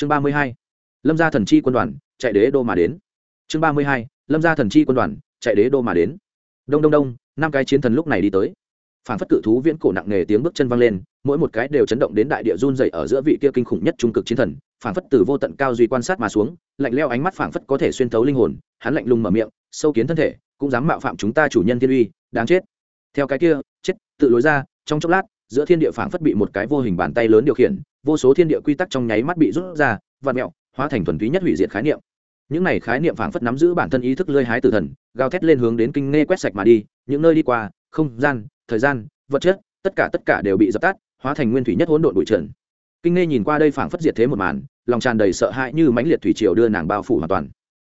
chương ba mươi hai, lâm gia thần chi quân đoàn, chạy đế đô mà đến. Chương ba mươi hai, lâm gia thần chi quân đoàn, chạy đế đô mà đến. Đông đông đông, năm cái chiến thần lúc này đi tới. Phản phất cự thú viễn cổ nặng nề tiếng bước chân vang lên, mỗi một cái đều chấn động đến đại địa run dày ở giữa vị kia kinh khủng nhất trung cực chiến thần, phản phất từ vô tận cao duy quan sát mà xuống, lạnh leo ánh mắt phản phất có thể xuyên thấu linh hồn, hắn lạnh lùng mở miệng, sâu kiến thân thể, cũng dám mạo phạm chúng ta chủ nhân thiên uy, đáng chết. Theo cái kia, chết, tự lối ra, trong chốc lát, giữa thiên địa phản phất bị một cái vô hình bàn tay lớn điều khiển vô số thiên địa quy tắc trong nháy mắt bị rút ra và mẹo, hóa thành thuần túy nhất hủy diệt khái niệm. Những này khái niệm phảng phất nắm giữ bản thân ý thức lơi hái tử thần, gào thét lên hướng đến kinh nghe quét sạch mà đi, những nơi đi qua, không gian, thời gian, vật chất, tất cả tất cả đều bị dập tắt, hóa thành nguyên thủy nhất hỗn độn bụi trần. Kinh nghe nhìn qua đây phảng phất diệt thế một màn, lòng tràn đầy sợ hãi như mãnh liệt thủy triều đưa nàng bao phủ hoàn toàn.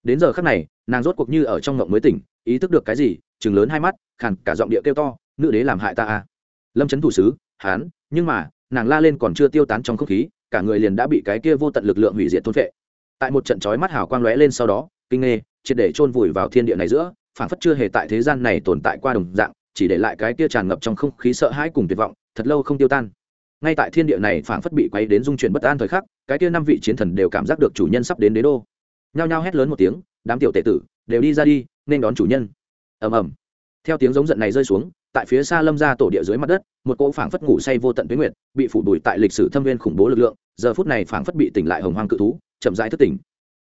Đến giờ khắc này, nàng rốt cuộc như ở trong ngộng mới tỉnh, ý thức được cái gì chừng lớn hai mắt, khàn cả giọng địa kêu to, nữ đế làm hại ta à? Lâm trấn thủ sứ, hán, nhưng mà nàng la lên còn chưa tiêu tán trong không khí, cả người liền đã bị cái kia vô tận lực lượng hủy diệt thôn phệ. Tại một trận chói mắt hào quang lóe lên sau đó, kinh nghe, triệt để chôn vùi vào thiên địa này giữa, phảng phất chưa hề tại thế gian này tồn tại qua đồng dạng, chỉ để lại cái kia tràn ngập trong không khí sợ hãi cùng tuyệt vọng, thật lâu không tiêu tan. Ngay tại thiên địa này phảng phất bị quay đến dung chuyển bất an thời khắc, cái kia năm vị chiến thần đều cảm giác được chủ nhân sắp đến đế đô. Nhao nhao hét lớn một tiếng, đám tiểu tệ tử, đều đi ra đi, nên đón chủ nhân. Ầm ầm. Theo tiếng giống giận này rơi xuống tại phía xa lâm ra tổ địa dưới mặt đất, một cỗ phảng phất ngủ say vô tận tuyến nguyệt bị phủ đùi tại lịch sử thâm viên khủng bố lực lượng, giờ phút này phảng phất bị tỉnh lại hồng hoang cự thú, chậm rãi thức tỉnh.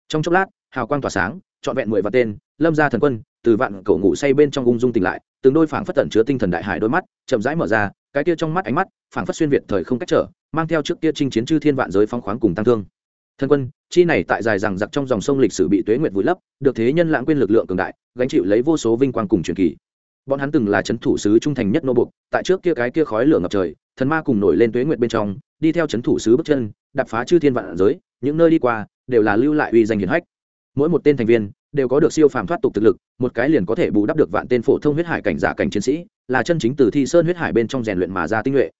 Trong chốc lát, hào quang tỏa sáng, trọn vẹn mười và tên, lâm gia thần quân, từ vạn cổ ngủ say bên trong ung dung tỉnh lại, từng đôi phảng phất tẩn chứa tinh thần đại hải đôi mắt, chậm rãi mở ra, cái kia trong mắt ánh mắt, phảng phất xuyên việt thời không cách trở, mang theo trước kia chinh chiến chư thiên vạn giới phong khoáng cùng tăng thương. Thần quân, chi này tại dài rằng giặc trong dòng sông lịch sử bị tuế nguyệt vùi lấp, được thế nhân lãng quên lực lượng cường đại, gánh chịu lấy vô số vinh quang cùng truyền kỳ bọn hắn từng là c h ấ n thủ sứ trung thành nhất nô bục tại trước kia cái kia khói lửa ngập trời, thần ma cùng nổi lên tuế nguyệt bên trong, đi theo c h ấ n thủ sứ bước chân đập phá chư thiên vạn giới, những nơi đi qua, đều là lưu lại uy danh hiển hách. Mỗi một tên thành viên, đều có được siêu phàm thoát tục thực lực, một cái liền có thể bù đắp được vạn tên phổ thông huyết hải cảnh giả cảnh chiến sĩ, là chân chính từ thi sơn huyết hải bên trong rèn luyện mà ra tinh nhuệ.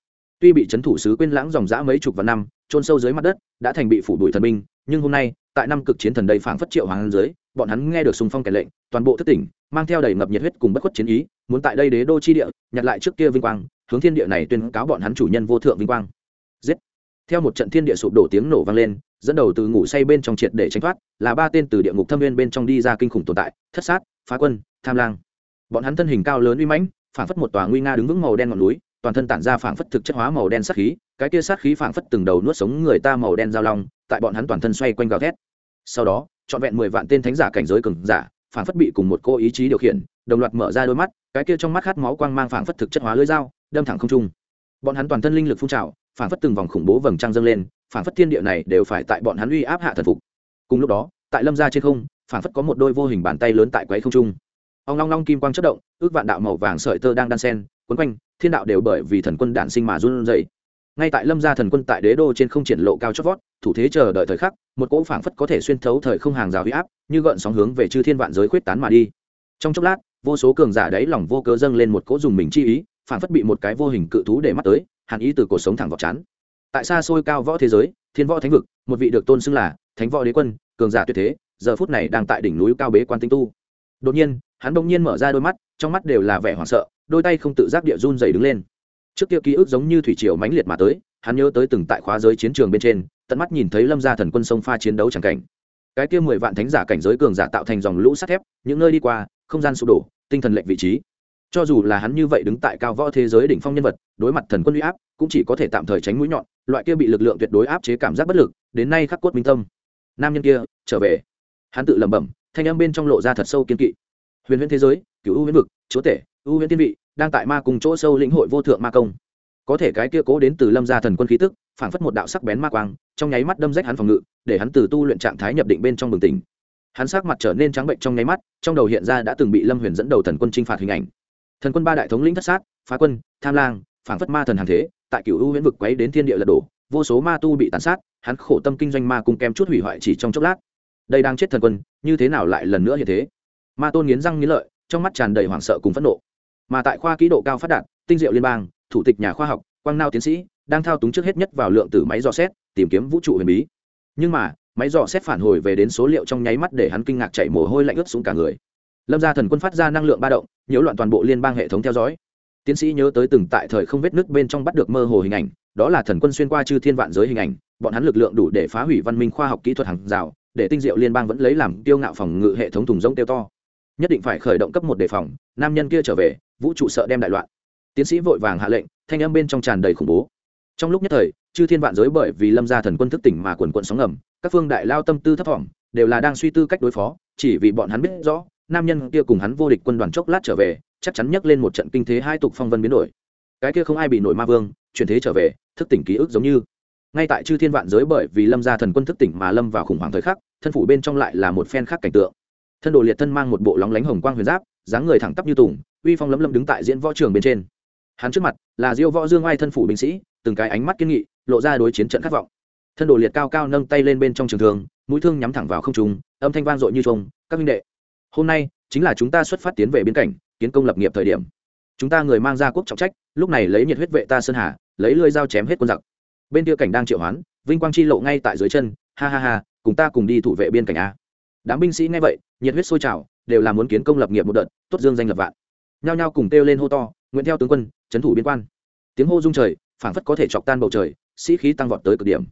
Tuy bị c thủ sứ quên lãng dòng dã mấy chục vạn năm trôn sâu dưới mặt đất, đã thành bị phủ đuổi thần minh, nhưng hôm nay, tại năm cực chiến thần đây phảng phất triệu hoàng dưới bọn hắn nghe được xung phong kẻ lệnh, toàn bộ thất tỉnh, mang theo đầy ngập nhiệt huyết cùng bất khuất chiến ý, muốn tại đây đế đô chi địa, nhặt lại trước kia vinh quang, hướng thiên địa này tuyên cáo bọn hắn chủ nhân vô thượng vinh quang. Giết! Theo một trận thiên địa sụp đổ tiếng nổ vang lên, dẫn đầu từ ngủ say bên trong triệt để tránh thoát, là ba tên từ địa ngục thâm viên bên trong đi ra kinh khủng tồn tại, thất sát, phá quân, tham lang. Bọn hắn thân hình cao lớn uy mãnh, phảng phất một tòa nguy nga đứng vững màu đen ngọn núi, toàn thân tản ra phảng phất thực chất hóa màu đen sát khí, cái kia sát khí phảng phất từng đầu nuốt sống người ta màu đen giao long, tại bọn hắn toàn thân xoay quanh gào thét. Sau đó trọn vẹn mười vạn tên thánh giả cảnh giới cường giả, phảng phất bị cùng một cô ý chí điều khiển, đồng loạt mở ra đôi mắt, cái kia trong mắt khát máu quang mang phảng phất thực chất hóa lưỡi dao, đâm thẳng không trung. Bọn hắn toàn thân linh lực phun trào, phảng phất từng vòng khủng bố vầng trăng dâng lên, phảng phất thiên địa này đều phải tại bọn hắn uy áp hạ thần phục. Cùng lúc đó, tại lâm gia trên không, phảng phất có một đôi vô hình bàn tay lớn tại quấy không trung. Ông long long kim quang chất động, ước vạn đạo màu vàng sợi tơ đang đan sen, quấn quanh, thiên đạo đều bởi vì thần quân đản sinh mà run rẩy ngay tại lâm gia thần quân tại đế đô trên không triển lộ cao chót vót, thủ thế chờ đợi thời khắc, một cỗ phảng phất có thể xuyên thấu thời không hàng rào huy áp, như gợn sóng hướng về chư thiên vạn giới khuyết tán mà đi. Trong chốc lát, vô số cường giả đấy lòng vô cớ dâng lên một cỗ dùng mình chi ý, phảng phất bị một cái vô hình cự thú để mắt tới, hàn ý từ cuộc sống thẳng vào chán. Tại xa xôi cao võ thế giới, thiên võ thánh vực, một vị được tôn xưng là thánh võ đế quân, cường giả tuyệt thế, giờ phút này đang tại đỉnh núi cao bế quan tinh tu. Đột nhiên, hắn bỗng nhiên mở ra đôi mắt, trong mắt đều là vẻ hoảng sợ, đôi tay không tự giác địa run dày đứng lên trước kia ký ức giống như thủy triều mãnh liệt mà tới, hắn nhớ tới từng tại khóa giới chiến trường bên trên, tận mắt nhìn thấy lâm gia thần quân sông pha chiến đấu chẳng cảnh. Cái kia mười vạn thánh giả cảnh giới cường giả tạo thành dòng lũ sắt thép, những nơi đi qua, không gian sụp đổ, tinh thần lệnh vị trí. Cho dù là hắn như vậy đứng tại cao võ thế giới đỉnh phong nhân vật, đối mặt thần quân uy áp, cũng chỉ có thể tạm thời tránh mũi nhọn, loại kia bị lực lượng tuyệt đối áp chế cảm giác bất lực, đến nay khắc cốt minh tâm. Nam nhân kia, trở về. Hắn tự lẩm bẩm, thanh âm bên trong lộ ra thật sâu kiên kỵ. Huyền huyền thế giới cựu u huyền vực, chúa tể, u huyền tiên vị đang tại ma cùng chỗ sâu lĩnh hội vô thượng ma công. Có thể cái kia cố đến từ lâm gia thần quân khí tức, phảng phất một đạo sắc bén ma quang, trong nháy mắt đâm rách hắn phòng ngự, để hắn từ tu luyện trạng thái nhập định bên trong bừng tỉnh. Hắn sắc mặt trở nên trắng bệnh trong nháy mắt, trong đầu hiện ra đã từng bị lâm huyền dẫn đầu thần quân chinh phạt hình ảnh. Thần quân ba đại thống lĩnh thất sát, phá quân, tham lang, phảng phất ma thần hàng thế, tại cựu u huyễn vực quấy đến thiên địa lật đổ, vô số ma tu bị tàn sát, hắn khổ tâm kinh doanh ma cung kèm chút hủy hoại chỉ trong chốc lát. Đây đang chết thần quân, như thế nào lại lần nữa như thế? Ma tôn nghiến răng nghiến lợi, trong mắt tràn đầy hoảng sợ cùng phẫn nộ mà tại khoa kỹ độ cao phát đạt, tinh diệu liên bang, thủ tịch nhà khoa học, quang nao tiến sĩ, đang thao túng trước hết nhất vào lượng tử máy dò xét, tìm kiếm vũ trụ huyền bí. Nhưng mà, máy dò xét phản hồi về đến số liệu trong nháy mắt để hắn kinh ngạc chạy mồ hôi lạnh ướt xuống cả người. Lâm gia thần quân phát ra năng lượng ba động, nhiễu loạn toàn bộ liên bang hệ thống theo dõi. Tiến sĩ nhớ tới từng tại thời không vết nứt bên trong bắt được mơ hồ hình ảnh, đó là thần quân xuyên qua chư thiên vạn giới hình ảnh, bọn hắn lực lượng đủ để phá hủy văn minh khoa học kỹ thuật hàng rào, để tinh diệu liên bang vẫn lấy làm tiêu ngạo phòng ngự hệ thống thùng rỗng tiêu to nhất định phải khởi động cấp một đề phòng, nam nhân kia trở về, vũ trụ sợ đem đại loạn. Tiến sĩ vội vàng hạ lệnh, thanh âm bên trong tràn đầy khủng bố. Trong lúc nhất thời, chư thiên vạn giới bởi vì lâm gia thần quân thức tỉnh mà quần quận sóng ngầm, các phương đại lao tâm tư thấp thỏm, đều là đang suy tư cách đối phó, chỉ vì bọn hắn biết rõ, nam nhân kia cùng hắn vô địch quân đoàn chốc lát trở về, chắc chắn nhấc lên một trận kinh thế hai tục phong vân biến đổi. Cái kia không ai bị nổi ma vương, chuyển thế trở về, thức tỉnh ký ức giống như. Ngay tại chư thiên vạn giới bởi vì lâm gia thần quân thức tỉnh mà lâm vào khủng hoảng thời khắc, thân phủ bên trong lại là một phen khác cảnh tượng thân đồ liệt thân mang một bộ lóng lánh hồng quang huyền giáp, dáng người thẳng tắp như tùng, uy phong lấm lấm đứng tại diễn võ trường bên trên. Hắn trước mặt là diêu võ dương oai thân phủ binh sĩ, từng cái ánh mắt kiên nghị, lộ ra đối chiến trận khát vọng. Thân đồ liệt cao cao nâng tay lên bên trong trường thương, mũi thương nhắm thẳng vào không trung, âm thanh vang dội như trùng các minh đệ, hôm nay chính là chúng ta xuất phát tiến về biên cảnh, kiến công lập nghiệp thời điểm. Chúng ta người mang ra quốc trọng trách, lúc này lấy nhiệt huyết vệ ta sơn hà, lấy lưỡi dao chém hết quân giặc. Bên kia cảnh đang triệu hoán, vinh quang chi lộ ngay tại dưới chân, ha ha ha, cùng ta cùng đi thủ vệ biên cảnh a. Đám binh sĩ nghe vậy nhiệt huyết sôi trào, đều là muốn kiến công lập nghiệp một đợt, tốt dương danh lập vạn. Nhao nhao cùng kêu lên hô to, nguyện theo tướng quân, trấn thủ biên quan. Tiếng hô rung trời, phảng phất có thể chọc tan bầu trời, sĩ khí tăng vọt tới cực điểm.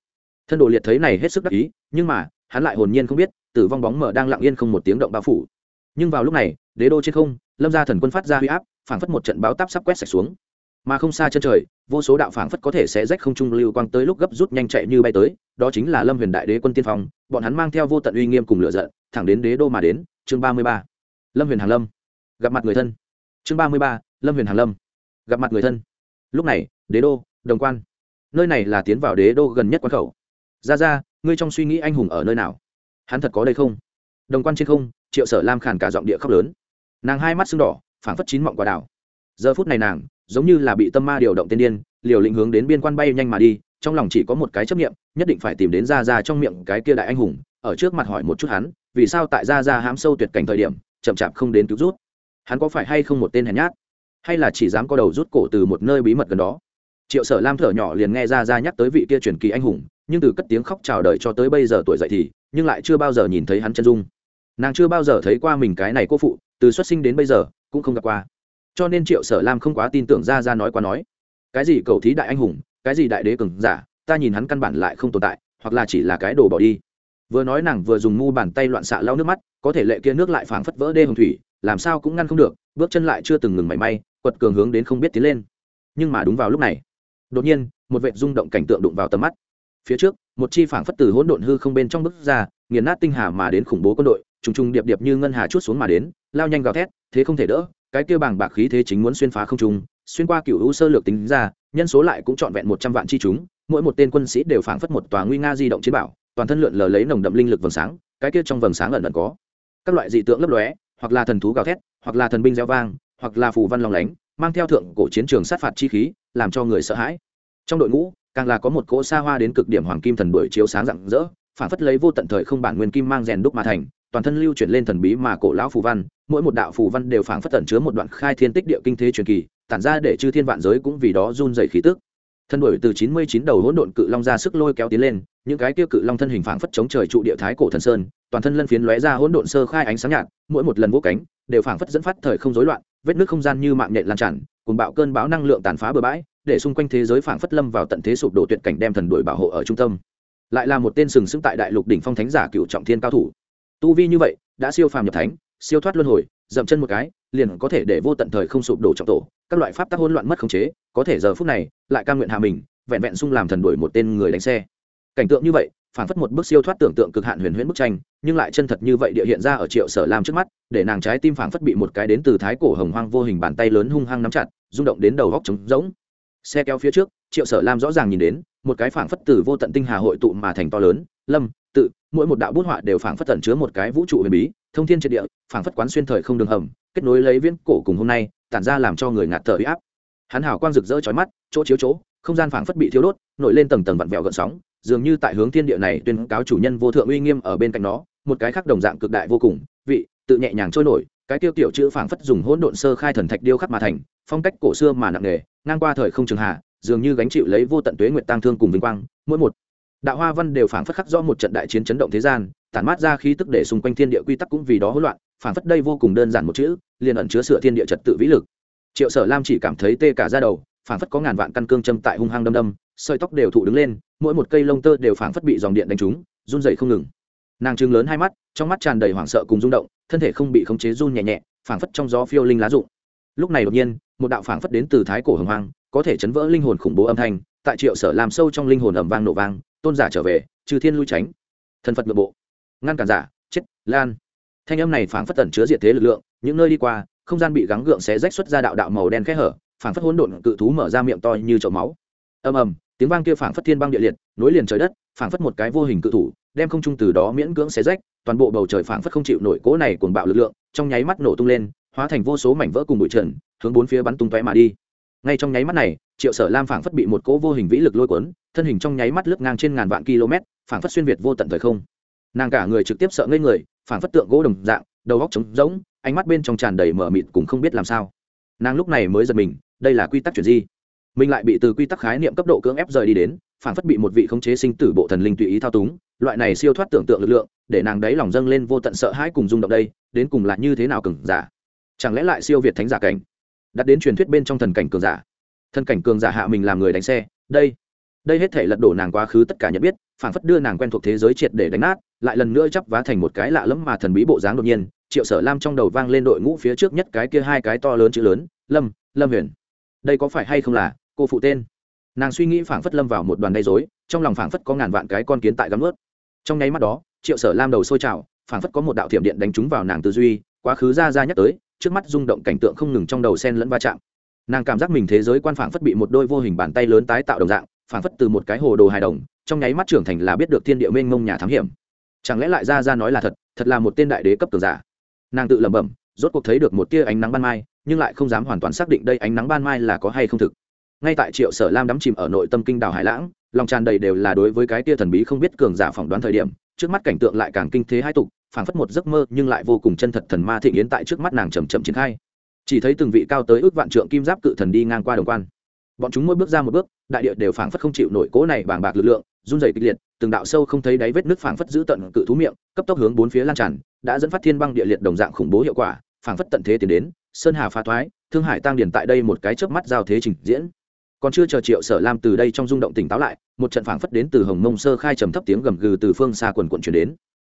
Thân đồ liệt thấy này hết sức đắc ý, nhưng mà, hắn lại hồn nhiên không biết, tử vong bóng mở đang lặng yên không một tiếng động bao phủ. Nhưng vào lúc này, đế đô trên không, lâm gia thần quân phát ra huy áp, phảng phất một trận báo táp sắp quét sạch xuống mà không xa chân trời, vô số đạo phảng phất có thể sẽ rách không trung lưu quang tới lúc gấp rút nhanh chạy như bay tới, đó chính là lâm huyền đại đế quân tiên phong, bọn hắn mang theo vô tận uy nghiêm cùng lửa giận, thẳng đến đế đô mà đến, chương ba mươi ba. Lâm huyền hàn lâm. Gặp mặt người thân. Chương ba mươi ba, lâm huyền hàn lâm. Gặp mặt người thân. Lúc này, đế đô, đồng quan. Nơi này là tiến vào đế đô gần nhất quán khẩu. Ra ra ngươi trong suy nghĩ anh hùng ở nơi nào? Hắn thật có đây không? Đồng quan trên không, triệu sở lam khàn cả giọng địa khóc lớn. Nàng hai mắt sưng đỏ, phảng phất chín mọng quả đảo giờ phút này nàng giống như là bị tâm ma điều động tiên điên, liều lĩnh hướng đến biên quan bay nhanh mà đi, trong lòng chỉ có một cái chấp nghiệm nhất định phải tìm đến ra ra trong miệng cái kia đại anh hùng, ở trước mặt hỏi một chút hắn, vì sao tại ra ra hãm sâu tuyệt cảnh thời điểm, chậm chạp không đến cứu rút? Hắn có phải hay không một tên hèn nhát? Hay là chỉ dám có đầu rút cổ từ một nơi bí mật gần đó? Triệu sở lam thở nhỏ liền nghe ra ra nhắc tới vị kia truyền kỳ anh hùng, nhưng từ cất tiếng khóc chào đời cho tới bây giờ tuổi dậy thì, nhưng lại chưa bao giờ nhìn thấy hắn chân dung. Nàng chưa bao giờ thấy qua mình cái này cô phụ, từ xuất sinh đến bây giờ, cũng không gặp qua cho nên triệu sở lam không quá tin tưởng ra ra nói qua nói. Cái gì cầu thí đại anh hùng, cái gì đại đế cường giả, ta nhìn hắn căn bản lại không tồn tại, hoặc là chỉ là cái đồ bỏ đi. Vừa nói nàng vừa dùng mu bàn tay loạn xạ lau nước mắt, có thể lệ kia nước lại phảng phất vỡ đê hồng thủy, làm sao cũng ngăn không được, bước chân lại chưa từng ngừng mảy may, quật cường hướng đến không biết tiến lên. Nhưng mà đúng vào lúc này, đột nhiên, một vệ rung động cảnh tượng đụng vào tầm mắt. Phía trước, một chi phảng phất từ hỗn độn hư không bên trong bước ra, nghiền nát tinh hà mà đến khủng bố quân đội, trùng trùng điệp điệp như ngân hà chút xuống mà đến, lao nhanh gào thét, thế không thể đỡ cái kia bảng bạc khí thế chính muốn xuyên phá không trung, xuyên qua cựu hữu sơ lược tính ra, nhân số lại cũng trọn vẹn một trăm vạn chi chúng, mỗi một tên quân sĩ đều phảng phất một tòa nguy nga di động chiến bảo, toàn thân lượn lờ lấy nồng đậm linh lực vầng sáng, cái kia trong vầng sáng ẩn ẩn có các loại dị tượng lấp lóe, hoặc là thần thú gào thét, hoặc là thần binh gieo vang, hoặc là phù văn lòng lánh, mang theo thượng cổ chiến trường sát phạt chi khí, làm cho người sợ hãi. Trong đội ngũ, càng là có một cỗ xa hoa đến cực điểm hoàng kim thần đuổi chiếu sáng rạng rỡ phản phất lấy vô tận thời không bản nguyên kim mang rèn đúc mà thành toàn thân lưu chuyển lên thần bí mà cổ lão phù văn, mỗi một đạo phù văn đều phảng phất tẩn chứa một đoạn khai thiên tích địa kinh thế truyền kỳ, tản ra để chư thiên vạn giới cũng vì đó run dày khí tức. Thân đuổi từ chín mươi chín đầu hỗn độn cự long ra sức lôi kéo tiến lên, những cái kia cự long thân hình phảng phất chống trời trụ địa thái cổ thần sơn, toàn thân lân phiến lóe ra hỗn độn sơ khai ánh sáng nhạt, mỗi một lần vỗ cánh, đều phảng phất dẫn phát thời không rối loạn, vết nước không gian như mạng nhện lan tràn, cùng bạo cơn bão năng lượng tàn phá bừa bãi, để xung quanh thế giới phảng phất lâm vào tận thế sụp đổ tuyệt cảnh đem thần đuổi bảo hộ ở trung tâm. Lại là một tên sừng sững tại đại lục đỉnh phong thánh giả cựu trọng thiên cao thủ tu vi như vậy, đã siêu phàm nhập thánh, siêu thoát luân hồi, dậm chân một cái, liền có thể để vô tận thời không sụp đổ trọng tổ, các loại pháp tắc hỗn loạn mất khống chế, có thể giờ phút này, lại ca nguyện hạ mình, vẹn vẹn sung làm thần đuổi một tên người đánh xe. Cảnh tượng như vậy, phản phất một bức siêu thoát tưởng tượng cực hạn huyền huyễn bức tranh, nhưng lại chân thật như vậy địa hiện ra ở triệu sở lam trước mắt, để nàng trái tim phản phất bị một cái đến từ thái cổ hồng hoang vô hình bàn tay lớn hung hăng nắm chặt, rung động đến đầu góc trống rỗng. Xe kéo phía trước, triệu sở lam rõ ràng nhìn đến, một cái phản phất từ vô tận tinh hà hội tụ mà thành to lớn, lâm mỗi một đạo bút họa đều phảng phất tẩn chứa một cái vũ trụ huyền bí, thông thiên triệt địa, phảng phất quán xuyên thời không đường hầm, kết nối lấy viễn cổ cùng hôm nay, tản ra làm cho người ngạt thở huy áp. Hắn hào quang rực rỡ chói mắt, chỗ chiếu chỗ, không gian phảng phất bị thiếu đốt, nổi lên tầng tầng vặn vẹo gợn sóng, dường như tại hướng thiên địa này tuyên cáo chủ nhân vô thượng uy nghiêm ở bên cạnh nó, một cái khác đồng dạng cực đại vô cùng, vị, tự nhẹ nhàng trôi nổi, cái tiêu tiểu chữ phảng phất dùng hỗn độn sơ khai thần thạch điêu khắc mà thành, phong cách cổ xưa mà nặng nề, ngang qua thời không trường hạ dường như gánh chịu lấy vô tận tuế nguyệt tăng thương cùng vinh quang, mỗi một đạo hoa văn đều phảng phất khắc rõ một trận đại chiến chấn động thế gian, tản mát ra khí tức để xung quanh thiên địa quy tắc cũng vì đó hỗn loạn, phảng phất đây vô cùng đơn giản một chữ, liền ẩn chứa sửa thiên địa trật tự vĩ lực. Triệu sở lam chỉ cảm thấy tê cả ra đầu, phảng phất có ngàn vạn căn cương châm tại hung hăng đâm đâm, sợi tóc đều thụ đứng lên, mỗi một cây lông tơ đều phảng phất bị dòng điện đánh trúng, run dậy không ngừng. Nàng trưng lớn hai mắt, trong mắt tràn đầy hoảng sợ cùng rung động, thân thể không bị khống chế run nhẹ nhẹ, phảng phất trong gió phiêu linh lá rụng. Lúc này đột nhiên, một đạo phảng phất đến từ thái cổ hồng hoang, có thể chấn vỡ linh hồn khủng bố âm thanh, tại triệu sở làm sâu trong linh hồn ẩm vang nổ vang tôn giả trở về, trừ thiên lui tránh. Thần phật nội bộ. Ngăn cản giả, chết, lan. Thanh âm này phảng phất tẩn chứa diệt thế lực lượng, những nơi đi qua, không gian bị gắng gượng xé rách xuất ra đạo đạo màu đen khẽ hở, phảng phất hỗn độn cự thú mở ra miệng to như chậu máu. Ầm ầm, tiếng vang kia phảng phất thiên băng địa liệt, nối liền trời đất, phảng phất một cái vô hình cự thủ, đem không trung từ đó miễn cưỡng xé rách, toàn bộ bầu trời phảng phất không chịu nổi cố này cuồng bạo lực lượng, trong nháy mắt nổ tung lên, hóa thành vô số mảnh vỡ cùng bụi trần, hướng bốn phía bắn tung tóe mà đi. Ngay trong nháy mắt này triệu sở lam phảng phất bị một cỗ vô hình vĩ lực lôi cuốn, thân hình trong nháy mắt lướt ngang trên ngàn vạn km, phảng phất xuyên việt vô tận thời không. Nàng cả người trực tiếp sợ ngây người, phảng phất tượng gỗ đồng dạng, đầu góc trống rỗng, ánh mắt bên trong tràn đầy mở mịt cũng không biết làm sao. Nàng lúc này mới giật mình, đây là quy tắc chuyển di. Mình lại bị từ quy tắc khái niệm cấp độ cưỡng ép rời đi đến, phảng phất bị một vị khống chế sinh tử bộ thần linh tùy ý thao túng, loại này siêu thoát tưởng tượng lực lượng, để nàng đấy lòng dâng lên vô tận sợ hãi cùng rung động đây, đến cùng là như thế nào cường giả? Chẳng lẽ lại siêu việt thánh giả cảnh? Đặt đến truyền thuyết bên trong thần cảnh cường giả thân cảnh cường giả hạ mình làm người đánh xe, đây đây hết thể lật đổ nàng quá khứ tất cả nhận biết, phảng phất đưa nàng quen thuộc thế giới triệt để đánh nát, lại lần nữa chắp vá thành một cái lạ lẫm mà thần bí bộ dáng đột nhiên, triệu sở lam trong đầu vang lên đội ngũ phía trước nhất cái kia hai cái to lớn chữ lớn, lâm lâm huyền. Đây có phải hay không là cô phụ tên? Nàng suy nghĩ phảng phất lâm vào một đoàn gây dối trong lòng phảng phất có ngàn vạn cái con kiến tại gắm ướt. Trong nháy mắt đó, triệu sở lam đầu sôi trào, phảng phất có một đạo thiểm điện đánh trúng vào nàng tư duy, quá khứ ra ra nhắc tới, trước mắt rung động cảnh tượng không ngừng trong đầu sen lẫn va chạm nàng cảm giác mình thế giới quan phảng phất bị một đôi vô hình bàn tay lớn tái tạo đồng dạng, phảng phất từ một cái hồ đồ hài đồng, trong nháy mắt trưởng thành là biết được thiên địa mênh mông nhà thám hiểm. Chẳng lẽ lại ra ra nói là thật thật là một tên đại đế cấp cường giả? Nàng tự lẩm bẩm, rốt cuộc thấy được một tia ánh nắng ban mai, nhưng lại không dám hoàn toàn xác định đây ánh nắng ban mai là có hay không thực. Ngay tại triệu sở lam đắm chìm ở nội tâm kinh đảo hải lãng, lòng tràn đầy đều là đối với cái tia thần bí không biết cường giả phỏng đoán thời điểm, trước mắt cảnh tượng lại càng kinh thế hai tục, phảng phất một giấc mơ nhưng lại vô cùng chân thật thần ma thị yến tại trước mắt nàng chầm chậm triển khai chỉ thấy từng vị cao tới ước vạn trượng kim giáp cự thần đi ngang qua đồng quan. Bọn chúng mỗi bước ra một bước, đại địa đều phảng phất không chịu nổi cố này bàng bạc lực lượng, run rẩy kịch liệt, từng đạo sâu không thấy đáy vết nước phảng phất giữ tận cự thú miệng, cấp tốc hướng bốn phía lan tràn, đã dẫn phát thiên băng địa liệt đồng dạng khủng bố hiệu quả, phảng phất tận thế tiến đến, sơn hà phá thoái, thương hải tăng điển tại đây một cái chớp mắt giao thế trình diễn. Còn chưa chờ triệu sở lam từ đây trong rung động tỉnh táo lại, một trận phảng phất đến từ hồng mông sơ khai trầm thấp tiếng gầm gừ từ phương xa quần quận chuyển đến.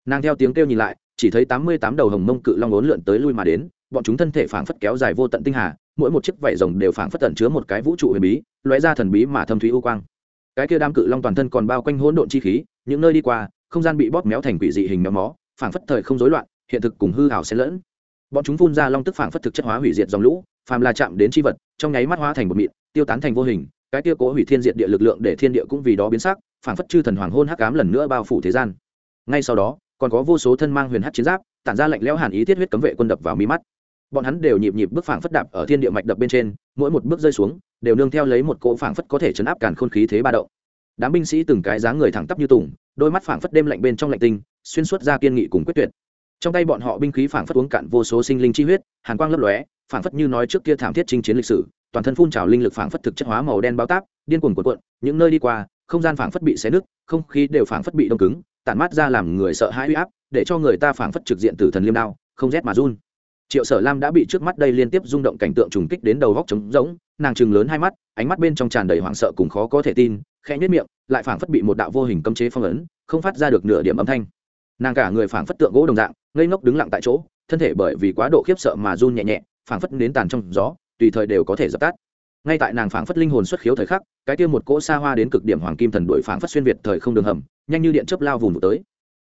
Nàng theo tiếng kêu nhìn lại, chỉ thấy tám mươi tám đầu hồng mông cự long ốn lượn tới lui mà đến bọn chúng thân thể phảng phất kéo dài vô tận tinh hà, mỗi một chiếc vảy rồng đều phảng phất tẩn chứa một cái vũ trụ huyền bí, lóe ra thần bí mà thâm thúy u quang. Cái kia đám cự long toàn thân còn bao quanh hỗn độn chi khí, những nơi đi qua, không gian bị bóp méo thành quỷ dị hình méo mó, phảng phất thời không rối loạn, hiện thực cùng hư ảo xen lẫn. Bọn chúng phun ra long tức phảng phất thực chất hóa hủy diệt dòng lũ, phàm là chạm đến chi vật, trong nháy mắt hóa thành một mịn, tiêu tán thành vô hình, cái kia cố hủy thiên diệt địa lực lượng để thiên địa cũng vì đó biến sắc, phảng phất chư thần hoàng hôn hắc ám lần nữa bao phủ thế gian. Ngay sau đó, còn có vô số thân mang huyền hắc chiến giáp, tản ra lạnh lẽo hàn ý thiết huyết cấm vệ quân đập vào mi mắt bọn hắn đều nhịp nhịp bước phảng phất đạp ở thiên địa mạch đập bên trên, mỗi một bước rơi xuống, đều nương theo lấy một cỗ phảng phất có thể chấn áp càn khôn khí thế ba động. Đám binh sĩ từng cái dáng người thẳng tắp như tùng, đôi mắt phảng phất đêm lạnh bên trong lạnh tinh, xuyên suốt ra kiên nghị cùng quyết tuyệt. Trong tay bọn họ binh khí phảng phất uống cạn vô số sinh linh chi huyết hàn quang lấp lóe, phảng phất như nói trước kia thảm thiết chinh chiến lịch sử, toàn thân phun trào linh lực phảng phất thực chất hóa màu đen bao táp, điên cuồng cuộn cuộn, những nơi đi qua, không gian phảng phất bị xé nứt, không khí đều phảng phất bị đông cứng, tản mát ra làm người sợ hãi uy áp, để cho người ta phảng phất trực diện tử thần liêm đao, không rét mà run triệu sở lam đã bị trước mắt đây liên tiếp rung động cảnh tượng trùng kích đến đầu góc trống rỗng, nàng chừng lớn hai mắt, ánh mắt bên trong tràn đầy hoảng sợ cùng khó có thể tin, khẽ nhất miệng, lại phảng phất bị một đạo vô hình cấm chế phong ấn, không phát ra được nửa điểm âm thanh. Nàng cả người phảng phất tượng gỗ đồng dạng, ngây ngốc đứng lặng tại chỗ, thân thể bởi vì quá độ khiếp sợ mà run nhẹ nhẹ, phảng phất nến tàn trong gió, tùy thời đều có thể dập tắt. Ngay tại nàng phảng phất linh hồn xuất khiếu thời khắc, cái kia một cỗ xa hoa đến cực điểm hoàng kim thần đuổi phảng phất xuyên việt thời không đường hầm, nhanh như điện chớp lao vùng tới.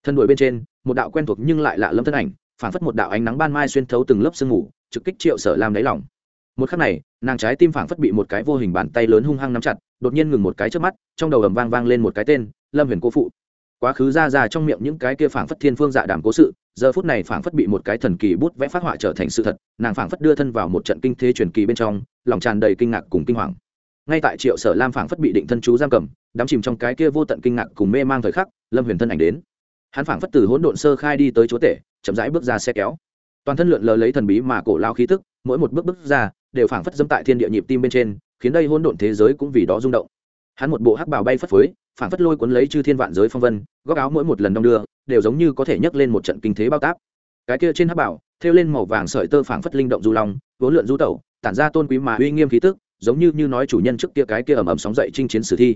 Thân đuổi bên trên, một đạo quen thuộc nhưng lại lạ lâm thân ảnh phảng phất một đạo ánh nắng ban mai xuyên thấu từng lớp sương mù, trực kích triệu sở lam đáy lòng. Một khắc này, nàng trái tim phảng phất bị một cái vô hình bàn tay lớn hung hăng nắm chặt, đột nhiên ngừng một cái trước mắt, trong đầu ầm vang vang lên một cái tên, lâm huyền cô phụ. Quá khứ ra ra trong miệng những cái kia phảng phất thiên phương dạ đảm cố sự, giờ phút này phảng phất bị một cái thần kỳ bút vẽ phát họa trở thành sự thật, nàng phảng phất đưa thân vào một trận kinh thế truyền kỳ bên trong, lòng tràn đầy kinh ngạc cùng kinh hoàng. Ngay tại triệu sở lam phảng phất bị định thân chú giam cầm, đắm chìm trong cái kia vô tận kinh ngạc cùng mê mang thời khắc, lâm huyền thân ảnh đến. Hắn phảng phất từ hỗn độn sơ khai đi tới chúa tể chậm rãi bước ra xe kéo. Toàn thân lượn lờ lấy thần bí mà cổ lao khí tức, mỗi một bước bước ra, đều phảng phất dẫm tại thiên địa nhịp tim bên trên, khiến đây hỗn độn thế giới cũng vì đó rung động. Hắn một bộ hắc bào bay phất phới, phảng phất lôi cuốn lấy chư thiên vạn giới phong vân, góc áo mỗi một lần đong đưa, đều giống như có thể nhấc lên một trận kinh thế bao táp. Cái kia trên hắc bảo thêu lên màu vàng sợi tơ phảng phất linh động du long, vốn lượn du tẩu, tản ra tôn quý mà uy nghiêm khí tức, giống như như nói chủ nhân trước kia cái kia ầm ầm sóng dậy chinh chiến sử thi.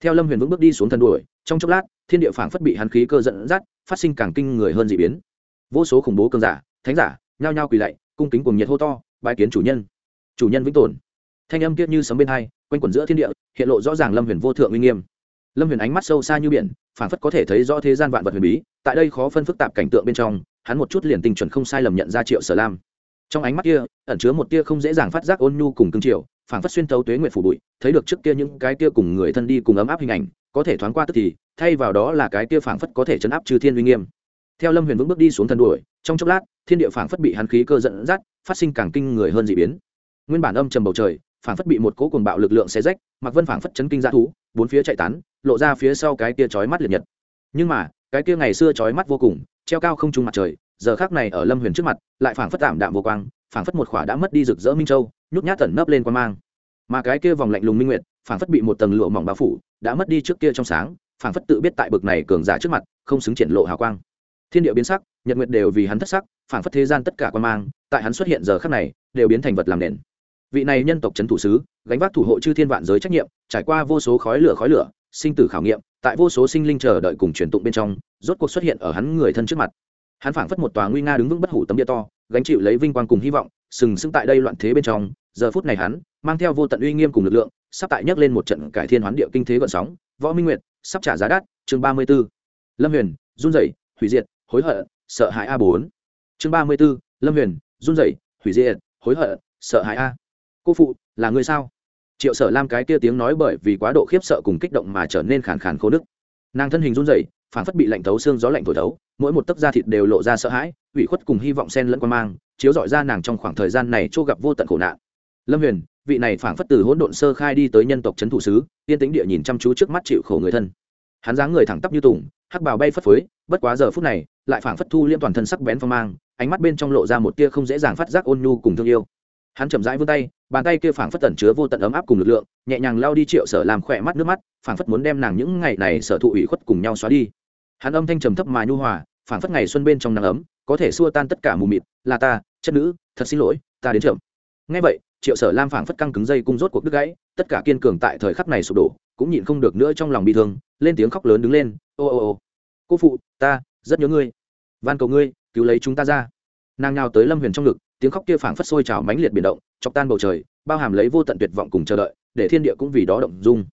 Theo lâm huyền vững bước đi xuống thần đuổi, trong chốc lát, thiên địa phảng phất bị hắn khí cơ dẫn dắt, phát sinh càng kinh người hơn dị biến vô số khủng bố cường giả, thánh giả, nhao nhao quỳ lạy, cung kính cùng nhiệt hô to bài kiến chủ nhân. Chủ nhân vĩnh tồn. Thanh âm kiết như sấm bên hai, quanh quẩn giữa thiên địa, hiện lộ rõ ràng lâm huyền vô thượng uy nghiêm. Lâm huyền ánh mắt sâu xa như biển, phảng phất có thể thấy rõ thế gian vạn vật huyền bí, tại đây khó phân phức tạp cảnh tượng bên trong, hắn một chút liền tinh chuẩn không sai lầm nhận ra triệu sở lam. Trong ánh mắt kia, ẩn chứa một tia không dễ dàng phát giác ôn nhu cùng cương triều, phảng phất xuyên thấu tuế nguyện phủ bụi, thấy được trước kia những cái kia cùng người thân đi cùng ấm áp hình ảnh, có thể thoáng qua tức thì, thay vào đó là cái kia phảng phất có thể chấn áp trừ thiên uy nghiêm theo lâm huyền vững bước đi xuống thần đuổi, trong chốc lát, thiên địa phảng phất bị hắn khí cơ dẫn dắt, phát sinh càng kinh người hơn dị biến. Nguyên bản âm trầm bầu trời, phảng phất bị một cỗ cuồng bạo lực lượng xé rách mặc vân phảng phất chấn kinh ra thú, bốn phía chạy tán, lộ ra phía sau cái kia chói mắt liệt nhật. Nhưng mà, cái kia ngày xưa chói mắt vô cùng, treo cao không trung mặt trời, giờ khác này ở lâm huyền trước mặt, lại phảng phất tạm đạm vô quang, phảng phất một khỏa đã mất đi rực rỡ minh châu, nhút nhát tẩn nấp lên quan mang. Mà cái kia vòng lạnh lùng minh nguyệt, phảng phất bị một tầng lụa mỏng bao phủ, đã mất đi trước kia trong sáng, phảng phất tự biết tại bực này cường giả trước mặt, không xứng triển lộ hào quang thiên địa biến sắc, nhật nguyệt đều vì hắn thất sắc, phảng phất thế gian tất cả quan mang, tại hắn xuất hiện giờ khắc này, đều biến thành vật làm nền. Vị này nhân tộc c h ấ n thủ sứ, gánh vác thủ hộ chư thiên vạn giới trách nhiệm, trải qua vô số khói lửa khói lửa, sinh tử khảo nghiệm, tại vô số sinh linh chờ đợi cùng truyền tụng bên trong, rốt cuộc xuất hiện ở hắn người thân trước mặt. Hắn phảng phất một tòa nguy nga đứng vững bất hủ tấm địa to, gánh chịu lấy vinh quang cùng hy vọng, sừng sững tại đây loạn thế bên trong, giờ phút này hắn, mang theo vô tận uy nghiêm cùng lực lượng, sắp tại nhấc lên một trận cải thiên hoán địa kinh thế gọn sóng, võ minh nguyệt, sắp trả giá đắt, chương ba mươi b ố lâm huyền, run rẩy, hủy diệt hối hận, sợ hãi a bốn. Chương ba mươi b ố lâm huyền, run rẩy, hủy diệt, hối hận, sợ hãi a. Cô phụ, là người sao? Triệu sở lam cái kia tiếng nói bởi vì quá độ khiếp sợ cùng kích động mà trở nên khàn khàn khô nức. Nàng thân hình run rẩy phản phất bị lạnh thấu xương gió lạnh thổi thấu, mỗi một tấc da thịt đều lộ ra sợ hãi, ủy khuất cùng hy vọng sen lẫn quan mang, chiếu dọi ra nàng trong khoảng thời gian này chỗ gặp vô tận khổ nạn. Lâm huyền, vị này phảng phất từ hỗn độn sơ khai đi tới nhân tộc trấn thủ sứ, yên tĩnh địa nhìn chăm chú trước mắt chịu khổ người thân. Hắn dáng người thẳng tắp như tùng, hắc bào bay phất phới, bất quá giờ phút này lại phảng phất thu liêm toàn thân sắc bén phong mang, ánh mắt bên trong lộ ra một tia không dễ dàng phát giác ôn nhu cùng thương yêu. Hắn chậm rãi vươn tay, bàn tay kia phảng phất tẩn chứa vô tận ấm áp cùng lực lượng, nhẹ nhàng lao đi triệu sở làm khỏe mắt nước mắt, phảng phất muốn đem nàng những ngày này sở thụ ủy khuất cùng nhau xóa đi. Hắn âm thanh trầm thấp mà nhu hòa, phảng phất ngày xuân bên trong nắng ấm, có thể xua tan tất cả mù mịt, là ta, chất nữ, thật xin lỗi, ta đến chậm. Ngay vậy, triệu sở lam phảng phất căng cứng dây cung rốt cuộc đứt gãy, tất cả kiên cường tại thời khắc này sụp đổ, cũng nhịn không được nữa trong lòng bị thương, lên tiếng khóc lớn đứng lên, ô ô ô, cô phụ, ta rất nhớ ngươi van cầu ngươi, cứu lấy chúng ta ra. Nàng nhào tới lâm huyền trong ngực, tiếng khóc kia phảng phất sôi trào mãnh liệt biển động, chọc tan bầu trời, bao hàm lấy vô tận tuyệt vọng cùng chờ đợi, để thiên địa cũng vì đó động dung.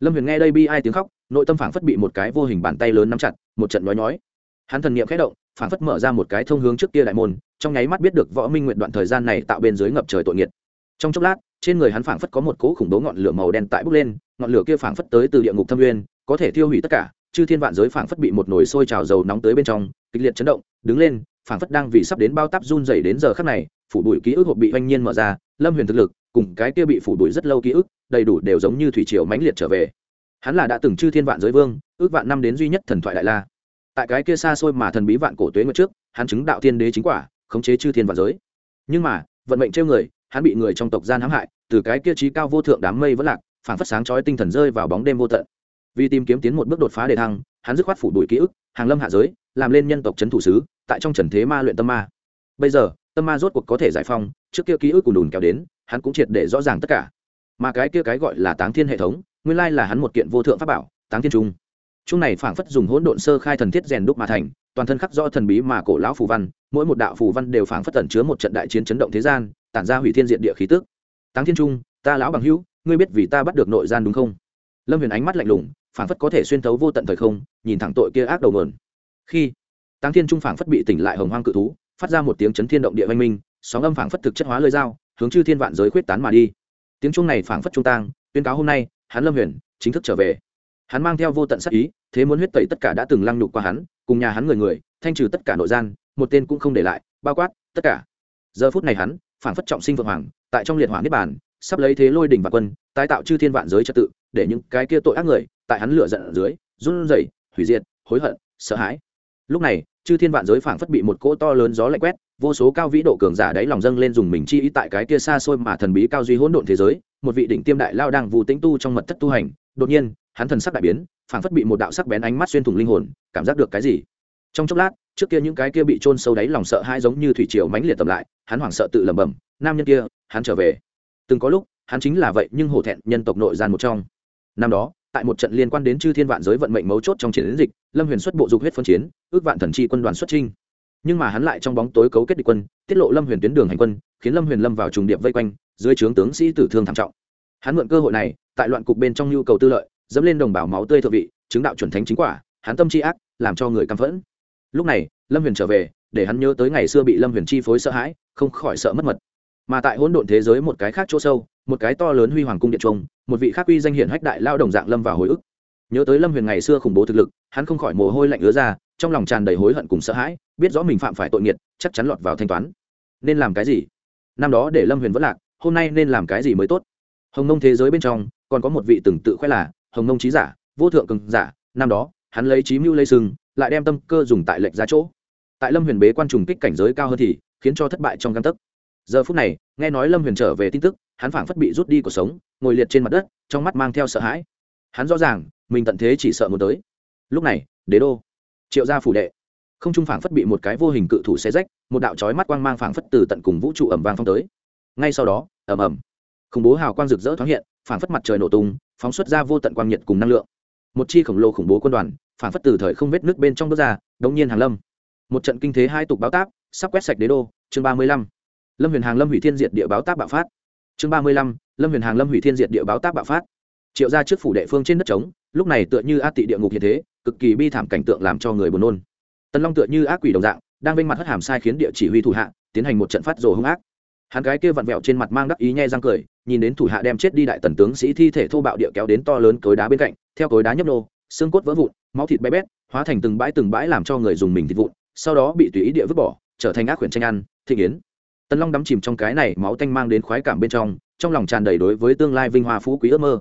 Lâm huyền nghe đây bi ai tiếng khóc, nội tâm phảng phất bị một cái vô hình bàn tay lớn nắm chặt, một trận nói nhói. Hắn thần niệm khẽ động, phảng phất mở ra một cái thông hướng trước kia đại môn, trong nháy mắt biết được võ minh nguyện đoạn thời gian này tạo bên dưới ngập trời tội nghiệt. Trong chốc lát, trên người hắn phảng phất có một cỗ khủng bố ngọn lửa màu đen tại bốc lên, ngọn lửa kia phảng phất tới từ địa ngục thâm nguyên, có thể thiêu hủy tất cả, chư thiên vạn giới phảng phất bị một nồi sôi trào dầu nóng tới bên trong kịch liệt chấn động, đứng lên, phảng phất đang vì sắp đến bao táp run dày đến giờ khắc này, phủ bụi ký ức hộp bị oanh nhiên mở ra, lâm huyền thực lực, cùng cái kia bị phủ bụi rất lâu ký ức, đầy đủ đều giống như thủy triều mãnh liệt trở về. Hắn là đã từng chư thiên vạn giới vương, ước vạn năm đến duy nhất thần thoại đại la. Tại cái kia xa xôi mà thần bí vạn cổ tuế ngược trước, hắn chứng đạo thiên đế chính quả, khống chế chư thiên vạn giới. Nhưng mà, vận mệnh trêu người, hắn bị người trong tộc gian hãm hại, từ cái kia trí cao vô thượng đám mây vẫn lạc, phảng phất sáng chói tinh thần rơi vào bóng đêm vô tận. Vì tìm kiếm tiến một bước đột phá để thăng hắn dứt khoát phủ đuổi ký ức, hàng lâm hạ giới, làm lên nhân tộc c thủ sứ, tại trong trần thế ma luyện tâm ma. Bây giờ, tâm ma rốt cuộc có thể giải phong trước kia ký ức cùng đùn kéo đến, hắn cũng triệt để rõ ràng tất cả. Mà cái kia cái gọi là táng thiên hệ thống, nguyên lai là hắn một kiện vô thượng pháp bảo, táng thiên trung. Chung này phảng phất dùng hỗn độn sơ khai thần thiết rèn đúc mà thành, toàn thân khắc rõ thần bí mà cổ lão phù văn, mỗi một đạo phù văn đều phảng phất tẩn chứa một trận đại chiến chấn động thế gian, tản ra hủy thiên diện địa khí tức. Táng thiên trung, ta lão bằng hữu, ngươi biết vì ta bắt được nội gian đúng không? Lâm huyền ánh mắt lạnh lùng phảng phất có thể xuyên thấu vô tận thời không, nhìn thẳng tội kia ác đầu mờn khi, táng thiên trung phảng phất bị tỉnh lại hồng hoang cự thú, phát ra một tiếng chấn thiên động địa văn minh, sóng âm phảng phất thực chất hóa lơi dao, hướng chư thiên vạn giới khuyết tán mà đi. Tiếng chuông này phảng phất trung tang, tuyên cáo hôm nay, hắn lâm huyền, chính thức trở về. Hắn mang theo vô tận sắc ý, thế muốn huyết tẩy tất cả đã từng lăng nhục qua hắn, cùng nhà hắn người người, thanh trừ tất cả nội gian, một tên cũng không để lại, bao quát tất cả. Giờ phút này hắn, phảng phất trọng sinh vượng hoàng, tại trong liệt hỏa niết bàn, sắp lấy thế lôi đỉnh và quân, tái tạo chư thiên vạn giới trật tự, để những cái kia tội ác người tại hắn lửa giận ở dưới, run rẩy, hủy diệt, hối hận, sợ hãi. Lúc này, chư thiên vạn giới phảng phất bị một cỗ to lớn gió lạnh quét, vô số cao vĩ độ cường giả đáy lòng dâng lên dùng mình chi ý tại cái kia xa xôi mà thần bí cao duy hỗn độn thế giới, một vị đỉnh tiêm đại lao đang vụ tĩnh tu trong mật thất tu hành. Đột nhiên, hắn thần sắc đại biến, phảng phất bị một đạo sắc bén ánh mắt xuyên thủng linh hồn, cảm giác được cái gì? Trong chốc lát, trước kia những cái kia bị chôn sâu đáy lòng sợ hãi giống như thủy triều mãnh liệt tập lại, hắn hoảng sợ tự lẩm bẩm, nam nhân kia, hắn trở về. Từng có lúc, hắn chính là vậy nhưng hổ thẹn nhân tộc nội gian một trong. Năm đó tại một trận liên quan đến chư thiên vạn giới vận mệnh mấu chốt trong chiến dịch, lâm huyền xuất bộ dục huyết phân chiến, ước vạn thần chi quân đoàn xuất trinh nhưng mà hắn lại trong bóng tối cấu kết địch quân, tiết lộ lâm huyền tuyến đường hành quân, khiến lâm huyền lâm vào trùng điệp vây quanh, dưới trướng tướng sĩ tử thương thảm trọng. Hắn mượn cơ hội này, tại loạn cục bên trong nhu cầu tư lợi, dẫm lên đồng bào máu tươi thượng vị, chứng đạo chuẩn thánh chính quả, hắn tâm chi ác, làm cho người căm phẫn. Lúc này, lâm huyền trở về, để hắn nhớ tới ngày xưa bị lâm huyền chi phối sợ hãi, không khỏi sợ mất mật mà tại hỗn độn thế giới một cái khác chỗ sâu, một cái to lớn huy hoàng cung điện trung một vị khác uy danh hiển hách đại lao đồng dạng lâm vào hồi ức. Nhớ tới lâm huyền ngày xưa khủng bố thực lực, hắn không khỏi mồ hôi lạnh ứa ra, trong lòng tràn đầy hối hận cùng sợ hãi, biết rõ mình phạm phải tội nghiệt, chắc chắn lọt vào thanh toán. Nên làm cái gì? Năm đó để lâm huyền vẫn lạc, hôm nay nên làm cái gì mới tốt? Hồng nông thế giới bên trong, còn có một vị từng tự khoe là hồng nông trí giả, vô thượng cường giả, năm đó, hắn lấy trí mưu lây sừng, lại đem tâm cơ dùng tại lệnh ra chỗ. Tại lâm huyền bế quan trùng kích cảnh giới cao hơn thì, khiến cho thất bại trong căn tấc giờ phút này, nghe nói lâm huyền trở về tin tức, hắn phảng phất bị rút đi cuộc sống, ngồi liệt trên mặt đất, trong mắt mang theo sợ hãi. Hắn rõ ràng, mình tận thế chỉ sợ muốn tới. Lúc này, đế đô. Triệu gia phủ đệ. Không trung phảng phất bị một cái vô hình cự thủ xé rách, một đạo trói mắt quang mang phảng phất từ tận cùng vũ trụ ẩm vang phong tới. Ngay sau đó ẩm ẩm khủng bố hào quang rực rỡ thoáng hiện, phảng phất mặt trời nổ tung, phóng xuất ra vô tận quang nhiệt cùng năng lượng. Một chi khổng lồ khủng bố quân đoàn, phảng phất từ thời không vết nước bên trong bước ra, đống nhiên hàng lâm. Một trận kinh thế hai tục báo táp, sắp quét sạch đế đô, chương ba mươi lăm lâm huyền hàng lâm hủy thiên diệt địa báo táp bạo phát. Chương ba mươi lăm, lâm huyền hàng lâm hủy thiên diệt địa báo táp bạo phát. Triệu ra trước phủ đệ phương trên đất trống, lúc này tựa như ác tị địa ngục hiện thế, cực kỳ bi thảm cảnh tượng làm cho người buồn nôn. Tần long tựa như ác quỷ đồng dạng, đang vênh mặt hất hàm sai khiến địa chỉ huy thủ hạ, tiến hành một trận phát rồ hung ác. Hắn gái kia vặn vẹo trên mặt mang đắc ý nhe răng cười, nhìn đến thủ hạ đem chết đi đại tần tướng sĩ thi thể thô bạo địa kéo đến to lớn cối đá bên cạnh, theo cối đá nhấp nô, xương cốt vỡ vụn, máu thịt bé bét, hóa thành từng bãi từng bãi làm cho người dùng mình thịt vụn, sau đó bị tùy ý địa vứt bỏ, trở thành ác quyển tranh ăn thị yến tần long đắm chìm trong cái này máu tanh mang đến khoái cảm bên trong trong lòng tràn đầy đối với tương lai vinh hoa phú quý ước mơ.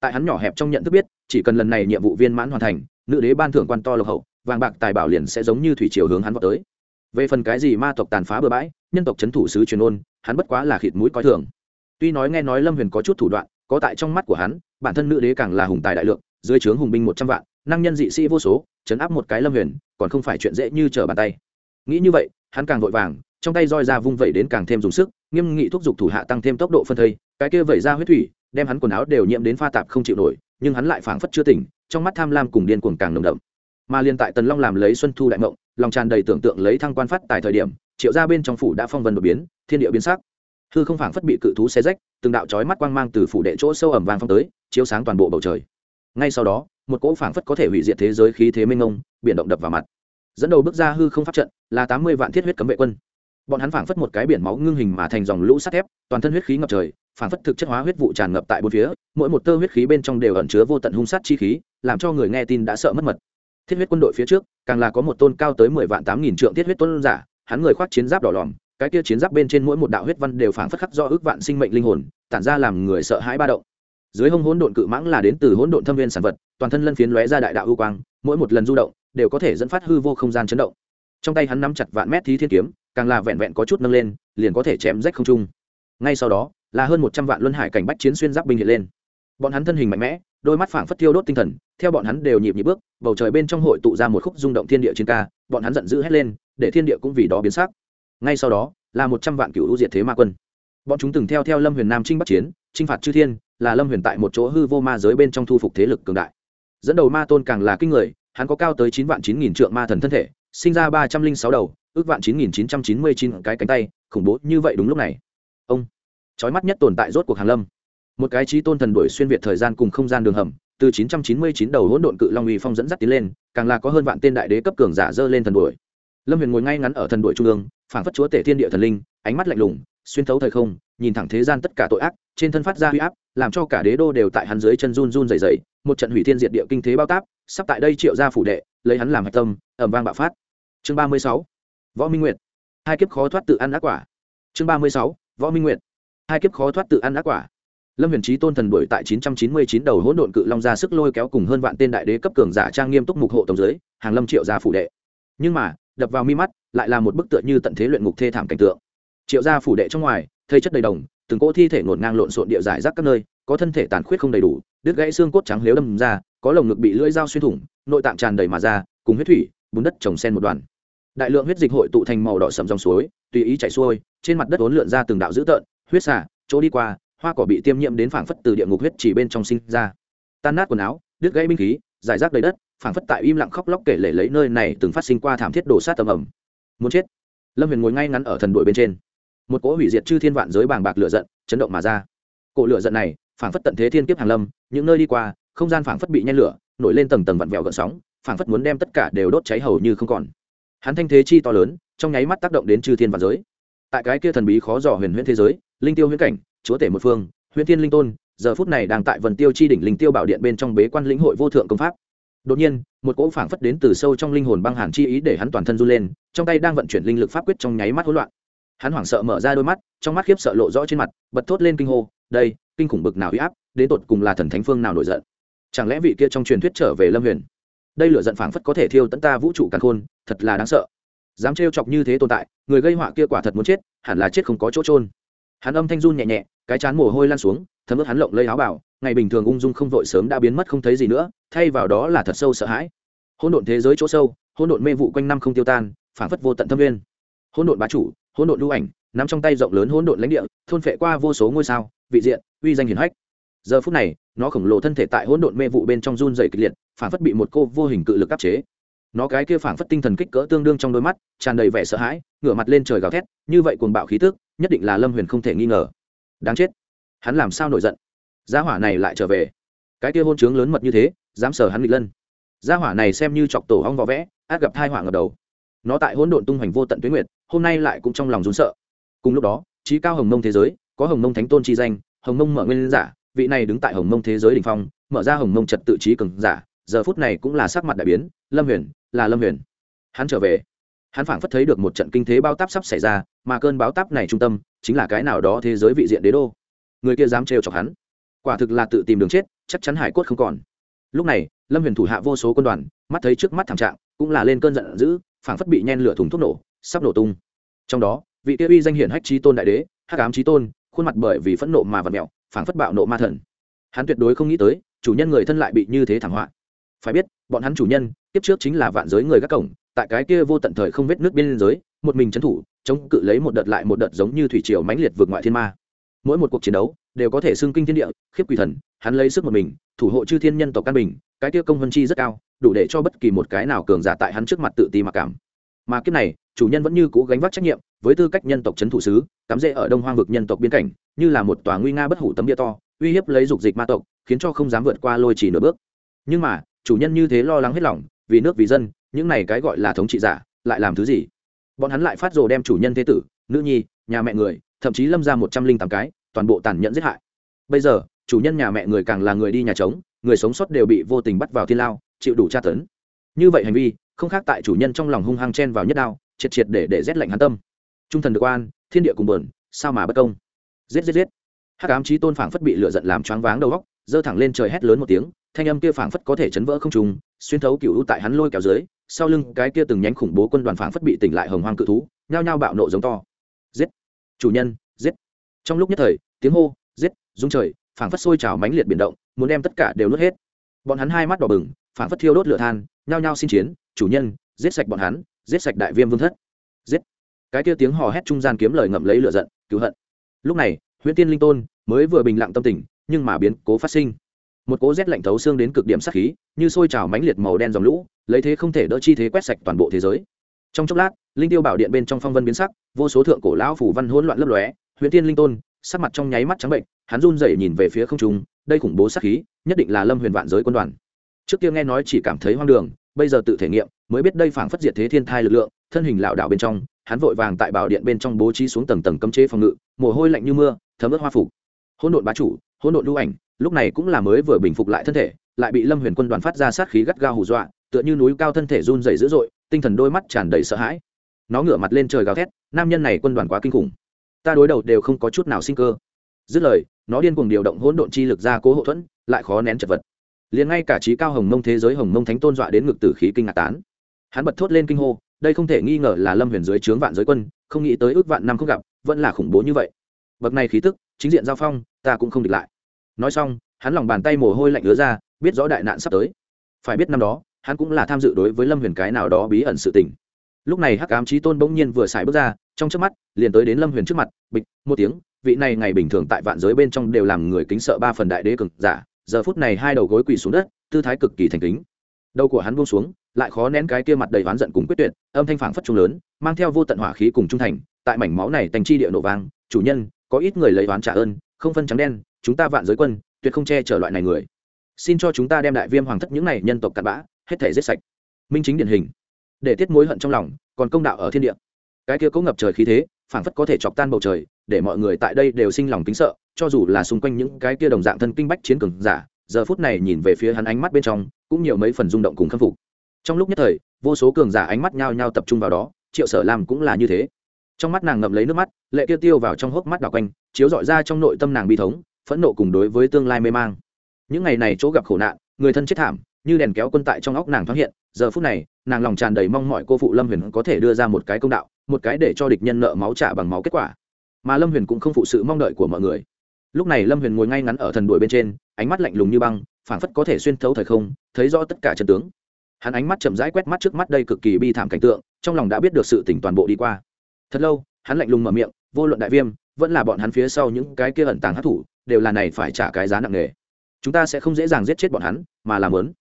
Tại hắn nhỏ hẹp trong nhận thức biết, chỉ cần lần này nhiệm vụ viên mãn hoàn thành, nữ đế ban thưởng quan to lộc hậu, vàng bạc tài bảo liền sẽ giống như thủy triều hướng hắn vào tới. Về phần cái gì ma tộc tàn phá bừa bãi, nhân tộc c h ấ n thủ sứ truyền ôn, hắn bất quá là khịt mũi coi thường. Tuy nói nghe nói lâm huyền có chút thủ đoạn, có tại trong mắt của hắn, bản thân nữ đế càng là hùng tài đại lượng, dưới trướng hùng binh một trăm vạn, năng nhân dị sĩ vô số, chấn áp một cái lâm huyền, còn không phải chuyện dễ như trở bàn tay. Nghĩ như vậy, hắn càng vội vàng trong tay roi ra vung vẩy đến càng thêm dùng sức, nghiêm nghị thúc giục thủ hạ tăng thêm tốc độ phân thây, cái kia vẩy ra huyết thủy, đem hắn quần áo đều nhiễm đến pha tạp không chịu nổi, nhưng hắn lại phảng phất chưa tỉnh, trong mắt tham lam cùng điên cuồng càng nồng đậm. Mà liên tại tần long làm lấy xuân thu đại mộng, lòng tràn đầy tưởng tượng lấy thăng quan phát tại thời điểm, triệu ra bên trong phủ đã phong vân đột biến, thiên địa biến sắc. Hư không phảng phất bị cự thú xé rách, từng đạo chói mắt quang mang từ phủ đệ chỗ sâu ẩm vàng phong tới, chiếu sáng toàn bộ bầu trời. Ngay sau đó, một cỗ phảng phất có thể hủy diệt thế giới khí thế minh ngông biển động đập vào mặt. Dẫn đầu bước ra hư không pháp trận là tám mươi vạn thiết huyết cấm vệ quân bọn hắn phảng phất một cái biển máu ngưng hình mà thành dòng lũ sắt thép, toàn thân huyết khí ngập trời, phảng phất thực chất hóa huyết vụ tràn ngập tại bốn phía, mỗi một tơ huyết khí bên trong đều ẩn chứa vô tận hung sát chi khí, làm cho người nghe tin đã sợ mất mật. Thiết huyết quân đội phía trước, càng là có một tôn cao tới mười vạn tám nghìn trượng thiết huyết tôn giả, hắn người khoác chiến giáp đỏ lòm, cái kia chiến giáp bên trên mỗi một đạo huyết văn đều phảng phất khắc do ước vạn sinh mệnh linh hồn, tản ra làm người sợ hãi ba động. Dưới hông hỗn độn cự mãng là đến từ hỗn độn thâm viên sản vật, toàn thân lân phiến lóe ra đại đạo ưu quang, mỗi một lần du động, đều có thể dẫn phát hư vô không gian chấn động. Trong tay hắn nắm chặt vạn mét thí thiên kiếm càng là vẹn vẹn có chút nâng lên, liền có thể chém rách không trung. Ngay sau đó, là hơn một trăm vạn luân hải cảnh bách chiến xuyên giáp binh hiện lên. Bọn hắn thân hình mạnh mẽ, đôi mắt phảng phất thiêu đốt tinh thần, theo bọn hắn đều nhịp nhịp bước, bầu trời bên trong hội tụ ra một khúc rung động thiên địa trên ca, bọn hắn giận dữ hét lên, để thiên địa cũng vì đó biến sắc. Ngay sau đó, là một trăm vạn cựu ưu diệt thế ma quân. Bọn chúng từng theo theo lâm huyền nam trinh bắc chiến, chinh phạt chư thiên, là lâm huyền tại một chỗ hư vô ma giới bên trong thu phục thế lực cường đại. Dẫn đầu ma tôn càng là kinh người, hắn có cao tới chín vạn chín nghìn trượng ma thần thân thể, sinh ra ba trăm linh sáu đầu ước vạn chín nghìn chín trăm chín mươi chín cái cánh tay, khủng bố như vậy đúng lúc này. Ông trói mắt nhất tồn tại rốt cuộc hàn lâm. Một cái trí tôn thần đuổi xuyên việt thời gian cùng không gian đường hầm, từ 999 đầu hỗn độn cự long uy phong dẫn dắt tiến lên, càng là có hơn vạn tên đại đế cấp cường giả dơ lên thần đuổi. Lâm huyền ngồi ngay ngắn ở thần đuổi trung ương, phảng phất chúa tể thiên địa thần linh, ánh mắt lạnh lùng, xuyên thấu thời không, nhìn thẳng thế gian tất cả tội ác, trên thân phát ra huy áp, làm cho cả đế đô đều tại hắn dưới chân run run rẩy rẩy, một trận hủy thiên diệt địa kinh thế bao táp, sắp tại đây triệu ra phủ đệ, lấy hắn làm hạch tâm ẩm vang bạo phát. Chương 36 võ minh nguyệt. Hai kiếp khó thoát tự ăn ác quả. Chương 36. võ minh nguyệt. Hai kiếp khó thoát tự ăn ác quả. Lâm huyền trí tôn thần đuổi tại 999 đầu hỗn độn cự long ra sức lôi kéo cùng hơn vạn tên đại đế cấp cường giả trang nghiêm túc mục hộ tổng giới, hàng lâm triệu gia phủ đệ. Nhưng mà, đập vào mi mắt, lại là một bức tượng như tận thế luyện ngục thê thảm cảnh tượng. Triệu gia phủ đệ trong ngoài, thây chất đầy đồng, từng cỗ thi thể ngổn ngang lộn xộn địa giải rác các nơi, có thân thể tàn khuyết không đầy đủ, đứt gãy xương cốt trắng lếu đâm ra, có lồng ngực bị lưỡi dao xuyên thủng, nội tạng tràn đầy mà ra, cùng huyết thủy, bùn đất trồng sen một đoàn đại lượng huyết dịch hội tụ thành màu đỏ sầm dòng suối, tùy ý chảy xuôi, trên mặt đất ốn lượn ra từng đạo dữ tợn, huyết xả, chỗ đi qua, hoa cỏ bị tiêm nhiễm đến phảng phất từ địa ngục huyết chỉ bên trong sinh ra. Tan nát quần áo, đứt gãy binh khí, giải rác đầy đất, phảng phất tại im lặng khóc lóc kể lể lấy nơi này từng phát sinh qua thảm thiết đổ sát tầm ẩm muốn chết. Lâm huyền ngồi ngay ngắn ở thần đội bên trên. Một cỗ hủy diệt chư thiên vạn giới bàng bạc lửa giận, chấn động mà ra. Cỗ lửa giận này, phảng phất tận thế thiên kiếp hàng lâm, những nơi đi qua, không gian phảng phất bị nhen lửa, nổi lên tầng tầng vặn vẹo gợn sóng, phảng phất muốn đem tất cả đều đốt cháy hầu như không còn hắn thanh thế chi to lớn, trong nháy mắt tác động đến chư thiên và giới. Tại cái kia thần bí khó dò huyền huyễn thế giới, linh tiêu huyễn cảnh, chúa tể một phương, huyễn thiên linh tôn, giờ phút này đang tại vần tiêu chi đỉnh linh tiêu bảo điện bên trong bế quan lĩnh hội vô thượng công pháp. Đột nhiên, một cỗ phảng phất đến từ sâu trong linh hồn băng hàn chi ý để hắn toàn thân run lên, trong tay đang vận chuyển linh lực pháp quyết trong nháy mắt hỗn loạn. Hắn hoảng sợ mở ra đôi mắt, trong mắt khiếp sợ lộ rõ trên mặt, bật thốt lên kinh hô, đây, kinh khủng bực nào huy áp, đến tột cùng là thần thánh phương nào nổi giận? Chẳng lẽ vị kia trong truyền thuyết trở về lâm huyền đây lửa giận phảng phất có thể thiêu tận ta vũ trụ càn khôn, thật là đáng sợ. Dám trêu chọc như thế tồn tại, người gây họa kia quả thật muốn chết, hẳn là chết không có chỗ trôn hắn âm thanh run nhẹ nhẹ, cái chán mồ hôi lan xuống, thấm ướt hắn lộng lây áo bảo ngày bình thường ung dung không vội sớm đã biến mất không thấy gì nữa, thay vào đó là thật sâu sợ hãi. Hỗn độn thế giới chỗ sâu, hỗn độn mê vụ quanh năm không tiêu tan, phảng phất vô tận thâm nguyên. Hỗn độn bá chủ, hỗn độn lưu ảnh, nắm trong tay rộng lớn hỗn độn lãnh địa, thôn phệ qua vô số ngôi sao, vị diện, uy danh hiển hách. Giờ phút này, nó khổng lồ thân thể tại hỗn độn mê vụ bên trong run dày kịch liệt phảng phất bị một cô vô hình cự lực áp chế. Nó cái kia phảng phất tinh thần kích cỡ tương đương trong đôi mắt, tràn đầy vẻ sợ hãi, ngửa mặt lên trời gào thét, như vậy cuồng bạo khí tức, nhất định là lâm huyền không thể nghi ngờ. Đáng chết. Hắn làm sao nổi giận? Gia hỏa này lại trở về. Cái kia hôn trướng lớn mật như thế, dám sờ hắn nghịch lân. Gia hỏa này xem như chọc tổ hong võ vẽ, át gặp thai hỏa ngập đầu. Nó tại hỗn độn tung hoành vô tận tuyến nguyệt, hôm nay lại cũng trong lòng rún sợ. Cùng lúc đó, trí cao hồng mông thế giới, có hồng mông thánh tôn chi danh, hồng mông mở nguyên giả, vị này đứng tại hồng mông thế giới đ ỉ n h phong, mở ra hồng mông trật tự trí cường giả giờ phút này cũng là sắc mặt đại biến, lâm huyền, là lâm huyền. Hắn trở về. Hắn phảng phất thấy được một trận kinh thế bao táp sắp xảy ra, mà cơn báo táp này trung tâm chính là cái nào đó thế giới vị diện đế đô. Người kia dám trêu chọc hắn. Quả thực là tự tìm đường chết, chắc chắn hải quất không còn. Lúc này, lâm huyền thủ hạ vô số quân đoàn, mắt thấy trước mắt thảm trạng, cũng là lên cơn giận dữ, phảng phất bị nhen lửa thùng thuốc nổ, sắp nổ tung. Trong đó, vị kia uy danh hiển hách trí tôn đại đế, hắc ám trí tôn, khuôn mặt bởi vì phẫn nộ mà vật mẹo phảng phất bạo nộ ma thần. Hắn tuyệt đối không nghĩ tới, chủ nhân người thân lại bị như thế thảm họa phải biết, bọn hắn chủ nhân tiếp trước chính là vạn giới người gác cổng, tại cái kia vô tận thời không vết nước biên giới một mình trấn thủ, chống cự lấy một đợt lại một đợt giống như thủy triều mãnh liệt vượt ngoại thiên ma. Mỗi một cuộc chiến đấu, đều có thể xưng kinh thiên địa, khiếp quỷ thần, hắn lấy sức một mình, thủ hộ chư thiên nhân tộc căn bình, cái kia công vân chi rất cao, đủ để cho bất kỳ một cái nào cường giả tại hắn trước mặt tự ti mặc cảm. Mà kiếp này, chủ nhân vẫn như cố gánh vác trách nhiệm, với tư cách nhân tộc c h ấ n thủ sứ, cắm rễ ở đông hoang vực nhân tộc biên cảnh, như là một tòa nguy nga bất hủ tấm địa to, uy hiếp lấy dục dịch ma tộc, khiến cho không dám vượt qua lôi chỉ nửa bước. Nhưng mà chủ nhân như thế lo lắng hết lòng, vì nước vì dân, những này cái gọi là thống trị giả, lại làm thứ gì? Bọn hắn lại phát rồ đem chủ nhân thế tử, nữ nhi, nhà mẹ người, thậm chí lâm ra một trăm linh tám cái, toàn bộ tàn nhẫn giết hại. Bây giờ, chủ nhân nhà mẹ người càng là người đi nhà trống, người sống sót đều bị vô tình bắt vào thiên lao, chịu đủ tra tấn. Như vậy hành vi, không khác tại chủ nhân trong lòng hung hăng chen vào nhất đao, triệt triệt để để rét lạnh hắn tâm. Trung thần được oan, thiên địa cùng bờn, sao mà bất công? Giết giết giết. Hắc ám trí tôn phảng phất bị lửa giận làm choáng váng đầu góc giơ thẳng lên trời hét lớn một tiếng thanh âm kia phảng phất có thể chấn vỡ không trùng xuyên thấu cựu tại hắn lôi kéo dưới, sau lưng cái kia từng nhánh khủng bố quân đoàn phảng phất bị tỉnh lại hồng hoang cự thú, nhao nhao bạo nộ giống to. Giết! Chủ nhân, giết! Trong lúc nhất thời, tiếng hô, giết! Rung trời, phảng phất sôi trào mãnh liệt biển động, muốn đem tất cả đều nuốt hết. Bọn hắn hai mắt đỏ bừng, phảng phất thiêu đốt lửa than, nhao nhao xin chiến, chủ nhân, giết sạch bọn hắn, giết sạch đại viêm vương thất. Giết! Cái kia tiếng hò hét trung gian kiếm lời ngậm lấy lửa giận, cứu hận. Lúc này, huyễn tiên linh tôn mới vừa bình lặng tâm tình, nhưng mà biến cố phát sinh một cố rét lạnh thấu xương đến cực điểm sát khí, như sôi trào mãnh liệt màu đen dòng lũ, lấy thế không thể đỡ chi thế quét sạch toàn bộ thế giới. Trong chốc lát, linh tiêu bảo điện bên trong phong vân biến sắc, vô số thượng cổ lão phủ văn hỗn loạn lấp lóe huyện tiên linh tôn, sắc mặt trong nháy mắt trắng bệnh, hắn run rẩy nhìn về phía không trung, đây khủng bố sát khí, nhất định là lâm huyền vạn giới quân đoàn. Trước kia nghe nói chỉ cảm thấy hoang đường, bây giờ tự thể nghiệm, mới biết đây phảng phất diệt thế thiên thai lực lượng, thân hình lảo đảo bên trong, hắn vội vàng tại bảo điện bên trong bố trí xuống tầng tầng cấm chế phòng ngự, mồ hôi lạnh như mưa, thấm ướt hoa phục. Hỗn độn bá chủ hỗn độn lưu ảnh, lúc này cũng là mới vừa bình phục lại thân thể, lại bị lâm huyền quân đoàn phát ra sát khí gắt gao hù dọa, tựa như núi cao thân thể run rẩy dữ dội, tinh thần đôi mắt tràn đầy sợ hãi. Nó ngửa mặt lên trời gào thét, nam nhân này quân đoàn quá kinh khủng. Ta đối đầu đều không có chút nào sinh cơ. Dứt lời, nó điên cuồng điều động hỗn độn chi lực ra cố hậu thuẫn, lại khó nén chật vật. Liền ngay cả trí cao hồng mông thế giới hồng mông thánh tôn dọa đến ngực tử khí kinh ngạc tán. Hắn bật thốt lên kinh hô, đây không thể nghi ngờ là lâm huyền dưới trướng vạn giới quân, không nghĩ tới ước vạn năm không gặp, vẫn là khủng bố như vậy. Bậc này khí tức, chính diện giao phong ta cũng không địch lại. Nói xong, hắn lòng bàn tay mồ hôi lạnh ứa ra, biết rõ đại nạn sắp tới. Phải biết năm đó, hắn cũng là tham dự đối với lâm huyền cái nào đó bí ẩn sự tình. Lúc này hắc ám trí tôn bỗng nhiên vừa xài bước ra, trong trước mắt, liền tới đến lâm huyền trước mặt, bịch, một tiếng, vị này ngày bình thường tại vạn giới bên trong đều làm người kính sợ ba phần đại đế cực giả, giờ phút này hai đầu gối quỳ xuống đất, tư thái cực kỳ thành kính. Đầu của hắn buông xuống, lại khó nén cái kia mặt đầy oán giận cùng quyết tuyệt, âm thanh phảng phất trung lớn, mang theo vô tận hỏa khí cùng trung thành, tại mảnh máu này thành chi địa nổ vang, chủ nhân, có ít người lấy oán trả ơn không phân trắng đen, chúng ta vạn giới quân, tuyệt không che chở loại này người. Xin cho chúng ta đem đại viêm hoàng thất những này nhân tộc cặn bã, hết thể giết sạch. Minh chính điển hình. Để tiết mối hận trong lòng, còn công đạo ở thiên địa. Cái kia cũng ngập trời khí thế, phảng phất có thể chọc tan bầu trời, để mọi người tại đây đều sinh lòng kính sợ, cho dù là xung quanh những cái kia đồng dạng thân kinh bách chiến cường giả, giờ phút này nhìn về phía hắn ánh mắt bên trong, cũng nhiều mấy phần rung động cùng khâm phục. Trong lúc nhất thời, vô số cường giả ánh mắt nhao nhao tập trung vào đó, triệu sở làm cũng là như thế trong mắt nàng ngậm lấy nước mắt, lệ kia tiêu vào trong hốc mắt đảo quanh, chiếu dọi ra trong nội tâm nàng bi thống, phẫn nộ cùng đối với tương lai mê mang. Những ngày này chỗ gặp khổ nạn, người thân chết thảm, như đèn kéo quân tại trong óc nàng thoáng hiện, giờ phút này, nàng lòng tràn đầy mong mọi cô phụ lâm huyền có thể đưa ra một cái công đạo, một cái để cho địch nhân nợ máu trả bằng máu kết quả. Mà lâm huyền cũng không phụ sự mong đợi của mọi người. Lúc này lâm huyền ngồi ngay ngắn ở thần đuổi bên trên, ánh mắt lạnh lùng như băng, phảng phất có thể xuyên thấu thời không, thấy rõ tất cả trận tướng. Hắn ánh mắt chậm rãi quét mắt trước mắt đây cực kỳ bi thảm cảnh tượng, trong lòng đã biết được sự tỉnh toàn bộ đi qua thật lâu, hắn lạnh lùng mở miệng, vô luận đại viêm, vẫn là bọn hắn phía sau những cái kia ẩn tàng hát thủ, đều là này phải trả cái giá nặng nề. Chúng ta sẽ không dễ dàng giết chết bọn hắn, mà làm lớn.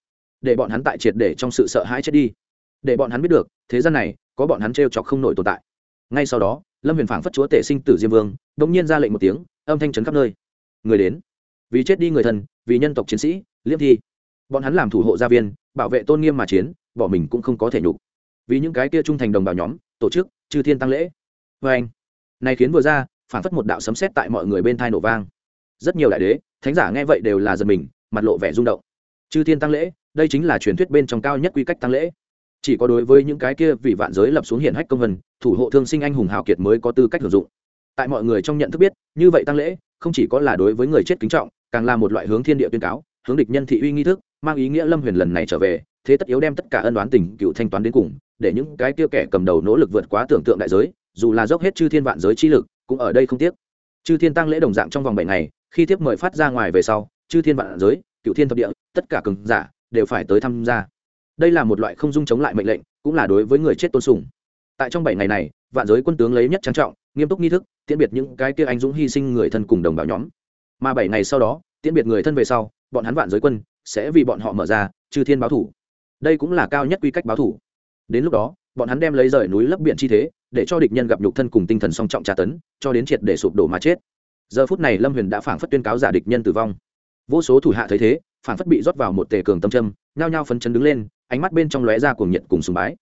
Để bọn hắn tại triệt để trong sự sợ hãi chết đi. Để bọn hắn biết được, thế gian này, có bọn hắn t r e o chọc không nổi tồn tại. Ngay sau đó, lâm huyền phảng phất chúa tể sinh tử diêm vương đ ỗ n g nhiên ra lệnh một tiếng, âm thanh trấn khắp nơi. Người đến. Vì chết đi người thân, vì nhân tộc chiến sĩ, liêm thi. Bọn hắn làm thủ hộ gia viên, bảo vệ tôn nghiêm mà chiến, bỏ mình cũng không có thể nhục. Vì những cái kia trung thành đồng bào nhóm, tổ chức, chư thiên tăng lễ vê anh. Này khiến vừa ra phảng phất một đạo sấm sét tại mọi người bên thai nổ vang. Rất nhiều đại đế, thánh giả nghe vậy đều là giật mình, mặt lộ vẻ rung động. Chư thiên tăng lễ, đây chính là truyền thuyết bên trong cao nhất quy cách tăng lễ. Chỉ có đối với những cái kia vì vạn giới lập xuống hiển hách công vân, thủ hộ thương sinh anh hùng hào kiệt mới có tư cách sử dụng. Tại mọi người trong nhận thức biết, như vậy tăng lễ, không chỉ có là đối với người chết kính trọng, càng là một loại hướng thiên địa tuyên cáo, hướng địch nhân thị uy nghi thức, mang ý nghĩa lâm huyền lần này trở về, thế tất yếu đem tất cả ân đoán tình cựu thanh toán đến cùng, để những cái kia kẻ cầm đầu nỗ lực vượt quá tưởng tượng đại giới dù là dốc hết chư thiên vạn giới chi lực, cũng ở đây không tiếc. Chư thiên tăng lễ đồng dạng trong vòng bảy ngày, khi tiếp mời phát ra ngoài về sau, chư thiên vạn giới, cựu thiên thập địa, tất cả cường giả đều phải tới tham gia. Đây là một loại không dung chống lại mệnh lệnh, cũng là đối với người chết tôn sùng. Tại trong bảy ngày này, vạn giới quân tướng lấy nhất trang trọng, nghiêm túc nghi thức, tiễn biệt những cái kia anh dũng hy sinh người thân cùng đồng bào nhóm. Mà bảy ngày sau đó, tiễn biệt người thân về sau, bọn hắn vạn giới quân sẽ vì bọn họ mở ra chư thiên báo thủ. Đây cũng là cao nhất quy cách báo thủ. Đến lúc đó, bọn hắn đem lấy rời núi lấp biển chi thế để cho địch nhân gặp nhục thân cùng tinh thần song trọng tra tấn, cho đến triệt để sụp đổ mà chết. Giờ phút này lâm huyền đã phảng phất tuyên cáo giả địch nhân tử vong. Vô số thủ hạ thấy thế, phảng phất bị rót vào một tề cường tâm châm, nhao nhao phấn chấn đứng lên, ánh mắt bên trong lóe ra cuồng nhiệt cùng sùng bái.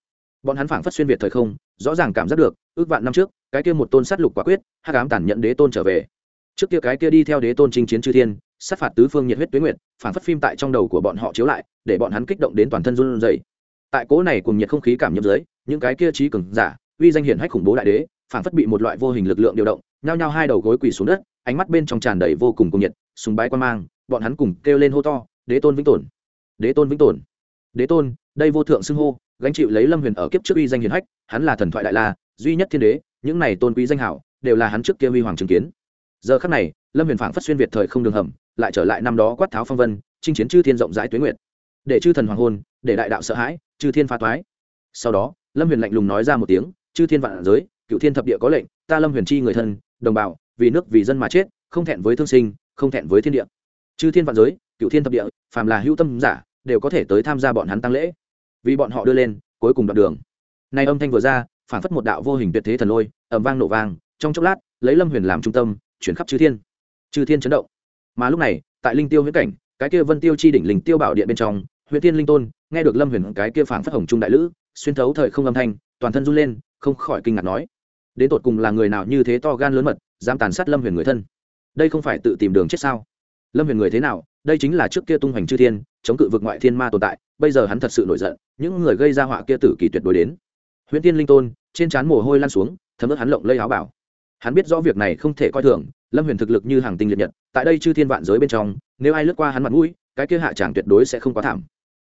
Bọn hắn phảng phất xuyên việt thời không, rõ ràng cảm giác được, ước vạn năm trước, cái kia một tôn sát lục quả quyết, hắc ám tản nhận đế tôn trở về. Trước kia cái kia đi theo đế tôn chinh chiến chư thiên, sát phạt tứ phương nhiệt huyết tuyến nguyệt, phảng phất phim tại trong đầu của bọn họ chiếu lại, để bọn hắn kích động đến toàn thân run rẩy. Tại cố này cùng nhiệt không khí cảm nhiễm dưới, những cái kia trí cường giả uy danh hiển hách khủng bố đại đế, phảng phất bị một loại vô hình lực lượng điều động, nhao nhao hai đầu gối quỳ xuống đất, ánh mắt bên trong tràn đầy vô cùng cung nhiệt súng bái quan mang, bọn hắn cùng kêu lên hô to, đế tôn vĩnh tồn! Đế tôn vĩnh tồn! Đế tôn, đây vô thượng xưng hô, gánh chịu lấy lâm huyền ở kiếp trước uy danh hiển hách, hắn là thần thoại đại la, duy nhất thiên đế, những này tôn quý danh hảo, đều là hắn trước kia huy hoàng chứng kiến. Giờ khắc này, lâm huyền phảng phất xuyên việt thời không đường hầm, lại trở lại năm đó quát tháo phong vân, chinh chiến chư thiên rộng rãi tuế nguyệt. Để chư thần hoàng hôn, để đại đạo sợ hãi, chư thiên phá toái. Sau đó, lâm huyền lạnh lùng nói ra một tiếng chư thiên vạn giới, cựu thiên thập địa có lệnh, ta lâm huyền chi người thân, đồng bào, vì nước vì dân mà chết, không thẹn với thương sinh, không thẹn với thiên địa. Chư thiên vạn giới, cựu thiên thập địa, phàm là hữu tâm giả, đều có thể tới tham gia bọn hắn tăng lễ. Vì bọn họ đưa lên, cuối cùng đoạn đường. Nay âm thanh vừa ra, phản phất một đạo vô hình tuyệt thế thần lôi ẩm vang nổ vang, trong chốc lát, lấy lâm huyền làm trung tâm, chuyển khắp chư thiên. Chư thiên chấn động. Mà lúc này, tại linh tiêu huyễn cảnh, cái kia vân tiêu chi đỉnh linh tiêu bảo điện bên trong huyện tiên linh tôn, nghe được lâm huyền cái kia phản phất hồng trung đại lữ, xuyên thấu thời không âm thanh, toàn thân run lên không khỏi kinh ngạc nói, đến tột cùng là người nào như thế to gan lớn mật, dám tàn sát lâm huyền người thân? Đây không phải tự tìm đường chết sao? Lâm huyền người thế nào? Đây chính là trước kia tung hoành chư thiên, chống cự vực ngoại thiên ma tồn tại, bây giờ hắn thật sự nổi giận, những người gây ra họa kia tử kỳ tuyệt đối đến. Huyễn tiên linh tôn, trên trán mồ hôi lan xuống, thấm ướt hắn lộng lây áo bảo. Hắn biết rõ việc này không thể coi thường, lâm huyền thực lực như hàng tinh liệt nhật, tại đây chư thiên vạn giới bên trong, nếu ai lướt qua hắn mặt mũi, cái kia hạ tràng tuyệt đối sẽ không quá thảm.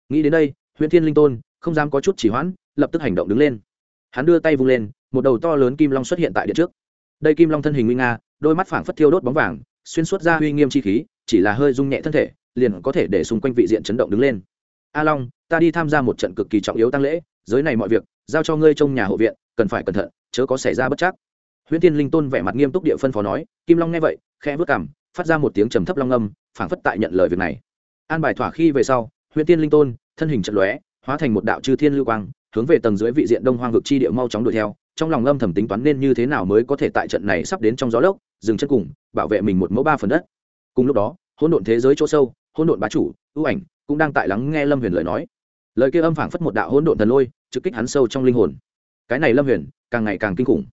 Nghĩ đến đây, huyễn thiên linh tôn, không dám có chút chỉ hoãn, lập tức hành động đứng lên hắn đưa tay vung lên, một đầu to lớn kim long xuất hiện tại điện trước. Đây kim long thân hình nguy nga, đôi mắt phảng phất thiêu đốt bóng vàng, xuyên suốt ra uy nghiêm chi khí, chỉ là hơi rung nhẹ thân thể, liền có thể để xung quanh vị diện chấn động đứng lên. A long, ta đi tham gia một trận cực kỳ trọng yếu tăng lễ, giới này mọi việc, giao cho ngươi trong nhà hộ viện, cần phải cẩn thận, chớ có xảy ra bất chắc. Huyễn tiên linh tôn vẻ mặt nghiêm túc địa phân phó nói, kim long nghe vậy, khẽ vớt cảm phát ra một tiếng trầm thấp long âm, phảng phất tại nhận lời việc này. An bài thỏa khi về sau huyện tiên linh tôn, thân hình trận lóe, hóa thành một đạo chư thiên lưu quang hướng về tầng dưới vị diện đông hoang vực chi địa mau chóng đuổi theo, trong lòng âm thầm tính toán nên như thế nào mới có thể tại trận này sắp đến trong gió lốc, dừng chân cùng, bảo vệ mình một mẫu ba phần đất. Cùng lúc đó, hỗn độn thế giới chỗ sâu, hỗn độn bá chủ, ưu ảnh, cũng đang tại lắng nghe lâm huyền lời nói. Lời kia âm phảng phất một đạo hỗn độn thần lôi, trực kích hắn sâu trong linh hồn. Cái này lâm huyền, càng ngày càng kinh khủng.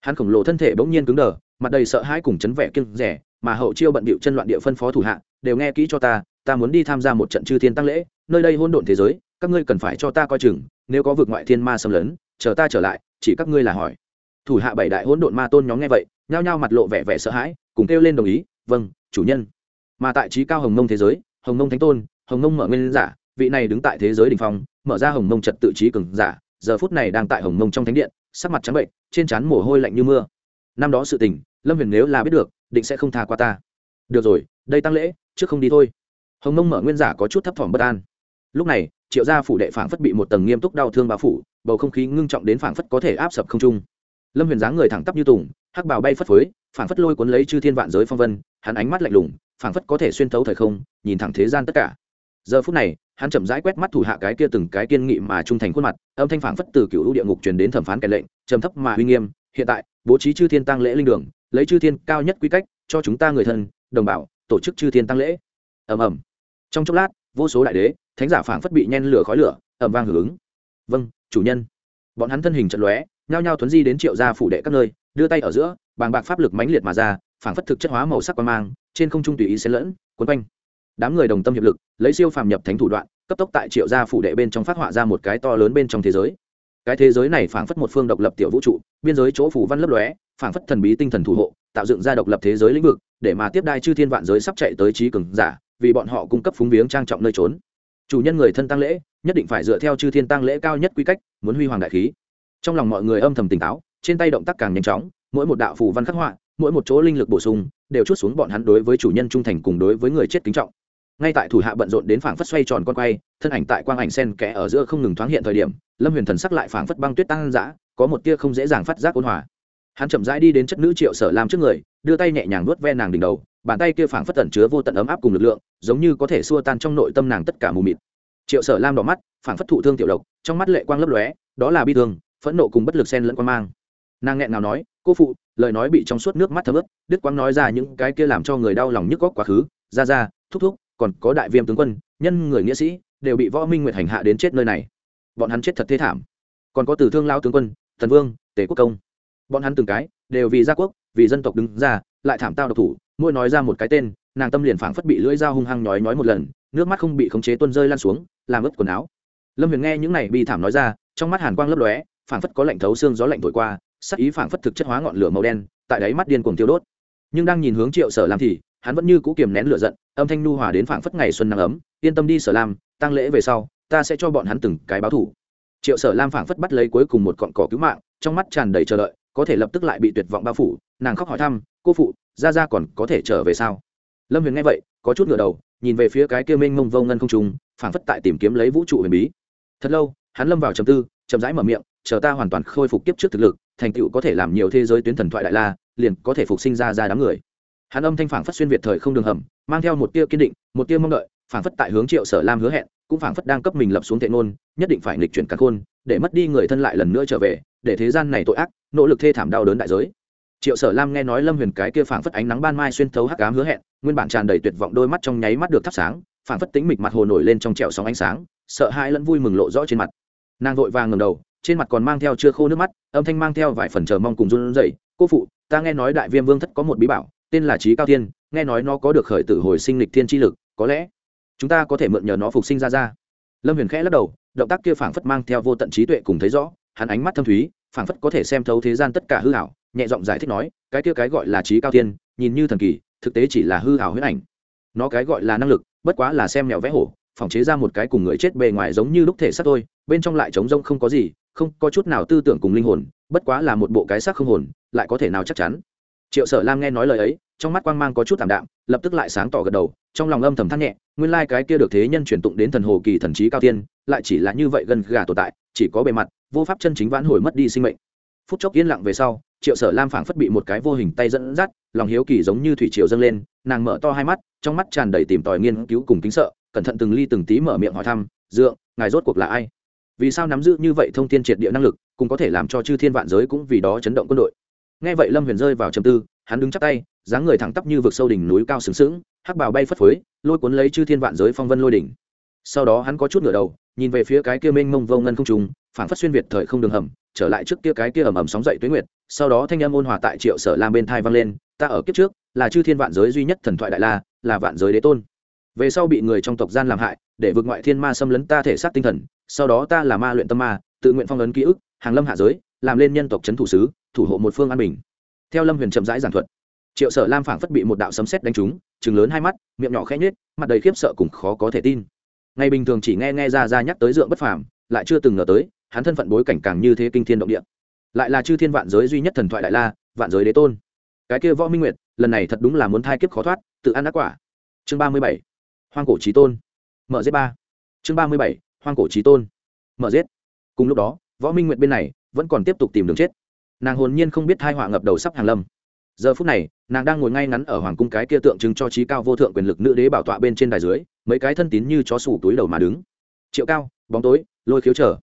Hắn khổng lồ thân thể bỗng nhiên cứng đờ, mặt đầy sợ hãi cùng chấn vẻ kiêng rẻ, mà hậu chiêu bận bịu chân loạn địa phân phó thủ hạ, đều nghe kỹ cho ta ta muốn đi tham gia một trận chư thiên tăng lễ, nơi đây hôn độn thế giới, các ngươi cần phải cho ta coi chừng nếu có vực ngoại thiên ma xâm lấn, chờ ta trở lại, chỉ các ngươi là hỏi. Thủ hạ bảy đại hỗn độn ma tôn nhóm nghe vậy, nhao nhao mặt lộ vẻ vẻ sợ hãi, cùng kêu lên đồng ý vâng chủ nhân. Mà tại trí cao hồng mông thế giới, hồng mông thánh tôn, hồng mông mở nguyên giả, vị này đứng tại thế giới đình phong, mở ra hồng mông trật tự trí cường giả, giờ phút này đang tại hồng mông trong thánh điện, sắc mặt trắng bệnh, trên trán mồ hôi lạnh như mưa. Năm đó sự tình, lâm huyền nếu là biết được, định sẽ không tha qua ta. Được rồi, đây tăng lễ, trước không đi thôi. Hồng mông mở nguyên giả có chút thấp thỏm bất an lúc này, triệu gia phủ đệ phảng phất bị một tầng nghiêm túc đau thương bao phủ, bầu không khí ngưng trọng đến phảng phất có thể áp sập không trung. Lâm huyền dáng người thẳng tắp như tùng, hắc bào bay phất phới, phảng phất lôi cuốn lấy chư thiên vạn giới phong vân, hắn ánh mắt lạnh lùng, phảng phất có thể xuyên thấu thời không, nhìn thẳng thế gian tất cả. Giờ phút này, hắn chậm rãi quét mắt thủ hạ cái kia từng cái kiên nghị mà trung thành khuôn mặt, âm thanh phảng phất từ cựu địa ngục truyền đến thẩm phán kẻ lệnh, trầm thấp mà uy nghiêm, hiện tại, bố trí chư thiên tăng lễ linh đường, lấy chư thiên cao nhất quy cách, cho chúng ta người thân, đồng bào, tổ chức chư thiên tăng lễ. Ầm ầm. Trong chốc lát vô số đại đế, thánh giả phảng phất bị nhen lửa khói lửa, ầm vang hưởng ứng. Vâng chủ nhân. Bọn hắn thân hình trận lóe, nhao nhao thuấn di đến triệu gia phủ đệ các nơi, đưa tay ở giữa, bàng bạc pháp lực mãnh liệt mà ra, phảng phất thực chất hóa màu sắc quan mang, trên không trung tùy ý xen lẫn quấn quanh. Đám người đồng tâm hiệp lực, lấy siêu phàm nhập thánh thủ đoạn, cấp tốc tại triệu gia phủ đệ bên trong phát họa ra một cái to lớn bên trong thế giới. Cái thế giới này phảng phất một phương độc lập tiểu vũ trụ, biên giới chỗ phủ văn lấp lóe, phảng phất thần bí tinh thần thủ hộ, tạo dựng ra độc lập thế giới lĩnh vực, để mà tiếp đai chư thiên vạn giới sắp chạy tới trí cường giả vì bọn họ cung cấp phúng viếng trang trọng nơi trốn. Chủ nhân người thân tăng lễ, nhất định phải dựa theo chư thiên tăng lễ cao nhất quy cách, muốn huy hoàng đại khí. Trong lòng mọi người âm thầm tỉnh táo, trên tay động tác càng nhanh chóng, mỗi một đạo phù văn khắc họa, mỗi một chỗ linh lực bổ sung, đều chút xuống bọn hắn đối với chủ nhân trung thành cùng đối với người chết kính trọng. Ngay tại thủ hạ bận rộn đến phảng phất xoay tròn con quay, thân ảnh tại quang ảnh sen kẽ ở giữa không ngừng thoáng hiện thời điểm, lâm huyền thần sắc lại phảng phất băng tuyết tăng dã có một tia không dễ dàng phát giác ôn hòa. Hắn chậm rãi đi đến chất nữ triệu sở lam trước người, đưa tay nhẹ nhàng nuốt ve nàng đỉnh đầu bàn tay kia phảng phất tẩn chứa vô tận ấm áp cùng lực lượng, giống như có thể xua tan trong nội tâm nàng tất cả mù mịt. Triệu sở lam đỏ mắt, phảng phất thụ thương tiểu độc, trong mắt lệ quang lấp lóe, đó là bi thương, phẫn nộ cùng bất lực xen lẫn quan mang. Nàng nghẹn nào nói, cô phụ, lời nói bị trong suốt nước mắt thấm ướt đức quang nói ra những cái kia làm cho người đau lòng nhức góc quá khứ. Ra ra, thúc thúc, còn có đại viêm tướng quân, nhân người nghĩa sĩ, đều bị võ minh nguyệt hành hạ đến chết nơi này. Bọn hắn chết thật thê thảm. Còn có tử thương lao tướng quân, thần vương tề quốc công. Bọn hắn từng cái, đều vì gia quốc, vì dân tộc đứng ra, lại thảm tao độc thủ mỗi nói ra một cái tên, nàng tâm liền phảng phất bị lưỡi dao hung hăng nhói nhói một lần, nước mắt không bị khống chế tuôn rơi lan xuống, làm ướt quần áo. Lâm huyền nghe những này bi thảm nói ra, trong mắt hàn quang lấp lóe, phảng phất có lạnh thấu xương gió lạnh thổi qua, sắc ý phảng phất thực chất hóa ngọn lửa màu đen, tại đáy mắt điên cuồng tiêu đốt. Nhưng đang nhìn hướng triệu sở làm thì, hắn vẫn như cũ kiềm nén lửa giận, âm thanh nu hòa đến phảng phất ngày xuân nắng ấm, yên tâm đi sở lam tăng lễ về sau, ta sẽ cho bọn hắn từng cái báo thủ. Triệu sở lam phảng phất bắt lấy cuối cùng một cọn cỏ cứu mạng, trong mắt tràn đầy chờ đợi, có thể lập tức lại bị tuyệt vọng bao phủ, nàng khóc hỏi thăm cô phụ ra ra còn có thể trở về sao? Lâm huyền nghe vậy, có chút ngửa đầu, nhìn về phía cái kia mênh mông vô ngân không trùng phảng phất tại tìm kiếm lấy vũ trụ huyền bí. Thật lâu, hắn lâm vào trầm tư, chậm rãi mở miệng, chờ ta hoàn toàn khôi phục kiếp trước thực lực, thành tựu có thể làm nhiều thế giới tuyến thần thoại đại la, liền có thể phục sinh ra ra đám người. Hắn âm thanh phảng phất xuyên việt thời không đường hầm, mang theo một tia kiên định, một tia mong đợi, phảng phất tại hướng triệu sở lam hứa hẹn, cũng phảng phất đang cấp mình lập xuống tệ ngôn, nhất định phải nghịch chuyển cả khôn, để mất đi người thân lại lần nữa trở về, để thế gian này tội ác, nỗ lực thê thảm đau đớn đại giới triệu sở lam nghe nói lâm huyền cái kia phảng phất ánh nắng ban mai xuyên thấu hắc ám hứa hẹn, nguyên bản tràn đầy tuyệt vọng, đôi mắt trong nháy mắt được thắp sáng, phảng phất tính mịch mặt hồ nổi lên trong trẹo sóng ánh sáng, sợ hãi lẫn vui mừng lộ rõ trên mặt. Nàng vội vàng ngầm đầu, trên mặt còn mang theo chưa khô nước mắt, âm thanh mang theo vài phần chờ mong cùng run rẩy, cô phụ, ta nghe nói đại viêm vương thất có một bí bảo, tên là trí cao thiên, nghe nói nó có được khởi tử hồi sinh lịch thiên chi lực, có lẽ chúng ta có thể mượn nhờ nó phục sinh ra ra. Lâm huyền khẽ lắc đầu, động tác kia phảng phất mang theo vô tận trí tuệ cùng thấy rõ, hắn ánh mắt thâm thúy, phảng phất có thể xem thấu thế gian tất cả hư hảo nhẹ giọng giải thích nói cái kia cái gọi là trí cao tiên, nhìn như thần kỳ thực tế chỉ là hư hảo huyết ảnh. Nó cái gọi là năng lực bất quá là xem mèo vẽ hổ phỏng chế ra một cái cùng người chết bề ngoài giống như lúc thể xác thôi bên trong lại trống rông không có gì không có chút nào tư tưởng cùng linh hồn bất quá là một bộ cái xác không hồn lại có thể nào chắc chắn. Triệu sở lam nghe nói lời ấy trong mắt quang mang có chút t đạm lập tức lại sáng tỏ gật đầu trong lòng âm thầm thắt nhẹ nguyên lai、like、cái kia được thế nhân truyền tụng đến thần hồ kỳ thần trí cao tiên lại chỉ là như vậy gần gà tồn tại chỉ có bề mặt vô pháp chân chính vãn hồi mất đi sinh mệnh phút chốc yên lặng về sau, triệu sở lam phảng phất bị một cái vô hình tay dẫn dắt, lòng hiếu kỳ giống như thủy triều dâng lên, nàng mở to hai mắt, trong mắt tràn đầy tìm tòi nghiên cứu cùng kính sợ, cẩn thận từng ly từng tí mở miệng hỏi thăm, dượng, ngài rốt cuộc là ai? Vì sao nắm giữ như vậy thông tin triệt địa năng lực cũng có thể làm cho chư thiên vạn giới cũng vì đó chấn động quân đội? Nghe vậy lâm huyền rơi vào trầm tư, hắn đứng chắp tay, dáng người thẳng tắp như vực sâu đỉnh núi cao sừng sững, hắc bào bay phất phới, lôi cuốn lấy chư thiên vạn giới phong vân lôi đỉnh. Sau đó hắn có chút ngửa đầu, nhìn về phía cái kia mênh mông vô ngân không trùng phảng phất xuyên việt thời không đường hầm trở lại trước kia cái kia ầm ầm sóng dậy tuyết nguyệt, sau đó thanh âm ôn hòa tại triệu sở lam bên thai vang lên, ta ở kiếp trước, là chư thiên vạn giới duy nhất thần thoại đại la, là vạn giới đế tôn. Về sau bị người trong tộc gian làm hại, để vượt ngoại thiên ma xâm lấn ta thể xác tinh thần, sau đó ta là ma luyện tâm ma, tự nguyện phong ấn ký ức, hàng lâm hạ giới, làm lên nhân tộc c h ấ n thủ sứ, thủ hộ một phương an bình. Theo lâm huyền chậm rãi giảng thuật, triệu sở lam phảng phất bị một đạo sấm sét đánh trúng chừng lớn hai mắt, miệng nhỏ khẽ nhết mặt đầy khiếp sợ cùng khó có thể tin. Ngày bình thường chỉ nghe nghe ra ra nhắc tới dượng bất phàm, lại chưa từng ngờ tới hắn thân phận bối cảnh càng như thế kinh thiên động địa. Lại là chư thiên vạn giới duy nhất thần thoại đại la, vạn giới đế tôn. Cái kia võ minh nguyệt, lần này thật đúng là muốn thai kiếp khó thoát, tự ăn ác quả. Chương ba mươi bảy, hoang cổ trí tôn. Mở giết ba. Chương ba mươi bảy, hoang cổ trí tôn. Mở giết. Cùng lúc đó, võ minh nguyệt bên này vẫn còn tiếp tục tìm đường chết. Nàng hồn nhiên không biết hai họa ngập đầu sắp hàng lâm. Giờ phút này, nàng đang ngồi ngay ngắn ở hoàng cung cái kia tượng trưng cho trí cao vô thượng quyền lực nữ đế bảo tọa bên trên đài dưới, mấy cái thân tín như chó sủ túi đầu mà đứng. Triệu cao, bóng tối, lôi khiếu trở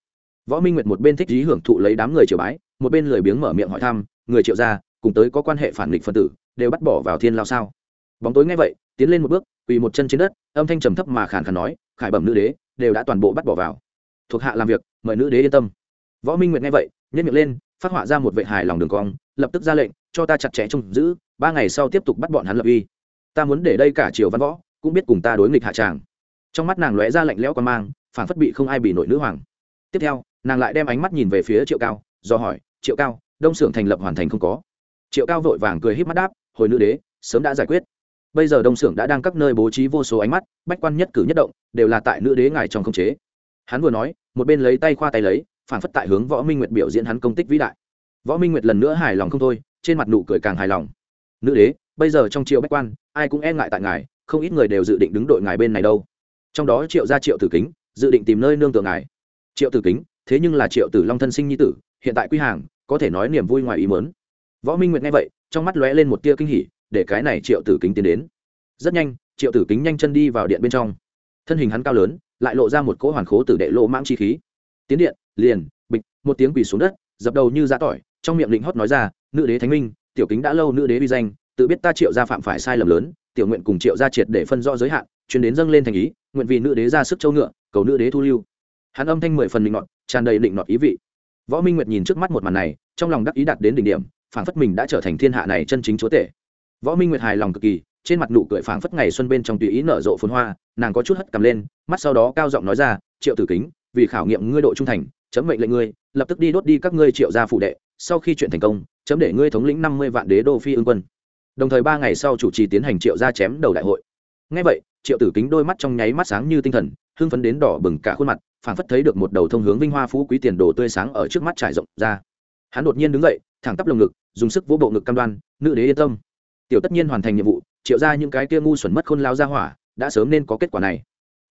võ minh nguyệt một bên thích dí hưởng thụ lấy đám người triều bái, một bên lười biếng mở miệng hỏi thăm, người triệu gia, cùng tới có quan hệ phản nghịch phân tử, đều bắt bỏ vào thiên lao sao? Bóng tối nghe vậy, tiến lên một bước, quỳ một chân trên đất, âm thanh trầm thấp mà khàn khàn nói, khải bẩm nữ đế, đều đã toàn bộ bắt bỏ vào. Thuộc hạ làm việc, mời nữ đế yên tâm. Võ minh nguyệt nghe vậy nhét miệng lên, phát họa ra một vệ hài lòng đường cong, lập tức ra lệnh, cho ta chặt chẽ trông giữ, ba ngày sau tiếp tục bắt bọn hắn lập uy. Ta muốn để đây cả triều văn võ, cũng biết cùng ta đối nghịch hạ tràng. Trong mắt nàng lóe ra lạnh lẽo quan mang phản phất bị không ai bị nội nữ hoàng. Tiếp theo nàng lại đem ánh mắt nhìn về phía triệu cao, do hỏi, triệu cao, đông xưởng thành lập hoàn thành không có? Triệu cao vội vàng cười h í p mắt đáp, hồi nữ đế, sớm đã giải quyết. Bây giờ đông xưởng đã đang các nơi bố trí vô số ánh mắt, bách quan nhất cử nhất động, đều là tại nữ đế ngài trong khống chế. Hắn vừa nói, một bên lấy tay khoa tay lấy phản phất tại hướng võ minh nguyệt biểu diễn hắn công tích vĩ đại. Võ minh nguyệt lần nữa hài lòng không thôi, trên mặt nụ cười càng hài lòng. Nữ đế, bây giờ trong triệu bách quan, ai cũng e ngại tại ngài, không ít người đều dự định đứng đội ngài bên này đâu. Trong đó triệu ra triệu tử kính, dự định tìm nơi nương tựa ngài. Triệu tử kính thế nhưng là triệu tử long thân sinh nhi tử, hiện tại quy hàng, có thể nói niềm vui ngoài ý mớn võ minh nguyệt nghe vậy, trong mắt lóe lên một tia kinh hỉ, để cái này triệu tử kính tiến đến. Rất nhanh, triệu tử kính nhanh chân đi vào điện bên trong. Thân hình hắn cao lớn, lại lộ ra một cỗ hoàn khố tử đệ lộ mãng chi khí. Tiến điện, liền, bịch, một tiếng quỳ xuống đất, dập đầu như giã tỏi, trong miệng lĩnh hót nói ra, nữ đế thánh minh, tiểu kính đã lâu nữ đế vi danh, tự biết ta triệu gia phạm phải sai lầm lớn, tiểu nguyện cùng triệu gia triệt để phân rõ giới hạn chuyến đến dâng lên thành ý, nguyện vì nữ đế ra sức châu ngựa, cầu nữ đế thu lưu hắn âm thanh mười phần định nọt, tràn đầy định nọt ý vị. Võ minh nguyệt nhìn trước mắt một màn này, trong lòng đắc ý đạt đến đỉnh điểm, phảng phất mình đã trở thành thiên hạ này chân chính chúa tể. Võ minh nguyệt hài lòng cực kỳ, trên mặt nụ cười phảng phất ngày xuân bên trong tùy ý nở rộ phồn hoa, nàng có chút hất cầm lên, mắt sau đó cao giọng nói ra, triệu tử kính, vì khảo nghiệm ngươi độ trung thành, chấm mệnh lệnh ngươi, lập tức đi đốt đi các ngươi triệu gia phụ đệ, sau khi chuyện thành công, chấm để ngươi thống lĩnh năm mươi vạn đế đô phi ương quân. Đồng thời ba ngày sau chủ trì tiến hành triệu gia chém đầu đại hội. Ngay vậy, triệu tử kính đôi mắt trong nháy mắt sáng như tinh thần hưng phấn đến đỏ bừng cả khuôn mặt, phảng phất thấy được một đầu thông hướng vinh hoa phú quý tiền đồ tươi sáng ở trước mắt trải rộng ra. Hắn đột nhiên đứng dậy, thẳng tắp lồng ngực, dùng sức vỗ bộ ngực cam đoan, nữ đế yên tâm. Tiểu tất nhiên hoàn thành nhiệm vụ, triệu ra những cái kia ngu xuẩn mất khôn lao ra hỏa, đã sớm nên có kết quả này.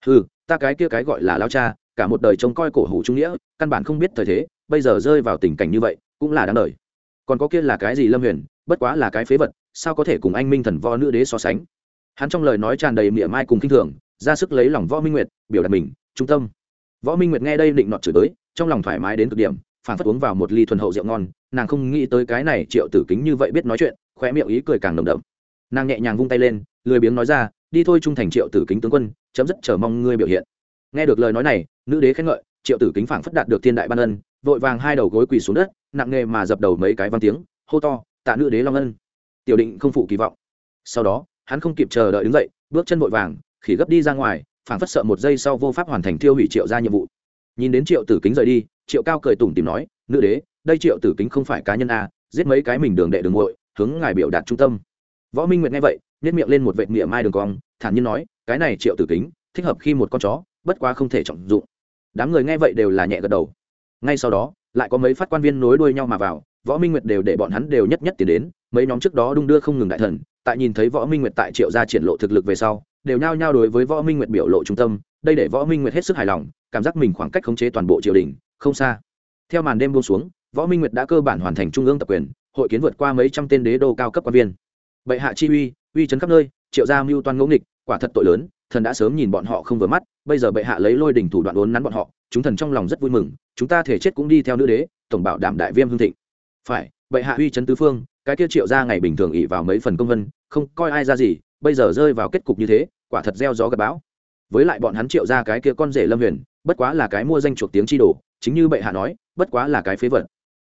Ừ ta cái kia cái gọi là lao cha, cả một đời trông coi cổ hủ trung nghĩa, căn bản không biết thời thế, bây giờ rơi vào tình cảnh như vậy, cũng là đáng đời. Còn có kia là cái gì lâm huyền, bất quá là cái phế vật, sao có thể cùng anh minh thần võ nữ đế so sánh? Hắn trong lời nói tràn đầy mỉa mai cùng kinh thường ra sức lấy lòng võ minh nguyệt, biểu đạt mình, trung tâm. Võ minh nguyệt nghe đây định nọt chửi tới, trong lòng thoải mái đến cực điểm phản phất uống vào một ly thuần hậu rượu ngon, nàng không nghĩ tới cái này triệu tử kính như vậy biết nói chuyện khoe miệng ý cười càng đồng đậm. Nàng nhẹ nhàng vung tay lên, lười biếng nói ra, đi thôi trung thành triệu tử kính tướng quân, chấm dứt chờ mong ngươi biểu hiện. Nghe được lời nói này, nữ đế khen ngợi, triệu tử kính phảng phất đạt được thiên đại ban ân, vội vàng hai đầu gối quỳ xuống đất, nặng nề mà dập đầu mấy cái văn tiếng, hô to, tạ nữ đế long ân. Tiểu định không phụ kỳ vọng. Sau đó, hắn không kịp chờ đợi đứng dậy, bước chân vội vàng khỉ gấp đi ra ngoài, phảng phất sợ một giây sau vô pháp hoàn thành tiêu hủy triệu ra nhiệm vụ. Nhìn đến triệu tử kính rời đi, triệu cao cười tủm tìm nói, nữ đế, đây triệu tử kính không phải cá nhân a, giết mấy cái mình đường đệ đường ngội hướng ngài biểu đạt trung tâm. Võ minh nguyệt nghe vậy nhét miệng lên một vệ miệng mai đường cong, thản nhiên nói, cái này triệu tử kính, thích hợp khi một con chó, bất quá không thể trọng dụng. Đám người nghe vậy đều là nhẹ gật đầu. Ngay sau đó, lại có mấy phát quan viên nối đuôi nhau mà vào, võ minh nguyệt đều để bọn hắn đều nhất nhất tiến đến, mấy nhóm trước đó đung đưa không ngừng đại thần, tại nhìn thấy võ minh nguyệt tại triệu gia triển lộ thực lực về sau đều nhao nhao đối với võ minh nguyệt biểu lộ trung tâm, đây để võ minh nguyệt hết sức hài lòng, cảm giác mình khoảng cách khống chế toàn bộ triều đình, không xa. Theo màn đêm buông xuống, võ minh nguyệt đã cơ bản hoàn thành trung ương tập quyền, hội kiến vượt qua mấy trăm tên đế đô cao cấp quan viên. Bệ hạ chi uy uy chấn khắp nơi, triệu gia mưu toan ngẫu nghịch, quả thật tội lớn, thần đã sớm nhìn bọn họ không vừa mắt, bây giờ bệ hạ lấy lôi đỉnh thủ đoạn uốn nắn bọn họ, chúng thần trong lòng rất vui mừng, chúng ta thể chết cũng đi theo nữ đế, tổng bảo đảm đại viêm hương thịnh. Phải, bệ hạ uy chấn tứ phương, cái kia triệu ra ngày bình thường ỉ vào mấy phần công vân, không coi ai ra gì bây giờ rơi vào kết cục như thế quả thật gieo gió gặp bão. Với lại bọn hắn triệu ra cái kia con rể lâm huyền bất quá là cái mua danh chuộc tiếng chi đồ chính như bệ hạ nói bất quá là cái phế vật.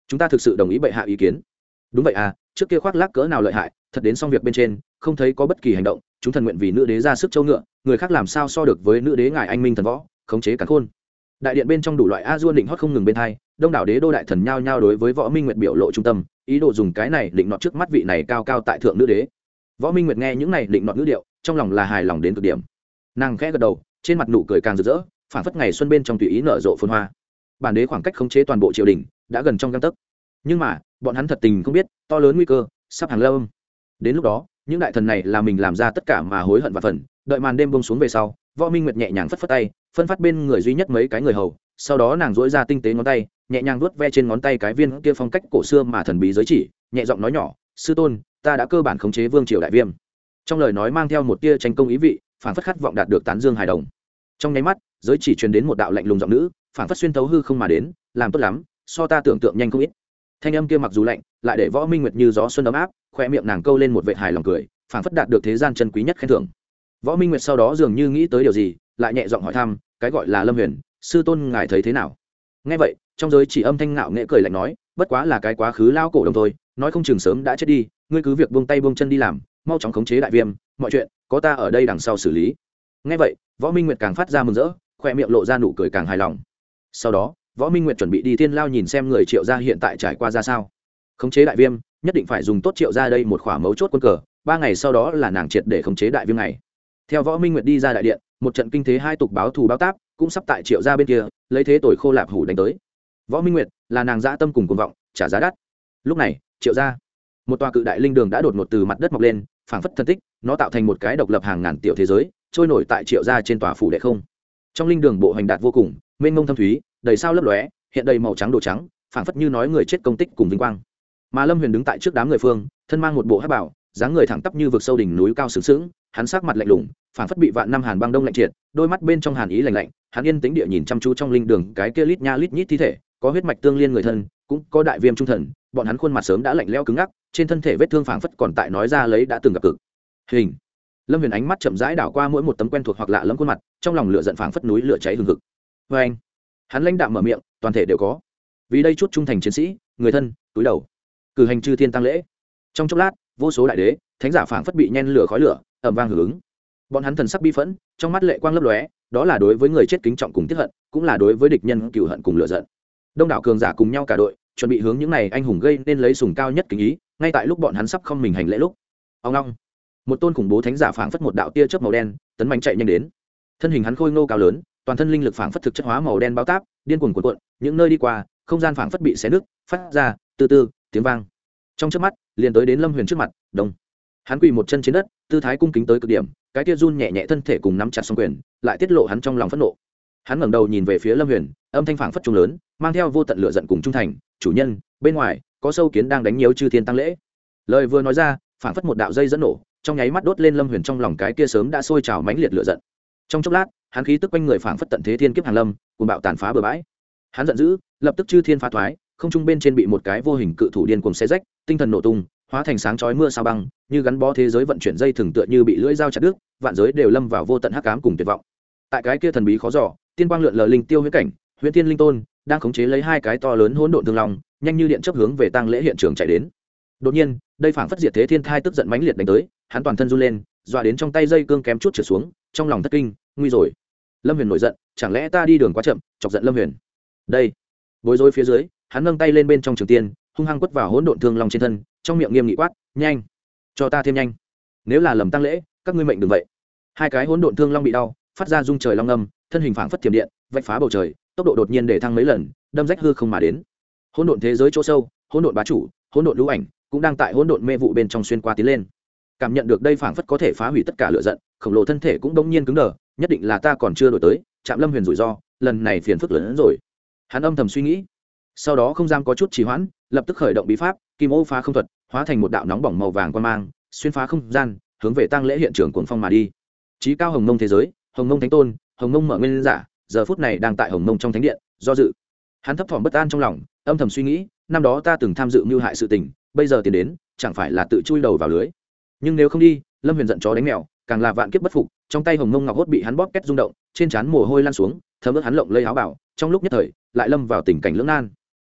Chúng ta thực sự đồng ý bệ hạ ý kiến. Đúng vậy à trước kia khoác lác cỡ nào lợi hại thật đến xong việc bên trên không thấy có bất kỳ hành động chúng thần nguyện vì nữ đế ra sức châu ngựa người khác làm sao so được với nữ đế ngài anh minh thần võ khống chế cả khôn. Đại điện bên trong đủ loại a duôn định hót không ngừng bên thay, đông đảo đế đô đại thần nhao nhao đối với võ minh nguyệt biểu lộ trung tâm ý đồ dùng cái này định nọ trước mắt vị này cao cao tại thượng nữ đế võ minh nguyệt nghe những này định nọt ngữ điệu, trong lòng là hài lòng đến cực điểm. Nàng khẽ gật đầu, trên mặt nụ cười càng rực rỡ phản phất ngày xuân bên trong tùy ý nở rộ phun hoa. Bản đế khoảng cách khống chế toàn bộ triều đình đã gần trong găng tấc. Nhưng mà, bọn hắn thật tình không biết, to lớn nguy cơ sắp hàng lâm. Đến lúc đó, những đại thần này là mình làm ra tất cả mà hối hận và phần, đợi màn đêm bông xuống về sau, võ minh nguyệt nhẹ nhàng phất phất tay, phân phát bên người duy nhất mấy cái người hầu, sau đó nàng dỗi ra tinh tế ngón tay, nhẹ nhàng vuốt ve trên ngón tay cái viên kia phong cách cổ xưa mà thần bí giới chỉ, nhẹ giọng nói nhỏ, sư tôn ta đã cơ bản khống chế vương triều đại viêm. Trong lời nói mang theo một tia tranh công ý vị phản phất khát vọng đạt được tán dương hài đồng. Trong nháy mắt, giới chỉ truyền đến một đạo lạnh lùng giọng nữ phản phất xuyên thấu hư không mà đến, làm tốt lắm, so ta tưởng tượng nhanh không ít. Thanh âm kia mặc dù lạnh, lại để võ minh nguyệt như gió xuân ấm áp khoe miệng nàng câu lên một vệ hài lòng cười phản phất đạt được thế gian chân quý nhất khen thưởng. Võ minh nguyệt sau đó dường như nghĩ tới điều gì, lại nhẹ giọng hỏi thăm, cái gọi là lâm huyền, sư tôn ngài thấy thế nào? Nghe vậy, trong giới chỉ âm thanh ngạo nghệ cười lạnh nói, bất quá là cái quá khứ lao cổ đồng thôi, nói không chừng sớm đã chết đi ngươi cứ việc buông tay buông chân đi làm, mau chóng khống chế đại viêm, mọi chuyện, có ta ở đây đằng sau xử lý. Nghe vậy, võ minh nguyệt càng phát ra mừng rỡ khoe miệng lộ ra nụ cười càng hài lòng. Sau đó, võ minh nguyệt chuẩn bị đi thiên lao nhìn xem người triệu gia hiện tại trải qua ra sao. Khống chế đại viêm, nhất định phải dùng tốt triệu gia đây một khỏa mấu chốt quân cờ, ba ngày sau đó là nàng triệt để khống chế đại viêm này theo võ minh nguyệt đi ra đại điện, một trận kinh thế hai tục báo thù báo táp, cũng sắp tại triệu gia bên kia, lấy thế tội khô lạp hủ đánh tới. Võ minh nguyệt là nàng dã tâm cùng cuồng vọng, trả giá đắt. Lúc này, triệu gia một tòa cự đại linh đường đã đột ngột từ mặt đất mọc lên, phảng phất thân tích, nó tạo thành một cái độc lập hàng ngàn tiểu thế giới, trôi nổi tại triệu gia trên tòa phủ đệ không. Trong linh đường bộ hành đạt vô cùng, mênh mông thâm thúy, đầy sao lấp lóe, hiện đầy màu trắng đồ trắng, phảng phất như nói người chết công tích cùng vinh quang. Mà lâm huyền đứng tại trước đám người phương, thân mang một bộ hát bảo, dáng người thẳng tắp như vực sâu đỉnh núi cao sướng sướng hắn sắc mặt lạnh lùng, phảng phất bị vạn năm hàn băng đông lạnh triệt, đôi mắt bên trong hàn ý lạnh lạnh, hắn yên tĩnh địa nhìn chăm chú trong linh đường cái kia lít nha lít nhít thi thể, có huyết mạch tương liên người thân, cũng có đại viêm trung thần, bọn hắn khuôn mặt sớm đã lạnh leo cứng ngắc trên thân thể vết thương phảng phất còn tại nói ra lấy đã từng gặp cực. Hình. Lâm huyền ánh mắt chậm rãi đảo qua mỗi một tấm quen thuộc hoặc lạ lẫm khuôn mặt, trong lòng lửa giận phảng phất núi lửa cháy hừng hực. Vê anh, hắn lãnh đạm mở miệng, toàn thể đều có. Vì đây chút trung thành chiến sĩ, người thân, túi đầu. Cử hành chư thiên tăng lễ. Trong chốc lát, vô số đại đế, thánh giả phảng phất bị nhen lửa khói lửa ẩm vang hưởng ứng. Bọn hắn thần sắc bi phẫn, trong mắt lệ quang lấp lóe, đó là đối với người chết kính trọng cùng tiếp hận, cũng là đối với địch nhân cựu hận cùng lựa giận. Đông đảo cường giả cùng nhau cả đội, chuẩn bị hướng những này anh hùng gây nên lấy sùng cao nhất kính ý ngay tại lúc bọn hắn sắp không mình hành lễ lúc, ông long, một tôn khủng bố thánh giả phảng phất một đạo tia chớp màu đen, tấn mạnh chạy nhanh đến. Thân hình hắn khôi ngô cao lớn, toàn thân linh lực phảng phất thực chất hóa màu đen bao táp, điên cuồng cuộn cuộn, những nơi đi qua, không gian phảng phất bị xé nứt, phát ra, từ từ, tiếng vang. Trong trước mắt, liền tới đến lâm huyền trước mặt đông hắn quỳ một chân trên đất, tư thái cung kính tới cực điểm, cái tia run nhẹ nhẹ thân thể cùng nắm chặt xong quyền, lại tiết lộ hắn trong lòng phẫn nộ. Hắn ngẩng đầu nhìn về phía lâm huyền, âm thanh phảng phất trung lớn, mang theo vô tận lửa giận cùng trung thành, chủ nhân, bên ngoài có sâu kiến đang đánh nhiều chư thiên tăng lễ. Lời vừa nói ra, phảng phất một đạo dây dẫn nổ, trong nháy mắt đốt lên lâm huyền trong lòng cái kia sớm đã sôi trào mãnh liệt lửa giận. Trong chốc lát, hắn khí tức quanh người phảng phất tận thế thiên kiếp hàn lâm cùng bạo tàn phá bừa bãi. Hắn giận dữ, lập tức chư thiên phá thoái, không trung bên trên bị một cái vô hình cự thủ điên cùng xe rách, tinh thần nổ tung, hóa thành sáng chói mưa sao băng, như gắn bó thế giới vận chuyển dây thường tựa như bị lưỡi dao chặt đứt, vạn giới đều lâm vào vô tận hắc ám cùng tuyệt vọng. Tại cái kia thần bí khó giỏ tiên quang lượn lờ linh tiêu huyết cảnh, huyễn tiên linh tôn, đang khống chế lấy hai cái to lớn hỗn độn thương lòng nhanh như điện chấp hướng về tăng lễ hiện trường chạy đến. Đột nhiên, đây phảng phất diệt thế thiên thai tức giận mãnh liệt đánh tới, hắn toàn thân run lên, dọa đến trong tay dây cương kém chút trượt xuống, trong lòng thất kinh, nguy rồi. Lâm huyền nổi giận, chẳng lẽ ta đi đường quá chậm? chọc giận lâm huyền. Đây. Bối rối phía dưới, hắn nâng tay lên bên trong trường tiên, hung hăng quất vào hỗn độn thương long trên thân, trong miệng nghiêm nghị quát, nhanh, cho ta thêm nhanh. Nếu là lầm tăng lễ, các ngươi mệnh đừng vậy. Hai cái hỗn độn thương long bị đau, phát ra rung trời long âm, thân hình phảng phất thiểm điện, vạch phá bầu trời, tốc độ đột nhiên để thăng mấy lần, đâm rách hư không mà đến hỗn độn thế giới chỗ sâu, hỗn độn bá chủ, hỗn độn lũ ảnh, cũng đang tại hỗn độn mê vụ bên trong xuyên qua tiến lên. Cảm nhận được đây phảng phất có thể phá hủy tất cả lửa giận, khổng lồ thân thể cũng đông nhiên cứng đờ, nhất định là ta còn chưa đổi tới chạm lâm huyền rủi ro, lần này phiền phức lớn hơn rồi. Hắn âm thầm suy nghĩ, sau đó không gian có chút trì hoãn, lập tức khởi động bí pháp, kim ô phá không thuật, hóa thành một đạo nóng bỏng màu vàng quan mang, xuyên phá không gian, hướng về tăng lễ hiện trường cuồng phong mà đi. Trí cao hồng mông thế giới, hồng mông thánh tôn, hồng mông mở nguyên giả, giờ phút này đang tại hồng mông trong thánh điện, do dự hắn thấp thỏm bất an trong lòng, âm thầm suy nghĩ, năm đó ta từng tham dự mưu hại sự tình, bây giờ tiền đến, chẳng phải là tự chui đầu vào lưới. Nhưng nếu không đi, lâm huyền giận chó đánh mèo, càng là vạn kiếp bất phục, trong tay hồng mông ngọc hốt bị hắn bóp két rung động, trên trán mồ hôi lan xuống, thấm ướt hắn lộng lây áo bảo trong lúc nhất thời, lại lâm vào tình cảnh lưỡng nan.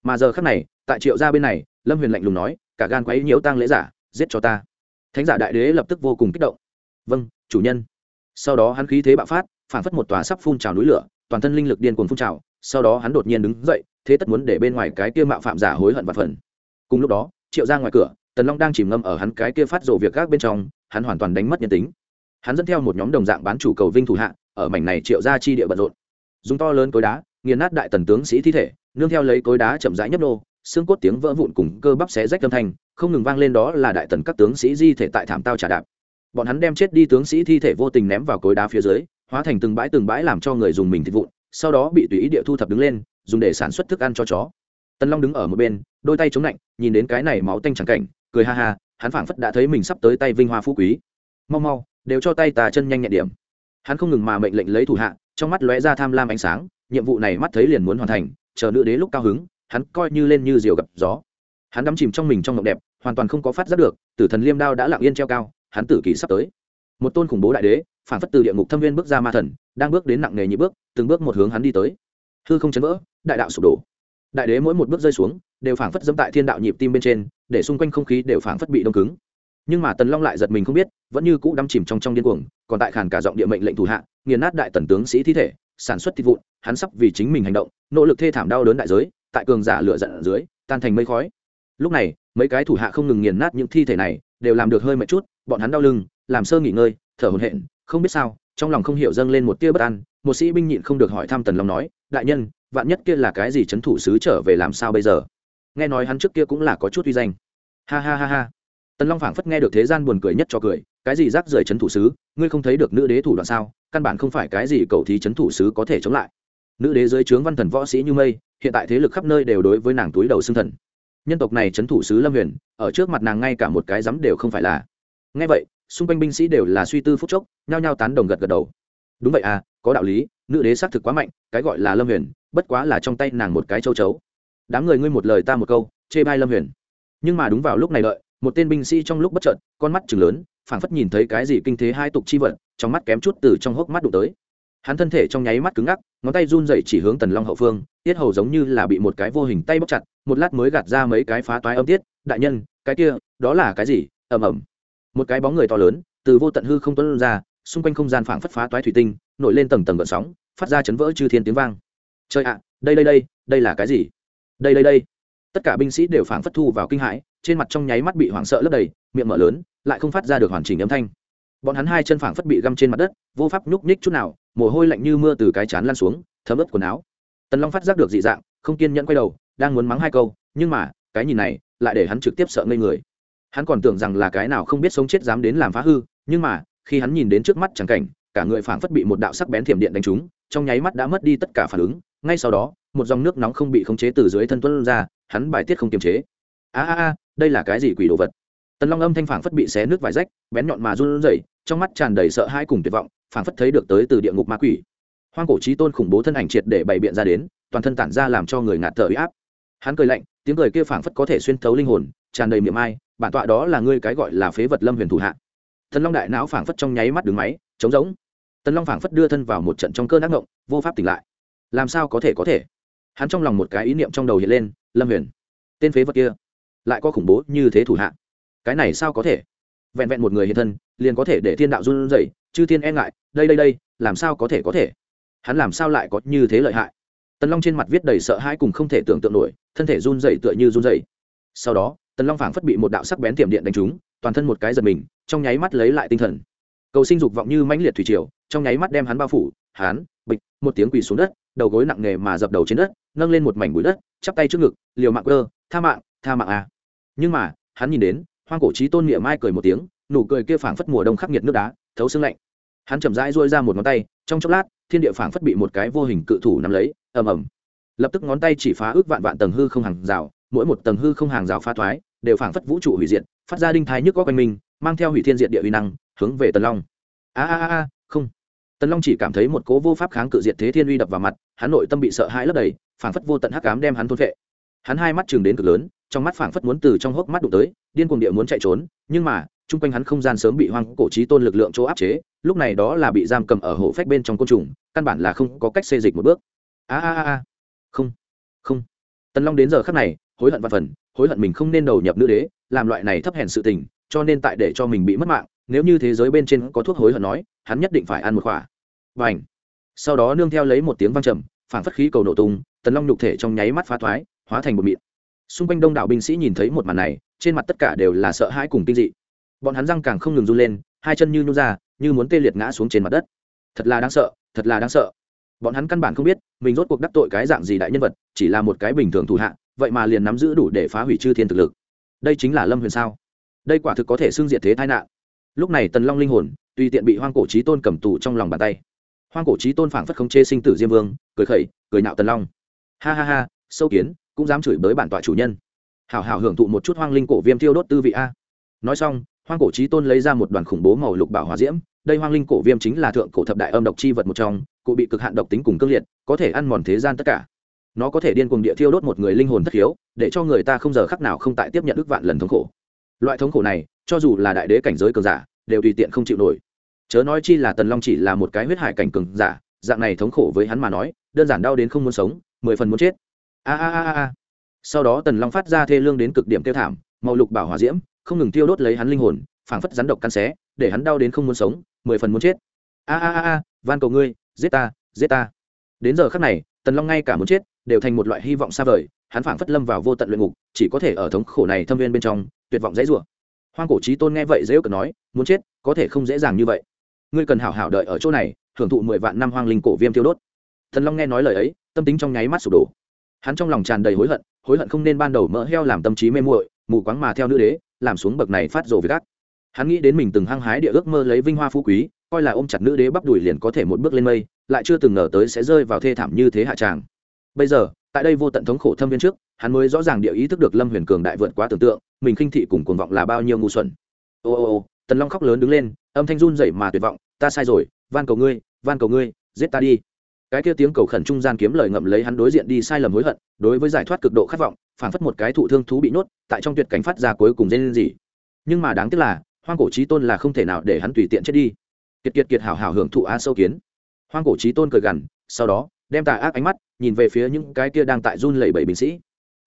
Mà giờ khắc này, tại triệu gia bên này, lâm huyền lạnh lùng nói, cả gan quấy nhiễu tang lễ giả, giết cho ta. Thánh giả đại đế lập tức vô cùng kích động. Vâng chủ nhân. Sau đó hắn khí thế bạo phát phản phất một tòa sắp phun trào núi lửa, toàn thân linh lực điên cuồng phun trào sau đó hắn đột nhiên đứng dậy, thế tất muốn để bên ngoài cái kia mạo phạm giả hối hận và phần. Cùng lúc đó, triệu ra ngoài cửa, tần long đang chìm ngâm ở hắn cái kia phát rộ việc gác bên trong, hắn hoàn toàn đánh mất nhân tính. Hắn dẫn theo một nhóm đồng dạng bán chủ cầu vinh thủ hạ, ở mảnh này triệu ra chi địa bận rộn. Dùng to lớn cối đá, nghiền nát đại tần tướng sĩ thi thể, nương theo lấy cối đá chậm rãi nhấp nô, xương cốt tiếng vỡ vụn cùng cơ bắp xé rách âm thanh, không ngừng vang lên đó là đại tần các tướng sĩ di thể tại thảm tao trả đạp. Bọn hắn đem chết đi tướng sĩ thi thể vô tình ném vào cối đá phía dưới, hóa thành từng bãi từng bãi làm cho người dùng mình thịt vụn sau đó bị tùy ý địa thu thập đứng lên, dùng để sản xuất thức ăn cho chó. Tần long đứng ở một bên, đôi tay chống lạnh, nhìn đến cái này máu tanh chẳng cảnh, cười ha ha, hắn phảng phất đã thấy mình sắp tới tay vinh hoa phú quý. Mau mau, đều cho tay tà chân nhanh nhẹn điểm. Hắn không ngừng mà mệnh lệnh lấy thủ hạ, trong mắt lóe ra tham lam ánh sáng, nhiệm vụ này mắt thấy liền muốn hoàn thành, chờ nữ đế lúc cao hứng, hắn coi như lên như diều gặp gió. Hắn đắm chìm trong mình trong mộng đẹp, hoàn toàn không có phát giác được, tử thần liêm đao đã lặng yên treo cao, hắn tử kỳ sắp tới. Một tôn khủng bố đại đế phản phất từ địa ngục thâm viên bước ra ma thần đang bước đến nặng nề nhị bước, từng bước một hướng hắn đi tới. Hư không chấn vỡ, đại đạo sụp đổ. Đại đế mỗi một bước rơi xuống, đều phảng phất dẫm tại thiên đạo nhịp tim bên trên, để xung quanh không khí đều phảng phất bị đông cứng. Nhưng mà tần long lại giật mình không biết, vẫn như cũ đắm chìm trong trong điên cuồng, còn tại khàn cả giọng địa mệnh lệnh thủ hạ, nghiền nát đại tần tướng sĩ thi thể, sản xuất thịt vụn, hắn sắp vì chính mình hành động, nỗ lực thê thảm đau đớn đại giới, tại cường giả lửa giận ở dưới, tan thành mây khói. Lúc này, mấy cái thủ hạ không ngừng nghiền nát những thi thể này, đều làm được hơi mệt chút, bọn hắn đau lưng, làm sơ nghỉ ngơi, thở hổn hển, không biết sao trong lòng không hiểu dâng lên một tia bất an, một sĩ binh nhịn không được hỏi thăm tần long nói, đại nhân, vạn nhất kia là cái gì c thủ sứ trở về làm sao bây giờ? Nghe nói hắn trước kia cũng là có chút uy danh. Ha ha ha ha. Tần long phảng phất nghe được thế gian buồn cười nhất cho cười, cái gì rác rưởi c thủ sứ? Ngươi không thấy được nữ đế thủ đoạn sao? Căn bản không phải cái gì cầu thí c thủ sứ có thể chống lại. Nữ đế dưới trướng văn thần võ sĩ như mây, hiện tại thế lực khắp nơi đều đối với nàng túi đầu xương thần. Nhân tộc này c thủ sứ lâm huyền, ở trước mặt nàng ngay cả một cái dám đều không phải là. Ngay vậy xung quanh binh sĩ đều là suy tư phúc chốc, nhao nhao tán đồng gật gật đầu. Đúng vậy à có đạo lý, nữ đế xác thực quá mạnh, cái gọi là lâm huyền, bất quá là trong tay nàng một cái châu chấu. Đám người ngươi một lời ta một câu, chê bai lâm huyền. Nhưng mà đúng vào lúc này đợi, một tên binh sĩ trong lúc bất trợn con mắt chừng lớn, phảng phất nhìn thấy cái gì kinh thế hai tục chi vật, trong mắt kém chút từ trong hốc mắt đụng tới. Hắn thân thể trong nháy mắt cứng ngắc, ngón tay run dậy chỉ hướng tần long hậu phương, tiết hầu giống như là bị một cái vô hình tay bóc chặt, một lát mới gạt ra mấy cái phá toái âm tiết. Đại nhân, cái kia, đó là cái gì? Ầm ầm một cái bóng người to lớn, từ vô tận hư không tuân ra, xung quanh không gian phảng phất phá toái thủy tinh, nổi lên tầng tầng gợn sóng, phát ra chấn vỡ chư thiên tiếng vang. Trời ạ, đây đây đây đây là cái gì? Đây đây đây. Tất cả binh sĩ đều phảng phất thu vào kinh hãi, trên mặt trong nháy mắt bị hoảng sợ lấp đầy, miệng mở lớn, lại không phát ra được hoàn chỉnh âm thanh. Bọn hắn hai chân phảng phất bị găm trên mặt đất, vô pháp nhúc nhích chút nào, mồ hôi lạnh như mưa từ cái chán lan xuống, thấm ướt quần áo. Tần long phát giác được dị dạng, không kiên nhẫn quay đầu, đang muốn mắng hai câu, nhưng mà, cái nhìn này, lại để hắn trực tiếp sợ ngây người hắn còn tưởng rằng là cái nào không biết sống chết dám đến làm phá hư, nhưng mà, khi hắn nhìn đến trước mắt chẳng cảnh, cả người phảng phất bị một đạo sắc bén thiểm điện đánh trúng, trong nháy mắt đã mất đi tất cả phản ứng. Ngay sau đó, một dòng nước nóng không bị khống chế từ dưới thân tuân ra, hắn bài tiết không kiềm chế. A a a, đây là cái gì quỷ đồ vật? Tần long âm thanh phảng phất bị xé nước vải rách, bén nhọn mà run rẩy, trong mắt tràn đầy sợ hãi cùng tuyệt vọng, phảng phất thấy được tới từ địa ngục ma quỷ. Hoang cổ trí tôn khủng bố thân ảnh triệt để bày biện ra đến, toàn thân tản ra làm cho người ngạt thở uy áp. Hắn cười lạnh, tiếng cười kia phảng phất có thể xuyên thấu linh hồn, tràn đầy miệng ai bản tọa đó là ngươi cái gọi là phế vật lâm huyền thủ hạ. Thần long đại não phảng phất trong nháy mắt đứng máy, trống rỗng. Tần long phảng phất đưa thân vào một trận trong cơn ác ngộng vô pháp tỉnh lại. Làm sao có thể có thể? Hắn trong lòng một cái ý niệm trong đầu hiện lên, lâm huyền, tên phế vật kia, lại có khủng bố như thế thủ hạ. Cái này sao có thể? Vẹn vẹn một người hiện thân, liền có thể để thiên đạo run rẩy, chư thiên e ngại, đây đây đây, làm sao có thể có thể? Hắn làm sao lại có như thế lợi hại? Tần long trên mặt viết đầy sợ hãi cùng không thể tưởng tượng nổi, thân thể run rẩy tựa như run rẩy. Sau đó tần long phảng phất bị một đạo sắc bén tiệm điện đánh trúng, toàn thân một cái giật mình, trong nháy mắt lấy lại tinh thần. Cầu sinh dục vọng như mãnh liệt thủy triều, trong nháy mắt đem hắn bao phủ hắn bịch, một tiếng quỳ xuống đất, đầu gối nặng nề mà dập đầu trên đất, nâng lên một mảnh bụi đất, chắp tay trước ngực, liều mạng cơ tha mạng tha mạng à. Nhưng mà, hắn nhìn đến, hoang cổ trí tôn miệng mai cười một tiếng, nụ cười kia phảng phất mùa đông khắc nghiệt nước đá, thấu xương lạnh. Hắn chậm rãi duỗi ra một ngón tay, trong chốc lát, thiên địa phảng phất bị một cái vô hình cự thủ nắm lấy, ầm ầm. Lập tức ngón tay chỉ phá ước vạn vạn tầng hư không hàng rào mỗi một tầng hư không hàng rào phá thoái, đều phảng phất vũ trụ hủy diệt, phát ra đinh thái nhức có quanh mình, mang theo hủy thiên diệt địa uy năng, hướng về tần long. A a a không. Tần long chỉ cảm thấy một cố vô pháp kháng cự diệt thế thiên uy đập vào mặt, hắn nội tâm bị sợ hãi lấp đầy, phảng phất vô tận hắc ám đem hắn thôn vệ hắn hai mắt chừng đến cực lớn, trong mắt phảng phất muốn từ trong hốc mắt đụng tới, điên cuồng địa muốn chạy trốn, nhưng mà, chung quanh hắn không gian sớm bị hoang cổ trí tôn lực lượng chỗ áp chế, lúc này đó là bị giam cầm ở hộ phách bên trong côn trùng, căn bản là không có cách xê dịch một bước. A a a, không không. Tần long đến giờ khắc này hối hận văn phần, hối hận mình không nên đầu nhập nữ đế, làm loại này thấp hèn sự tình, cho nên tại để cho mình bị mất mạng, nếu như thế giới bên trên có thuốc hối hận nói, hắn nhất định phải ăn một khỏa và ảnh sau đó nương theo lấy một tiếng vang trầm phản phất khí cầu nổ tung, tần long nhục thể trong nháy mắt phá thoái, hóa thành một mịn. Xung quanh đông đảo binh sĩ nhìn thấy một màn này, trên mặt tất cả đều là sợ hãi cùng kinh dị. Bọn hắn răng càng không ngừng run lên, hai chân như nhún ra, như muốn tê liệt ngã xuống trên mặt đất. Thật là đáng sợ, thật là đáng sợ. Bọn hắn căn bản không biết, mình rốt cuộc đắc tội cái dạng gì đại nhân vật, chỉ là một cái bình thường thủ hạ vậy mà liền nắm giữ đủ để phá hủy chư thiên thực lực. Đây chính là lâm huyền sao? Đây quả thực có thể xưng diệt thế tai nạn. Lúc này tần long linh hồn, tùy tiện bị hoang cổ trí tôn cầm tù trong lòng bàn tay. Hoang cổ trí tôn phảng phất không chê sinh tử diêm vương, cười khẩy, cười nạo tần long. Ha ha ha, sâu kiến, cũng dám chửi bới bản tọa chủ nhân. Hảo hảo hưởng thụ một chút hoang linh cổ viêm thiêu đốt tư vị a. Nói xong, hoang cổ trí tôn lấy ra một đoàn khủng bố màu lục bảo hòa diễm. Đây hoang linh cổ viêm chính là thượng cổ thập đại âm độc chi vật một trong, cụ bị cực hạn độc tính cùng cương liệt, có thể ăn mòn thế gian tất cả nó có thể điên cuồng địa thiêu đốt một người linh hồn thất hiếu để cho người ta không giờ khắc nào không tại tiếp nhận ước vạn lần thống khổ. Loại thống khổ này, cho dù là đại đế cảnh giới cường giả, đều tùy tiện không chịu nổi. Chớ nói chi là tần long chỉ là một cái huyết hải cảnh cường giả, dạng này thống khổ với hắn mà nói, đơn giản đau đến không muốn sống, mười phần muốn chết. A a a a sau đó tần long phát ra thê lương đến cực điểm tiêu thảm, màu lục bảo hòa diễm, không ngừng tiêu đốt lấy hắn linh hồn, phảng phất rắn độc căn xé, để hắn đau đến không muốn sống, mười phần muốn chết. A a a a, van cầu ngươi, giết ta giết ta. Đến giờ khắc này, tần long ngay cả muốn chết đều thành một loại hy vọng xa vời, hắn phảng phất lâm vào vô tận luyện ngục, chỉ có thể ở thống khổ này thâm viên bên trong, tuyệt vọng dãy rủa. Hoang cổ trí tôn nghe vậy dễ ước nói, muốn chết, có thể không dễ dàng như vậy. Ngươi cần hảo hảo đợi ở chỗ này hưởng thụ mười vạn năm hoang linh cổ viêm tiêu đốt. Thần long nghe nói lời ấy, tâm tính trong nháy mắt sụp đổ. Hắn trong lòng tràn đầy hối hận hối hận không nên ban đầu mỡ heo làm tâm trí mê muội, mù quáng mà theo nữ đế, làm xuống bậc này phát rồ với gác hắn nghĩ đến mình từng hăng hái địa ước mơ lấy vinh hoa phú quý, coi là ôm chặt nữ đế bắp đùi liền có thể một bước lên mây, lại chưa từng ngờ tới sẽ rơi vào thê thảm như thế hạ tràng bây giờ, tại đây vô tận thống khổ thâm viên trước, hắn mới rõ ràng địa ý thức được lâm huyền cường đại vượt quá tưởng tượng, mình khinh thị cùng cuồng vọng là bao nhiêu ngu xuẩn. Ô ô ô, tần long khóc lớn đứng lên, âm thanh run dậy mà tuyệt vọng, ta sai rồi, van cầu ngươi, van cầu ngươi, giết ta đi. Cái kia tiếng cầu khẩn trung gian kiếm lời ngậm lấy hắn đối diện đi sai lầm hối hận, đối với giải thoát cực độ khát vọng phản phất một cái thụ thương thú bị nhốt, tại trong tuyệt cảnh phát ra cuối cùng dây lên gì nhưng mà đáng tiếc là, hoang cổ trí tôn là không thể nào để hắn tùy tiện chết đi. Kiệt kiệt kiệt hảo hảo hưởng thụ a sâu kiến. Hoang cổ trí tôn cười gằn, sau đó đem tà ác ánh mắt nhìn về phía những cái kia đang tại run lẩy bẩy binh sĩ.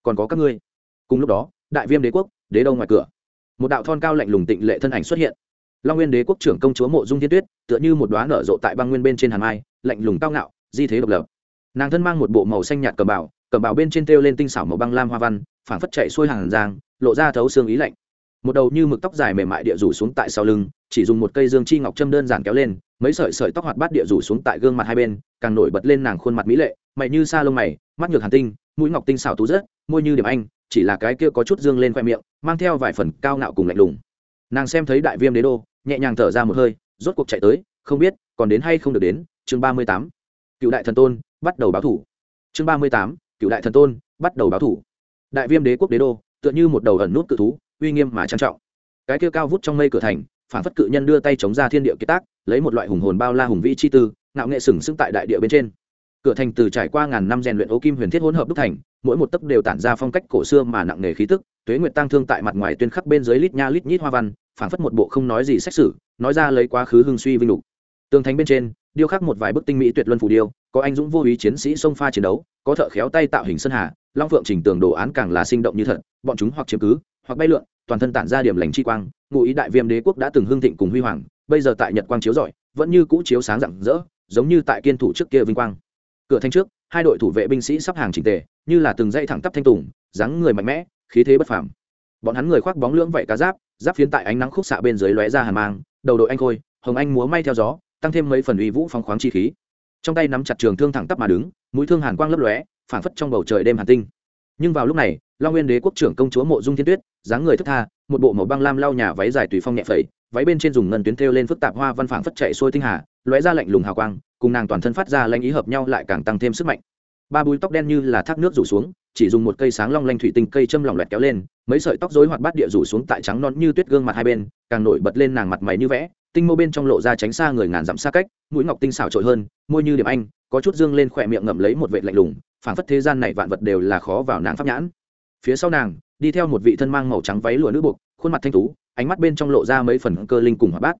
Còn có các ngươi. Cùng lúc đó, đại viêm đế quốc, đế đâu ngoài cửa. Một đạo thon cao lạnh lùng tịnh lệ thân ảnh xuất hiện. Long nguyên đế quốc trưởng công chúa mộ dung thiên tuyết, tựa như một đoá nở rộ tại băng nguyên bên trên hàn mai, lạnh lùng cao ngạo, di thế độc lập. Nàng thân mang một bộ màu xanh nhạt cầm bảo cầm bảo bên trên treo lên tinh xảo màu băng lam hoa văn, phảng phất chạy xuôi hàng giang, lộ ra thấu xương ý lạnh một đầu như mực tóc dài mềm mại địa rủ xuống tại sau lưng, chỉ dùng một cây dương chi ngọc châm đơn giản kéo lên, mấy sợi sợi tóc hoạt bát địa rủ xuống tại gương mặt hai bên, càng nổi bật lên nàng khuôn mặt mỹ lệ, mày như sa lông mày, mắt nhược hàn tinh, mũi ngọc tinh xảo tú rớt, môi như điểm anh, chỉ là cái kia có chút dương lên khoe miệng, mang theo vài phần cao ngạo cùng lạnh lùng. Nàng xem thấy đại viêm đế đô, nhẹ nhàng thở ra một hơi, rốt cuộc chạy tới, không biết còn đến hay không được đến, chương ba mươi tám, cựu đại thần tôn, bắt đầu báo thủ. Chương ba mươi tám, cựu đại thần tôn, bắt đầu báo thủ. Đại viêm đế quốc đế đô, tựa như một đầu ẩn nút cự thú uy nghiêm mà trang trọng. Cái kia cao vút trong mây cửa thành, phản phất cự nhân đưa tay chống ra thiên địa kiệt tác, lấy một loại hùng hồn bao la hùng vĩ chi tư, ngạo nghệ sừng sững tại đại địa bên trên. Cửa thành từ trải qua ngàn năm rèn luyện ố kim huyền thiết hỗn hợp đúc thành, mỗi một tấc đều tản ra phong cách cổ xưa mà nặng nề khí tức, tuế nguyệt tăng thương tại mặt ngoài tuyên khắc bên dưới lít nha lít nhít hoa văn, phản phất một bộ không nói gì xét xử nói ra lấy quá khứ hưng suy vinh lục. Tường thành bên trên, điêu khắc một vài bức tinh mỹ tuyệt luân phù điêu, có anh dũng vô ý chiến sĩ sông pha chiến đấu, có thợ khéo tay tạo hình sân hà, long phượng trình tường đồ án càng là sinh động như thật, bọn chúng hoặc chiếm cứ hoặc bay lượn, toàn thân tản ra điểm lành chi quang, ngụ ý đại viêm đế quốc đã từng hưng thịnh cùng huy hoàng, bây giờ tại nhật quang chiếu rọi, vẫn như cũ chiếu sáng rạng rỡ, giống như tại kiên thủ trước kia vinh quang. Cửa thanh trước, hai đội thủ vệ binh sĩ sắp hàng chỉnh tề, như là từng dây thẳng tắp thanh tùng, dáng người mạnh mẽ, khí thế bất phàm. Bọn hắn người khoác bóng lưỡng vậy cá giáp giáp phiến tại ánh nắng khúc xạ bên dưới lóe ra hàn mang, đầu đội anh khôi, hồng anh múa may theo gió, tăng thêm mấy phần uy vũ phong khoáng chi khí. Trong tay nắm chặt trường thương thẳng tắp mà đứng, mũi thương hàn quang lấp lóe, phảng phất trong bầu trời đêm hàn tinh nhưng vào lúc này, long nguyên đế quốc trưởng công chúa mộ dung thiên tuyết, dáng người thức tha, một bộ màu băng lam lau nhà váy dài tùy phong nhẹ phẩy, váy bên trên dùng ngân tuyến thêu lên phức tạp hoa văn phảng phất chạy xuôi tinh hà, lóe ra lạnh lùng hào quang, cùng nàng toàn thân phát ra lanh ý hợp nhau lại càng tăng thêm sức mạnh. Ba búi tóc đen như là thác nước rủ xuống, chỉ dùng một cây sáng long lanh thủy tinh cây châm lỏng lẹt kéo lên, mấy sợi tóc rối hoạt bát địa rủ xuống tại trắng non như tuyết gương mặt hai bên, càng nổi bật lên nàng mặt mày như vẽ, tinh mô bên trong lộ ra tránh xa người ngàn dặm xa cách, mũi ngọc tinh xảo trội hơn, môi như điểm anh có chút dương lên khỏe miệng ngậm lấy một vệ lạnh lùng, phảng phất thế gian này vạn vật đều là khó vào nàng pháp nhãn. Phía sau nàng, đi theo một vị thân mang màu trắng váy lụa nữ buộc, khuôn mặt thanh tú, ánh mắt bên trong lộ ra mấy phần cơ linh cùng hoạt bát.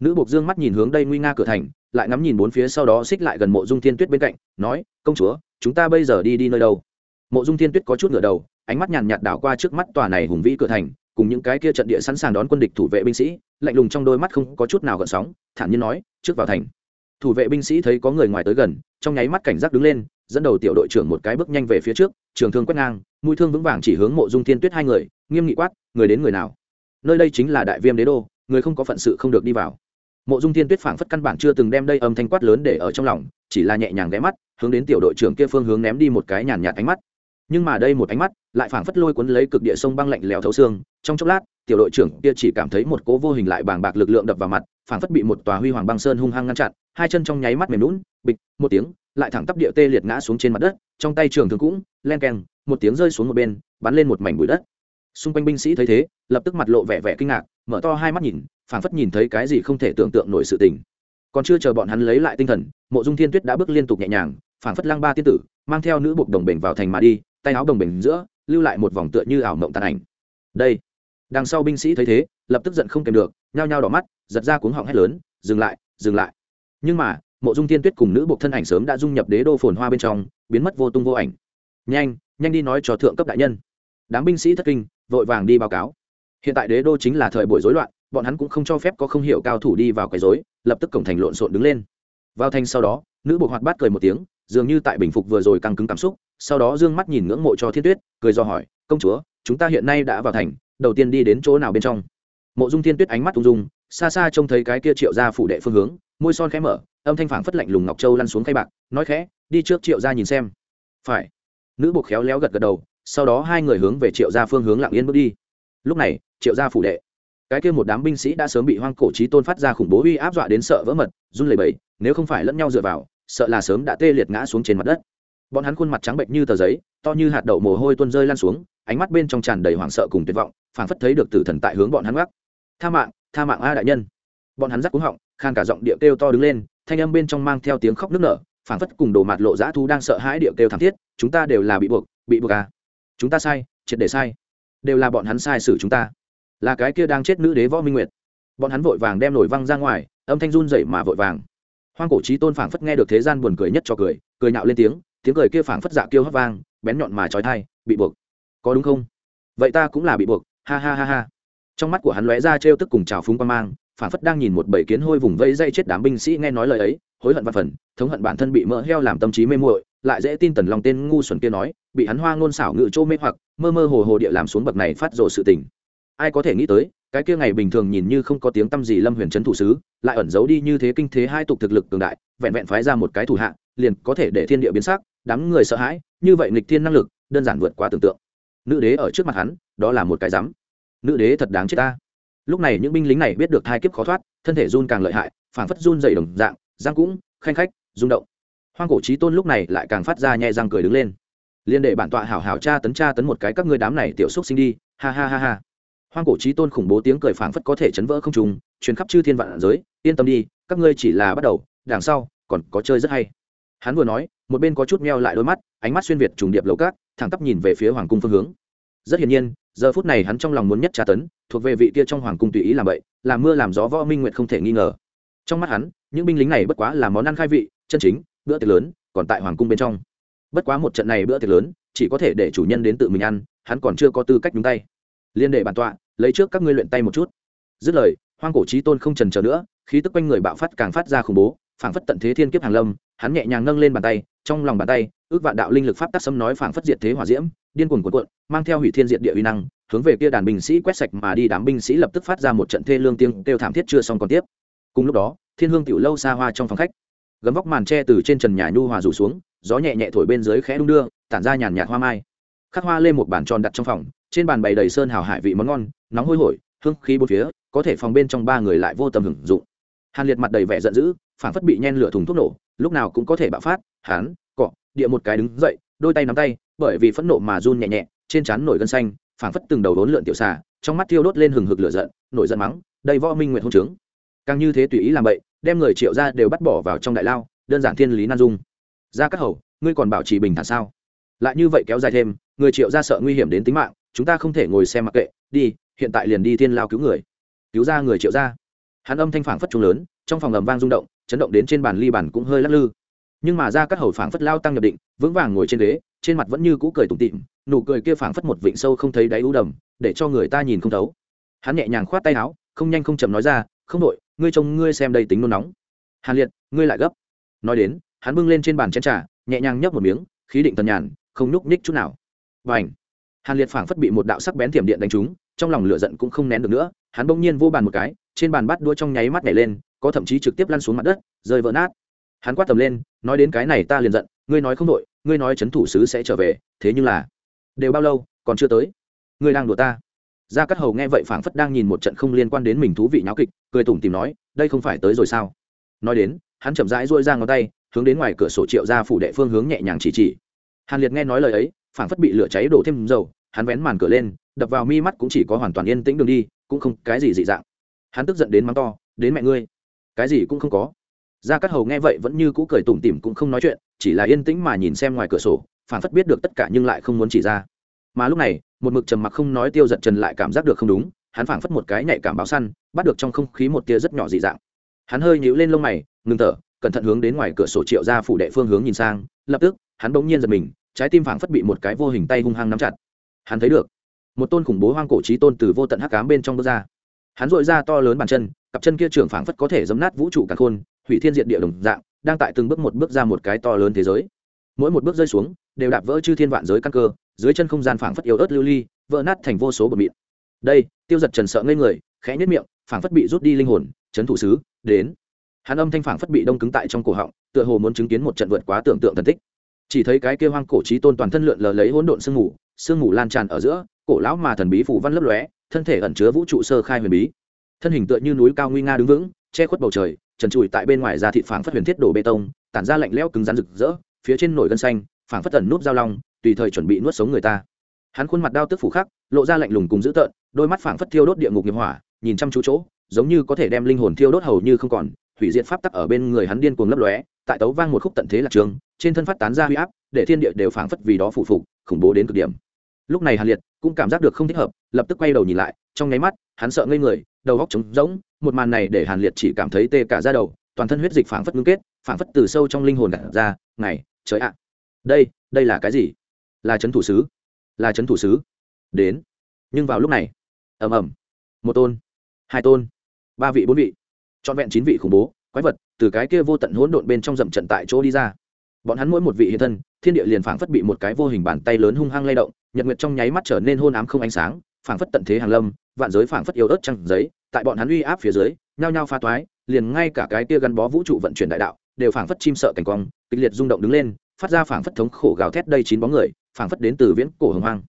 Nữ buộc dương mắt nhìn hướng đây nguy nga cửa thành, lại ngắm nhìn bốn phía sau đó xích lại gần mộ dung thiên tuyết bên cạnh, nói, công chúa, chúng ta bây giờ đi đi nơi đâu? Mộ dung thiên tuyết có chút ngửa đầu, ánh mắt nhàn nhạt đảo qua trước mắt tòa này hùng vĩ cửa thành, cùng những cái kia trận địa sẵn sàng đón quân địch thủ vệ binh sĩ, lạnh lùng trong đôi mắt không có chút nào gợn sóng, thản nhiên nói, trước vào thành. Thủ vệ binh sĩ thấy có người ngoài tới gần trong nháy mắt cảnh giác đứng lên, dẫn đầu tiểu đội trưởng một cái bước nhanh về phía trước, trường thương quét ngang, mũi thương vững vàng chỉ hướng mộ dung thiên tuyết hai người, nghiêm nghị quát, người đến người nào? Nơi đây chính là đại viêm đế đô, người không có phận sự không được đi vào. Mộ dung thiên tuyết phảng phất căn bản chưa từng đem đây âm thanh quát lớn để ở trong lòng, chỉ là nhẹ nhàng ghé mắt, hướng đến tiểu đội trưởng kia phương hướng ném đi một cái nhàn nhạt ánh mắt. Nhưng mà đây một ánh mắt, lại phảng phất lôi cuốn lấy cực địa sông băng lạnh lẽo thấu xương, trong chốc lát, tiểu đội trưởng kia chỉ cảm thấy một cố vô hình lại bàng bạc lực lượng đập vào mặt, phảng phất bị một tòa huy hoàng băng sơn hung hăng ngăn chặn hai chân trong nháy mắt mềm lún, bịch, một tiếng, lại thẳng tắp địa tê liệt ngã xuống trên mặt đất, trong tay trường thường cũng, len keng, một tiếng rơi xuống một bên, bắn lên một mảnh bụi đất. Xung quanh binh sĩ thấy thế, lập tức mặt lộ vẻ vẻ kinh ngạc, mở to hai mắt nhìn, phảng phất nhìn thấy cái gì không thể tưởng tượng nổi sự tình. Còn chưa chờ bọn hắn lấy lại tinh thần, mộ dung thiên tuyết đã bước liên tục nhẹ nhàng, phảng phất lang ba tiên tử, mang theo nữ buộc đồng bình vào thành mà đi, tay áo đồng bình giữa, lưu lại một vòng tựa như ảo mộng tàn ảnh. Đây. Đằng sau binh sĩ thấy thế, lập tức giận không kèm được, nhao nhao đỏ mắt, giật ra cuống họng hét lớn, dừng lại dừng lại nhưng mà, mộ dung thiên tuyết cùng nữ buộc thân ảnh sớm đã dung nhập đế đô phồn hoa bên trong, biến mất vô tung vô ảnh. Nhanh nhanh đi nói cho thượng cấp đại nhân. Đám binh sĩ thất kinh, vội vàng đi báo cáo. Hiện tại đế đô chính là thời buổi rối loạn, bọn hắn cũng không cho phép có không hiểu cao thủ đi vào quấy rối, lập tức cổng thành lộn xộn đứng lên. Vào thành sau đó, nữ buộc hoạt bát cười một tiếng, dường như tại bình phục vừa rồi căng cứng cảm xúc, sau đó d ư ơ n g mắt nhìn ngưỡng mộ cho thiên tuyết, cười do hỏi, công chúa, chúng ta hiện nay đã vào thành, đầu tiên đi đến chỗ nào bên trong? Mộ dung thiên tuyết ánh mắt ung dung, xa xa trông thấy cái kia triệu ra phủ đệ phương hướng môi son khẽ mở, âm thanh phảng phất lạnh lùng ngọc châu lăn xuống khay bạc, nói khẽ, đi trước triệu ra nhìn xem. Phải. Nữ buộc khéo léo gật gật đầu, sau đó hai người hướng về triệu ra phương hướng lặng yên bước đi. Lúc này, triệu ra phủ đệ. Cái kia một đám binh sĩ đã sớm bị hoang cổ trí tôn phát ra khủng bố uy áp dọa đến sợ vỡ mật, run lẩy bẩy, nếu không phải lẫn nhau dựa vào, sợ là sớm đã tê liệt ngã xuống trên mặt đất. Bọn hắn khuôn mặt trắng bệnh như tờ giấy, to như hạt đậu mồ hôi tuôn rơi lan xuống, ánh mắt bên trong tràn đầy hoảng sợ cùng tuyệt vọng, phảng phất thấy được tử thần tại hướng bọn hắn gác tha mạng tha mạng a đại nhân. Bọn hắn rắc cúng họng khan cả giọng địa kêu to đứng lên, thanh âm bên trong mang theo tiếng khóc nức nở, phảng phất cùng đồ mặt lộ dã thu đang sợ hãi địa kêu thảm thiết, chúng ta đều là bị buộc bị buộc à? Chúng ta sai, triệt để sai. Đều là bọn hắn sai xử chúng ta. Là cái kia đang chết nữ đế võ minh nguyệt. Bọn hắn vội vàng đem nổi văng ra ngoài, âm thanh run dậy mà vội vàng. Hoang cổ trí tôn phảng phất nghe được thế gian buồn cười nhất cho cười cười nạo lên tiếng tiếng cười kia phảng phất dạ kêu hấp vang, bén nhọn mà trói thai, bị buộc. Có đúng không? Vậy ta cũng là bị buộc. Ha ha ha ha. Trong mắt của hắn lóe ra trêu tức cùng trào phúng quan mang phản phất đang nhìn một bầy kiến hôi vùng vây dây chết đám binh sĩ nghe nói lời ấy, hối hận văn phần, thống hận bản thân bị mỡ heo làm tâm trí mê muội, lại dễ tin tần lòng tên ngu xuẩn kia nói, bị hắn hoa ngôn xảo ngự chỗ mê hoặc, mơ mơ hồ hồ địa làm xuống bậc này phát rồ sự tình. Ai có thể nghĩ tới, cái kia ngày bình thường nhìn như không có tiếng tăm gì lâm huyền trấn thủ sứ, lại ẩn giấu đi như thế kinh thế hai tục thực lực cường đại, vẹn vẹn phái ra một cái thủ hạ, liền có thể để thiên địa biến sắc, đám người sợ hãi, như vậy nghịch thiên năng lực, đơn giản vượt quá tưởng tượng. Nữ đế ở trước mặt hắn, đó là một cái rắm nữ đế thật đáng chết ta lúc này những binh lính này biết được thai kiếp khó thoát, thân thể run càng lợi hại, phảng phất run dày đồng dạng, giang cũng, khanh khách, rung động. Hoang cổ trí tôn lúc này lại càng phát ra nhẹ răng cười đứng lên. Liên đệ bản tọa hảo hảo cha tấn cha tấn một cái các ngươi đám này tiểu xúc sinh đi, ha ha ha ha. Hoang cổ trí tôn khủng bố tiếng cười phảng phất có thể chấn vỡ không trùng truyền khắp chư thiên vạn giới, yên tâm đi, các ngươi chỉ là bắt đầu, đằng sau, còn có chơi rất hay. Hắn vừa nói, một bên có chút meo lại đôi mắt, ánh mắt xuyên việt trùng điệp lầu cát, thẳng tắp nhìn về phía hoàng cung phương hướng. Rất hiển nhiên giờ phút này hắn trong lòng muốn nhất tra tấn, thuộc về vị kia trong hoàng cung tùy ý làm vậy làm mưa làm gió võ minh nguyệt không thể nghi ngờ. Trong mắt hắn, những binh lính này bất quá là món ăn khai vị, chân chính, bữa tiệc lớn, còn tại hoàng cung bên trong. Bất quá một trận này bữa tiệc lớn, chỉ có thể để chủ nhân đến tự mình ăn, hắn còn chưa có tư cách nhúng tay. Liên đệ bản tọa, lấy trước các ngươi luyện tay một chút. Dứt lời, hoang cổ trí tôn không trần chờ nữa, khí tức quanh người bạo phát càng phát ra khủng bố phảng phất tận thế thiên kiếp hàng lâm, hắn nhẹ nhàng nâng lên bàn tay, trong lòng bàn tay, ước vạn đạo linh lực pháp tác xâm nói phảng phất diệt thế hỏa diễm, điên cuồng cuộn cuộn, mang theo hủy thiên diệt địa uy năng, hướng về kia đàn binh sĩ quét sạch mà đi, đám binh sĩ lập tức phát ra một trận thê lương tiếng kêu thảm thiết chưa xong còn tiếp. Cùng lúc đó, thiên hương tiểu lâu xa hoa trong phòng khách, gấm vóc màn tre từ trên trần nhà nhu hòa rủ xuống, gió nhẹ nhẹ thổi bên dưới khẽ đung đưa, tản ra nhàn nhạt hoa mai. Khắc hoa lên một bàn tròn đặt trong phòng, trên bàn bày đầy sơn hào hải vị món ngon, nóng hôi hổi, hương khí bốn phía, có thể phòng bên trong ba người lại vô tầm hưởng dụng hàn liệt mặt đầy vẻ giận dữ phản phất bị nhen lửa thùng thuốc nổ lúc nào cũng có thể bạo phát hán cọ địa một cái đứng dậy đôi tay nắm tay bởi vì phẫn nộ mà run nhẹ nhẹ trên trán nổi gân xanh phản phất từng đầu đốn lượn tiểu xà trong mắt thiêu đốt lên hừng hực lửa giận nổi giận mắng đây võ minh nguyện hôn trướng càng như thế tùy ý làm vậy đem người triệu ra đều bắt bỏ vào trong đại lao đơn giản thiên lý nan dung ra các hầu ngươi còn bảo trì bình thản sao lại như vậy kéo dài thêm người triệu ra sợ nguy hiểm đến tính mạng chúng ta không thể ngồi xem mặc kệ đi hiện tại liền đi thiên lao cứu người cứu ra người triệu ra hắn âm thanh phảng phất trung lớn, trong phòng ầm vang rung động, chấn động đến trên bàn ly bàn cũng hơi lắc lư. Nhưng mà ra các hầu phảng phất lao tăng nhập định, vững vàng ngồi trên ghế, trên mặt vẫn như cũ cười tủm tịm nụ cười kia phảng phất một vịnh sâu không thấy đáy ưu đầm, để cho người ta nhìn không thấu. Hắn nhẹ nhàng khoát tay áo, không nhanh không chậm nói ra, không đội, ngươi trông ngươi xem đây tính nôn nóng. Hàn liệt, ngươi lại gấp. Nói đến, hắn bưng lên trên bàn chén trà, nhẹ nhàng nhấp một miếng, khí định tần nhàn, không nhúc nhích chút nào. Và ảnh hàn liệt phảng phất bị một đạo sắc bén thiểm điện đánh trúng, trong lòng lửa giận cũng không nén được nữa, hắn bỗng nhiên vô bàn một cái trên bàn bắt đua trong nháy mắt nhảy lên, có thậm chí trực tiếp lăn xuống mặt đất, rơi vỡ nát. Hắn quát tầm lên, nói đến cái này ta liền giận, ngươi nói không đội ngươi nói c h ấ n thủ sứ sẽ trở về, thế nhưng là, đều bao lâu, còn chưa tới. Ngươi đang đùa ta. Gia cát hầu nghe vậy phảng phất đang nhìn một trận không liên quan đến mình thú vị nháo kịch, cười tủm tìm nói, đây không phải tới rồi sao? Nói đến, hắn chậm rãi dôi ra ngón tay, hướng đến ngoài cửa sổ triệu ra phủ đệ phương hướng nhẹ nhàng chỉ chỉ. Hàn liệt nghe nói lời ấy, phảng phất bị lửa cháy đổ thêm dầu, hắn vén màn cửa lên, đập vào mi mắt cũng chỉ có hoàn toàn yên tĩnh đường đi, cũng không cái gì dị dạng hắn tức giận đến mắng to, đến mẹ ngươi. Cái gì cũng không có. Gia cát hầu nghe vậy vẫn như cũ cười tủm tỉm cũng không nói chuyện, chỉ là yên tĩnh mà nhìn xem ngoài cửa sổ phản phất biết được tất cả nhưng lại không muốn chỉ ra. Mà lúc này, một mực trầm mặc không nói tiêu giật trần lại cảm giác được không đúng, hắn phảng phất một cái nhạy cảm báo săn, bắt được trong không khí một tia rất nhỏ dị dạng. Hắn hơi nhíu lên lông mày, ngừng thở, cẩn thận hướng đến ngoài cửa sổ triệu ra phủ đệ phương hướng nhìn sang, lập tức, hắn bỗng nhiên giật mình, trái tim phảng phất bị một cái vô hình tay hung hăng nắm chặt. Hắn thấy được, một tôn khủng bố hoang cổ trí tôn từ vô tận hắc cám bên trong bước ra hắn dội ra to lớn bàn chân, cặp chân kia trưởng phảng phất có thể dấm nát vũ trụ cả khôn, hủy thiên diện địa đồng dạng, đang tại từng bước một bước ra một cái to lớn thế giới. Mỗi một bước rơi xuống, đều đạp vỡ chư thiên vạn giới căn cơ, dưới chân không gian phảng phất yếu ớt lưu ly, vỡ nát thành vô số bột mịn. Đây, tiêu giật trần sợ ngây người, khẽ nhất miệng, phảng phất bị rút đi linh hồn, chấn thủ sứ, đến. Hắn âm thanh phảng phất bị đông cứng tại trong cổ họng, tựa hồ muốn chứng kiến một trận vượt quá tưởng tượng thần tích. Chỉ thấy cái kia hoang cổ trí tôn toàn thân lượn lờ lấy hỗn độn sương mù sương mù lan tràn ở giữa, cổ lão mà thần bí phủ văn lấp lóe thân thể ẩn chứa vũ trụ sơ khai huyền bí. Thân hình tựa như núi cao nguy nga đứng vững, che khuất bầu trời, trần trụi tại bên ngoài da thị phảng phất huyền thiết đổ bê tông, tản ra lạnh lẽo cứng rắn rực rỡ, phía trên nổi gân xanh, phảng phất tẩn núp dao long, tùy thời chuẩn bị nuốt sống người ta. Hắn khuôn mặt đao tức phủ khắc, lộ ra lạnh lùng cùng dữ tợn, đôi mắt phảng phất thiêu đốt địa ngục nghiệp hỏa, nhìn chăm chú chỗ, giống như có thể đem linh hồn thiêu đốt hầu như không còn, hủy diệt pháp tắc ở bên người hắn điên cuồng lấp lóe, tại tấu vang một khúc tận thế lạc trường, trên thân phát tán ra huy áp, để thiên địa đều phảng phất vì đó phụ phục, khủng bố đến cực điểm. Lúc này hàn liệt cũng cảm giác được không thích hợp, lập tức quay đầu nhìn lại, trong nháy mắt, hắn sợ ngây người, đầu góc trống rỗng, một màn này để hàn liệt chỉ cảm thấy tê cả ra đầu, toàn thân huyết dịch phảng phất ngưng kết, phảng phất từ sâu trong linh hồn đặt ra ngày trời ạ, đây đây là cái gì? Là c thủ sứ, là c thủ sứ. Đến. Nhưng vào lúc này, ầm ầm, một tôn, hai tôn, ba vị, bốn vị, trọn vẹn chín vị khủng bố, quái vật từ cái kia vô tận hỗn độn bên trong dậm trận tại chỗ đi ra. Bọn hắn mỗi một vị hiện thân thiên địa liền phảng phất bị một cái vô hình bàn tay lớn hung hăng lay động nhật nguyệt trong nháy mắt trở nên hôn ám không ánh sáng phảng phất tận thế hàng lâm vạn giới phảng phất yếu ớt trăng giấy tại bọn hắn uy áp phía dưới nhao nhao pha toái liền ngay cả cái kia gắn bó vũ trụ vận chuyển đại đạo đều phảng phất chim sợ cảnh quang kịch liệt rung động đứng lên phát ra phảng phất thống khổ gào thét đây chín bóng người phảng phất đến từ viễn cổ hồng hoang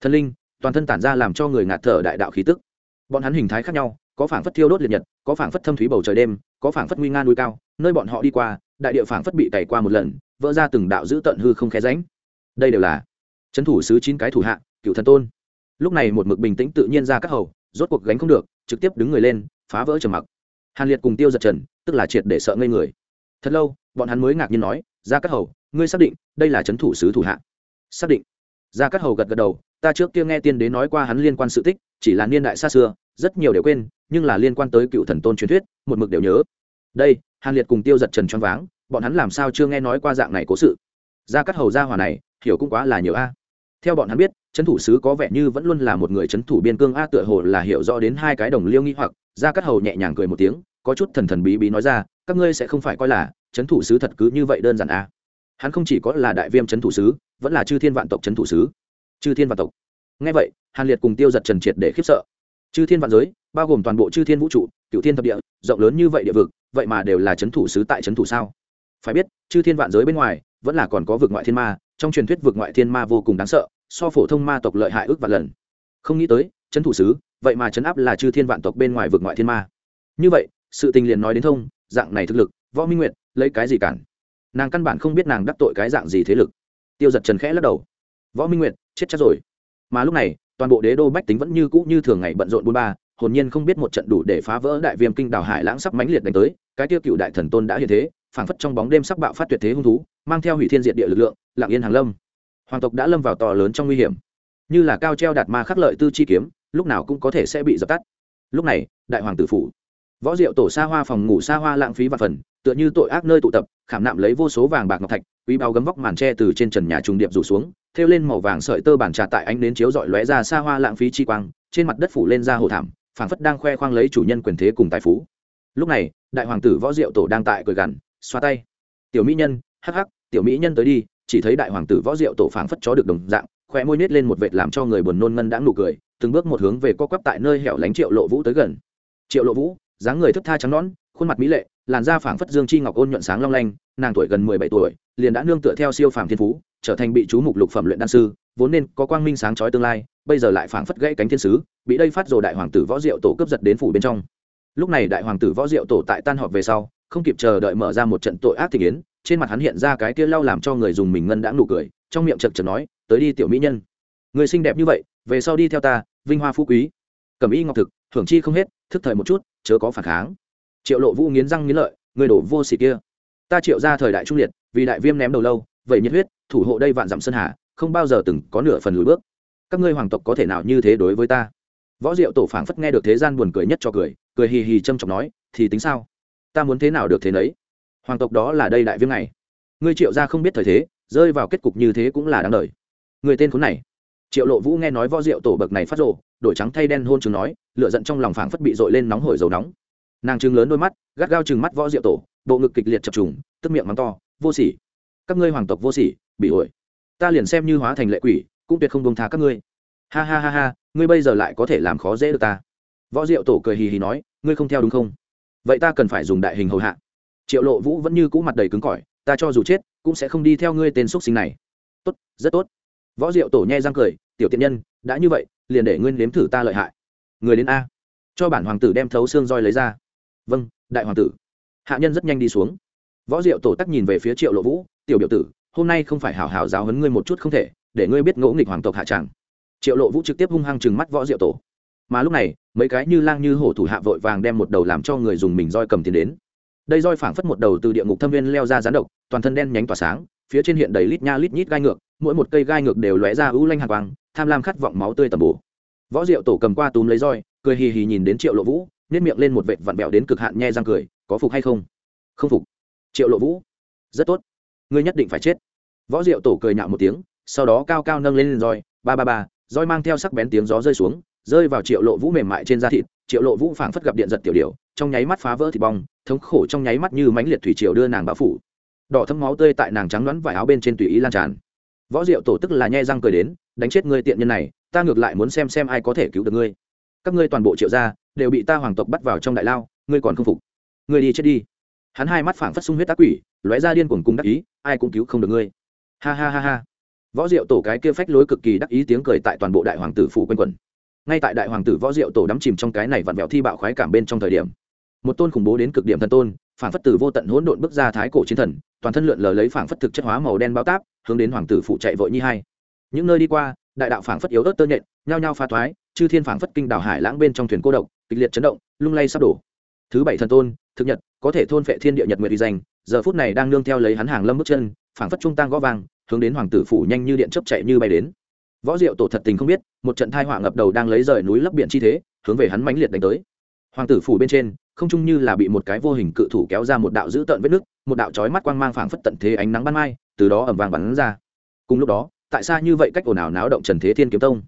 Thần linh toàn thân tản ra làm cho người ngạt thở đại đạo khí tức bọn hắn hình thái khác nhau có phảng phất thiêu đốt liệt nhật có phảng phất thâm thúy bầu trời đêm có phảng phất nguy nga núi cao nơi bọn họ đi qua đại địa phảng phất bị cày qua một lần vỡ ra từng đạo giữ tận hư không khé ránh đây đều là trấn thủ sứ chín cái thủ hạ, cựu thần tôn. Lúc này một mực bình tĩnh tự nhiên ra các hầu, rốt cuộc gánh không được, trực tiếp đứng người lên, phá vỡ trầm mặc. Hàn liệt cùng tiêu giật trần, tức là triệt để sợ ngây người. Thật lâu, bọn hắn mới ngạc nhiên nói, ra các hầu, ngươi xác định đây là trấn thủ sứ thủ hạ? Xác định. Ra các hầu gật gật đầu, ta trước kia nghe tiên đế nói qua hắn liên quan sự tích, chỉ là niên đại xa xưa, rất nhiều đều quên, nhưng là liên quan tới cựu thần tôn truyền thuyết, một mực đều nhớ. Đây, hàn liệt cùng tiêu giật trần choáng váng bọn hắn làm sao chưa nghe nói qua dạng này cố sự? Ra cắt hầu gia hòa này, hiểu cũng quá là nhiều a. Theo bọn hắn biết, trấn thủ sứ có vẻ như vẫn luôn là một người trấn thủ biên cương a, tựa hồ là hiểu rõ đến hai cái đồng liêu nghi hoặc. Ra cắt hầu nhẹ nhàng cười một tiếng, có chút thần thần bí bí nói ra, các ngươi sẽ không phải coi là trấn thủ sứ thật cứ như vậy đơn giản a. Hắn không chỉ có là đại viêm trấn thủ sứ, vẫn là chư thiên vạn tộc trấn thủ sứ. Chư thiên vạn tộc. Ngay vậy, hàn liệt cùng tiêu giật trần triệt để khiếp sợ. Chư thiên vạn giới, bao gồm toàn bộ chư thiên vũ trụ cựu thiên thập địa, rộng lớn như vậy địa vực, vậy mà đều là trấn thủ sứ tại trấn thủ sao? Phải biết, chư thiên vạn giới bên ngoài, vẫn là còn có vực ngoại thiên ma, trong truyền thuyết vực ngoại thiên ma vô cùng đáng sợ, so phổ thông ma tộc lợi hại ước vạn lần. Không nghĩ tới trấn thủ sứ, vậy mà trấn áp là chư thiên vạn tộc bên ngoài vực ngoại thiên ma. Như vậy, sự tình liền nói đến thông, dạng này thực lực, võ minh nguyệt, lấy cái gì cản? Nàng căn bản không biết nàng đắc tội cái dạng gì thế lực. Tiêu giật trần khẽ lắc đầu. Võ minh nguyệt, chết chắc rồi. Mà lúc này, toàn bộ đế đô bách tính vẫn như cũ như thường ngày bận rộn bôn ba, hồn nhiên không biết một trận đủ để phá vỡ đại viêm kinh Đào hải lãng sắp mãnh liệt đánh tới, cái tiêu cựu đại thần tôn đã hiện thế phảng phất trong bóng đêm sắc bạo phát tuyệt thế hung thú, mang theo hủy thiên diệt địa lực lượng lạng yên hàng lâm. Hoàng tộc đã lâm vào to lớn trong nguy hiểm. Như là cao treo đạt ma khắc lợi tư chi kiếm, lúc nào cũng có thể sẽ bị dập tắt. Lúc này, đại hoàng tử phủ. Võ diệu tổ xa hoa phòng ngủ xa hoa lãng phí và phần, tựa như tội ác nơi tụ tập, khảm nạm lấy vô số vàng bạc ngọc thạch, quý bao gấm vóc màn tre từ trên trần nhà trùng điệp rủ xuống, thêu lên màu vàng sợi tơ bản trà tại ánh đến chiếu dọi lóe ra xa hoa lãng phí chi quang, trên mặt đất phủ lên ra hồ thảm, phảng phất đang khoe khoang lấy chủ nhân quyền thế cùng tài phú. Lúc này, đại hoàng tử võ diệu tổ đang tại cười gằn xoa tay. Tiểu mỹ nhân, hắc hắc, tiểu mỹ nhân tới đi, chỉ thấy đại hoàng tử võ diệu tổ phảng phất chó được đồng dạng khoe môi nết lên một vệt làm cho người buồn nôn ngân đã nụ cười, từng bước một hướng về co quắp tại nơi hẻo lánh triệu lộ vũ tới gần. Triệu lộ vũ, dáng người thức tha trắng nõn, khuôn mặt mỹ lệ, làn da phảng phất dương chi ngọc ôn nhuận sáng long lanh, nàng tuổi gần mười bảy tuổi, liền đã nương tựa theo siêu phàm thiên phú, trở thành bị chú mục lục phẩm luyện đan sư, vốn nên có quang minh sáng chói tương lai, bây giờ lại phảng phất gãy cánh thiên sứ, bị đây phát rồi đại hoàng tử võ diệu tổ cướp giật đến phủ bên trong. Lúc này đại hoàng tử võ diệu tổ tại tan họp về sau không kịp chờ đợi mở ra một trận tội ác thị kiến, trên mặt hắn hiện ra cái kia lau làm cho người dùng mình ngân đã nụ cười, trong miệng chật chật nói, tới đi tiểu mỹ nhân. Người xinh đẹp như vậy, về sau đi theo ta, vinh hoa phú quý. Cẩm y ngọc thực thưởng chi không hết, thức thời một chút, chớ có phản kháng. Triệu lộ vũ nghiến răng nghiến lợi, người đổ vô xỉ kia. Ta triệu ra thời đại trung liệt, vì đại viêm ném đầu lâu, vậy nhiệt huyết, thủ hộ đây vạn dặm sơn hà, không bao giờ từng có nửa phần lùi bước. Các ngươi hoàng tộc có thể nào như thế đối với ta? Võ diệu tổ phảng phất nghe được thế gian buồn cười nhất cho cười cười hì hì châm trọng nói, thì tính sao? Ta muốn thế nào được thế nấy. Hoàng tộc đó là đây đại viêm này. Ngươi triệu gia không biết thời thế, rơi vào kết cục như thế cũng là đáng đời. Người tên khốn này. Triệu lộ vũ nghe nói võ diệu tổ bậc này phát rộ đổi trắng thay đen hôn chừng nói lựa giận trong lòng phảng phất bị dội lên nóng hổi dầu nóng. Nàng trừng lớn đôi mắt, gắt gao chừng mắt võ diệu tổ, bộ ngực kịch liệt chập trùng, tức miệng mắng to, vô sỉ. Các ngươi hoàng tộc vô sỉ, bị ổi ta liền xem như hóa thành lệ quỷ, cũng tuyệt không buông tha các ngươi. Ha ha ha ha, ngươi bây giờ lại có thể làm khó dễ được ta. Võ diệu tổ cười hì hì nói, ngươi không theo đúng không? Vậy ta cần phải dùng đại hình hầu hạ. Triệu lộ vũ vẫn như cũ mặt đầy cứng cỏi, ta cho dù chết, cũng sẽ không đi theo ngươi tên x sinh này. Tốt, rất tốt. Võ diệu tổ nhai răng cười, tiểu tiện nhân, đã như vậy, liền để ngươi nếm thử ta lợi hại. Người đến a. Cho bản hoàng tử đem thấu xương roi lấy ra. Vâng đại hoàng tử. Hạ nhân rất nhanh đi xuống. Võ diệu tổ tắc nhìn về phía triệu lộ vũ, tiểu biểu tử, hôm nay không phải hảo hảo giáo hấn ngươi một chút không thể, để ngươi biết ngỗ nghịch hoàng tộc hạ tràng triệu lộ vũ trực tiếp hung hăng chừng mắt võ diệu tổ mà lúc này, mấy cái như lang như hổ thủ hạ vội vàng đem một đầu làm cho người dùng mình roi cầm tiền đến. Đây roi phảng phất một đầu từ địa ngục thâm viên leo ra rán độc, toàn thân đen nhánh tỏa sáng, phía trên hiện đầy lít nha lít nhít gai ngược, mỗi một cây gai ngược đều lóe ra ưu lanh hạt quang, tham lam khát vọng máu tươi tầm bổ. Võ diệu tổ cầm qua túm lấy roi, cười hì hì nhìn đến triệu lộ vũ nếp miệng lên một vệt vặn bẹo đến cực hạn nhe răng cười, có phục hay không? Không phục. Triệu lộ vũ, rất tốt. Ngươi nhất định phải chết. Võ diệu tổ cười nhạo một tiếng, sau đó cao cao nâng lên roi, ba ba ba, roi mang theo sắc bén tiếng gió rơi xuống rơi vào triệu lộ vũ mềm mại trên da thịt, triệu lộ vũ phảng phất gặp điện giật tiểu điều trong nháy mắt phá vỡ thịt bong, thống khổ trong nháy mắt như mánh liệt thủy triều đưa nàng bão phủ. Đỏ thấm máu tươi tại nàng trắng đoán vải áo bên trên tùy ý lan tràn. Võ diệu tổ tức là nhai răng cười đến, đánh chết ngươi tiện nhân này, ta ngược lại muốn xem xem ai có thể cứu được ngươi. Các ngươi toàn bộ triệu gia, đều bị ta hoàng tộc bắt vào trong đại lao, ngươi còn không phục. Ngươi đi chết đi. Hắn hai mắt phảng phất sung huyết ác quỷ, lóe ra điên cuồng cung đắc ý, ai cũng cứu không được ngươi. Ha ha ha ha. Võ diệu tổ cái kia phách lối cực kỳ đắc ý tiếng cười tại toàn bộ đại hoàng tử phủ quanh quẩn ngay tại đại hoàng tử võ diệu tổ đắm chìm trong cái này vặn vẹo thi bạo khoái cảm bên trong thời điểm, một tôn khủng bố đến cực điểm thần tôn, phảng phất từ vô tận hỗn độn bước ra thái cổ chiến thần, toàn thân lượn lờ lấy phảng phất thực chất hóa màu đen bao táp, hướng đến hoàng tử phụ chạy vội nhi hai. Những nơi đi qua, đại đạo phảng phất yếu ớt tơ nhện, nhao nhao pha thoái, chư thiên phảng phất kinh đảo hải lãng bên trong thuyền cô độc, kịch liệt chấn động, lung lay sắp đổ. Thứ bảy thần tôn, thực nhật, có thể thôn phệ thiên địa nhật nguyệt uy danh, giờ phút này đang nương theo lấy hắn hàng lâm bước chân, phảng phất trung tăng gõ vang, hướng đến hoàng tử phủ nhanh như điện chấp chạy như bay đến võ diệu tổ thật tình không biết, một trận thai họa ngập đầu đang lấy rời núi lấp biển chi thế, hướng về hắn mãnh liệt đánh tới. Hoàng tử phủ bên trên, không chung như là bị một cái vô hình cự thủ kéo ra một đạo dữ tợn vết nước một đạo chói mắt quang mang phảng phất tận thế ánh nắng ban mai, từ đó ẩm vàng bắn ra. Cùng lúc đó, tại sao như vậy cách ồn ào náo động trần thế thiên kiếm tông,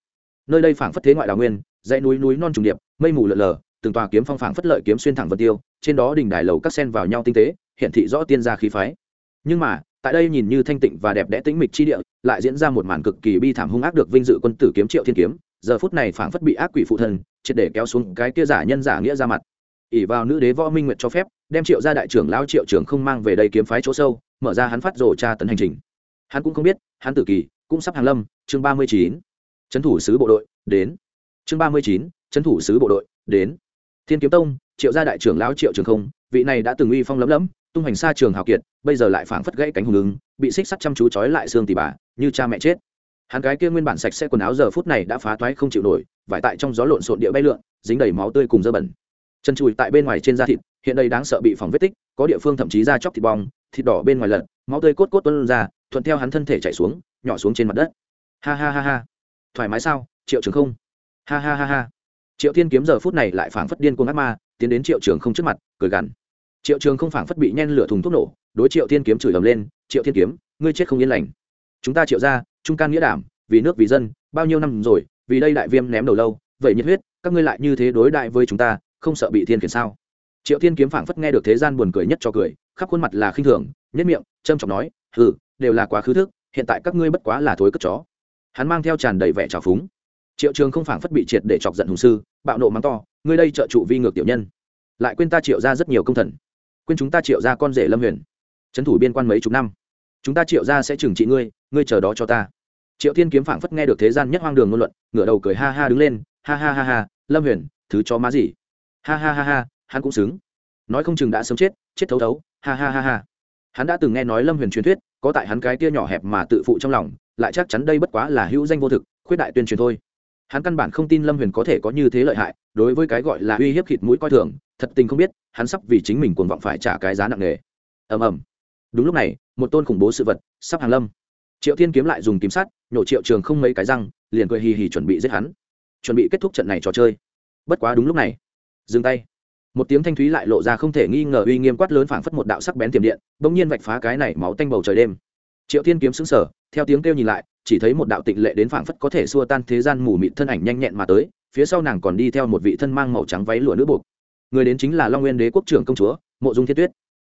nơi đây phảng phất thế ngoại đào nguyên, dãy núi núi non trùng điệp, mây mù lợn lờ, từng tòa kiếm phong phảng phất lợi kiếm xuyên thẳng vân tiêu, trên đó đỉnh đài lầu các sen vào nhau tinh tế hiện thị rõ tiên gia khí phái. Nhưng mà tại đây nhìn như thanh tịnh và đẹp đẽ tĩnh mịch chi địa, lại diễn ra một màn cực kỳ bi thảm hung ác được vinh dự quân tử kiếm triệu thiên kiếm. Giờ phút này phảng phất bị ác quỷ phụ thần, triệt để kéo xuống cái kia giả nhân giả nghĩa ra mặt. Ỉ vào nữ đế võ minh nguyệt cho phép, đem triệu ra đại trưởng lao triệu trưởng không mang về đây kiếm phái chỗ sâu, mở ra hắn phát rồ tra tấn hành trình. Hắn cũng không biết, hắn tử kỳ, cũng sắp hàng lâm, chương ba mươi chín. Trấn thủ sứ bộ đội, đến. Chương ba mươi chín, trấn thủ sứ bộ đội, đến. Thiên kiếm tông, triệu gia đại trưởng lão triệu trường không, vị này đã từng uy phong lấm lấm tung hành xa trường hào kiệt, bây giờ lại phảng phất gãy cánh hùng ứng, bị xích sắt chăm chú trói lại xương tỉ bà, như cha mẹ chết. Hắn cái kia nguyên bản sạch sẽ quần áo giờ phút này đã phá toái không chịu nổi, vải tại trong gió lộn xộn địa bay lượn, dính đầy máu tươi cùng dơ bẩn. Chân chùi tại bên ngoài trên da thịt, hiện đây đáng sợ bị phỏng vết tích, có địa phương thậm chí da chóc thịt bong, thịt đỏ bên ngoài lật, máu tươi cốt cốt tuân ra, thuận theo hắn thân thể chạy xuống, nhỏ xuống trên mặt đất. Ha ha ha ha. Thoải mái sao, triệu trường không? Ha ha ha ha. Triệu thiên kiếm giờ phút này lại phảng phất điên cuồng ác ma, tiến đến triệu trường không trước mặt, cười gằn triệu trường không phảng phất bị nhen lửa thùng thuốc nổ, đối triệu thiên kiếm chửi ầm lên, triệu thiên kiếm, ngươi chết không yên lành. Chúng ta triệu ra trung can nghĩa đảm, vì nước vì dân, bao nhiêu năm rồi, vì đây đại viêm ném đầu lâu, vậy nhiệt huyết, các ngươi lại như thế đối đại với chúng ta, không sợ bị thiên khiển sao? Triệu thiên kiếm phảng phất nghe được thế gian buồn cười nhất cho cười, khắp khuôn mặt là khinh thường, nhất miệng trâm trọng nói ừ đều là quá khứ thức, hiện tại các ngươi bất quá là thối cất chó. Hắn mang theo tràn đầy vẻ trào phúng. Triệu trường không phảng phất bị triệt để chọc giận hùng sư, bạo nộ mắng to, ngươi đây trợ trụ vi ngược tiểu nhân. Lại quên ta triệu ra rất nhiều công thần quên chúng ta triệu ra con rể lâm huyền. Trấn thủ biên quan mấy chục năm. Chúng ta triệu ra sẽ trừng trị ngươi ngươi chờ đó cho ta. Triệu thiên kiếm phảng phất nghe được thế gian nhất hoang đường ngôn luận, ngửa đầu cười ha ha đứng lên, ha ha ha ha, lâm huyền, thứ cho má gì? Ha ha ha ha, hắn cũng xứng. Nói không chừng đã sớm chết chết thấu thấu, ha ha ha ha. Hắn đã từng nghe nói lâm huyền truyền thuyết, có tại hắn cái tia nhỏ hẹp mà tự phụ trong lòng, lại chắc chắn đây bất quá là hữu danh vô thực, khuyết đại tuyên truyền thôi. Hắn căn bản không tin lâm huyền có thể có như thế lợi hại, đối với cái gọi là uy hiếp khịt mũi coi thường, thật tình không biết hắn sắp vì chính mình cuồng vọng phải trả cái giá nặng nề. Ầm ầm. Đúng lúc này, một tôn khủng bố sự vật, sắp hàng lâm. Triệu thiên kiếm lại dùng kiếm sắt nhổ triệu trường không mấy cái răng, liền cười hì hì chuẩn bị giết hắn. Chuẩn bị kết thúc trận này trò chơi. Bất quá đúng lúc này, dừng tay. Một tiếng thanh thúy lại lộ ra không thể nghi ngờ uy nghiêm quát lớn phảng phất một đạo sắc bén tiềm điện, bỗng nhiên vạch phá cái này máu tanh bầu trời đêm. Triệu thiên kiếm xứng sở theo tiếng kêu nhìn lại, chỉ thấy một đạo tịnh lệ đến phảng phất có thể xua tan thế gian mù mịt thân ảnh nhanh nhẹn mà tới, phía sau nàng còn đi theo một vị thân mang màu trắng váy lụa nữ buộc người đến chính là long nguyên đế quốc trưởng công chúa mộ dung thiên tuyết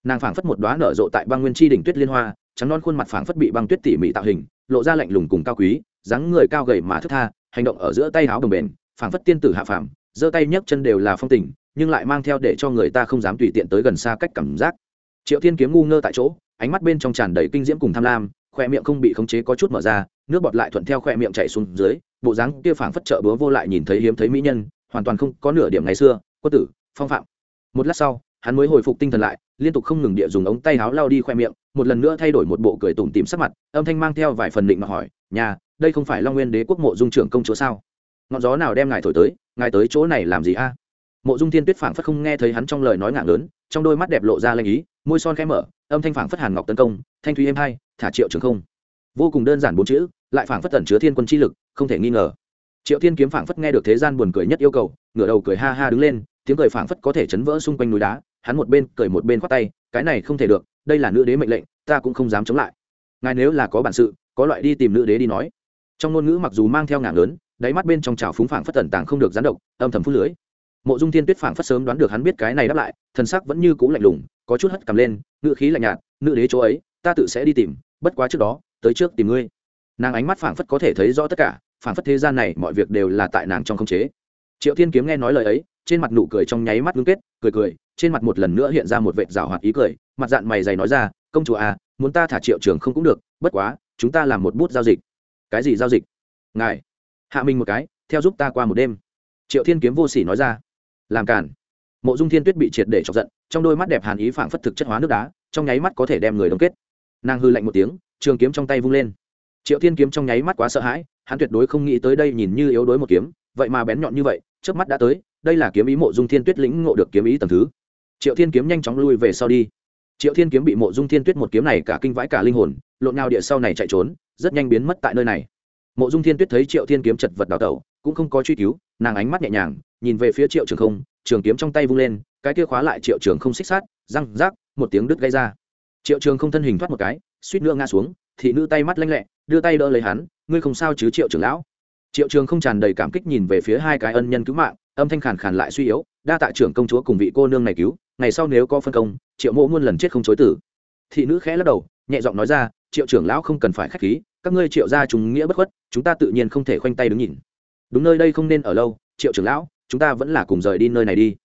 nàng phảng phất một đoá nở rộ tại băng nguyên tri đỉnh tuyết liên hoa trắng non khuôn mặt phảng phất bị băng tuyết tỉ mỉ tạo hình lộ ra lạnh lùng cùng cao quý dáng người cao gầy mà thức tha hành động ở giữa tay áo đồng bền phảng phất tiên tử hạ phàm giơ tay nhấc chân đều là phong tình nhưng lại mang theo để cho người ta không dám tùy tiện tới gần xa cách cảm giác triệu thiên kiếm ngu ngơ tại chỗ ánh mắt bên trong tràn đầy kinh diễm cùng tham lam khoe miệng không bị khống chế có chút mở ra nước bọt lại thuận theo khoe miệng chạy xuống dưới bộ dáng kia phảng phất trợ búa vô lại nhìn thấy hiếm thấy mỹ nhân hoàn toàn không có nửa điểm ngày xưa quân tử phong phạm. Một lát sau, hắn mới hồi phục tinh thần lại, liên tục không ngừng địa dùng ống tay áo lao đi khoe miệng, một lần nữa thay đổi một bộ cười tủm tìm sắc mặt, âm thanh mang theo vài phần định mà hỏi, nhà, đây không phải long nguyên đế quốc mộ dung trưởng công chúa sao? Ngọn gió nào đem ngài thổi tới, ngài tới chỗ này làm gì a? Mộ dung thiên tuyết phảng phất không nghe thấy hắn trong lời nói ngạng lớn, trong đôi mắt đẹp lộ ra lanh ý, môi son khẽ mở, âm thanh phảng phất hàn ngọc tấn công, thanh thúy êm hai, thả triệu trường không. Vô cùng đơn giản bốn chữ, lại phảng phất tẩn chứa thiên quân chi lực, không thể nghi ngờ. Triệu thiên kiếm phảng phất nghe được thế gian buồn cười nhất yêu cầu, ngửa đầu cười ha ha đứng lên tiếng cười phảng phất có thể chấn vỡ xung quanh núi đá, hắn một bên cười một bên khoát tay, cái này không thể được, đây là nữ đế mệnh lệnh, ta cũng không dám chống lại. Ngài nếu là có bản sự, có loại đi tìm nữ đế đi nói. Trong ngôn ngữ mặc dù mang theo ngảng lớn đáy mắt bên trong trào phúng phảng phất tẩn tàng không được gián độc, âm thầm phút lưới. Mộ dung thiên tuyết phảng phất sớm đoán được hắn biết cái này đáp lại, thần sắc vẫn như cũ lạnh lùng, có chút hất cầm lên, ngữ khí lạnh nhạt, nữ đế chỗ ấy, ta tự sẽ đi tìm, bất quá trước đó, tới trước tìm ngươi. Nàng ánh mắt phảng phất có thể thấy rõ tất cả, phảng phất thế gian này mọi việc đều là tại nàng trong khống chế triệu thiên kiếm nghe nói lời ấy, trên mặt nụ cười trong nháy mắt ngưng kết, cười cười, trên mặt một lần nữa hiện ra một vệt rào hoạt ý cười, mặt dạng mày dày nói ra, công chúa à muốn ta thả triệu trường không cũng được, bất quá, chúng ta làm một bút giao dịch. Cái gì giao dịch? Ngài, hạ mình một cái, theo giúp ta qua một đêm. Triệu thiên kiếm vô sỉ nói ra. Làm cản mộ dung thiên tuyết bị triệt để chọc giận, trong đôi mắt đẹp hàn ý phảng phất thực chất hóa nước đá, trong nháy mắt có thể đem người đông kết. Nàng hư lạnh một tiếng, trường kiếm trong tay vung lên. Triệu thiên kiếm trong nháy mắt quá sợ hãi, hắn tuyệt đối không nghĩ tới đây nhìn như yếu đối một kiếm, vậy mà bén nhọn như vậy trước mắt đã tới, đây là kiếm ý mộ dung thiên tuyết lĩnh ngộ được kiếm ý tầm thứ. Triệu thiên kiếm nhanh chóng lui về sau đi. Triệu thiên kiếm bị mộ dung thiên tuyết một kiếm này cả kinh vãi cả linh hồn, lộn nào địa sau này chạy trốn, rất nhanh biến mất tại nơi này. Mộ dung thiên tuyết thấy triệu thiên kiếm chật vật đào tẩu, cũng không có truy cứu, nàng ánh mắt nhẹ nhàng, nhìn về phía triệu trường không, trường kiếm trong tay vung lên, cái kia khóa lại triệu trường không xích sát răng, rác, một tiếng đứt gây ra. Triệu trường không thân hình thoát một cái, suýt nữa ngã xuống, thị nữ tay mắt lanh lẹ, đưa tay đỡ lấy hắn, ngươi không sao chứ triệu trưởng lão? Triệu trường không tràn đầy cảm kích nhìn về phía hai cái ân nhân cứu mạng, âm thanh khàn khàn lại suy yếu, đa tạ trưởng công chúa cùng vị cô nương này cứu, ngày sau nếu có phân công, triệu mộ muôn lần chết không chối tử. Thị nữ khẽ lắc đầu, nhẹ giọng nói ra, triệu trưởng lão không cần phải k h á c h khí, các ngươi triệu gia chúng nghĩa bất khuất, chúng ta tự nhiên không thể khoanh tay đứng nhìn. Đúng nơi đây không nên ở lâu, triệu trưởng lão, chúng ta vẫn là cùng rời đi nơi này đi.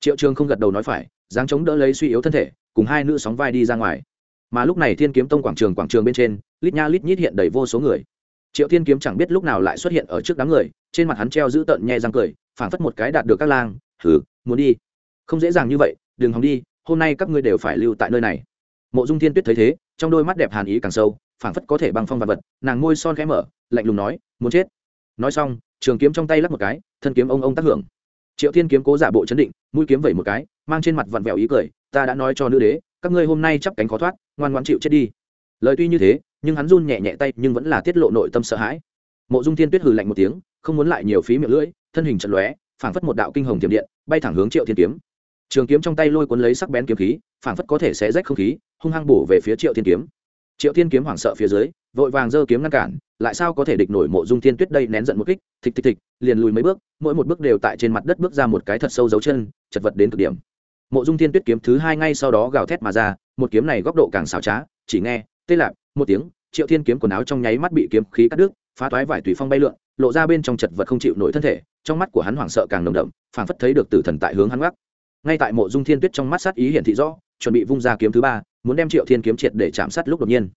Triệu trường không gật đầu nói phải, dáng chống đỡ lấy suy yếu thân thể, cùng hai nữ sóng vai đi ra ngoài. Mà lúc này thiên kiếm tông quảng trường quảng trường bên trên, lít nha lít nhít hiện đầy vô số người triệu thiên kiếm chẳng biết lúc nào lại xuất hiện ở trước đám người, trên mặt hắn treo giữ tợn nhẹ răng cười, phảng phất một cái đạt được các lang thử muốn đi. Không dễ dàng như vậy, đừng hòng đi, hôm nay các ngươi đều phải lưu tại nơi này. Mộ dung thiên tuyết thấy thế, trong đôi mắt đẹp hàn ý càng sâu, phảng phất có thể băng phong vật vật, nàng môi son khẽ mở, lạnh lùng nói, muốn chết. Nói xong, trường kiếm trong tay lắc một cái, thân kiếm ông ông tác hưởng. Triệu thiên kiếm cố giả bộ chấn định, mũi kiếm vẩy một cái, mang trên mặt vặn vẹo ý cười, ta đã nói cho nữ đế, các ngươi hôm nay chắp cánh khó thoát, ngoan ngoan chịu chết đi. Lời tuy như thế nhưng hắn run nhẹ nhẹ tay nhưng vẫn là tiết lộ nội tâm sợ hãi. Mộ dung thiên tuyết hừ lạnh một tiếng, không muốn lại nhiều phí miệng lưỡi, thân hình trận lóe, phảng phất một đạo kinh hồng tiềm điện, bay thẳng hướng triệu thiên kiếm. Trường kiếm trong tay lôi cuốn lấy sắc bén kiếm khí, phảng phất có thể xé rách không khí, hung hăng bổ về phía triệu thiên kiếm. Triệu thiên kiếm hoảng sợ phía dưới, vội vàng giơ kiếm ngăn cản, lại sao có thể địch nổi mộ dung thiên tuyết đây nén giận một kích, thịch thịch thịch, liền lùi mấy bước, mỗi một bước đều tại trên mặt đất bước ra một cái thật sâu dấu chân, chật vật đến cực điểm. Mộ dung thiên tuyết kiếm thứ hai ngay sau đó gào thét mà ra, một kiếm này góc độ càng xảo trá, chỉ nghe, tê lạp một tiếng, triệu thiên kiếm quần áo trong nháy mắt bị kiếm khí cắt đứt, phá toái vải tùy phong bay lượn, lộ ra bên trong chật vật không chịu nổi thân thể, trong mắt của hắn hoảng sợ càng nồng đậm, phảng phất thấy được tử thần tại hướng hắn gác. Ngay tại mộ dung thiên tuyết trong mắt sát ý hiển thị rõ, chuẩn bị vung ra kiếm thứ ba, muốn đem triệu thiên kiếm triệt để chạm sát lúc đột nhiên.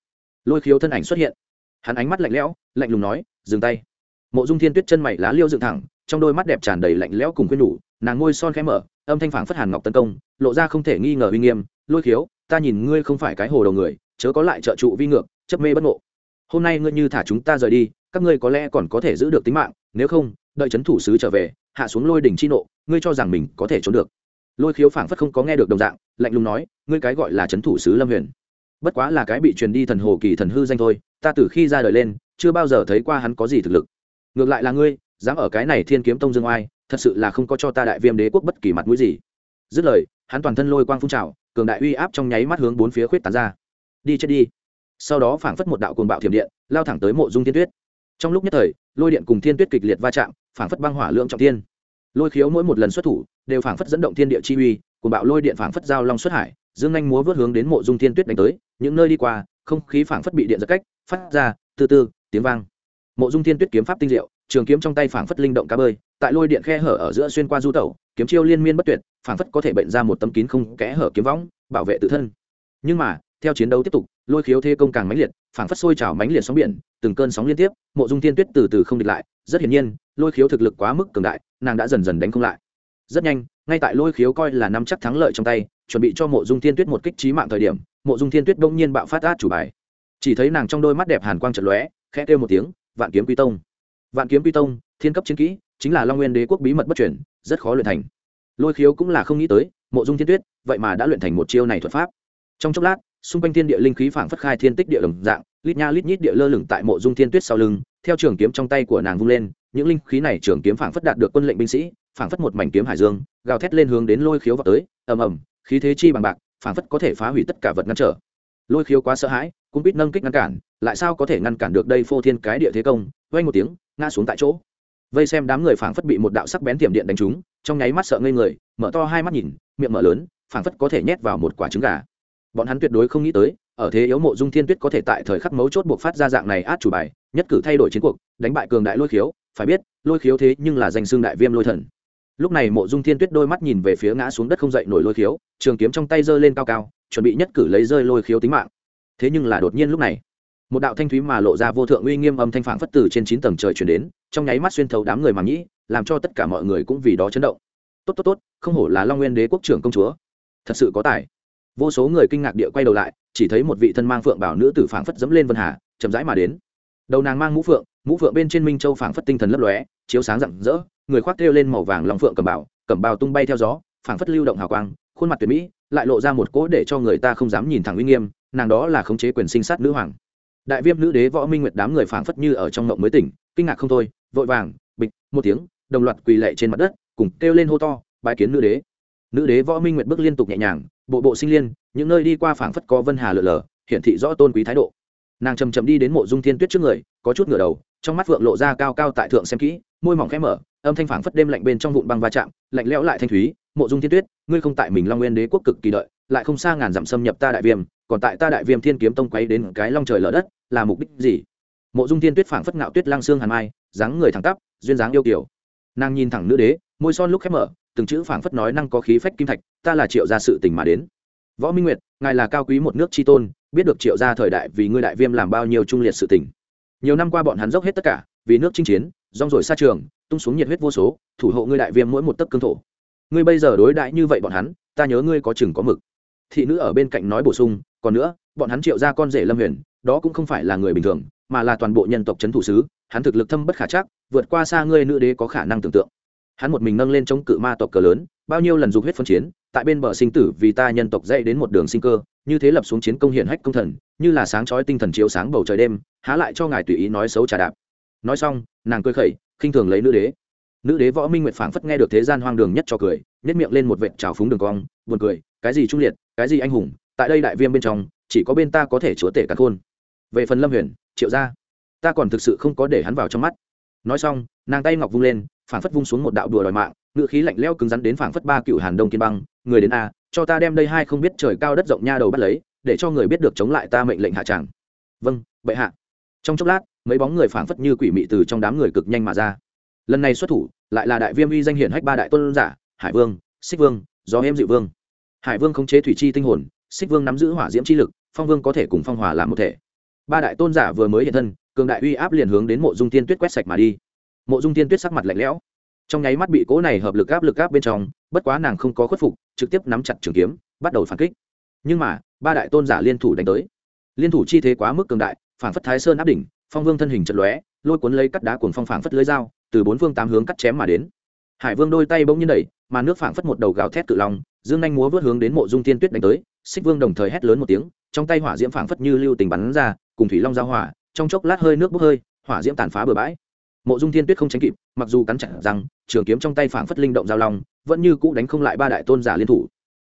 Lôi khiếu thân ảnh xuất hiện. Hắn ánh mắt lạnh lẽo, lạnh lùng nói, dừng tay. Mộ dung thiên tuyết chân mày lá liêu dựng thẳng, trong đôi mắt đẹp tràn đầy lạnh lẽo cùng khuyên nhủ, nàng ngôi son khẽ mở, âm thanh phảng phất hàn ngọc tấn công, lộ ra không thể nghi ngờ uy nghiêm, lôi khiếu, ta nhìn ngươi không phải cái hồ đầu người chớ có lại trợ trụ vi ngược, chấp mê bất ngộ. Hôm nay ngươi như thả chúng ta rời đi, các ngươi có lẽ còn có thể giữ được tính mạng, nếu không, đợi c h ấ n thủ sứ trở về, hạ xuống lôi đỉnh chi nộ, ngươi cho rằng mình có thể trốn được. Lôi khiếu phảng phất không có nghe được đồng dạng, lạnh lùng nói, ngươi cái gọi là c h ấ n thủ sứ lâm huyền. Bất quá là cái bị truyền đi thần hồ kỳ thần hư danh thôi, ta từ khi ra đời lên, chưa bao giờ thấy qua hắn có gì thực lực. Ngược lại là ngươi, dám ở cái này thiên kiếm tông dương oai, thật sự là không có cho ta đại viêm đế quốc bất kỳ mặt mũi gì. Dứt lời, hắn toàn thân lôi quang phun trào, cường đại uy áp trong nháy mắt hướng bốn phía khuyết tán ra đi chết đi. Sau đó phảng phất một đạo cuồng bạo thiểm điện, lao thẳng tới mộ dung thiên tuyết. Trong lúc nhất thời, lôi điện cùng thiên tuyết kịch liệt va chạm, phảng phất băng hỏa lượng trọng thiên. Lôi khiếu mỗi một lần xuất thủ, đều phảng phất dẫn động thiên địa chi uy, cuồng bạo lôi điện phảng phất giao long xuất hải, dương anh múa vớt hướng đến mộ dung thiên tuyết đánh tới, những nơi đi qua, không khí phảng phất bị điện giật cách, phát ra, từ từ, tiếng vang. Mộ dung thiên tuyết kiếm pháp tinh diệu, trường kiếm trong tay phảng phất linh động cá bơi, tại lôi điện khe hở ở giữa xuyên qua du tẩu, kiếm chiêu liên miên bất tuyệt, phảng phất có thể bệnh ra một tấm kín không kẽ hở kiếm võng, bảo vệ tự thân. Nhưng mà theo chiến đấu tiếp tục, lôi khiếu thế công càng mãnh liệt, phảng phất sôi trào mãnh liệt sóng biển, từng cơn sóng liên tiếp, mộ dung thiên tuyết từ từ không địch lại, rất hiển nhiên, lôi khiếu thực lực quá mức cường đại, nàng đã dần dần đánh không lại. Rất nhanh, ngay tại lôi khiếu coi là nắm chắc thắng lợi trong tay, chuẩn bị cho mộ dung thiên tuyết một kích trí mạng thời điểm, mộ dung thiên tuyết đông nhiên bạo phát át chủ bài. Chỉ thấy nàng trong đôi mắt đẹp hàn quang trận lóe, khẽ kêu một tiếng, vạn kiếm quy tông. Vạn kiếm quy tông, thiên cấp chiến kỹ, chính là long nguyên đế quốc bí mật bất chuyển rất khó luyện thành. Lôi khiếu cũng là không nghĩ tới, mộ dung thiên tuyết, vậy mà đã luyện thành một chiêu này thuật pháp. Trong chốc lát xung quanh thiên địa linh khí phảng phất khai thiên tích địa đồng dạng, lít nha lít nhít địa lơ lửng tại mộ dung thiên tuyết sau lưng, theo trường kiếm trong tay của nàng vung lên, những linh khí này trường kiếm phảng phất đạt được quân lệnh binh sĩ, phảng phất một mảnh kiếm hải dương, gào thét lên hướng đến lôi khiếu vào tới, ầm ầm, khí thế chi bằng bạc, phảng phất có thể phá hủy tất cả vật ngăn trở. Lôi khiếu quá sợ hãi, cũng biết nâng kích ngăn cản, lại sao có thể ngăn cản được đây phô thiên cái địa thế công vay một tiếng, ngã xuống tại chỗ. Vây xem đám người phảng phất bị một đạo sắc bén tiệm điện đánh trúng, trong nháy mắt sợ ngây người, mở to hai mắt nhìn, miệng mở lớn, phảng phất có thể nhét vào một quả trứng gà bọn hắn tuyệt đối không nghĩ tới, ở thế yếu mộ dung thiên tuyết có thể tại thời khắc mấu chốt buộc phát ra dạng này át chủ bài, nhất cử thay đổi chiến cuộc, đánh bại cường đại lôi khiếu, phải biết, lôi khiếu thế nhưng là danh xương đại viêm lôi thần. Lúc này mộ dung thiên tuyết đôi mắt nhìn về phía ngã xuống đất không dậy nổi lôi khiếu, trường kiếm trong tay giơ lên cao cao, chuẩn bị nhất cử lấy rơi lôi khiếu tính mạng. Thế nhưng là đột nhiên lúc này, một đạo thanh thúy mà lộ ra vô thượng uy nghiêm âm thanh phản phất từ trên chín tầng trời chuyển đến, trong nháy mắt xuyên thấu đám người mà nhĩ làm cho tất cả mọi người cũng vì đó chấn động. Tốt tốt tốt, không hổ là long nguyên đế quốc trưởng công chúa. Thật sự có tài vô số người kinh ngạc địa quay đầu lại, chỉ thấy một vị thân mang phượng bảo nữ tử phảng phất dẫm lên vân hà, chậm rãi mà đến. Đầu nàng mang mũ phượng mũ phượng bên trên minh châu phảng phất tinh thần lấp lóe, chiếu sáng rạng rỡ, người khoác thêu lên màu vàng lòng phượng cầm bảo, cầm bào tung bay theo gió, phảng phất lưu động hào quang, khuôn mặt tuyệt mỹ, lại lộ ra một cỗ để cho người ta không dám nhìn thẳng uy nghiêm, nàng đó là khống chế quyền sinh sát nữ hoàng. Đại viêm nữ đế võ minh nguyệt đám người phảng phất như ở trong ngộng mới tỉnh, kinh ngạc không thôi, vội vàng, bịch, một tiếng, đồng loạt quỳ lệ trên mặt đất, cùng kêu lên hô to bài kiến nữ đế. Nữ đế võ minh nguyệt bước liên tục nhẹ nhàng bộ bộ sinh liên, những nơi đi qua phảng phất có vân hà lở lở, hiển thị rõ tôn quý thái độ. Nàng chầm chậm đi đến mộ dung thiên tuyết trước người, có chút ngửa đầu, trong mắt vượng lộ ra cao cao tại thượng xem kỹ, môi mỏng khẽ mở, âm thanh phảng phất đêm lạnh bên trong vụn băng va chạm, lạnh lẽo lại thanh thúy, mộ dung thiên tuyết, ngươi không tại mình long nguyên đế quốc cực kỳ đợi, lại không xa ngàn dặm xâm nhập ta đại viêm, còn tại ta đại viêm thiên kiếm tông quấy đến cái long trời lở đất, là mục đích gì? Mộ dung thiên tuyết phảng phất ngạo tuyết lang xương hàn mai, dáng người thẳng tắp, duyên dáng yêu kiều. Nàng nhìn thẳng nữ đế, môi son lúc khép mở từng chữ phảng phất nói năng có khí phách kim thạch, ta là triệu gia sự tình mà đến. Võ minh nguyệt, ngài là cao quý một nước tri tôn, biết được triệu gia thời đại vì ngươi đại viêm làm bao nhiêu trung liệt sự tình. Nhiều năm qua bọn hắn dốc hết tất cả, vì nước chinh chiến, rong rồi xa trường, tung xuống nhiệt huyết vô số, thủ hộ ngươi đại viêm mỗi một tấc cương thổ. Ngươi bây giờ đối đãi như vậy bọn hắn, ta nhớ ngươi có chừng có mực. Thị nữ ở bên cạnh nói bổ sung, còn nữa, bọn hắn triệu ra con rể lâm huyền, đó cũng không phải là người bình thường, mà là toàn bộ nhân tộc c h ấ n thủ sứ, hắn thực lực thâm bất khả chắc, vượt qua xa ngươi nữ đế có khả năng tưởng tượng hắn một mình nâng lên chống cự ma tộc cờ lớn, bao nhiêu lần dục huyết phân chiến, tại bên bờ sinh tử vì ta nhân tộc dậy đến một đường sinh cơ, như thế lập xuống chiến công hiển hách công thần, như là sáng chói tinh thần chiếu sáng bầu trời đêm, há lại cho ngài tùy ý nói xấu trà đạp. Nói xong, nàng cười khẩy, khinh thường lấy nữ đế. Nữ đế võ minh nguyệt phảng phất nghe được thế gian hoang đường nhất cho cười nhét miệng lên một vệt trào phúng đường cong, buồn cười, cái gì trung liệt, cái gì anh hùng, tại đây đại viêm bên trong, chỉ có bên ta có thể chúa tể cả khôn. Về phần lâm huyền, triệu gia, ta còn thực sự không có để hắn vào trong mắt. Nói xong, nàng tay ngọc vung lên phảng phất vung xuống một đạo đùa đòi mạng ngự khí lạnh lẽo cứng rắn đến phảng phất ba cựu hàn đông kiên băng. Người đến a, cho ta đem đây hai không biết trời cao đất rộng nha đầu bắt lấy, để cho người biết được chống lại ta mệnh lệnh hạ tràng vâng bệ hạ. Trong chốc lát, mấy bóng người phảng phất như quỷ mị từ trong đám người cực nhanh mà ra. Lần này xuất thủ, lại là đại viêm uy danh hiển hách ba đại tôn giả, hải vương, xích vương do em dịu vương. Hải vương khống chế thủy chi tinh hồn, xích vương nắm giữ hỏa diễm chi lực, phong vương có thể cùng phong hòa làm một thể. Ba đại tôn giả vừa mới hiện thân, cường đại uy áp liền hướng đến mộ dung tiên tuyết quét sạch mà đi mộ dung tiên tuyết sắc mặt lạnh lẽo. Trong nháy mắt bị cố này hợp lực áp lực áp bên trong, bất quá nàng không có khuất phục, trực tiếp nắm chặt trường kiếm, bắt đầu phản kích. Nhưng mà, ba đại tôn giả liên thủ đánh tới. Liên thủ chi thế quá mức cường đại, phản phất thái sơn áp đỉnh, phong vương thân hình chật lóe, lôi cuốn lấy cắt đá cuồng phong phản phất lưới dao, từ bốn phương tám hướng cắt chém mà đến. Hải vương đôi tay bỗng nhiên đẩy, mà nước phản phất một đầu gào thét cự long, dương anh múa vớt hướng đến mộ dung tiên tuyết đánh tới, xích vương đồng thời hét lớn một tiếng, trong tay hỏa diễm phản phất như lưu tình bắn ra, cùng thủy long giao hỏa trong chốc lát hơi nước bốc hơi, hỏa diễm tàn phá bừa bãi mộ dung Thiên tuyết không tránh kịp, mặc dù cắn chặt rằng trường kiếm trong tay phảng phất linh động giao long, vẫn như cũ đánh không lại ba đại tôn giả liên thủ.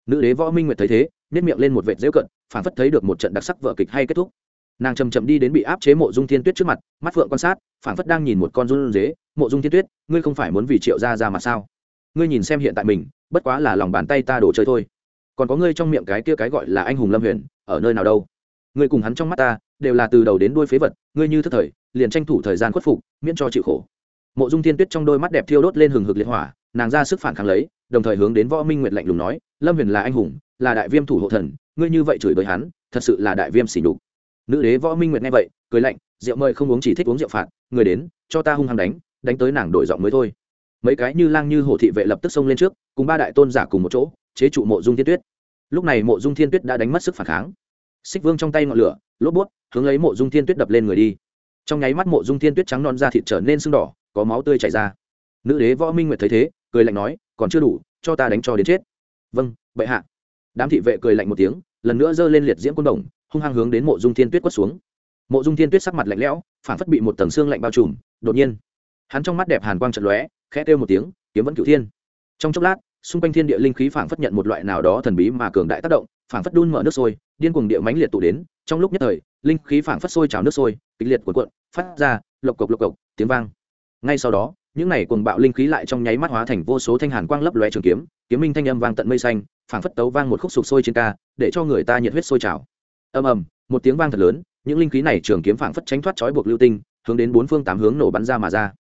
Nữ đế võ minh nguyệt thấy thế nếp miệng lên một vệt dễu cận phảng phất thấy được một trận đặc sắc vở kịch hay kết thúc. Nàng chầm chậm đi đến bị áp chế mộ dung thiên tuyết trước mặt, mắt phượng quan sát, phảng phất đang nhìn một con run dế mộ dung thiên tuyết, ngươi không phải muốn vì triệu ra ra mà sao? Ngươi nhìn xem hiện tại mình, bất quá là lòng bàn tay ta đổ chơi thôi. Còn có ngươi trong miệng cái kia cái gọi là anh hùng lâm huyền, ở nơi nào đâu? Ngươi cùng hắn trong mắt ta, đều là từ đầu đến đuôi phế vật, ngươi như thất thời, liền tranh thủ thời gian khuất phục miễn cho chịu khổ. Mộ dung thiên tuyết trong đôi mắt đẹp thiêu đốt lên hừng hực liệt hỏa, nàng ra sức phản kháng lấy, đồng thời hướng đến võ minh nguyệt lạnh lùng nói, lâm huyền là anh hùng, là đại viêm thủ hộ thần, ngươi như vậy chửi bới hắn, thật sự là đại viêm xỉ nhục. nữ đế võ minh nguyệt nghe vậy, cười lạnh, rượu mời không uống chỉ thích uống rượu phạt, người đến, cho ta hung hăng đánh đánh tới nàng đổi giọng mới thôi. Mấy cái như lang như hổ thị vệ lập tức xông lên trước, cùng ba đại tôn giả cùng một chỗ, chế trụ mộ dung thiên tuyết. Lúc này mộ dung thiên tuyết đã đánh mất sức phản kháng. Xích vương trong tay ngọn lửa, lốp bút hướng lấy mộ dung thiên tuyết đập lên người đi trong nháy mắt mộ dung thiên tuyết trắng non da thịt trở nên sưng đỏ, có máu tươi chảy ra. Nữ đế võ minh nguyệt thấy thế, cười lạnh nói, còn chưa đủ, cho ta đánh cho đến chết. Vâng bệ hạ. Đám thị vệ cười lạnh một tiếng, lần nữa giơ lên liệt diễm quân đồng, hung hăng hướng đến mộ dung thiên tuyết quất xuống. Mộ dung thiên tuyết sắc mặt lạnh lẽo phản phất bị một tầng xương lạnh bao trùm, đột nhiên, hắn trong mắt đẹp hàn quang trận lóe, khẽ kêu một tiếng, kiếm vẫn cửu thiên. Trong chốc lát, xung quanh thiên địa linh khí phảng phất nhận một loại nào đó thần bí mà cường đại tác động, phảng phất đun mở nước sôi, điên cuồng địa mãnh liệt tụ đến trong lúc nhất thời, linh khí phảng phất sôi trào nước sôi, kịch liệt cuộn cuộn, phát ra, lộc cộc lộc cộc, tiếng vang. Ngay sau đó, những này cuồng bạo linh khí lại trong nháy mắt hóa thành vô số thanh hàn quang lấp lóe trường kiếm kiếm minh thanh âm vang tận mây xanh, phảng phất tấu vang một khúc sục sôi trên ca, để cho người ta nhiệt huyết sôi trào. Ầm ầm, một tiếng vang thật lớn, những linh khí này trường kiếm phảng phất tránh thoát trói buộc lưu tinh, hướng đến bốn phương tám hướng nổ bắn ra mà ra.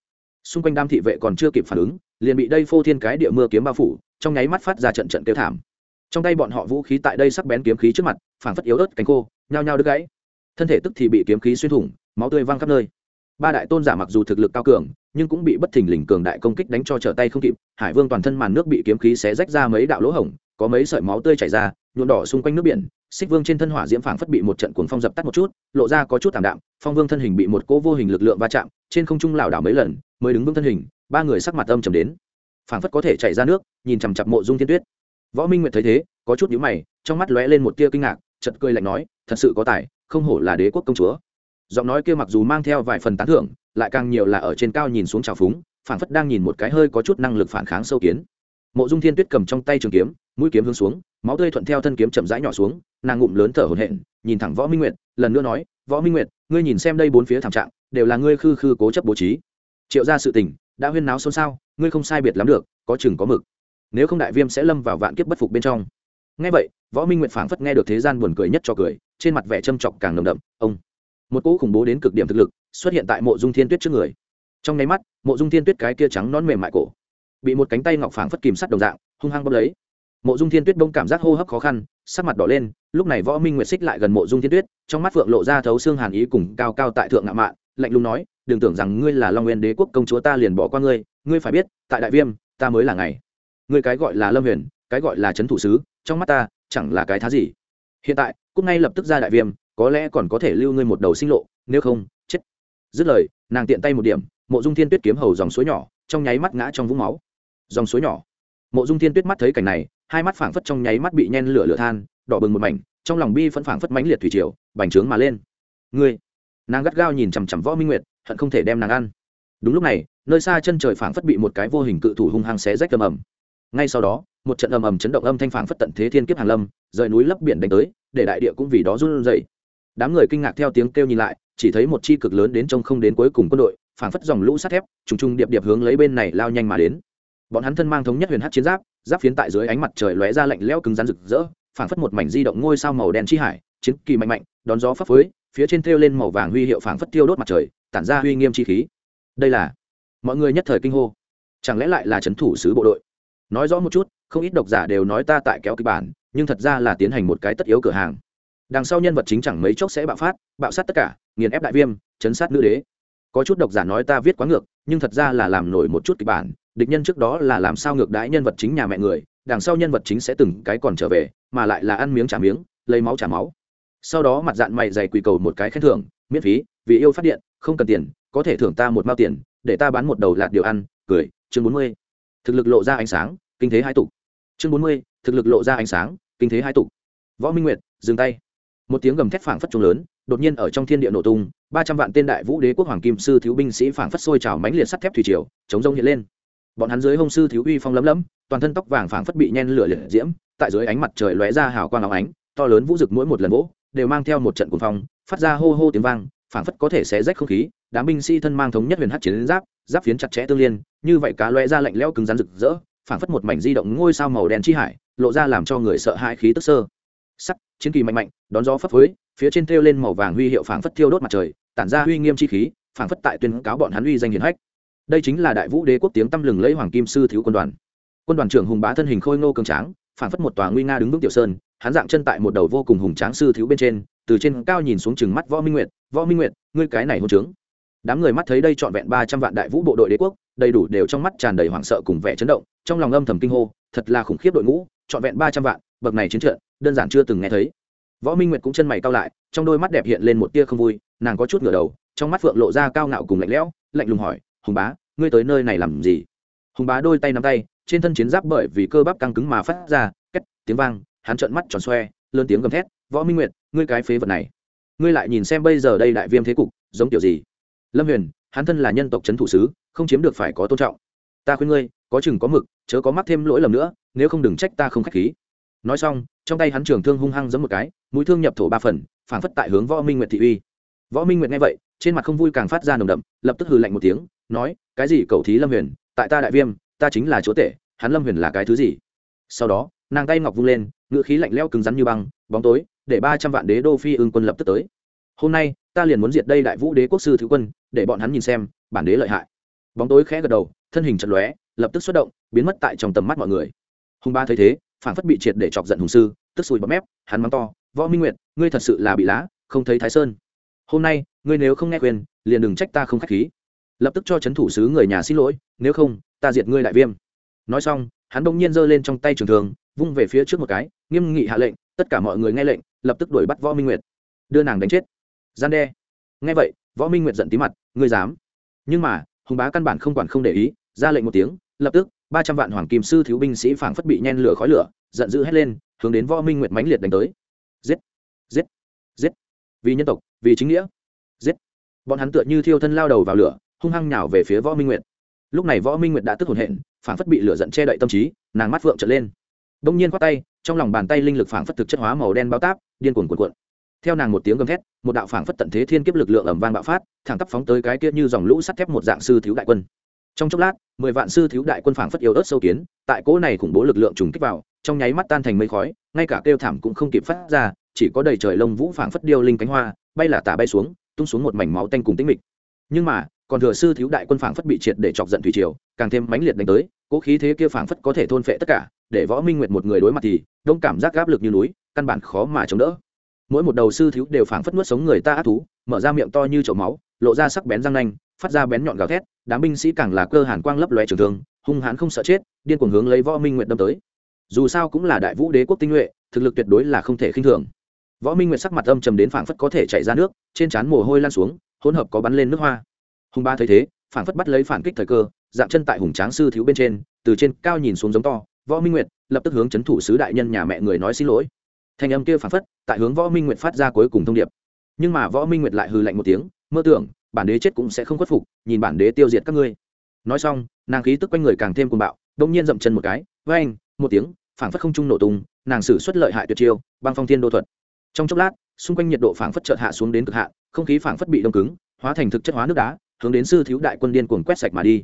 Xung quanh đam thị vệ còn chưa kịp phản ứng, liền bị đây phô thiên cái địa mưa kiếm bao phủ, trong nháy mắt phát ra trận trận kêu thảm trong tay bọn họ vũ khí tại đây sắc bén kiếm khí trước mặt, phảng phất yếu ớt cánh khô, nhao nhao đứt gãy. Thân thể tức thì bị kiếm khí xuyên thủng, máu tươi văng khắp nơi. Ba đại tôn giả mặc dù thực lực cao cường, nhưng cũng bị bất thình lình cường đại công kích đánh cho trở tay không kịp, hải vương toàn thân màn nước bị kiếm khí xé rách ra mấy đạo lỗ hổng, có mấy sợi máu tươi chảy ra nhuộn đỏ xung quanh nước biển. Xích vương trên thân hỏa diễm phảng phất bị một trận cuồng phong dập tắt một chút, lộ ra có chút thảm đạm, phong vương thân hình bị một cỗ vô hình lực lượng va chạm, trên không trung lảo đảo mấy lần, mới đứng vững thân hình, ba người sắc mặt âm trầm đến. Phảng phất có thể chảy ra nước, nhìn chằm chặp mộ dung thiên tuyết võ minh nguyệt thấy thế, có chút nhíu mày, trong mắt lóe lên một tia kinh ngạc, chợt cười lạnh nói, thật sự có tài, không hổ là đế quốc công chúa. Giọng nói kia mặc dù mang theo vài phần tán thưởng, lại càng nhiều là ở trên cao nhìn xuống trào phúng, phảng phất đang nhìn một cái hơi có chút năng lực phản kháng sâu kiến. Mộ dung thiên tuyết cầm trong tay trường kiếm, mũi kiếm hướng xuống, máu tươi thuận theo thân kiếm chậm rãi nhỏ xuống, nàng ngụm lớn thở hổn hển, nhìn thẳng võ minh nguyệt, lần nữa nói, võ minh nguyệt, ngươi nhìn xem đây bốn phía thảm trạng, đều là ngươi khư khư cố chấp bố trí. Triệu ra sự tình, đã huyên náo xôn xao, ngươi không sai biệt lắm được, có chừng có mực nếu không đại viêm sẽ lâm vào vạn kiếp bất phục bên trong. Ngay vậy, võ minh nguyện phảng phất nghe được thế gian buồn cười nhất cho cười, trên mặt vẻ châm chọc càng nồng đậm, ông. Một cỗ khủng bố đến cực điểm thực lực xuất hiện tại mộ dung thiên tuyết trước người. Trong nháy mắt, mộ dung thiên tuyết cái kia trắng nón mềm mại cổ bị một cánh tay ngọc phảng phất kìm sắt đồng dạng, hung hăng bóp lấy. Mộ dung thiên tuyết đông cảm giác hô hấp khó khăn, sắc mặt đỏ lên, lúc này võ minh nguyệt xích lại gần mộ dung thiên tuyết, trong mắt phượng lộ ra thấu xương hàn ý cùng cao cao tại thượng ngạo mạn, lạnh lùng nói, đừng tưởng rằng ngươi là long nguyên đế quốc công chúa ta liền bỏ qua ngươi ngươi phải biết, tại đại viêm, ta mới là ngày người cái gọi là lâm huyền, cái gọi là trấn thủ sứ, trong mắt ta, chẳng là cái thá gì. Hiện tại cúc ngay lập tức ra đại viêm, có lẽ còn có thể lưu ngươi một đầu sinh lộ, nếu không, chết. Dứt lời, nàng tiện tay một điểm, mộ dung thiên tuyết kiếm hầu dòng suối nhỏ, trong nháy mắt ngã trong vũng máu. Dòng suối nhỏ. Mộ dung thiên tuyết mắt thấy cảnh này, hai mắt phảng phất trong nháy mắt bị nhen lửa lửa than, đỏ bừng một mảnh, trong lòng bi phẫn phảng phất mãnh liệt thủy triều, bành trướng mà lên. Ngươi. Nàng gắt gao nhìn chằm chằm võ minh nguyệt, hận không thể đem nàng ăn. Đúng lúc này, nơi xa chân trời phảng phất bị một cái vô hình cự thủ hung hăng xé rách tầm ầm ngay sau đó, một trận ầm ầm chấn động âm thanh phảng phất tận thế thiên kiếp hàng lâm, rời núi lấp biển đánh tới, để đại địa cũng vì đó run rẩy. Đám người kinh ngạc theo tiếng kêu nhìn lại, chỉ thấy một chi cực lớn đến trông không đến cuối cùng quân đội, phảng phất dòng lũ sắt thép, trùng trùng điệp điệp hướng lấy bên này lao nhanh mà đến. Bọn hắn thân mang thống nhất huyền hát chiến giáp giáp phiến tại dưới ánh mặt trời lóe ra lạnh lẽo cứng rắn rực rỡ, phảng phất một mảnh di động ngôi sao màu đen chi hải, chiến kỳ mạnh mạnh, đón gió phấp phới, phía trên thêu lên màu vàng huy hiệu phảng phất tiêu đốt mặt trời, tản ra uy nghiêm chi khí. Đây là, mọi người nhất thời kinh hô. Chẳng lẽ lại là trấn thủ sứ bộ đội? Nói rõ một chút, không ít độc giả đều nói ta tại kéo kịch bản, nhưng thật ra là tiến hành một cái tất yếu cửa hàng. Đằng sau nhân vật chính chẳng mấy chốc sẽ bạo phát, bạo sát tất cả, nghiền ép đại viêm, chấn sát nữ đế. Có chút độc giả nói ta viết quá ngược, nhưng thật ra là làm nổi một chút kịch bản, địch nhân trước đó là làm sao ngược đãi nhân vật chính nhà mẹ người, đằng sau nhân vật chính sẽ từng cái còn trở về, mà lại là ăn miếng trả miếng, lấy máu trả máu. Sau đó mặt dạng mày dày quỳ cầu một cái khen thưởng, miễn phí, vì yêu phát điện, không cần tiền, có thể thưởng ta một mao tiền, để ta bán một đầu lạt điều ăn, cười, chương bốn mươi thực lực lộ ra ánh sáng, kinh thế hai tục chương bốn mươi, thực lực lộ ra ánh sáng, kinh thế hai tục võ minh nguyệt, dừng tay. Một tiếng gầm thét phảng phất trùng lớn, đột nhiên ở trong thiên địa nổ tung, ba trăm vạn tên đại vũ đế quốc hoàng kim sư thiếu binh sĩ phảng phất sôi trào mãnh liệt sắt thép thủy triều, chống rông hiện lên. Bọn hắn dưới hông sư thiếu uy phong lấm lấm, toàn thân tóc vàng phảng phất bị nhen lửa liệt diễm, tại dưới ánh mặt trời lóe ra hào quang óng ánh, to lớn vũ rực mỗi một lần vỗ, đều mang theo một trận cuồng phong, phát ra hô hô tiếng vang phảng phất có thể xé rách không khí, đám binh sĩ thân mang thống nhất huyền hát chiến giáp giáp phiến chặt chẽ tương liên, như vậy cá loe ra lạnh leo cứng rắn rực rỡ, phảng phất một mảnh di động ngôi sao màu đen chi hải, lộ ra làm cho người sợ hãi khí tức sơ. Sắc, chiến kỳ mạnh mạnh, đón gió phấp phới, phía trên thêu lên màu vàng huy hiệu phảng phất thiêu đốt mặt trời, tản ra huy nghiêm chi khí, phảng phất tại tuyên cáo bọn hắn uy danh hiển hách. Đây chính là đại vũ đế quốc tiếng tăm lừng lẫy hoàng kim sư thiếu quân đoàn. Quân đoàn trưởng hùng bá thân hình khôi ngô cường tráng, phảng phất một tòa nguy nga đứng vững tiểu sơn, hắn dạng chân tại một đầu vô cùng hùng tráng sư thiếu bên trên từ trên cao nhìn xuống chừng mắt võ minh nguyệt, võ minh nguyệt, ngươi cái này hôn trướng. Đám người mắt thấy đây trọn vẹn ba trăm vạn đại vũ bộ đội đế quốc, đầy đủ đều trong mắt tràn đầy hoảng sợ cùng vẻ chấn động, trong lòng âm thầm kinh hô, thật là khủng khiếp đội ngũ, trọn vẹn ba trăm vạn, bậc này chiến trận, đơn giản chưa từng nghe thấy. Võ minh nguyệt cũng chân mày cao lại, trong đôi mắt đẹp hiện lên một tia không vui, nàng có chút ngửa đầu, trong mắt phượng lộ ra cao ngạo cùng lạnh lẽo, lạnh lùng hỏi, hùng bá, ngươi tới nơi này làm gì? Hùng bá đôi tay nắm tay, trên thân chiến giáp bởi vì cơ bắp căng cứng mà phát ra, két, tiếng vang, hắn trợn mắt tròn xoe, lớn tiếng gầm thét võ minh nguyệt, ngươi cái phế vật này. Ngươi lại nhìn xem bây giờ đây đại viêm thế cục, giống kiểu gì? Lâm huyền, hắn thân là nhân tộc c thủ sứ, không chiếm được phải có tôn trọng. Ta khuyên ngươi, có chừng có mực, chớ có mắc thêm lỗi lầm nữa, nếu không đừng trách ta không k h á c h khí. Nói xong, trong tay hắn trường thương hung hăng giấm một cái, mũi thương nhập thổ ba phần, phảng phất tại hướng võ minh nguyệt thị uy. Võ minh nguyệt nghe vậy, trên mặt không vui càng phát ra nồng đậm, lập tức hừ lạnh một tiếng, nói, cái gì cầu thí lâm huyền? Tại ta đại viêm, ta chính là chúa tể, hắn lâm huyền là cái thứ gì? Sau đó, nàng tay ngọc vung lên, ngựa khí lạnh leo cứng rắn như băng, bóng tối để ba trăm vạn đế đô phi ương quân lập tức tới. Hôm nay, ta liền muốn diệt đây đại vũ đế quốc sư thứ quân, để bọn hắn nhìn xem, bản đế lợi hại. Bóng tối khẽ gật đầu, thân hình chật lóe, lập tức xuất động, biến mất tại trong tầm mắt mọi người. Hùng ba thấy thế phản phất bị triệt để chọc giận hùng sư, tức sùi bấm mép, hắn mắng to, võ minh nguyệt, ngươi thật sự là bị lá không thấy thái sơn. Hôm nay, ngươi nếu không nghe quyền liền đừng trách ta không k h á c h khí. Lập tức cho c h ấ n thủ sứ người nhà xin lỗi, nếu không, ta diệt ngươi đại viêm. Nói xong, hắn bỗng nhiên giơ lên trong tay trường thường vung về phía trước một cái, nghiêm nghị hạ lệnh tất cả mọi người nghe lệnh, lập tức đuổi bắt võ minh nguyệt. Đưa nàng đánh chết. Gian đe. Nghe vậy, võ minh nguyệt giận tí mặt, ngươi dám. Nhưng mà, hùng bá căn bản không quản không để ý, ra lệnh một tiếng, lập tức, ba trăm vạn hoàng kim sư thiếu binh sĩ phảng phất bị nhen lửa khói lửa, giận dữ hét lên, hướng đến võ minh nguyệt mãnh liệt đánh tới. Giết! Giết! Giết! Vì nhân tộc, vì chính nghĩa. Giết! Bọn hắn tựa như thiêu thân lao đầu vào lửa, hung hăng nhào về phía võ minh nguyệt. Lúc này võ minh nguyệt đã tức hồn hện, phảng phất bị lửa giận che đậy tâm trí, nàng mắt phượng trở lên đông nhiên khoát tay, trong lòng bàn tay linh lực phảng phất thực chất hóa màu đen bao táp, điên cuồn cuộn cuộn. Theo nàng một tiếng gầm thét, một đạo phảng phất tận thế thiên kiếp lực lượng ầm vang bạo phát, thẳng tắp phóng tới cái kia như dòng lũ sắt thép một dạng sư thiếu đại quân. Trong chốc lát, mười vạn sư thiếu đại quân phảng phất yếu ớt sâu kiến, tại cỗ này khủng bố lực lượng trùng kích vào, trong nháy mắt tan thành mây khói, ngay cả kêu thảm cũng không kịp phát ra, chỉ có đầy trời lông vũ phảng phất điêu linh cánh hoa, bay là tả bay xuống, tung xuống một mảnh máu tanh cùng tĩnh mịch. Nhưng mà, còn thừa sư thiếu đại quân phảng phất bị triệt để chọc giận thủy triều, càng thêm mãnh liệt đánh tới cỗ khí thế kia phảng phất có thể thôn phệ tất cả để võ minh nguyệt một người đối mặt thì đông cảm giác áp lực như núi, căn bản khó mà chống đỡ. Mỗi một đầu sư thiếu đều phảng phất nuốt sống người ta ác thú, mở ra miệng to như chậu máu, lộ ra sắc bén răng nanh, phát ra bén nhọn gào thét, đám binh sĩ càng là cơ hàn quang lấp loe trường thương, hung hãn không sợ chết, điên cuồng hướng lấy võ minh nguyệt đâm tới. Dù sao cũng là đại vũ đế quốc tinh nhuệ, thực lực tuyệt đối là không thể khinh thường. Võ minh nguyệt sắc mặt âm trầm đến phảng phất có thể chạy ra nước, trên trán mồ hôi lan xuống, hỗn hợp có bắn lên nước hoa. Hùng ba thấy thế, phảng phất bắt lấy phản kích thời cơ, dạng chân tại hùng tráng sư thiếu bên trên, từ trên cao nhìn xuống giống to võ minh nguyệt lập tức hướng c h ấ n thủ sứ đại nhân nhà mẹ người nói xin lỗi. Thành âm kia phản phất tại hướng võ minh nguyệt phát ra cuối cùng thông điệp. Nhưng mà võ minh nguyệt lại hư lạnh một tiếng mơ tưởng bản đế chết cũng sẽ không khuất phục nhìn bản đế tiêu diệt các ngươi. Nói xong nàng khí tức quanh người càng thêm cuồng bạo đông nhiên dậm chân một cái với anh một tiếng phảng phất không trung nổ tung nàng xử suất lợi hại tuyệt chiêu băng phong thiên đô thuật. Trong chốc lát xung quanh nhiệt độ phảng phất chợt hạ xuống đến cực hạ, không khí phảng phất bị đông cứng hóa thành thực chất hóa nước đá hướng đến sư thiếu đại quân điên cuồng quét sạch mà đi.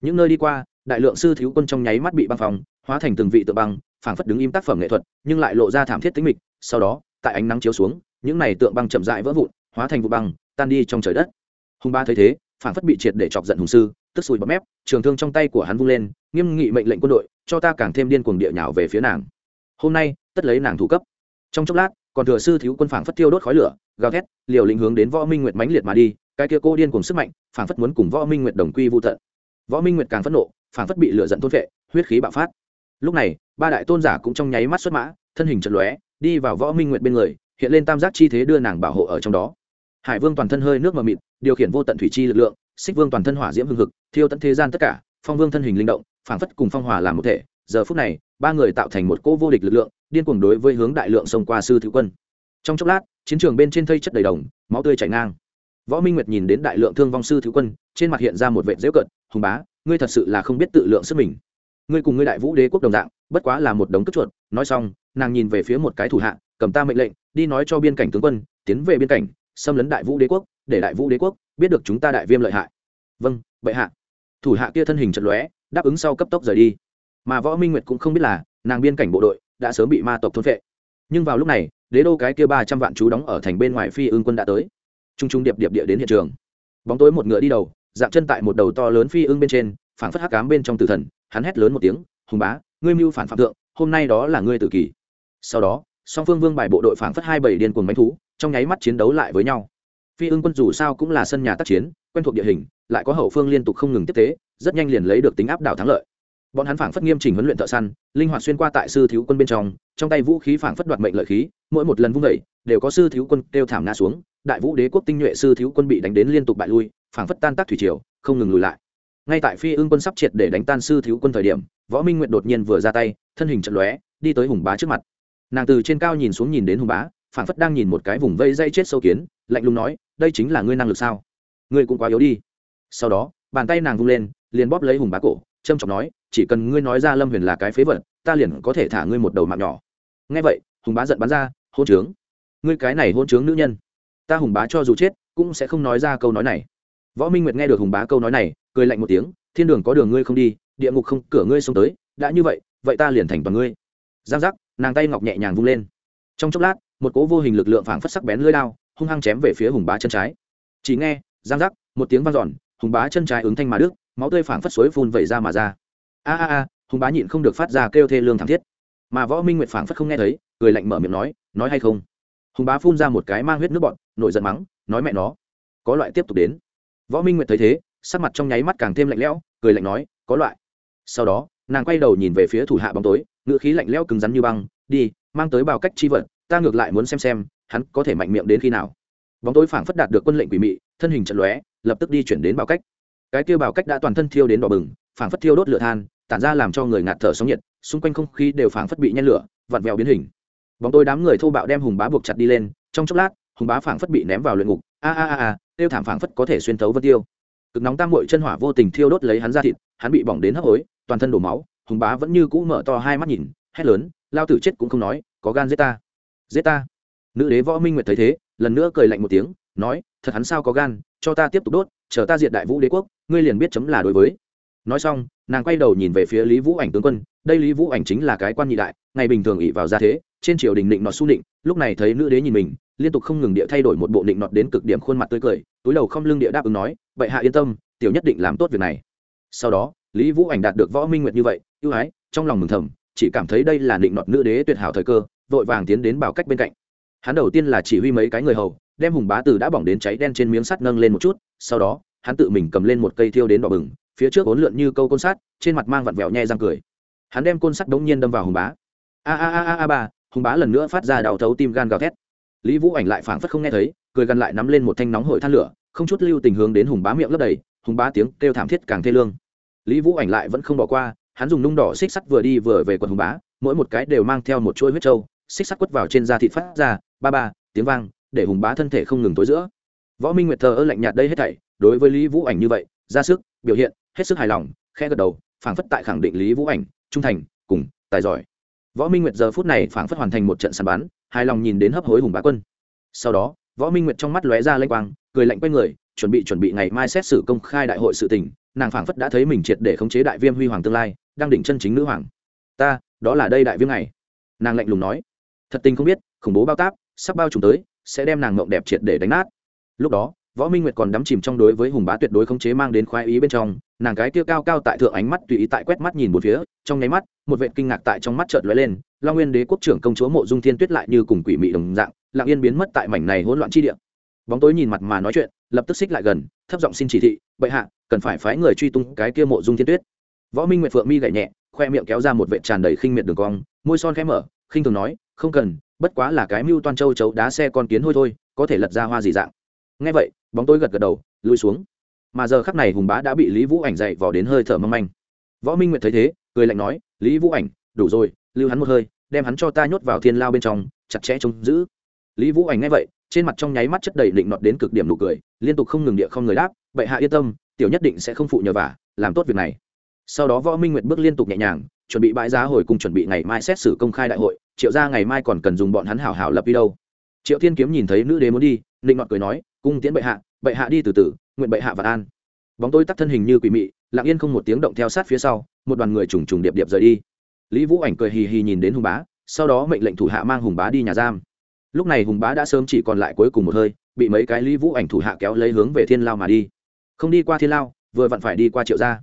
Những nơi đi qua đại lượng sư thiếu quân trong nháy mắt bị băng phòng hóa thành từng vị tự băng, phảng phất đứng im tác phẩm nghệ thuật, nhưng lại lộ ra thảm thiết tính mịch. Sau đó, tại ánh nắng chiếu xuống, những này tượng băng chậm rãi vỡ vụn, hóa thành vụ băng, tan đi trong trời đất. Hùng ba thấy thế, phảng phất bị triệt để chọc giận hùng sư, tức sùi bọt mép, trường thương trong tay của hắn vung lên, nghiêm nghị mệnh lệnh quân đội, cho ta càng thêm điên cuồng địa nhào về phía nàng. Hôm nay, tất lấy nàng thủ cấp. Trong chốc lát, còn thừa sư thiếu quân phảng phất tiêu đốt khói lửa, gào thét, liều lĩnh hướng đến võ minh nguyệt mãnh liệt mà đi, cái kia cô điên cùng sức mạnh, phảng phất muốn cùng võ minh nguyệt đồng quy vô tận. Võ minh nguyệt càng phẫn nộ, phảng phất bị lửa giận thôn vệ huyết khí bạo phát lúc này, ba đại tôn giả cũng trong nháy mắt xuất mã, thân hình trận lóe, đi vào võ minh nguyệt bên người, hiện lên tam giác chi thế đưa nàng bảo hộ ở trong đó. Hải vương toàn thân hơi nước mờ mịt, điều khiển vô tận thủy chi lực lượng, xích vương toàn thân hỏa diễm hưng hực, thiêu tận thế gian tất cả, phong vương thân hình linh động, phảng phất cùng phong hòa làm một thể. Giờ phút này, ba người tạo thành một cỗ vô địch lực lượng, điên cuồng đối với hướng đại lượng sông qua sư thứ quân. Trong chốc lát, chiến trường bên trên thây chất đầy đồng, máu tươi chảy ngang. Võ minh nguyệt nhìn đến đại lượng thương vong sư thứ quân, trên mặt hiện ra một vệ dễu cận hùng bá, ngươi thật sự là không biết tự lượng sức mình ngươi cùng ngươi đại vũ đế quốc đồng dạng, bất quá là một đống cất chuột. Nói xong, nàng nhìn về phía một cái thủ hạ, cầm ta mệnh lệnh, đi nói cho biên cảnh tướng quân, tiến về biên cảnh, xâm lấn đại vũ đế quốc, để đại vũ đế quốc biết được chúng ta đại viêm lợi hại. Vâng bệ hạ. Thủ hạ kia thân hình chật lóe, đáp ứng sau cấp tốc rời đi. Mà võ minh nguyệt cũng không biết là, nàng biên cảnh bộ đội đã sớm bị ma tộc thôn vệ nhưng vào lúc này, đế đô cái kia ba trăm vạn chú đóng ở thành bên ngoài phi ương quân đã tới. T r u n g t r u n g điệp điệp địa đến hiện trường. Bóng tối một ngựa đi đầu, dạng chân tại một đầu to lớn phi ương bên trên, phảng phất hắc cám bên trong tử thần hắn hét lớn một tiếng, hùng bá, ngươi mưu phản phạm thượng, hôm nay đó là ngươi tự kỳ. Sau đó, song phương vương bài bộ đội phản phất hai bảy điên cuồng bánh thú, trong nháy mắt chiến đấu lại với nhau. Phi ương quân dù sao cũng là sân nhà tác chiến, quen thuộc địa hình, lại có hậu phương liên tục không ngừng tiếp tế, rất nhanh liền lấy được tính áp đảo thắng lợi. Bọn hắn phảng phất nghiêm chỉnh huấn luyện thợ săn, linh hoạt xuyên qua tại sư thiếu quân bên trong trong tay vũ khí phảng phất đoạt mệnh lợi khí, mỗi một lần vung vẩy đều có sư thiếu quân kêu thảm na xuống, đại vũ đế quốc tinh nhuệ sư thiếu quân bị đánh đến liên tục bại lui, phảng phất tan tác thủy triều, không ngừng lùi lại ngay tại phi ương quân sắp triệt để đánh tan sư thiếu quân thời điểm, võ minh nguyện đột nhiên vừa ra tay, thân hình trận lóe, đi tới hùng bá trước mặt. Nàng từ trên cao nhìn xuống nhìn đến hùng bá, phảng phất đang nhìn một cái vùng vây dây chết sâu kiến, lạnh lùng nói, đây chính là ngươi năng lực sao? Ngươi cũng quá yếu đi. Sau đó, bàn tay nàng vung lên, liền bóp lấy hùng bá cổ trâm trọng nói, chỉ cần ngươi nói ra lâm huyền là cái phế vật, ta liền có thể thả ngươi một đầu mạng nhỏ. Ngay vậy, hùng bá giận bắn ra, hôn trướng! Ngươi cái này hôn trướng nữ nhân! Ta hùng bá cho dù chết, cũng sẽ không nói ra câu nói này. Võ minh nguyệt nghe được hùng bá câu nói này cười lạnh một tiếng, thiên đường có đường ngươi không đi, địa ngục không, cửa ngươi xông tới, đã như vậy vậy ta liền thành toàn ngươi. Giang giác, nàng tay ngọc nhẹ nhàng vung lên. Trong chốc lát, một cỗ vô hình lực lượng phảng phất sắc bén lưỡi lao hung hăng chém về phía hùng bá chân trái. Chỉ nghe, giang giác, một tiếng vang dọn, hùng bá chân trái ứng thanh mà đức, máu tươi phảng phất suối phun vẩy ra mà ra. A a a, hùng bá nhịn không được phát ra kêu thê lương thảm thiết. Mà võ minh nguyệt phảng phất không nghe thấy, cười lạnh mở miệng nói nói hay không? Hùng bá phun ra một cái mang huyết nước bọn nổi giận mắng, nói mẹ nó, có loại tiếp tục đến. Võ minh nguyệt thấy thế sắc mặt trong nháy mắt càng thêm lạnh lẽo, cười lạnh nói, có loại. Sau đó, nàng quay đầu nhìn về phía thủ hạ bóng tối, ngữ khí lạnh lẽo cứng rắn như băng, đi, mang tới bao cách chi vật, ta ngược lại muốn xem xem, hắn có thể mạnh miệng đến khi nào. Bóng tối phảng phất đạt được quân lệnh quỷ mị, thân hình trận lóe, lập tức đi chuyển đến bao cách. Cái kia bào cách đã toàn thân thiêu đến đỏ bừng, phảng phất thiêu đốt lửa than, tản ra làm cho người ngạt thở sóng nhiệt, xung quanh không khí đều phảng phất bị nhen lửa, vặn vẹo biến hình. Bóng tối đám người thô bạo đem hùng bá buộc chặt đi lên, trong chốc lát, hùng bá phảng phất bị ném vào luyện ngục. A a a a, tiêu thảm phảng phất có thể xuyên thấu vân tiêu cực nóng tam mội chân hỏa vô tình thiêu đốt lấy hắn ra thịt, hắn bị bỏng đến hấp hối, toàn thân đổ máu, hùng bá vẫn như cũ mở to hai mắt nhìn, hét lớn, lao tử chết cũng không nói, có gan giết ta. Giết ta. Nữ đế võ minh nguyệt thấy thế, lần nữa cười lạnh một tiếng, nói, thật hắn sao có gan, cho ta tiếp tục đốt, chờ ta diệt đại vũ đế quốc, ngươi liền biết chấm là đối với. Nói xong, nàng quay đầu nhìn về phía lý vũ ảnh tướng quân, đây lý vũ ảnh chính là cái quan nhị đại, ngày bình thường ỉ vào gia thế, trên triều đình định nọt su định lúc này thấy nữ đế nhìn mình, liên tục không ngừng địa thay đổi một bộ định nọt đến cực điểm khuôn mặt tươi cười túi đầu không lưng địa đáp ứng nói, vậy hạ yên tâm, tiểu nhất định làm tốt việc này. Sau đó, lý vũ ảnh đạt được võ minh nguyệt như vậy, ưu ái, trong lòng mừng thầm, chỉ cảm thấy đây là định nọt nữ đế tuyệt hảo thời cơ, vội vàng tiến đến bảo cách bên cạnh. Hắn đầu tiên là chỉ huy mấy cái người hầu, đem hùng bá từ đã bỏng đến cháy đen trên miếng sắt nâng lên một chút, sau đó, hắn tự mình cầm lên một cây thiêu đến đỏ bừng, phía trước bốn lượn như câu côn sắt, trên mặt mang vặn vẹo nhe răng cười. Hắn đem côn sắt đống nhiên đâm vào hùng bá. A a a a a ba, hùng bá lần nữa phát ra đào thấu tim gan gào thét lý vũ ảnh lại phảng phất không nghe thấy, cười gần lại nắm lên một thanh nóng hổi than lửa, không chút lưu tình hướng đến hùng bá miệng lấp đầy, hùng bá tiếng kêu thảm thiết càng thê lương. Lý vũ ảnh lại vẫn không bỏ qua, hắn dùng nung đỏ xích sắt vừa đi vừa về quần hùng bá, mỗi một cái đều mang theo một chuỗi huyết trâu, xích sắt quất vào trên da thịt phát ra, ba ba, tiếng vang, để hùng bá thân thể không ngừng tối giữa. Võ minh nguyệt thờ ơ lạnh nhạt đây hết thảy, đối với lý vũ ảnh như vậy, ra sức, biểu hiện, hết sức hài lòng khe gật đầu, phảng phất tại khẳng định lý vũ ảnh, trung thành, cùng, tài giỏi. Võ minh nguyệt giờ phút này phảng phất hoàn thành một trận sàn bán hài lòng nhìn đến hấp hối hùng bá quân. Sau đó, võ minh nguyệt trong mắt lóe ra lênh quang, cười lạnh quay người, chuẩn bị chuẩn bị ngày mai xét xử công khai đại hội sự tình, nàng phảng phất đã thấy mình triệt để khống chế đại viêm huy hoàng tương lai, đang đỉnh chân chính nữ hoàng. Ta, đó là đây đại viêm này. Nàng lạnh lùng nói. Thật tình không biết, khủng bố bao táp, sắp bao trùm tới, sẽ đem nàng mộng đẹp triệt để đánh nát. Lúc đó võ minh nguyệt còn đắm chìm trong đối với hùng bá tuyệt đối khống chế mang đến khoái ý bên trong, nàng cái kia cao cao tại thượng ánh mắt tùy ý tại quét mắt nhìn một phía, trong nháy mắt, một vệ kinh ngạc tại trong mắt chợt lóe lên, long nguyên đế quốc trưởng công chúa mộ dung thiên tuyết lại như cùng quỷ mị đồng dạng, lặng yên biến mất tại mảnh này hỗn loạn chi địa. Bóng tối nhìn mặt mà nói chuyện, lập tức xích lại gần, thấp giọng xin chỉ thị, bệ hạ, cần phải phái người truy tung cái kia mộ dung thiên tuyết. Võ minh nguyệt phượng mi gảy nhẹ, khoe miệng kéo ra một vệ tràn đầy khinh miệt đường cong, môi son khẽ mở, khinh thường nói, không cần, bất quá là cái mưu toan châu chấu đá xe con kiến hôi thôi, có thể lật ra hoa gì dạng ngay vậy, bóng tối gật gật đầu lùi xuống. Mà giờ khắc này hùng bá đã bị lý vũ ảnh dậy vò đến hơi thở mâm anh võ minh nguyệt thấy thế, cười lạnh nói, lý vũ ảnh, đủ rồi, lưu hắn một hơi, đem hắn cho ta nhốt vào thiên lao bên trong, chặt chẽ trông giữ. Lý vũ ảnh nghe vậy, trên mặt trong nháy mắt chất đầy định nọt đến cực điểm nụ cười, liên tục không ngừng địa không người đáp, bệ hạ yên tâm, tiểu nhất định sẽ không phụ nhờ vả, làm tốt việc này. Sau đó võ minh nguyệt bước liên tục nhẹ nhàng, chuẩn bị bãi giá hồi cùng chuẩn bị ngày mai xét xử công khai đại hội, triệu ra ngày mai còn cần dùng bọn hắn hảo hảo lập đi đâu. Triệu thiên kiếm nhìn thấy nữ đế muốn đi, định nọt cười nói cung tiễn bệ hạ bệ hạ đi từ từ, nguyện bệ hạ vạn an. Bóng tôi tắt thân hình như quỷ mị, lặng yên không một tiếng động theo sát phía sau, một đoàn người trùng trùng điệp điệp rời đi. Lý vũ ảnh cười hì hì nhìn đến hùng bá, sau đó mệnh lệnh thủ hạ mang hùng bá đi nhà giam. Lúc này hùng bá đã sớm chỉ còn lại cuối cùng một hơi, bị mấy cái lý vũ ảnh thủ hạ kéo lấy hướng về thiên lao mà đi. Không đi qua thiên lao, vừa vặn phải đi qua triệu gia.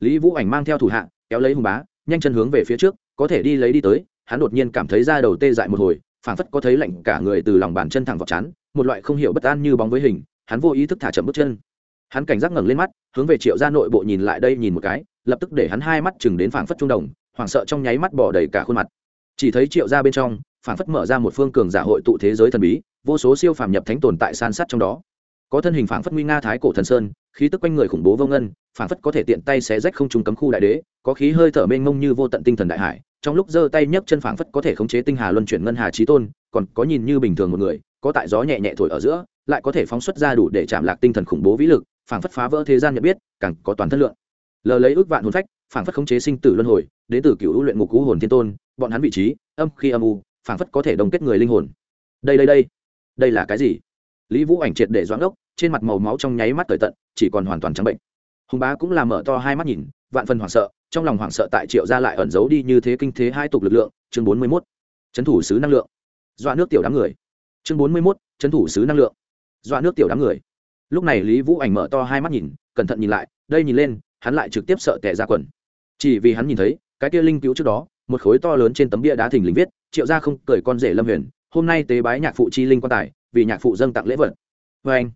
Lý vũ ảnh mang theo thủ hạ, kéo lấy hùng bá, nhanh chân hướng về phía trước, có thể đi lấy đi tới, hắn đột nhiên cảm thấy da đầu tê dại một hồi, phảng phất có thấy lạnh cả người từ lòng bàn chân thẳng vào chán một loại không hiểu bất an như bóng với hình, hắn vô ý thức thả chậm bước chân. Hắn cảnh giác ngẩng lên mắt, hướng về triệu gia nội bộ nhìn lại đây nhìn một cái, lập tức để hắn hai mắt chừng đến phảng phất trung đồng, hoảng sợ trong nháy mắt bỏ đầy cả khuôn mặt. Chỉ thấy triệu gia bên trong, phảng phất mở ra một phương cường giả hội tụ thế giới thần bí, vô số siêu phàm nhập thánh tồn tại san sát trong đó. Có thân hình phảng phất nguy nga thái cổ thần sơn, khí tức quanh người khủng bố vô ngân, phảng phất có thể tiện tay xé rách không trung cấm khu đại đế, có khí hơi thở mênh mông như vô tận tinh thần đại hải, trong lúc giơ tay nhấc chân phảng phất có thể khống chế tinh hà luân chuyển ngân hà trí tôn, còn có nhìn như bình thường một người có tại gió nhẹ nhẹ thổi ở giữa, lại có thể phóng xuất ra đủ để chạm lạc tinh thần khủng bố vĩ lực, phảng phất phá vỡ thế gian nhận biết, càng có toàn thân lượng. Lờ lấy ước vạn hồn phách, phảng phất khống chế sinh tử luân hồi, đến từ cựu luyện ngục cú hồn thiên tôn, bọn hắn vị trí, âm khi âm u, phảng phất có thể đồng kết người linh hồn. Đây đây đây đây là cái gì? Lý vũ ảnh triệt để doãn ốc trên mặt màu máu trong nháy mắt tới tận, chỉ còn hoàn toàn trắng bệnh. Hùng bá cũng là mở to hai mắt nhìn, vạn phần hoảng sợ, trong lòng hoảng sợ tại triệu gia lại ẩn giấu đi như thế kinh thế hai tục lực lượng, chương bốn mươi mốt. Trấn thủ sứ năng lượng. Dọa nước tiểu đám người chương bốn mươi mốt, trấn thủ sứ năng lượng. Dọa nước tiểu đám người. Lúc này lý vũ ảnh mở to hai mắt nhìn, cẩn thận nhìn lại, đây nhìn lên, hắn lại trực tiếp sợ tệ ra quần. Chỉ vì hắn nhìn thấy, cái kia linh cứu trước đó, một khối to lớn trên tấm bia đá thình lình viết, triệu gia không cười con rể lâm huyền, hôm nay tế bái nhạc phụ chi linh quan tài, vì nhạc phụ dâng tặng lễ vật. Vê anh,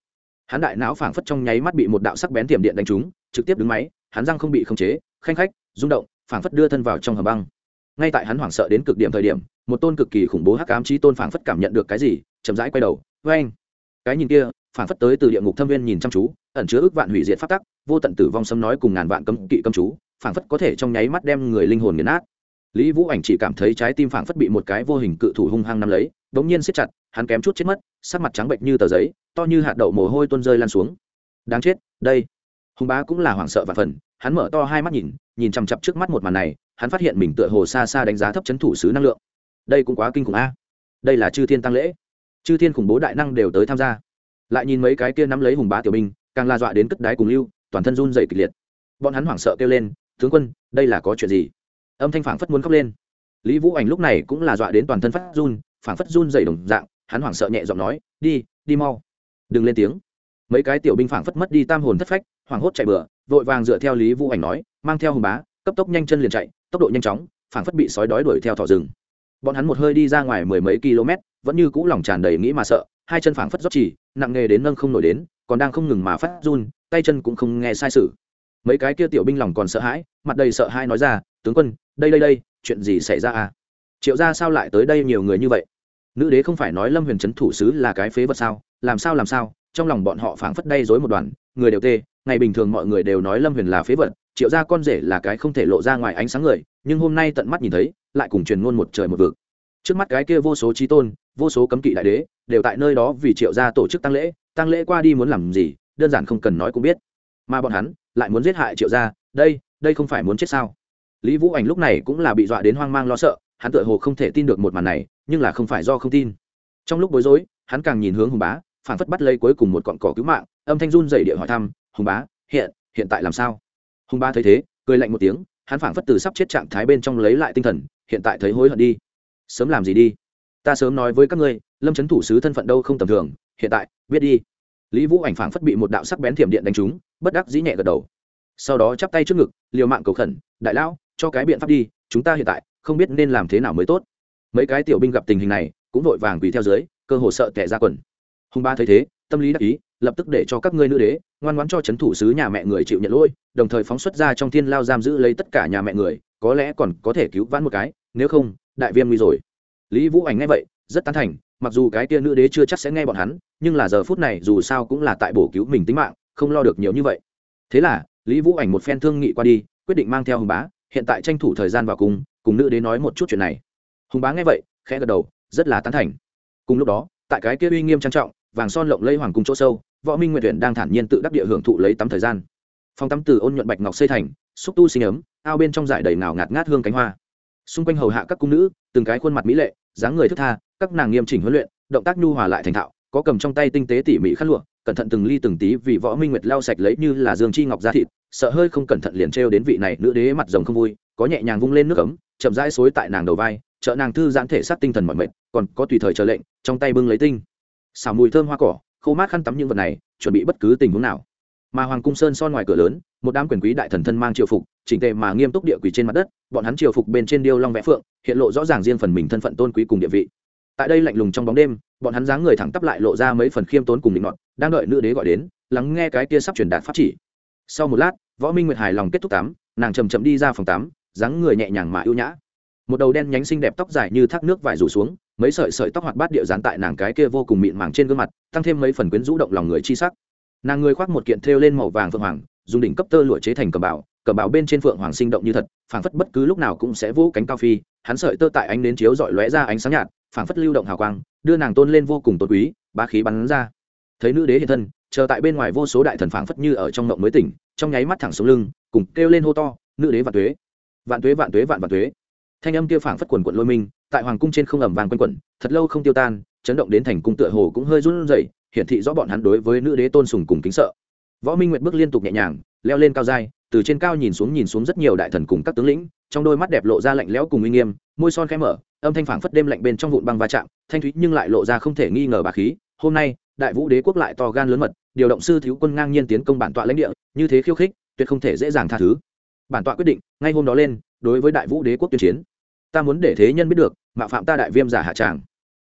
hắn đại não phảng phất trong nháy mắt bị một đạo sắc bén tiềm điện đánh trúng, trực tiếp đứng máy, hắn răng không bị khống chế, khanh khách, rung động, phảng phất đưa thân vào trong hầm băng. Ngay tại hắn hoảng sợ đến cực điểm thời điểm, một tôn cực kỳ khủng bố hắc ám trí tôn phảng phất cảm nhận được cái gì chậm rãi quay đầu vê anh cái nhìn kia phảng phất tới từ địa ngục thâm viên nhìn chăm chú, ẩn chứa ước vạn hủy diệt phát tắc, vô tận tử vong sâm nói cùng ngàn vạn cấm kỵ cấm chú phảng phất có thể trong nháy mắt đem người linh hồn nghiền nát. Lý vũ ảnh chỉ cảm thấy trái tim phảng phất bị một cái vô hình cự thủ hung hăng nắm lấy đ nhiên siết chặt, hắn kém chút chết mất, sắc mặt trắng bệnh như tờ giấy, to như hạt đậu mồ hôi tuôn rơi lan xuống. Đáng chết, đây. Hùng bá cũng là hoảng sợ và phần, hắn mở to hai mắt nhìn nhìn chằm chặp trước mắt một màn này, hắn phát hiện mình tựa hồ xa xa đánh giá thấp chấn thủ sứ năng lượng. Đây cũng quá kinh khủng a. Đây là chư thiên tăng lễ chư thiên khủng bố đại năng đều tới tham gia. Lại nhìn mấy cái kia nắm lấy hùng bá tiểu binh, càng la dọa đến cất đái cùng lưu, toàn thân run dày kịch liệt. Bọn hắn hoảng sợ kêu lên, tướng quân, đây là có chuyện gì? Âm thanh phảng phất muốn khóc lên. Lý vũ ảnh lúc này cũng là dọa đến toàn thân phát run, phảng phất run dày đồng dạng, hắn hoảng sợ nhẹ giọng nói, đi đi mau. Đừng lên tiếng. Mấy cái tiểu binh phảng phất mất đi tam hồn thất phách, hoảng hốt chạy bừa, vội vàng dựa theo lý vũ ảnh nói, mang theo hùng bá, cấp tốc nhanh chân liền chạy, tốc độ nhanh chóng, phảng phất bị sói đói đuổi theo thỏ rừng. Bọn hắn một hơi đi ra ngoài mười mấy km vẫn như cũ lòng tràn đầy nghĩ mà sợ, hai chân phảng phất rót chỉ, nặng nghề đến nâng không nổi đến, còn đang không ngừng mà phát run, tay chân cũng không nghe sai sự. Mấy cái kia tiểu binh lòng còn sợ hãi, mặt đầy sợ hãi nói ra, tướng quân, đây đây đây, chuyện gì xảy ra à? Triệu ra sao lại tới đây nhiều người như vậy? Nữ đế không phải nói lâm huyền trấn thủ sứ là cái phế vật sao? Làm sao làm sao? Trong lòng bọn họ phảng phất đây dối một đoàn, người đều tê, ngày bình thường mọi người đều nói lâm huyền là phế vật, triệu gia con rể là cái không thể lộ ra ngoài ánh sáng người, nhưng hôm nay tận mắt nhìn thấy, lại cùng truyền ngôn một trời một vực trước mắt cái kia vô số trí tôn, vô số cấm kỵ đại đế, đều tại nơi đó vì triệu gia tổ chức tăng lễ tăng lễ qua đi muốn làm gì, đơn giản không cần nói cũng biết. Mà bọn hắn lại muốn giết hại triệu gia, đây đây không phải muốn chết sao? Lý vũ ảnh lúc này cũng là bị dọa đến hoang mang lo sợ, hắn tựa hồ không thể tin được một màn này, nhưng là không phải do không tin. Trong lúc bối rối, hắn càng nhìn hướng hùng bá phản phất bắt lấy cuối cùng một cọn cỏ cứu mạng, âm thanh run dày địa hỏi thăm, hùng bá, hiện hiện tại làm sao? Hùng bá thấy thế, cười lạnh một tiếng, hắn phản phất từ sắp chết trạng thái bên trong lấy lại tinh thần, hiện tại thấy hối hận đi sớm làm gì đi. Ta sớm nói với các ngươi, lâm trấn thủ sứ thân phận đâu không tầm thường, hiện tại, biết đi. Lý vũ ảnh phảng phất bị một đạo sắc bén thiểm điện đánh trúng, bất đắc dĩ nhẹ gật đầu. Sau đó chắp tay trước ngực, liều mạng cầu khẩn, đại lão, cho cái biện pháp đi, chúng ta hiện tại không biết nên làm thế nào mới tốt. Mấy cái tiểu binh gặp tình hình này, cũng vội vàng quỳ theo dưới, cơ hồ sợ tẻ ra quần. Hùng ba thấy thế, tâm lý đắc ý, lập tức để cho các ngươi nữ đế ngoan ngoãn cho c h ấ n thủ sứ nhà mẹ người chịu nhận lỗi, đồng thời phóng xuất ra trong thiên lao giam giữ lấy tất cả nhà mẹ người, có lẽ còn có thể cứu vãn một cái, nếu không đại viêm nguy rồi. Lý vũ ảnh nghe vậy, rất tán thành, mặc dù cái kia nữ đế chưa chắc sẽ nghe bọn hắn, nhưng là giờ phút này dù sao cũng là tại bổ cứu mình tính mạng, không lo được nhiều như vậy. Thế là, lý vũ ảnh một phen thương nghị qua đi, quyết định mang theo hùng bá, hiện tại tranh thủ thời gian vào cùng cùng nữ đế nói một chút chuyện này. Hùng bá nghe vậy, khẽ gật đầu, rất là tán thành. Cùng lúc đó, tại cái kia uy nghiêm trang trọng, vàng son lộng lây hoàng cung chỗ sâu, võ minh nguyện tuyển đang thản nhiên tự đắc địa hưởng thụ lấy tắm thời gian. Phòng tắm từ ôn nhuận bạch ngọc xây thành, xúc tu sinh ấm, ao bên trong dải đầy nào ngạt ngát hương cánh hoa xung quanh hầu hạ các cung nữ từng cái khuôn mặt mỹ lệ dáng người thức tha các nàng nghiêm chỉnh huấn luyện động tác nhu hòa lại thành thạo có cầm trong tay tinh tế tỉ mỉ khăn lụa cẩn thận từng ly từng tí vì võ minh nguyệt lau sạch lấy như là dương chi ngọc da thịt sợ hơi không cẩn thận liền trêu đến vị này nữ đế mặt rồng không vui có nhẹ nhàng vung lên nước cấm, chậm rãi xối tại nàng đầu vai trợ nàng thư giãn thể xác tinh thần mọi mệt còn có tùy thời chờ lệnh trong tay bưng lấy tinh. Xào mùi thơm hoa cỏ khô mát khăn tắm những vật này chuẩn bị bất cứ tình huống nào mà hoàng cung sơn son ngoài cửa lớn, một đám quyền quý đại thần thân mang triều phục, chỉnh tề mà nghiêm túc địa quỷ trên mặt đất, bọn hắn triều phục bên trên điêu long vẽ phượng, hiện lộ rõ ràng riêng phần mình thân phận tôn quý cùng địa vị. Tại đây lạnh lùng trong bóng đêm, bọn hắn dáng người thẳng tắp lại lộ ra mấy phần khiêm tốn cùng định ngọn đang đợi nữ đế gọi đến, lắng nghe cái kia sắp truyền đạt pháp chỉ. Sau một lát, võ minh nguyệt hài lòng kết thúc tắm nàng chầm chậm đi ra phòng tắm dáng người nhẹ nhàng mà ưu nhã. Một đầu đen nhánh xinh đẹp tóc dài như thác nước vải rủ xuống, mấy sợi sợi tóc hoạt bát điệu dán tại nàng cái kia vô cùng mịn màng trên gương mặt, tăng thêm mấy phần quyến rũ động lòng người chi sắc nàng người khoác một kiện thêu lên màu vàng phượng hoàng, dùng đỉnh cấp tơ lụa chế thành cầm bảo cầm bảo bên trên phượng hoàng sinh động như thật, phảng phất bất cứ lúc nào cũng sẽ vỗ cánh cao phi, hắn sợi tơ tại ánh đến chiếu dọi lóe ra ánh sáng nhạt, phảng phất lưu động hào quang, đưa nàng tôn lên vô cùng tôn quý ba khí bắn ra. Thấy nữ đế hiện thân, chờ tại bên ngoài vô số đại thần phảng phất như ở trong ngộng mới tỉnh, trong nháy mắt thẳng xuống lưng, cùng kêu lên hô to, nữ đế vạn tuế vạn tuế vạn tuế, vạn vạn tuế. Thanh âm kia phảng phất quần quận lôi minh, tại hoàng cung trên không ẩm vàng quanh quẩn, thật lâu không tiêu tan, chấn động đến thành cung tựa hồ cũng hơi run rẩy hiển thị rõ bọn hắn đối với nữ đế tôn sùng cùng kính sợ. Võ minh nguyệt bước liên tục nhẹ nhàng, leo lên cao dai, từ trên cao nhìn xuống nhìn xuống rất nhiều đại thần cùng các tướng lĩnh, trong đôi mắt đẹp lộ ra lạnh lẽo cùng uy nghiêm, môi son khẽ mở, âm thanh phảng phất đêm lạnh bên trong vụn băng va chạm, thanh thúy nhưng lại lộ ra không thể nghi ngờ bà khí. Hôm nay, đại vũ đế quốc lại to gan lớn mật, điều động sư thiếu quân ngang nhiên tiến công bản tọa lãnh địa, như thế khiêu khích, tuyệt không thể dễ dàng tha thứ. Bản tọa quyết định, ngay hôm đó lên, đối với đại vũ đế quốc tuyên chiến. Ta muốn để thế nhân biết được, mạo phạm ta đại viêm giả hạ tràng.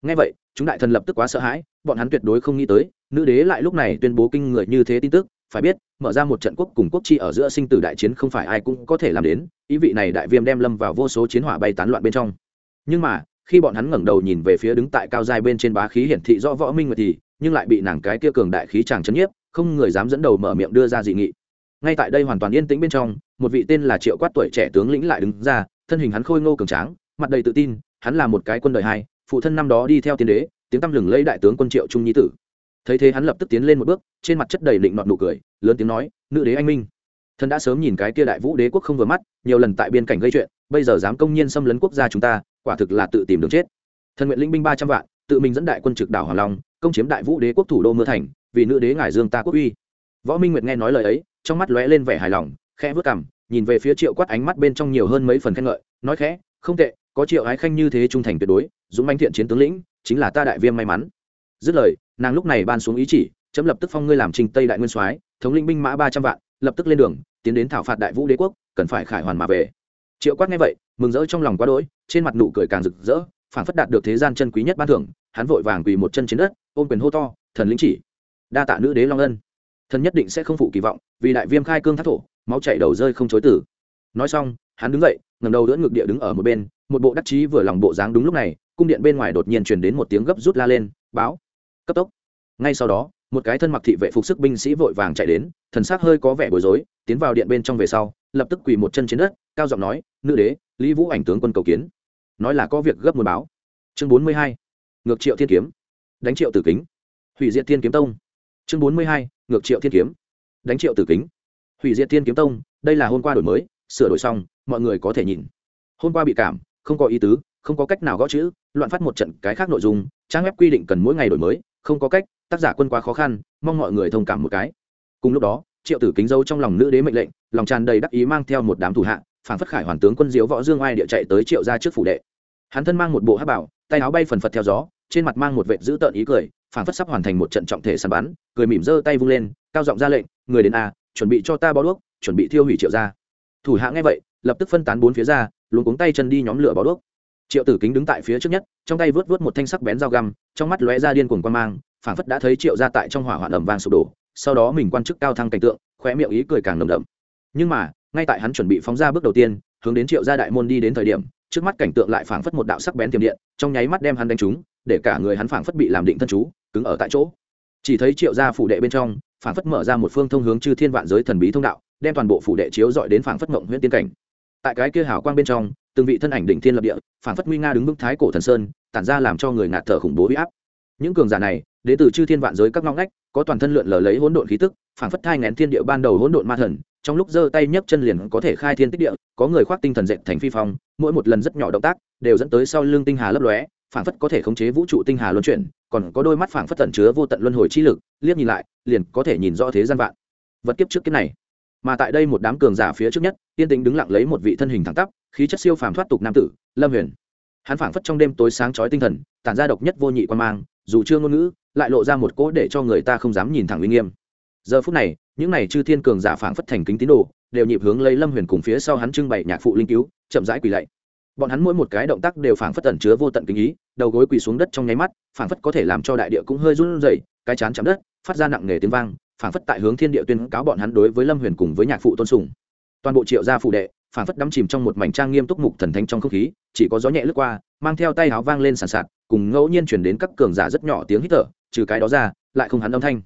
Ngay vậy chúng đại thần lập tức quá sợ hãi, bọn hắn tuyệt đối không nghĩ tới, nữ đế lại lúc này tuyên bố kinh người như thế tin tức, phải biết, mở ra một trận quốc cùng quốc chi ở giữa sinh tử đại chiến không phải ai cũng có thể làm đến, ý vị này đại viêm đem lâm vào vô số chiến hỏa bay tán loạn bên trong. Nhưng mà, khi bọn hắn ngẩng đầu nhìn về phía đứng tại cao giai bên trên bá khí hiển thị rõ võ minh nguyệt thì, nhưng lại bị nàng cái kia cường đại khí chàng chấn nhiếp, không người dám dẫn đầu mở miệng đưa ra dị nghị. Ngay tại đây hoàn toàn yên tĩnh bên trong, một vị tên là triệu quát tuổi trẻ tướng lĩnh lại đứng ra, thân hình hắn khôi ngô cường tráng, mặt đầy tự tin, hắn là một cái quân đời hai phụ thân năm đó đi theo tiên đế, tiếng tăm lừng lấy đại tướng quân triệu trung nhi tử. Thấy thế hắn lập tức tiến lên một bước, trên mặt chất đầy định nọt nụ cười, lớn tiếng nói, nữ đế anh minh, thân đã sớm nhìn cái kia đại vũ đế quốc không vừa mắt, nhiều lần tại biên cảnh gây chuyện, bây giờ dám công nhiên xâm lấn quốc gia chúng ta, quả thực là tự tìm đường chết. Thần nguyện linh binh ba trăm vạn, tự mình dẫn đại quân trực đảo hoàng long, công chiếm đại vũ đế quốc thủ đô mưa thành, vì nữ đế ngải dương ta quốc uy. Võ minh nguyệt nghe nói lời ấy, trong mắt lóe lên vẻ hài lòng, khẽ vớt cằm, nhìn về phía triệu quát ánh mắt bên trong nhiều hơn mấy phần khen ngợi, nói khẽ, không tệ có triệu ái khanh như thế trung thành tuyệt đối, dũng manh thiện chiến tướng lĩnh, chính là ta đại viêm may mắn. Dứt lời, nàng lúc này ban xuống ý chỉ, chấm lập tức phong ngươi làm trình tây đại nguyên soái, thống lĩnh binh mã ba trăm vạn, lập tức lên đường, tiến đến thảo phạt đại vũ đế quốc, cần phải khải hoàn mà về. Triệu quát nghe vậy, mừng rỡ trong lòng quá đỗi, trên mặt nụ cười càng rực rỡ phản phất đạt được thế gian chân quý nhất ban thưởng, hắn vội vàng quỳ một chân trên đất, ôm quyền hô to, thần lĩnh chỉ, đa tạ nữ đế long ân. Thần nhất định sẽ không phụ kỳ vọng, vì đại viêm khai cương thác thổ, máu chảy đầu rơi không chối tử nói xong, hắn đứng dậy ngầm đầu đỡ ngực địa đứng ở một bên một bộ đắc chí vừa lòng bộ dáng đúng lúc này, cung điện bên ngoài đột nhiên truyền đến một tiếng gấp rút la lên, báo, cấp tốc. Ngay sau đó, một cái thân mặc thị vệ phục sức binh sĩ vội vàng chạy đến, thần sắc hơi có vẻ bối rối, tiến vào điện bên trong về sau, lập tức quỳ một chân trên đất, cao giọng nói, nữ đế, lý vũ ảnh tướng quân cầu kiến. Nói là có việc gấp muốn báo. Chương bốn mươi hai, ngược triệu thiên kiếm. Đánh triệu tử kính. Hủy diệt thiên kiếm tông. Chương bốn mươi hai, ngược triệu thiên kiếm. Đánh triệu tử kính. Hủy diệt thiên kiếm tông, đây là hôm qua đổi mới, sửa đổi xong, mọi người có thể nhìn. Hôm qua bị cảm không có ý tứ, không có cách nào gõ chữ, loạn phát một trận cái khác nội dung, trang web quy định cần mỗi ngày đổi mới, không có cách, tác giả quân quá khó khăn, mong mọi người thông cảm một cái. Cùng lúc đó, triệu tử kính dâu trong lòng nữ đế mệnh lệnh, lòng tràn đầy đắc ý mang theo một đám thủ hạ phản phất khải hoàn tướng quân diếu võ dương ai địa chạy tới triệu ra trước phủ đệ. Hắn thân mang một bộ hát bảo, tay áo bay phần phật theo gió, trên mặt mang một vệ dữ tợn ý cười phản phất sắp hoàn thành một trận trọng thể săn bắn, cười mỉm giơ tay vung lên, cao giọng ra lệnh, người đến a, chuẩn bị cho ta bó đuốc, chuẩn bị thiêu hủy triệu ra thủ hạ nghe vậy, lập tức phân tán bốn phía ra luôn cuống tay chân đi nhóm lửa báo đuốc. Triệu tử kính đứng tại phía trước nhất, trong tay vớt vớt một thanh sắc bén dao găm, trong mắt lóe ra điên cuồng quan mang, phảng phất đã thấy triệu ra tại trong hỏa hoạn ẩm vang sụp đổ, sau đó mình quan chức cao thăng cảnh tượng, khóe miệng ý cười càng nồng đậm. Nhưng mà, ngay tại hắn chuẩn bị phóng ra bước đầu tiên, hướng đến triệu gia đại môn đi đến thời điểm, trước mắt cảnh tượng lại phảng phất một đạo sắc bén tiềm điện, trong nháy mắt đem hắn đánh trúng, để cả người hắn phảng phất bị làm định thân chú, cứng ở tại chỗ. Chỉ thấy triệu gia phủ đệ bên trong, phảng phất mở ra một phương thông hướng chư thiên vạn giới thần bí thông đạo, đem toàn bộ phủ đệ chiếu dọi đến phảng phất mộng huyễn tiên cảnh tại cái kia hảo quang bên trong, từng vị thân ảnh đỉnh thiên lập địa, phảng phất nguy nga đứng vững thái cổ thần sơn, tản ra làm cho người ngạt thở khủng bố huy áp. Những cường giả này, đến từ chư thiên vạn giới các ngóc ngách, có toàn thân lượn lờ lấy hỗn độn khí tức, phảng phất thai ngén thiên địa ban đầu hỗn độn ma thần, trong lúc giơ tay nhấc chân liền có thể khai thiên tích địa, có người khoác tinh thần dệt thành phi phong, mỗi một lần rất nhỏ động tác, đều dẫn tới sau lưng tinh hà lấp lóe, phảng phất có thể khống chế vũ trụ tinh hà luân chuyển, còn có đôi mắt phảng phất tẩn chứa vô tận luân hồi chi lực, liếc nhìn lại, liền có thể nhìn rõ thế gian vạn vật kiếp trước cái này mà tại đây một đám cường giả phía trước nhất yên tĩnh đứng lặng lấy một vị thân hình thẳng tắp, khí chất siêu phàm thoát tục nam tử, lâm huyền. Hắn phảng phất trong đêm tối sáng chói tinh thần, tản ra độc nhất vô nhị quan mang, dù chưa ngôn ngữ, lại lộ ra một cỗ để cho người ta không dám nhìn thẳng uy nghiêm. Giờ phút này, những này chư thiên cường giả phảng phất thành kính tín đồ, đều nhịp hướng lấy lâm huyền cùng phía sau hắn trưng bày nhạc phụ linh cứu, chậm rãi quỳ lạy. Bọn hắn mỗi một cái động tác đều phảng phất tẩn chứa vô tận kính ý, đầu gối quỳ xuống đất trong nháy mắt, phảng phất có thể làm cho đại địa cũng hơi run rẩy, cái chán chạm đất, phát ra nặng nề tiếng vang phảng phất tại hướng thiên địa tuyên cáo bọn hắn đối với lâm huyền cùng với nhạc phụ tôn sùng. Toàn bộ triệu gia phụ đệ, phảng phất đắm chìm trong một mảnh trang nghiêm túc mục thần thánh trong không khí, chỉ có gió nhẹ lướt qua, mang theo tay áo vang lên sàn sạt, cùng ngẫu nhiên chuyển đến các cường giả rất nhỏ tiếng hít thở, trừ cái đó ra, lại không hắn âm thanh.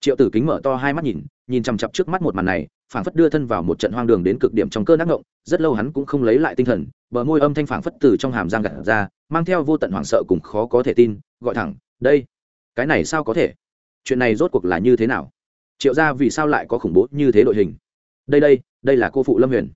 Triệu tử kính mở to hai mắt nhìn nhìn chằm chặp trước mắt một màn này, phảng phất đưa thân vào một trận hoang đường đến cực điểm trong cơn ác ngộng, rất lâu hắn cũng không lấy lại tinh thần, bờ môi âm thanh phảng phất từ trong hàm giang gặt ra, mang theo vô tận hoảng sợ cùng khó có thể tin, gọi thẳng, đây, cái này sao có thể? Chuyện này rốt cuộc là như thế nào? Triệu gia vì sao lại có khủng bố như thế đội hình? Đây đây đây là cô phụ lâm huyền.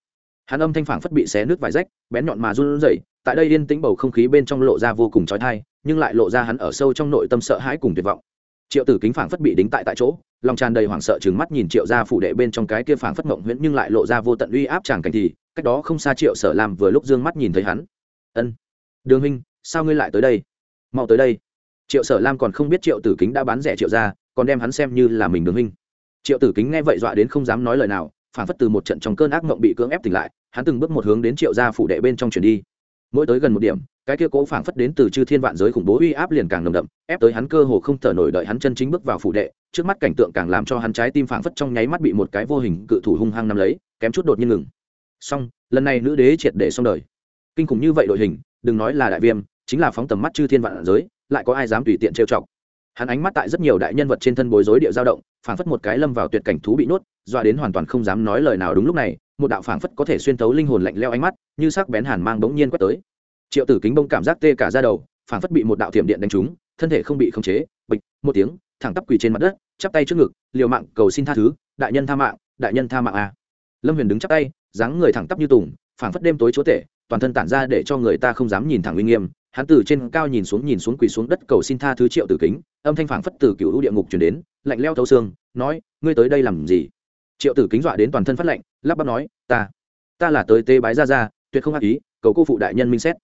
Hắn âm thanh phảng phất bị xé nước vải rách, bén nhọn mà run rẩy, tại đây yên tĩnh bầu không khí bên trong lộ ra vô cùng trói thai nhưng lại lộ ra hắn ở sâu trong nội tâm sợ hãi cùng tuyệt vọng. Triệu tử kính phảng phất bị đính tại tại chỗ, lòng tràn đầy hoảng sợ chừng mắt nhìn triệu gia phủ đệ bên trong cái kia phảng phất mộng huyễn nhưng lại lộ ra vô tận uy áp chàng cảnh thì, cách đó không xa triệu sở làm vừa lúc dương mắt nhìn thấy hắn. Ân, đường huynh, sao ngươi lại tới đây? Mau tới đây. Triệu sở lam còn không biết triệu tử kính đã bán rẻ triệu gia, còn đem hắn xem như là mình đường huynh triệu tử kính nghe vậy dọa đến không dám nói lời nào phảng phất từ một trận trong cơn ác mộng bị cưỡng ép tỉnh lại, hắn từng bước một hướng đến triệu gia phủ đệ bên trong chuyển đi. Mỗi tới gần một điểm, cái kia cố phảng phất đến từ chư thiên vạn giới khủng bố uy áp liền càng nồng đậm, ép tới hắn cơ hồ không thở nổi đợi hắn chân chính bước vào phủ đệ, trước mắt cảnh tượng càng làm cho hắn trái tim phảng phất trong nháy mắt bị một cái vô hình cự thủ hung hăng nắm lấy, kém chút đột nhiên ngừng. Xong, lần này nữ đế triệt để xong đời. Kinh khủng như vậy đội hình, đừng nói là đại viêm, chính là phóng tầm mắt chư thiên vạn giới, lại có ai dám tùy tiện trêu chọc hắn ánh mắt tại rất nhiều đại nhân vật trên thân bối rối địa dao động, phảng phất một cái lâm vào tuyệt cảnh thú bị nuốt doa đến hoàn toàn không dám nói lời nào đúng lúc này, một đạo phảng phất có thể xuyên thấu linh hồn lạnh leo ánh mắt, như sắc bén hàn mang bỗng nhiên quét tới. Triệu tử kính bông cảm giác tê cả ra đầu, phảng phất bị một đạo thiểm điện đánh trúng, thân thể không bị khống chế, bịch, một tiếng, thẳng tắp quỳ trên mặt đất, chắp tay trước ngực, liều mạng cầu xin tha thứ, đại nhân tha mạng, đại nhân tha mạng a lâm huyền đứng chắp tay, dáng người thẳng tắp như tùng, phảng phất đêm tối chúa tể, toàn thân tản ra để cho người ta không dám nhìn thẳng uy nghiêm. Hắn từ trên cao nhìn xuống nhìn xuống quỳ xuống đất cầu xin tha thứ triệu tử kính âm thanh phảng phất từ cựu lũ địa ngục chuyển đến, lạnh leo thấu xương, nói, ngươi tới đây làm gì? Triệu tử kính dọa đến toàn thân phát lạnh, lắp bắp nói, ta ta là tới tê bái ra ra tuyệt không ác ý, cầu cô phụ đại nhân minh xét.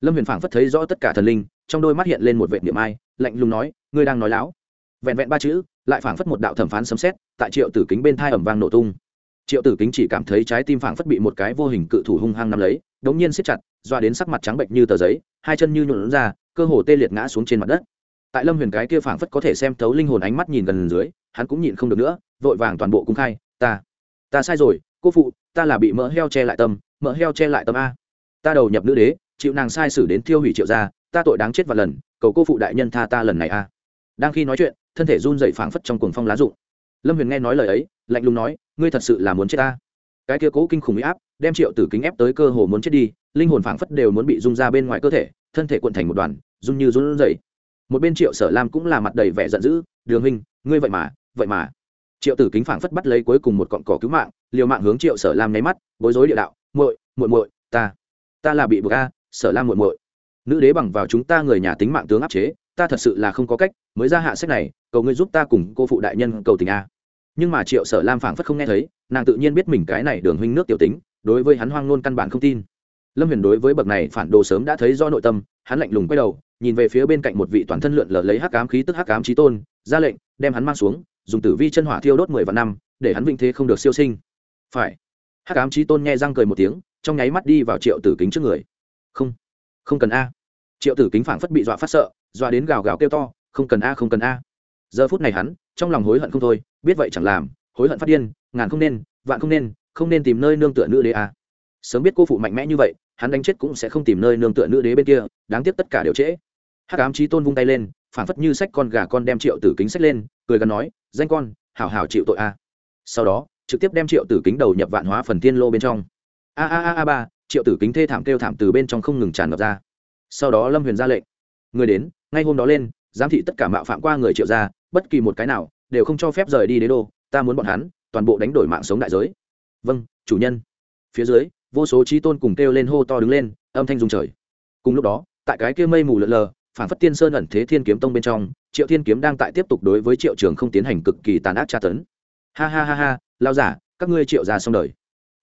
Lâm huyền phảng phất thấy rõ tất cả thần linh, trong đôi mắt hiện lên một vệ niệm ai, lạnh lùng nói, ngươi đang nói láo. Vẹn vẹn ba chữ, lại phảng phất một đạo thẩm phán sấm xét tại triệu tử kính bên thai ẩm vang nổ tung. Triệu tử kính chỉ cảm thấy trái tim phảng phất bị một cái vô hình cự thủ hung hăng nắm lấy, đống nhiên siết chặt doa đến sắc mặt trắng bệnh như tờ giấy, hai chân như nhuộn ra, cơ hồ tê liệt ngã xuống trên mặt đất tại lâm huyền cái kia phảng phất có thể xem thấu linh hồn ánh mắt nhìn gần dưới, hắn cũng nhìn không được nữa, vội vàng toàn bộ cung khai, ta ta sai rồi, cô phụ, ta là bị mỡ heo che lại tâm, mỡ heo che lại tâm a. Ta đầu nhập nữ đế, chịu nàng sai sử đến thiêu hủy triệu gia, ta tội đáng chết và lần, cầu cô phụ đại nhân tha ta lần này a. Đang khi nói chuyện, thân thể run dậy phảng phất trong cuồng phong lá rụng. Lâm huyền nghe nói lời ấy, lạnh lùng nói, ngươi thật sự là muốn chết ta? Cái kia cố kinh khủng huy áp, đem triệu tử kính ép tới cơ hồ muốn chết đi, linh hồn phảng phất đều muốn bị rung ra bên ngoài cơ thể, thân thể cuộn thành một đoàn, run như run rẩy một bên triệu sở lam cũng là mặt đầy vẻ giận dữ, đường huynh, ngươi vậy mà vậy mà. Triệu tử kính phảng phất bắt lấy cuối cùng một cọn cỏ cứu mạng, liều mạng hướng triệu sở lam nháy mắt, bối rối địa đạo, muội muội muội, ta ta là bị buộc a, sở lam muội muội. Nữ đế bằng vào chúng ta người nhà tính mạng tướng áp chế, ta thật sự là không có cách, mới ra hạ sách này, cầu ngươi giúp ta cùng cô phụ đại nhân cầu tình a. Nhưng mà triệu sở lam phảng phất không nghe thấy, nàng tự nhiên biết mình cái này đường huynh nước tiểu tính, đối với hắn hoang nôn căn bản không tin. Lâm huyền đối với bậc này phản đồ sớm đã thấy do nội tâm, hắn lạnh lùng quay đầu nhìn về phía bên cạnh một vị toàn thân lượn lờ lấy hắc ám khí tức hắc ám chí tôn, ra lệnh, đem hắn mang xuống, dùng tử vi chân hỏa thiêu đốt mười vạn năm, để hắn vĩnh thế không được siêu sinh. Phải. Hắc ám chí tôn nghe răng cười một tiếng, trong nháy mắt đi vào triệu tử kính trước người. Không không cần a. Triệu tử kính phảng phất bị dọa phát sợ, dọa đến gào gào kêu to, không cần a, không cần a. Giờ phút này hắn, trong lòng hối hận không thôi, biết vậy chẳng làm, hối hận phát điên, ngàn không nên, vạn không nên không nên tìm nơi nương tựa nữ đế a. Sớm biết cô phụ mạnh mẽ như vậy, hắn đánh chết cũng sẽ không tìm nơi nương tựa nữ đế bên kia, đáng tiếc tất cả đều trễ hắc ám trí tôn vung tay lên, phảng phất như sách con gà con đem triệu tử kính sách lên, cười gắn nói, danh con, hảo hảo chịu tội a. Sau đó, trực tiếp đem triệu tử kính đầu nhập vạn hóa phần tiên lô bên trong. A a a a, ba, triệu tử kính thê thảm kêu thảm từ bên trong không ngừng tràn ngập ra. Sau đó lâm huyền ra lệnh, người đến, ngay hôm đó lên, giám thị tất cả mạo phạm qua người triệu ra bất kỳ một cái nào đều không cho phép rời đi đế đô, ta muốn bọn hắn toàn bộ đánh đổi mạng sống đại giới. Vâng chủ nhân. Phía dưới, vô số trí tôn cùng kêu lên hô to đứng lên, âm thanh dùng trời. Cùng lúc đó, tại cái kia mây mù lợn lờ phản phất tiên sơn ẩn thế thiên kiếm tông bên trong, triệu thiên kiếm đang tại tiếp tục đối với triệu trường không tiến hành cực kỳ tàn ác tra tấn. Ha ha ha ha lao giả, các ngươi triệu ra xong đời.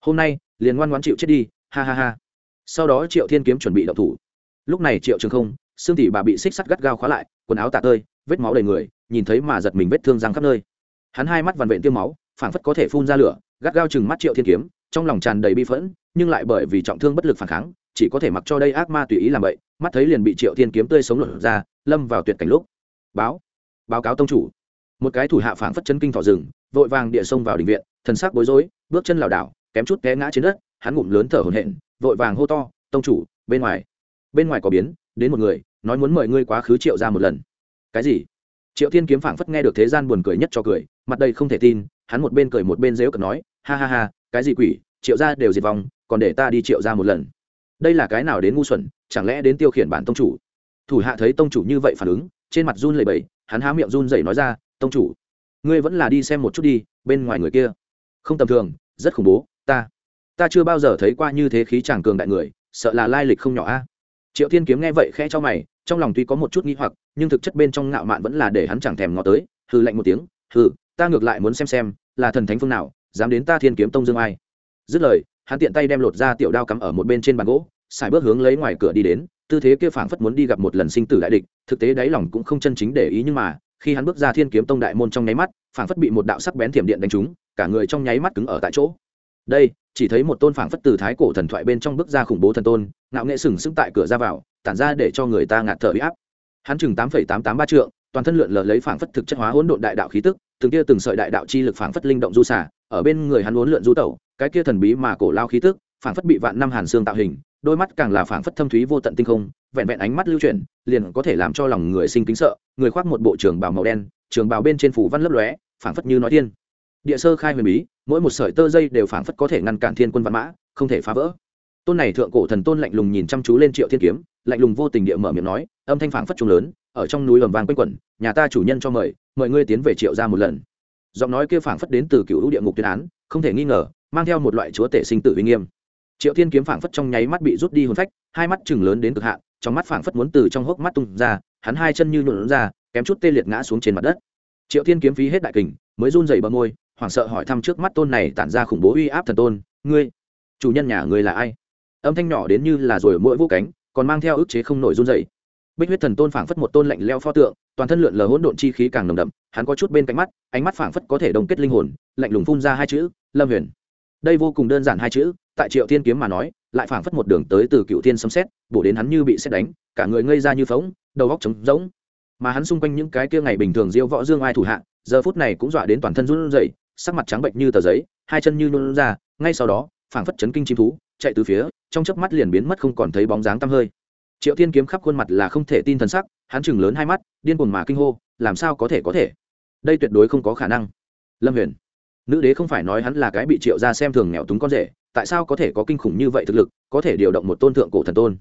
Hôm nay, liền ngoan ngoãn chịu chết đi, ha ha ha. Sau đó triệu thiên kiếm chuẩn bị đậu thủ. Lúc này triệu trường không, xương tỷ bà bị xích sắt gắt gao khóa lại, quần áo tạ tơi, vết máu đầy người, nhìn thấy mà giật mình vết thương răng khắp nơi. Hắn hai mắt vằn vện tiêu máu, phảng phất có thể phun ra lửa, gắt gao chừng mắt triệu thiên kiếm, trong lòng tràn đầy bi phẫn, nhưng lại bởi vì trọng thương bất lực phản kháng chỉ có thể mặc cho đây ác ma tùy ý làm vậy, mắt thấy liền bị triệu thiên kiếm tươi sống lột ra, lâm vào tuyệt cảnh lúc. Báo báo cáo tông chủ. Một cái thủ hạ phảng phất chân kinh thỏ rừng, vội vàng địa xông vào đình viện, thần sắc bối rối, bước chân lảo đảo, kém chút té ngã trên đất, hắn ngụm lớn thở hổn hển, vội vàng hô to, tông chủ, bên ngoài bên ngoài có biến, đến một người, nói muốn mời ngươi quá khứ triệu ra một lần. Cái gì? Triệu thiên kiếm phảng phất nghe được thế gian buồn cười nhất cho cười, mặt đây không thể tin, hắn một bên cười một bên dếu cật nói, ha ha ha, cái gì quỷ, triệu ra đều diệt vong, còn để ta đi triệu ra một lần đây là cái nào đến ngu xuẩn, chẳng lẽ đến tiêu khiển bản tông chủ? Thủ hạ thấy tông chủ như vậy phản ứng, trên mặt run lẩy bẩy, hắn há miệng run rẩy nói ra, tông chủ, ngươi vẫn là đi xem một chút đi, bên ngoài người kia. Không tầm thường, rất khủng bố, ta ta chưa bao giờ thấy qua như thế khí chàng cường đại người, sợ là lai lịch không nhỏ a. Triệu thiên kiếm nghe vậy khẽ cho mày, trong lòng tuy có một chút nghi hoặc, nhưng thực chất bên trong ngạo mạn vẫn là để hắn chẳng thèm ngó tới hư lạnh một tiếng hư ta ngược lại muốn xem xem, là thần thánh phương nào, dám đến ta thiên kiếm tông dương ai. Dứt lời hắn tiện tay đem lột ra tiểu đao cắm ở một bên trên bàn gỗ, xài bước hướng lấy ngoài cửa đi đến, tư thế kia phảng phất muốn đi gặp một lần sinh tử đại địch, thực tế đáy lòng cũng không chân chính để ý nhưng mà, khi hắn bước ra thiên kiếm tông đại môn trong nháy mắt, phảng phất bị một đạo sắc bén thiểm điện đánh trúng, cả người trong nháy mắt cứng ở tại chỗ. Đây, chỉ thấy một tôn phảng phất từ thái cổ thần thoại bên trong bước ra khủng bố thần tôn, ngạo nghệ sừng sững tại cửa ra vào, tản ra để cho người ta ngạt thở huy áp. Hắn chừng tám phẩy tám tám ba trượng, toàn thân lượn lờ lấy phảng phất thực chất hóa hỗn độn đại đạo khí tức, từng kia từng sợi đại đạo chi lực phảng phất linh động du xả, ở bên người hắn uốn lượn du tẩu cái kia thần bí mà cổ lao khí tức, phảng phất bị vạn năm hàn xương tạo hình, đôi mắt càng là phảng phất thâm thúy vô tận tinh không, vẹn vẹn ánh mắt lưu chuyển, liền có thể làm cho lòng người sinh kính sợ, người khoác một bộ trường bào màu đen, trường bào bên trên phủ văn lấp lóe, phảng phất như nói thiên. Địa sơ khai huyền bí, mỗi một sợi tơ dây đều phảng phất có thể ngăn cản thiên quân văn mã, không thể phá vỡ. Tôn này thượng cổ thần tôn lạnh lùng nhìn chăm chú lên triệu thiên kiếm, lạnh lùng vô tình địa mở miệng nói, âm thanh phảng phất trung lớn, ở trong núi ầm vang quanh quẩn, nhà ta chủ nhân cho mời mời ngươi tiến về triệu ra một lần. Giọng nói kia phảng phất đến từ cựu địa ngục tuyên án, không thể nghi ngờ mang theo một loại chúa tể sinh tử uy nghiêm. Triệu thiên kiếm phảng phất trong nháy mắt bị rút đi hồn phách, hai mắt chừng lớn đến cực hạn, trong mắt phảng phất muốn từ trong hốc mắt tung ra, hắn hai chân như nhuộn ra, kém chút tê liệt ngã xuống trên mặt đất. Triệu thiên kiếm phí hết đại kình, mới run rẩy bờ môi, hoảng sợ hỏi thăm trước mắt tôn này tản ra khủng bố uy áp thần tôn, ngươi, chủ nhân nhà ngươi là ai? Âm thanh nhỏ đến như là rồi mỗi vũ cánh, còn mang theo ức chế không nổi run rẩy. Bích huyết thần tôn phảng phất một tôn lạnh leo pho tượng, toàn thân lượn lờ hỗn độn chi khí càng nồng đậm, hắn có chút bên cạnh mắt, ánh mắt phảng phất có thể đồng kết linh hồn, lạnh lùng phun ra hai chữ, lâm huyền đây vô cùng đơn giản hai chữ, tại triệu thiên kiếm mà nói, lại phảng phất một đường tới từ cựu thiên sấm xét bổ đến hắn như bị xét đánh, cả người ngây ra như phóng đầu góc trống rỗng. Mà hắn xung quanh những cái kia ngày bình thường diêu võ dương ai thủ hạ, giờ phút này cũng dọa đến toàn thân run rẩy, sắc mặt trắng bệnh như tờ giấy, hai chân như nôn ra, ngay sau đó, phảng phất chấn kinh chim thú, chạy từ phía, trong chớp mắt liền biến mất không còn thấy bóng dáng tăm hơi. Triệu thiên kiếm khắp khuôn mặt là không thể tin thần sắc, hắn chừng lớn hai mắt, điên cuồng mà kinh hô, làm sao có thể có thể? Đây tuyệt đối không có khả năng. Lâm huyền nữ đế không phải nói hắn là cái bị triệu ra xem thường nghèo túng con rể, tại sao có thể có kinh khủng như vậy thực lực, có thể điều động một tôn thượng cổ thần tôn?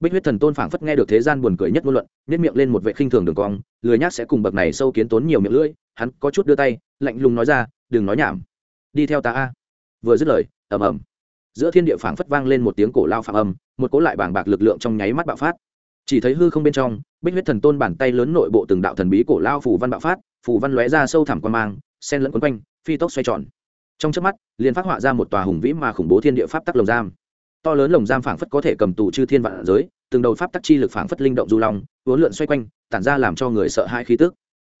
Bích huyết thần tôn phảng phất nghe được thế gian buồn cười nhất ngôn luận nhét miệng lên một vệ khinh thường đường cong, lười nhác sẽ cùng bậc này sâu kiến tốn nhiều miệng lưỡi, hắn có chút đưa tay, lạnh lùng nói ra, đừng nói nhảm. Đi theo ta a. Vừa dứt lời, ầm ầm. Giữa thiên địa phảng phất vang lên một tiếng cổ lao phạm âm, một cỗ lại bảng bạc lực lượng trong nháy mắt bạo phát. Chỉ thấy hư không bên trong, bích huyết thần tôn bàn tay lớn nội bộ từng đạo thần bí cổ lao phủ văn bạo phát phủ văn lóe ra sâu thẳm quan mang sen lẫn quấn quanh, phi tốc xoay tròn. Trong trước mắt, liền phát họa ra một tòa hùng vĩ mà khủng bố thiên địa pháp tắc lồng giam. To lớn lồng giam phảng phất có thể cầm tù chư thiên vạn giới, từng đầu pháp tắc chi lực phảng phất linh động du long, uốn lượn xoay quanh, tản ra làm cho người sợ hãi khí tức.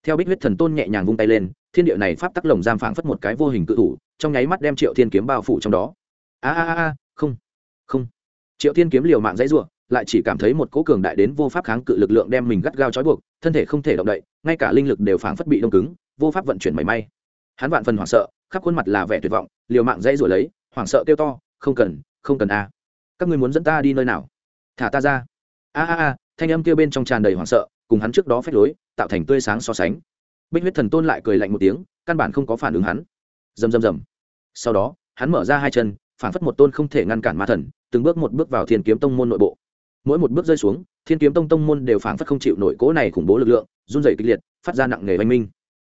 Theo bích huyết thần tôn nhẹ nhàng vung tay lên, thiên địa này pháp tắc lồng giam phảng phất một cái vô hình cự thủ, trong nháy mắt đem triệu thiên kiếm bao phủ trong đó. A a a, không không. Triệu thiên kiếm liều mạng dãy rủa, lại chỉ cảm thấy một cỗ cường đại đến vô pháp kháng cự lực lượng đem mình gắt gao trói buộc, thân thể không thể động đậy, ngay cả linh lực đều phảng phất bị đông cứng vô pháp vận chuyển mảy may. Hắn vạn phần hoảng sợ, khắp khuôn mặt là vẻ tuyệt vọng, liều mạng dây rồi lấy, hoảng sợ kêu to, không cần không cần a. Các ngươi muốn dẫn ta đi nơi nào? Thả ta ra. A a a. Thanh âm kêu bên trong tràn đầy hoảng sợ, cùng hắn trước đó phép lối, tạo thành tươi sáng so sánh. Bích huyết thần tôn lại cười lạnh một tiếng, căn bản không có phản ứng hắn. Rầm rầm rầm. Sau đó, hắn mở ra hai chân, phản phất một tôn không thể ngăn cản ma thần, từng bước một bước vào thiên kiếm tông môn nội bộ. Mỗi một bước rơi xuống, thiên kiếm tông tông môn đều phản phất không chịu nổi cỗ này khủng bố lực lượng, run rẩy kịch liệt, phát ra nặng nề oanh minh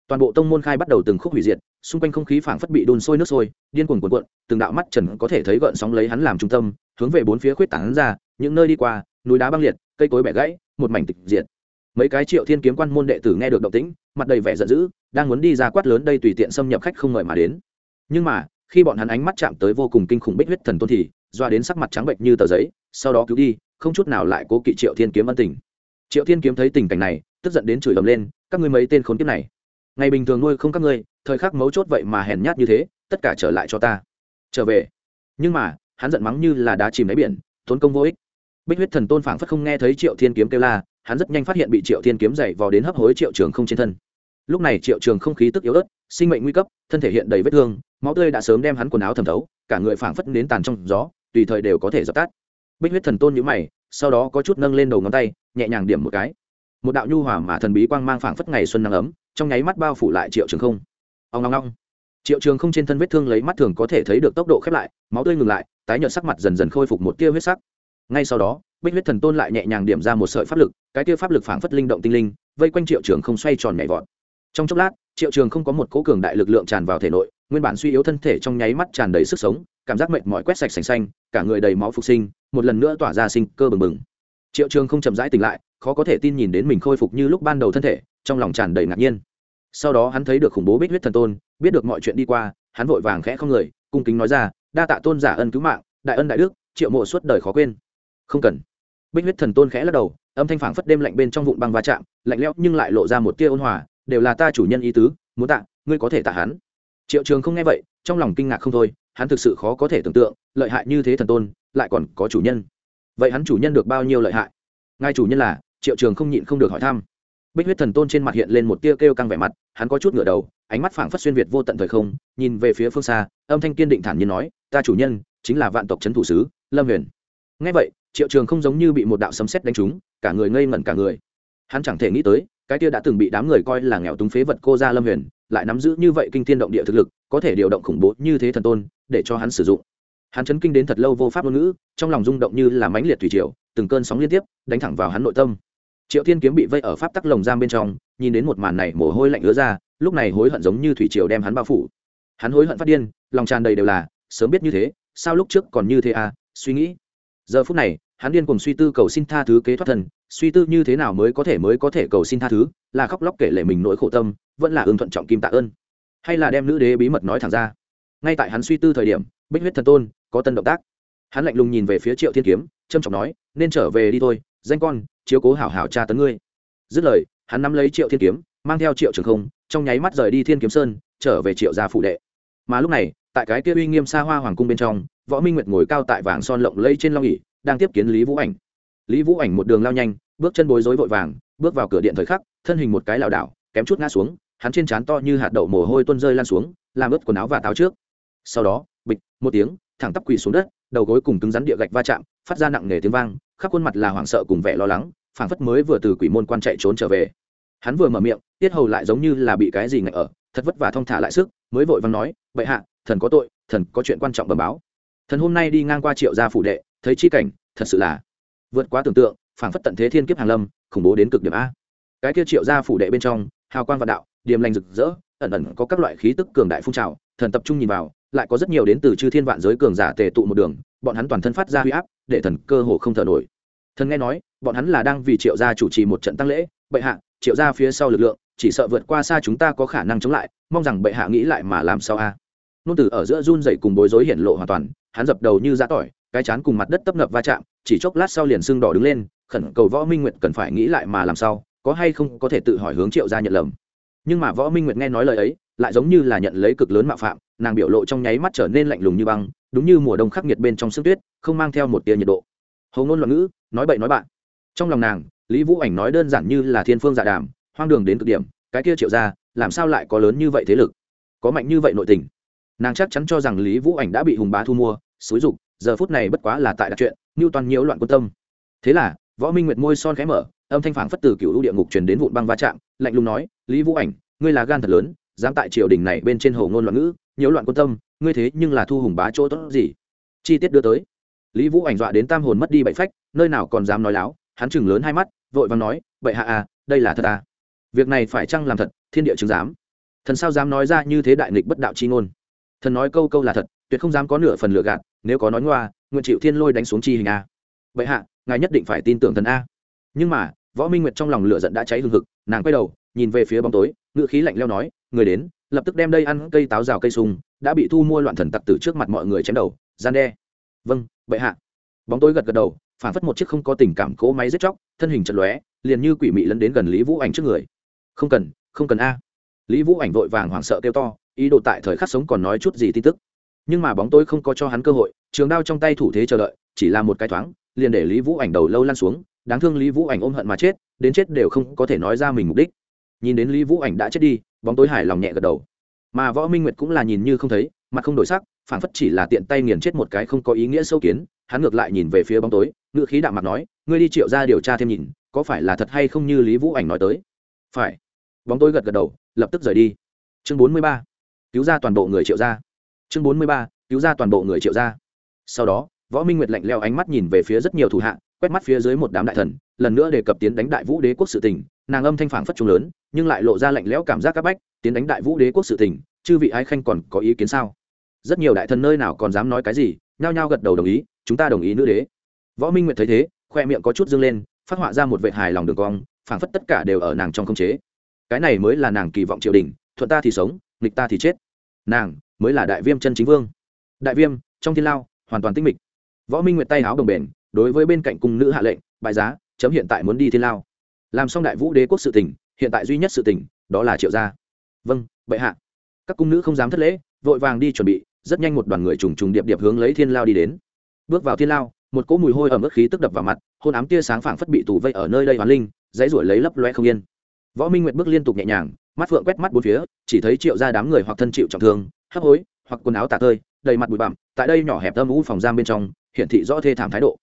toàn bộ tông môn khai bắt đầu từng khúc hủy diệt, xung quanh không khí phảng phất bị đun sôi nước sôi, điên cuồng cuộn cuộn, từng đạo mắt trần có thể thấy gợn sóng lấy hắn làm trung tâm, hướng về bốn phía khuyết tảng ra, những nơi đi qua, núi đá băng liệt, cây cối bẻ gãy, một mảnh tịch diệt. Mấy cái triệu thiên kiếm quan môn đệ tử nghe được động tĩnh, mặt đầy vẻ giận dữ, đang muốn đi ra quát lớn đây tùy tiện xâm nhập khách không ngợi mà đến. Nhưng mà, khi bọn hắn ánh mắt chạm tới vô cùng kinh khủng bích huyết thần tôn thì, doa đến sắc mặt trắng bệnh như tờ giấy, sau đó cứu đi, không chút nào lại cố kỵ triệu thiên kiếm ân tình. Triệu thiên kiếm thấy tình cảnh này, tức giận đến chửi ầm lên, các ngươi mấy tên khốn kiếp này ngày bình thường nuôi không các ngươi, thời khắc mấu chốt vậy mà hèn nhát như thế, tất cả trở lại cho ta. Trở về. Nhưng mà, hắn giận mắng như là đá chìm đáy biển, tốn công vô ích. Bích huyết thần tôn phảng phất không nghe thấy triệu thiên kiếm kêu la, hắn rất nhanh phát hiện bị triệu thiên kiếm dày vò đến hấp hối triệu trường không trên thân. Lúc này triệu trường không khí tức yếu ớt, sinh mệnh nguy cấp, thân thể hiện đầy vết thương, máu tươi đã sớm đem hắn quần áo thẩm thấu, cả người phảng phất đến tàn trong gió, tùy thời đều có thể dập tắt. Bích huyết thần tôn nhíu mày, sau đó có chút nâng lên đầu ngón tay, nhẹ nhàng điểm một cái một đạo nhu hòa mà thần bí quang mang phảng phất ngày xuân nắng ấm, trong nháy mắt bao phủ lại triệu trường không. Ông ngong ngong triệu trường không trên thân vết thương lấy mắt thường có thể thấy được tốc độ khép lại, máu tươi ngừng lại, tái nhợt sắc mặt dần dần khôi phục một tia huyết sắc. Ngay sau đó, bích huyết thần tôn lại nhẹ nhàng điểm ra một sợi pháp lực, cái tia pháp lực phảng phất linh động tinh linh, vây quanh triệu trường không xoay tròn nhảy vọt. Trong chốc lát, triệu trường không có một cố cường đại lực lượng tràn vào thể nội, nguyên bản suy yếu thân thể trong nháy mắt tràn đầy sức sống, cảm giác mệt mỏi quét sạch sành xanh, cả người đầy máu phục sinh, một lần nữa tỏa ra sinh cơ bừng bừng. Triệu trường không chậm rãi tỉnh lại khó có thể tin nhìn đến mình khôi phục như lúc ban đầu thân thể, trong lòng tràn đầy ngạc nhiên. Sau đó hắn thấy được khủng bố bích huyết thần tôn, biết được mọi chuyện đi qua, hắn vội vàng khẽ không người, cung kính nói ra, đa tạ tôn giả ân cứu mạng, đại ân đại đức, triệu mộ suốt đời khó quên. Không cần. Bích huyết thần tôn khẽ lắc đầu, âm thanh phảng phất đêm lạnh bên trong vụn băng va chạm, lạnh lẽo nhưng lại lộ ra một tia ôn hòa, đều là ta chủ nhân ý tứ, muốn tạ, ngươi có thể tạ hắn. Triệu trường không nghe vậy, trong lòng kinh ngạc không thôi, hắn thực sự khó có thể tưởng tượng, lợi hại như thế thần tôn, lại còn có chủ nhân. Vậy hắn chủ nhân được bao nhiêu lợi hại? Ngài chủ nhân là triệu trường không nhịn không được hỏi thăm. Bích huyết thần tôn trên mặt hiện lên một tia kêu căng vẻ mặt, hắn có chút ngửa đầu, ánh mắt phảng phất xuyên việt vô tận thời không, nhìn về phía phương xa, âm thanh kiên định thản nhiên nói, ta chủ nhân, chính là vạn tộc trấn thủ sứ, lâm huyền. Ngay vậy, triệu trường không giống như bị một đạo sấm sét đánh trúng, cả người ngây ngẩn cả người. Hắn chẳng thể nghĩ tới, cái tia đã từng bị đám người coi là nghèo túng phế vật cô gia lâm huyền, lại nắm giữ như vậy kinh thiên động địa thực lực, có thể điều động khủng bố như thế thần tôn, để cho hắn sử dụng. Hắn chấn kinh đến thật lâu vô pháp ngôn ngữ, trong lòng rung động như là mãnh liệt thủy triều, từng cơn sóng liên tiếp, đánh thẳng vào hắn nội tâm triệu thiên kiếm bị vây ở pháp tắc lồng giam bên trong, nhìn đến một màn này mồ hôi lạnh ứa ra, lúc này hối hận giống như thủy triều đem hắn bao phủ. Hắn hối hận phát điên, lòng tràn đầy đều là, sớm biết như thế, sao lúc trước còn như thế à suy nghĩ. Giờ phút này, hắn điên cùng suy tư cầu xin tha thứ kế thoát thân suy tư như thế nào mới có thể mới có thể cầu xin tha thứ, là khóc lóc kể lể mình nỗi khổ tâm, vẫn là ưng thuận trọng kim tạ ơn. Hay là đem nữ đế bí mật nói thẳng ra. Ngay tại hắn suy tư thời điểm, bích huyết thần tôn có tân động tác. Hắn lạnh lùng nhìn về phía triệu thiên kiếm trâm trọng nói, nên trở về đi thôi danh con, chiếu cố hảo hảo cha tấn ngươi. Dứt lời, hắn nắm lấy triệu thiên kiếm, mang theo triệu trường không, trong nháy mắt rời đi thiên kiếm sơn, trở về triệu gia phụ đệ. Mà lúc này, tại cái kia uy nghiêm xa hoa hoàng cung bên trong, võ minh nguyệt ngồi cao tại vàng son lộng lây trên long ỉ đang tiếp kiến lý vũ ảnh. Lý vũ ảnh một đường lao nhanh, bước chân bối rối vội vàng, bước vào cửa điện thời khắc, thân hình một cái lảo đảo, kém chút ngã xuống, hắn trên trán to như hạt đậu mồ hôi tuôn rơi lan xuống, làm ướt quần áo và táo trước. Sau đó, bịch, một tiếng, thẳng tắp quỳ xuống đất, đầu gối cùng cứng rắn địa gạch va chạm, phát ra nặng nề tiếng vang khắp khuôn mặt là hoảng sợ cùng vẻ lo lắng, phảng phất mới vừa từ quỷ môn quan chạy trốn trở về. Hắn vừa mở miệng, tiết hầu lại giống như là bị cái gì ngại ở, thật vất vả thong thả lại sức, mới vội vàng nói, bệ hạ, thần có tội, thần có chuyện quan trọng bẩm báo. Thần hôm nay đi ngang qua triệu gia phủ đệ, thấy chi cảnh, thật sự là vượt quá tưởng tượng, phảng phất tận thế thiên kiếp hàng lâm, khủng bố đến cực điểm a. Cái kia triệu gia phủ đệ bên trong, hào quang vạn đạo, điềm lành rực rỡ, ẩn ẩn có các loại khí tức cường đại phun trào, thần tập trung nhìn vào, lại có rất nhiều đến từ chư thiên vạn giới cường giả tề tụ một đường bọn hắn toàn thân phát ra huy áp, để thần cơ hồ không thở nổi. Thần nghe nói, bọn hắn là đang vì triệu gia chủ trì một trận tăng lễ, bệ hạ, triệu gia phía sau lực lượng, chỉ sợ vượt qua xa chúng ta có khả năng chống lại, mong rằng bệ hạ nghĩ lại mà làm sao a. Nôn từ ở giữa run dậy cùng bối rối hiện lộ hoàn toàn, hắn dập đầu như giã tỏi, cái chán cùng mặt đất tấp nập va chạm, chỉ chốc lát sau liền sưng đỏ đứng lên, khẩn cầu võ minh nguyệt cần phải nghĩ lại mà làm sao, có hay không có thể tự hỏi hướng triệu gia nhận lầm. Nhưng mà võ minh nguyệt nghe nói lời ấy, lại giống như là nhận lấy cực lớn mạo phạm, nàng biểu lộ trong nháy mắt trở nên lạnh lùng như băng đúng như mùa đông khắc nghiệt bên trong sương tuyết, không mang theo một tia nhiệt độ. Hầu ngôn loạn ngữ, nói bậy nói bạn. Trong lòng nàng, lý vũ ảnh nói đơn giản như là thiên phương dạ đàm, hoang đường đến cực điểm, cái kia triệu ra làm sao lại có lớn như vậy thế lực? Có mạnh như vậy nội tình. Nàng chắc chắn cho rằng lý vũ ảnh đã bị hùng bá thu mua, xúi dục, giờ phút này bất quá là tại đặc chuyện, như toàn nhiễu loạn quân tâm. Thế là, võ minh nguyệt môi son khẽ mở, âm thanh phản phất từ cựu địa ngục truyền đến vụn băng va chạm, lạnh lùng nói, lý vũ ảnh, ngươi là gan thật lớn, dám tại triều đình này bên trên hồ ngôn loạn ngữ, nhiễu loạn quân tâm ngươi thế nhưng là thu hùng bá chỗ tốt gì? Chi tiết đưa tới. Lý vũ ảnh dọa đến tam hồn mất đi bậy phách, nơi nào còn dám nói láo, hắn chừng lớn hai mắt, vội vàng nói vậy hạ à đây là thật à? Việc này phải chăng làm thật, thiên địa chứng giám? Thần sao dám nói ra như thế đại nghịch bất đạo chi ngôn? Thần nói câu câu là thật, tuyệt không dám có nửa phần lừa gạt, nếu có nói ngoa, nguyện chịu thiên lôi đánh xuống chi hình a. Vậy hạ, ngài nhất định phải tin tưởng thần a. Nhưng mà, võ minh nguyệt trong lòng lửa giận đã cháy hừng hực, nàng quay đầu, nhìn về phía bóng tối ngự khí lạnh leo nói, người đến, lập tức đem đây ăn cây táo rào cây sung đã bị thu mua loạn thần tặc tử trước mặt mọi người chém đầu, gian đe. Vâng bệ hạ. Bóng tối gật gật đầu, phản phất một chiếc không có tình cảm cỗ máy giết chóc, thân hình chật lóe, liền như quỷ mị lấn đến gần lý vũ ảnh trước người. Không cần không cần a. Lý vũ ảnh vội vàng hoảng sợ kêu to, ý đồ tại thời khắc sống còn nói chút gì tin tức. Nhưng mà bóng tối không có cho hắn cơ hội, trường đao trong tay thủ thế chờ đợi, chỉ là một cái thoáng, liền để lý vũ ảnh đầu lâu lan xuống, đáng thương lý vũ ảnh ôm hận mà chết, đến chết đều không có thể nói ra mình mục đích. Nhìn đến lý vũ ảnh đã chết đi, bóng tối hài lòng nhẹ gật đầu mà võ minh nguyệt cũng là nhìn như không thấy, mặt không đổi sắc, phản phất chỉ là tiện tay nghiền chết một cái không có ý nghĩa sâu kiến, hắn ngược lại nhìn về phía bóng tối ngựa khí đạm mặt nói, ngươi đi triệu ra điều tra thêm nhìn, có phải là thật hay không như lý vũ ảnh nói tới? Phải. Bóng tối gật gật đầu, lập tức rời đi. Chương bốn mươi ba. Cứu ra toàn bộ người triệu ra chương bốn mươi ba. Cứu ra toàn bộ người triệu ra sau đó, võ minh nguyệt lạnh leo ánh mắt nhìn về phía rất nhiều thủ hạ, quét mắt phía dưới một đám đại thần, lần nữa đề cập tiến đánh đại vũ đế quốc sự tình, nàng âm thanh phản phất trung lớn nhưng lại lộ ra lạnh lẽo cảm giác các bách, tiến đánh đại vũ đế quốc sự tình, chư vị ái khanh còn có ý kiến sao? Rất nhiều đại thần nơi nào còn dám nói cái gì, nhao nhao gật đầu đồng ý, chúng ta đồng ý nữ đế. Võ minh nguyệt thấy thế, khoe miệng có chút dâng lên, phát họa ra một vệ hài lòng đường cong, phảng phất tất cả đều ở nàng trong không chế. Cái này mới là nàng kỳ vọng triều đình, thuận ta thì sống, nghịch ta thì chết. Nàng mới là đại viêm chân chính vương. Đại viêm, trong thiên lao, hoàn toàn tinh mịch. Võ minh nguyệt tay áo đồng bền, đối với bên cạnh cung nữ hạ lệnh bài giá, chấm hiện tại muốn đi thiên lao. Làm xong đại vũ đế quốc sự tỉnh hiện tại duy nhất sự tình, đó là triệu gia. Vâng bệ hạ. Các cung nữ không dám thất lễ, vội vàng đi chuẩn bị, rất nhanh một đoàn người trùng trùng điệp điệp hướng lấy thiên lao đi đến. Bước vào thiên lao, một cỗ mùi hôi ẩm ướt khí tức đập vào mặt, hôn ám tia sáng phảng phất bị tù vây ở nơi đây hoàn linh, dãy ruổi lấy lấp loe không yên. Võ minh nguyệt bước liên tục nhẹ nhàng, mắt phượng quét mắt bốn phía, chỉ thấy triệu ra đám người hoặc thân chịu trọng thương, hấp hối, hoặc quần áo tả tơi, đầy mặt bụi bặm, tại đây nhỏ hẹp âm u phòng giam bên trong hiện thị rõ thê thảm thái độ.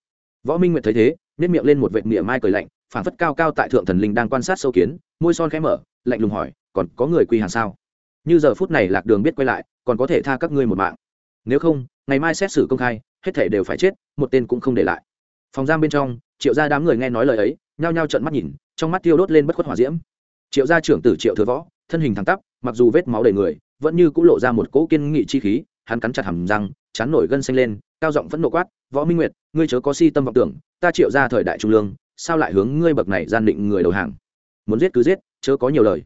Võ minh nguyệt thấy thế nếp miệng lên một vệt miệng mai cười lạnh, phảng phất cao cao tại thượng thần linh đang quan sát sâu kiến môi son khẽ mở, lạnh lùng hỏi, còn có người quy hàng sao? Như giờ phút này lạc đường biết quay lại, còn có thể tha các ngươi một mạng. Nếu không, ngày mai xét xử công khai, hết thể đều phải chết, một tên cũng không để lại. Phòng giam bên trong, triệu gia đám người nghe nói lời ấy, nhao nhao trợn mắt nhìn, trong mắt tiêu đốt lên bất khuất hỏa diễm. Triệu gia trưởng tử triệu thừa võ, thân hình thẳng tắp, mặc dù vết máu đầy người, vẫn như cũng lộ ra một cỗ kiên nghị chi khí, hắn cắn chặt hầm răng, chán nổi gân xanh lên, cao giọng vẫn nộ quát, võ minh nguyệt, ngươi chớ có si tâm vọng tưởng, ta triệu ra thời đại trung lương, sao lại hướng ngươi bậc này gian định người đầu hàng? Muốn giết cứ giết, chớ có nhiều lời.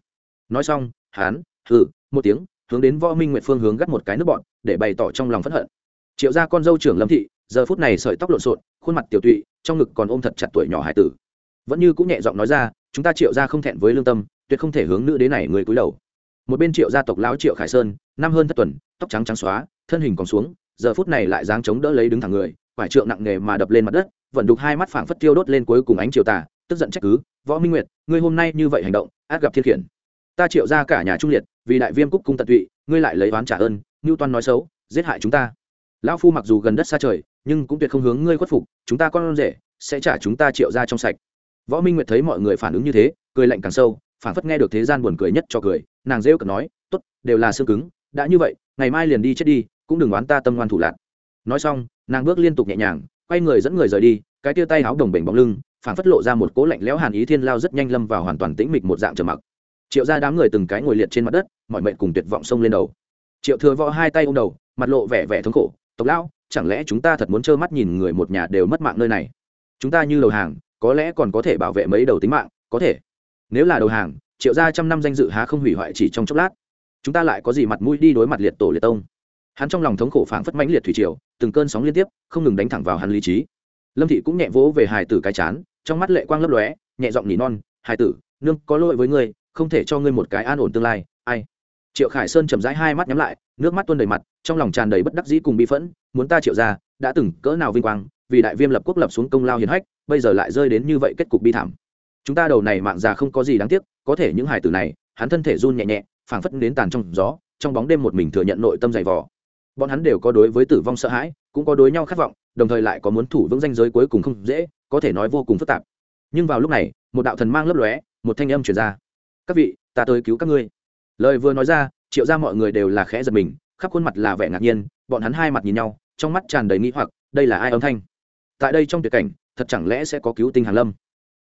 Nói xong hán hừ, một tiếng, hướng đến võ minh nguyệt phương hướng gắt một cái nước bọn, để bày tỏ trong lòng phẫn hận. Triệu gia con dâu trưởng lâm thị, giờ phút này sợi tóc lộn xộn, khuôn mặt tiểu tụy, trong ngực còn ôm thật chặt tuổi nhỏ hải tử. Vẫn như cũng nhẹ giọng nói ra, chúng ta triệu gia không thẹn với lương tâm, tuyệt không thể hướng nữ đế này người cúi đầu. Một bên triệu gia tộc lão triệu khải sơn, năm hơn thất tuần, tóc trắng trắng xóa, thân hình còn xuống, giờ phút này lại dáng chống đỡ lấy đứng thẳng người, quải trượng nặng nề mà đập lên mặt đất, vận đục hai mắt phảng phất tiêu đốt lên cuối cùng ánh chiều tà tức giận trách cứ, võ minh nguyệt, ngươi hôm nay như vậy hành động, át gặp thiên khiển. Ta triệu ra cả nhà trung liệt, vì đại viêm cúc cung tận tụy, ngươi lại lấy oán trả ơn ngưu toan nói xấu, giết hại chúng ta. Lão phu mặc dù gần đất xa trời, nhưng cũng tuyệt không hướng ngươi khuất phục, chúng ta con rể sẽ trả chúng ta triệu ra trong sạch. Võ minh nguyệt thấy mọi người phản ứng như thế, cười lạnh càng sâu, phản phất nghe được thế gian buồn cười nhất cho cười, nàng rêu cực nói, tốt, đều là xương cứng, đã như vậy, ngày mai liền đi chết đi, cũng đừng oán ta tâm ngoan thủ lạc. Nói xong, nàng bước liên tục nhẹ nhàng, quay người dẫn người rời đi, cái tia tay áo đồng bềnh bóng lưng phản phất lộ ra một cố lạnh lẽo hàn ý thiên lao rất nhanh lâm vào hoàn toàn tĩnh mịch một dạng trầm mặc. Triệu ra đám người từng cái ngồi liệt trên mặt đất, mọi mệnh cùng tuyệt vọng xông lên đầu. Triệu thừa võ hai tay ô m đầu, mặt lộ vẻ vẻ thống khổ, tộc lão, chẳng lẽ chúng ta thật muốn trơ mắt nhìn người một nhà đều mất mạng nơi này? Chúng ta như đầu hàng, có lẽ còn có thể bảo vệ mấy đầu tính mạng, có thể. Nếu là đầu hàng, triệu ra trăm năm danh dự há không hủy hoại chỉ trong chốc lát. Chúng ta lại có gì mặt mũi đi đối mặt liệt tổ liệt tông? Hắn trong lòng thống khổ phảng phất mãnh liệt thủy triều, từng cơn sóng liên tiếp, không ngừng đánh thẳng vào hắn lý trí. Lâm thị cũng nhẹ vỗ về hài tử cái chán trong mắt lệ quang lấp lóe, nhẹ giọng nỉ non, hải tử, nương có lỗi với ngươi, không thể cho ngươi một cái an ổn tương lai. Ai? Triệu khải sơn chầm rãi hai mắt nhắm lại, nước mắt tuôn đầy mặt, trong lòng tràn đầy bất đắc dĩ cùng bi phẫn, muốn ta triệu ra đã từng cỡ nào vinh quang, vì đại viêm lập quốc lập xuống công lao hiền hách, bây giờ lại rơi đến như vậy kết cục bi thảm. Chúng ta đầu này mạng già không có gì đáng tiếc, có thể những hải tử này, hắn thân thể run nhẹ nhẹ, phảng phất đến tàn trong gió, trong bóng đêm một mình thừa nhận nội tâm dày vò. Bọn hắn đều có đối với tử vong sợ hãi, cũng có đối nhau khát vọng, đồng thời lại có muốn thủ vững danh giới cuối cùng không dễ có thể nói vô cùng phức tạp. Nhưng vào lúc này, một đạo thần mang lấp lóe, một thanh âm truyền ra. Các vị, ta tới cứu các ngươi. Lời vừa nói ra, triệu ra mọi người đều là khẽ giật mình, khắp khuôn mặt là vẻ ngạc nhiên, bọn hắn hai mặt nhìn nhau, trong mắt tràn đầy nghĩ hoặc, đây là ai âm thanh? Tại đây trong tuyệt cảnh, thật chẳng lẽ sẽ có cứu tinh hàn lâm?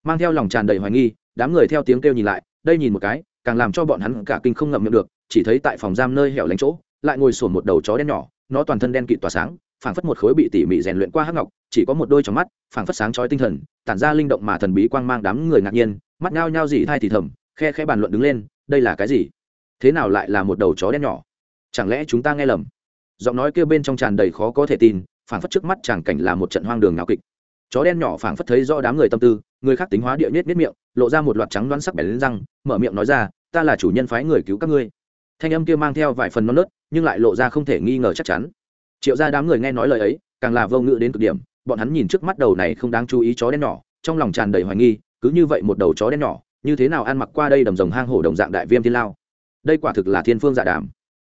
Mang theo lòng tràn đầy hoài nghi, đám người theo tiếng kêu nhìn lại, đây nhìn một cái, càng làm cho bọn hắn cả kinh không ngậm miệng được, chỉ thấy tại phòng giam nơi hẻo lánh chỗ, lại ngồi sổn một đầu chó đen nhỏ, nó toàn thân đen kịt tỏa sáng phảng phất một khối bị tỉ mỉ rèn luyện qua hắc ngọc, chỉ có một đôi trong mắt, phảng phất sáng chói tinh thần, tản ra linh động mà thần bí quang mang đám người ngạc nhiên, mắt ngao nhao dị thai thì thầm, khe khe bàn luận đứng lên, đây là cái gì? Thế nào lại là một đầu chó đen nhỏ? Chẳng lẽ chúng ta nghe lầm? Giọng nói kêu bên trong tràn đầy khó có thể tin, phảng phất trước mắt chẳng cảnh là một trận hoang đường nào kịch. Chó đen nhỏ phảng phất thấy rõ đám người tâm tư, người khác tính hóa địa nhất nhất miệng, lộ ra một loạt trắng đoán sắc bẻ lên răng, mở miệng nói ra, ta là chủ nhân phái người cứu các ngươi. Thanh âm kia mang theo vài phần non nớt, nhưng lại lộ ra không thể nghi ngờ chắc chắn triệu ra đám người nghe nói lời ấy, càng là vô ngự đến cực điểm, bọn hắn nhìn trước mắt đầu này không đáng chú ý chó đen nhỏ, trong lòng tràn đầy hoài nghi, cứ như vậy một đầu chó đen nhỏ, như thế nào ăn mặc qua đây đầm rồng hang hổ đồng dạng đại viêm thiên lao. Đây quả thực là thiên phương dạ đàm.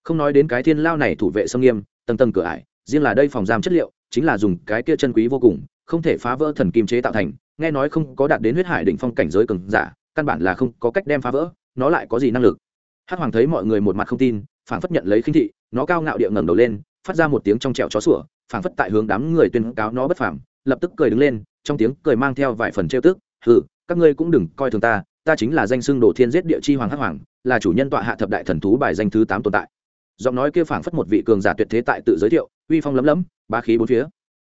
Không nói đến cái thiên lao này thủ vệ sông nghiêm, tầng tầng cửa ải, riêng là đây phòng giam chất liệu, chính là dùng cái kia chân quý vô cùng, không thể phá vỡ thần kim chế tạo thành, nghe nói không có đạt đến huyết hải đỉnh phong cảnh giới cường giả, căn bản là không có cách đem phá vỡ, nó lại có gì năng lực? Hắc hoàng thấy mọi người một mặt không tin, phảng phất nhận lấy khinh thị, nó cao ngạo địa ngẩng đầu lên phát ra một tiếng trong trẹo chó sủa, phảng phất tại hướng đám người tuyên cáo nó bất phàm, lập tức cười đứng lên, trong tiếng cười mang theo vài phần trêu tức, hừ, các ngươi cũng đừng coi thường ta ta chính là danh xưng đồ thiên giết địa chi hoàng hắc hoàng, là chủ nhân tọa hạ thập đại thần thú bài danh thứ tám tồn tại. Giọng nói kia phảng phất một vị cường giả tuyệt thế tại tự giới thiệu, uy phong lấm lấm, bá khí bốn phía.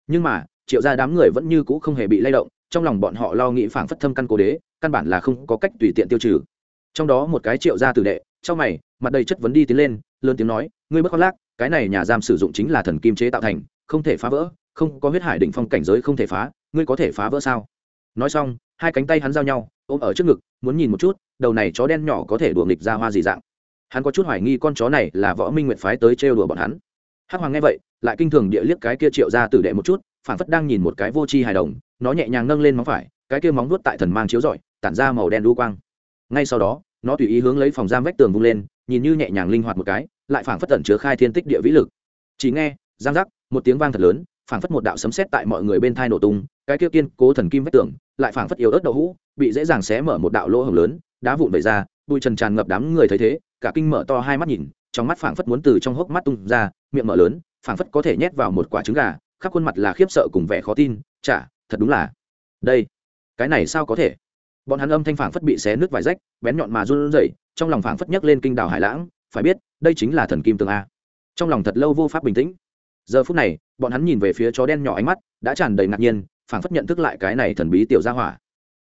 Nhưng mà, triệu gia đám người vẫn như cũ không hề bị lay động, trong lòng bọn họ lo nghĩ phảng phất thâm căn cố đế, căn bản là không có cách tùy tiện tiêu trừ. Trong đó một cái triệu gia tử đệ trong mày, mặt đầy chất vấn đi tiến lên, lớn tiếng nói, ngươi bất khoác lác cái này nhà giam sử dụng chính là thần kim chế tạo thành, không thể phá vỡ, không có huyết hải đỉnh phong cảnh giới không thể phá, ngươi có thể phá vỡ sao? Nói xong, hai cánh tay hắn giao nhau, ôm ở trước ngực, muốn nhìn một chút, đầu này chó đen nhỏ có thể đùa nghịch ra hoa gì dạng. Hắn có chút hoài nghi con chó này là võ minh nguyện phái tới trêu đùa bọn hắn. Hắc hoàng nghe vậy, lại kinh thường địa liếc cái kia triệu ra tử đệ một chút phản phất đang nhìn một cái vô tri hài đồng, nó nhẹ nhàng nâng lên móng phải, cái kia móng nuốt tại thần mang chiếu rọi, tản ra màu đen đu quang. Ngay sau đó, nó tùy ý hướng lấy phòng giam vách tường vung lên, nhìn như nhẹ nhàng linh hoạt một cái lại phảng phất tẩn chứa khai thiên tích địa vĩ lực. Chỉ nghe, giang giác, một tiếng vang thật lớn, phảng phất một đạo sấm sét tại mọi người bên thai nổ tung, cái kia kiên cố thần kim vách tường lại phảng phất yếu ớt đậu hũ, bị dễ dàng xé mở một đạo lỗ hổng lớn, đá vụn vẩy ra, bụi trần tràn ngập đám người thấy thế, cả kinh mở to hai mắt nhìn, trong mắt phảng phất muốn từ trong hốc mắt tung ra, miệng mở lớn, phảng phất có thể nhét vào một quả trứng gà, khắp khuôn mặt là khiếp sợ cùng vẻ khó tin chả thật đúng là đây, cái này sao có thể? Bọn hắn âm thanh phảng phất bị xé nước vài rách, bén nhọn mà run rẩy, trong lòng phảng phất nhấc lên kinh đảo hải lãng phải biết, đây chính là thần kim tương a. Trong lòng thật lâu vô pháp bình tĩnh. Giờ phút này, bọn hắn nhìn về phía chó đen nhỏ ánh mắt, đã tràn đầy ngạc nhiên, phảng phất nhận thức lại cái này thần bí tiểu gia hỏa.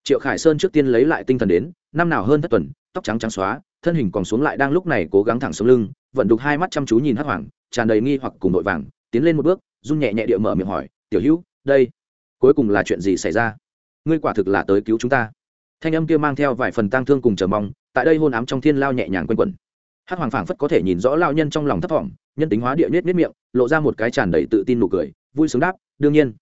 Triệu khải sơn trước tiên lấy lại tinh thần đến, năm nào hơn thất tuần, tóc trắng trắng xóa, thân hình còn xuống lại đang lúc này cố gắng thẳng xuống lưng, vận đục hai mắt chăm chú nhìn hắc hoàng, tràn đầy nghi hoặc cùng nội vàng, tiến lên một bước, run nhẹ nhẹ địa mở miệng hỏi, tiểu hữu, đây, cuối cùng là chuyện gì xảy ra? Ngươi quả thực là tới cứu chúng ta. Thanh âm kia mang theo vài phần tang thương cùng chờ mong, tại đây hôn ám trong thiên lao nhẹ nhàng quanh quẩn hắc hoàng phảng phất có thể nhìn rõ lao nhân trong lòng thấp thỏm, nhân tính hóa địa nết nết miệng, lộ ra một cái tràn đầy tự tin nụ cười, vui sướng đáp, đương nhiên,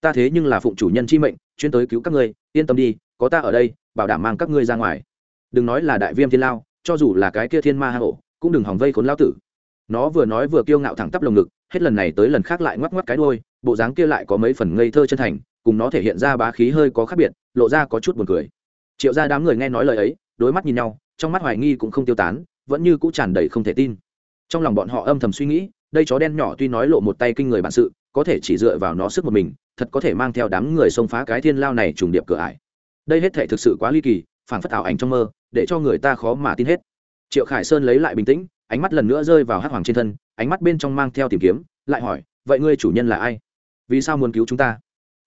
ta thế nhưng là phụng chủ nhân chi mệnh, chuyên tới cứu các ngươi, yên tâm đi, có ta ở đây, bảo đảm mang các ngươi ra ngoài. Đừng nói là đại viêm thiên lao, cho dù là cái kia thiên ma hà hổ cũng đừng hòng vây khốn lao tử. Nó vừa nói vừa kiêu ngạo thẳng tắp lồng ngực, hết lần này tới lần khác lại ngoắc ngoắc cái đôi bộ dáng kia lại có mấy phần ngây thơ chân thành, cùng nó thể hiện ra bá khí hơi có khác biệt, lộ ra có chút buồn cười. Triệu ra đám người nghe nói lời ấy, đối mắt nhìn nhau, trong mắt hoài nghi cũng không tiêu tán vẫn như cũ tràn đầy không thể tin. Trong lòng bọn họ âm thầm suy nghĩ, đây chó đen nhỏ tuy nói lộ một tay kinh người bản sự, có thể chỉ dựa vào nó sức một mình, thật có thể mang theo đám người xông phá cái thiên lao này trùng điệp cửa ải. Đây hết thể thực sự quá ly kỳ phản phất ảo ảnh trong mơ, để cho người ta khó mà tin hết. Triệu khải sơn lấy lại bình tĩnh, ánh mắt lần nữa rơi vào hắc hoàng trên thân, ánh mắt bên trong mang theo tìm kiếm, lại hỏi, vậy ngươi chủ nhân là ai? Vì sao muốn cứu chúng ta?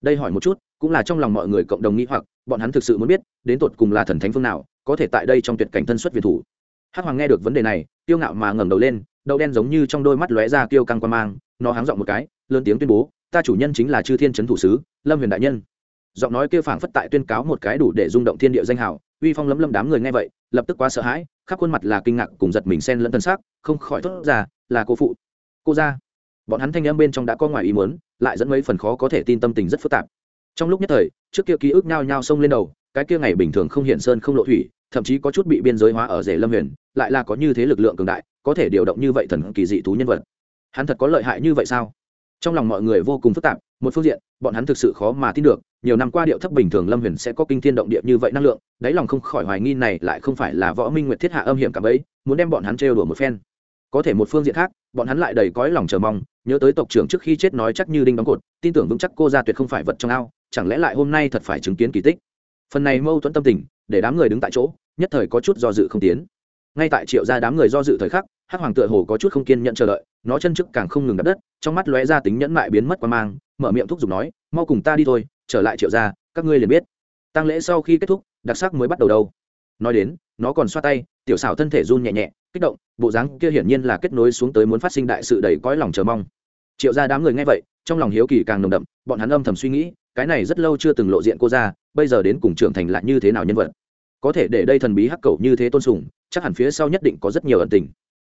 Đây hỏi một chút, cũng là trong lòng mọi người cộng đồng nghĩ hoặc, bọn hắn thực sự muốn biết, đến tột cùng là thần thánh phương nào, có thể tại đây trong tuyệt cảnh thân xuất việt thủ hắc hoàng nghe được vấn đề này tiêu ngạo mà ngẩng đầu lên, đậu đen giống như trong đôi mắt lóe ra kiêu căng quan mang, nó háng giọng một cái, lớn tiếng tuyên bố, ta chủ nhân chính là chư thiên trấn thủ sứ, lâm huyền đại nhân. Giọng nói kia phảng phất tại tuyên cáo một cái đủ để rung động thiên địa danh hào, uy phong lấm lâm đám người nghe vậy, lập tức quá sợ hãi, khắp khuôn mặt là kinh ngạc cùng giật mình xen lẫn thân xác, không khỏi thốt ra, là cô phụ. Cô ra bọn hắn thanh âm bên trong đã có ngoài ý muốn, lại dẫn mấy phần khó có thể tin tâm tình rất phức tạp. Trong lúc nhất thời, trước kia ký ức nhao nhao xông lên đầu, cái kia ngày bình thường không hiện sơn không lộ thủy thậm chí có chút bị biên giới hóa ở rể lâm huyền, lại là có như thế lực lượng cường đại, có thể điều động như vậy thần kỳ dị thú nhân vật. Hắn thật có lợi hại như vậy sao? Trong lòng mọi người vô cùng phức tạp, một phương diện, bọn hắn thực sự khó mà tin được, nhiều năm qua điệu thấp bình thường lâm huyền sẽ có kinh thiên động địa như vậy năng lượng, đáy lòng không khỏi hoài nghi này lại không phải là võ minh nguyệt thiết hạ âm hiểm cả ấy, muốn đem bọn hắn trêu đùa một phen. Có thể một phương diện khác, bọn hắn lại đầy cõi lòng chờ mong, nhớ tới tộc trưởng trước khi chết nói chắc như đinh đóng cột, tin tưởng vững chắc cô ra tuyệt không phải vật trong ao, chẳng lẽ lại hôm nay thật phải chứng kiến kỳ tích? Phần này mâu thuẫn tâm tình, để đám người đứng tại chỗ nhất thời có chút do dự không tiến. Ngay tại triệu gia đám người do dự thời khắc hắc hoàng tựa hồ có chút không kiên nhận chờ đợi nó chân trước càng không ngừng đập đất trong mắt lóe ra tính nhẫn mại biến mất qua mang mở miệng thúc giục nói mau cùng ta đi thôi trở lại triệu gia, các ngươi liền biết. Tăng lễ sau khi kết thúc đặc sắc mới bắt đầu đâu. Nói đến nó còn xoa tay tiểu xảo thân thể run nhẹ nhẹ kích động bộ dáng kia hiển nhiên là kết nối xuống tới muốn phát sinh đại sự đầy cõi lòng chờ mong. Triệu ra đám người nghe vậy trong lòng hiếu kỳ càng nồng đậm bọn hắn âm thầm suy nghĩ cái này rất lâu chưa từng lộ diện cô ra bây giờ đến cùng trưởng thành lại như thế nào nhân vật có thể để đây thần bí hắc cầu như thế tôn sùng, chắc hẳn phía sau nhất định có rất nhiều ẩn tình.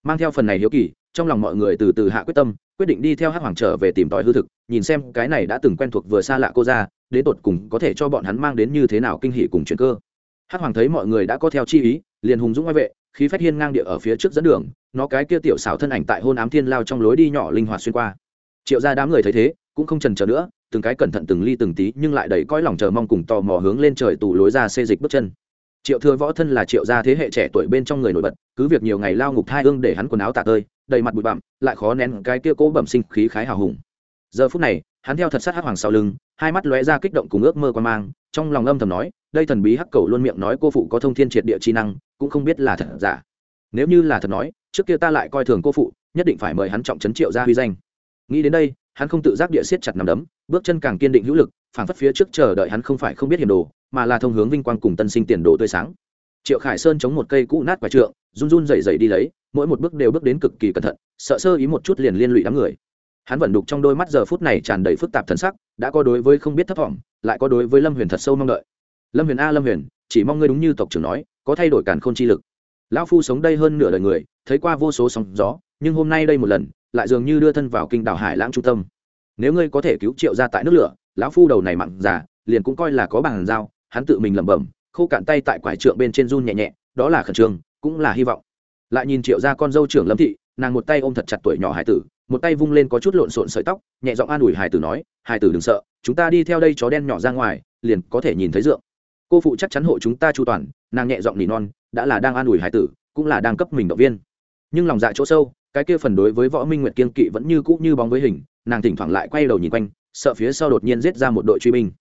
Mang theo phần này hiếu kỳ, trong lòng mọi người từ từ hạ quyết tâm, quyết định đi theo hắc hoàng trở về tìm tòi hư thực, nhìn xem cái này đã từng quen thuộc vừa xa lạ cô ra, đến tột cùng có thể cho bọn hắn mang đến như thế nào kinh hỷ cùng chuyện cơ. Hắc hoàng thấy mọi người đã có theo chi ý, liền hùng dũng ngoại vệ, khí phách hiên ngang địa ở phía trước dẫn đường, nó cái kia tiểu xảo thân ảnh tại hôn ám thiên lao trong lối đi nhỏ linh hoạt xuyên qua. Triệu ra đám người thấy thế, cũng không trần chờ nữa, từng cái cẩn thận từng ly từng tí nhưng lại đầy cõi lòng chờ mong cùng tò mò hướng lên trời tù lối ra xê dịch bước chân triệu thừa võ thân là triệu gia thế hệ trẻ tuổi bên trong người nổi bật, cứ việc nhiều ngày lao ngục thai ương để hắn quần áo tạ tơi, đầy mặt bụi bặm, lại khó nén cái kia cố bẩm sinh khí khái hào hùng. Giờ phút này, hắn theo thật sát hắc hoàng sau lưng, hai mắt lóe ra kích động cùng ước mơ quan mang, trong lòng âm thầm nói, đây thần bí hắc cầu luôn miệng nói cô phụ có thông thiên triệt địa chi năng, cũng không biết là thật giả. Nếu như là thật nói, trước kia ta lại coi thường cô phụ, nhất định phải mời hắn trọng trấn triệu gia huy danh. Nghĩ đến đây, hắn không tự giác địa siết chặt nằm đấm, bước chân càng kiên định hữu lực, phảng phất phía trước chờ đợi hắn không phải không biết hiểm đồ mà là thông hướng vinh quang cùng tân sinh tiền đồ tươi sáng. Triệu khải sơn chống một cây cũ nát quả trượng run run dày dày đi lấy mỗi một bước đều bước đến cực kỳ cẩn thận sợ sơ ý một chút liền liên lụy đám người. Hắn vẫn đục trong đôi mắt giờ phút này tràn đầy phức tạp thần sắc đã có đối với không biết thấp vọng, lại có đối với lâm huyền thật sâu mong đợi. Lâm huyền a lâm huyền chỉ mong ngươi đúng như tộc trưởng nói có thay đổi càn k h ô n chi lực. Lão phu sống đây hơn nửa đời người thấy qua vô số sóng gió nhưng hôm nay đây một lần lại dường như đưa thân vào kinh đảo hải lãng trung tâm. Nếu ngươi có thể cứu triệu ra tại nước lửa lão phu đầu này mặn giả liền cũng coi là có bàn giao hắn tự mình lẩm bẩm, khô cạn tay tại quải trượng bên trên run nhẹ nhẹ, đó là khẩn trương, cũng là hy vọng. Lại nhìn triệu ra con dâu trưởng lâm thị, nàng một tay ôm thật chặt tuổi nhỏ hải tử, một tay vung lên có chút lộn xộn sợi tóc, nhẹ giọng an ủi hải tử nói, hải tử đừng sợ, chúng ta đi theo đây chó đen nhỏ ra ngoài, liền có thể nhìn thấy dượng. Cô phụ chắc chắn hộ chúng ta chu toàn, nàng nhẹ giọng nỉ non, đã là đang an ủi hải tử, cũng là đang cấp mình động viên. Nhưng lòng dạ chỗ sâu, cái kia phần đối với võ minh nguyệt kiên kỵ vẫn như cũ như bóng với hình, nàng thỉnh thoảng lại quay đầu nhìn quanh, sợ phía sau đột nhiên giết ra một đội truy binh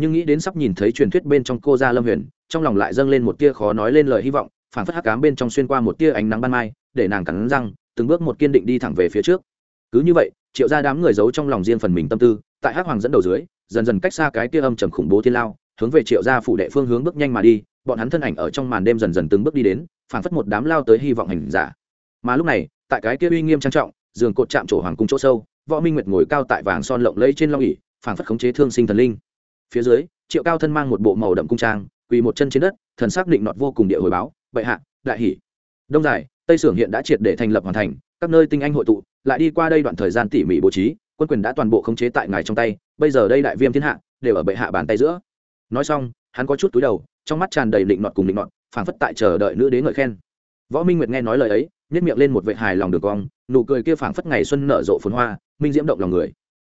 nhưng nghĩ đến sắp nhìn thấy truyền thuyết bên trong cô gia lâm huyền, trong lòng lại dâng lên một tia khó nói lên lời hy vọng phản phất hắc cám bên trong xuyên qua một tia ánh nắng ban mai, để nàng cắn răng, từng bước một kiên định đi thẳng về phía trước. Cứ như vậy, triệu ra đám người giấu trong lòng riêng phần mình tâm tư, tại hắc hoàng dẫn đầu dưới, dần dần cách xa cái tia âm trầm khủng bố thiên lao, hướng về triệu gia phủ đệ phương hướng bước nhanh mà đi, bọn hắn thân ảnh ở trong màn đêm dần dần từng bước đi đến, phảng phất một đám lao tới hy vọng hành giả. Mà lúc này, tại cái kia uy nghiêm trang trọng, giường cột chạm trổ hoàng cung chỗ sâu, võ minh nguyệt ngồi cao tại vàng son lộng lẫy trên long ỉ phảng phất khống chế thương sinh thần linh phía dưới, triệu cao thân mang một bộ màu đậm cung trang, quỳ một chân trên đất, thần xác định nọt vô cùng địa hồi báo, bệ hạ, đại hỷ. Đông giải, tây sưởng hiện đã triệt để thành lập hoàn thành, các nơi tinh anh hội tụ, lại đi qua đây đoạn thời gian tỉ mỉ bố trí, quân quyền đã toàn bộ khống chế tại ngài trong tay, bây giờ đây đại viêm thiên hạ, đều ở bệ hạ bàn tay giữa. Nói xong, hắn có chút túi đầu, trong mắt tràn đầy định nọt cùng định nọt, phảng phất tại chờ đợi nữ đế ngợi khen. Võ minh nguyệt nghe nói lời ấy nhét miệng lên một vệ hài lòng đường cong, nụ cười kia phảng phất ngày xuân nở rộ phồn hoa, minh diễm động lòng người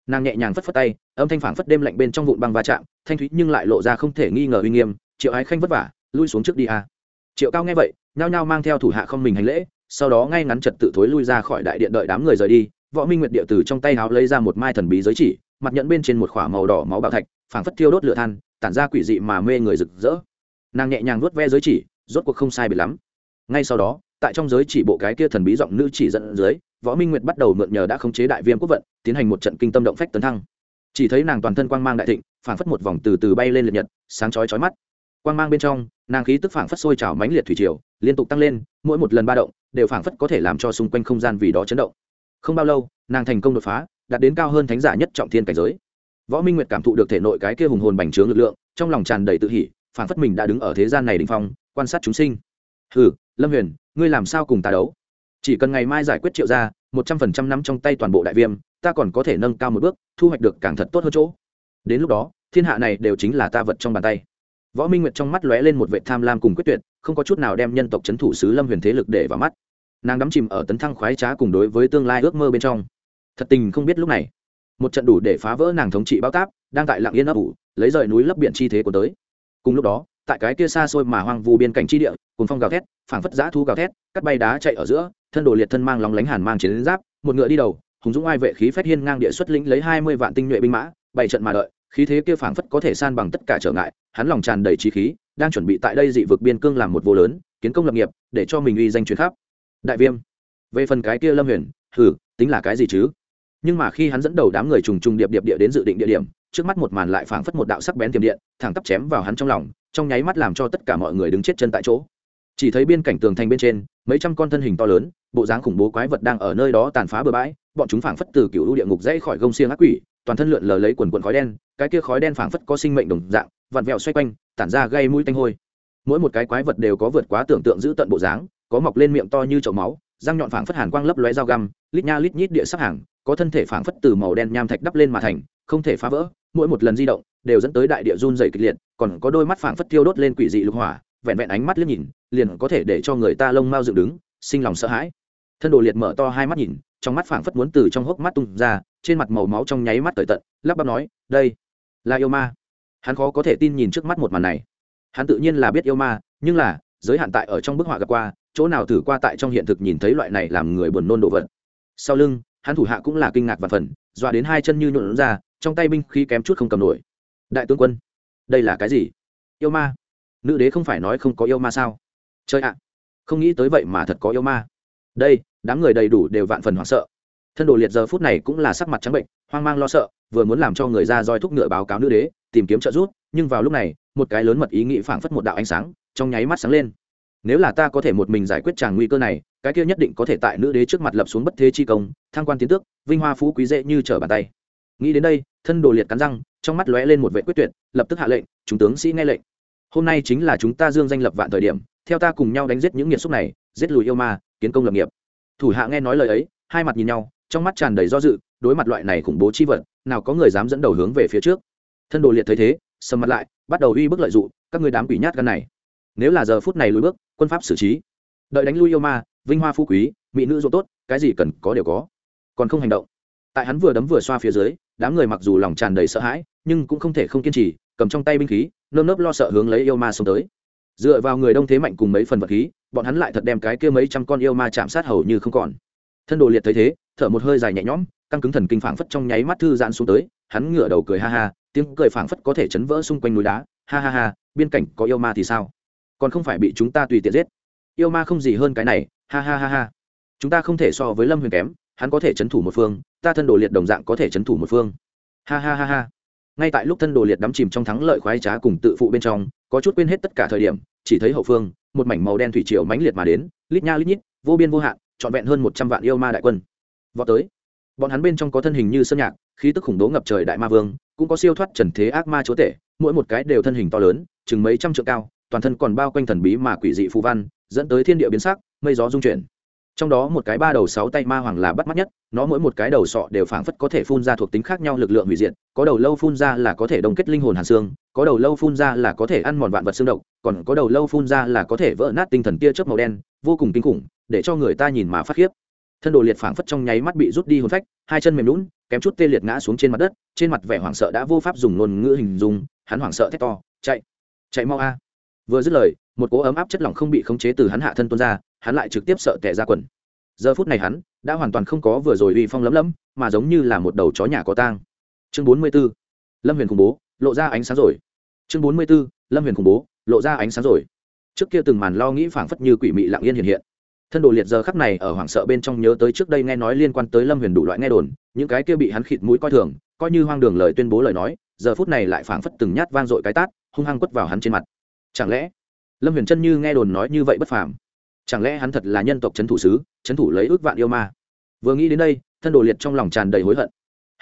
nàng nhẹ nhàng phất phất tay, âm thanh phảng phất đêm lạnh bên trong vụn băng va chạm, thanh thúy nhưng lại lộ ra không thể nghi ngờ uy nghiêm, triệu ái khanh vất vả, lui xuống trước đi a triệu cao nghe vậy, nhao nhao mang theo thủ hạ không mình hành lễ, sau đó ngay ngắn trật tự thối lui ra khỏi đại điện đợi đám người rời đi, võ minh nguyệt địa từ trong tay háo lấy ra một mai thần bí giới chỉ, mặt nhận bên trên một khỏa màu đỏ máu bạo thạch, phảng phất thiêu đốt lửa than, tản ra quỷ dị mà mê người rực rỡ. Nàng nhẹ nhàng vuốt ve giới chỉ, rốt cuộc không sai bị lắm. Ngay sau đó, tại trong giới chỉ bộ cái kia thần bí giọng nữ chỉ dẫn dưới võ minh nguyệt bắt đầu mượn nhờ đã khống chế đại viêm quốc vận, tiến hành một trận kinh tâm động phách tấn thăng. Chỉ thấy nàng toàn thân quang mang đại thịnh, phảng phất một vòng từ từ bay lên liệt nhật, sáng chói chói mắt. Quang mang bên trong, nàng khí tức phảng phất sôi trào mãnh liệt thủy triều, liên tục tăng lên, mỗi một lần ba động, đều phảng phất có thể làm cho xung quanh không gian vì đó chấn động. Không bao lâu, nàng thành công đột phá, đạt đến cao hơn thánh giả nhất trọng thiên cảnh giới. Võ minh nguyệt cảm thụ được thể nội cái kia hùng hồn bành trướng lực lượng, trong lòng tràn đầy tự hỉ, phảng phất mình đã đứng ở thế gian này đình phong, quan sát chúng sinh. Hừ, lâm huyền, ngươi làm sao cùng ta đấu? Chỉ cần ngày mai giải quyết triệu ra một trăm phần trăm năm trong tay toàn bộ đại viêm, ta còn có thể nâng cao một bước, thu hoạch được càng thật tốt hơn chỗ. Đến lúc đó, thiên hạ này đều chính là ta vật trong bàn tay. Võ minh nguyệt trong mắt lóe lên một vệ tham lam cùng quyết tuyệt, không có chút nào đem nhân tộc c h ấ n thủ sứ lâm huyền thế lực để vào mắt. Nàng đắm chìm ở tấn thăng khoái trá cùng đối với tương lai ước mơ bên trong. Thật tình không biết lúc này, một trận đủ để phá vỡ nàng thống trị bao táp, đang tại lạng yên ấp ủ, lấy rời núi lấp biển chi thế của tới. Cùng lúc đó, tại cái kia xa xôi mà hoang vu biên cảnh chi địa cùng phong gào thét, phảng phất giã thu gào thét, cắt bay đá chạy ở giữa thân đồ liệt thân mang lóng lánh hàn mang chiến giáp, một ngựa đi đầu, hùng dũng ai vệ khí phách hiên ngang địa xuất lĩnh lấy hai mươi vạn tinh nhuệ binh mã bảy trận mà đợi, khí thế kia phảng phất có thể san bằng tất cả trở ngại, hắn lòng tràn đầy trí khí, đang chuẩn bị tại đây dị vực biên cương làm một vô lớn, kiến công lập nghiệp, để cho mình uy danh truyền khắp. Đại viêm, về phần cái kia lâm huyền thử tính là cái gì chứ? Nhưng mà khi hắn dẫn đầu đám người trùng trùng điệp điệp địa đến dự định địa điểm, trước mắt một màn lại phảng phất một đạo sắc bén tiềm điện, thẳng tắp chém vào hắn trong lòng, trong nháy mắt làm cho tất cả mọi người đứng chết chân tại chỗ. Chỉ thấy biên cảnh tường thành bên trên mấy trăm con thân hình to lớn, bộ dáng khủng bố quái vật đang ở nơi đó tàn phá bừa bãi, bọn chúng phảng phất từ cựu lũ địa ngục dãy khỏi gông xiềng ác quỷ, toàn thân lượn lờ lấy quần quần khói đen, cái kia khói đen phảng phất có sinh mệnh đồng dạng, vặn vẹo xoay quanh, tản ra gây mũi tanh hôi. Mỗi một cái quái vật đều có vượt quá tưởng tượng giữ tận bộ dáng, có mọc lên miệng to như chậu máu, răng nhọn phảng phất hàn quang lấp lóe dao găm, lít nha lít nhít địa sắc hàng, có thân thể phảng phất từ màu đen nham thạch đắp lên mà thành, không thể phá vỡ, mỗi một lần di động đều dẫn tới đại địa run dày kịch liệt, còn có đôi mắt phảng phất tiêu đốt lên quỷ dị lục hỏa vẹn vẹn ánh mắt liếc nhìn, liền có thể để cho người ta lông mau dựng đứng, sinh lòng sợ hãi. Thân đồ liệt mở to hai mắt nhìn, trong mắt phảng phất muốn từ trong hốc mắt tung ra, trên mặt màu máu trong nháy mắt tới tận, lắp bắp nói, đây là yêu ma. Hắn khó có thể tin nhìn trước mắt một màn này. Hắn tự nhiên là biết yêu ma, nhưng là, giới hạn tại ở trong bức họa gặp qua, chỗ nào thử qua tại trong hiện thực nhìn thấy loại này làm người buồn nôn đồ vật. Sau lưng, hắn thủ hạ cũng là kinh ngạc và phần, dọa đến hai chân như nhuộn ra, trong tay binh khí kém chút không cầm nổi. Đại tướng quân, đây là cái gì? Yêu ma nữ đế không phải nói không có yêu ma sao? Chơi ạ, không nghĩ tới vậy mà thật có yêu ma. Đây, đám người đầy đủ đều vạn phần hoảng sợ. Thân đồ liệt giờ phút này cũng là sắc mặt trắng bệnh, hoang mang lo sợ, vừa muốn làm cho người ra roi thúc ngựa báo cáo nữ đế, tìm kiếm trợ giúp, nhưng vào lúc này, một cái lớn mật ý nghĩ phảng phất một đạo ánh sáng, trong nháy mắt sáng lên. Nếu là ta có thể một mình giải quyết tràng nguy cơ này, cái kia nhất định có thể tại nữ đế trước mặt lập xuống bất thế chi công, thăng quan tiến tước, vinh hoa phú quý dễ như trở bàn tay. Nghĩ đến đây, thân đồ liệt cắn răng, trong mắt lóe lên một vệ quyết tuyệt, lập tức hạ lệnh, chúng tướng sĩ nghe lệnh hôm nay chính là chúng ta dương danh lập vạn thời điểm, theo ta cùng nhau đánh giết những nghiệt xúc này, giết lùi yêu ma, kiến công lập nghiệp. Thủ hạ nghe nói lời ấy, hai mặt nhìn nhau, trong mắt tràn đầy do dự, đối mặt loại này khủng bố chi vật, nào có người dám dẫn đầu hướng về phía trước. Thân đồ liệt thấy thế, sầm mặt lại, bắt đầu uy bức lợi dụng, các người đám quỷ nhát gan này, nếu là giờ phút này lùi bước, quân pháp xử trí. Đợi đánh lui yêu ma, vinh hoa phú quý, mỹ nữ dỗ tốt, cái gì cần có đều có. Còn không hành động. Tại hắn vừa đấm vừa xoa phía dưới, đám người mặc dù lòng tràn đầy sợ hãi, nhưng cũng không thể không kiên trì, cầm trong tay binh khí nơm nớp lo sợ hướng lấy yêu ma xông tới. Dựa vào người đông thế mạnh cùng mấy phần vật khí, bọn hắn lại thật đem cái kia mấy trăm con yêu ma chạm sát hầu như không còn. Thân đồ liệt thấy thế, thở một hơi dài nhẹ nhõm, căng cứng thần kinh phảng phất trong nháy mắt thư giãn xuống tới, hắn ngửa đầu cười ha ha, tiếng cười phảng phất có thể chấn vỡ xung quanh núi đá, ha ha ha, biên cảnh có yêu ma thì sao? Còn không phải bị chúng ta tùy tiện giết. Yêu ma không gì hơn cái này, ha ha ha ha. Chúng ta không thể so với lâm huyền kém, hắn có thể chấn thủ một phương, ta thân đồ liệt đồng dạng có thể chấn thủ một phương. Ha ha ha ha ngay tại lúc thân đồ liệt đắm chìm trong thắng lợi khoái trá cùng tự phụ bên trong, có chút quên hết tất cả thời điểm, chỉ thấy hậu phương, một mảnh màu đen thủy triều mãnh liệt mà đến, lít nha lít nhít, vô biên vô hạn, trọn vẹn hơn một trăm vạn yêu ma đại quân. Vọt tới, bọn hắn bên trong có thân hình như sơn nhạc, khí tức khủng bố ngập trời đại ma vương, cũng có siêu thoát trần thế ác ma chúa tể, mỗi một cái đều thân hình to lớn, chừng mấy trăm trượng cao, toàn thân còn bao quanh thần bí mà quỷ dị phù văn, dẫn tới thiên địa biến sắc, mây gió dung chuyển trong đó một cái ba đầu sáu tay ma hoàng là bắt mắt nhất, nó mỗi một cái đầu sọ đều phảng phất có thể phun ra thuộc tính khác nhau lực lượng hủy diệt, có đầu lâu phun ra là có thể đồng kết linh hồn hàn xương, có đầu lâu phun ra là có thể ăn mòn vạn vật xương độc, còn có đầu lâu phun ra là có thể vỡ nát tinh thần tia chớp màu đen, vô cùng kinh khủng, để cho người ta nhìn mà phát khiếp. Thân đồ liệt phảng phất trong nháy mắt bị rút đi hồn phách, hai chân mềm lún kém chút tê liệt ngã xuống trên mặt đất, trên mặt vẻ hoảng sợ đã vô pháp dùng ngôn ngữ hình dung, hắn hoảng sợ thét to, chạy chạy mau a. Vừa dứt lời một cỗ ấm áp chất lỏng không bị khống chế từ hắn hạ thân tuôn ra, hắn lại trực tiếp sợ tệ ra quần giờ phút này hắn đã hoàn toàn không có vừa rồi uy phong lấm lấm, mà giống như là một đầu chó nhà có tang chương bốn mươi 44. lâm huyền khủng bố, lộ ra ánh sáng rồi chương bốn mươi 44. lâm huyền khủng bố, lộ ra ánh sáng rồi trước kia từng màn lo nghĩ phảng phất như quỷ mị lặng yên hiện hiện thân đồ liệt giờ khắc này ở hoảng sợ bên trong nhớ tới trước đây nghe nói liên quan tới lâm huyền đủ loại nghe đồn, những cái kia bị hắn khịt mũi coi thường, coi như hoang đường lời tuyên bố lời nói, giờ phút này lại phảng phất từng nhát vang dội cái tát, hung hăng quất vào hắn trên mặt chẳng lẽ lâm huyền Trân như nghe đồn nói như vậy bất phàm. Chẳng lẽ hắn thật là nhân tộc c h ấ n thủ sứ c h ấ n thủ lấy ước vạn yêu ma? Vừa nghĩ đến đây, thân đồ liệt trong lòng tràn đầy hối hận.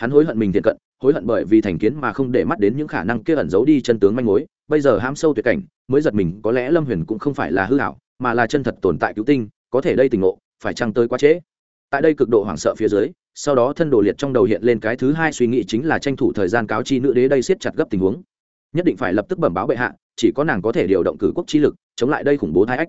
Hắn hối hận mình thiện cận, hối hận bởi vì thành kiến mà không để mắt đến những khả năng kia ẩn giấu đi chân tướng manh mối. Bây giờ ham sâu tuyệt cảnh, mới giật mình, có lẽ lâm huyền cũng không phải là hư hảo mà là chân thật tồn tại cứu tinh, có thể đây tình ngộ, phải chăng tới quá trễ? Tại đây cực độ hoảng sợ phía dưới, sau đó thân đồ liệt trong đầu hiện lên cái thứ hai suy nghĩ chính là tranh thủ thời gian cáo chi nữ đế đây siết chặt gấp tình huống nhất định phải lập tức bẩm báo bệ hạ, chỉ có nàng có thể điều động cử quốc chi lực, chống lại đây khủng bố thái ách.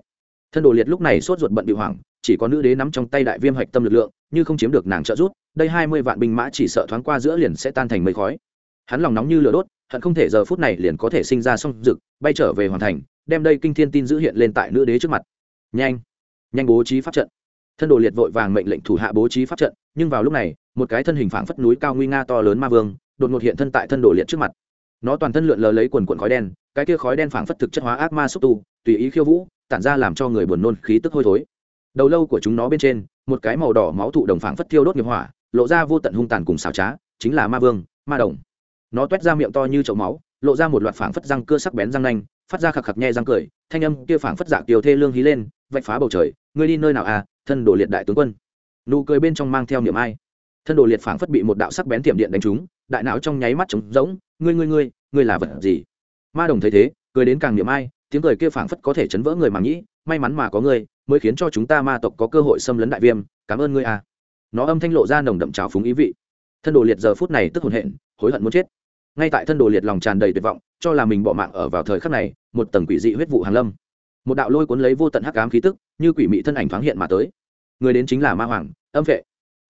Thân đồ liệt lúc này sốt ruột bận bị hoảng, chỉ có nữ đế nắm trong tay đại viêm hạch tâm lực lượng, như không chiếm được nàng trợ giúp, đây hai mươi vạn binh mã chỉ sợ thoáng qua giữa liền sẽ tan thành mây khói. Hắn lòng nóng như lửa đốt, hận không thể giờ phút này liền có thể sinh ra song rực bay trở về hoàn thành, đem đây kinh thiên tin giữ hiện lên tại nữ đế trước mặt. Nhanh nhanh bố trí pháp trận. Thân đồ liệt vội vàng mệnh lệnh thủ hạ bố trí pháp trận, nhưng vào lúc này, một cái thân hình phảng phất núi cao nguy nga to lớn ma vương, đột ngột hiện thân tại thân đồ liệt trước mặt nó toàn thân lượn lờ lấy quần quần khói đen, cái kia khói đen phảng phất thực chất hóa ác ma xúc tu, tùy ý khiêu vũ, tản ra làm cho người buồn nôn, khí tức hôi thối. Đầu lâu của chúng nó bên trên, một cái màu đỏ máu thụ đồng phảng phất thiêu đốt nghiệp hỏa, lộ ra vô tận hung tàn cùng xảo trá, chính là ma vương, ma đồng. Nó toét ra miệng to như chậu máu, lộ ra một loạt phảng phất răng cưa sắc bén răng nanh, phát ra khạc khạc nhẹ răng cười, thanh âm kia phảng phất dạ kiều thê lương hí lên, vạch phá bầu trời, ngươi đi nơi nào à thân đồ liệt đại tướng quân? Nụ cười bên trong mang theo niệm ai. Thân đồ liệt phảng phất bị một đạo sắc bén tiệm điện đánh trúng đại não trong nháy mắt trống rỗng, ngươi ngươi ngươi ngươi là vật gì? Ma đồng thấy thế, cười đến càng niệm ai, tiếng cười kia phảng phất có thể chấn vỡ người mà nghĩ, may mắn mà có ngươi, mới khiến cho chúng ta ma tộc có cơ hội xâm lấn đại viêm, cảm ơn ngươi à nó âm thanh lộ ra nồng đậm trào phúng ý vị. Thân đồ liệt giờ phút này tức hồn hện, hối hận muốn chết. Ngay tại thân đồ liệt lòng tràn đầy tuyệt vọng, cho là mình bỏ mạng ở vào thời khắc này, một tầng quỷ dị huyết vụ hàng lâm. Một đạo lôi cuốn lấy vô tận hắc ám khí tức, như quỷ mị thân ảnh thoáng hiện mà tới. Người đến chính là ma hoàng, âm vệ.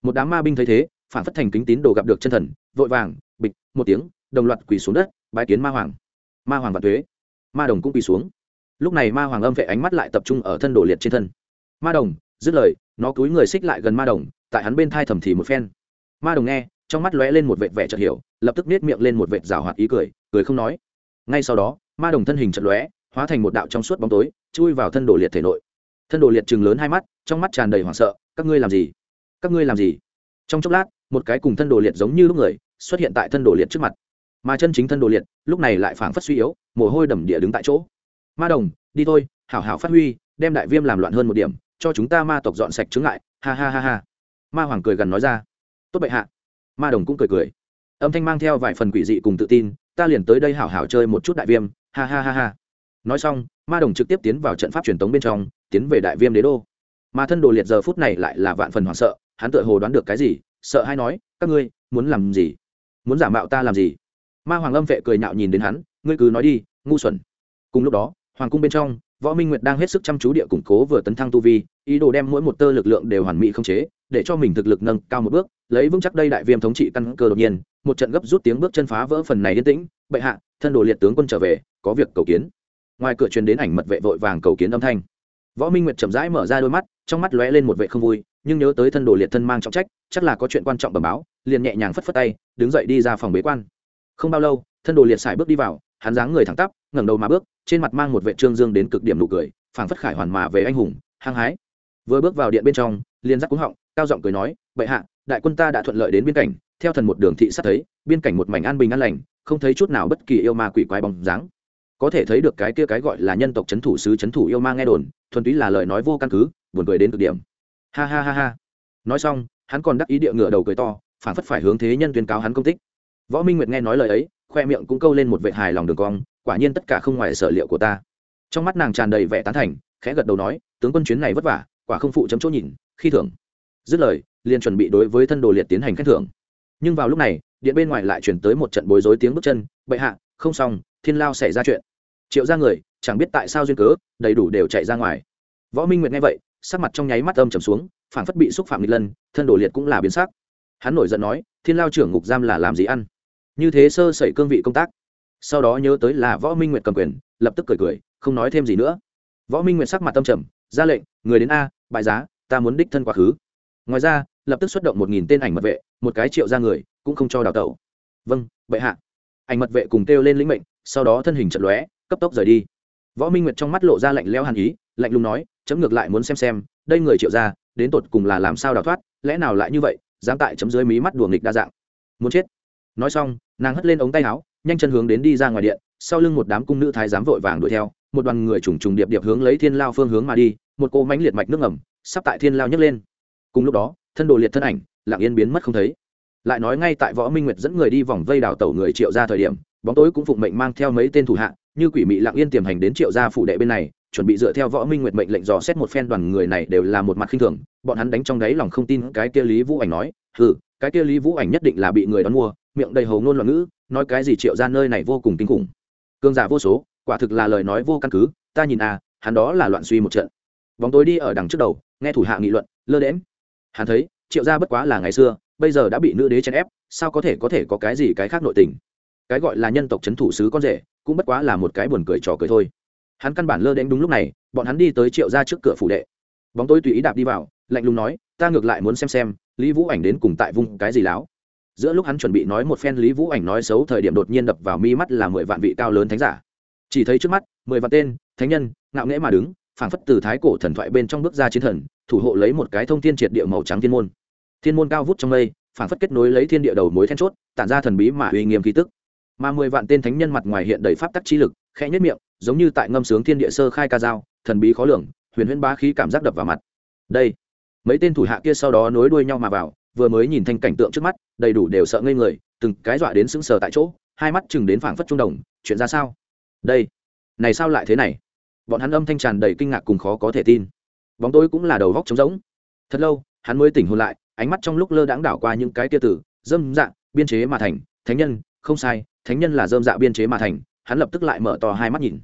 Một đám ma binh thấy thế phản phất thành kính tín đồ gặp được chân thần vội vàng, bịch, một tiếng, đồng loạt quỳ xuống đất, bái kiến ma hoàng. Ma hoàng và thuế ma đồng cũng quỳ xuống. Lúc này ma hoàng âm vệ ánh mắt lại tập trung ở thân đồ liệt trên thân. Ma đồng, dứt lời, nó cúi người xích lại gần ma đồng, tại hắn bên thai thầm thì một phen. Ma đồng nghe, trong mắt lóe lên một vệt vẻ chợt hiểu, lập tức nết miệng lên một vệt rào hoạt ý cười cười không nói. Ngay sau đó, ma đồng thân hình chợt lóe, hóa thành một đạo trong suốt bóng tối, chui vào thân đồ liệt thể nội. Thân đồ liệt chừng lớn hai mắt, trong mắt tràn đầy hoảng sợ, các ngươi làm gì? Các ngươi làm gì? Trong chốc lát, một cái cùng thân đồ liệt giống như lúc người xuất hiện tại thân đồ liệt trước mặt. Mà chân chính thân đồ liệt, lúc này lại phảng phất suy yếu, mồ hôi đầm địa đứng tại chỗ. Ma đồng, đi thôi, hảo hảo phát huy, đem đại viêm làm loạn hơn một điểm, cho chúng ta ma tộc dọn sạch chứng lại ha ha ha ha. Ma hoàng cười gần nói ra. Tốt bệ hạ. Ma đồng cũng cười cười. Âm thanh mang theo vài phần quỷ dị cùng tự tin, ta liền tới đây hảo hảo chơi một chút đại viêm. Ha ha ha ha. Nói xong, ma đồng trực tiếp tiến vào trận pháp truyền tống bên trong, tiến về đại viêm đế đô. Mà thân đồ liệt giờ phút này lại là vạn phần hoảng sợ, hắn tự hồ đoán được cái gì, sợ hay nói, các ngươi muốn làm gì? Muốn giả mạo ta làm gì? Ma hoàng âm vệ cười nhạo nhìn đến hắn, ngươi cứ nói đi, ngu xuẩn. Cùng lúc đó, hoàng cung bên trong, võ minh nguyệt đang hết sức chăm chú địa củng cố vừa tấn thăng tu vi, ý đồ đem mỗi một tơ lực lượng đều hoàn mỹ không chế, để cho mình thực lực nâng cao một bước, lấy vững chắc đây đại viêm thống trị căn cơ đột nhiên, một trận gấp rút tiếng bước chân phá vỡ phần này yên tĩnh, bệ hạ, thân đồ liệt tướng quân trở về, có việc cầu kiến. Ngoài cửa truyền đến ảnh mật vệ vội vàng cầu kiến âm thanh. Võ minh nguyệt chậm rãi mở ra đôi mắt, trong mắt lóe lên một vệ không vui nhưng nhớ tới thân đồ liệt thân mang trọng trách, chắc là có chuyện quan trọng bẩm báo, liền nhẹ nhàng phất phất tay, đứng dậy đi ra phòng bế quan. Không bao lâu, thân đồ liệt xài bước đi vào, hắn dáng người thẳng tắp, ngẩng đầu mà bước, trên mặt mang một vệ trương dương đến cực điểm nụ cười, phảng phất khải hoàn mà về anh hùng, hăng hái. Vừa bước vào điện bên trong, liền giác cúng họng, cao giọng cười nói, bệ hạ, đại quân ta đã thuận lợi đến biên cảnh, theo thần một đường thị sát thấy, biên cảnh một mảnh an bình an lành, không thấy chút nào bất kỳ yêu ma quỷ quái bóng dáng. Có thể thấy được cái kia cái gọi là nhân tộc c thủ sứ c thủ yêu ma nghe đồn, thuần túy là lời nói vô căn cứ, buồn cười đến cực điểm ha ha ha ha. Nói xong, hắn còn đắc ý địa ngựa đầu cười to phản phất phải hướng thế nhân tuyên cáo hắn công tích. Võ minh nguyệt nghe nói lời ấy, khoe miệng cũng câu lên một vệ hài lòng đường cong, quả nhiên tất cả không ngoài sở liệu của ta. Trong mắt nàng tràn đầy vẻ tán thành, khẽ gật đầu nói, tướng quân chuyến này vất vả, quả không phụ chấm chỗ nhìn, khi thưởng. Dứt lời, liền chuẩn bị đối với thân đồ liệt tiến hành khen thưởng. Nhưng vào lúc này, điện bên ngoài lại chuyển tới một trận bối rối tiếng bước chân, bệ hạ, không xong, thiên lao xảy ra chuyện. Triệu ra người, chẳng biết tại sao duyên cớ, đầy đủ đều chạy ra ngoài. Võ minh nguyệt nghe vậy sắc mặt trong nháy mắt âm trầm xuống phản phất bị xúc phạm nghịch lân, thân đồ liệt cũng là biến sắc. Hắn nổi giận nói, thiên lao trưởng ngục giam là làm gì ăn? Như thế sơ sẩy cương vị công tác. Sau đó nhớ tới là võ minh nguyệt cầm quyền, lập tức cười cười, không nói thêm gì nữa. Võ minh nguyệt sắc mặt tâm trầm, ra lệnh, người đến a, bại giá, ta muốn đích thân quá khứ. Ngoài ra, lập tức xuất động một nghìn tên ảnh mật vệ, một cái triệu ra người, cũng không cho đào tẩu. Vâng bệ hạ. Ảnh mật vệ cùng kêu lên lĩnh mệnh, sau đó thân hình trận lóe, cấp tốc rời đi võ minh nguyệt trong mắt lộ ra lạnh leo hàn ý, lạnh lùng nói, chấm ngược lại muốn xem xem, đây người triệu ra đến tột cùng là làm sao đào thoát, lẽ nào lại như vậy, dám tại chấm dưới mí mắt đùa nghịch đa dạng. Muốn chết. Nói xong, nàng hất lên ống tay áo, nhanh chân hướng đến đi ra ngoài điện, sau lưng một đám cung nữ thái giám vội vàng đuổi theo, một đoàn người trùng trùng điệp điệp hướng lấy thiên lao phương hướng mà đi, một cô mánh liệt mạch nước ngầm sắp tại thiên lao nhấc lên. Cùng lúc đó, thân đồ liệt thân ảnh, lặng yên biến mất không thấy. Lại nói ngay tại võ minh nguyệt dẫn người đi vòng vây đào tẩu người triệu ra thời điểm, bóng tối cũng phụng mệnh mang theo mấy tên thủ hạ như quỷ mị lặng yên tiềm hành đến triệu gia phủ đệ bên này, chuẩn bị dựa theo võ minh nguyệt mệnh lệnh dò xét một phen đoàn người này đều là một mặt khinh thường, bọn hắn đánh trong đáy lòng không tin cái kia lý vũ ảnh nói ừ cái kia lý vũ ảnh nhất định là bị người đón mua, miệng đầy hầu ngôn loạn ngữ, nói cái gì triệu ra nơi này vô cùng kinh khủng. Cương giả vô số, quả thực là lời nói vô căn cứ, ta nhìn à hắn đó là loạn suy một trận. Bóng tối đi ở đằng trước đầu, nghe thủ hạ nghị luận, lơ đễm hắn thấy, triệu gia bất quá là ngày xưa, bây giờ đã bị nữ đế chèn ép, sao có thể có thể có cái gì cái khác nội tình? Cái gọi là nhân tộc c h ấ n thủ sứ con rể cũng bất quá là một cái buồn cười trò cười thôi. Hắn căn bản lơ đến đúng lúc này, bọn hắn đi tới triệu gia trước cửa phủ đệ. Bóng tối tùy ý đạp đi vào, lạnh lùng nói, ta ngược lại muốn xem xem, lý vũ ảnh đến cùng tại vùng cái gì láo? Giữa lúc hắn chuẩn bị nói một phen lý vũ ảnh nói xấu, thời điểm đột nhiên đập vào mi mắt là mười vạn vị cao lớn thánh giả. Chỉ thấy trước mắt, mười vạn tên, thánh nhân, ngạo nghễ mà đứng, phảng phất từ thái cổ thần thoại bên trong bước ra chiến thần, thủ hộ lấy một cái thông thiên triệt địa màu trắng thiên môn. Thiên môn cao vút trong mây, phảng phất kết nối lấy thiên địa đầu mối then chốt, tản ra thần bí mà uy nghiêm khí tức mà mười vạn tên thánh nhân mặt ngoài hiện đầy pháp tắc chi lực khẽ nhất miệng giống như tại ngâm sướng thiên địa sơ khai ca dao thần bí khó lường huyền huyễn ba khí cảm giác đập vào mặt. Đây mấy tên thủ hạ kia sau đó nối đuôi nhau mà vào vừa mới nhìn thanh cảnh tượng trước mắt đầy đủ đều sợ ngây người từng cái dọa đến sững sờ tại chỗ hai mắt chừng đến phảng phất trung đồng chuyện ra sao? Đây này sao lại thế này? Bọn hắn âm thanh tràn đầy kinh ngạc cùng khó có thể tin. Bóng tối cũng là đầu góc trống rỗng. Thật lâu hắn mới tỉnh hôn lại ánh mắt trong lúc lơ đãng đảo qua những cái kia tử dâm dạng, biên chế mà thành thánh nhân không sai thánh nhân là dơm dạ biên chế mà thành, hắn lập tức lại mở to hai mắt nhìn.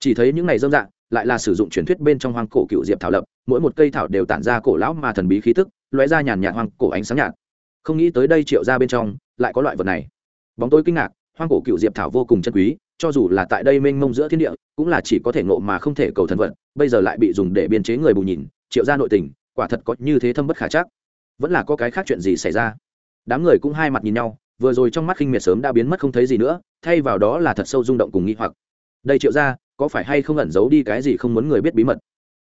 Chỉ thấy những ngày dơm dạ lại là sử dụng truyền thuyết bên trong hoang cổ cựu diệp thảo lập, mỗi một cây thảo đều tản ra cổ lão mà thần bí khí tức, lóe ra nhàn nhạt hoang cổ ánh sáng nhạt. Không nghĩ tới đây triệu ra bên trong lại có loại vật này. Bóng tối kinh ngạc, hoang cổ cựu diệp thảo vô cùng chân quý, cho dù là tại đây mênh mông giữa thiên địa, cũng là chỉ có thể ngộ mà không thể cầu thần vận bây giờ lại bị dùng để biên chế người bù nhìn, triệu ra nội tình, quả thật có như thế thâm bất khả chắc. Vẫn là có cái khác chuyện gì xảy ra? Đám người cũng hai mặt nhìn nhau vừa rồi trong mắt khinh miệt sớm đã biến mất không thấy gì nữa, thay vào đó là thật sâu rung động cùng nghi hoặc. Đây triệu ra có phải hay không ẩn giấu đi cái gì không muốn người biết bí mật?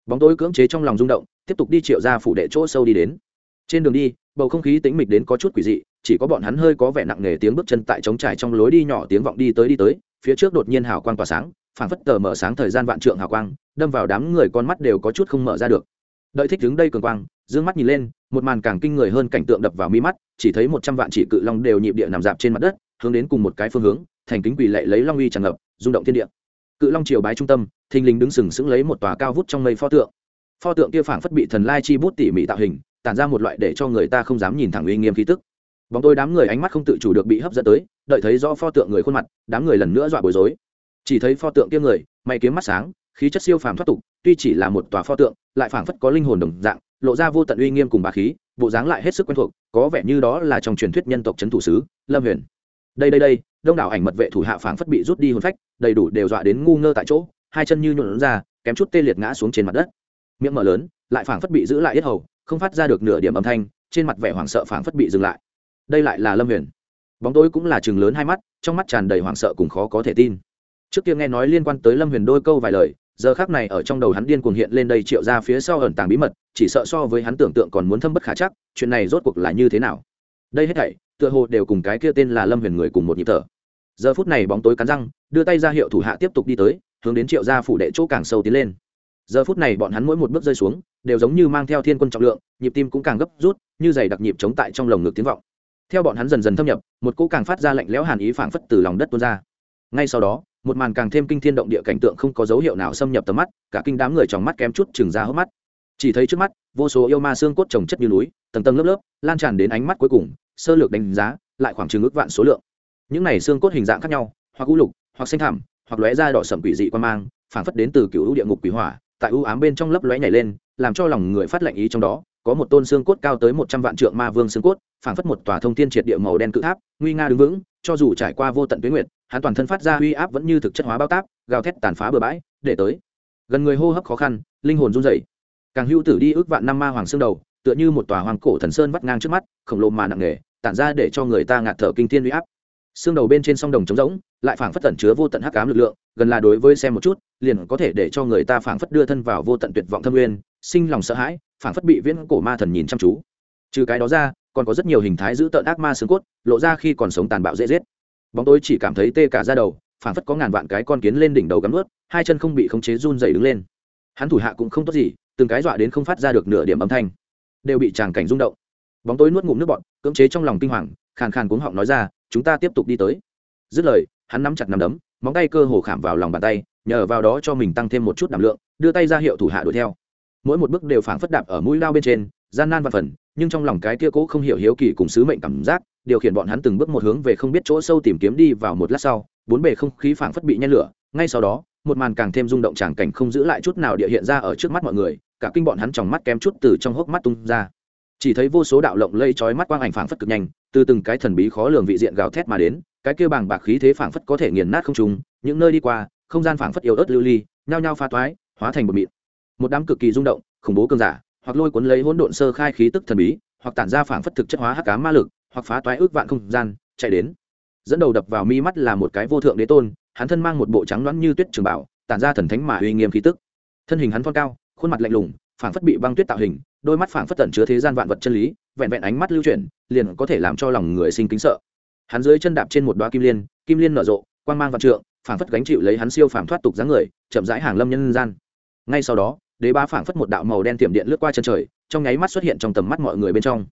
Bóng tối cưỡng chế trong lòng rung động, tiếp tục đi triệu ra phủ đệ chỗ sâu đi đến. Trên đường đi, bầu không khí tĩnh mịch đến có chút quỷ dị, chỉ có bọn hắn hơi có vẻ nặng nề tiếng bước chân tại trống trải trong lối đi nhỏ tiếng vọng đi tới đi tới, phía trước đột nhiên hào quang tỏa sáng, phảng phất tờ mở sáng thời gian vạn trượng hào quang, đâm vào đám người con mắt đều có chút không mở ra được. Đợi thích đứng đây cường quang, dương mắt nhìn lên một màn càng kinh người hơn cảnh tượng đập vào mi mắt, chỉ thấy một trăm vạn chỉ cự long đều nhịp địa nằm dạp trên mặt đất, hướng đến cùng một cái phương hướng, thành kính quỳ lệ lấy long uy tràn ngập, rung động thiên địa. Cự long triều bái trung tâm, thình lình đứng sừng sững lấy một tòa cao vút trong mây pho tượng. Pho tượng kia phảng phất bị thần lai chi bút tỉ mỉ tạo hình, tản ra một loại để cho người ta không dám nhìn thẳng uy nghiêm khí tức. Bóng tôi đám người ánh mắt không tự chủ được bị hấp dẫn tới, đợi thấy rõ pho tượng người khuôn mặt, đám người lần nữa dọa bối rối. Chỉ thấy pho tượng kia người mày kiếm mắt sáng, khí chất siêu phàm thoát tục, tuy chỉ là một tòa pho tượng, lại phảng phất có linh hồn đồng dạng lộ ra vô tận uy nghiêm cùng bà khí, bộ dáng lại hết sức quen thuộc, có vẻ như đó là trong truyền thuyết nhân tộc trấn thủ sứ, lâm huyền. Đây đây đây, đông đảo ảnh mật vệ thủ hạ phảng phất bị rút đi hồn phách, đầy đủ đều dọa đến ngu ngơ tại chỗ, hai chân như nhuộn ra, kém chút tê liệt ngã xuống trên mặt đất. Miệng mở lớn, lại phảng phất bị giữ lại yết hầu, không phát ra được nửa điểm âm thanh, trên mặt vẻ hoảng sợ phảng phất bị dừng lại. Đây lại là lâm huyền. Bóng tối cũng là chừng lớn hai mắt, trong mắt tràn đầy hoảng sợ cùng khó có thể tin. Trước kia nghe nói liên quan tới lâm huyền đôi câu vài lời giờ khác này ở trong đầu hắn điên cuồng hiện lên đây triệu ra phía sau ẩn tàng bí mật, chỉ sợ so với hắn tưởng tượng còn muốn thâm bất khả chắc, chuyện này rốt cuộc là như thế nào? Đây hết thảy, tựa hồ đều cùng cái kia tên là lâm huyền người cùng một nhịp thở. Giờ phút này bóng tối cắn răng, đưa tay ra hiệu thủ hạ tiếp tục đi tới, hướng đến triệu gia phủ đệ chỗ càng sâu tiến lên. Giờ phút này bọn hắn mỗi một bước rơi xuống, đều giống như mang theo thiên quân trọng lượng, nhịp tim cũng càng gấp rút, như giày đặc nhịp chống tại trong lồng ngực tiếng vọng. Theo bọn hắn dần dần thâm nhập, một cỗ càng phát ra lạnh lẽo hàn ý phảng phất từ lòng đất tuôn ra. Ngay sau đó một màn càng thêm kinh thiên động địa cảnh tượng không có dấu hiệu nào xâm nhập tầm mắt, cả kinh đám người trong mắt kém chút chừng ra hớp mắt. Chỉ thấy trước mắt, vô số yêu ma xương cốt trồng chất như núi, tầng tầng lớp lớp, lan tràn đến ánh mắt cuối cùng, sơ lược đánh giá, lại khoảng chừng ước vạn số lượng. Những này xương cốt hình dạng khác nhau, hoặc u lục, hoặc xanh thảm hoặc lóe ra đỏ sẩm quỷ dị quan mang, phảng phất đến từ cựu u địa ngục quỷ hỏa, tại ưu ám bên trong lấp lóe nhảy lên, làm cho lòng người phát lạnh ý trong đó, có một tôn xương cốt cao tới một trăm vạn trượng ma vương xương cốt, phảng phất một tòa thông thiên triệt địa màu đen cự tháp, nguy nga đứng vững cho dù trải qua vô tận tuyến nguyệt, hắn toàn thân phát ra uy áp vẫn như thực chất hóa bao táp, gào thét tàn phá bừa bãi, để tới. Gần người hô hấp khó khăn, linh hồn run rẩy. Càng hữu tử đi ước vạn năm ma hoàng xương đầu, tựa như một tòa hoàng cổ thần sơn vắt ngang trước mắt, khổng lồ mà nặng nề, tản ra để cho người ta ngạt thở kinh thiên uy áp. Xương đầu bên trên song đồng trống rỗng, lại phảng phất tẩn chứa vô tận hắc ám lực lượng, gần là đối với xem một chút, liền có thể để cho người ta phảng phất đưa thân vào vô tận tuyệt vọng thâm nguyên, sinh lòng sợ hãi, phảng phất bị viễn cổ ma thần nhìn chăm chú. Trừ cái đó ra còn có rất nhiều hình thái giữ tợn ác ma xương cốt, lộ ra khi còn sống tàn bạo dễ giết. Bóng tối chỉ cảm thấy tê cả ra đầu, phảng phất có ngàn vạn cái con kiến lên đỉnh đầu gắm ướt, hai chân không bị khống chế run dày đứng lên. Hắn thủ hạ cũng không tốt gì, từng cái dọa đến không phát ra được nửa điểm âm thanh, đều bị tràng cảnh rung động. Bóng tối nuốt ngụm nước bọn cưỡng chế trong lòng kinh hoàng, khàn khàn cuống họng nói ra, chúng ta tiếp tục đi tới. Dứt lời, hắn nắm chặt nắm đấm, móng tay cơ hồ khảm vào lòng bàn tay, nhờ vào đó cho mình tăng thêm một chút đảm lượng, đưa tay ra hiệu thủ hạ đuổi theo. Mỗi một bước đều phảng phất đạp ở mũi lao bên trên, gian nan và phần nhưng trong lòng cái kia cố không hiểu hiếu kỳ cùng sứ mệnh cảm giác, điều khiển bọn hắn từng bước một hướng về không biết chỗ sâu tìm kiếm đi vào một lát sau, bốn bề không khí phảng phất bị nhen lửa, ngay sau đó, một màn càng thêm rung động tràng cảnh không giữ lại chút nào địa hiện ra ở trước mắt mọi người, cả kinh bọn hắn trong mắt kém chút từ trong hốc mắt tung ra. Chỉ thấy vô số đạo lộng lây chói mắt quang ảnh phảng phất cực nhanh, từ từng cái thần bí khó lường vị diện gào thét mà đến, cái kia bàng bạc khí thế phảng phất có thể nghiền nát không trùng những nơi đi qua, không gian phảng phất yếu ớt lưu ly, nhao nhao pha toái, hóa thành một mịn. Một đám cực kỳ rung động, khủng bố cơn giả hoặc lôi cuốn lấy hỗn độn sơ khai khí tức thần bí, hoặc tản ra phảng phất thực chất hóa hắc ám ma lực, hoặc phá toái ước vạn không gian, chạy đến. Dẫn đầu đập vào mi mắt là một cái vô thượng đế tôn, hắn thân mang một bộ trắng loãng như tuyết trường bảo, tản ra thần thánh mà uy nghiêm khí tức. Thân hình hắn phong cao, khuôn mặt lạnh lùng, phảng phất bị băng tuyết tạo hình, đôi mắt phảng phất tẩn chứa thế gian vạn vật chân lý, vẹn vẹn ánh mắt lưu chuyển, liền có thể làm cho lòng người sinh kính sợ. Hắn dưới chân đạp trên một đoá kim liên kim liên nở rộ, quang mang vạn trượng, phảng phất gánh chịu lấy hắn siêu phảng thoát tục dáng người, chậm rãi hàng lâm nhân gian. Ngay sau đó đế Bá phảng phất một đạo màu đen tiệm điện lướt qua chân trời, trong nháy mắt xuất hiện trong tầm mắt mọi người bên trong.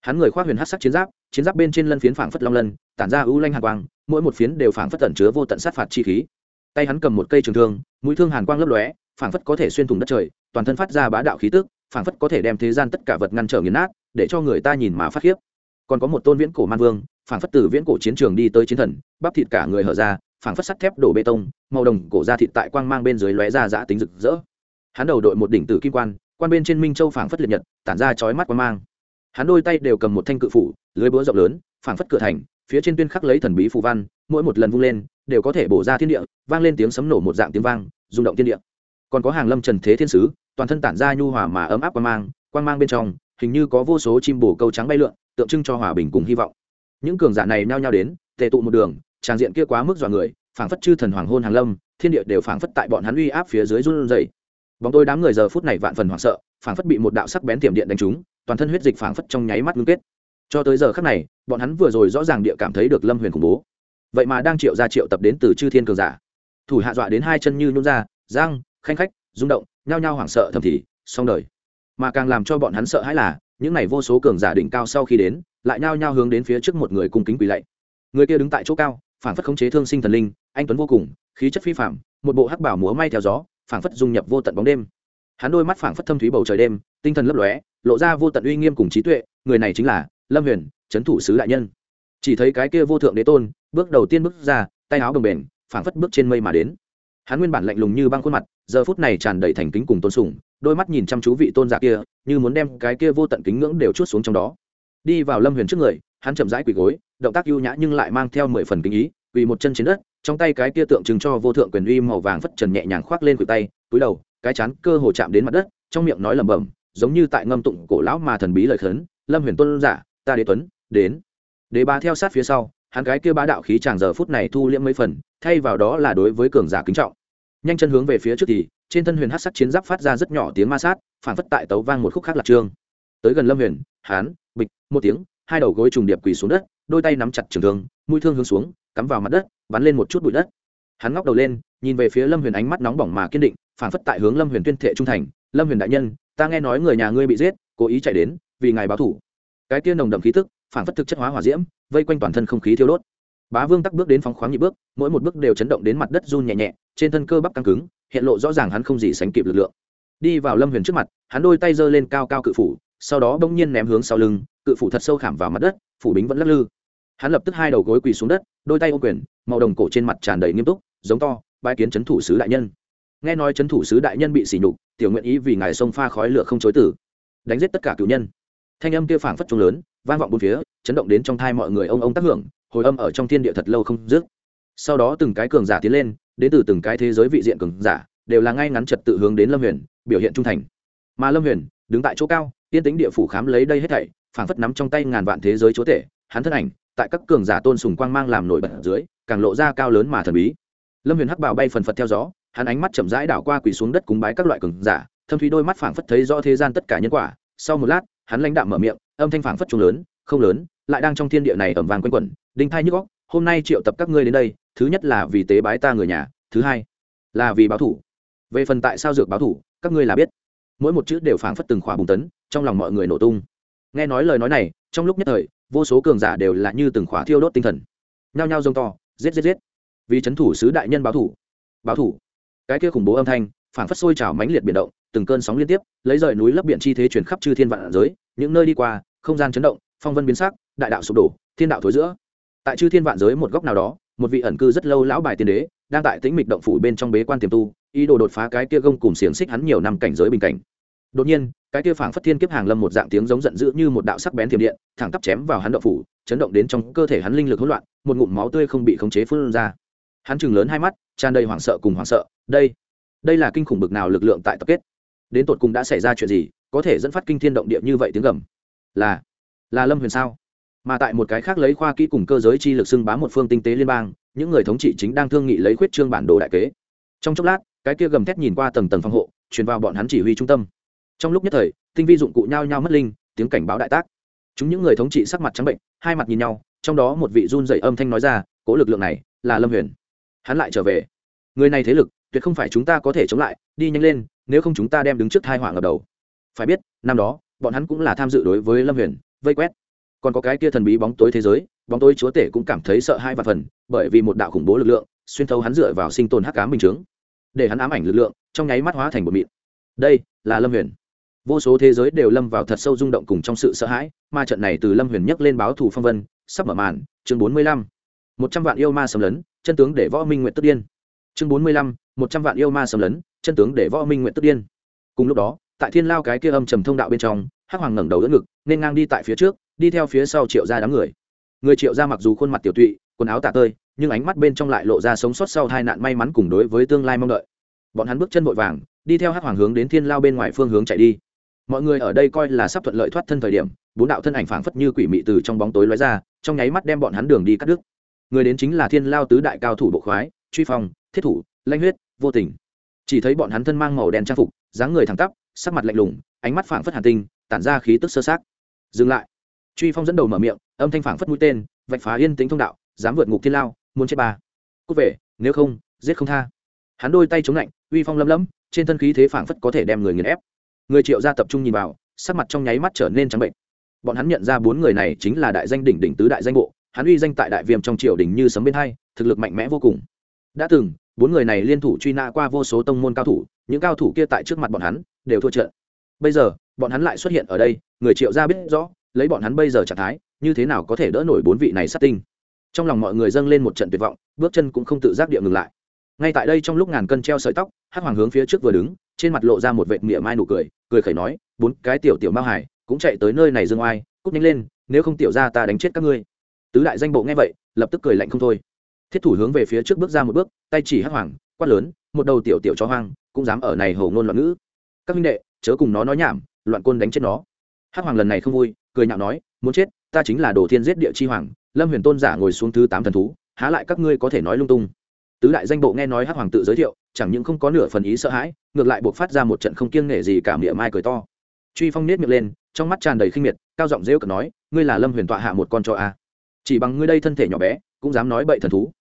Hắn người khoác huyền hát sắc chiến giáp chiến giáp bên trên lân phiến phảng phất long lân, tản ra ưu lanh hàn quang, mỗi một phiến đều phảng phất tẩn chứa vô tận sát phạt chi khí. Tay hắn cầm một cây trường thương, mũi thương hàn quang lấp lóe, phảng phất có thể xuyên thủng đất trời, toàn thân phát ra bá đạo khí tức, phảng phất có thể đem thế gian tất cả vật ngăn trở nghiền nát, để cho người ta nhìn mà phát khiếp. Còn có một tôn viễn cổ man vương, phảng phất từ viễn cổ chiến trường đi tới chiến thần, bắp thịt cả người hở ra, phảng phất sắt thép đổ bê tông, màu đồng cổ ra thịt tại quang mang bên dưới lóe ra dã tính rực rỡ hắn đầu đội một đỉnh tử kim quan quan bên trên minh châu phảng phất liệt nhật, tản ra chói mắt quang mang. Hắn đôi tay đều cầm một thanh cự phủ, lưới búa rộng lớn, phảng phất cửa thành, phía trên tuyên khắc lấy thần bí phù văn, mỗi một lần vung lên, đều có thể bổ ra thiên địa, vang lên tiếng sấm nổ một dạng tiếng vang, rung động thiên địa. Còn có hàng lâm trần thế thiên sứ, toàn thân tản ra nhu hòa mà ấm áp quang mang quang mang bên trong, hình như có vô số chim bồ câu trắng bay lượn, tượng trưng cho hòa bình cùng hy vọng. Những cường giả này nhao nhao đến, tề tụ một đường, tràng diện kia quá mức dọa người, phảng phất chư thần hoàng hôn hàng lâm, thiên địa đều phảng phất tại bọn hắn uy áp phía dưới run rẩy bóng tôi đám người giờ phút này vạn phần hoảng sợ, phảng phất bị một đạo sắc bén tiềm điện đánh trúng, toàn thân huyết dịch phảng phất trong nháy mắt ngưng kết. Cho tới giờ khắc này, bọn hắn vừa rồi rõ ràng địa cảm thấy được lâm huyền khủng bố. Vậy mà đang triệu ra triệu tập đến từ chư thiên cường giả. Thủ hạ dọa đến hai chân như nhún ra giang khanh khách, rung động, nhao nhao hoảng sợ thầm thì, xong đời. Mà càng làm cho bọn hắn sợ hãi là, những này vô số cường giả đỉnh cao sau khi đến, lại nhao nhao hướng đến phía trước một người cung kính quỳ lạy. Người kia đứng tại chỗ cao phản phất khống chế thương sinh thần linh, anh tuấn vô cùng, khí chất phi phạm một bộ hắc bảo múa may theo gió Phảng phất dung nhập vô tận bóng đêm. Hắn đôi mắt phảng phất thâm thúy bầu trời đêm, tinh thần lấp lóe, lộ ra vô tận uy nghiêm cùng trí tuệ, người này chính là lâm huyền trấn thủ sứ đại nhân. Chỉ thấy cái kia vô thượng đế tôn, bước đầu tiên bước ra, tay áo đồng bền, phảng phất bước trên mây mà đến. Hắn nguyên bản lạnh lùng như băng khuôn mặt, giờ phút này tràn đầy thành kính cùng tôn sùng, đôi mắt nhìn chăm chú vị tôn giả kia, như muốn đem cái kia vô tận kính ngưỡng đều chút xuống trong đó. Đi vào lâm huyền trước người, hắn chậm rãi quỳ gối, động tác ưu nhã nhưng lại mang theo mười phần kính ý quỳ một chân trên đất, trong tay cái kia tượng trưng cho vô thượng quyền uy màu vàng phất trần nhẹ nhàng khoác lên khuỷu tay, túi đầu, cái chán cơ hồ chạm đến mặt đất, trong miệng nói lẩm bẩm, giống như tại ngâm tụng cổ lão mà thần bí lời khấn, lâm huyền tôn giả, ta đế tuấn, đến. Đế ba theo sát phía sau, hắn cái kia bá đạo khí chàng giờ phút này thu liễm mấy phần, thay vào đó là đối với cường giả kính trọng. Nhanh chân hướng về phía trước thì, trên thân huyền hát sắc chiến giáp phát ra rất nhỏ tiếng ma sát, phản phất tại tấu vang một khúc khác lạc trương. Tới gần lâm huyền hán bịch, một tiếng, hai đầu gối trùng điệp quỳ xuống đất, đôi tay nắm chặt trường thương, mũi thương hướng xuống cắm vào mặt đất, bắn lên một chút bụi đất. Hắn ngóc đầu lên, nhìn về phía lâm huyền ánh mắt nóng bỏng mà kiên định, phản phất tại hướng lâm huyền tuyên thệ trung thành. Lâm huyền đại nhân, ta nghe nói người nhà ngươi bị giết, cố ý chạy đến, vì ngài báo thủ. Cái tiên nồng đậm khí tức, phản phất thực chất hóa hỏa diễm, vây quanh toàn thân không khí thiêu đốt. Bá vương tắc bước đến phóng khoáng nhị bước, mỗi một bước đều chấn động đến mặt đất run nhẹ nhẹ, trên thân cơ bắp căng cứng, hiện lộ rõ ràng hắn không gì sánh kịp lực lượng. Đi vào lâm huyền trước mặt, hắn đôi tay giơ lên cao cao cự phủ, sau đó bỗng nhiên ném hướng sau lưng, cự phủ thật sâu khảm vào mặt đất, phủ bính vẫn lắc lư. Hắn lập tức hai đầu gối quỳ xuống đất đôi tay ô quyền, màu đồng cổ trên mặt tràn đầy nghiêm túc, giống to bãi kiến c h ấ n thủ sứ đại nhân. Nghe nói c h ấ n thủ sứ đại nhân bị sỉ nhục, tiểu nguyện ý vì ngài sông pha khói lửa không chối tử đánh giết tất cả cựu nhân. Thanh âm kia phảng phất trung lớn, vang vọng bốn phía, chấn động đến trong thai mọi người ông ông tác hưởng, hồi âm ở trong thiên địa thật lâu không dứt. Sau đó từng cái cường giả tiến lên, đến từ từng cái thế giới vị diện cường giả, đều là ngay ngắn trật tự hướng đến lâm huyền, biểu hiện trung thành. Mà lâm huyền, đứng tại chỗ cao tiên tính địa phủ khám lấy đây hết thảy, phảng phất nắm trong tay ngàn vạn thế giới chúa tể, hắn thân ảnh tại các cường giả tôn sùng quang mang làm nổi bật ở dưới, càng lộ ra cao lớn mà thần bí. Lâm huyền hắc bảo bay phần phật theo gió, hắn ánh mắt chậm rãi đảo qua quỳ xuống đất cúng bái các loại cường giả, thâm thúy đôi mắt phảng phất thấy rõ thế gian tất cả nhân quả. Sau một lát, hắn lãnh đạm mở miệng, âm thanh phảng phất trung lớn, không lớn, lại đang trong thiên địa này ẩm vàng quanh quẩn, đinh thai nhức góc hôm nay triệu tập các ngươi đến đây, thứ nhất là vì tế bái ta người nhà, thứ hai là vì báo thủ. Về phần tại sao dược báo thủ, các ngươi là biết. Mỗi một chữ đều phảng phất từng khỏa bùng tấn, trong lòng mọi người nổ tung. Nghe nói lời nói này, trong lúc nhất thời vô số cường giả đều là như từng khỏa thiêu đốt tinh thần. Nhao nhao rông to, giết giết giết. Vì c h ấ n thủ sứ đại nhân báo thủ. Báo thủ. Cái kia khủng bố âm thanh phản phất sôi trào mãnh liệt biển động, từng cơn sóng liên tiếp, lấy rời núi lấp biển chi thế chuyển khắp chư thiên vạn giới, những nơi đi qua, không gian chấn động, phong vân biến sắc, đại đạo sụp đổ, thiên đạo thối giữa. Tại chư thiên vạn giới một góc nào đó, một vị ẩn cư rất lâu lão bài tiên đế, đang tại tĩnh mịch động phủ bên trong bế quan tiềm tu, ý đồ đột phá cái kia gông cùng xiềng xích hắn nhiều năm cảnh giới bình cảnh đột nhiên, cái kia phảng phất thiên kiếp hàng lâm một dạng tiếng giống giận dữ như một đạo sắc bén thiểm điện, thẳng tắp chém vào hắn đậu phủ, chấn động đến trong cơ thể hắn linh lực hỗn loạn, một ngụm máu tươi không bị khống chế phun ra. Hắn chừng lớn hai mắt, tràn đầy hoảng sợ cùng hoảng sợ, đây đây là kinh khủng bực nào lực lượng tại tập kết? Đến tột cùng đã xảy ra chuyện gì, có thể dẫn phát kinh thiên động địa như vậy tiếng gầm? Là là lâm huyền sao? Mà tại một cái khác lấy khoa kỹ cùng cơ giới chi lực xưng bá một phương tinh tế liên bang, những người thống trị chính đang thương nghị lấy khuyết trương bản đồ đại kế. Trong chốc lát, cái kia gầm thét nhìn qua tầng tầng phòng hộ, truyền vào bọn hắn chỉ huy trung tâm trong lúc nhất thời, tinh vi dụng cụ nhao nhao mất linh, tiếng cảnh báo đại tác. Chúng những người thống trị sắc mặt trắng bệnh, hai mặt nhìn nhau, trong đó một vị run dậy âm thanh nói ra, cố lực lượng này là lâm huyền. Hắn lại trở về. Người này thế lực, tuyệt không phải chúng ta có thể chống lại, đi nhanh lên, nếu không chúng ta đem đứng trước thai họa ngập đầu. Phải biết, năm đó, bọn hắn cũng là tham dự đối với lâm huyền, vây quét. Còn có cái kia thần bí bóng tối thế giới, bóng tối chúa tể cũng cảm thấy sợ hai vạn phần, bởi vì một đạo khủng bố lực lượng xuyên thấu hắn dựa vào sinh tồn hắc cám bình chướng, để hắn ám ảnh lực lượng, trong nháy mắt hóa thành một mịn. Đây là lâm huyền vô số thế giới đều lâm vào thật sâu rung động cùng trong sự sợ hãi, ma trận này từ lâm huyền nhấc lên báo thủ phong vân, sắp mở màn, chương bốn mươi lăm. Một trăm vạn yêu ma xâm lấn, chân tướng để võ minh nguyện tức điên. Chương bốn mươi lăm, một trăm vạn yêu ma xâm lấn, chân tướng để võ minh nguyện tức điên. Cùng lúc đó, tại thiên lao cái kia âm trầm thông đạo bên trong, hắc hoàng ngẩng đầu đỡ ngực, nên ngang đi tại phía trước, đi theo phía sau triệu ra đám người. Người triệu ra mặc dù khuôn mặt tiểu tụy, quần áo tạ tơi, nhưng ánh mắt bên trong lại lộ ra sống sót sau hai nạn may mắn cùng đối với tương lai mong đợi. Bọn hắn bước chân vội vàng, đi theo hắc hoàng hướng đến thiên lao bên ngoài phương hướng chạy đi mọi người ở đây coi là sắp thuận lợi thoát thân thời điểm, bốn đạo thân ảnh phảng phất như quỷ mị từ trong bóng tối lóe ra, trong nháy mắt đem bọn hắn đường đi cắt đứt. Người đến chính là thiên lao tứ đại cao thủ bộ khoái, truy phong, thiết thủ lanh huyết, vô tình. Chỉ thấy bọn hắn thân mang màu đen trang phục, dáng người thẳng tắp, sắc mặt lạnh lùng, ánh mắt phảng phất hàn tinh, tản ra khí tức sơ sát dừng lại. Truy phong dẫn đầu mở miệng, âm thanh phảng phất mũi tên, vạch phá yên tính thông đạo, dám vượt ngục thiên lao, muốn chết ba. Cút về, nếu không, giết không tha. Hắn đôi tay chống lạnh, uy phong lấm lấm, trên thân khí thế phảng phất có thể đem người nghiền ép người triệu gia tập trung nhìn vào, sắc mặt trong nháy mắt trở nên trắng bệnh. Bọn hắn nhận ra bốn người này chính là đại danh đỉnh đỉnh tứ đại danh bộ, hắn uy danh tại đại viêm trong triều đình như sấm bên hai, thực lực mạnh mẽ vô cùng. Đã từng, bốn người này liên thủ truy nã qua vô số tông môn cao thủ, những cao thủ kia tại trước mặt bọn hắn, đều thua trận. Bây giờ, bọn hắn lại xuất hiện ở đây, người triệu gia biết rõ, lấy bọn hắn bây giờ trạng thái, như thế nào có thể đỡ nổi bốn vị này sát tinh. Trong lòng mọi người dâng lên một trận tuyệt vọng, bước chân cũng không tự giác địa ngừng lại. Ngay tại đây trong lúc ngàn cân treo sợi tóc, hắc hoàng hướng phía trước vừa đứng trên mặt lộ ra một vệt mỉa mai nụ cười cười khẩy nói, bốn cái tiểu tiểu mao hải, cũng chạy tới nơi này dương oai, cút nhanh lên, nếu không tiểu ra ta đánh chết các ngươi. Tứ đại danh bộ nghe vậy, lập tức cười lạnh không thôi. Thiết thủ hướng về phía trước bước ra một bước, tay chỉ hắc hoàng, quát lớn, một đầu tiểu tiểu chó hoang, cũng dám ở này hầu ngôn loạn ngữ. Các minh đệ, chớ cùng nó nói nhảm, loạn côn đánh chết nó. Hắc hoàng lần này không vui, cười nhạo nói, muốn chết, ta chính là đồ thiên giết địa chi hoàng, lâm huyền tôn giả ngồi xuống thứ tám thần thú, há lại các ngươi có thể nói lung tung. Tứ đại danh bộ nghe nói hắc hoàng tự giới thiệu, chẳng những không có nửa phần ý sợ hãi ngược lại buộc phát ra một trận không kiêng nể gì cả miệng mai cười to. Truy phong nết miệng lên, trong mắt tràn đầy khinh miệt, cao giọng rêu cực nói, ngươi là lâm huyền tọa hạ một con cho a à? chỉ bằng ngươi đây thân thể nhỏ bé, cũng dám nói bậy thần thú.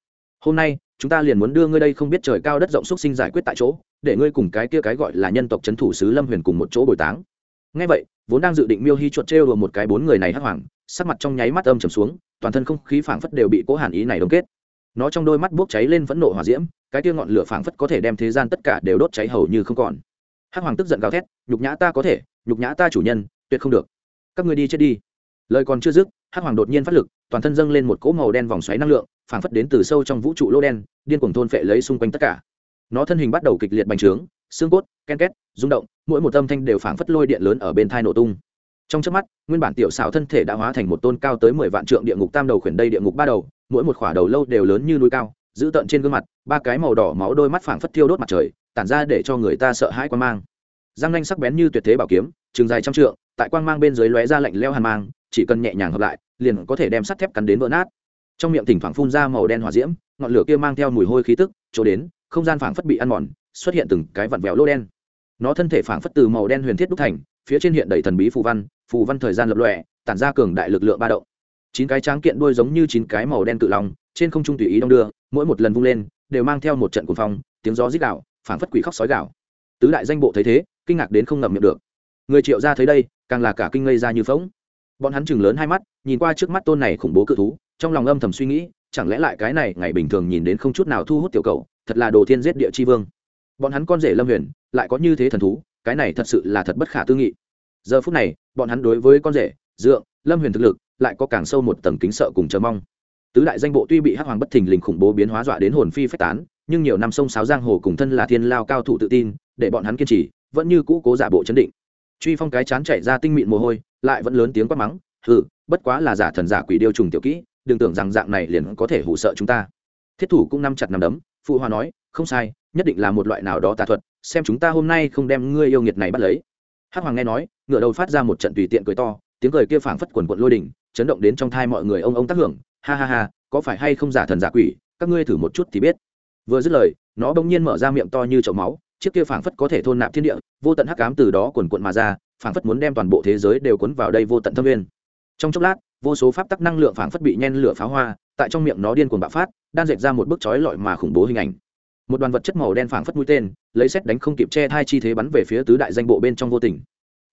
Hôm nay, chúng ta liền muốn đưa ngươi đây không biết trời cao đất rộng xúc sinh giải quyết tại chỗ, để ngươi cùng cái kia cái gọi là nhân tộc c h ấ n thủ sứ lâm huyền cùng một chỗ bồi táng. Ngay vậy, vốn đang dự định miêu hy chuột trêu đùa một cái bốn người này hắc hoàng sắc mặt trong nháy mắt âm trầm xuống, toàn thân không khí phảng phất đều bị cố hàn ý này đóng kết nó trong đôi mắt bốc cháy lên phẫn nộ hỏa diễm, cái tia ngọn lửa phảng phất có thể đem thế gian tất cả đều đốt cháy hầu như không còn. Hắc hoàng tức giận gào thét, nhục nhã ta có thể, nhục nhã ta chủ nhân, tuyệt không được. Các ngươi đi chết đi. Lời còn chưa dứt, hắc hoàng đột nhiên phát lực, toàn thân dâng lên một cỗ màu đen vòng xoáy năng lượng, phảng phất đến từ sâu trong vũ trụ lô đen, điên cuồng thôn phệ lấy xung quanh tất cả. Nó thân hình bắt đầu kịch liệt bành trướng, xương cốt, ken két, rung động, mỗi một âm thanh đều phảng phất lôi điện lớn ở bên thai nổ tung. Trong trước mắt, nguyên bản tiểu xảo thân thể đã hóa thành một tôn cao tới mười vạn trượng địa ngục tam đầu khuyển đây địa ngục ba đầu mỗi một khỏa đầu lâu đều lớn như núi cao, giữ tận trên gương mặt, ba cái màu đỏ máu đôi mắt phảng phất thiêu đốt mặt trời, tản ra để cho người ta sợ hãi quan mang. Răng nanh sắc bén như tuyệt thế bảo kiếm, trường dài trăm trượng, tại quang mang bên dưới lóe ra lạnh leo hàn mang, chỉ cần nhẹ nhàng hợp lại, liền có thể đem sắt thép cắn đến vỡ nát. Trong miệng thỉnh thoảng phun ra màu đen hỏa diễm, ngọn lửa kia mang theo mùi hôi khí tức, chỗ đến, không gian phảng phất bị ăn mòn, xuất hiện từng cái vặn vẹo lô đen. Nó thân thể phảng phất từ màu đen huyền thiết đúc thành, phía trên hiện đầy thần bí phù văn phù văn thời gian lập lòe, tản ra cường đại lực lượng ba động chín cái tráng kiện đuôi giống như chín cái màu đen tự lòng trên không trung tùy ý đong đưa, mỗi một lần vung lên, đều mang theo một trận cuồng phong, tiếng gió rít gạo phảng phất quỷ khóc sói gạo tứ đại danh bộ thấy thế, kinh ngạc đến không ngậm miệng được. Người triệu ra thấy đây, càng là cả kinh ngây ra như phóng bọn hắn chừng lớn hai mắt, nhìn qua trước mắt tôn này khủng bố cự thú, trong lòng âm thầm suy nghĩ, chẳng lẽ lại cái này ngày bình thường nhìn đến không chút nào thu hút tiểu cầu, thật là đồ thiên giết địa chi vương. Bọn hắn con rể lâm huyền, lại có như thế thần thú, cái này thật sự là thật bất khả tư nghị. Giờ phút này, bọn hắn đối với con rể, dượng, lâm huyền thực lực lại có càng sâu một tầng kính sợ cùng chờ mong. Tứ đại danh bộ tuy bị hắc hoàng bất thình lình khủng bố biến hóa dọa đến hồn phi phách tán, nhưng nhiều năm sông sáo giang hồ cùng thân là thiên lao cao thủ tự tin, để bọn hắn kiên trì, vẫn như cũ cố giả bộ chấn định. Truy phong cái chán chảy ra tinh mịn mồ hôi, lại vẫn lớn tiếng quát mắng, hừ, bất quá là giả thần giả quỷ điêu trùng tiểu kỹ, đừng tưởng rằng dạng này liền có thể hủ sợ chúng ta. Thiết thủ cũng nắm chặt nắm đấm, phụ hòa nói, không sai, nhất định là một loại nào đó tà thuật, xem chúng ta hôm nay không đem ngươi yêu nghiệt này bắt lấy. Hắc hoàng nghe nói ngựa đầu phát ra một trận tùy tiện cười to, tiếng cười kia phảng phất quần quận lôi đỉnh chấn động đến trong thai mọi người ông ông tác hưởng, ha ha ha, có phải hay không giả thần giả quỷ, các ngươi thử một chút thì biết. Vừa dứt lời, nó bỗng nhiên mở ra miệng to như chậu máu, chiếc kia phảng phất có thể thôn nạp thiên địa, vô tận hắc ám từ đó quần quận mà ra, phảng phất muốn đem toàn bộ thế giới đều cuốn vào đây vô tận thâm nguyên trong chốc lát, vô số pháp tắc năng lượng phảng phất bị nhen lửa pháo hoa, tại trong miệng nó điên cuồng bạo phát, đan dệt ra một bức chói lọi mà khủng bố hình ảnh. Một đoàn vật chất màu đen phảng phất mũi tên, lấy xét đánh không kịp che thai chi thế bắn về phía tứ đại danh bộ bên trong vô tình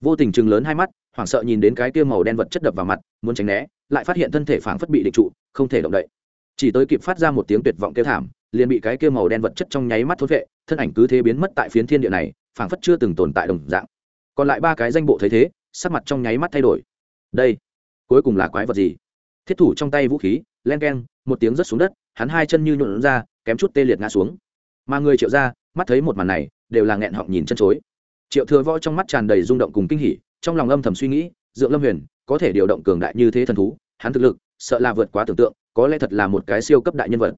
vô tình chừng lớn hai mắt, hoảng sợ nhìn đến cái kia màu đen vật chất đập vào mặt, muốn tránh né, lại phát hiện thân thể phảng phất bị định trụ, không thể động đậy. Chỉ tới kịp phát ra một tiếng tuyệt vọng kêu thảm, liền bị cái kia màu đen vật chất trong nháy mắt thối vệ thân ảnh cứ thế biến mất tại phiến thiên địa này, phảng phất chưa từng tồn tại đồng dạng. Còn lại ba cái danh bộ thấy thế, sắc mặt trong nháy mắt thay đổi. Đây, cuối cùng là quái vật gì? Thiết thủ trong tay vũ khí, len keng, một tiếng rớt xuống đất, hắn hai chân như nhuộn ra, kém chút tê liệt ngã xuống. Mà người triệu ra mắt thấy một màn này, đều là nghẹn họng nhìn chân chối triệu thừa võ trong mắt tràn đầy rung động cùng kinh hỉ, trong lòng âm thầm suy nghĩ, dượng lâm huyền có thể điều động cường đại như thế thần thú, hắn thực lực, sợ là vượt quá tưởng tượng, có lẽ thật là một cái siêu cấp đại nhân vật.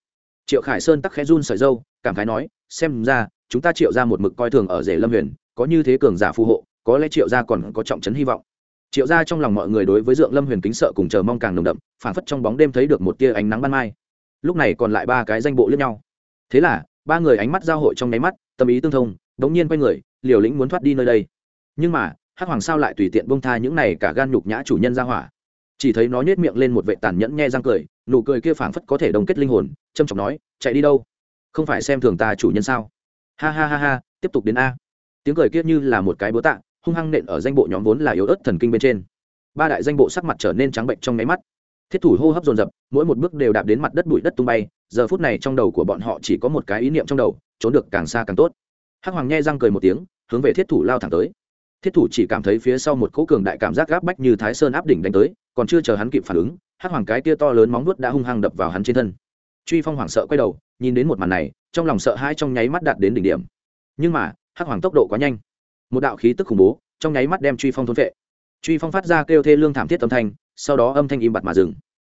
Triệu khải sơn tắc khẽ run sợi dâu, cảm khái nói, xem ra, chúng ta triệu ra một mực coi thường ở rể lâm huyền, có như thế cường giả phù hộ, có lẽ triệu gia còn có trọng trấn hy vọng. Triệu gia trong lòng mọi người đối với dượng lâm huyền kính sợ cùng chờ mong càng nồng đậm phản phất trong bóng đêm thấy được một tia ánh nắng ban mai. Lúc này còn lại ba cái danh bộ lẫn nhau. Thế là, ba người ánh mắt giao hội trong nháy mắt, tâm ý tương thông đống nhiên quay người, liều lĩnh muốn thoát đi nơi đây. Nhưng mà, hắc hoàng sao lại tùy tiện bông tha những này cả gan nhục nhã chủ nhân ra hỏa? Chỉ thấy nó nhếch miệng lên một vệ tàn nhẫn nhe răng cười, nụ cười kia phảng phất có thể đồng kết linh hồn trâm trọng nói, chạy đi đâu? Không phải xem thường ta chủ nhân sao? Ha ha ha ha, tiếp tục đến a. Tiếng cười kia như là một cái búa tạ, hung hăng nện ở danh bộ nhóm vốn là yếu ớt thần kinh bên trên. Ba đại danh bộ sắc mặt trở nên trắng bệnh trong nháy mắt. Thiết thủ hô hấp dồn dập, mỗi một bước đều đạp đến mặt đất bụi đất tung bay, giờ phút này trong đầu của bọn họ chỉ có một cái ý niệm trong đầu, trốn được càng xa càng tốt hắc hoàng nghe răng cười một tiếng, hướng về thiết thủ lao thẳng tới. Thiết thủ chỉ cảm thấy phía sau một cỗ cường đại cảm giác gáp bách như thái sơn áp đỉnh đánh tới, còn chưa chờ hắn kịp phản ứng, hắc hoàng cái tia to lớn móng nuốt đã hung hăng đập vào hắn trên thân. Truy phong hoảng sợ quay đầu, nhìn đến một màn này, trong lòng sợ hãi trong nháy mắt đạt đến đỉnh điểm. Nhưng mà, hắc hoàng tốc độ quá nhanh. Một đạo khí tức khủng bố, trong nháy mắt đem truy phong thôn vệ truy phong phát ra kêu thê lương thảm thiết âm thanh, sau đó âm thanh im bặt mà dừng.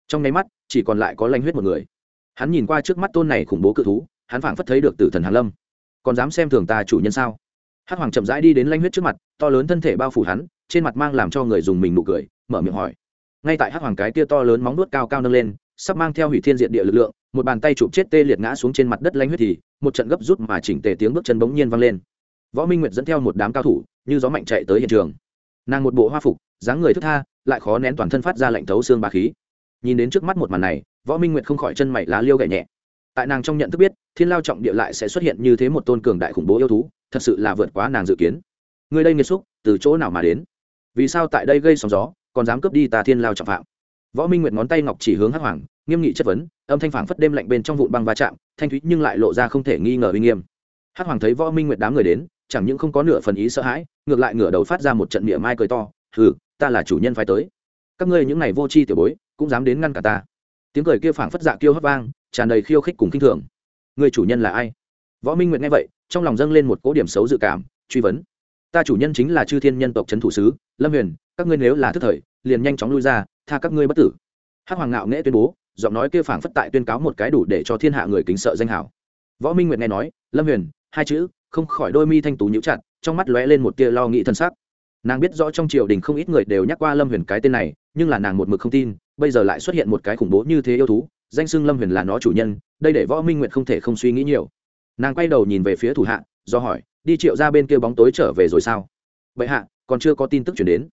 Trong nháy mắt, chỉ còn lại có lanh huyết một người. Hắn nhìn qua trước mắt tôn này khủng bố cự thú, hắn phảng phất thấy được tử thần hàn lâm còn dám xem thường ta chủ nhân sao? Hắc hoàng chậm rãi đi đến lanh huyết trước mặt, to lớn thân thể bao phủ hắn, trên mặt mang làm cho người dùng mình nụ cười, mở miệng hỏi. Ngay tại hắc hoàng cái tia to lớn móng nuốt cao cao nâng lên, sắp mang theo hủy thiên diện địa lực lượng, một bàn tay chụp chết tê liệt ngã xuống trên mặt đất lanh huyết thì, một trận gấp rút mà chỉnh tề tiếng bước chân bỗng nhiên vang lên. Võ minh nguyệt dẫn theo một đám cao thủ, như gió mạnh chạy tới hiện trường. Nàng một bộ hoa phục, dáng người thức tha, lại khó nén toàn thân phát ra lạnh thấu xương ba khí. Nhìn đến trước mắt một màn này, võ minh nguyệt không khỏi chân mày lá liêu gậy nhẹ. Tại nàng trong nhận thức biết thiên lao trọng địa lại sẽ xuất hiện như thế một tôn cường đại khủng bố yêu thú, thật sự là vượt quá nàng dự kiến. Người đây nghiệt xúc, từ chỗ nào mà đến? Vì sao tại đây gây sóng gió, còn dám cướp đi tà thiên lao trọng phạm? Võ minh nguyệt ngón tay ngọc chỉ hướng hắc hoàng, nghiêm nghị chất vấn, âm thanh phảng phất đêm lạnh bên trong vụn băng va chạm, thanh thúy nhưng lại lộ ra không thể nghi ngờ uy nghiêm. Hắc hoàng thấy võ minh nguyệt đám người đến, chẳng những không có nửa phần ý sợ hãi, ngược lại ngửa đầu phát ra một trận miệng mai cười to, hừ, ta là chủ nhân phải tới. Các ngươi những này vô tri tiểu bối, cũng dám đến ngăn cả ta. Tiếng cười kia phảng phất dạ kiêu hấp vang, tràn đầy khiêu khích cùng khinh thường người chủ nhân là ai? Võ minh nguyệt nghe vậy, trong lòng dâng lên một cố điểm xấu dự cảm, truy vấn. Ta chủ nhân chính là chư thiên nhân tộc trấn thủ sứ, lâm huyền, các ngươi nếu là thức thời, liền nhanh chóng lui ra, tha các ngươi bất tử. Hắc hoàng ngạo nghễ tuyên bố, giọng nói kia phảng phất tại tuyên cáo một cái đủ để cho thiên hạ người kính sợ danh hảo võ minh nguyệt nghe nói, lâm huyền, hai chữ, không khỏi đôi mi thanh tú nhíu chặt, trong mắt lóe lên một tia lo nghĩ thân sắc. Nàng biết rõ trong triều đình không ít người đều nhắc qua lâm huyền cái tên này, nhưng là nàng một mực không tin, bây giờ lại xuất hiện một cái khủng bố như thế yêu thú danh xưng lâm huyền là nó chủ nhân, đây để võ minh nguyệt không thể không suy nghĩ nhiều. Nàng quay đầu nhìn về phía thủ hạ, do hỏi, đi triệu ra bên kia bóng tối trở về rồi sao? Vậy hạ, còn chưa có tin tức chuyển đến.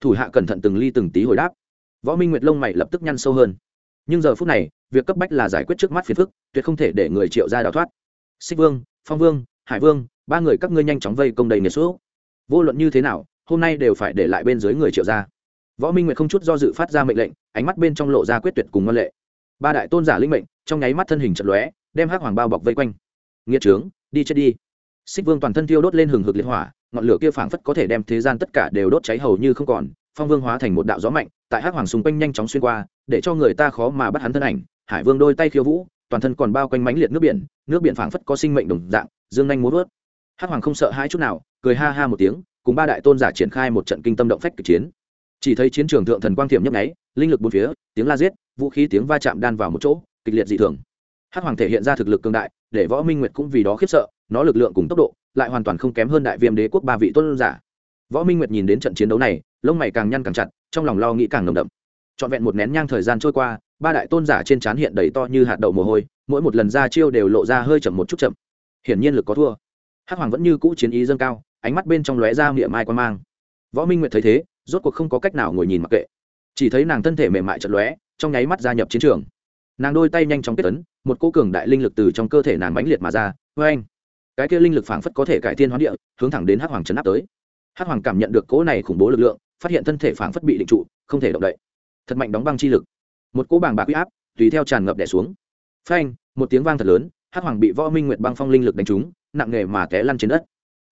Thủ hạ cẩn thận từng ly từng tí hồi đáp. Võ minh nguyệt lông mày lập tức nhăn sâu hơn. Nhưng giờ phút này, việc cấp bách là giải quyết trước mắt phiền phức, tuyệt không thể để người triệu ra đào thoát. Xích vương, phong vương, hải vương, ba người các ngươi nhanh chóng vây công đầy nghiệt sũ vô luận như thế nào, hôm nay đều phải để lại bên dưới người triệu ra. Võ minh nguyệt không chút do dự phát ra mệnh lệnh, ánh mắt bên trong lộ ra quyết tuyệt cùng ngân lệ ba đại tôn giả linh mệnh, trong nháy mắt thân hình chật lóe, đem hắc hoàng bao bọc vây quanh. Nghĩa trướng, đi chết đi. Xích vương toàn thân thiêu đốt lên hừng hực liệt hỏa, ngọn lửa kia phảng phất có thể đem thế gian tất cả đều đốt cháy hầu như không còn, phong vương hóa thành một đạo gió mạnh, tại hắc hoàng xung quanh nhanh chóng xuyên qua, để cho người ta khó mà bắt hắn thân ảnh. Hải vương đôi tay khiêu vũ, toàn thân còn bao quanh mánh liệt nước biển nước biển phảng phất có sinh mệnh đồng dạng, dương nhanh muốn vớt. Hắc hoàng không sợ hai chút nào, cười ha ha một tiếng, cùng ba đại tôn giả triển khai một trận kinh tâm động phách cực chiến chỉ thấy chiến trường thượng thần quang thiểm nhấp nháy, linh lực bốn phía, tiếng la giết, vũ khí tiếng va chạm đan vào một chỗ, kịch liệt dị thường. Hắc hoàng thể hiện ra thực lực cường đại, để võ minh nguyệt cũng vì đó khiếp sợ, nó lực lượng cùng tốc độ, lại hoàn toàn không kém hơn đại viêm đế quốc ba vị tôn giả. Võ minh nguyệt nhìn đến trận chiến đấu này, lông mày càng nhăn càng chặt, trong lòng lo nghĩ càng nồng đậm. Trọn vẹn một nén nhang thời gian trôi qua, ba đại tôn giả trên trán hiện đầy to như hạt đậu mồ hôi, mỗi một lần ra chiêu đều lộ ra hơi chậm một chút chậm. Hiển nhiên lực có thua. Hắc hoàng vẫn như cũ chiến ý dâng cao, ánh mắt bên trong lóe ra miệng mai quan mang. Võ minh nguyệt thấy thế rốt cuộc không có cách nào ngồi nhìn mặc kệ. Chỉ thấy nàng thân thể mềm mại chật lóe, trong nháy mắt gia nhập chiến trường. Nàng đôi tay nhanh chóng kết tấn một cô cường đại linh lực từ trong cơ thể nàng mãnh liệt mà ra. Vê anh cái kia linh lực phảng phất có thể cải thiên hoán địa, hướng thẳng đến hắc hoàng trấn áp tới. Hắc hoàng cảm nhận được cỗ này khủng bố lực lượng, phát hiện thân thể phảng phất bị định trụ, không thể động đậy. Thật mạnh đóng băng chi lực. Một cỗ bàng bạc huy áp, tùy theo tràn ngập đẻ xuống. Phanh! Một tiếng vang thật lớn, hắc hoàng bị võ minh nguyệt băng phong linh lực đánh trúng, nặng nề mà té lăn trên đất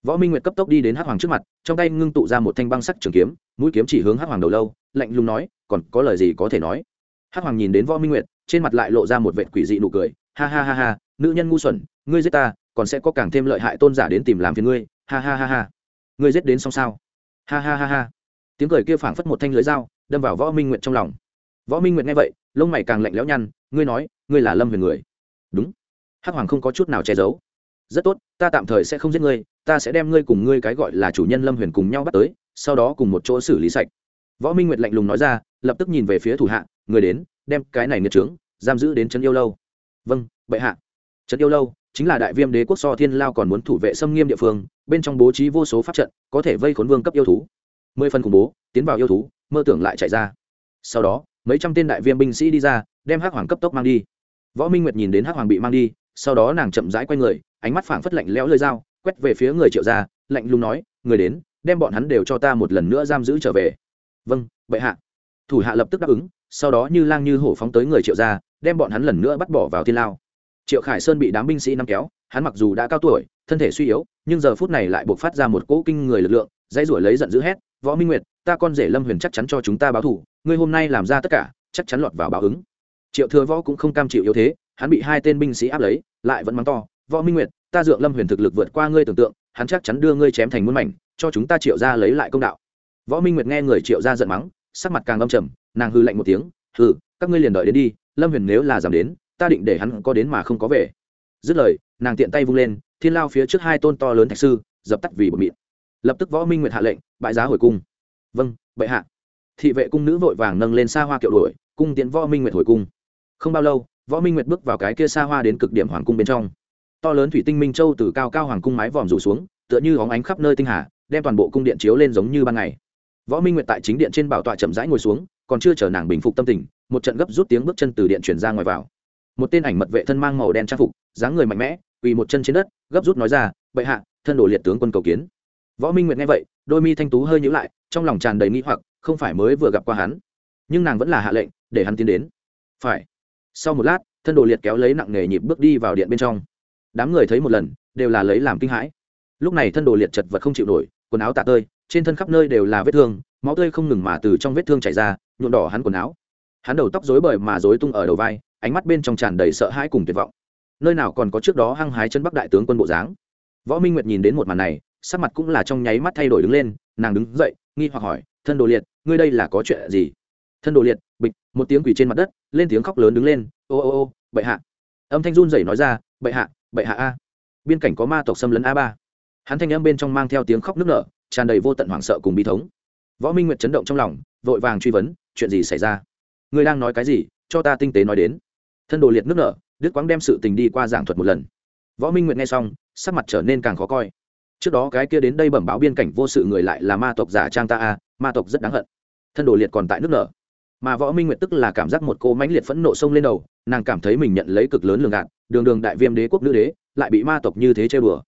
võ minh nguyệt cấp tốc đi đến hắc hoàng trước mặt, trong tay ngưng tụ ra một thanh băng sắc trường kiếm, mũi kiếm chỉ hướng hắc hoàng đầu lâu, lạnh lùng nói, còn có lời gì có thể nói? Hắc hoàng nhìn đến võ minh nguyệt, trên mặt lại lộ ra một vệ quỷ dị nụ cười, ha ha ha ha, nữ nhân ngu xuẩn, ngươi giết ta, còn sẽ có càng thêm lợi hại tôn giả đến tìm làm phiền ngươi, ha ha ha ha. Ngươi giết đến xong sao? Ha ha ha ha. Tiếng cười kia phảng phất một thanh lưới dao, đâm vào võ minh nguyệt trong lòng. Võ minh nguyệt nghe vậy, lông mày càng lạnh lẽo nhăn, ngươi nói, ngươi là lâm huyền người. Đúng. Hắc hoàng không có chút nào che giấu rất tốt, ta tạm thời sẽ không giết ngươi, ta sẽ đem ngươi cùng ngươi cái gọi là chủ nhân lâm huyền cùng nhau bắt tới, sau đó cùng một chỗ xử lý sạch. Võ minh nguyệt lạnh lùng nói ra, lập tức nhìn về phía thủ hạ người đến, đem cái này nghiệt trướng, giam giữ đến trấn yêu lâu. Vâng bệ hạ. Trấn yêu lâu chính là đại viêm đế quốc so thiên lao còn muốn thủ vệ xâm nghiêm địa phương, bên trong bố trí vô số pháp trận, có thể vây khốn vương cấp yêu thú. Mười phần khủng bố, tiến vào yêu thú, mơ tưởng lại chạy ra. Sau đó, mấy trăm tên đại viêm binh sĩ đi ra, đem hắc hoàng cấp tốc mang đi. Võ minh nguyệt nhìn đến hắc hoàng bị mang đi sau đó nàng chậm rãi quay người, ánh mắt phảng phất lạnh lẽo lơi dao, quét về phía người triệu gia, lạnh lùng nói, người đến, đem bọn hắn đều cho ta một lần nữa giam giữ trở về. Vâng bệ hạ. Thủ hạ lập tức đáp ứng, sau đó như lang như hổ phóng tới người triệu gia, đem bọn hắn lần nữa bắt bỏ vào thiên lao. Triệu khải sơn bị đám binh sĩ nắm kéo, hắn mặc dù đã cao tuổi, thân thể suy yếu, nhưng giờ phút này lại buộc phát ra một cỗ kinh người lực lượng, dãy ruổi lấy giận dữ hét, võ minh nguyệt, ta con rể lâm huyền chắc chắn cho chúng ta báo thủ ngươi hôm nay làm ra tất cả, chắc chắn lọt vào báo ứng. Triệu thừa võ cũng không cam chịu yếu thế hắn bị hai tên binh sĩ áp lấy, lại vẫn mắng to, võ minh nguyệt, ta dượng lâm huyền thực lực vượt qua ngươi tưởng tượng, hắn chắc chắn đưa ngươi chém thành muôn mảnh, cho chúng ta triệu ra lấy lại công đạo. Võ minh nguyệt nghe người triệu ra giận mắng, sắc mặt càng âm trầm, nàng hư lạnh một tiếng, hừ, các ngươi liền đợi đến đi, lâm huyền nếu là giảm đến, ta định để hắn có đến mà không có về. Dứt lời, nàng tiện tay vung lên, thiên lao phía trước hai tôn to lớn thạch sư, dập tắt vì bột mịn. Lập tức võ minh nguyệt hạ lệnh, bãi giá hồi cung. Vâng bệ hạ. Thị vệ cung nữ vội vàng nâng lên xa hoa kiệu đuổi, cung tiện võ minh nguyệt hồi cung. Không bao lâu võ minh nguyệt bước vào cái kia xa hoa đến cực điểm hoàng cung bên trong. To lớn thủy tinh minh châu từ cao cao hoàng cung mái vòm rủ xuống, tựa như hóng ánh khắp nơi tinh hà, đem toàn bộ cung điện chiếu lên giống như ban ngày. Võ minh nguyệt tại chính điện trên bảo tọa chậm rãi ngồi xuống, còn chưa chờ nàng bình phục tâm tình, một trận gấp rút tiếng bước chân từ điện chuyển ra ngoài vào. Một tên ảnh mật vệ thân mang màu đen trang phục, dáng người mạnh mẽ, quỳ một chân trên đất, gấp rút nói ra, bệ hạ, thân đồ liệt tướng quân cầu kiến. Võ minh nguyệt nghe vậy, đôi mi thanh tú hơi nhíu lại, trong lòng tràn đầy nghi hoặc, không phải mới vừa gặp qua hắn, nhưng nàng vẫn là hạ lệnh, để hắn tiến đến. Phải sau một lát, thân đồ liệt kéo lấy nặng nghề nhịp bước đi vào điện bên trong. Đám người thấy một lần, đều là lấy làm kinh hãi. Lúc này thân đồ liệt chật vật không chịu nổi, quần áo tạ tơi, trên thân khắp nơi đều là vết thương, máu tươi không ngừng mà từ trong vết thương chảy ra, nhuộm đỏ hắn quần áo. Hắn đầu tóc rối bời mà rối tung ở đầu vai, ánh mắt bên trong tràn đầy sợ hãi cùng tuyệt vọng. Nơi nào còn có trước đó hăng hái chân bắc đại tướng quân bộ dáng. Võ minh nguyệt nhìn đến một màn này, sắc mặt cũng là trong nháy mắt thay đổi đứng lên, nàng đứng dậy, nghi hoặc hỏi, thân đồ liệt, ngươi đây là có chuyện gì? Thân đồ liệt, bịch, một tiếng quỳ trên mặt đất lên tiếng khóc lớn đứng lên, ô ô ô, bệ hạ. Âm thanh run rẩy nói ra, bệ hạ bệ hạ a. Biên cảnh có ma tộc xâm lấn a ba. Hắn thanh âm bên trong mang theo tiếng khóc nức nở, tràn đầy vô tận hoảng sợ cùng bi thống. Võ minh nguyệt chấn động trong lòng, vội vàng truy vấn, chuyện gì xảy ra? Ngươi đang nói cái gì? Cho ta tinh tế nói đến. Thân đồ liệt nức nở đức quáng đem sự tình đi qua giảng thuật một lần. Võ minh nguyệt nghe xong, sắc mặt trở nên càng khó coi. Trước đó cái kia đến đây bẩm báo biên cảnh vô sự người lại là ma tộc giả trang ta a, ma tộc rất đáng hận. Thân đồ liệt còn tại nước nở mà võ minh nguyệt tức là cảm giác một cô mãnh liệt phẫn nộ sông lên đầu, nàng cảm thấy mình nhận lấy cực lớn lường gạt, đường đường đại viêm đế quốc nữ đế, lại bị ma tộc như thế chơi bừa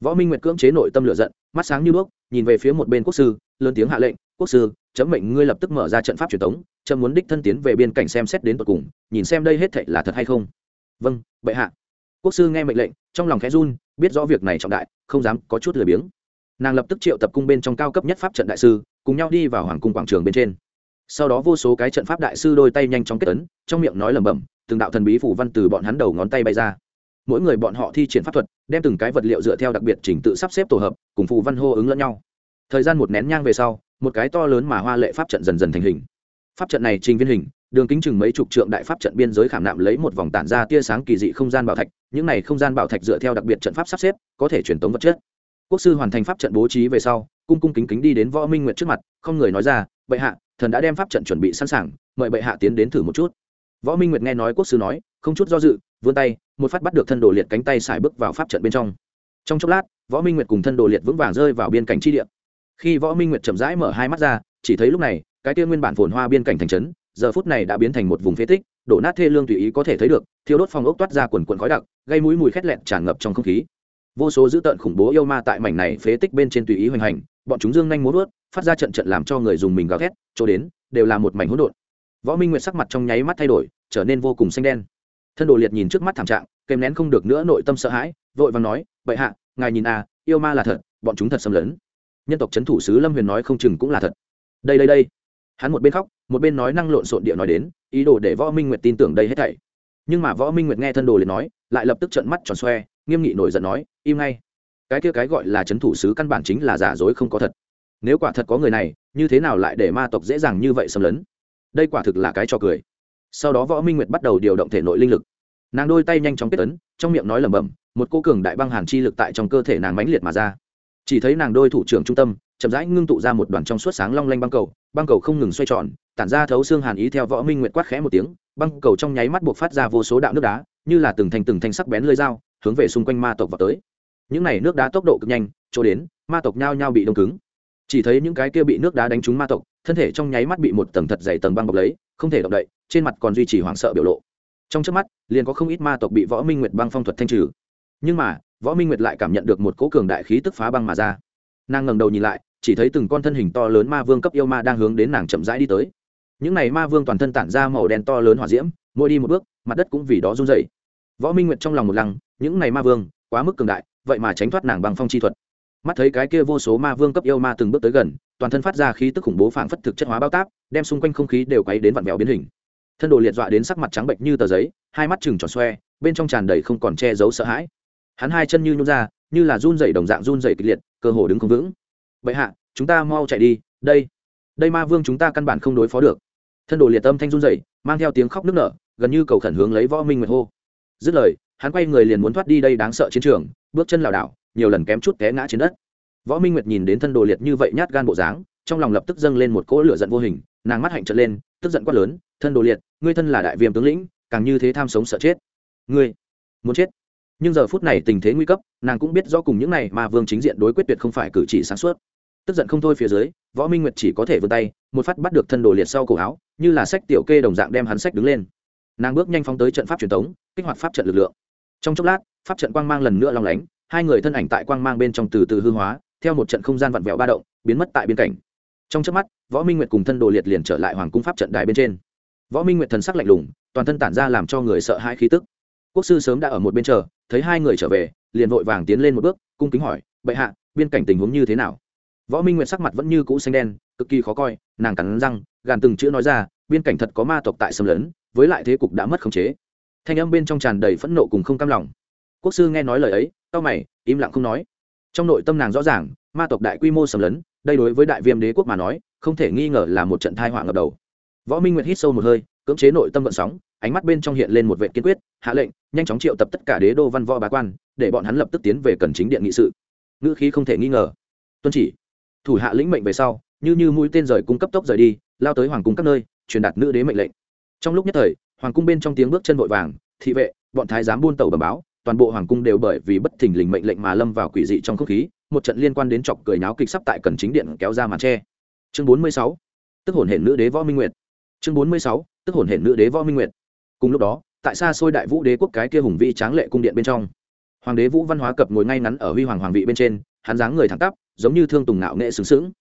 võ minh nguyệt cưỡng chế nội tâm lửa giận, mắt sáng như đuốc, nhìn về phía một bên quốc sư, lớn tiếng hạ lệnh, quốc sư, chấm mệnh ngươi lập tức mở ra trận pháp truyền thống chấm muốn đích thân tiến về biên cảnh xem xét đến tận cùng, nhìn xem đây hết thảy là thật hay không. Vâng bệ hạ. Quốc sư nghe mệnh lệnh, trong lòng khẽ run, biết rõ việc này trọng đại, không dám có chút lười biếng. Nàng lập tức triệu tập cung bên trong cao cấp nhất pháp trận đại sư, cùng nhau đi vào hoàng cung quảng trường bên trên sau đó vô số cái trận pháp đại sư đôi tay nhanh chóng kết ấn trong miệng nói lẩm bẩm, từng đạo thần bí phủ văn từ bọn hắn đầu ngón tay bay ra. Mỗi người bọn họ thi triển pháp thuật, đem từng cái vật liệu dựa theo đặc biệt trình tự sắp xếp tổ hợp, cùng phù văn hô ứng lẫn nhau. Thời gian một nén nhang về sau, một cái to lớn mà hoa lệ pháp trận dần dần thành hình. Pháp trận này trình viên hình, đường kính chừng mấy chục trượng đại pháp trận biên giới khảm nạm lấy một vòng tản ra tia sáng kỳ dị không gian bảo thạch, những này không gian bảo thạch dựa theo đặc biệt trận pháp sắp xếp, có thể truyền tống vật chất. Quốc sư hoàn thành pháp trận bố trí về sau, cung cung kính kính đi đến võ minh nguyệt trước mặt, không người nói ra, bệ hạ thần đã đem pháp trận chuẩn bị sẵn sàng, mời bệ hạ tiến đến thử một chút. Võ minh nguyệt nghe nói quốc sư nói, không chút do dự, vươn tay, một phát bắt được thân đồ liệt cánh tay xài bước vào pháp trận bên trong. Trong chốc lát, võ minh nguyệt cùng thân đồ liệt vững vàng rơi vào biên cảnh tri địa. Khi võ minh nguyệt chậm rãi mở hai mắt ra, chỉ thấy lúc này, cái tia nguyên bản phồn hoa biên cảnh thành trấn, giờ phút này đã biến thành một vùng phế tích, đổ nát thê lương tùy ý có thể thấy được, Thiêu đốt phong ốc toát ra quần quần khói đặc, gây mũi mùi khét lẹn tràn ngập trong không khí. Vô số dữ tợn khủng bố yêu ma tại mảnh này phế tích bên trên tùy ý hoành hành, bọn chúng dương nhanh muốn vớt phát ra trận trận làm cho người dùng mình gào thét, chỗ đến, đều là một mảnh hỗn độn. Võ minh nguyệt sắc mặt trong nháy mắt thay đổi, trở nên vô cùng xanh đen. Thân đồ liệt nhìn trước mắt thảm trạng, kèm nén không được nữa nội tâm sợ hãi, vội vàng nói vậy hạ, ngài nhìn à yêu ma là thật, bọn chúng thật xâm lấn. Nhân tộc c h ấ n thủ sứ lâm huyền nói không chừng cũng là thật. Đây đây đây. Hắn một bên khóc, một bên nói năng lộn xộn địa nói đến, ý đồ để võ minh nguyệt tin tưởng đây hết thảy. Nhưng mà võ minh nguyệt nghe thân đồ liệt nói, lại lập tức trận mắt tròn xoe, nghiêm nghị nổi giận nói, im ngay. Cái kia cái gọi là c h ấ n thủ sứ căn bản chính là giả dối không có thật nếu quả thật có người này, như thế nào lại để ma tộc dễ dàng như vậy xâm lấn? Đây quả thực là cái trò cười. Sau đó võ minh nguyệt bắt đầu điều động thể nội linh lực. Nàng đôi tay nhanh chóng kết tấn trong miệng nói lẩm bẩm, một cô cường đại băng hàn chi lực tại trong cơ thể nàng mãnh liệt mà ra. Chỉ thấy nàng đôi thủ trưởng trung tâm, chậm rãi ngưng tụ ra một đoàn trong suốt sáng long lanh băng cầu băng cầu không ngừng xoay tròn, tản ra thấu xương hàn ý theo võ minh nguyệt quát khẽ một tiếng, băng cầu trong nháy mắt buộc phát ra vô số đạo nước đá, như là từng thành từng thanh sắc bén lơi dao, hướng về xung quanh ma tộc vào tới. Những này nước đá tốc độ cực nhanh, chỗ đến, ma tộc nhao nhao bị đông cứng chỉ thấy những cái kia bị nước đá đánh trúng ma tộc, thân thể trong nháy mắt bị một tầng thật dày tầng băng bọc lấy, không thể động đậy, trên mặt còn duy trì hoảng sợ biểu lộ. Trong trước mắt, liền có không ít ma tộc bị võ minh nguyệt băng phong thuật thanh trừ. Nhưng mà, võ minh nguyệt lại cảm nhận được một cỗ cường đại khí tức phá băng mà ra. Nàng ngẩng đầu nhìn lại, chỉ thấy từng con thân hình to lớn ma vương cấp yêu ma đang hướng đến nàng chậm rãi đi tới. Những này ma vương toàn thân tản ra màu đen to lớn hỏa diễm, mỗi đi một bước, mặt đất cũng vì đó run dày võ minh nguyệt trong lòng một lăng, những này ma vương, quá mức cường đại, vậy mà tránh thoát nàng bằng phong chi thuật mắt thấy cái kia vô số ma vương cấp yêu ma từng bước tới gần toàn thân phát ra khí tức khủng bố phảng phất thực chất hóa bao táp đem xung quanh không khí đều quấy đến vặn vẹo biến hình. Thân đồ liệt dọa đến sắc mặt trắng bệnh như tờ giấy hai mắt chừng tròn xoe bên trong tràn đầy không còn che giấu sợ hãi. Hắn hai chân như nhún ra như là run rẩy đồng dạng run rẩy kịch liệt cơ hồ đứng không vững. Vậy hạ chúng ta mau chạy đi đây đây ma vương chúng ta căn bản không đối phó được. Thân đồ liệt tâm thanh run rẩy, mang theo tiếng khóc nức nở gần như cầu khẩn hướng lấy võ minh nguyệt hô. Dứt lời hắn quay người liền muốn thoát đi đây đáng sợ chiến trường bước chân lảo đảo nhiều lần kém chút té ngã trên đất. Võ minh nguyệt nhìn đến thân đồ liệt như vậy nhát gan bộ dáng, trong lòng lập tức dâng lên một cỗ lửa giận vô hình, nàng mắt hạnh trợn lên, tức giận quát lớn, thân đồ liệt, ngươi thân là đại viêm tướng lĩnh, càng như thế tham sống sợ chết. Ngươi, muốn chết? Nhưng giờ phút này tình thế nguy cấp, nàng cũng biết do cùng những này mà vương chính diện đối quyết tuyệt không phải cử chỉ sáng suốt. Tức giận không thôi phía dưới, võ minh nguyệt chỉ có thể vươn tay, một phát bắt được thân đồ liệt sau cổ áo, như là sách tiểu kê đồng dạng đem hắn sách đứng lên. Nàng bước nhanh phóng tới trận pháp truyền thống kích hoạt pháp trận lực lượng. Trong chốc lát, pháp trận quang mang lần nữa long lánh hai người thân ảnh tại quang mang bên trong từ từ hư hóa, theo một trận không gian vặn vẹo ba động, biến mất tại biên cảnh trong chớp mắt, võ minh nguyệt cùng thân đồ liệt liền trở lại hoàng cung pháp trận đài bên trên. Võ minh nguyệt thần sắc lạnh lùng, toàn thân tản ra làm cho người sợ hãi khí tức. Quốc sư sớm đã ở một bên chờ, thấy hai người trở về, liền vội vàng tiến lên một bước, cung kính hỏi, bệ hạ, biên cảnh tình huống như thế nào? Võ minh nguyệt sắc mặt vẫn như cũ xanh đen, cực kỳ khó coi, nàng cắn răng, gàn từng chữ nói ra, biên cảnh thật có ma tộc tại xâm lấn, với lại thế cục đã mất khống chế. Thanh âm bên trong tràn đầy phẫn nộ cùng không cam lòng. Quốc sư nghe nói lời ấy tao mày, im lặng không nói. Trong nội tâm nàng rõ ràng, ma tộc đại quy mô sầm lấn, đây đối với đại viêm đế quốc mà nói, không thể nghi ngờ là một trận thai họa ngập đầu. Võ minh nguyệt hít sâu một hơi, cưỡng chế nội tâm vận sóng, ánh mắt bên trong hiện lên một vệ kiên quyết, hạ lệnh, nhanh chóng triệu tập tất cả đế đô văn võ bá quan, để bọn hắn lập tức tiến về cần chính điện nghị sự. Ngữ khí không thể nghi ngờ. Tuân chỉ. Thủ hạ lĩnh mệnh về sau, như như mũi tên rời cung cấp tốc rời đi, lao tới hoàng cung các nơi, truyền đạt nữ đế mệnh lệnh. Trong lúc nhất thời, hoàng cung bên trong tiếng bước chân vội vàng, thị vệ, bọn thái giám buôn tàu bẩm báo toàn bộ hoàng cung đều bởi vì bất thình lình mệnh lệnh mà lâm vào quỷ dị trong không khí, một trận liên quan đến chọc cười nháo kịch sắp tại cần chính điện kéo ra màn tre. Chương bốn mươi sáu, tức hồn hển nữ đế võ minh nguyệt. Chương bốn mươi sáu, tức hồn hển nữ đế võ minh nguyệt. Cùng lúc đó, tại xa xôi đại vũ đế quốc cái kia hùng vĩ tráng lệ cung điện bên trong, hoàng đế vũ văn hóa cập ngồi ngay ngắn ở huy hoàng hoàng vị bên trên, hắn dáng người thẳng tắp, giống như thương tùng ngạo nghệ sướng sướng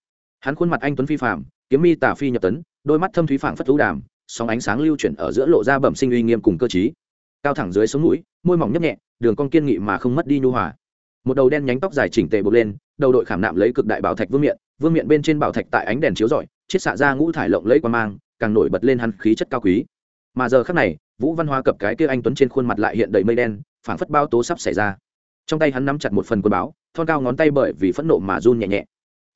hắn khuôn mặt anh tuấn phi phạm kiếm mi tả phi nhập tấn, đôi mắt thâm thúy phảng phất thú đàm, sóng ánh sáng lưu chuyển ở giữa lộ ra bẩm sinh uy nghiêm cùng cơ trí cao thẳng dưới sống mũi, môi mỏng nhấp nhẹ, đường cong kiên nghị mà không mất đi nhu hòa. Một đầu đen nhánh tóc dài chỉnh tề bột lên, đầu đội khảm nạm lấy cực đại bảo thạch vương miện vương miện bên trên bảo thạch tại ánh đèn chiếu rọi, chiết xạ ra ngũ thải lộng lấy qua mang, càng nổi bật lên hắn khí chất cao quý. Mà giờ khắc này, vũ văn hoa cập cái kia anh tuấn trên khuôn mặt lại hiện đầy mây đen, phảng phất bao tố sắp xảy ra. Trong tay hắn nắm chặt một phần quân báo, thon cao ngón tay bởi vì phẫn nộ mà run nhẹ nhẹ.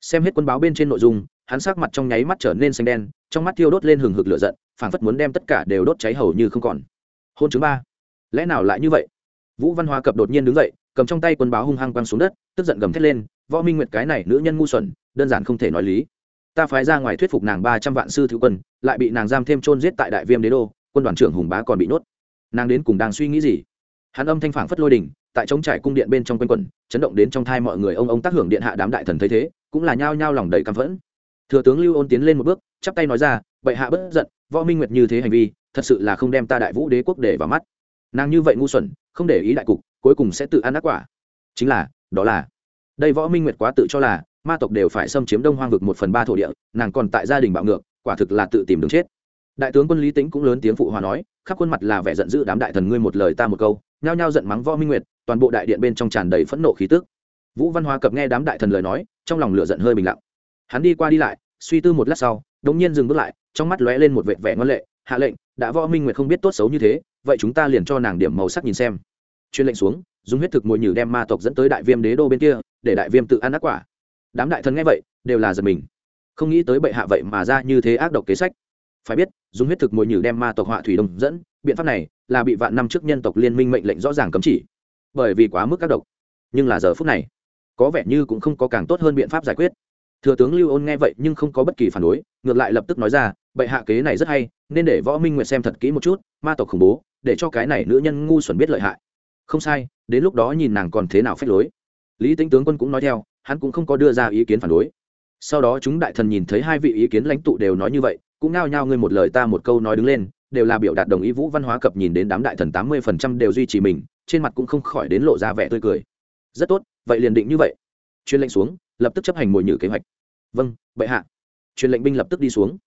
Xem hết quân báo bên trên nội dung, hắn sắc mặt trong nháy mắt trở nên xanh đen, trong mắt thiêu đốt lên hừng hực lửa giận, phảng phất muốn đem tất cả đều đốt cháy hầu như không còn. Hôn chứng ba lẽ nào lại như vậy? Vũ văn hoa cập đột nhiên đứng dậy, cầm trong tay quân báo hung hăng quăng xuống đất, tức giận gầm thét lên, võ minh nguyệt cái này nữ nhân ngu xuẩn, đơn giản không thể nói lý. Ta phái ra ngoài thuyết phục nàng ba trăm vạn sư thứ quân, lại bị nàng giam thêm chôn giết tại đại viêm đế đô, quân đoàn trưởng hùng bá còn bị nhốt nàng đến cùng đang suy nghĩ gì? Hắn âm thanh phảng phất lôi đình, tại chống trải cung điện bên trong quanh quẩn, chấn động đến trong thai mọi người ông ông tác hưởng điện hạ đám đại thần thấy thế, cũng là nhao nhao lòng đầy căm phẫn. Thừa tướng lưu ôn tiến lên một bước, chắp tay nói ra, bệ hạ bất giận, võ minh nguyệt như thế hành vi, thật sự là không đem ta đại vũ đế quốc để vào mắt nàng như vậy ngu xuẩn, không để ý đại cục, cuối cùng sẽ tự ăn ác quả. Chính là, đó là. Đây võ minh nguyệt quá tự cho là, ma tộc đều phải xâm chiếm đông hoang vực một phần ba thổ địa, nàng còn tại gia đình bạo ngược, quả thực là tự tìm đường chết. Đại tướng quân lý tính cũng lớn tiếng phụ hòa nói, khắp khuôn mặt là vẻ giận dữ đám đại thần ngươi một lời ta một câu, nhao nhao giận mắng võ minh nguyệt, toàn bộ đại điện bên trong tràn đầy phẫn nộ khí tức. Vũ văn hóa cập nghe đám đại thần lời nói, trong lòng lửa giận hơi bình lặng. Hắn đi qua đi lại, suy tư một lát sau, đống nhiên dừng bước lại, trong mắt lóe lên một vệt vẻ ngân lệ, hạ lệnh, đã võ minh nguyệt không biết tốt xấu như thế vậy chúng ta liền cho nàng điểm màu sắc nhìn xem. Chuyên lệnh xuống, dùng huyết thực mồi nhử đem ma tộc dẫn tới đại viêm đế đô bên kia, để đại viêm tự ăn ác quả. Đám đại thần nghe vậy, đều là giật mình. Không nghĩ tới bệ hạ vậy mà ra như thế ác độc kế sách. Phải biết, dùng huyết thực mồi nhử đem ma tộc họa thủy đông dẫn, biện pháp này là bị vạn năm trước nhân tộc liên minh mệnh lệnh rõ ràng cấm chỉ. Bởi vì quá mức ác độc. Nhưng là giờ phút này, có vẻ như cũng không có càng tốt hơn biện pháp giải quyết thừa tướng lưu ôn nghe vậy nhưng không có bất kỳ phản đối, ngược lại lập tức nói ra, bệ hạ kế này rất hay, nên để võ minh nguyệt xem thật kỹ một chút, ma tộc khủng bố, để cho cái này nữ nhân ngu xuẩn biết lợi hại. Không sai, đến lúc đó nhìn nàng còn thế nào phép lối. Lý tính tướng quân cũng nói theo, hắn cũng không có đưa ra ý kiến phản đối. Sau đó chúng đại thần nhìn thấy hai vị ý kiến lãnh tụ đều nói như vậy, cũng nao nhao ngươi một lời ta một câu nói đứng lên, đều là biểu đạt đồng ý vũ văn hóa cập nhìn đến đám đại thần tám mươi phần trăm đều duy trì mình, trên mặt cũng không khỏi đến lộ ra vẻ tươi cười. Rất tốt, vậy liền định như vậy. Chuyên lệnh xuống, lập tức chấp hành mồi nhử kế hoạch vâng bệ hạ. Truyền lệnh binh lập tức đi xuống.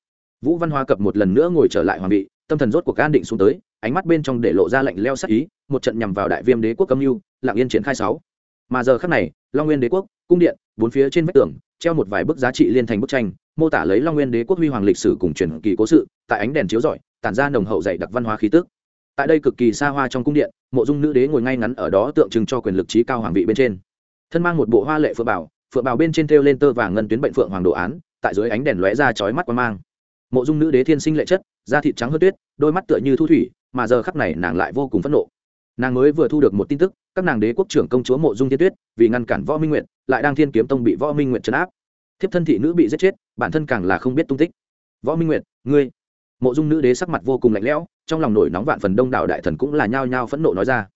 Vũ văn hoa cập một lần nữa ngồi trở lại hoàng vị, tâm thần rốt cuộc an định xuống tới, ánh mắt bên trong để lộ ra lệnh leo sắc ý, một trận nhằm vào đại viêm đế quốc âm mưu lạng yên triển khai sáu. Mà giờ khắc này, long nguyên đế quốc, cung điện, bốn phía trên vách tường, treo một vài bức giá trị liên thành bức tranh, mô tả lấy long nguyên đế quốc huy hoàng lịch sử cùng truyền kỳ cố sự, tại ánh đèn chiếu rọi, tản ra nồng hậu dày đặc văn hóa khí tức. Tại đây cực kỳ xa hoa trong cung điện, mộ dung nữ đế ngồi ngay ngắn ở đó tượng trưng cho quyền lực trí cao hoàng vị bên trên. Thân mang một bộ hoa lệ phượng bảo phượng bảo bên trên thêu lên tơ vàng ngân tuyến bệnh phượng hoàng đồ án, tại dưới ánh đèn lóe ra chói mắt quang mang. Mộ dung nữ đế thiên sinh lệ chất, da thịt trắng hơn tuyết, đôi mắt tựa như thu thủy, mà giờ khắc này nàng lại vô cùng phẫn nộ. Nàng mới vừa thu được một tin tức, các nàng đế quốc trưởng công chúa mộ dung thiên tuyết, vì ngăn cản võ minh nguyện lại đang thiên kiếm tông bị võ minh nguyện trấn áp. Thiếp thân thị nữ bị giết chết, bản thân càng là không biết tung tích. Võ minh nguyện ngươi. Mộ dung nữ đế sắc mặt vô cùng lạnh lẽo, trong lòng nổi nóng vạn phần đông đảo đại thần cũng là nhao nhao phẫn nộ nói ra.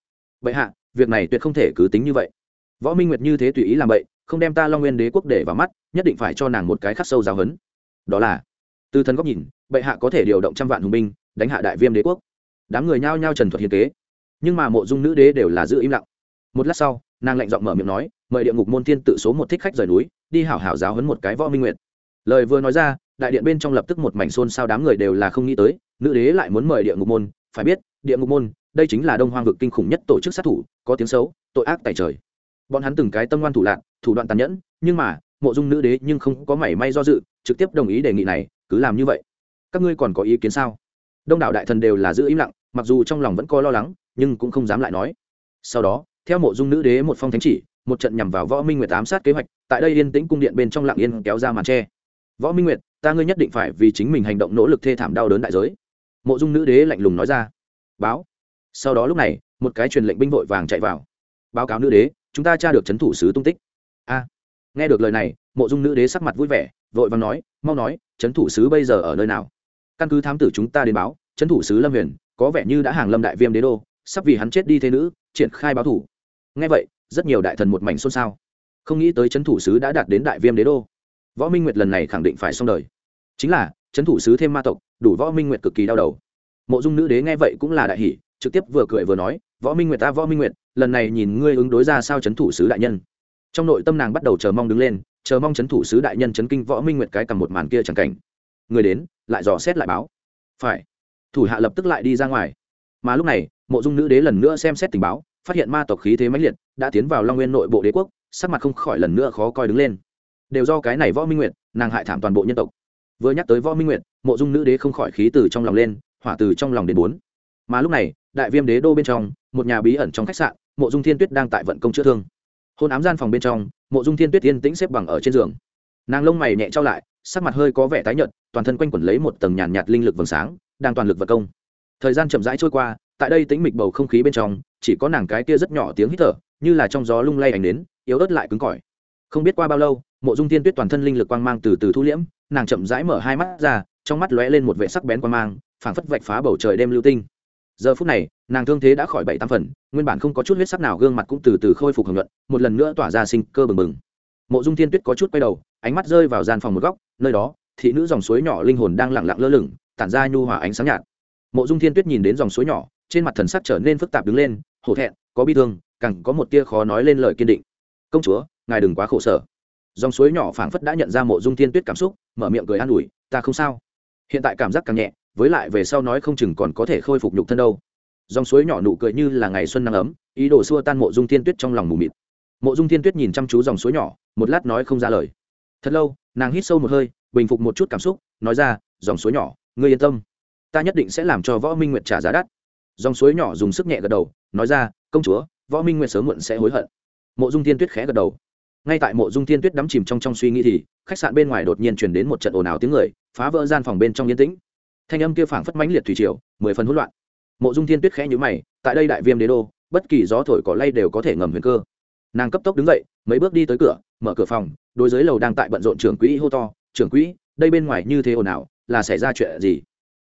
Bệ hạ, việc này tuyệt không thể cứ tính như vậy. Võ minh nguyệt như thế tùy ý làm vậy không đem ta long nguyên đế quốc để vào mắt nhất định phải cho nàng một cái khắc sâu giáo hấn đó là từ thần góc nhìn bệ hạ có thể điều động trăm vạn hùng binh đánh hạ đại viêm đế quốc đám người nhao nhao trần thuật hiến kế nhưng mà mộ dung nữ đế đều là giữ im lặng một lát sau nàng lạnh giọng mở miệng nói mời địa ngục môn thiên tự số một thích khách rời núi đi hảo hảo giáo hấn một cái võ minh nguyệt lời vừa nói ra đại điện bên trong lập tức một mảnh xôn xao đám người đều là không nghĩ tới nữ đế lại muốn mời địa ngục môn phải biết địa ngục môn đây chính là đông hoang vực kinh khủng nhất tổ chức sát thủ có tiếng xấu tội ác tại trời bọn hắn từng cái tâm ngoan thủ lạc, thủ đoạn tàn nhẫn, nhưng mà, mộ dung nữ đế nhưng không có mảy may do dự, trực tiếp đồng ý đề nghị này, cứ làm như vậy. Các ngươi còn có ý kiến sao? Đông đảo đại thần đều là giữ im lặng, mặc dù trong lòng vẫn có lo lắng, nhưng cũng không dám lại nói. Sau đó, theo mộ dung nữ đế một phong thánh chỉ, một trận nhằm vào võ minh nguyệt ám sát kế hoạch, tại đây yên tĩnh cung điện bên trong lặng yên kéo ra màn tre. Võ minh nguyệt, ta ngươi nhất định phải vì chính mình hành động nỗ lực thê thảm đau đớn đại giới. Mộ dung nữ đế lạnh lùng nói ra. Báo. Sau đó lúc này, một cái truyền lệnh binh vội vàng chạy vào. Báo cáo nữ đế chúng ta tra được trấn thủ sứ tung tích. A. Nghe được lời này, mộ dung nữ đế sắc mặt vui vẻ, vội vàng nói, mau nói, trấn thủ sứ bây giờ ở nơi nào? Căn cứ thám tử chúng ta đến báo, trấn thủ sứ lâm huyền, có vẻ như đã hàng lâm đại viêm đế đô, sắp vì hắn chết đi thế nữ, triển khai báo thủ. Nghe vậy, rất nhiều đại thần một mảnh xôn xao. Không nghĩ tới trấn thủ sứ đã đạt đến đại viêm đế đô. Võ minh nguyệt lần này khẳng định phải xong đời. Chính là, trấn thủ sứ thêm ma tộc, đủ võ minh nguyệt cực kỳ đau đầu. Mộ dung nữ đế nghe vậy cũng là đại hỷ trực tiếp vừa cười vừa nói, võ minh nguyệt ta, võ minh nguyệt, lần này nhìn ngươi ứng đối ra sao chấn thủ sứ đại nhân. Trong nội tâm nàng bắt đầu chờ mong đứng lên, chờ mong chấn thủ sứ đại nhân chấn kinh võ minh nguyệt cái cầm một màn kia chẳng cảnh. Người đến, lại dò xét lại báo. Phải. Thủ hạ lập tức lại đi ra ngoài. Mà lúc này, mộ dung nữ đế lần nữa xem xét tình báo, phát hiện ma tộc khí thế mãnh liệt, đã tiến vào long nguyên nội bộ đế quốc, sắc mặt không khỏi lần nữa khó coi đứng lên. Đều do cái này võ minh nguyệt, nàng hại thảm toàn bộ nhân tộc. Vừa nhắc tới võ minh nguyệt, mộ dung nữ đế không khỏi khí từ trong lòng lên, hỏa từ trong lòng đến bốn mà lúc này đại viêm đế đô bên trong một nhà bí ẩn trong khách sạn mộ dung thiên tuyết đang tại vận công chữa thương. Hôn ám gian phòng bên trong mộ dung thiên tuyết yên tĩnh xếp bằng ở trên giường. Nàng lông mày nhẹ trao lại sắc mặt hơi có vẻ tái nhợt toàn thân quanh quẩn lấy một tầng nhàn nhạt, linh lực vầng sáng đang toàn lực vật công. Thời gian chậm rãi trôi qua tại đây tĩnh mịch bầu không khí bên trong chỉ có nàng cái kia rất nhỏ tiếng hít thở như là trong gió lung lay ảnh đến yếu ớt lại cứng cỏi. Không biết qua bao lâu mộ dung thiên tuyết toàn thân linh lực quang mang từ từ thu liễm nàng chậm rãi mở hai mắt ra trong mắt lóe lên một vệ sắc bén quang mang phảng phất vạch phá bầu trời đêm lưu tinh giờ phút này, nàng thương thế đã khỏi bảy tam phần, nguyên bản không có chút huyết sắc nào, gương mặt cũng từ từ khôi phục hưởng luận một lần nữa tỏa ra sinh cơ bừng bừng. Mộ dung thiên tuyết có chút quay đầu, ánh mắt rơi vào gian phòng một góc, nơi đó, thị nữ dòng suối nhỏ linh hồn đang lặng lặng lơ lửng, tản ra nhu hòa ánh sáng nhạt. Mộ dung thiên tuyết nhìn đến dòng suối nhỏ, trên mặt thần sắc trở nên phức tạp đứng lên, hổ thẹn, có bi thương, càng có một tia khó nói lên lời kiên định. Công chúa, ngài đừng quá khổ sở. Dòng suối nhỏ phảng phất đã nhận ra mộ dung thiên tuyết cảm xúc, mở miệng cười an ủi, ta không sao. Hiện tại cảm giác càng nhẹ với lại về sau nói không chừng còn có thể khôi phục nhục thân đâu. Dòng suối nhỏ nụ cười như là ngày xuân nắng ấm, ý đồ xua tan mộ dung thiên tuyết trong lòng mù mịt. Mộ dung thiên tuyết nhìn chăm chú dòng suối nhỏ, một lát nói không ra lời. Thật lâu, nàng hít sâu một hơi, bình phục một chút cảm xúc, nói ra, dòng suối nhỏ, ngươi yên tâm. Ta nhất định sẽ làm cho võ minh nguyệt trả giá đắt. Dòng suối nhỏ dùng sức nhẹ gật đầu, nói ra, công chúa, võ minh nguyệt sớm muộn sẽ hối hận. Mộ dung thiên tuyết khẽ gật đầu. Ngay tại mộ dung thiên tuyết đắm chìm trong trong suy nghĩ thì, khách sạn bên ngoài đột nhiên chuyển đến một trận ồn ào tiếng người, phá vỡ gian phòng bên trong yên tĩnh thanh âm kia phảng phất mãnh liệt thủy triều, mười phần hỗn loạn. Mộ dung thiên tuyết khẽ nhíu mày, tại đây đại viêm đế đô, bất kỳ gió thổi cỏ lay đều có thể ngầm huyền cơ. Nàng cấp tốc đứng dậy, mấy bước đi tới cửa, mở cửa phòng, đối dưới lầu đang tại bận rộn trưởng quỹ hô to, trưởng quỹ, đây bên ngoài như thế ồn ào, là xảy ra chuyện gì?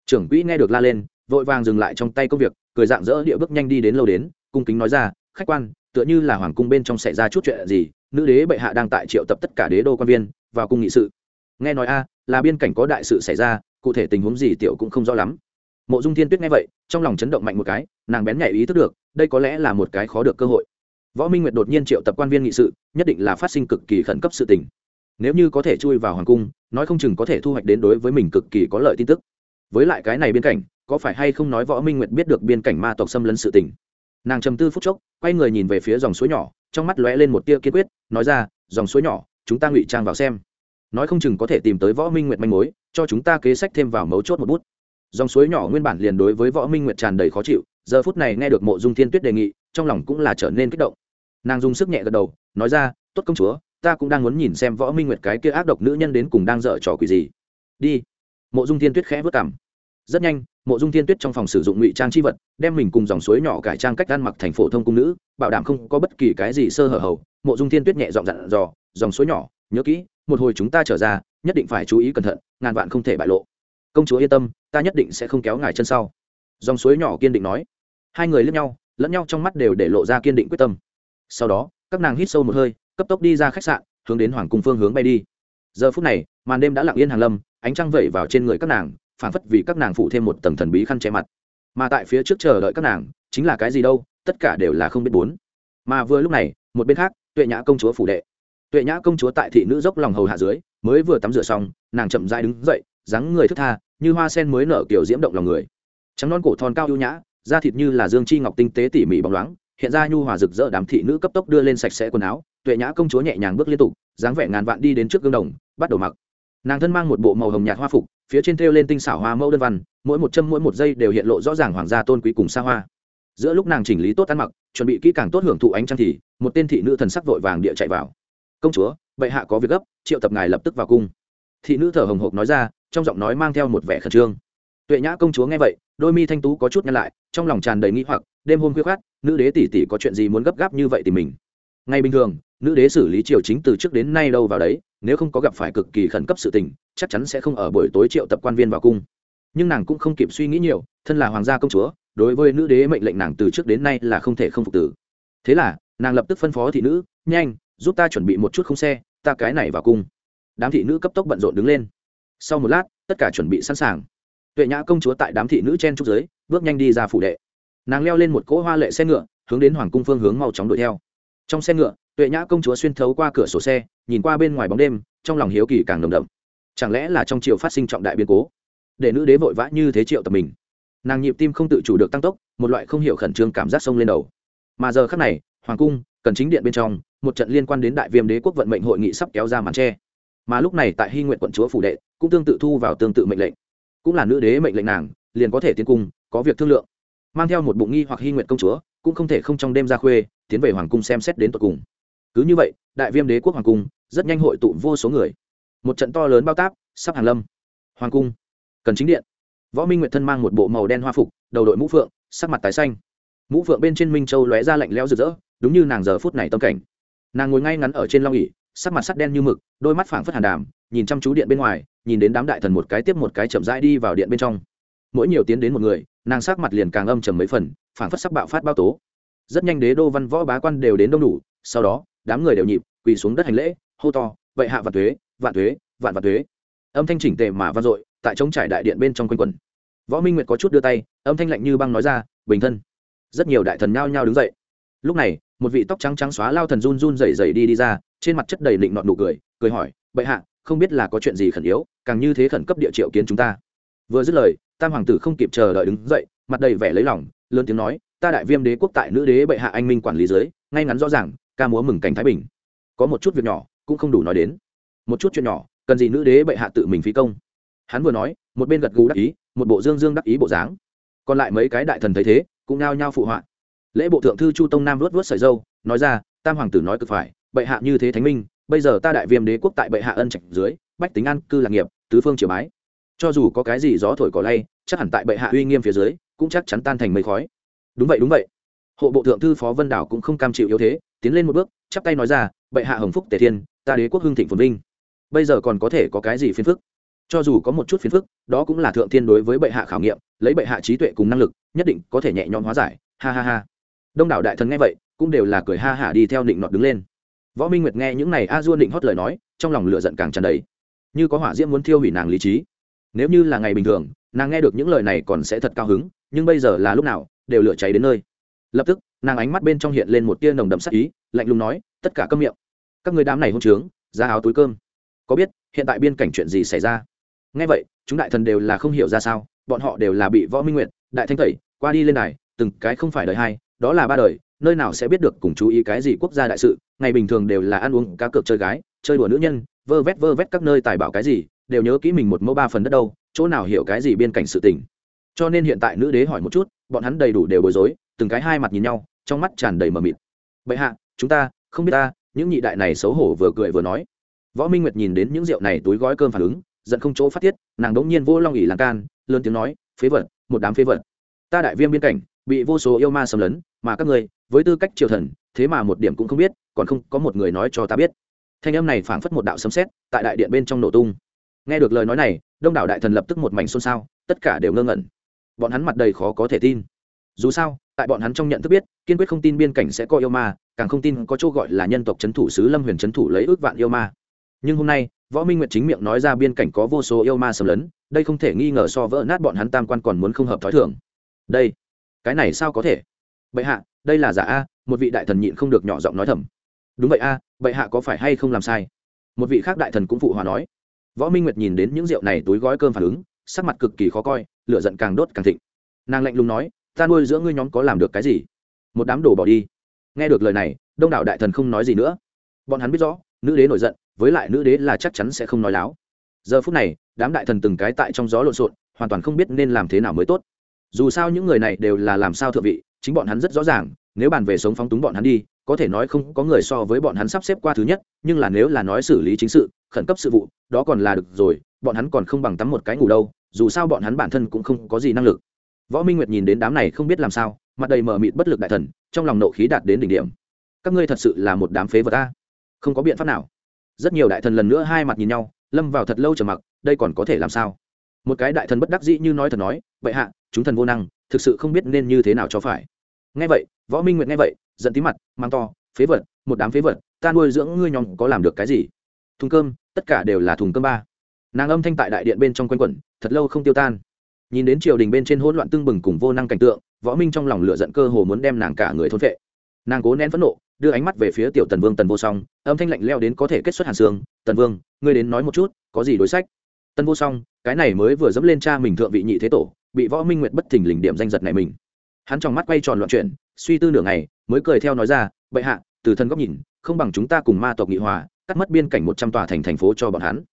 Trưởng quỹ nghe được la lên, vội vàng dừng lại trong tay công việc, cười dạng dỡ địa bước nhanh đi đến lâu đến, cung kính nói ra, khách quan, tựa như là hoàng cung bên trong xảy ra chút chuyện gì, nữ đế bệ hạ đang tại triệu tập tất cả đế đô quan viên vào cung nghị sự. Nghe nói a, là biên cảnh có đại sự xảy ra cụ thể tình huống gì tiểu cũng không rõ lắm. Mộ dung thiên tuyết nghe vậy, trong lòng chấn động mạnh một cái, nàng bén nhảy ý thức được, đây có lẽ là một cái khó được cơ hội. Võ minh nguyệt đột nhiên triệu tập quan viên nghị sự, nhất định là phát sinh cực kỳ khẩn cấp sự tình. Nếu như có thể chui vào hoàng cung, nói không chừng có thể thu hoạch đến đối với mình cực kỳ có lợi tin tức. Với lại cái này biên cảnh có phải hay không nói võ minh nguyệt biết được biên cảnh ma tộc xâm lấn sự tình? Nàng trầm tư phút chốc, quay người nhìn về phía dòng suối nhỏ, trong mắt lóe lên một tia kiên quyết, nói ra, dòng suối nhỏ, chúng ta ngụy trang vào xem. Nói không chừng có thể tìm tới võ minh nguyệt manh mối cho chúng ta kế sách thêm vào mấu chốt một bút. Dòng suối nhỏ nguyên bản liền đối với võ minh nguyệt tràn đầy khó chịu, giờ phút này nghe được mộ dung thiên tuyết đề nghị, trong lòng cũng là trở nên kích động. Nàng dùng sức nhẹ gật đầu, nói ra, tốt công chúa, ta cũng đang muốn nhìn xem võ minh nguyệt cái kia ác độc nữ nhân đến cùng đang dở trò quỷ gì. Đi. Mộ dung thiên tuyết khẽ vất cảm rất nhanh, mộ dung thiên tuyết trong phòng sử dụng ngụy trang chi vật, đem mình cùng dòng suối nhỏ cải trang cách ăn mặc thành phổ thông cung nữ, bảo đảm không có bất kỳ cái gì sơ hở hầu. Mộ dung thiên tuyết nhẹ dọn dặn dò, dòng suối nhỏ, nhớ kỹ, một hồi chúng ta trở ra nhất định phải chú ý cẩn thận, ngàn vạn không thể bại lộ. Công chúa yên tâm, ta nhất định sẽ không kéo ngài chân sau. Dòng suối nhỏ kiên định nói. Hai người lẫn nhau lẫn nhau trong mắt đều để lộ ra kiên định quyết tâm. Sau đó, các nàng hít sâu một hơi, cấp tốc đi ra khách sạn, hướng đến hoàng cung phương hướng bay đi. Giờ phút này, màn đêm đã lặng yên hàng lâm, ánh trăng vẩy vào trên người các nàng, phảng phất vì các nàng phụ thêm một tầng thần bí khăn che mặt. Mà tại phía trước chờ đợi các nàng, chính là cái gì đâu, tất cả đều là không biết bốn. Mà vừa lúc này, một bên khác, tuệ nhã công chúa phủ đệ tuệ nhã công chúa tại thị nữ dốc lòng hầu hạ dưới, mới vừa tắm rửa xong, nàng chậm rãi đứng dậy, dáng người thức tha, như hoa sen mới nở kiểu diễm động lòng người. Trắng non cổ thon cao ưu nhã, da thịt như là dương chi ngọc tinh tế tỉ mỉ bóng loáng, hiện ra nhu hòa rực rỡ đám thị nữ cấp tốc đưa lên sạch sẽ quần áo, tuệ nhã công chúa nhẹ nhàng bước liên tục, dáng vẻ ngàn vạn đi đến trước gương đồng, bắt đầu mặc. Nàng thân mang một bộ màu hồng nhạt hoa phục, phía trên thêu lên tinh xảo hoa mẫu đơn văn, mỗi một châm mỗi một giây đều hiện lộ rõ ràng hoàng gia tôn quý cùng xa hoa. Giữa lúc nàng chỉnh lý tốt ăn mặc, chuẩn bị kỹ càng tốt hưởng thụ ánh trăng thì, một tên thị nữ thần sắc vội vàng địa chạy vào công chúa, bệ hạ có việc gấp, triệu tập ngài lập tức vào cung. Thị nữ thở hồng hộc nói ra, trong giọng nói mang theo một vẻ khẩn trương. Tuệ nhã công chúa nghe vậy, đôi mi thanh tú có chút nhăn lại, trong lòng tràn đầy nghĩ hoặc, đêm hôm khuya khoát nữ đế tỷ tỷ có chuyện gì muốn gấp gáp như vậy thì mình. Ngay bình thường, nữ đế xử lý triều chính từ trước đến nay đâu vào đấy, nếu không có gặp phải cực kỳ khẩn cấp sự tình, chắc chắn sẽ không ở buổi tối triệu tập quan viên vào cung. Nhưng nàng cũng không kịp suy nghĩ nhiều, thân là hoàng gia công chúa, đối với nữ đế mệnh lệnh nàng từ trước đến nay là không thể không phục tử. Thế là, nàng lập tức phân phó thị nữ, nhanh giúp ta chuẩn bị một chút không xe, ta cái này vào cung. Đám thị nữ cấp tốc bận rộn đứng lên. Sau một lát, tất cả chuẩn bị sẵn sàng. Tuệ nhã công chúa tại đám thị nữ chen trúc giới bước nhanh đi ra phủ đệ. Nàng leo lên một cỗ hoa lệ xe ngựa, hướng đến hoàng cung phương hướng mau chóng đuổi theo. Trong xe ngựa, tuệ nhã công chúa xuyên thấu qua cửa sổ xe, nhìn qua bên ngoài bóng đêm, trong lòng hiếu kỳ càng nồng đậm. Chẳng lẽ là trong triều phát sinh trọng đại biến cố? Để nữ đế vội vã như thế triệu tập mình. Nàng nhịp tim không tự chủ được tăng tốc, một loại không hiểu khẩn trương cảm giác sông lên đầu. Mà giờ khắc này, hoàng cung, cần chính điện bên trong một trận liên quan đến đại viêm đế quốc vận mệnh hội nghị sắp kéo ra màn tre. Mà lúc này tại hy nguyện quận chúa phủ đệ, cũng tương tự thu vào tương tự mệnh lệnh. Cũng là nữ đế mệnh lệnh nàng, liền có thể tiến cung, có việc thương lượng. Mang theo một bụng nghi hoặc hy nguyện công chúa, cũng không thể không trong đêm ra khuê, tiến về hoàng cung xem xét đến tận cùng. Cứ như vậy, đại viêm đế quốc hoàng cung, rất nhanh hội tụ vô số người. Một trận to lớn bao táp, sắp hàng lâm. Hoàng cung, cần chính điện. Võ minh nguyệt thân mang một bộ màu đen hoa phục, đầu đội mũ phượng, sắc mặt tái xanh. Mũ phượng bên trên minh châu lóe ra lạnh lẽo rực rỡ, đúng như nàng giờ phút này tâm cảnh nàng ngồi ngay ngắn ở trên long ỉ sắc mặt sắt đen như mực, đôi mắt phảng phất hàn đàm, nhìn chăm chú điện bên ngoài, nhìn đến đám đại thần một cái tiếp một cái chậm rãi đi vào điện bên trong. Mỗi nhiều tiến đến một người, nàng sắc mặt liền càng âm trầm mấy phần, phảng phất sắc bạo phát bao tố. Rất nhanh đế đô văn võ bá quan đều đến đông đủ, sau đó, đám người đều nhịp, quỳ xuống đất hành lễ, hô to, vậy hạ vạn thuế vạn thuế vạn vạn thuế âm thanh chỉnh tề mà vang dội, tại trống trải đại điện bên trong quanh quần võ minh nguyệt có chút đưa tay, âm thanh lạnh như băng nói ra, bình thân. Rất nhiều đại thần nhao nhao đứng dậy. Lúc này một vị tóc trắng trắng xóa lao thần run run rẩy rẩy đi đi ra, trên mặt chất đầy định nọn nụ cười cười hỏi, bệ hạ, không biết là có chuyện gì khẩn yếu, càng như thế khẩn cấp địa triệu kiến chúng ta. Vừa dứt lời, tam hoàng tử không kịp chờ đợi đứng dậy, mặt đầy vẻ lấy lòng, lớn tiếng nói, ta đại viêm đế quốc tại nữ đế bệ hạ anh minh quản lý dưới ngay ngắn rõ ràng, ca múa mừng cảnh thái bình. Có một chút việc nhỏ, cũng không đủ nói đến. Một chút chuyện nhỏ, cần gì nữ đế bệ hạ tự mình phí công? Hắn vừa nói, một bên gật gù đắc ý, một bộ dương dương đắc ý bộ dáng. Còn lại mấy cái đại thần thấy thế, cũng nao nhao phụ họa lễ bộ thượng thư chu tông nam luốt vớt sợi dâu, nói ra, tam hoàng tử nói cực phải, bệ hạ như thế thánh minh, bây giờ ta đại viêm đế quốc tại bệ hạ ân trạch dưới, bách tính an cư lạc nghiệp, tứ phương triều bái. Cho dù có cái gì gió thổi cỏ lay, chắc hẳn tại bệ hạ uy nghiêm phía dưới, cũng chắc chắn tan thành mây khói. Đúng vậy đúng vậy. Hộ bộ thượng thư phó vân đảo cũng không cam chịu yếu thế, tiến lên một bước, chắp tay nói ra, bệ hạ hồng phúc tề thiên, ta đế quốc hưng thịnh phồn vinh. Bây giờ còn có thể có cái gì phiền phức? Cho dù có một chút phiền phức, đó cũng là thượng thiên đối với bệ hạ khảo nghiệm, lấy bệ hạ trí tuệ cùng năng lực, nhất định có thể nhẹ nhõm hóa giải. Ha ha ha đông đảo đại thần nghe vậy, cũng đều là cười ha hả đi theo định nọt đứng lên. Võ minh nguyệt nghe những này a dua định hót lời nói, trong lòng lửa giận càng tràn đầy. Như có hỏa diễm muốn thiêu hủy nàng lý trí. Nếu như là ngày bình thường, nàng nghe được những lời này còn sẽ thật cao hứng, nhưng bây giờ là lúc nào, đều lửa cháy đến nơi. Lập tức, nàng ánh mắt bên trong hiện lên một tia nồng đậm sắc ý, lạnh lùng nói, tất cả câm miệng. Các người đám này hôn trướng, ra áo túi cơm. Có biết, hiện tại biên cảnh chuyện gì xảy ra? Ngay vậy, chúng đại thần đều là không hiểu ra sao, bọn họ đều là bị võ minh nguyệt, đại thanh tẩy, qua đi lên này từng cái không phải đời hai đó là ba đời, nơi nào sẽ biết được cùng chú ý cái gì quốc gia đại sự, ngày bình thường đều là ăn uống, cá cược, chơi gái, chơi đùa nữ nhân, vơ vét vơ vét các nơi tài bảo cái gì, đều nhớ kỹ mình một mẫu ba phần đất đâu, chỗ nào hiểu cái gì biên cảnh sự tình. Cho nên hiện tại nữ đế hỏi một chút, bọn hắn đầy đủ đều bối rối, từng cái hai mặt nhìn nhau, trong mắt tràn đầy mờ mịt. Bệ hạ, chúng ta không biết ta, những nhị đại này xấu hổ vừa cười vừa nói. Võ minh nguyệt nhìn đến những rượu này túi gói cơm phản ứng, giận không chỗ phát tiết, nàng đống nhiên vô long ỉ làng can, lớn tiếng nói, phế vật, một đám phế vật. Ta đại viêm biên cảnh bị vô số yêu ma xâm lấn, mà các ngươi, với tư cách triều thần, thế mà một điểm cũng không biết, còn không, có một người nói cho ta biết. Thanh âm này phảng phất một đạo sấm sét, tại đại điện bên trong nổ tung. Nghe được lời nói này, đông đảo đại thần lập tức một mảnh xôn xao, tất cả đều ngơ ngẩn. Bọn hắn mặt đầy khó có thể tin. Dù sao, tại bọn hắn trong nhận thức biết, kiên quyết không tin biên cảnh sẽ có yêu ma, càng không tin có chỗ gọi là nhân tộc c h ấ n thủ sứ lâm huyền c h ấ n thủ lấy ước vạn yêu ma. Nhưng hôm nay, võ minh nguyệt chính miệng nói ra biên cảnh có vô số yêu ma sầm lấn, đây không thể nghi ngờ so vỡ nát bọn hắn tam quan còn muốn không hợp t h ó i thường. Đây cái này sao có thể? Bệ hạ, đây là giả a, một vị đại thần nhịn không được nhỏ giọng nói thầm. Đúng vậy a, bệ hạ có phải hay không làm sai? Một vị khác đại thần cũng phụ hòa nói. Võ minh nguyệt nhìn đến những rượu này túi gói cơm phản ứng, sắc mặt cực kỳ khó coi, lửa giận càng đốt càng thịnh. Nàng lạnh lùng nói, ta nuôi giữa ngươi nhóm có làm được cái gì? Một đám đồ bỏ đi. Nghe được lời này, đông đảo đại thần không nói gì nữa. Bọn hắn biết rõ, nữ đế nổi giận, với lại nữ đế là chắc chắn sẽ không nói láo. Giờ phút này, đám đại thần từng cái tại trong gió lộn xộn, hoàn toàn không biết nên làm thế nào mới tốt dù sao những người này đều là làm sao thượng vị, chính bọn hắn rất rõ ràng, nếu bàn về sống phóng túng bọn hắn đi, có thể nói không có người so với bọn hắn sắp xếp qua thứ nhất, nhưng là nếu là nói xử lý chính sự, khẩn cấp sự vụ, đó còn là được rồi, bọn hắn còn không bằng tắm một cái ngủ đâu, dù sao bọn hắn bản thân cũng không có gì năng lực. Võ minh nguyệt nhìn đến đám này không biết làm sao, mặt đầy mờ mịt bất lực đại thần, trong lòng nộ khí đạt đến đỉnh điểm. Các ngươi thật sự là một đám phế vật ta không có biện pháp nào. Rất nhiều đại thần lần nữa hai mặt nhìn nhau, lâm vào thật lâu trầm mặc, đây còn có thể làm sao? Một cái đại thần bất đắc dĩ như nói thật nói, vậy hạ, chúng thần vô năng, thực sự không biết nên như thế nào cho phải. Nghe vậy, võ minh nguyệt nghe vậy, giận tí mặt mang to, phế vật, một đám phế vật, ta nuôi dưỡng ngươi nhóm có làm được cái gì? Thùng cơm, tất cả đều là thùng cơm ba. Nàng âm thanh tại đại điện bên trong quanh quẩn, thật lâu không tiêu tan. Nhìn đến triều đình bên trên hỗn loạn tưng bừng cùng vô năng cảnh tượng, võ minh trong lòng lửa giận cơ hồ muốn đem nàng cả người thôn vệ nàng cố nén phẫn nộ, đưa ánh mắt về phía tiểu tần vương tần vô song, âm thanh lạnh leo đến có thể kết xuất hàn xương. Tần vương, ngươi đến nói một chút, có gì đối sách? Tần vô song cái này mới vừa dẫm lên cha mình thượng vị nhị thế tổ, bị võ minh nguyệt bất thình lình điểm danh giật này mình. Hắn trong mắt quay tròn loạn chuyện suy tư nửa ngày, mới cười theo nói ra, bệ hạ, từ thân góc nhìn, không bằng chúng ta cùng ma tộc nghị hòa, cắt mất biên cảnh một trăm tòa thành thành phố cho bọn hắn.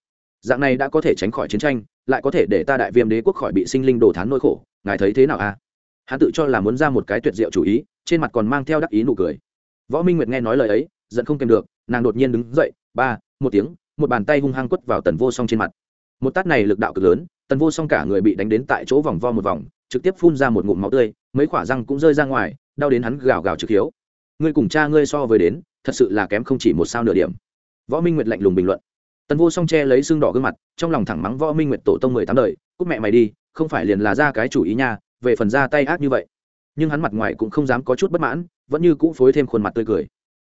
Dạng này đã có thể tránh khỏi chiến tranh, lại có thể để ta đại viêm đế quốc khỏi bị sinh linh đồ thán nỗi khổ, ngài thấy thế nào a? Hắn tự cho là muốn ra một cái tuyệt diệu chủ ý, trên mặt còn mang theo đắc ý nụ cười. Võ minh nguyệt nghe nói lời ấy, giận không kèm được, nàng đột nhiên đứng dậy, ba, một tiếng, một bàn tay hung hăng quất vào tần vô song trên mặt một tát này lực đạo cực lớn, tần vô song cả người bị đánh đến tại chỗ vòng vo một vòng, trực tiếp phun ra một ngụm máu tươi, mấy khỏa răng cũng rơi ra ngoài, đau đến hắn gào gào trực hiếu. Ngươi cùng cha ngươi so với đến, thật sự là kém không chỉ một sao nửa điểm. Võ minh nguyệt lạnh lùng bình luận. Tần vô song che lấy xương đỏ gương mặt, trong lòng thẳng mắng võ minh nguyệt tổ tông mười tám đời cúc mẹ mày đi, không phải liền là ra cái chủ ý nha, về phần ra tay ác như vậy. Nhưng hắn mặt ngoài cũng không dám có chút bất mãn, vẫn như cũ phối thêm khuôn mặt tươi cười.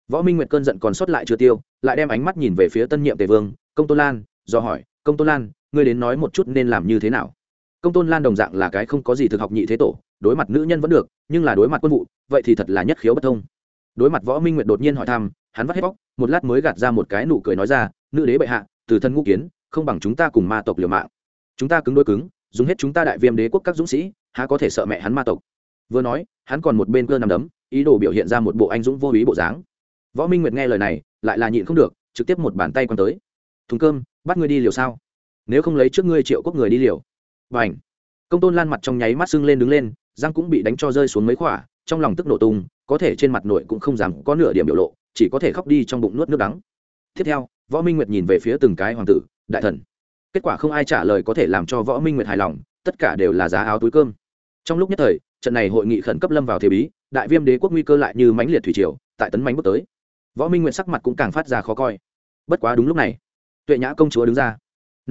Võ minh nguyệt cơn giận còn sót lại chưa tiêu, lại đem ánh mắt nhìn về phía tân nhiệm tề vương, công tô lan, do hỏi, công tô lan ngươi đến nói một chút nên làm như thế nào? Công tôn lan đồng dạng là cái không có gì thực học nhị thế tổ, đối mặt nữ nhân vẫn được, nhưng là đối mặt quân vụ, vậy thì thật là nhất khiếu bất thông. Đối mặt võ minh nguyệt đột nhiên hỏi thăm, hắn vắt hết bóc một lát mới gạt ra một cái nụ cười nói ra, nữ đế bệ hạ, từ thân ngũ kiến, không bằng chúng ta cùng ma tộc liều mạng. Chúng ta cứng đôi cứng, dùng hết chúng ta đại viêm đế quốc các dũng sĩ, há có thể sợ mẹ hắn ma tộc? Vừa nói, hắn còn một bên cơ nằm đấm, ý đồ biểu hiện ra một bộ anh dũng vô ý bộ dáng. Võ minh nguyệt nghe lời này, lại là nhịn không được, trực tiếp một bàn tay quăng tới. Thùng cơm, bắt ngươi đi liều sao? Nếu không lấy trước ngươi triệu quốc người đi liều. Và ảnh công tôn lan mặt trong nháy mắt sưng lên đứng lên, răng cũng bị đánh cho rơi xuống mấy khỏa, trong lòng tức nổ tung, có thể trên mặt nội cũng không dám có nửa điểm biểu lộ, chỉ có thể khóc đi trong bụng nuốt nước đắng. Tiếp theo, võ minh nguyệt nhìn về phía từng cái hoàng tử, đại thần. Kết quả không ai trả lời có thể làm cho võ minh nguyệt hài lòng, tất cả đều là giá áo túi cơm. Trong lúc nhất thời, trận này hội nghị khẩn cấp lâm vào thế bí, đại viêm đế quốc nguy cơ lại như mãnh liệt thủy triều, tại tấn mánh bước tới. Võ minh nguyệt sắc mặt cũng càng phát ra khó coi. Bất quá đúng lúc này, tuệ nhã công chúa đứng ra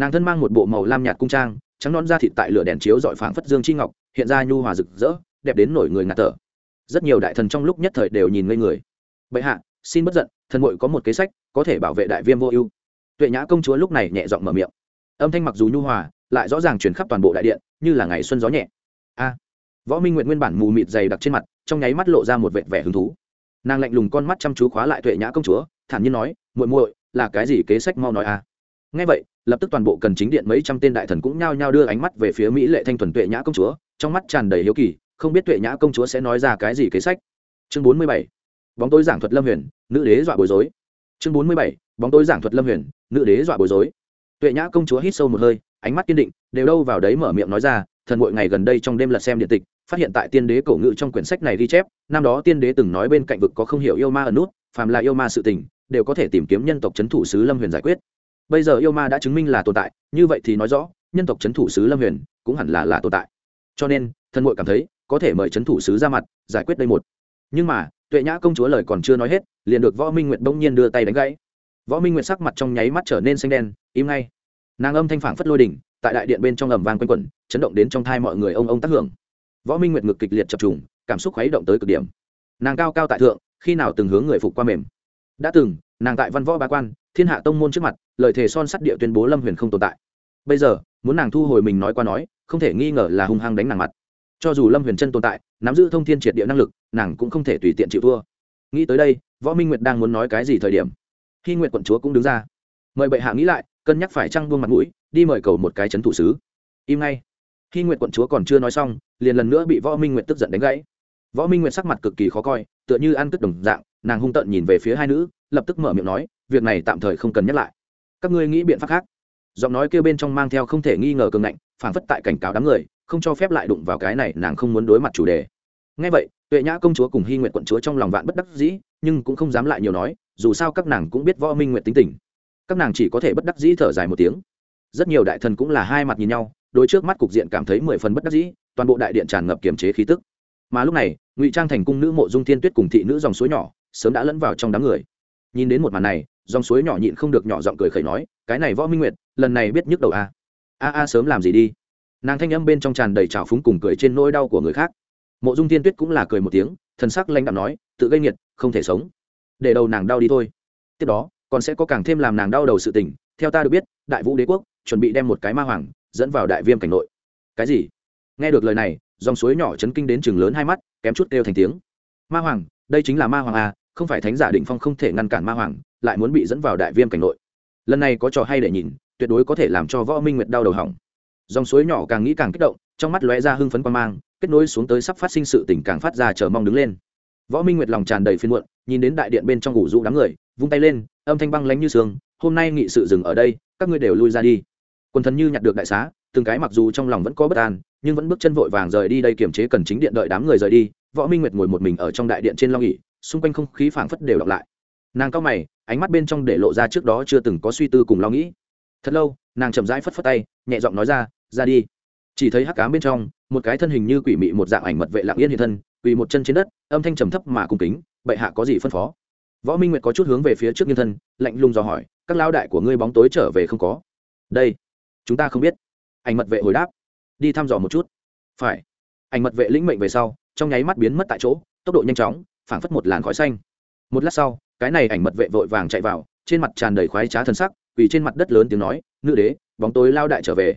nàng thân mang một bộ màu lam nhạt cung trang, trắng non da thịt tại lửa đèn chiếu dọi phảng phất dương chi ngọc, hiện ra nhu hòa rực rỡ, đẹp đến nổi người ngạt thở. Rất nhiều đại thần trong lúc nhất thời đều nhìn ngây người. Bệ hạ, xin bất giận, thần muội có một kế sách, có thể bảo vệ đại viêm vô ưu. Tuệ nhã công chúa lúc này nhẹ giọng mở miệng. Âm thanh mặc dù nhu hòa, lại rõ ràng truyền khắp toàn bộ đại điện, như là ngày xuân gió nhẹ. A. Võ minh nguyện nguyên bản mù mịt dày đặc trên mặt, trong nháy mắt lộ ra một vệt vẻ hứng thú. Nàng lạnh lùng con mắt chăm chú khóa lại tuệ nhã công chúa, thản nhiên nói, muội muội, là cái gì kế sách mau nói a? Ngay vậy lập tức toàn bộ cần chính điện mấy trăm tên đại thần cũng nhao nhao đưa ánh mắt về phía mỹ lệ thanh thuần tuệ nhã công chúa, trong mắt tràn đầy hiếu kỳ, không biết tuệ nhã công chúa sẽ nói ra cái gì kế sách. Chương bốn mươi bảy, bóng tối giảng thuật lâm huyền, nữ đế dọa bối rối. Chương bốn mươi bảy, bóng tối giảng thuật lâm huyền, nữ đế dọa bối rối. Tuệ nhã công chúa hít sâu một hơi, ánh mắt kiên định, đều đâu vào đấy mở miệng nói ra, thần mỗi ngày gần đây trong đêm lật xem điện tịch, phát hiện tại tiên đế cổ ngự trong quyển sách này ghi chép, năm đó tiên đế từng nói bên cạnh vực có không hiểu yêu ma ở nút, phàm là yêu ma sự tình, đều có thể tìm kiếm nhân tộc c h ấ n thủ sứ lâm huyền giải quyết bây giờ yêu ma đã chứng minh là tồn tại, như vậy thì nói rõ, nhân tộc c h ấ n thủ sứ lâm huyền cũng hẳn là là tồn tại. Cho nên thân hội cảm thấy, có thể mời c h ấ n thủ sứ ra mặt, giải quyết đây một. Nhưng mà, tuệ nhã công chúa lời còn chưa nói hết, liền được võ minh nguyện bỗng nhiên đưa tay đánh gãy. Võ minh nguyện sắc mặt trong nháy mắt trở nên xanh đen, im ngay. Nàng âm thanh phản phất lôi đỉnh, tại đại điện bên trong ầm vang quanh quẩn, chấn động đến trong thai mọi người ông ông tác hưởng. Võ minh nguyệt ngực kịch liệt chập trùng, cảm xúc khuấy động tới cực điểm. Nàng cao cao tại thượng, khi nào từng hướng người phục qua mềm. Đã từng, nàng tại văn võ bá quan, thiên hạ tông môn trước mặt lời thề son sắt địa tuyên bố lâm huyền không tồn tại. Bây giờ, muốn nàng thu hồi mình nói qua nói, không thể nghi ngờ là hung hăng đánh nàng mặt. Cho dù lâm huyền chân tồn tại, nắm giữ thông thiên triệt địa năng lực, nàng cũng không thể tùy tiện chịu thua. Nghĩ tới đây, võ minh nguyệt đang muốn nói cái gì thời điểm, khi nguyệt quận chúa cũng đứng ra. Mời bệ hạ nghĩ lại, cân nhắc phải trăng buông mặt mũi, đi mời cầu một cái chấn thủ sứ. Im ngay. Khi nguyệt quận chúa còn chưa nói xong, liền lần nữa bị võ minh nguyệt tức giận đánh gãy. Võ minh nguyệt sắc mặt cực kỳ khó coi, tựa như ăn cất đồng dạng, nàng hung tợn nhìn về phía hai nữ, lập tức mở miệng nói, việc này tạm thời không cần nhắc lại các ngươi nghĩ biện pháp khác. Giọng nói kêu bên trong mang theo không thể nghi ngờ cường ngạnh phản phất tại cảnh cáo đám người, không cho phép lại đụng vào cái này, nàng không muốn đối mặt chủ đề. Ngay vậy, tuệ nhã công chúa cùng hy nguyện quận chúa trong lòng vạn bất đắc dĩ, nhưng cũng không dám lại nhiều nói, dù sao các nàng cũng biết võ minh nguyện tính tình. Các nàng chỉ có thể bất đắc dĩ thở dài một tiếng. Rất nhiều đại thần cũng là hai mặt nhìn nhau đôi trước mắt cục diện cảm thấy mười phần bất đắc dĩ, toàn bộ đại điện tràn ngập kiềm chế khí tức. Mà lúc này, ngụy trang thành cung nữ mộ dung thiên tuyết cùng thị nữ dòng suối nhỏ, sớm đã lẫn vào trong đám người. Nhìn đến một màn này dòng suối nhỏ nhịn không được nhỏ giọng cười khẩy nói, cái này võ minh nguyệt, lần này biết nhức đầu a a a sớm làm gì đi? Nàng thanh âm bên trong tràn đầy trào phúng cùng cười trên nỗi đau của người khác. Mộ dung tiên tuyết cũng là cười một tiếng, thần sắc lanh đạm nói, tự gây nghiệt, không thể sống. Để đầu nàng đau đi thôi. Tiếp đó, còn sẽ có càng thêm làm nàng đau đầu sự tình. Theo ta được biết, đại vũ đế quốc chuẩn bị đem một cái ma hoàng dẫn vào đại viêm cảnh nội. Cái gì? Nghe được lời này, dòng suối nhỏ chấn kinh đến chừng lớn hai mắt, kém chút kêu thành tiếng. Ma hoàng, đây chính là ma hoàng à không phải thánh giả định phong không thể ngăn cản ma hoàng lại muốn bị dẫn vào đại viêm cảnh nội. Lần này có trò hay để nhìn tuyệt đối có thể làm cho võ minh nguyệt đau đầu hỏng. Dòng suối nhỏ càng nghĩ càng kích động trong mắt lóe ra hưng phấn quan mang kết nối xuống tới sắp phát sinh sự tình càng phát ra chờ mong đứng lên. Võ minh nguyệt lòng tràn đầy phiên muộn nhìn đến đại điện bên trong ngủ rũ đám người vung tay lên âm thanh băng lánh như sương hôm nay nghị sự dừng ở đây các ngươi đều lui ra đi. Quần thần như nhặt được đại xá từng cái mặc dù trong lòng vẫn có bất an nhưng vẫn bước chân vội vàng rời đi đây kiềm chế cần chính điện đợi đám người rời đi. Võ minh nguyệt ngồi một mình ở trong đại điện trên long nghỉ, xung quanh không khí phảng phất đều đọc lại nàng cao mày, ánh mắt bên trong để lộ ra trước đó chưa từng có suy tư cùng lo nghĩ. Thật lâu, nàng chậm rãi phất phất tay, nhẹ giọng nói ra ra đi. Chỉ thấy hắc cám bên trong, một cái thân hình như quỷ mị một dạng ảnh mật vệ lặng yên hiện thân, quỳ một chân trên đất, âm thanh trầm thấp mà cung kính, bệ hạ có gì phân phó? Võ minh nguyệt có chút hướng về phía trước nhân thân, lạnh lùng dò hỏi, các lao đại của ngươi bóng tối trở về không có? Đây, chúng ta không biết. Ảnh mật vệ hồi đáp, đi thăm dò một chút. Phải. Ảnh mật vệ lĩnh mệnh về sau, trong nháy mắt biến mất tại chỗ, tốc độ nhanh chóng, phảng phất một làn khói xanh. Một lát sau cái này ảnh mật vệ vội vàng chạy vào, trên mặt tràn đầy khoái trá thân sắc, vì trên mặt đất lớn tiếng nói, nữ đế, bóng tối lao đại trở về.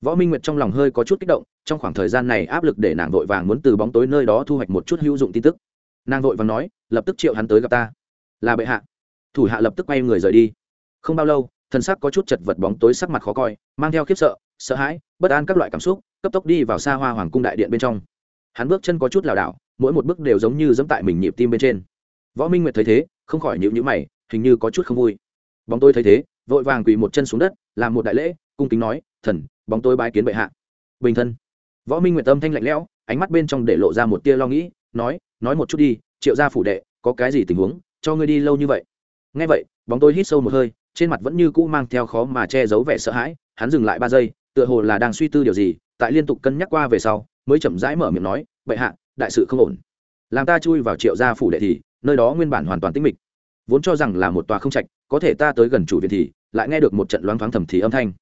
Võ minh nguyệt trong lòng hơi có chút kích động, trong khoảng thời gian này áp lực để nàng vội vàng muốn từ bóng tối nơi đó thu hoạch một chút hữu dụng tin tức. Nàng vội vàng nói, lập tức triệu hắn tới gặp ta. Là bệ hạ. Thủ hạ lập tức quay người rời đi. Không bao lâu thân sắc có chút chật vật bóng tối sắc mặt khó coi, mang theo khiếp sợ sợ hãi, bất an các loại cảm xúc, cấp tốc đi vào xa hoa hoàng cung đại điện bên trong. Hắn bước chân có chút lảo đảo, mỗi một bước đều giống như dẫm tại mình nhịp tim bên trên. Võ minh nguyệt thấy thế không khỏi nhịu nhữ mày, hình như có chút không vui. Bóng tôi thấy thế, vội vàng quỳ một chân xuống đất, làm một đại lễ, cung kính nói, thần, bóng tôi bái kiến bệ hạ. Bình thân. Võ minh nguyện tâm thanh lạnh lẽo, ánh mắt bên trong để lộ ra một tia lo nghĩ, nói nói một chút đi, triệu gia phủ đệ, có cái gì tình huống, cho ngươi đi lâu như vậy? Ngay vậy, bóng tôi hít sâu một hơi, trên mặt vẫn như cũ mang theo khó mà che giấu vẻ sợ hãi, hắn dừng lại ba giây, tựa hồ là đang suy tư điều gì, tại liên tục cân nhắc qua về sau, mới chậm rãi mở miệng nói, bệ hạ, đại sự không ổn. Làm ta chui vào triệu gia phủ đệ thì nơi đó nguyên bản hoàn toàn tĩnh mịch. Vốn cho rằng là một tòa không trạch, có thể ta tới gần chủ viện thì lại nghe được một trận loáng thoáng thầm thì âm thanh.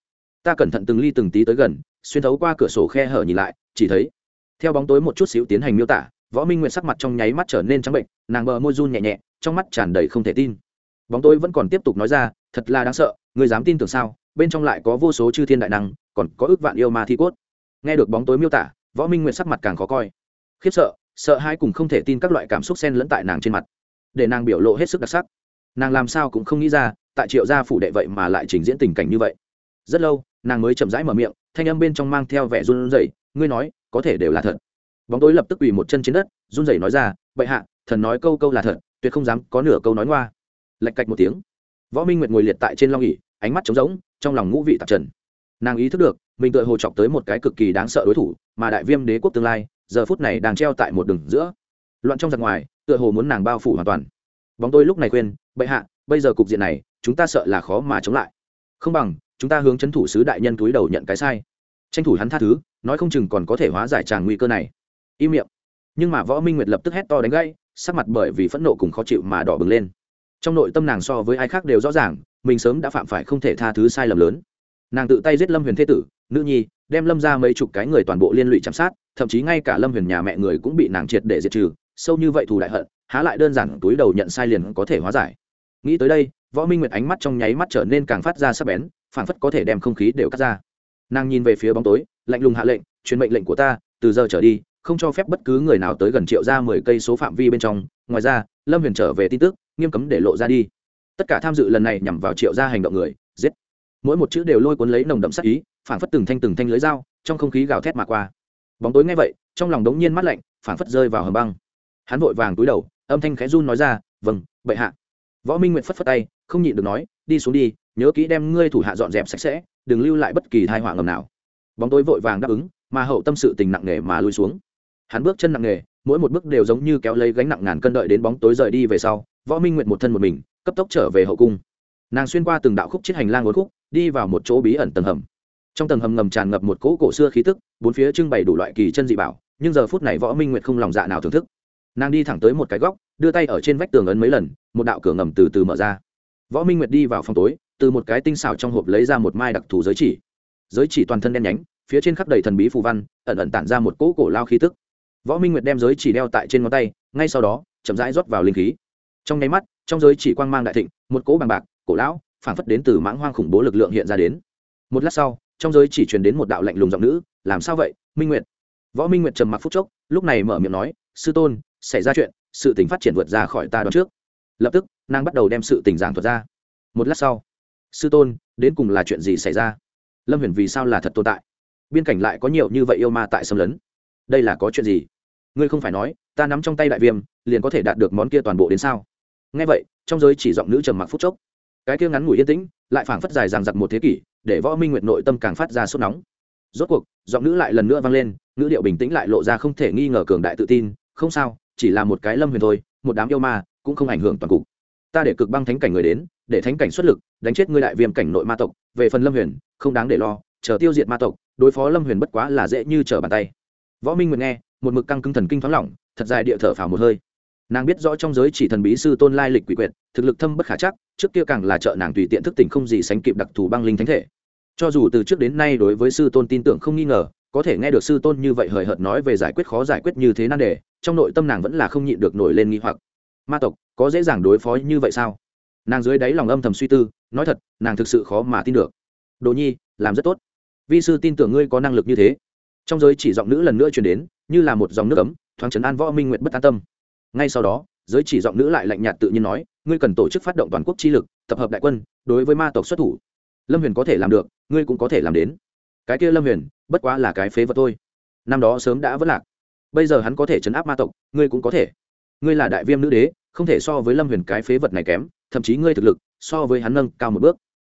Ta cẩn thận từng ly từng tí tới gần, xuyên thấu qua cửa sổ khe hở nhìn lại, chỉ thấy, theo bóng tối một chút xíu tiến hành miêu tả, võ minh nguyệt sắc mặt trong nháy mắt trở nên trắng bệnh, nàng bờ môi run nhẹ nhẹ, trong mắt tràn đầy không thể tin. Bóng tối vẫn còn tiếp tục nói ra, thật là đáng sợ người dám tin tưởng sao? Bên trong lại có vô số chư thiên đại năng, còn có ước vạn yêu ma thi cốt. Nghe được bóng tối miêu tả, võ minh nguyệt sắc mặt càng khó coi. Khiếp sợ sợ hai cùng không thể tin các loại cảm xúc xen lẫn tại nàng trên mặt. Để nàng biểu lộ hết sức đặc sắc. Nàng làm sao cũng không nghĩ ra, tại triệu gia phủ đệ vậy mà lại trình diễn tình cảnh như vậy. Rất lâu, nàng mới chậm rãi mở miệng, thanh âm bên trong mang theo vẻ run rẩy, ngươi nói, có thể đều là thật. Bóng tối lập tức quỳ một chân trên đất, run rẩy nói ra, bệ hạ, thần nói câu câu là thật, tuyệt không dám có nửa câu nói ngoa. Lạch cạch một tiếng. Võ minh nguyệt ngồi liệt tại trên long ỉ ánh mắt trống rỗng, trong lòng ngũ vị tạp trần. Nàng ý thức được, mình tự hồ chọc tới một cái cực kỳ đáng sợ đối thủ, mà đại viêm đế quốc tương lai giờ phút này đang treo tại một đường giữa. Loạn trong giặc ngoài, tựa hồ muốn nàng bao phủ hoàn toàn. Bóng tôi lúc này khuyên, bệ hạ, bây giờ cục diện này, chúng ta sợ là khó mà chống lại. Không bằng, chúng ta hướng chấn thủ sứ đại nhân túi đầu nhận cái sai. Tranh thủ hắn tha thứ, nói không chừng còn có thể hóa giải tràng nguy cơ này. Im miệng. Nhưng mà võ minh nguyệt lập tức hét to đánh gãy, sắc mặt bởi vì phẫn nộ cùng khó chịu mà đỏ bừng lên. Trong nội tâm nàng so với ai khác đều rõ ràng, mình sớm đã phạm phải không thể tha thứ sai lầm lớn. Nàng tự tay giết lâm huyền thế tử, nữ nhi đem lâm ra mấy chục cái người toàn bộ liên lụy chăm sát, thậm chí ngay cả lâm huyền nhà mẹ người cũng bị nàng triệt để diệt trừ, sâu như vậy thù đại hận, há lại đơn giản túi đầu nhận sai liền có thể hóa giải. Nghĩ tới đây, võ minh nguyệt ánh mắt trong nháy mắt trở nên càng phát ra sắc bén, phảng phất có thể đem không khí đều cắt ra. Nàng nhìn về phía bóng tối, lạnh lùng hạ lệnh, truyền mệnh lệnh của ta, từ giờ trở đi, không cho phép bất cứ người nào tới gần triệu ra mười cây số phạm vi bên trong. Ngoài ra, lâm huyền trở về tin tức, nghiêm cấm để lộ ra đi. Tất cả tham dự lần này nhằm vào triệu ra hành động người, giết. Mỗi một chữ đều lôi cuốn lấy nồng đậm sắc ý phảng phất từng thanh từng thanh lưới dao, trong không khí gào thét mà qua. Bóng tối nghe vậy, trong lòng đống nhiên mắt lạnh, phảng phất rơi vào hầm băng. Hắn vội vàng túi đầu, âm thanh khẽ run nói ra vâng bệ hạ. Võ minh nguyện phất phất tay, không nhịn được nói, đi xuống đi, nhớ kỹ đem ngươi thủ hạ dọn dẹp sạch sẽ, đừng lưu lại bất kỳ thai họa ngầm nào. Bóng tối vội vàng đáp ứng, mà hậu tâm sự tình nặng nề mà lui xuống. Hắn bước chân nặng nề, mỗi một bước đều giống như kéo lấy gánh nặng ngàn cân đợi đến bóng tối rời đi về sau, võ minh nguyện một thân một mình, cấp tốc trở về hậu cung. Nàng xuyên qua từng đạo khúc chiếc hành lang ngốn khúc, đi vào một chỗ bí ẩn tầng hầm trong tầng hầm ngầm tràn ngập một cỗ cổ xưa khí tức, bốn phía trưng bày đủ loại kỳ chân dị bảo, nhưng giờ phút này võ minh nguyệt không lòng dạ nào thưởng thức. Nàng đi thẳng tới một cái góc, đưa tay ở trên vách tường ấn mấy lần, một đạo cửa ngầm từ từ mở ra. Võ minh nguyệt đi vào phòng tối, từ một cái tinh xảo trong hộp lấy ra một mai đặc thù giới chỉ. Giới chỉ toàn thân đen nhánh, phía trên khắp đầy thần bí phù văn, ẩn ẩn tản ra một cỗ cổ lao khí tức. Võ minh nguyệt đem giới chỉ đeo tại trên ngón tay, ngay sau đó, chậm rãi rót vào linh khí. Trong nháy mắt, trong giới chỉ quang mang đại thịnh, một cỗ bằng bạc, cổ lão phảng phất đến từ mãng hoang khủng bố lực lượng hiện ra đến. Một lát sau trong giới chỉ truyền đến một đạo lạnh lùng giọng nữ, làm sao vậy, minh nguyệt? Võ minh nguyệt trầm mặc phút chốc, lúc này mở miệng nói, sư tôn, xảy ra chuyện, sự tình phát triển vượt ra khỏi ta đoạn trước. Lập tức, nàng bắt đầu đem sự tình giảng thuật ra. Một lát sau, sư tôn, đến cùng là chuyện gì xảy ra? Lâm huyền vì sao là thật tồn tại? Biên cảnh lại có nhiều như vậy yêu ma tại xâm lấn? Đây là có chuyện gì? Ngươi không phải nói, ta nắm trong tay đại viêm, liền có thể đạt được món kia toàn bộ đến sao? Ngay vậy, trong giới chỉ giọng nữ trầm mặc phút chốc. Cái kia ngắn ngủi yên tĩnh, lại phảng phất dài rằng giặc một thế kỷ để võ minh nguyệt nội tâm càng phát ra sốt nóng. Rốt cuộc, giọng nữ lại lần nữa vang lên nữ điệu bình tĩnh lại lộ ra không thể nghi ngờ cường đại tự tin, không sao, chỉ là một cái lâm huyền thôi, một đám yêu ma, cũng không ảnh hưởng toàn cục. Ta để cực băng thánh cảnh người đến, để thánh cảnh xuất lực, đánh chết ngươi đại viêm cảnh nội ma tộc, về phần lâm huyền, không đáng để lo, chờ tiêu diệt ma tộc, đối phó lâm huyền bất quá là dễ như trở bàn tay. Võ minh nguyệt nghe, một mực căng cứng thần kinh thoáng lỏng, thật dài địa thở phào một hơi nàng biết rõ trong giới chỉ thần bí sư tôn lai lịch quỷ quyệt, thực lực thâm bất khả chắc, trước kia càng là trợ nàng tùy tiện thức tỉnh không gì sánh kịp đặc thù băng linh thánh thể. Cho dù từ trước đến nay đối với sư tôn tin tưởng không nghi ngờ, có thể nghe được sư tôn như vậy hời hợt nói về giải quyết khó giải quyết như thế nan đề, trong nội tâm nàng vẫn là không nhịn được nổi lên nghi hoặc. Ma tộc, có dễ dàng đối phó như vậy sao? Nàng dưới đáy lòng âm thầm suy tư, nói thật, nàng thực sự khó mà tin được. Đồ nhi, làm rất tốt. Vi sư tin tưởng ngươi có năng lực như thế. Trong giới chỉ giọng nữ lần nữa truyền đến, như là một dòng nước ấm, thoáng trấn an võ minh nguyện bất an tâm ngay sau đó, giới chỉ giọng nữ lại lạnh nhạt tự nhiên nói, ngươi cần tổ chức phát động toàn quốc chi lực, tập hợp đại quân, đối với ma tộc xuất thủ. Lâm huyền có thể làm được, ngươi cũng có thể làm đến. Cái kia lâm huyền, bất quá là cái phế vật thôi. Năm đó sớm đã vất lạc. Bây giờ hắn có thể chấn áp ma tộc, ngươi cũng có thể. Ngươi là đại viêm nữ đế, không thể so với lâm huyền cái phế vật này kém, thậm chí ngươi thực lực, so với hắn nâng cao một bước.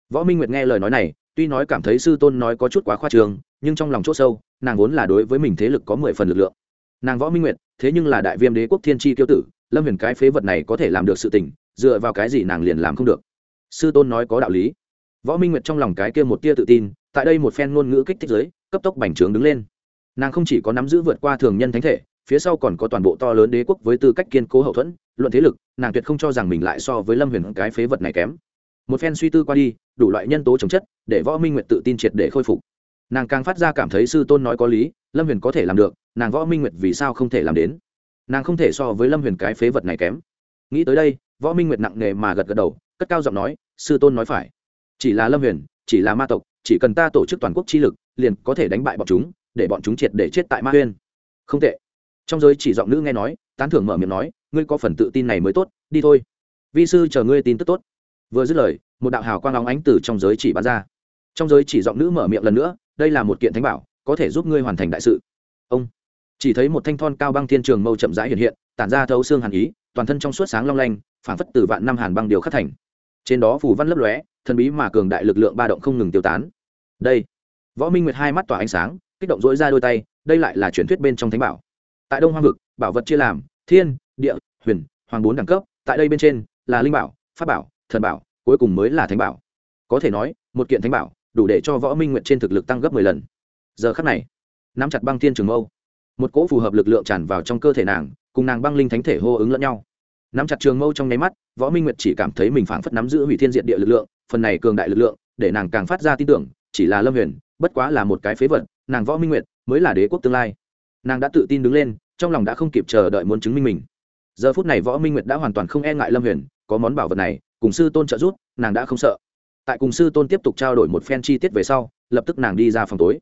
Võ minh nguyệt nghe lời nói này, tuy nói cảm thấy sư tôn nói có chút quá khoa trường nhưng trong lòng c h ỗ sâu, nàng vốn là đối với mình thế lực có mười phần lực lượng. Nàng võ minh nguyệt thế nhưng là đại viêm đế quốc thiên tri tiêu tử, lâm huyền cái phế vật này có thể làm được sự tình, dựa vào cái gì nàng liền làm không được? Sư tôn nói có đạo lý. Võ minh nguyệt trong lòng cái kia một tia tự tin, tại đây một phen ngôn ngữ kích thích giới, cấp tốc bành trướng đứng lên. Nàng không chỉ có nắm giữ vượt qua thường nhân thánh thể, phía sau còn có toàn bộ to lớn đế quốc với tư cách kiên cố hậu thuẫn, luận thế lực, nàng tuyệt không cho rằng mình lại so với lâm huyền cái phế vật này kém. Một phen suy tư qua đi, đủ loại nhân tố chống chất, để võ minh nguyệt tự tin triệt để khôi phục. Nàng càng phát ra cảm thấy sư tôn nói có lý lâm huyền có thể làm được, nàng võ minh nguyệt vì sao không thể làm đến? Nàng không thể so với lâm huyền cái phế vật này kém. Nghĩ tới đây, võ minh nguyệt nặng nề mà gật gật đầu, cất cao giọng nói, sư tôn nói phải. Chỉ là lâm huyền, chỉ là ma tộc, chỉ cần ta tổ chức toàn quốc chi lực, liền có thể đánh bại bọn chúng, để bọn chúng triệt để chết tại ma huyên. Không tệ. Trong giới chỉ giọng nữ nghe nói, tán thưởng mở miệng nói, ngươi có phần tự tin này mới tốt, đi thôi. Vi sư chờ ngươi tin tức tốt. Vừa dứt lời, một đạo hào quang óng ánh từ trong giới chỉ bắn ra. Trong giới chỉ giọng nữ mở miệng lần nữa, đây là một kiện thánh bảo có thể giúp ngươi hoàn thành đại sự. Ông chỉ thấy một thanh thon cao băng thiên trường mâu chậm rãi hiện hiện, tản ra thấu xương hàn ý, toàn thân trong suốt sáng long lanh phản phất từ vạn năm hàn băng điều khắc thành. Trên đó phủ văn lấp lóe, thần bí mà cường đại lực lượng ba động không ngừng tiêu tán. Đây, võ minh nguyệt hai mắt tỏa ánh sáng, kích động dỗi ra đôi tay, đây lại là truyền thuyết bên trong thánh bảo. Tại đông hoang vực, bảo vật chia làm, thiên, địa, huyền, hoàng bốn đẳng cấp, tại đây bên trên là linh bảo, pháp bảo, thần bảo, cuối cùng mới là thánh bảo. Có thể nói, một kiện thánh bảo đủ để cho võ minh nguyện trên thực lực tăng gấp mười lần giờ khắc này, nắm chặt băng thiên trường mâu, một cỗ phù hợp lực lượng tràn vào trong cơ thể nàng, cùng nàng băng linh thánh thể hô ứng lẫn nhau. Nắm chặt trường mâu trong nháy mắt, võ minh nguyệt chỉ cảm thấy mình phảng phất nắm giữ hủy thiên diện địa lực lượng, phần này cường đại lực lượng, để nàng càng phát ra tin tưởng, chỉ là lâm huyền, bất quá là một cái phế vật, nàng võ minh nguyệt mới là đế quốc tương lai. Nàng đã tự tin đứng lên, trong lòng đã không kịp chờ đợi muốn chứng minh mình. Giờ phút này võ minh nguyệt đã hoàn toàn không e ngại lâm huyền, có món bảo vật này, cùng sư tôn trợ giúp, nàng đã không sợ. Tại cùng sư tôn tiếp tục trao đổi một phen chi tiết về sau, lập tức nàng đi ra phòng tối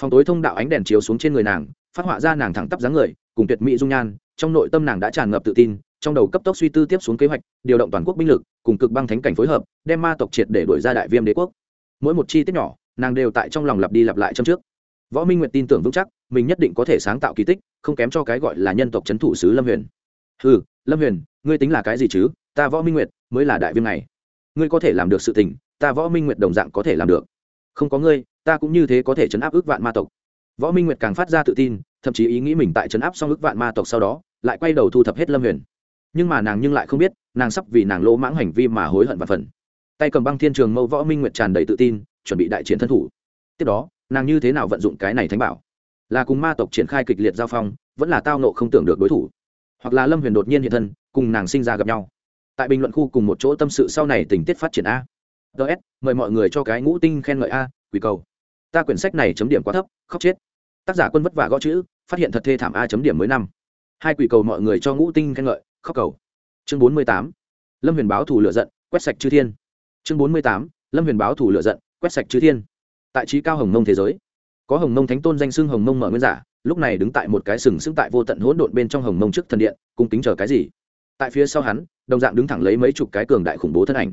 phòng tối thông đạo ánh đèn chiếu xuống trên người nàng, phát họa ra nàng thẳng tắp dáng người, cùng tuyệt mỹ dung nhan, trong nội tâm nàng đã tràn ngập tự tin, trong đầu cấp tốc suy tư tiếp xuống kế hoạch, điều động toàn quốc binh lực, cùng cực băng thánh cảnh phối hợp, đem ma tộc triệt để đuổi ra đại viêm đế quốc. Mỗi một chi tiết nhỏ, nàng đều tại trong lòng lặp đi lặp lại trong trước. Võ minh nguyệt tin tưởng vững chắc, mình nhất định có thể sáng tạo kỳ tích, không kém cho cái gọi là nhân tộc c h ấ n thủ sứ lâm huyền. Ừ lâm huyền, ngươi tính là cái gì chứ? Ta võ minh nguyệt mới là đại viêm này. Ngươi có thể làm được sự tình, ta võ minh nguyệt đồng dạng có thể làm được không có ngươi, ta cũng như thế có thể chấn áp ước vạn ma tộc. Võ minh nguyệt càng phát ra tự tin, thậm chí ý nghĩ mình tại chấn áp xong ước vạn ma tộc sau đó, lại quay đầu thu thập hết lâm huyền. Nhưng mà nàng nhưng lại không biết, nàng sắp vì nàng lỗ mãng hành vi mà hối hận và phần. Tay cầm băng thiên trường mâu võ minh nguyệt tràn đầy tự tin, chuẩn bị đại chiến thân thủ. Tiếp đó, nàng như thế nào vận dụng cái này thánh bảo? Là cùng ma tộc triển khai kịch liệt giao phong, vẫn là tao nộ không tưởng được đối thủ. Hoặc là lâm huyền đột nhiên hiện thân, cùng nàng sinh ra gặp nhau. Tại bình luận khu cùng một chỗ tâm sự sau này tình tiết phát triển a ts mời mọi người cho cái ngũ tinh khen ngợi a, quỷ cầu. Ta quyển sách này chấm điểm quá thấp, khóc chết. Tác giả quân vất vả gõ chữ, phát hiện thật thê thảm a chấm điểm mới năm. Hai quỷ cầu mọi người cho ngũ tinh khen ngợi, khóc cầu. Chương bốn mươi tám. Lâm huyền báo thủ lựa giận, quét sạch chư thiên. Chương bốn mươi tám. Lâm huyền báo thủ lựa giận, quét sạch chư thiên. Tại trí cao hồng mông thế giới, có hồng mông thánh tôn danh xưng hồng mông mở nguyên giả, lúc này đứng tại một cái sừng sững tại vô tận hỗn độn bên trong hồng mông trước thần điện, cung kính chờ cái gì? Tại phía sau hắn, đồng dạng đứng thẳng lấy mấy chục cái cường đại khủng bố thân ảnh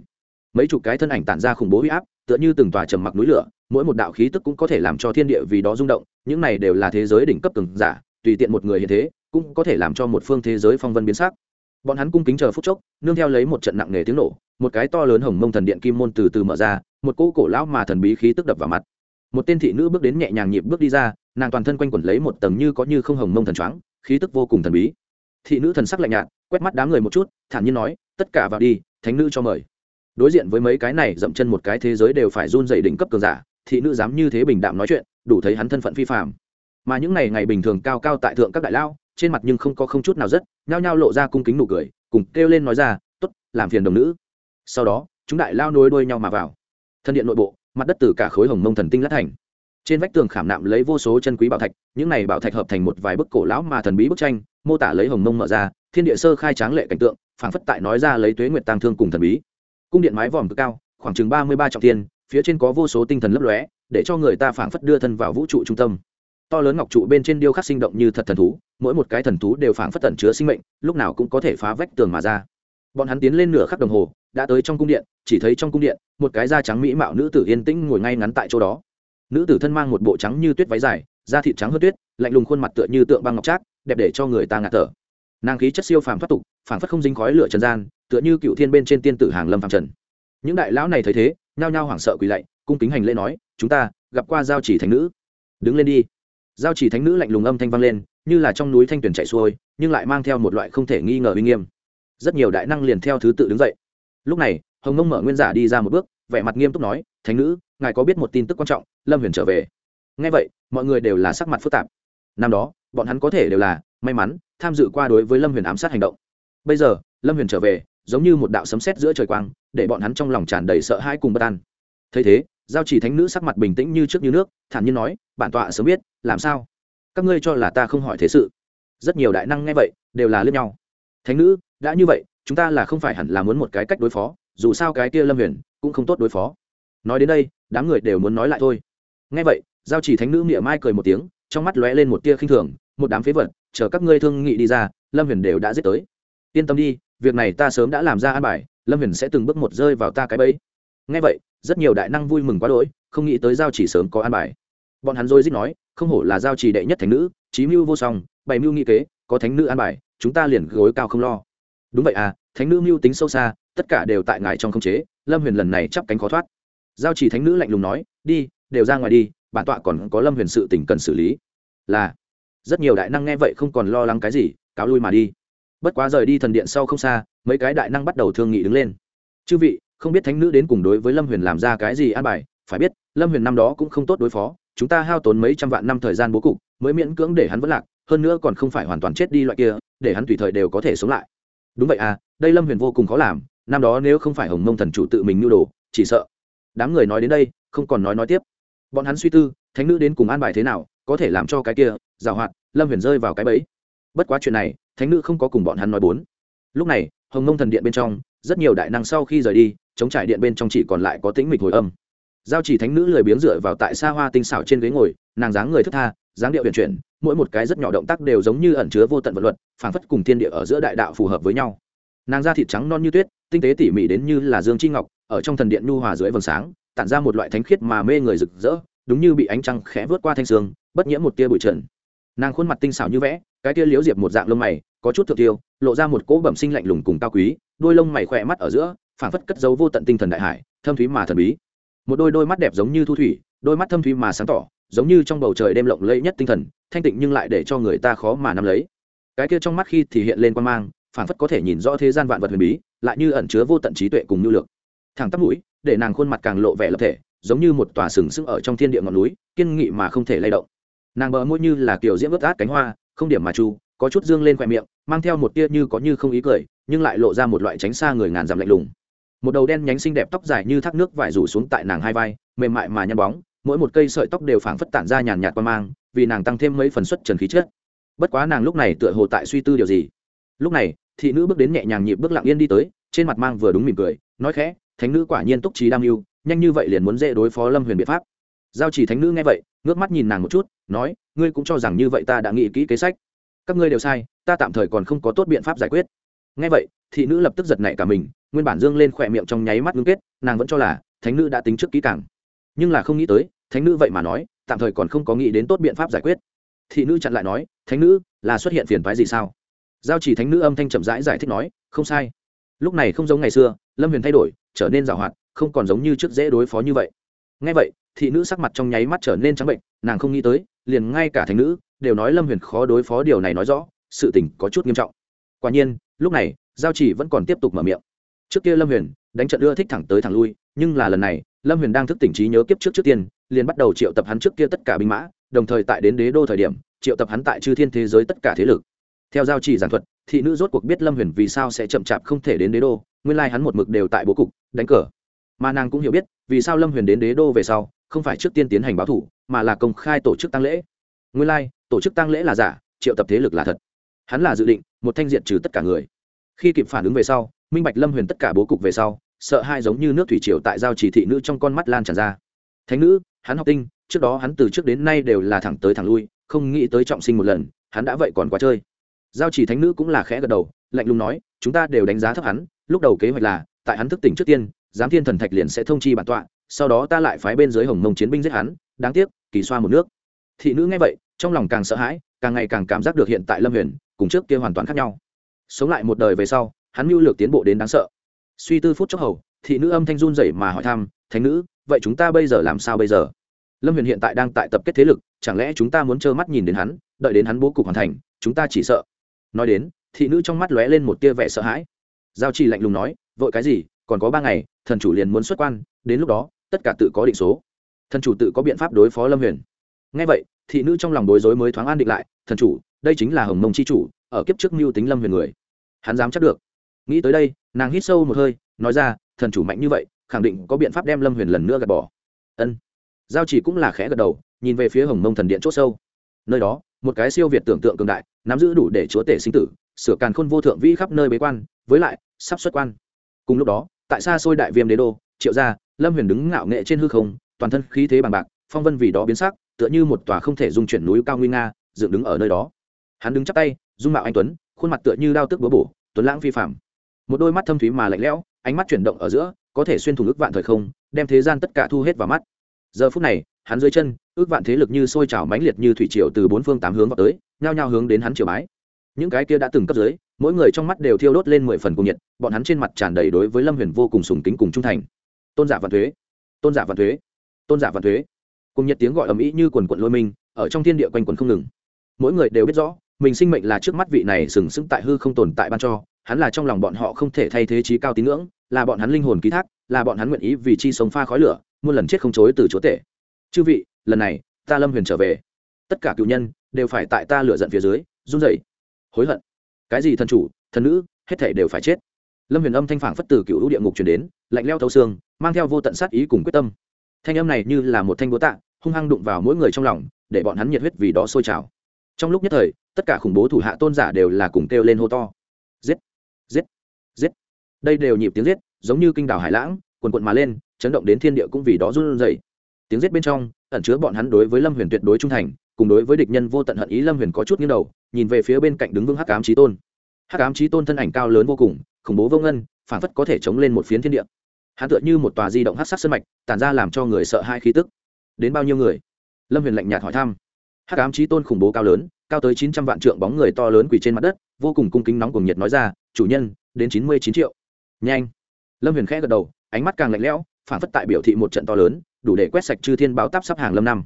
mấy chục cái thân ảnh tản ra khủng bố huy áp, tựa như từng tòa trầm mặc núi lửa, mỗi một đạo khí tức cũng có thể làm cho thiên địa vì đó rung động, những này đều là thế giới đỉnh cấp từng giả, tùy tiện một người như thế, cũng có thể làm cho một phương thế giới phong vân biến sắc. Bọn hắn cung kính chờ phút chốc, nương theo lấy một trận nặng nề tiếng nổ, một cái to lớn hồng mông thần điện kim môn từ từ mở ra, một cỗ cổ lão mà thần bí khí tức đập vào mặt. Một tên thị nữ bước đến nhẹ nhàng nhịp bước đi ra, nàng toàn thân quanh quẩn lấy một tầng như có như không hồng mông thần choáng, khí tức vô cùng thần bí. Thị nữ thần sắc lạnh nhạt, quét mắt đám người một chút, thản nhiên nói, tất cả vào đi, thánh nữ cho mời đối diện với mấy cái này dậm chân một cái thế giới đều phải run dày đỉnh cấp cường giả, thị nữ dám như thế bình đạm nói chuyện, đủ thấy hắn thân phận phi phạm mà những ngày ngày bình thường cao cao tại thượng các đại lao, trên mặt nhưng không có không chút nào rất, nhao nhao lộ ra cung kính nụ cười, cùng kêu lên nói ra t ố t làm phiền đồng nữ. Sau đó, chúng đại lao nối đuôi nhau mà vào. Thân điện nội bộ, mặt đất từ cả khối hồng mông thần tinh lát thành. Trên vách tường khảm nạm lấy vô số chân quý bảo thạch, những này bảo thạch hợp thành một vài bức cổ lão mà thần bí bức tranh, mô tả lấy hồng mông mở ra, thiên địa sơ khai tráng lệ cảnh tượng, phảng phất tại nói ra lấy tuế nguyệt tang thương cùng thần bí cung điện mái vòm cực cao, khoảng chừng ba mươi ba trọng tiên phía trên có vô số tinh thần lấp lóe, để cho người ta phảng phất đưa thân vào vũ trụ trung tâm. To lớn ngọc trụ bên trên điêu khắc sinh động như thật thần thú, mỗi một cái thần thú đều phảng phất tẩn chứa sinh mệnh, lúc nào cũng có thể phá vách tường mà ra. Bọn hắn tiến lên nửa khắc đồng hồ, đã tới trong cung điện, chỉ thấy trong cung điện, một cái da trắng mỹ mạo nữ tử yên tĩnh ngồi ngay ngắn tại chỗ đó. Nữ tử thân mang một bộ trắng như tuyết váy dài, da thịt trắng hơn tuyết, lạnh lùng khuôn mặt tựa như tượng băng ngọc trác, đẹp để cho người ta ngạt thở. Nàng khí chất siêu phàm thoát tục, phảng phất không dính khói lửa trần gian tựa như cựu thiên bên trên tiên tử hàng lâm phạm trần. Những đại lão này thấy thế, nhao nhao hoảng sợ quỳ lạy, cung kính hành lễ nói, chúng ta gặp qua giao chỉ thánh nữ. Đứng lên đi. Giao chỉ thánh nữ lạnh lùng âm thanh vang lên, như là trong núi thanh tuyển chạy xuôi, nhưng lại mang theo một loại không thể nghi ngờ uy nghiêm. Rất nhiều đại năng liền theo thứ tự đứng dậy. Lúc này, hồng ngông mở nguyên giả đi ra một bước, vẻ mặt nghiêm túc nói, thánh nữ, ngài có biết một tin tức quan trọng, lâm huyền trở về. Ngay vậy, mọi người đều là sắc mặt phức tạp. Năm đó, bọn hắn có thể đều là, may mắn, tham dự qua đối với lâm huyền ám sát hành động. Bây giờ, lâm huyền trở về giống như một đạo sấm sét giữa trời quang, để bọn hắn trong lòng tràn đầy sợ hãi cùng bất an. Thấy thế, giao chỉ thánh nữ sắc mặt bình tĩnh như trước như nước, thản nhiên nói, bản tọa sớm biết, làm sao? Các ngươi cho là ta không hỏi thế sự. Rất nhiều đại năng nghe vậy, đều là lướt nhau. Thánh nữ, đã như vậy, chúng ta là không phải hẳn là muốn một cái cách đối phó, dù sao cái kia lâm huyền, cũng không tốt đối phó. Nói đến đây, đám người đều muốn nói lại thôi. Nghe vậy, giao chỉ thánh nữ miệng mai cười một tiếng, trong mắt lóe lên một tia khinh thường, một đám phế vật, chờ các ngươi thương nghị đi ra, lâm huyền đều đã giết tới. Yên tâm đi việc này ta sớm đã làm ra an bài, lâm huyền sẽ từng bước một rơi vào ta cái bẫy. Nghe vậy, rất nhiều đại năng vui mừng quá đỗi, không nghĩ tới giao chỉ sớm có an bài. Bọn hắn dôi dít nói, không hổ là giao chỉ đệ nhất thánh nữ trí mưu vô song, bày mưu nghị kế, có thánh nữ an bài, chúng ta liền gối cao không lo. Đúng vậy à thánh nữ mưu tính sâu xa, tất cả đều tại ngài trong không chế, lâm huyền lần này chắp cánh khó thoát. Giao chỉ thánh nữ lạnh lùng nói, đi, đều ra ngoài đi, bản tọa còn có lâm huyền sự tình cần xử lý. Là, rất nhiều đại năng nghe vậy không còn lo lắng cái gì, cáo lui mà đi bất quá rời đi thần điện sau không xa, mấy cái đại năng bắt đầu thương nghị đứng lên. Chư vị, không biết thánh nữ đến cùng đối với lâm huyền làm ra cái gì an bài? Phải biết, lâm huyền năm đó cũng không tốt đối phó, chúng ta hao tốn mấy trăm vạn năm thời gian bố cục, mới miễn cưỡng để hắn vẫn lạc, hơn nữa còn không phải hoàn toàn chết đi loại kia, để hắn tùy thời đều có thể sống lại. Đúng vậy à đây lâm huyền vô cùng khó làm, năm đó nếu không phải hồng mông thần chủ tự mình nhu đồ, chỉ sợ đám người nói đến đây, không còn nói nói tiếp. Bọn hắn suy tư, thánh nữ đến cùng an bài thế nào, có thể làm cho cái kia, giảo hoạt, lâm huyền rơi vào cái bẫy. Bất quá chuyện này thánh nữ không có cùng bọn hắn nói bốn. Lúc này, hồng nông thần điện bên trong, rất nhiều đại năng sau khi rời đi, chống trải điện bên trong chỉ còn lại có tĩnh mịch hồi âm. Giao chỉ thánh nữ lười biếng dựa vào tại xa hoa tinh xảo trên ghế ngồi, nàng dáng người thức tha, dáng điệu huyền chuyển, mỗi một cái rất nhỏ động tác đều giống như ẩn chứa vô tận vật luật, phảng phất cùng thiên địa ở giữa đại đạo phù hợp với nhau. Nàng da thịt trắng non như tuyết, tinh tế tỉ mỉ đến như là dương chi ngọc, ở trong thần điện nhu hòa dưới vầng sáng, tản ra một loại thánh khiết mà mê người rực rỡ, đúng như bị ánh trăng khẽ vớt qua thanh sương, bất nhiễm một tia bụi trần. Nàng khuôn mặt tinh xảo như vẽ, cái tia liễu diệp một dạng lông mày có chút thượng tiêu lộ ra một cỗ bẩm sinh lạnh lùng cùng cao quý, đôi lông mày khỏe mắt ở giữa, phảng phất cất dấu vô tận tinh thần đại hải, thâm thúy mà thần bí. Một đôi đôi mắt đẹp giống như thu thủy, đôi mắt thâm thúy mà sáng tỏ, giống như trong bầu trời đêm lộng lẫy nhất tinh thần, thanh tịnh nhưng lại để cho người ta khó mà nắm lấy. Cái kia trong mắt khi thì hiện lên quan mang, phảng phất có thể nhìn rõ thế gian vạn vật huyền bí, lại như ẩn chứa vô tận trí tuệ cùng nhu lược thẳng tắp mũi, để nàng khuôn mặt càng lộ vẻ lập thể, giống như một tòa sừng sững ở trong thiên địa ngọn núi, kiên nghị mà không thể lay động. Nàng bờ môi như là kiểu diễm ướt át cánh hoa, không điểm mà chu có chút dương lên khoe miệng, mang theo một tia như có như không ý cười, nhưng lại lộ ra một loại tránh xa người ngàn dặm lạnh lùng. Một đầu đen nhánh xinh đẹp tóc dài như thác nước vải rủ xuống tại nàng hai vai, mềm mại mà nhăn bóng, mỗi một cây sợi tóc đều phảng phất tản ra nhàn nhạt qua mang, vì nàng tăng thêm mấy phần suất trần khí chết bất quá nàng lúc này tựa hồ tại suy tư điều gì. Lúc này, thị nữ bước đến nhẹ nhàng nhịp bước lặng yên đi tới, trên mặt mang vừa đúng mỉm cười, nói khẽ, thánh nữ quả nhiên túc trí đam mưu, nhanh như vậy liền muốn dễ đối phó lâm huyền biện pháp. Giao chỉ thánh nữ nghe vậy, ngước mắt nhìn nàng một chút, nói, ngươi cũng cho rằng như vậy ta đã nghĩ kỹ kế sách các ngươi đều sai, ta tạm thời còn không có tốt biện pháp giải quyết. Nghe vậy, thị nữ lập tức giật nảy cả mình, nguyên bản dương lên khỏe miệng trong nháy mắt ngưng kết, nàng vẫn cho là thánh nữ đã tính trước kỹ càng. Nhưng là không nghĩ tới, thánh nữ vậy mà nói, tạm thời còn không có nghĩ đến tốt biện pháp giải quyết. Thị nữ chặn lại nói, thánh nữ, là xuất hiện phiền phái gì sao? Giao chỉ thánh nữ âm thanh chậm rãi giải thích nói, không sai. Lúc này không giống ngày xưa, lâm huyền thay đổi, trở nên giàu hoạt, không còn giống như trước dễ đối phó như vậy. Ngay vậy, thị nữ sắc mặt trong nháy mắt trở nên trắng bệnh, nàng không nghĩ tới, liền ngay cả thánh nữ đều nói lâm huyền khó đối phó điều này nói rõ, sự tình có chút nghiêm trọng. Quả nhiên, lúc này, giao chỉ vẫn còn tiếp tục mở miệng. Trước kia lâm huyền đánh trận ưa thích thẳng tới thẳng lui, nhưng là lần này, lâm huyền đang thức tỉnh trí nhớ kiếp trước trước tiên, liền bắt đầu triệu tập hắn trước kia tất cả binh mã, đồng thời tại đến đế đô thời điểm, triệu tập hắn tại chư thiên thế giới tất cả thế lực. Theo giao chỉ giảng thuật, thị nữ rốt cuộc biết lâm huyền vì sao sẽ chậm chạp không thể đến đế đô, nguyên lai hắn một mực đều tại bố cục, đánh cờ. Mà nàng cũng hiểu biết, vì sao lâm huyền đến đế đô về sau, không phải trước tiên tiến hành báo thủ, mà là công khai tổ chức tăng lễ nguyên lai, tổ chức tăng lễ là giả, triệu tập thế lực là thật. Hắn là dự định, một thanh diện trừ tất cả người. Khi kịp phản ứng về sau, minh bạch lâm huyền tất cả bố cục về sau, sợ hai giống như nước thủy triều tại giao chỉ thị nữ trong con mắt lan tràn ra. Thánh nữ, hắn học tinh, trước đó hắn từ trước đến nay đều là thẳng tới thẳng lui, không nghĩ tới trọng sinh một lần, hắn đã vậy còn quá chơi. Giao chỉ thánh nữ cũng là khẽ gật đầu, lạnh lùng nói, chúng ta đều đánh giá thấp hắn, lúc đầu kế hoạch là, tại hắn thức tỉnh trước tiên, giám thiên thần thạch liền sẽ thông chi bản tọa, sau đó ta lại phái bên dưới hồng mông chiến binh giết hắn, đáng tiếc, kỳ xoa một nước thị nữ nghe vậy, trong lòng càng sợ hãi, càng ngày càng cảm giác được hiện tại lâm huyền cùng trước kia hoàn toàn khác nhau. Sống lại một đời về sau, hắn mưu lược tiến bộ đến đáng sợ. Suy tư phút chốc hầu, thị nữ âm thanh run rẩy mà hỏi thăm, thánh nữ, vậy chúng ta bây giờ làm sao bây giờ? Lâm huyền hiện tại đang tại tập kết thế lực, chẳng lẽ chúng ta muốn trơ mắt nhìn đến hắn, đợi đến hắn bố cục hoàn thành, chúng ta chỉ sợ. Nói đến, thị nữ trong mắt lóe lên một tia vẻ sợ hãi. Giao trì lạnh lùng nói, vội cái gì, còn có ba ngày, thần chủ liền muốn xuất quan, đến lúc đó, tất cả tự có định số. Thần chủ tự có biện pháp đối phó lâm huyền ngay vậy, thị nữ trong lòng bối rối mới thoáng an định lại, thần chủ, đây chính là hồng mông c h i chủ, ở kiếp trước mưu tính lâm huyền người. Hắn dám chắc được. Nghĩ tới đây, nàng hít sâu một hơi, nói ra, thần chủ mạnh như vậy, khẳng định có biện pháp đem lâm huyền lần nữa gạt bỏ. Ân. Giao chỉ cũng là khẽ gật đầu, nhìn về phía hồng mông thần điện c h ỗ sâu. Nơi đó, một cái siêu việt tưởng tượng cường đại, nắm giữ đủ để chúa tể sinh tử, sửa càn khôn vô thượng vĩ khắp nơi bế quan, với lại, sắp xuất quan. Cùng lúc đó, tại xa xôi đại viêm đế đô, triệu gia, lâm huyền đứng ngạo nghệ trên hư không, toàn thân khí thế bằng bạc, phong vân vì đó biến sắc tựa như một tòa không thể dung chuyển núi cao nguy nga, dựng đứng ở nơi đó. Hắn đứng chắp tay, dung mạo anh tuấn, khuôn mặt tựa như đao tức búa bổ, tuấn lãng phi phạm một đôi mắt thâm thúy mà lạnh lẽo, ánh mắt chuyển động ở giữa, có thể xuyên thủng ước vạn thời không, đem thế gian tất cả thu hết vào mắt. Giờ phút này, hắn dưới chân, ước vạn thế lực như sôi trào mãnh liệt như thủy triều từ bốn phương tám hướng vào tới, nhao nhao hướng đến hắn triều bái. Những cái kia đã từng cấp dưới, mỗi người trong mắt đều thiêu đốt lên mười phần cung nhiệt, bọn hắn trên mặt tràn đầy đối với lâm huyền vô cùng sùng kính cùng trung thành. Tôn giả văn thuế, tôn giả văn thuế, tôn giả văn thuế cùng nhiệt tiếng gọi ầm ĩ như quần quận lôi mình, ở trong thiên địa quanh quần không ngừng. Mỗi người đều biết rõ mình sinh mệnh là trước mắt vị này sừng sững tại hư không tồn tại ban cho hắn là trong lòng bọn họ không thể thay thế trí cao tín ngưỡng là bọn hắn linh hồn ký thác là bọn hắn nguyện ý vì chi sống pha khói lửa muôn lần chết không chối từ chúa tể. Chư vị lần này ta lâm huyền trở về. Tất cả cựu nhân đều phải tại ta lựa giận phía dưới run rẩy hối hận. Cái gì thần chủ thần nữ hết thể đều phải chết. Lâm huyền âm thanh phản phất từ cựu lũ địa ngục chuyển đến lạnh leo thấu xương mang theo vô tận sát ý cùng quyết tâm thanh âm này như là một thanh búa tạ, hung hăng đụng vào mỗi người trong lòng, để bọn hắn nhiệt huyết vì đó sôi trào. Trong lúc nhất thời, tất cả khủng bố thủ hạ tôn giả đều là cùng kêu lên hô to. Giết! Giết! Giết! Đây đều nhịp tiếng giết, giống như kinh đảo hải lãng quần quận mà lên, chấn động đến thiên địa cũng vì đó run rẩy. Tiếng giết bên trong, ẩn chứa bọn hắn đối với lâm huyền tuyệt đối trung thành, cùng đối với địch nhân vô tận hận ý lâm huyền có chút nghiêng đầu, nhìn về phía bên cạnh đứng vững hắc ám trí tôn. Hắc ám trí tôn thân ảnh cao lớn vô cùng, khủng bố vô ngân phản phất có thể chống lên một phiến thiên địa hắn tựa như một tòa di động hắc sắc sân mạch tàn ra làm cho người sợ hai khí tức. Đến bao nhiêu người? Lâm huyền lạnh nhạt hỏi thăm. Hắc ám trí tôn khủng bố cao lớn, cao tới chín trăm vạn trượng bóng người to lớn quỳ trên mặt đất, vô cùng cung kính nóng cùng nhiệt nói ra, chủ nhân, đến chín mươi chín triệu. Nhanh. Lâm huyền khẽ gật đầu, ánh mắt càng lạnh lẽo, phản phất tại biểu thị một trận to lớn, đủ để quét sạch chư thiên báo táp sắp hàng lâm năm.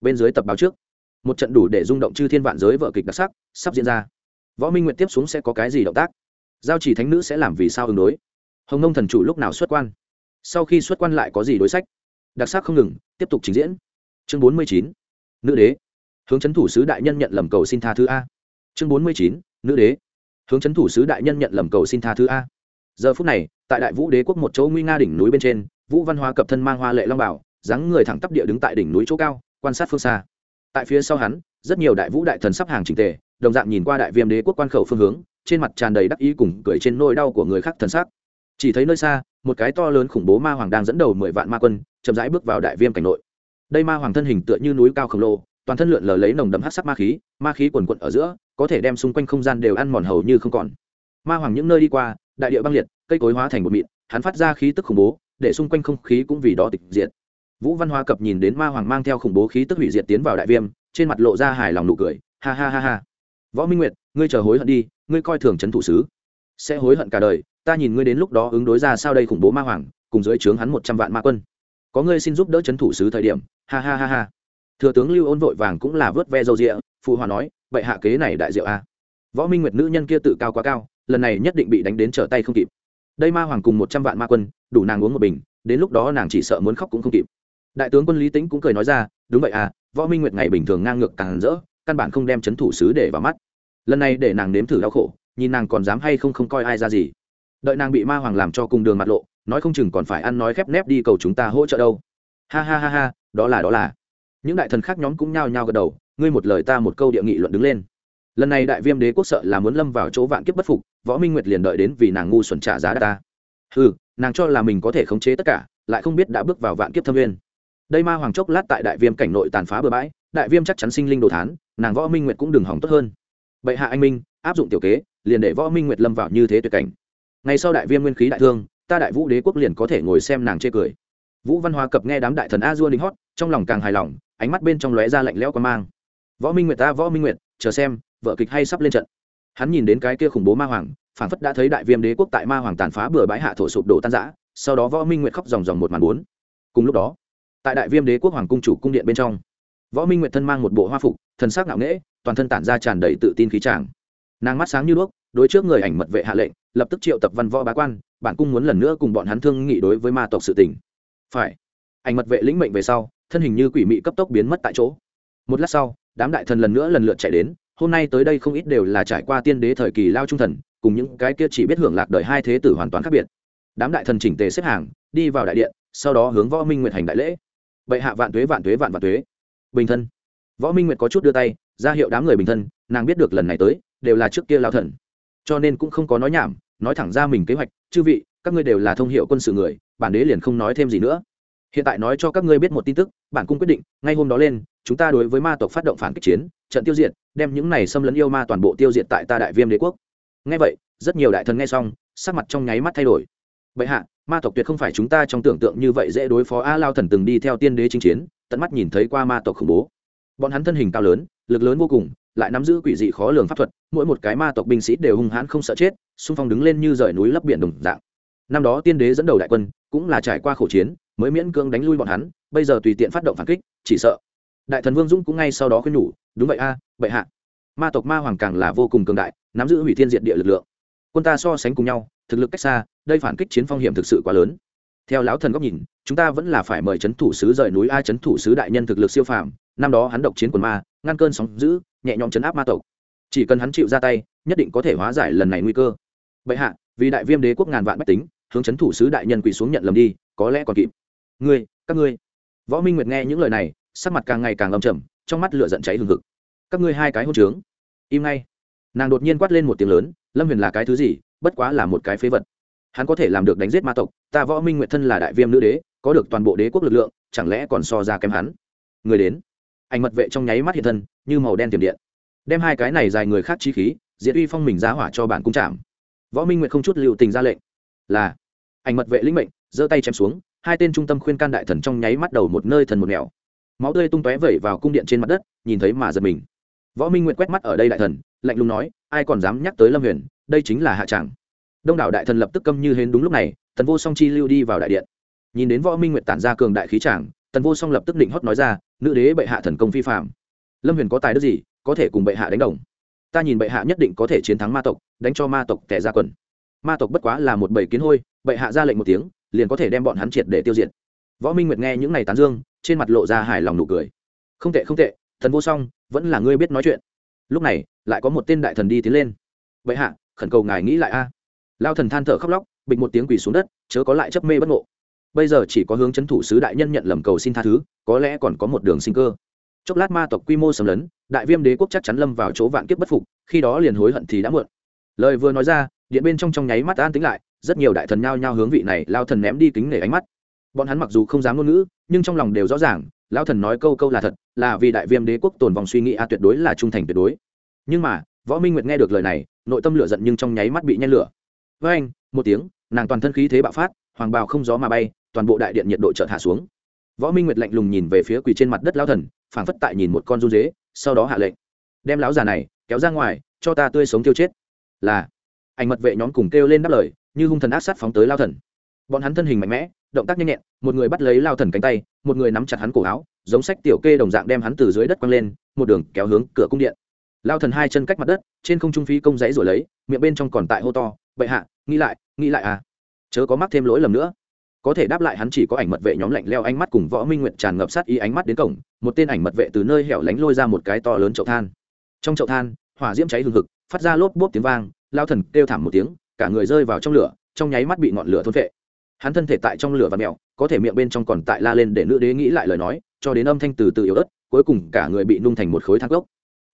Bên dưới tập báo trước, một trận đủ để rung động chư thiên vạn giới vợ kịch đặc sắc sắp diễn ra. Võ minh nguyện tiếp xuống sẽ có cái gì động tác? Giao chỉ thánh nữ sẽ làm vì sao ứng đối? Hồng nông thần chủ lúc nào xuất quan? Sau khi xuất quan lại có gì đối sách? Đặc sắc không ngừng, tiếp tục trình diễn. Chương bốn mươi chín, nữ đế. Hướng c thủ sứ đại nhân nhận lầm cầu xin tha thứ a. Chương bốn mươi chín, nữ đế. Hướng chấn thủ sứ đại nhân nhận lầm cầu xin tha thứ a. Giờ phút này, tại đại vũ đế quốc một chỗ nguy nga đỉnh núi bên trên, vũ văn hoa cập thân mang hoa lệ long bảo, dáng người thẳng tắp địa đứng tại đỉnh núi chỗ cao, quan sát phương xa. Tại phía sau hắn, rất nhiều đại vũ đại thần sắp hàng trình tề, đồng dạng nhìn qua đại viêm đế quốc quan khẩu phương hướng, trên mặt tràn đầy đắc ý cùng cười trên nỗi đau của người khác thần sắc chỉ thấy nơi xa, một cái to lớn khủng bố ma hoàng đang dẫn đầu mười vạn ma quân, chậm rãi bước vào đại viêm cảnh nội. Đây ma hoàng thân hình tựa như núi cao khổng lồ, toàn thân lượn lờ lấy nồng đậm hát sắc ma khí ma khí quần quận ở giữa, có thể đem xung quanh không gian đều ăn mòn hầu như không còn. Ma hoàng những nơi đi qua, đại địa băng liệt, cây cối hóa thành một mịn, hắn phát ra khí tức khủng bố, để xung quanh không khí cũng vì đó tịch diệt. Vũ văn hoa cập nhìn đến ma hoàng mang theo khủng bố khí tức hủy diệt tiến vào đại viêm, trên mặt lộ ra hài lòng nụ cười, ha ha ha ha. Võ minh nguyệt, ngươi chờ hối hận đi, ngươi coi thường trấn thủ sứ, sẽ hối hận cả đời ta nhìn ngươi đến lúc đó ứng đối ra sao đây khủng bố ma hoàng, cùng dưới trướng hắn một trăm vạn ma quân. Có ngươi xin giúp đỡ trấn thủ sứ thời điểm, ha ha ha ha. Thừa tướng lưu ôn vội vàng cũng là vớt ve dầu rịa, phụ hòa nói vậy hạ kế này đại diệu a. Võ minh nguyệt nữ nhân kia tự cao quá cao, lần này nhất định bị đánh đến trở tay không kịp. Đây ma hoàng cùng một trăm vạn ma quân, đủ nàng uống một bình, đến lúc đó nàng chỉ sợ muốn khóc cũng không kịp. Đại tướng quân lý tính cũng cười nói ra, đúng vậy à võ minh nguyệt ngày bình thường ngang ngược càng rỡ, căn bản không đem c h ấ n thủ sứ để vào mắt. Lần này để nàng nếm thử đau khổ, nhìn nàng còn dám hay không không coi ai ra gì đợi nàng bị ma hoàng làm cho cùng đường mặt lộ, nói không chừng còn phải ăn nói khép nép đi cầu chúng ta hỗ trợ đâu. Ha ha ha ha, đó là đó là. Những đại thần khác nhóm cũng nhao nhao gật đầu, ngươi một lời ta một câu địa nghị luận đứng lên. Lần này đại viêm đế quốc sợ là muốn lâm vào chỗ vạn kiếp bất phục, võ minh nguyệt liền đợi đến vì nàng ngu xuẩn trả giá ta. Ừ nàng cho là mình có thể khống chế tất cả, lại không biết đã bước vào vạn kiếp thâm viên đây ma hoàng chốc lát tại đại viêm cảnh nội tàn phá bừa bãi, đại viêm chắc chắn sinh linh đồ thán, nàng võ minh nguyệt cũng đừng hỏng tốt hơn. Bệ hạ anh minh, áp dụng tiểu kế, liền để võ minh nguyệt lâm vào như thế tuyệt cảnh ngay sau đại viêm nguyên khí đại thương, ta đại vũ đế quốc liền có thể ngồi xem nàng chê cười. Vũ văn hóa cập nghe đám đại thần a dua linh hót, trong lòng càng hài lòng, ánh mắt bên trong lóe ra lạnh lẽo qua mang. Võ minh nguyệt ta, võ minh nguyệt, chờ xem, vợ kịch hay sắp lên trận. Hắn nhìn đến cái kia khủng bố ma hoàng phản phất đã thấy đại viêm đế quốc tại ma hoàng tàn phá bừa bãi hạ thổ sụp đổ tan giã sau đó võ minh nguyệt khóc dòng dòng một màn bốn. Cùng lúc đó, tại đại viêm đế quốc hoàng cung chủ cung điện bên trong, võ minh nguyệt thân mang một bộ hoa phục, thần sắc ngạo nghễ, toàn thân tản ra tràn đầy tự tin khí tràng. Nàng mắt sáng như đuốc, đối trước người ảnh mật vệ hạ lệnh lập tức triệu tập văn võ bá quan, bản cung muốn lần nữa cùng bọn hắn thương nghị đối với ma tộc sự tình. Phải. Ảnh mật vệ lĩnh mệnh về sau, thân hình như quỷ mị cấp tốc biến mất tại chỗ. Một lát sau, đám đại thần lần nữa lần lượt chạy đến, hôm nay tới đây không ít đều là trải qua tiên đế thời kỳ lao trung thần, cùng những cái kia chỉ biết hưởng lạc đời hai thế tử hoàn toàn khác biệt. Đám đại thần chỉnh tề xếp hàng, đi vào đại điện, sau đó hướng võ minh nguyệt hành đại lễ. Bệ hạ vạn tuế vạn tuế, vạn vạn tuế. Bình thân. Võ minh nguyệt có chút đưa tay, ra hiệu đám người bình thân, nàng biết được lần này tới, đều là trước kia lao thần. Cho nên cũng không có nói nhảm nói thẳng ra mình kế hoạch, chư vị, các ngươi đều là thông hiệu quân sự người, bản đế liền không nói thêm gì nữa. Hiện tại nói cho các ngươi biết một tin tức, bản cung quyết định, ngay hôm đó lên, chúng ta đối với ma tộc phát động phản kích chiến, trận tiêu diệt, đem những này xâm lấn yêu ma toàn bộ tiêu diệt tại ta đại viêm đế quốc. Ngay vậy, rất nhiều đại thần nghe xong, sắc mặt trong nháy mắt thay đổi. Vậy hạ, ma tộc tuyệt không phải chúng ta trong tưởng tượng như vậy dễ đối phó a lao thần từng đi theo tiên đế chinh chiến, tận mắt nhìn thấy qua ma tộc khủng bố. Bọn hắn thân hình cao lớn, lực lớn vô cùng lại nắm giữ quỷ dị khó lường pháp thuật mỗi một cái ma tộc binh sĩ đều hung hãn không sợ chết xung phong đứng lên như rời núi lấp biển đồng dạng. Năm đó tiên đế dẫn đầu đại quân cũng là trải qua khổ chiến mới miễn cưỡng đánh lui bọn hắn bây giờ tùy tiện phát động phản kích chỉ sợ. Đại thần vương dũng cũng ngay sau đó khuyên nhủ đúng vậy a à, bệ hạ. Ma tộc ma hoàng càng là vô cùng cường đại nắm giữ hủy thiên diện địa lực lượng. Quân ta so sánh cùng nhau thực lực cách xa đây phản kích chiến phong hiểm thực sự quá lớn theo lão thần góc nhìn, chúng ta vẫn là phải mời c h ấ n thủ sứ rời núi a c h ấ n thủ sứ đại nhân thực lực siêu phàm, năm đó hắn độc chiến quần ma, ngăn cơn sóng giữ nhẹ nhõm chấn áp ma tộc. Chỉ cần hắn chịu ra tay, nhất định có thể hóa giải lần này nguy cơ. Bệ hạ, vì đại viêm đế quốc ngàn vạn bách tính, hướng c h ấ n thủ sứ đại nhân quỳ xuống nhận lầm đi, có lẽ còn kịp. Ngươi, các ngươi. Võ minh nguyệt nghe những lời này, sắc mặt càng ngày càng lâm trầm, trong mắt lửa giận cháy hừng hực. Các ngươi hai cái hôn trướng. Im ngay. Nàng đột nhiên quát lên một tiếng lớn, lâm huyền là cái thứ gì, bất quá là một cái phế vật hắn có thể làm được đánh giết ma tộc, ta võ minh nguyện thân là đại viêm nữ đế, có được toàn bộ đế quốc lực lượng, chẳng lẽ còn so ra kém hắn? Người đến. Ảnh mật vệ trong nháy mắt hiện thân, như màu đen tiềm điện. Đem hai cái này dài người khác chi khí diễn uy phong mình giá hỏa cho bản cung chạm. Võ minh nguyện không chút liệu tình ra lệnh. Là. Ảnh mật vệ lĩnh mệnh, giơ tay chém xuống, hai tên trung tâm khuyên can đại thần trong nháy mắt đầu một nơi thần một nẻo máu tươi tung tóe vẩy vào cung điện trên mặt đất, nhìn thấy mà giật mình. Võ minh nguyện quét mắt ở đây đại thần, lạnh lùng nói, ai còn dám nhắc tới lâm huyền, đây chính là hạ tràng đông đảo đại thần lập tức câm như hến đúng lúc này, tần vô song chi lưu đi vào đại điện. Nhìn đến võ minh nguyệt tản ra cường đại khí tràng tần vô song lập tức định hót nói ra, nữ đế bệ hạ thần công phi phạm lâm huyền có tài đức gì, có thể cùng bệ hạ đánh đồng. Ta nhìn bệ hạ nhất định có thể chiến thắng ma tộc, đánh cho ma tộc tẻ ra quần. Ma tộc bất quá là một bầy kiến hôi, bệ hạ ra lệnh một tiếng, liền có thể đem bọn hắn triệt để tiêu diệt. Võ minh nguyệt nghe những n à y tán dương, trên mặt lộ ra hài lòng nụ cười. Không tệ không tệ thần vô song, vẫn là ngươi biết nói chuyện. Lúc này, lại có một tên đại thần đi tiến lên. Bệ hạ, khẩn cầu ngài nghĩ lại a lao thần than thở khóc lóc, bịch một tiếng quỳ xuống đất, chớ có lại chấp mê bất ngộ. Bây giờ chỉ có hướng c h ấ n thủ sứ đại nhân nhận lầm cầu xin tha thứ, có lẽ còn có một đường sinh cơ. Chốc lát ma tộc quy mô sầm lấn, đại viêm đế quốc chắc chắn lâm vào chỗ vạn kiếp bất phục, khi đó liền hối hận thì đã muộn. Lời vừa nói ra, điện bên trong trong nháy mắt an tính lại, rất nhiều đại thần nhao nhao hướng vị này lao thần ném đi kính nể ánh mắt. Bọn hắn mặc dù không dám ngôn ngữ, nhưng trong lòng đều rõ ràng, lao thần nói câu câu là thật, là vì đại viêm đế quốc tồn vòng suy nghĩ a tuyệt đối là trung thành tuyệt đối. Nhưng mà, võ minh nguyệt nghe được lời này, nội tâm lửa giận nhưng trong nháy mắt bị nhen lửa với anh, một tiếng, nàng toàn thân khí thế bạo phát, hoàng bào không gió mà bay, toàn bộ đại điện nhiệt độ chợt hạ xuống. Võ minh nguyệt lạnh lùng nhìn về phía quỳ trên mặt đất lao thần, phảng phất tại nhìn một con run dế sau đó hạ lệnh. Đem lão già này kéo ra ngoài, cho ta tươi sống tiêu chết. Là, ảnh mật vệ nhóm cùng kêu lên đáp lời, như hung thần ác sát phóng tới lao thần. Bọn hắn thân hình mạnh mẽ, động tác nhanh nhẹn, một người bắt lấy lao thần cánh tay, một người nắm chặt hắn cổ áo, giống sách tiểu kê đồng dạng đem hắn từ dưới đất quăng lên, một đường kéo hướng cửa cung điện. Lao thần hai chân cách mặt đất, trên không trung phí công giấy rồi lấy, miệng bên trong còn tại hô to, bệ hạ nghĩ lại nghĩ lại à. Chớ có mắc thêm lỗi lầm nữa. Có thể đáp lại hắn chỉ có ảnh mật vệ nhóm lạnh leo ánh mắt cùng võ minh nguyện tràn ngập sát ý ánh mắt đến cổng, một tên ảnh mật vệ từ nơi hẻo lánh lôi ra một cái to lớn chậu than. Trong chậu than, hỏa diễm cháy hừng hực, phát ra lốp bốp tiếng vang, lao thần kêu thảm một tiếng, cả người rơi vào trong lửa, trong nháy mắt bị ngọn lửa thôn vệ hắn thân thể tại trong lửa và mèo, có thể miệng bên trong còn tại la lên để nữ đế nghĩ lại lời nói, cho đến âm thanh từ từ yếu ớt, cuối cùng cả người bị nung thành một khối thang gốc.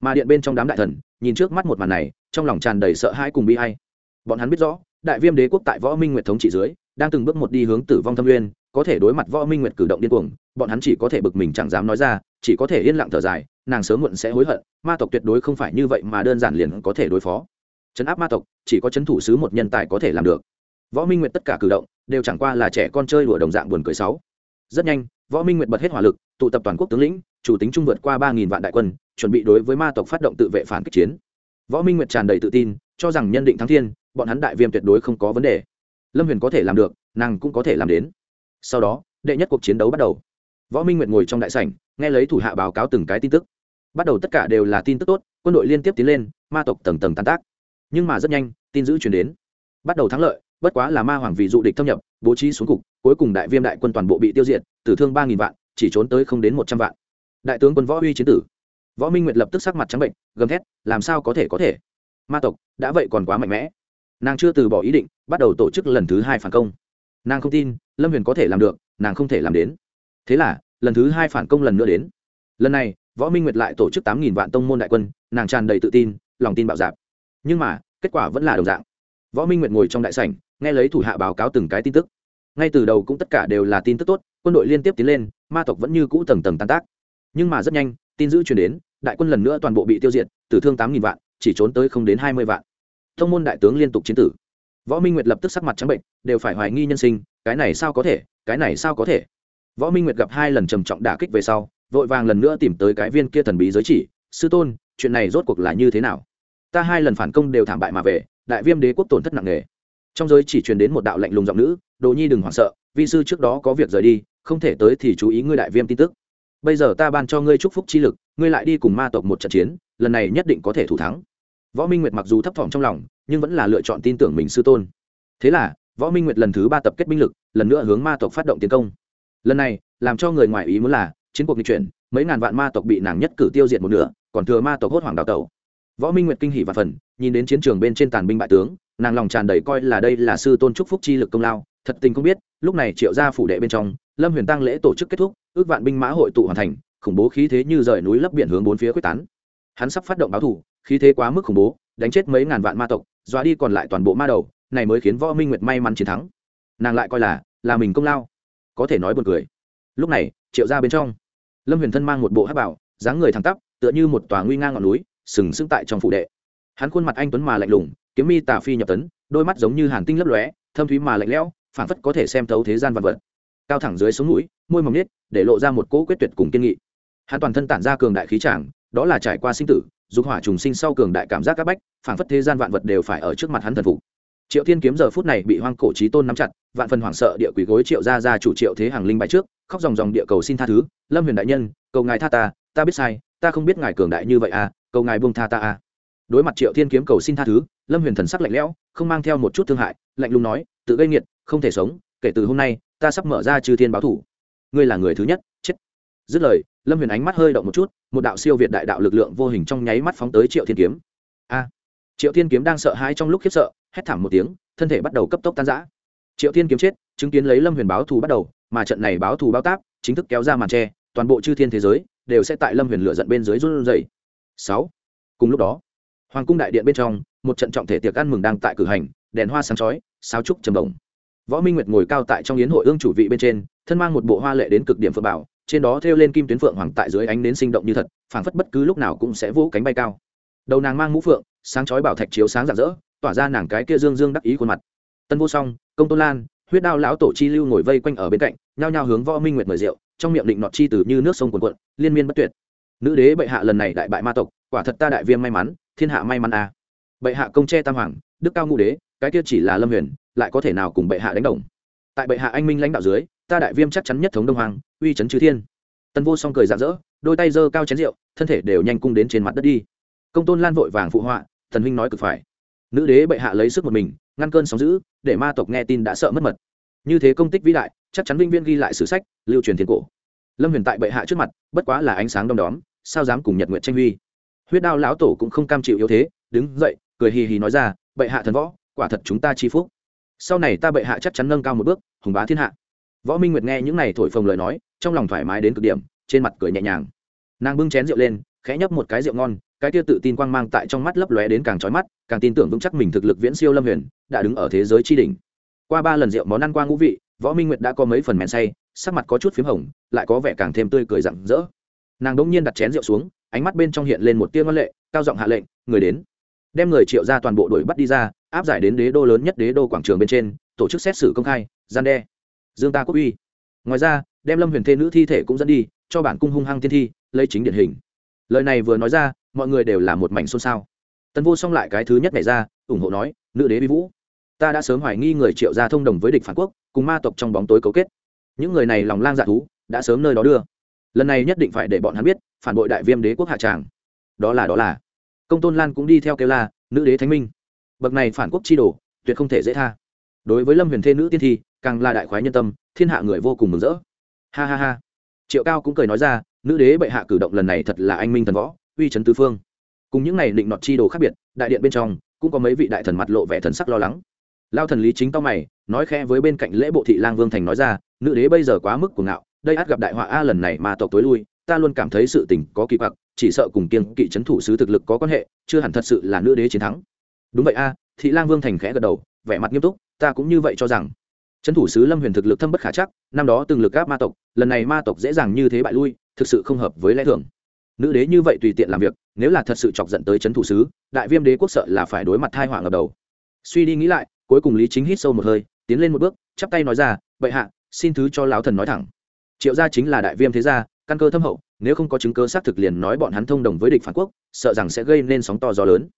Mà điện bên trong đám đại thần, nhìn trước mắt một màn này, trong lòng tràn đầy sợ hãi cùng bi hay bọn hắn biết rõ đại viêm đế quốc tại võ minh nguyệt thống trị dưới, đang từng bước một đi hướng tử vong thâm uyên có thể đối mặt võ minh nguyệt cử động điên cuồng, bọn hắn chỉ có thể bực mình chẳng dám nói ra, chỉ có thể yên lặng thở dài, nàng sớm muộn sẽ hối hận, ma tộc tuyệt đối không phải như vậy mà đơn giản liền có thể đối phó. Chấn áp ma tộc, chỉ có chấn thủ sứ một nhân tài có thể làm được. Võ minh nguyệt tất cả cử động, đều chẳng qua là trẻ con chơi đùa đồng dạng buồn cười sáu rất nhanh, võ minh nguyệt bật hết hỏa lực, tụ tập toàn quốc tướng lĩnh, chủ tính trung vượt qua ba nghìn vạn đại quân, chuẩn bị đối với ma tộc phát động tự vệ phản kích chiến. Võ minh nguyệt tràn đầy tự tin, cho rằng nhân định thắng thiên bọn hắn đại viêm tuyệt đối không có vấn đề. Lâm huyền có thể làm được, nàng cũng có thể làm đến. Sau đó, đệ nhất cuộc chiến đấu bắt đầu. Võ minh nguyệt ngồi trong đại sảnh, nghe lấy thủ hạ báo cáo từng cái tin tức. Bắt đầu tất cả đều là tin tức tốt, quân đội liên tiếp tiến lên, ma tộc tầng tầng tan tác. Nhưng mà rất nhanh, tin dữ chuyển đến. Bắt đầu thắng lợi, bất quá là ma hoàng vì dụ địch thâm nhập, bố trí xuống cục, cuối cùng đại viêm đại quân toàn bộ bị tiêu diệt, tử thương ba nghìn vạn, chỉ trốn tới không đến một trăm vạn. Đại tướng quân võ uy chiến tử. Võ minh nguyệt lập tức sắc mặt trắng bệnh, gầm thét, làm sao có thể có thể? Ma tộc, đã vậy còn quá mạnh mẽ nàng chưa từ bỏ ý định, bắt đầu tổ chức lần thứ hai phản công. Nàng không tin, lâm huyền có thể làm được, nàng không thể làm đến. Thế là, lần thứ hai phản công lần nữa đến. Lần này, võ minh nguyệt lại tổ chức tám nghìn vạn tông môn đại quân, nàng tràn đầy tự tin, lòng tin bạo dạp. Nhưng mà, kết quả vẫn là đồng dạng. Võ minh nguyệt ngồi trong đại sảnh, nghe lấy thủ hạ báo cáo từng cái tin tức. Ngay từ đầu cũng tất cả đều là tin tức tốt, quân đội liên tiếp tiến lên, ma tộc vẫn như cũ tầng tầng tan tác. Nhưng mà rất nhanh, tin dữ truyền đến, đại quân lần nữa toàn bộ bị tiêu diệt, tử thương tám nghìn vạn, chỉ trốn tới không đến hai mươi vạn thông môn đại tướng liên tục chiến tử. Võ minh nguyệt lập tức sắc mặt trắng bệnh, đều phải hoài nghi nhân sinh, cái này sao có thể, cái này sao có thể. Võ minh nguyệt gặp hai lần trầm trọng đả kích về sau, vội vàng lần nữa tìm tới cái viên kia thần bí giới chỉ, sư tôn, chuyện này rốt cuộc là như thế nào? Ta hai lần phản công đều thảm bại mà về, đại viêm đế quốc tổn thất nặng nề. Trong giới chỉ truyền đến một đạo lạnh lùng giọng nữ, đồ nhi đừng hoảng sợ, vi sư trước đó có việc rời đi, không thể tới thì chú ý ngươi đại viêm tin tức. Bây giờ ta ban cho ngươi chúc phúc chi lực, ngươi lại đi cùng ma tộc một trận chiến, lần này nhất định có thể thủ thắng võ minh nguyệt mặc dù thấp thỏm trong lòng, nhưng vẫn là lựa chọn tin tưởng mình sư tôn. Thế là, võ minh nguyệt lần thứ ba tập kết binh lực, lần nữa hướng ma tộc phát động tiến công. Lần này, làm cho người ngoài ý muốn là, chiến cuộc nghịch chuyển, mấy ngàn vạn ma tộc bị nàng nhất cử tiêu diệt một nửa, còn thừa ma tộc hốt hoảng đào tẩu. Võ minh nguyệt kinh hỉ và phần, nhìn đến chiến trường bên trên tàn binh bại tướng, nàng lòng tràn đầy coi là đây là sư tôn trúc phúc chi lực công lao, thật tình không biết, lúc này triệu gia phủ đệ bên trong, lâm huyền tăng lễ tổ chức kết thúc, ước vạn binh mã hội tụ hoàn thành, khủng bố khí thế như rời núi lấp biển hướng bốn phía quyết tán. Hắn sắp phát động báo thủ khí thế quá mức khủng bố, đánh chết mấy ngàn vạn ma tộc, dọa đi còn lại toàn bộ ma đầu, này mới khiến võ minh nguyệt may mắn chiến thắng. Nàng lại coi là là mình công lao. Có thể nói buồn cười. Lúc này, triệu ra bên trong, lâm huyền thân mang một bộ hát bảo, dáng người thẳng tắp, tựa như một tòa nguy ngang ngọn núi, sừng sững tại trong phủ đệ. Hắn khuôn mặt anh tuấn mà lạnh lùng, kiếm mi tà phi nhập tấn, đôi mắt giống như hàn tinh lấp lóe, thâm thúy mà lạnh lẽo, phảng phất có thể xem thấu thế gian vật vật. Cao thẳng dưới sống mũi môi mỏng nết để lộ ra một cỗ quyết tuyệt cùng kiên nghị. Hắn toàn thân tản ra cường đại khí tràng đó là trải qua sinh tử, dục hỏa trùng sinh sau cường đại cảm giác các bách, phảng phất thế gian vạn vật đều phải ở trước mặt hắn thần phục. Triệu thiên kiếm giờ phút này bị hoang cổ trí tôn nắm chặt, vạn phần hoảng sợ địa quỷ gối triệu ra ra chủ triệu thế hàng linh bài trước, khóc dòng dòng địa cầu xin tha thứ, lâm huyền đại nhân, cầu ngài tha ta ta biết sai, ta không biết ngài cường đại như vậy à cầu ngài buông tha ta à. Đối mặt triệu thiên kiếm cầu xin tha thứ, lâm huyền thần sắc lạnh lẽo, không mang theo một chút thương hại, lạnh lùng nói, tự gây nghiệt, không thể sống, kể từ hôm nay, ta sắp mở ra chư thiên báo thủ. Ngươi là người thứ nhất, chết dứt lời, lâm huyền ánh mắt hơi động một chút, một đạo siêu việt đại đạo lực lượng vô hình trong nháy mắt phóng tới triệu thiên kiếm. A! Triệu thiên kiếm đang sợ hãi trong lúc khiếp sợ, hét thảm một tiếng, thân thể bắt đầu cấp tốc tan giã triệu thiên kiếm chết, chứng kiến lấy lâm huyền báo thù bắt đầu, mà trận này báo thù báo táp, chính thức kéo ra màn tre, toàn bộ chư thiên thế giới đều sẽ tại lâm huyền lửa giận bên dưới run rẩy. Sáu! Cùng lúc đó, hoàng cung đại điện bên trong, một trận trọng thể tiệc ăn mừng đang tại cử hành, đèn hoa sáng chói, sáo trúc trầm đồng võ minh nguyệt ngồi cao tại trong yến hội ương chủ vị bên trên, thân mang một bộ hoa lệ đến cực điểm phượng bảo trên đó thêu lên kim tuyến phượng hoàng tại dưới ánh nến sinh động như thật, phảng phất bất cứ lúc nào cũng sẽ vỗ cánh bay cao. Đầu nàng mang mũ phượng, sáng chói bảo thạch chiếu sáng rạng rỡ, tỏa ra nàng cái kia dương dương đắc ý khuôn mặt. Tân vô song, công tôn lan, huyết đao lão tổ chi lưu ngồi vây quanh ở bên cạnh, nhao nhao hướng võ minh nguyệt mời rượu, trong miệng định nọt chi từ như nước sông cuồn cuộn, liên miên bất tuyệt. Nữ đế bệ hạ lần này đại bại ma tộc, quả thật ta đại viêm may mắn, thiên hạ may mắn à. bệ hạ công tre tam hoàng, đức cao ngũ đế, cái kia chỉ là lâm huyền, lại có thể nào cùng bệ hạ đánh đồng? Tại bệ hạ anh minh lãnh đạo dưới ta đại viêm chắc chắn nhất thống đông hoàng uy chấn chư thiên. Tần vô song cười rạng rỡ, đôi tay giơ cao chén rượu, thân thể đều nhanh cung đến trên mặt đất đi. Công tôn lan vội vàng phụ họa, thần huynh nói cực phải. Nữ đế bệ hạ lấy sức một mình, ngăn cơn sóng giữ để ma tộc nghe tin đã sợ mất mật. Như thế công tích vĩ đại, chắc chắn vinh viên ghi lại sử sách, lưu truyền thiên cổ. Lâm huyền tại bệ hạ trước mặt, bất quá là ánh sáng đom đóm, sao dám cùng nhật nguyện tranh huy? Huyết đao lão tổ cũng không cam chịu yếu thế, đứng dậy, cười hì hì nói ra, bệ hạ thần võ, quả thật chúng ta chi phúc. Sau này ta bệ hạ chắc chắn nâng cao một bước, hùng bá thiên hạ võ minh nguyệt nghe những này thổi phồng lời nói, trong lòng thoải mái đến cực điểm, trên mặt cười nhẹ nhàng. Nàng bưng chén rượu lên, khẽ nhấp một cái rượu ngon, cái kia tự tin quang mang tại trong mắt lấp lóe đến càng trói mắt, càng tin tưởng vững chắc mình thực lực viễn siêu lâm huyền, đã đứng ở thế giới tri đỉnh. Qua ba lần rượu món ăn qua ngũ vị, võ minh nguyệt đã có mấy phần mèn say, sắc mặt có chút p h í m hồng, lại có vẻ càng thêm tươi cười rặng rỡ. Nàng đ ỗ n g nhiên đặt chén rượu xuống, ánh mắt bên trong hiện lên một tia ngân lệ, cao giọng hạ lệnh, người đến. Đem người triệu ra toàn bộ đuổi bắt đi ra, áp giải đến đế đô lớn nhất đế đô quảng trường bên trên, tổ chức xét xử công khai, gian đe dương ta quốc uy. Ngoài ra, đem lâm huyền thê nữ thi thể cũng dẫn đi, cho bản cung hung hăng tiên thi, lấy chính điển hình. Lời này vừa nói ra, mọi người đều là một mảnh xôn xao. Tần vô xong lại cái thứ nhất này ra, ủng hộ nói, nữ đế bi vũ, ta đã sớm hoài nghi người triệu gia thông đồng với địch phản quốc, cùng ma tộc trong bóng tối cấu kết. Những người này lòng lang dạ thú, đã sớm nơi đó đưa. Lần này nhất định phải để bọn hắn biết, phản bội đại viêm đế quốc hạ tràng. Đó là đó là. Công tôn lan cũng đi theo kêu la, nữ đế thánh minh, bậc này phản quốc chi đồ, tuyệt không thể dễ tha. Đối với lâm huyền thê nữ tiên thi càng là đại khoái nhân tâm, thiên hạ người vô cùng mừng rỡ. Ha ha ha. Triệu cao cũng cười nói ra, nữ đế bệ hạ cử động lần này thật là anh minh thần võ, uy trấn tứ phương. Cùng những này định nọt chi đồ khác biệt, đại điện bên trong, cũng có mấy vị đại thần mặt lộ vẻ thần sắc lo lắng. Lao thần lý chính tao mày, nói khe với bên cạnh lễ bộ thị lang vương thành nói ra, nữ đế bây giờ quá mức của ngạo, đây át gặp đại họa a lần này mà tộc tối lui, ta luôn cảm thấy sự tình có kỳ quặc, chỉ sợ cùng kiêng kỵ c h ấ n thủ sứ thực lực có quan hệ, chưa hẳn thật sự là nữ đế chiến thắng. Đúng vậy a, thị lang vương thành khẽ gật đầu, vẻ mặt nghiêm túc, ta cũng như vậy cho rằng trấn thủ sứ lâm huyền thực lực thâm bất khả chắc, năm đó từng lực gáp ma tộc, lần này ma tộc dễ dàng như thế bại lui, thực sự không hợp với lẽ thường. Nữ đế như vậy tùy tiện làm việc, nếu là thật sự chọc giận tới trấn thủ sứ, đại viêm đế quốc sợ là phải đối mặt thai hoàng ở đầu. Suy đi nghĩ lại, cuối cùng lý chính hít sâu một hơi, tiến lên một bước, chắp tay nói ra vậy hạ, xin thứ cho lão thần nói thẳng. Triệu gia chính là đại viêm thế gia, căn cơ thâm hậu, nếu không có chứng cơ xác thực liền nói bọn hắn thông đồng với địch phản quốc, sợ rằng sẽ gây nên sóng to gió lớn.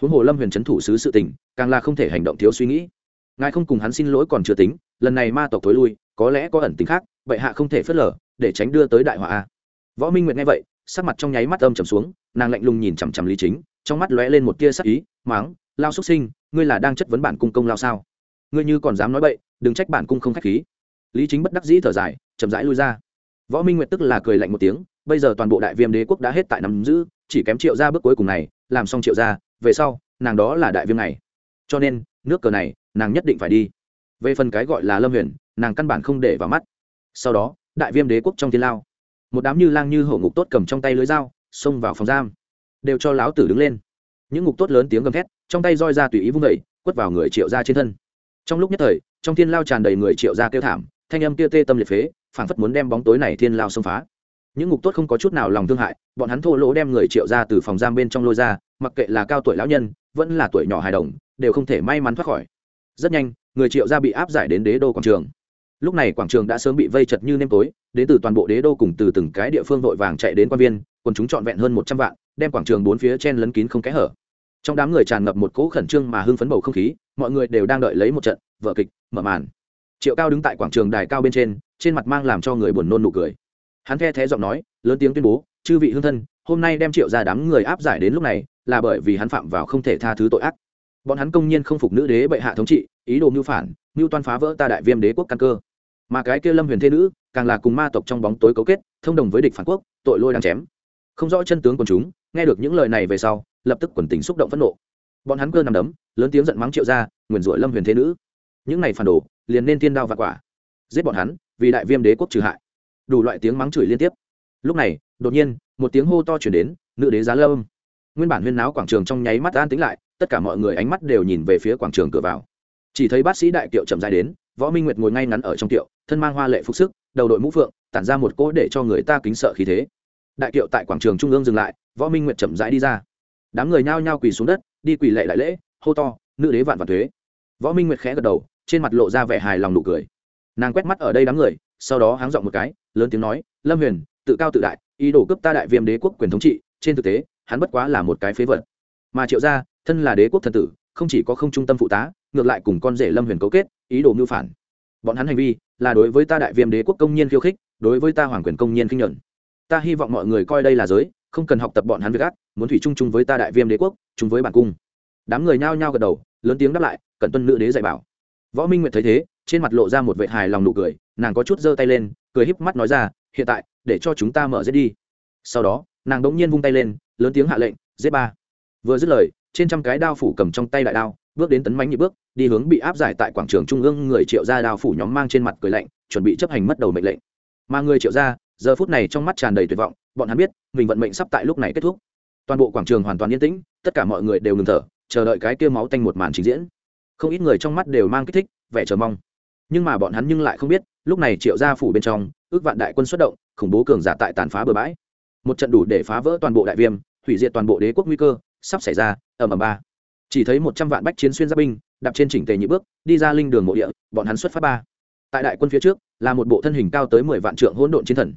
Huống hồ lâm huyền trấn thủ sứ sự tình, càng là không thể hành động thiếu suy nghĩ. Ngài không cùng hắn xin lỗi còn chưa tính lần này ma tộc thối lui, có lẽ có ẩn tính khác vậy hạ không thể phớt lờ, để tránh đưa tới đại họa a. Võ minh nguyệt nghe vậy, sắc mặt trong nháy mắt âm trầm xuống, nàng lạnh lùng nhìn chằm chằm lý chính, trong mắt lóe lên một tia sắc ý, máng, lao xuất sinh, ngươi là đang chất vấn bản cung công lao sao? Ngươi như còn dám nói bậy, đừng trách bản cung không khách khí. Lý chính bất đắc dĩ thở dài, chậm rãi lui ra. Võ minh nguyệt tức là cười lạnh một tiếng, bây giờ toàn bộ đại viêm đế quốc đã hết tại nắm giữ, chỉ kém triệu ra bước cuối cùng này, làm xong triệu ra về sau, nàng đó là đại viêm này. Cho nên, nước cờ này, nàng nhất định phải đi về phần cái gọi là lâm huyền, nàng căn bản không để vào mắt. Sau đó, đại viêm đế quốc trong thiên lao. Một đám như lang như hổ ngục tốt cầm trong tay lưới dao, xông vào phòng giam. Đều cho láo tử đứng lên. Những ngục tốt lớn tiếng gầm thét, trong tay roi ra tùy ý vung vẩy quất vào người triệu ra trên thân. Trong lúc nhất thời, trong thiên lao tràn đầy người triệu ra kêu thảm, thanh âm kia tê tâm liệt phế, phảng phất muốn đem bóng tối này thiên lao xông phá. Những ngục tốt không có chút nào lòng thương hại, bọn hắn thô lỗ đem người triệu ra từ phòng giam bên trong lôi ra, mặc kệ là cao tuổi lão nhân, vẫn là tuổi nhỏ hài đồng, đều không thể may mắn thoát khỏi. Rất nhanh người triệu gia bị áp giải đến đế đô quảng trường. Lúc này quảng trường đã sớm bị vây chật như nêm tối, đến từ toàn bộ đế đô cùng từ từng cái địa phương vội vàng chạy đến quan viên, quần chúng trọn vẹn hơn một trăm vạn, đem quảng trường bốn phía chen lấn kín không kẽ hở. Trong đám người tràn ngập một cỗ khẩn trương mà hưng phấn bầu không khí, mọi người đều đang đợi lấy một trận vở kịch, mở màn. Triệu cao đứng tại quảng trường đài cao bên trên trên mặt mang làm cho người buồn nôn nụ cười. Hắn the thé giọng nói, lớn tiếng tuyên bố, chư vị hương thân, hôm nay đem triệu ra đám người áp giải đến lúc này, là bởi vì hắn phạm vào không thể tha thứ tội ác bọn hắn công nhiên không phục nữ đế bệ hạ thống trị, ý đồ mưu phản, mưu toan phá vỡ ta đại viêm đế quốc căn cơ. Mà cái kia lâm huyền thế nữ, càng là cùng ma tộc trong bóng tối cấu kết, thông đồng với địch phản quốc, tội lôi đang chém. Không rõ chân tướng của chúng, nghe được những lời này về sau, lập tức quần tình xúc động phẫn nộ. Bọn hắn cơ nằm đấm, lớn tiếng giận mắng triệu ra nguyền rủa lâm huyền thế nữ. Những này phản đồ, liền nên tiên đao và quả. Giết bọn hắn, vì đại viêm đế quốc trừ hại. Đủ loại tiếng mắng chửi liên tiếp. Lúc này, đột nhiên, một tiếng hô to chuyển đến, nữ đế giá lâm. Nguyên bản huyên náo quảng trường trong nháy mắt an tính lại tất cả mọi người ánh mắt đều nhìn về phía quảng trường cửa vào. Chỉ thấy bác sĩ đại kiệu chậm dài đến, võ minh nguyệt ngồi ngay ngắn ở trong kiệu thân mang hoa lệ phục sức, đầu đội mũ phượng, tản ra một cỗ để cho người ta kính sợ khí thế. Đại kiệu tại quảng trường trung ương dừng lại, võ minh nguyệt chậm rãi đi ra. Đám người nhao nhao quỳ xuống đất, đi quỳ lệ đại lễ, hô to, nữ đế vạn vạn thuế. Võ minh nguyệt khẽ gật đầu, trên mặt lộ ra vẻ hài lòng nụ cười. Nàng quét mắt ở đây đám người, sau đó háng giọng một cái, lớn tiếng nói, lâm huyền, tự cao tự đại, ý đồ cướp ta đại viêm đế quốc quyền thống trị, trên thực tế, hắn bất quá là một cái phế vật. Mà triệu gia thân là đế quốc thần tử, không chỉ có không trung tâm phụ tá, ngược lại cùng con rể lâm huyền cấu kết, ý đồ mưu phản. Bọn hắn hành vi là đối với ta đại viêm đế quốc công nhiên khiêu khích, đối với ta hoàng quyền công nhiên kinh nhuận ta hy vọng mọi người coi đây là giới, không cần học tập bọn hắn việc ác, muốn thủy chung chung với ta đại viêm đế quốc, chung với bản cung. Đám người nhao nhao gật đầu, lớn tiếng đáp lại, cẩn tuân nữ đế dạy bảo. Võ minh nguyệt thấy thế, trên mặt lộ ra một vệ hài lòng nụ cười, nàng có chút giơ tay lên, cười híp mắt nói ra, hiện tại, để cho chúng ta mở giết đi. Sau đó, nàng đống nhiên vung tay lên, lớn tiếng hạ lệnh, giết ba. Vừa dứt lời trên trăm cái đao phủ cầm trong tay đại đao, bước đến tấn mánh nhị bước, đi hướng bị áp giải tại quảng trường trung ương người triệu gia đao phủ nhóm mang trên mặt cười lạnh, chuẩn bị chấp hành mất đầu mệnh lệnh. Mà người triệu gia, giờ phút này trong mắt tràn đầy tuyệt vọng, bọn hắn biết, mình vận mệnh sắp tại lúc này kết thúc. Toàn bộ quảng trường hoàn toàn yên tĩnh, tất cả mọi người đều ngừng thở, chờ đợi cái kia máu tanh một màn trình diễn. Không ít người trong mắt đều mang kích thích, vẻ chờ mong. Nhưng mà bọn hắn nhưng lại không biết, lúc này triệu gia phủ bên trong, ước vạn đại quân xuất động, khủng bố cường giả tại tàn phá bờ bãi. Một trận đủ để phá vỡ toàn bộ đại viêm, hủy diệt toàn bộ đế quốc nguy cơ sắp xảy ra, ầm ầm ba. Chỉ thấy một trăm vạn bách chiến xuyên giáp binh đạp trên chỉnh tề nhị bước, đi ra linh đường mộ địa, bọn hắn xuất phát ba. Tại đại quân phía trước, là một bộ thân hình cao tới mười vạn trượng hỗn độn chiến thần.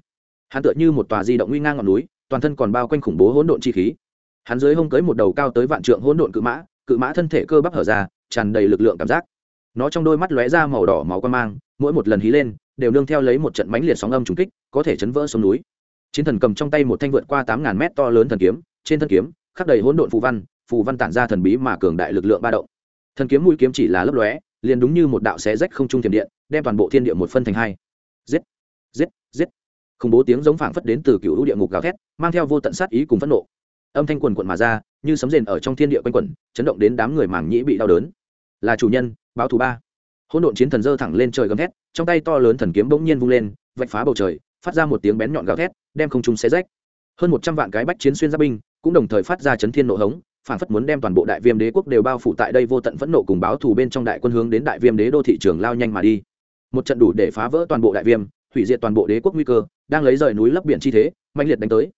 Hắn tựa như một tòa di động nguy ngang ngọn núi, toàn thân còn bao quanh khủng bố hỗn độn chi khí. Hắn dưới hông cưới một đầu cao tới vạn trượng hỗn độn cự mã cự mã thân thể cơ bắp hở ra, tràn đầy lực lượng cảm giác. Nó trong đôi mắt lóe ra màu đỏ máu quan mang, mỗi một lần hí lên, đều nương theo lấy một trận mãnh liệt sóng âm trùng kích, có thể chấn vỡ sông núi. Chiến thần cầm trong tay một thanh vượt qua tám ngàn mét to lớn thần kiếm, trên thân kiếm khắc đầy hỗn độn phù văn phù văn tản ra thần bí mà cường đại lực lượng ba động. Thần kiếm mũi kiếm chỉ là lấp lóe, liền đúng như một đạo xé rách không trung thiểm điện, đem toàn bộ thiên địa một phân thành hai. Giết giết giết. Khủng bố tiếng giống phảng phất đến từ cựu lũ địa ngục gào thét, mang theo vô tận sát ý cùng phẫn nộ. Âm thanh quần quận mà ra, như sấm rền ở trong thiên địa quanh quẩn, chấn động đến đám người màng nhĩ bị đau đớn. Là chủ nhân, báo thù ba. Hỗn độn chiến thần dơ thẳng lên trời gầm thét, trong tay to lớn thần kiếm bỗng nhiên vung lên, vạch phá bầu trời, phát ra một tiếng bén nhọn gào thét, đem không trung xé rách. Hơn một trăm vạn cái bách chiến xuyên giáp binh cũng đồng thời phát ra chấn thiên nộ hống phản phất muốn đem toàn bộ đại viêm đế quốc đều bao phủ tại đây vô tận phẫn nộ cùng báo thù bên trong đại quân hướng đến đại viêm đế đô thị trường lao nhanh mà đi. Một trận đủ để phá vỡ toàn bộ đại viêm, hủy diệt toàn bộ đế quốc nguy cơ, đang lấy rời núi lấp biển chi thế mạnh liệt đánh tới.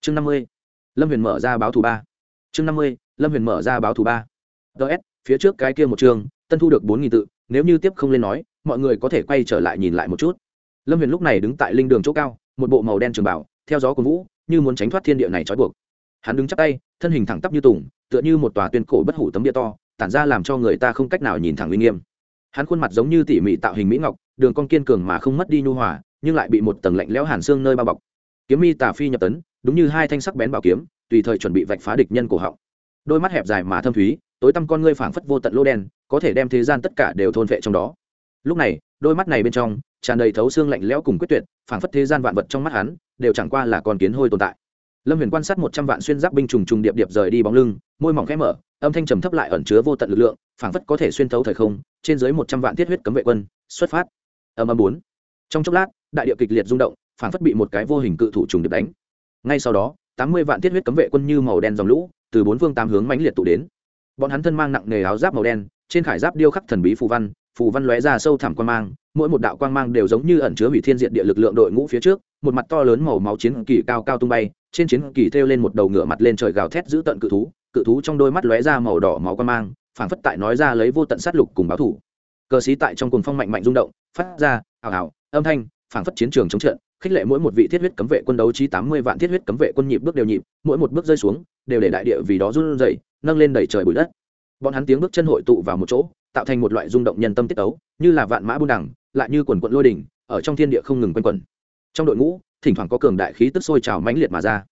Chương năm mươi, lâm huyền mở ra báo thù ba. Chương năm mươi, lâm huyền mở ra báo thù ba. Ts phía trước cái kia một chương tân thu được bốn nghìn tự, nếu như tiếp không lên nói, mọi người có thể quay trở lại nhìn lại một chút. Lâm huyền lúc này đứng tại linh đường chỗ cao, một bộ màu đen trường bảo, theo gió của vũ, như muốn tránh thoát thiên địa này trói buộc hắn đứng chắp tay, thân hình thẳng tắp như tùng, tựa như một tòa tuyên cổ bất hủ tấm địa to, tản ra làm cho người ta không cách nào nhìn thẳng uy nghiêm. Hắn khuôn mặt giống như tỉ mỉ tạo hình mỹ ngọc, đường con kiên cường mà không mất đi nhu hòa, nhưng lại bị một tầng lạnh lẽo hàn xương nơi bao bọc. Kiếm mi tà phi nhập tấn, đúng như hai thanh sắc bén bảo kiếm, tùy thời chuẩn bị vạch phá địch nhân cổ họng. Đôi mắt hẹp dài mà thâm thúy, tối tăm con ngươi phảng phất vô tận lô đen, có thể đem thế gian tất cả đều thôn vệ trong đó. Lúc này, đôi mắt này bên trong, tràn đầy thấu xương lạnh lẽo cùng quyết tuyệt, phảng phất thế gian vạn vật trong mắt hắn, đều chẳng qua là con kiến hôi tồn tại lâm huyền quan sát một trăm vạn xuyên giáp binh trùng trùng điệp điệp rời đi bóng lưng, môi mỏng khẽ mở, âm thanh trầm thấp lại ẩn chứa vô tận lực lượng, phảng phất có thể xuyên thấu thời không, trên dưới một trăm vạn thiết huyết cấm vệ quân, xuất phát. Âm âm bốn. Trong chốc lát, đại địa kịch liệt rung động, phảng phất bị một cái vô hình cự thủ trùng điệp đánh. Ngay sau đó, tám mươi vạn thiết huyết cấm vệ quân như màu đen dòng lũ, từ bốn phương tám hướng mãnh liệt tụ đến. Bọn hắn thân mang nặng nghề áo giáp màu đen, trên khải giáp điêu khắc thần bí phù văn phù văn lóe ra sâu thẳm quan mang, mỗi một đạo quang mang đều giống như ẩn chứa hủy thiên diện địa lực lượng đội ngũ phía trước một mặt to lớn màu máu chiến kỳ cao cao tung bay, trên chiến kỳ thêu lên một đầu ngựa mặt lên trời gào thét giữ tận cự thú cự thú trong đôi mắt lóe ra màu đỏ máu quan mang, phảng phất tại nói ra lấy vô tận sát lục cùng báo thủ. Cờ xí tại trong cuồng phong mạnh mạnh rung động, phát ra ảo ảo âm thanh, phảng phất chiến trường chống trận, khích lệ mỗi một vị thiết huyết cấm vệ quân đấu trí tám mươi vạn thiết huyết cấm vệ quân nhịp bước đều nhịp, mỗi một bước rơi xuống, đều để đại địa vì đó run rẩy, nâng lên đẩy trời bụi đất. Bọn hắn tiếng bước chân hội tụ vào một chỗ, tạo thành một loại rung động nhân tâm tiết tấu, như là vạn mã buôn đẳng lại như quần quận lôi đỉnh, ở trong thiên địa không ngừng quanh quẩn trong đội ngũ, thỉnh thoảng có cường đại khí tức sôi trào mãnh liệt mà ra.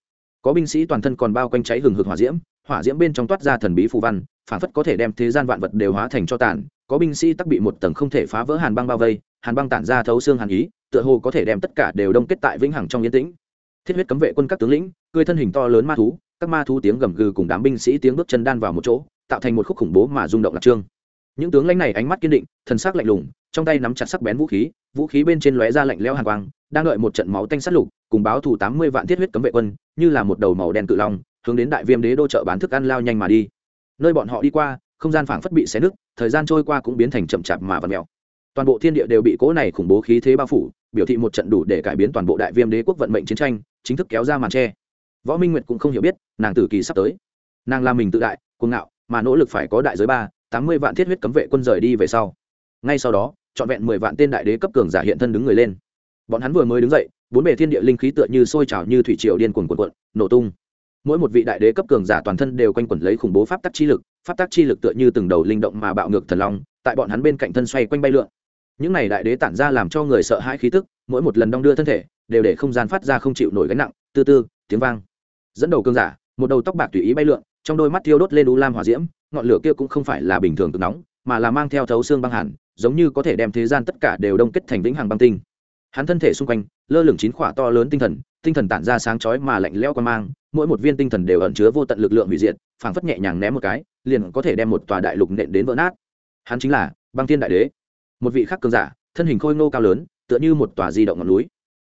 Có binh sĩ toàn thân còn bao quanh cháy hừng hực hỏa diễm hỏa diễm bên trong toát ra thần bí phù văn, phản phất có thể đem thế gian vạn vật đều hóa thành cho tàn. Có binh sĩ tắc bị một tầng không thể phá vỡ hàn băng bao vây, hàn băng tản ra thấu xương hàn ý, tựa hồ có thể đem tất cả đều đông kết tại vĩnh hằng trong yên tĩnh. Thiết huyết cấm vệ quân các tướng lĩnh, cười thân hình to lớn ma thú, các ma thú tiếng gầm gừ cùng đám binh sĩ tiếng bước chân đan vào một chỗ, tạo thành một khúc khủng bố mà rung động lạc trương. Những tướng lãnh này ánh mắt kiên định, thần sắc lạnh lùng, trong tay nắm chặt sắc bén vũ khí vũ khí bên trên lóe ra lạnh lẽo hàn quang, đang đợi một trận máu tanh sát lục, cùng báo thủ tám mươi vạn thiết huyết cấm vệ quân, như là một đầu màu đen cự long, hướng đến đại viêm đế đô chợ bán thức ăn lao nhanh mà đi. Nơi bọn họ đi qua, không gian phảng phất bị xé nứt, thời gian trôi qua cũng biến thành chậm chạp mà vật mèo. Toàn bộ thiên địa đều bị cỗ này khủng bố khí thế bao phủ, biểu thị một trận đủ để cải biến toàn bộ đại viêm đế quốc vận mệnh chiến tranh, chính thức kéo ra màn tre. Võ minh nguyệt cũng không hiểu biết, nàng tử kỳ sắp tới. Nàng làm mình tự đại, cuồng ngạo, mà nỗ lực phải có đại giới ba, tám mươi vạn thiết huyết cấm vệ quân rời đi về sau. Ngay sau đó trọn vẹn mười vạn tên đại đế cấp cường giả hiện thân đứng người lên. Bọn hắn vừa mới đứng dậy, bốn bề thiên địa linh khí tựa như sôi trào như thủy triều điên cuồn cuộn cuộn, nổ tung. Mỗi một vị đại đế cấp cường giả toàn thân đều quanh quẩn lấy khủng bố pháp tắc chi lực, pháp tắc chi lực tựa như từng đầu linh động mà bạo ngược thần long, tại bọn hắn bên cạnh thân xoay quanh bay lượn. Những này đại đế tản ra làm cho người sợ hãi khí tức, mỗi một lần đong đưa thân thể, đều để không gian phát ra không chịu nổi gánh nặng, tư tư, tiếng vang. Dẫn đầu cường giả, một đầu tóc bạc tùy ý bay lượn, trong đôi mắt thiêu đốt lên u lam hỏa diễm, ngọn lửa kia cũng không phải là bình thường cực nóng, mà là mang theo thấu xương băng hẳn giống như có thể đem thế gian tất cả đều đông kết thành vĩnh hằng băng tinh. Hắn thân thể xung quanh, lơ lửng chín khỏa to lớn tinh thần tinh thần tản ra sáng chói mà lạnh lẽo qua mang, mỗi một viên tinh thần đều ẩn chứa vô tận lực lượng hủy diệt, phảng phất nhẹ nhàng ném một cái, liền có thể đem một tòa đại lục nện đến vỡ nát. Hắn chính là băng thiên đại đế. Một vị khắc cường giả, thân hình khôi ngô cao lớn, tựa như một tòa di động ngọn núi.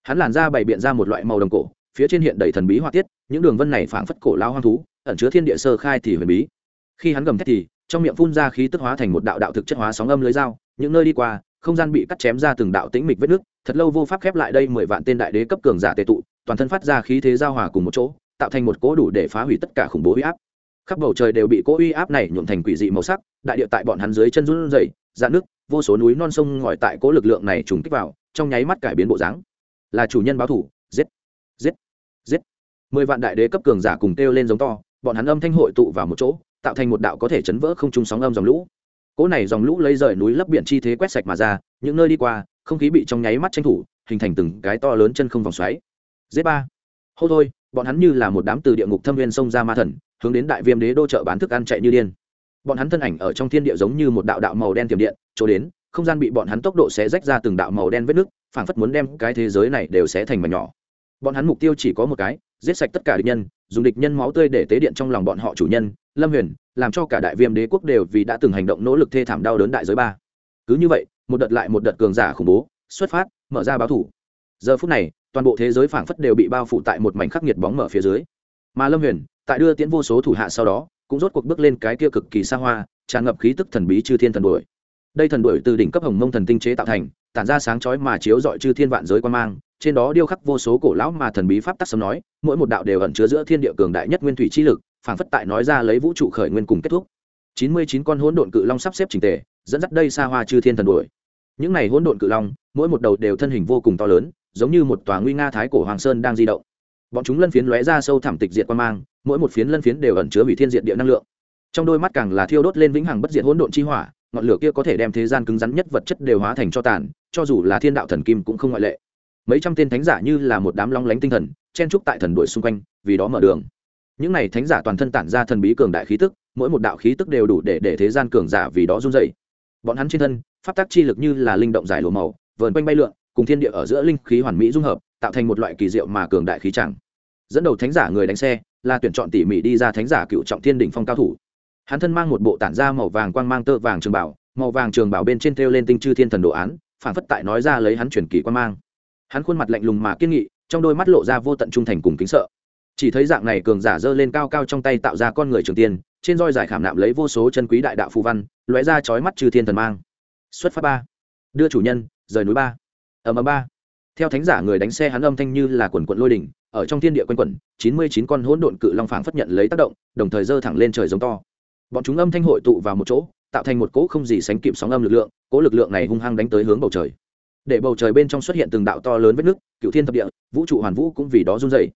Hắn làn ra bày biện ra một loại màu đồng cổ, phía trên hiện đầy thần bí hoa tiết, những đường vân này phảng phất cổ lao hoang thú, ẩn chứa thiên địa sơ khai thì huyền bí. Khi hắn gầm thét thì, trong miệng phun ra khí tức hóa thành một đạo đạo thực chất hóa sóng âm lưới dao những nơi đi qua, không gian bị cắt chém ra từng đạo tĩnh mịch vết nước thật lâu vô pháp khép lại đây mười vạn tên đại đế cấp cường giả tệ tụ, toàn thân phát ra khí thế giao hòa cùng một chỗ, tạo thành một cỗ đủ để phá hủy tất cả khủng bố uy áp. Khắp bầu trời đều bị cỗ uy áp này nhuộm thành quỷ dị màu sắc, đại địa tại bọn hắn dưới chân run rẩy dạn nước vô số núi non sông ngòi tại cỗ lực lượng này trùng kích vào, trong nháy mắt cải biến bộ dáng. Là chủ nhân báo thủ, giết giết giết. Mười vạn đại đế cấp cường giả cùng kêu lên giống to, bọn hắn âm thanh hội tụ vào một chỗ, tạo thành một đạo có thể chấn vỡ không trung sóng âm dòng lũ cỗ này dòng lũ lấy rời núi lấp biển chi thế quét sạch mà ra, những nơi đi qua, không khí bị trong nháy mắt tranh thủ, hình thành từng cái to lớn chân không vòng xoáy. Z ba. Hô thôi, bọn hắn như là một đám từ địa ngục thâm viên sông ra ma thần, hướng đến đại viêm đế đô chợ bán thức ăn chạy như điên. Bọn hắn thân ảnh ở trong thiên địa giống như một đạo đạo màu đen tiềm điện, chỗ đến, không gian bị bọn hắn tốc độ xé rách ra từng đạo màu đen vết nước phảng phất muốn đem cái thế giới này đều xé thành mảnh nhỏ. Bọn hắn mục tiêu chỉ có một cái giết sạch tất cả địch nhân, dùng địch nhân máu tươi để tế điện trong lòng bọn họ chủ nhân, lâm huyền, làm cho cả đại viêm đế quốc đều vì đã từng hành động nỗ lực thê thảm đau đớn đại giới ba. Cứ như vậy, một đợt lại một đợt cường giả khủng bố, xuất phát, mở ra báo thủ. Giờ phút này, toàn bộ thế giới phảng phất đều bị bao phủ tại một mảnh khắc nghiệt bóng mở phía dưới. Mà lâm huyền, tại đưa tiễn vô số thủ hạ sau đó, cũng rốt cuộc bước lên cái kia cực kỳ xa hoa, tràn ngập khí tức thần bí chư thiên thần đuổi. Đây thần đuổi từ đỉnh cấp hồng mông thần tinh chế tạo thành, tản ra sáng chói mà chiếu dọi chư thiên vạn giới quan mang trên đó điêu khắc vô số cổ lão mà thần bí pháp tắc sấm nói, mỗi một đạo đều ẩn chứa giữa thiên địa cường đại nhất nguyên thủy chi lực, phảng phất tại nói ra lấy vũ trụ khởi nguyên cùng kết thúc. Chín mươi chín con hỗn độn cự long sắp xếp trình tề, dẫn dắt đây xa hoa chư thiên thần đuổi. Những này hỗn độn cự long, mỗi một đầu đều thân hình vô cùng to lớn, giống như một tòa nguy nga thái cổ hoàng sơn đang di động. Bọn chúng lân phiến lóe ra sâu thẳm tịch diệt quan mang, mỗi một phiến lân phiến đều ẩn chứa hủy thiên diện địa năng lượng. Trong đôi mắt càng là thiêu đốt lên vĩnh hằng bất diệt hỗn độn chi hỏa, ngọn lửa kia có thể đem thế gian cứng rắn nhất vật chất đều hóa thành cho tàn, cho dù là thiên đạo thần kim cũng không ngoại lệ mấy trăm tên thánh giả như là một đám long lánh tinh thần, chen trúc tại thần đuổi xung quanh, vì đó mở đường. Những này thánh giả toàn thân tản ra thần bí cường đại khí tức, mỗi một đạo khí tức đều đủ để để thế gian cường giả vì đó run dày bọn hắn trên thân, pháp tác chi lực như là linh động giải lùa màu, vờn quanh bay lượn, cùng thiên địa ở giữa linh khí hoàn mỹ dung hợp, tạo thành một loại kỳ diệu mà cường đại khí chẳng. Dẫn đầu thánh giả người đánh xe, là tuyển chọn tỉ mỉ đi ra thánh giả cựu trọng thiên đỉnh phong cao thủ. Hắn thân mang một bộ tản da màu vàng quang mang tơ vàng trường bảo, màu vàng trường bảo bên trên thêu lên tinh chư thiên thần đồ án, phản phất tại nói ra lấy hắn truyền kỳ quang mang hắn khuôn mặt lạnh lùng mà kiên nghị, trong đôi mắt lộ ra vô tận trung thành cùng kính sợ. Chỉ thấy dạng này cường giả giơ lên cao cao trong tay tạo ra con người trường tiên, trên roi giải khảm nạm lấy vô số chân quý đại đạo phù văn, lóe ra chói mắt trừ thiên thần mang. Xuất phát ba. Đưa chủ nhân, rời núi ba. Ầm ầm ba. Theo thánh giả người đánh xe hắn âm thanh như là quần quận lôi đỉnh, ở trong thiên địa quanh quẩn, chín mươi chín con hỗn độn cự long phảng phất nhận lấy tác động, đồng thời giơ thẳng lên trời giống to. Bọn chúng âm thanh hội tụ vào một chỗ, tạo thành một cỗ không gì sánh kịp sóng âm lực lượng, cỗ lực lượng này hung hăng đánh tới hướng bầu trời để bầu trời bên trong xuất hiện từng đạo to lớn vết nứt cựu thiên thập địa, vũ trụ hoàn vũ cũng vì đó run dày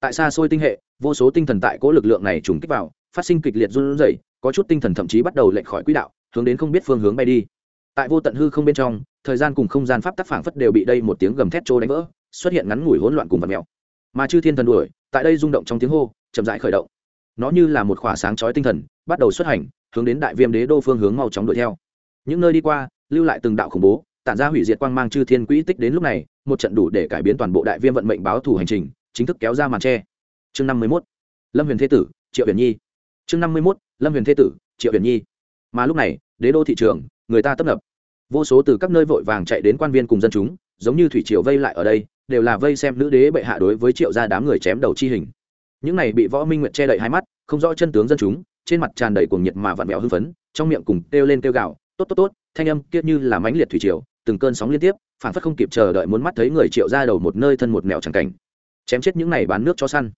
tại xa xôi tinh hệ, vô số tinh thần tại cỗ lực lượng này trùng kích vào, phát sinh kịch liệt run rẩy, có chút tinh thần thậm chí bắt đầu lệch khỏi quỹ đạo, hướng đến không biết phương hướng bay đi. Tại vô tận hư không bên trong, thời gian cùng không gian pháp tác phảng phất đều bị đây một tiếng gầm thét trô đánh vỡ, xuất hiện ngắn ngủi hỗn loạn cùng vật mèo. Mà chư thiên thần đuổi, tại đây rung động trong tiếng hô, chậm rãi khởi động. Nó như là một khỏa sáng chói tinh thần, bắt đầu xuất hành, hướng đến đại viêm đế đô phương hướng mau chóng đuổi theo. Những nơi đi qua, lưu lại từng đạo khủng bố tản ra hủy diệt quang mang chư thiên quỹ tích đến lúc này, một trận đủ để cải biến toàn bộ đại viêm vận mệnh báo thủ hành trình, chính thức kéo ra màn tre. Chương năm mươi mốt, lâm huyền thế tử, triệu huyền nhi. Chương năm mươi mốt, lâm huyền thế tử, triệu huyền nhi. Mà lúc này, đế đô thị trường, người ta tấp nập. Vô số từ các nơi vội vàng chạy đến quan viên cùng dân chúng, giống như thủy triều vây lại ở đây, đều là vây xem nữ đế bệ hạ đối với triệu gia đám người chém đầu chi hình. Những này bị võ minh nguyệt che đậy hai mắt, không rõ chân tướng dân chúng, trên mặt tràn đầy cuồng nhiệt mà vặn vẹo hưng phấn, trong miệng cùng kêu lên kêu gạo tốt tốt tốt, thanh âm kiết như là mãnh liệt thủy triều từng cơn sóng liên tiếp, phản phất không kịp chờ đợi muốn mắt thấy người triệu ra đầu một nơi thân một mèo chẳng cảnh. Chém chết những này bán nước cho săn.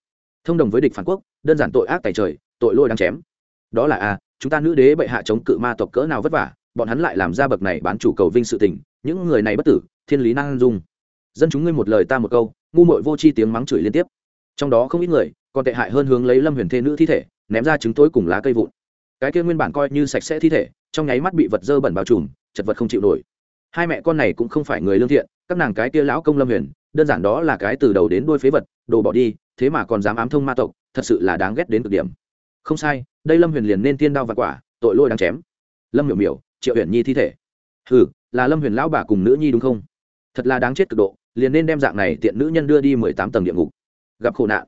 Thông đồng với địch phản quốc, đơn giản tội ác tài trời, tội lôi đang chém. Đó là a chúng ta nữ đế bệ hạ chống cự ma tộc cỡ nào vất vả, bọn hắn lại làm ra bậc này bán chủ cầu vinh sự tình, những người này bất tử, thiên lý năng dung. Dân chúng ngươi một lời ta một câu, ngu muội vô chi tiếng mắng chửi liên tiếp. Trong đó không ít người, còn tệ hại hơn hướng lấy lâm huyền thê nữ thi thể, ném ra trứng tối cùng lá cây vụn. Cái kia nguyên bản coi như sạch sẽ thi thể, trong nháy mắt bị vật dơ bẩn bao trùm, chật vật không chịu nổi hai mẹ con này cũng không phải người lương thiện, các nàng cái kia lão công lâm huyền, đơn giản đó là cái từ đầu đến đuôi phế vật, đồ bỏ đi, thế mà còn dám ám thông ma tộc, thật sự là đáng ghét đến cực điểm. Không sai, đây lâm huyền liền nên tiên đao và quả, tội lỗi đáng chém. Lâm miểu miểu, triệu huyền nhi thi thể. Hừ, là lâm huyền lão bà cùng nữ nhi đúng không? Thật là đáng chết cực độ, liền nên đem dạng này tiện nữ nhân đưa đi mười tám tầng địa ngục. Gặp khổ nạn.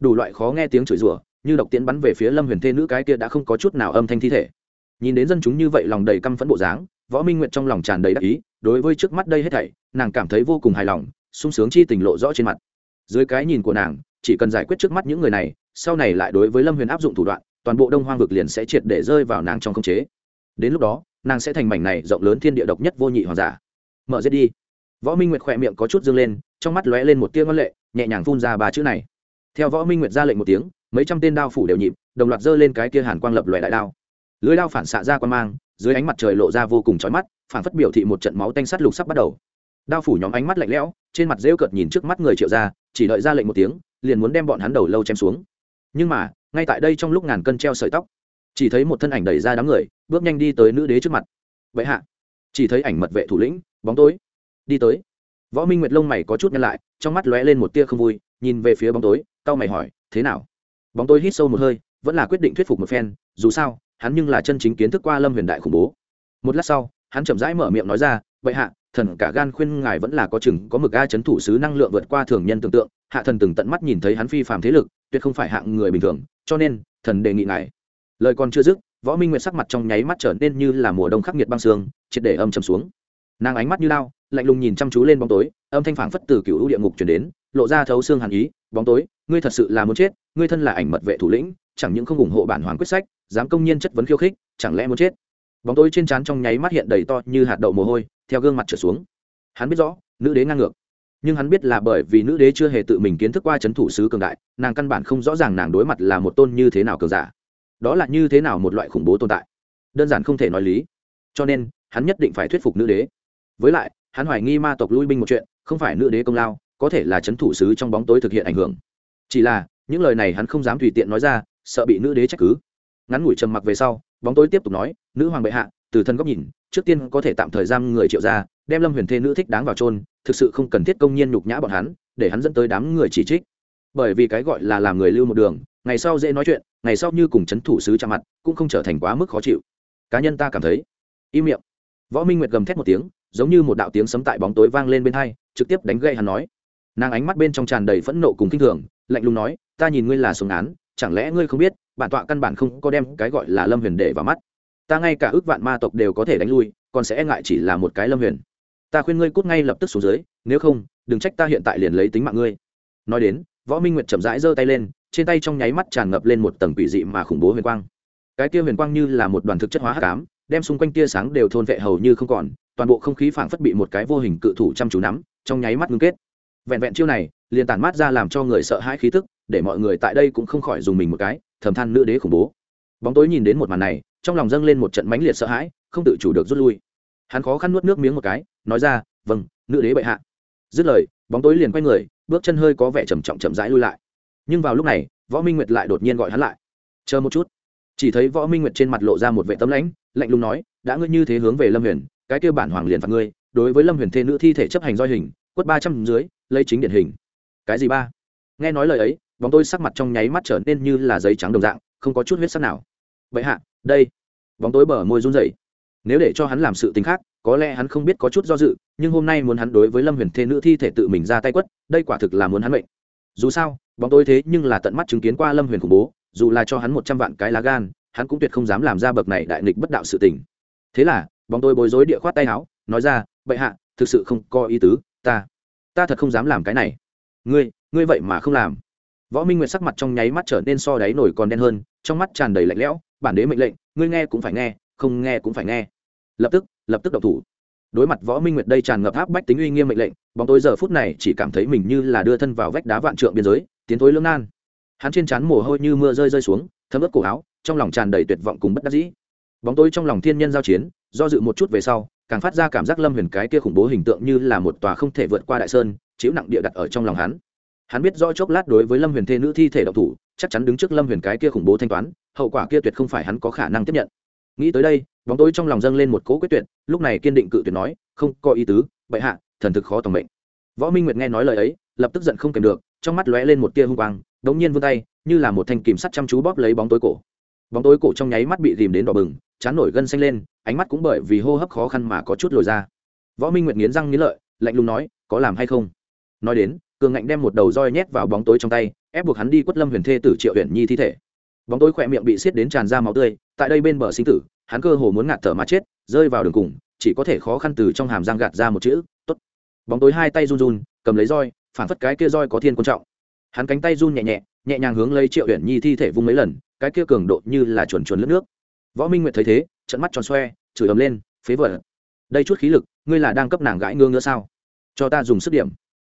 Đủ loại khó nghe tiếng chửi rủa, như độc tiễn bắn về phía lâm huyền thê nữ cái kia đã không có chút nào âm thanh thi thể. Nhìn đến dân chúng như vậy lòng đầy căm phẫn bộ dáng võ minh nguyện trong lòng tràn đầy đắc ý, đối với trước mắt đây hết thảy, nàng cảm thấy vô cùng hài lòng, sung sướng chi tình lộ rõ trên mặt. Dưới cái nhìn của nàng, chỉ cần giải quyết trước mắt những người này, sau này lại đối với lâm huyền áp dụng thủ đoạn, toàn bộ đông hoang vực liền sẽ triệt để rơi vào nàng trong khống chế. Đến lúc đó, nàng sẽ thành mảnh này rộng lớn thiên địa độc nhất vô nhị hoàng giả. Mở giết đi. Võ minh nguyệt khỏe miệng có chút dương lên, trong mắt lóe lên một tia ngân lệ, nhẹ nhàng phun ra ba chữ này. Theo võ minh nguyệt ra lệnh một tiếng, mấy trăm tên đao phủ đều nhịp, đồng loạt giơ lên cái kia hàn quang lập loại đại đao. Lưới đao phản xạ ra quan mang dưới ánh mặt trời lộ ra vô cùng chói mắt phản phất biểu thị một trận máu tanh sắt lục sắp bắt đầu. Đao phủ nhóm ánh mắt lạnh lẽo, trên mặt rêu cợt nhìn trước mắt người triệu ra chỉ đợi ra lệnh một tiếng, liền muốn đem bọn hắn đầu lâu chém xuống. Nhưng mà, ngay tại đây trong lúc ngàn cân treo sợi tóc, chỉ thấy một thân ảnh đẩy ra đám người, bước nhanh đi tới nữ đế trước mặt. Vậy hạ. Chỉ thấy ảnh mật vệ thủ lĩnh, bóng tối. Đi tới. Võ minh nguyệt lông mày có chút nhăn lại, trong mắt lóe lên một tia không vui, nhìn về phía bóng tối tao mày hỏi, thế nào? Bóng tối hít sâu một hơi, vẫn là quyết định thuyết phục một phen, dù sao hắn nhưng là chân chính kiến thức qua lâm huyền đại khủng bố. Một lát sau, hắn chậm rãi mở miệng nói ra vậy hạ, thần cả gan khuyên ngài vẫn là có chừng có mực a chấn thủ sứ năng lượng vượt qua thường nhân tưởng tượng, hạ thần từng tận mắt nhìn thấy hắn phi phàm thế lực, tuyệt không phải hạng người bình thường, cho nên, thần đề nghị ngài. Lời còn chưa dứt, võ minh nguyệt sắc mặt trong nháy mắt trở nên như là mùa đông khắc nghiệt băng sương, triệt để âm trầm xuống. Nàng ánh mắt như lao, lạnh lùng nhìn chăm chú lên bóng tối, âm thanh phảng phất từ cựu địa ngục chuyển đến, lộ ra thấu xương hàn ý, bóng tối, ngươi thật sự là muốn chết, ngươi thân là ảnh mật vệ thủ lĩnh chẳng những không ủng hộ bản hoàng quyết sách, dám công nhiên chất vấn khiêu khích, chẳng lẽ muốn chết? Bóng tối trên trán trong nháy mắt hiện đầy to như hạt đậu mồ hôi, theo gương mặt trở xuống. Hắn biết rõ, nữ đế ngang ngược. Nhưng hắn biết là bởi vì nữ đế chưa hề tự mình kiến thức qua c h ấ n thủ sứ cường đại, nàng căn bản không rõ ràng nàng đối mặt là một tôn như thế nào cường giả. Đó là như thế nào một loại khủng bố tồn tại? Đơn giản không thể nói lý. Cho nên, hắn nhất định phải thuyết phục nữ đế. Với lại, hắn hoài nghi ma tộc lui binh một chuyện, không phải nữ đế công lao, có thể là c h ấ n thủ sứ trong bóng tối thực hiện ảnh hưởng. Chỉ là, những lời này hắn không dám tùy tiện nói ra sợ bị nữ đế trách cứ. Ngắn ngủi trầm mặc về sau, bóng tối tiếp tục nói, nữ hoàng bệ hạ, từ thân góc nhìn, trước tiên có thể tạm thời giam người triệu ra đem lâm huyền thê nữ thích đáng vào trôn thực sự không cần thiết công nhiên nhục nhã bọn hắn, để hắn dẫn tới đám người chỉ trích. Bởi vì cái gọi là làm người lưu một đường, ngày sau dễ nói chuyện, ngày sau như cùng c h ấ n thủ sứ chạm mặt, cũng không trở thành quá mức khó chịu. Cá nhân ta cảm thấy, im miệng. Võ minh nguyệt gầm thét một tiếng, giống như một đạo tiếng sấm tại bóng tối vang lên bên hai, trực tiếp đánh gây hắn nói. Nàng ánh mắt bên trong tràn đầy phẫn nộ cùng k i n h thường, lạnh lùng nói, ta nhìn ngươi là xuống án chẳng lẽ ngươi không biết, bản tọa căn bản không có đem cái gọi là lâm huyền để vào mắt. Ta ngay cả ước vạn ma tộc đều có thể đánh lui, còn sẽ e ngại chỉ là một cái lâm huyền. Ta khuyên ngươi cút ngay lập tức xuống dưới, nếu không, đừng trách ta hiện tại liền lấy tính mạng ngươi. Nói đến, võ minh nguyệt chậm rãi giơ tay lên, trên tay trong nháy mắt tràn ngập lên một tầng quỷ dị mà khủng bố huyền quang. Cái kia huyền quang như là một đoàn thực chất hóa hắc ám, đem xung quanh tia sáng đều thôn vệ hầu như không còn, toàn bộ không khí phảng phất bị một cái vô hình cự thủ chăm chú nắm, trong nháy mắt ngưng kết. Vẹn vẹn chiêu này liền tản mát ra làm cho người sợ hãi khí tức, để mọi người tại đây cũng không khỏi dùng mình một cái, thầm than nữ đế khủng bố. Bóng tối nhìn đến một màn này, trong lòng dâng lên một trận mãnh liệt sợ hãi, không tự chủ được rút lui. Hắn khó khăn nuốt nước miếng một cái, nói ra vâng nữ đế bệ hạ. Dứt lời, bóng tối liền quay người, bước chân hơi có vẻ trầm trọng chậm rãi lui lại. Nhưng vào lúc này, võ minh nguyệt lại đột nhiên gọi hắn lại. Chờ một chút. Chỉ thấy võ minh nguyệt trên mặt lộ ra một vệ tấm lãnh, lạnh lùng nói, đã ngươi như thế hướng về lâm huyền, cái kêu bản hoàng liền phạt ngươi, đối với lâm huyền thê nữ thi thể chấp hành roi hình, quất ba trăm dưới, lấy chính điển hình cái gì ba? Nghe nói lời ấy, bóng tôi sắc mặt trong nháy mắt trở nên như là giấy trắng đồng dạng, không có chút huyết sắc nào. Vậy hạ, đây. Bóng tối bờ môi run rẩy. Nếu để cho hắn làm sự tính khác, có lẽ hắn không biết có chút do dự, nhưng hôm nay muốn hắn đối với lâm huyền thê nữ thi thể tự mình ra tay quất, đây quả thực là muốn hắn mệnh. Dù sao, bóng tối thế nhưng là tận mắt chứng kiến qua lâm huyền khủng bố, dù là cho hắn một trăm vạn cái lá gan, hắn cũng tuyệt không dám làm ra bậc này đại nghịch bất đạo sự tình. Thế là, bóng tôi bối rối địa khoát tay áo, nói ra, bệ hạ, thực sự không có ý tứ, ta ta thật không dám làm cái này ngươi ngươi vậy mà không làm. Võ minh nguyệt sắc mặt trong nháy mắt trở nên so đáy nổi còn đen hơn, trong mắt tràn đầy lạnh lẽo, bản đế mệnh lệnh, ngươi nghe cũng phải nghe, không nghe cũng phải nghe. Lập tức lập tức độc thủ. Đối mặt võ minh nguyệt đây tràn ngập áp bách tính uy nghiêm mệnh lệnh, bóng tối giờ phút này chỉ cảm thấy mình như là đưa thân vào vách đá vạn trượng biên giới, tiến tối lưỡng nan. Hắn trên trán mồ hôi như mưa rơi rơi xuống, thấm ướt cổ áo, trong lòng tràn đầy tuyệt vọng cùng bất đắc dĩ. Bóng tối trong lòng thiên nhân giao chiến, do dự một chút về sau, càng phát ra cảm giác lâm huyền cái kia khủng bố hình tượng như là một tòa không thể vượt qua đại sơn chiếu nặng địa đặt ở trong lòng hắn. Hắn biết rõ chốc lát đối với lâm huyền thê nữ thi thể độc thủ, chắc chắn đứng trước lâm huyền cái kia khủng bố thanh toán, hậu quả kia tuyệt không phải hắn có khả năng tiếp nhận. Nghĩ tới đây, bóng tối trong lòng dâng lên một cố quyết tuyệt, lúc này kiên định cự tuyệt nói, không, có ý tứ, bệ hạ, thần thực khó tổng mệnh. Võ minh nguyệt nghe nói lời ấy, lập tức giận không kèm được, trong mắt lóe lên một tia hung quang, đống nhiên vươn tay, như là một thanh kìm sắt chăm chú bóp lấy bóng tối cổ. Bóng tối cổ trong nháy mắt bị dìm đến đỏ bừng, chán nổi gân xanh lên, ánh mắt cũng bởi vì hô hấp khó khăn mà có chút lồi ra. Võ minh nguyệt nghiến răng nghiến lợi, lạnh lùng nói, có làm hay không? Nói đến, cường ngạnh đem một đầu roi nhét vào bóng tối trong tay, ép buộc hắn đi quất lâm huyền thê tử triệu huyền nhi thi thể. Bóng tối khỏe miệng bị xiết đến tràn ra máu tươi, tại đây bên bờ sinh tử, hắn cơ hồ muốn ngạt thở mà chết, rơi vào đường cùng, chỉ có thể khó khăn từ trong hàm răng gạt ra một chữ, tốt. Bóng tối hai tay run run, cầm lấy roi, phản phất cái kia roi có thiên quan trọng. Hắn cánh tay run nhẹ nhẹ nhẹ nhàng hướng lấy triệu huyền nhi thi thể vung mấy lần, cái kia cường độ như là chuồn chuồn lướt nước. Võ minh nguyệt thấy thế trận mắt tròn xoe, chửi ầm lên, phế vợ đây chút khí lực, ngươi là đang cấp nàng gãi ngương nữa sao? Cho ta dùng sức điểm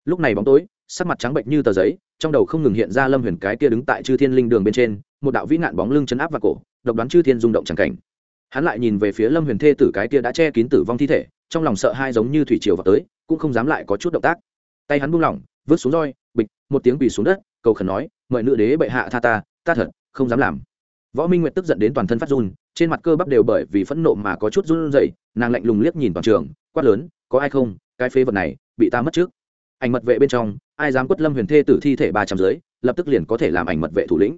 lúc này bóng tối, sắc mặt trắng bệnh như tờ giấy, trong đầu không ngừng hiện ra lâm huyền cái kia đứng tại chư thiên linh đường bên trên, một đạo vĩ nạn bóng lưng chấn áp và cổ, độc đoán chư thiên rung động c cảnh. Hắn lại nhìn về phía lâm huyền thê tử cái kia đã che kín tử vong thi thể, trong lòng sợ hai giống như thủy triều vào tới, cũng không dám lại có chút động tác. Tay hắn buông lỏng, vứt xuống roi, bịch, một tiếng quỳ xuống đất, cầu khẩn nói, mời nữ đế bệ hạ tha ta ta thật không dám làm. Võ minh nguyệt tức giận đến toàn thân phát run, trên mặt cơ bắp đều bởi vì phẫn nộ mà có chút run rẩy, nàng lạnh lùng liếc nhìn toàn trường, quát lớn, có ai không? Cái phế vật này bị ta mất trước ảnh mật vệ bên trong, ai dám quất lâm huyền thê tử thi thể ba trăm dưới, lập tức liền có thể làm ảnh mật vệ thủ lĩnh.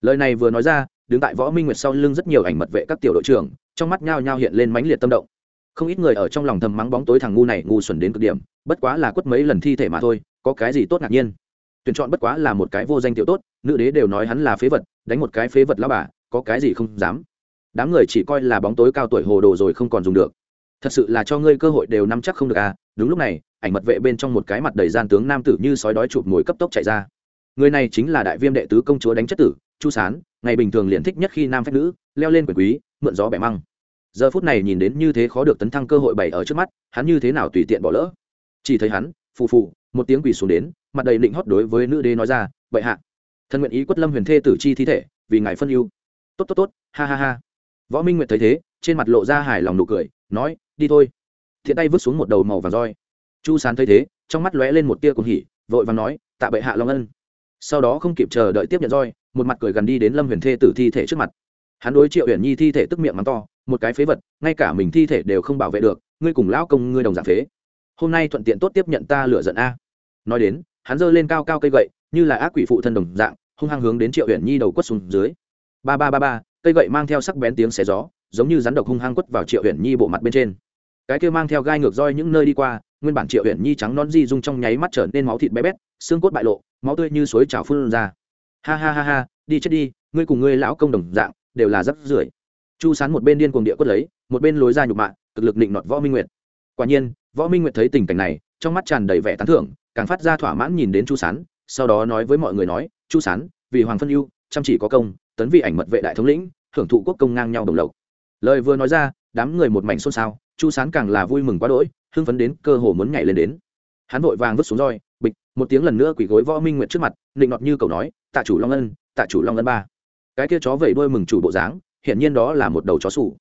Lời này vừa nói ra, đứng tại võ minh nguyệt sau lưng rất nhiều ảnh mật vệ các tiểu đội trưởng, trong mắt nhao nhao hiện lên mãnh liệt tâm động. Không ít người ở trong lòng thầm mắng bóng tối thằng ngu này ngu xuẩn đến cực điểm, bất quá là quất mấy lần thi thể mà thôi, có cái gì tốt ngạc nhiên? Tuyển chọn bất quá là một cái vô danh tiểu tốt, nữ đế đều nói hắn là phế vật, đánh một cái phế vật lao bà, có cái gì không dám. Đám người chỉ coi là bóng tối cao tuổi hồ đồ rồi không còn dùng được. Thật sự là cho ngươi cơ hội đều nắm chắc không được à đúng lúc này ảnh mật vệ bên trong một cái mặt đầy gian tướng nam tử như sói đói chụp mồi cấp tốc chạy ra. Người này chính là đại viêm đệ tứ công chúa đánh chất tử, chu sán, ngày bình thường liền thích nhất khi nam phép nữ, leo lên quyền quý, mượn gió bẻ măng. Giờ phút này nhìn đến như thế khó được tấn thăng cơ hội bày ở trước mắt, hắn như thế nào tùy tiện bỏ lỡ? Chỉ thấy hắn, phù phù, một tiếng quỳ xuống đến, mặt đầy định hót đối với nữ đế nói ra, bệ hạ, thân nguyện ý quất lâm huyền thê tử chi thi thể, vì ngài phân ưu. Tốt tốt tốt, ha ha ha. Võ minh nguyệt thấy thế, trên mặt lộ ra hài lòng nụ cười, nói, đi thôi. Thiện tay vứt xuống một đầu màu vàng roi chu sán thấy thế, trong mắt lóe lên một tia cùng hỉ, vội và nói, tạ bệ hạ long ân. Sau đó không kịp chờ đợi tiếp nhận roi, một mặt cười gần đi đến lâm huyền thê tử thi thể trước mặt. Hắn đối triệu huyền nhi thi thể tức miệng mắng to, một cái phế vật, ngay cả mình thi thể đều không bảo vệ được, ngươi cùng lão công ngươi đồng giả phế. Hôm nay thuận tiện tốt tiếp nhận ta lựa giận a. Nói đến, hắn giơ lên cao cao cây gậy, như là ác quỷ phụ thân đồng dạng, hung hăng hướng đến triệu huyền nhi đầu quất xuống dưới. Ba ba ba ba, cây gậy mang theo sắc bén tiếng xé gió, giống như rắn độc hung hăng quất vào triệu huyền nhi bộ mặt bên trên. Cái kia mang theo gai ngược roi những nơi đi qua nguyên bản triệu huyện nhi trắng non di dung trong nháy mắt trở nên máu thịt bé bét, xương cốt bại lộ, máu tươi như suối trào phun ra. Ha ha ha ha, đi chết đi, ngươi cùng ngươi lão công đồng dạng, đều là rắp rưởi. Chu sán một bên điên cuồng địa quất lấy, một bên lối ra nhục mạ, cực lực định nọt võ minh nguyệt. Quả nhiên, võ minh nguyệt thấy tình cảnh này, trong mắt tràn đầy vẻ tán thưởng, càng phát ra thỏa mãn nhìn đến chu sán, sau đó nói với mọi người nói, chu sán, vì hoàng phân ưu, chăm chỉ có công, tấn vị ảnh mật vệ đại thống lĩnh hưởng thụ quốc công ngang nhau đồng lộc. Lời vừa nói ra, đám người một mảnh xôn xao, chu sán càng là vui mừng quá đỗi hưng phấn đến cơ hồ muốn nhảy lên đến. Hắn vội vàng vứt xuống roi, bịch, một tiếng lần nữa quỳ gối võ minh nguyệt trước mặt định nọt như cầu nói, tạ chủ long ân, tạ chủ long ân ba. Cái kia chó vẩy đuôi mừng chủ bộ dáng, hiển nhiên đó là một đầu chó sủ.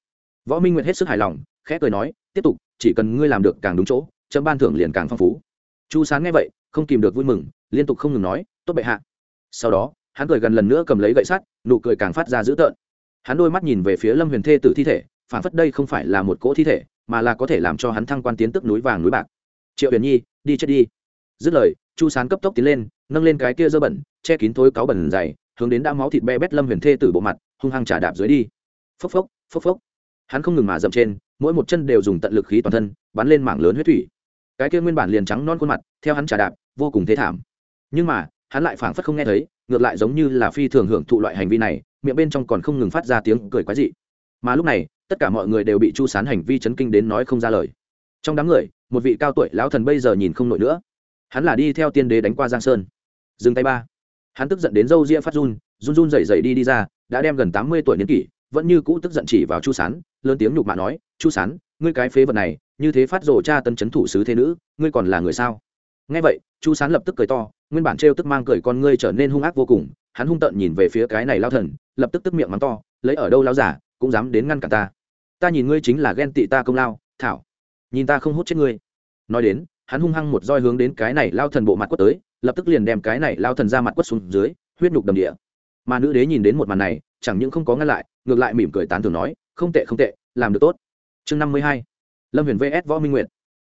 Võ minh nguyệt hết sức hài lòng, khẽ cười nói, tiếp tục, chỉ cần ngươi làm được càng đúng chỗ, chấm ban thưởng liền càng phong phú. Chu sán nghe vậy, không kìm được vui mừng, liên tục không ngừng nói, tốt bệ hạ. Sau đó, hắn cười gần lần nữa cầm lấy gậy sắt, nụ cười càng phát ra dữ tợn. Hắn đôi mắt nhìn về phía lâm huyền thê tử thi thể phản phất đây không phải là một cỗ thi thể mà là có thể làm cho hắn thăng quan tiến tức núi vàng núi bạc. Triệu huyền nhi, đi chết đi. Dứt lời, chu sán cấp tốc tiến lên, nâng lên cái kia dơ bẩn, che kín thối cáo bẩn dày, hướng đến đã máu thịt be bét lâm huyền thê tử bộ mặt, hung hăng trả đạp dưới đi. Phốc phốc phốc phốc. Hắn không ngừng mà dậm trên, mỗi một chân đều dùng tận lực khí toàn thân, bắn lên mảng lớn huyết thủy. Cái kia nguyên bản liền trắng non khuôn mặt, theo hắn trả đạp, vô cùng thế thảm. Nhưng mà, hắn lại phảng phất không nghe thấy, ngược lại giống như là phi thường hưởng thụ loại hành vi này, miệng bên trong còn không ngừng phát ra tiếng cười quái dị mà lúc này, tất cả mọi người đều bị chu sán hành vi chấn kinh đến nói không ra lời. Trong đám người, một vị cao tuổi lão thần bây giờ nhìn không nổi nữa. Hắn là đi theo tiên đế đánh qua giang sơn. Dừng tay ba. Hắn tức giận đến râu ria phát run run run rẩy rẩy đi đi ra, đã đem gần tám mươi tuổi niên kỷ, vẫn như cũ tức giận chỉ vào chu sán, lớn tiếng nhục mạ nói, chu sán, ngươi cái phế vật này, như thế phát rồ cha tân chấn thủ sứ thế nữ, ngươi còn là người sao? Nghe vậy, chu sán lập tức cười to, nguyên bản trêu tức mang cười con ngươi trở nên hung ác vô cùng, hắn hung tợn nhìn về phía cái này lao thần, lập tức tức miệng mắng to, lấy ở đâu lao giả cũng dám đến ngăn cả ta. Ta nhìn ngươi chính là ghen tị ta công lao, thảo. Nhìn ta không hút chết ngươi. Nói đến, hắn hung hăng một roi hướng đến cái này lao thần bộ mặt quất tới, lập tức liền đem cái này lao thần ra mặt quất xuống dưới, huyết nhục đầm địa. Mà nữ đế nhìn đến một màn này, chẳng những không có ngăn lại, ngược lại mỉm cười tán thường nói, không tệ không tệ, làm được tốt. Chương năm mươi hai. Lâm huyền vs. Võ minh nguyệt.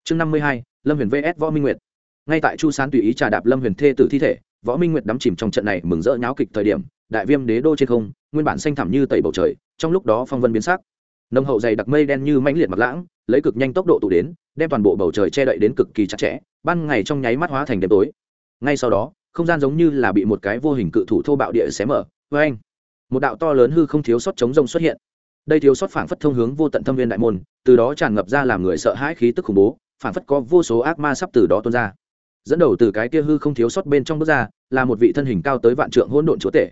Chương năm mươi hai. Lâm huyền vs. Võ minh nguyệt. Ngay tại chu sán tùy ý trà đạp lâm huyền thê tử thi thể, võ minh nguyệt đắm chìm trong trận này mừng rỡ nháo kịch thời điểm, đại viêm đế đô trên không, nguyên bản xanh thẳm như tẩy bầu trời trong lúc đó phong vân biến sắc. Nồng hậu dày đặc mây đen như mãnh liệt mặt lãng, lấy cực nhanh tốc độ tụ đến, đem toàn bộ bầu trời che đậy đến cực kỳ chặt chẽ, ban ngày trong nháy mắt hóa thành đêm tối. Ngay sau đó, không gian giống như là bị một cái vô hình cự thủ thô bạo địa xé mở. Với anh một đạo to lớn hư không thiếu sót chống rông xuất hiện. Đây thiếu sót phảng phất thông hướng vô tận thâm viên đại môn, từ đó tràn ngập ra làm người sợ hãi khí tức khủng bố, phảng phất có vô số ác ma sắp từ đó tuôn ra. Dẫn đầu từ cái kia hư không thiếu sót bên trong bước ra, là một vị thân hình cao tới vạn trượng hỗn độn chúa tể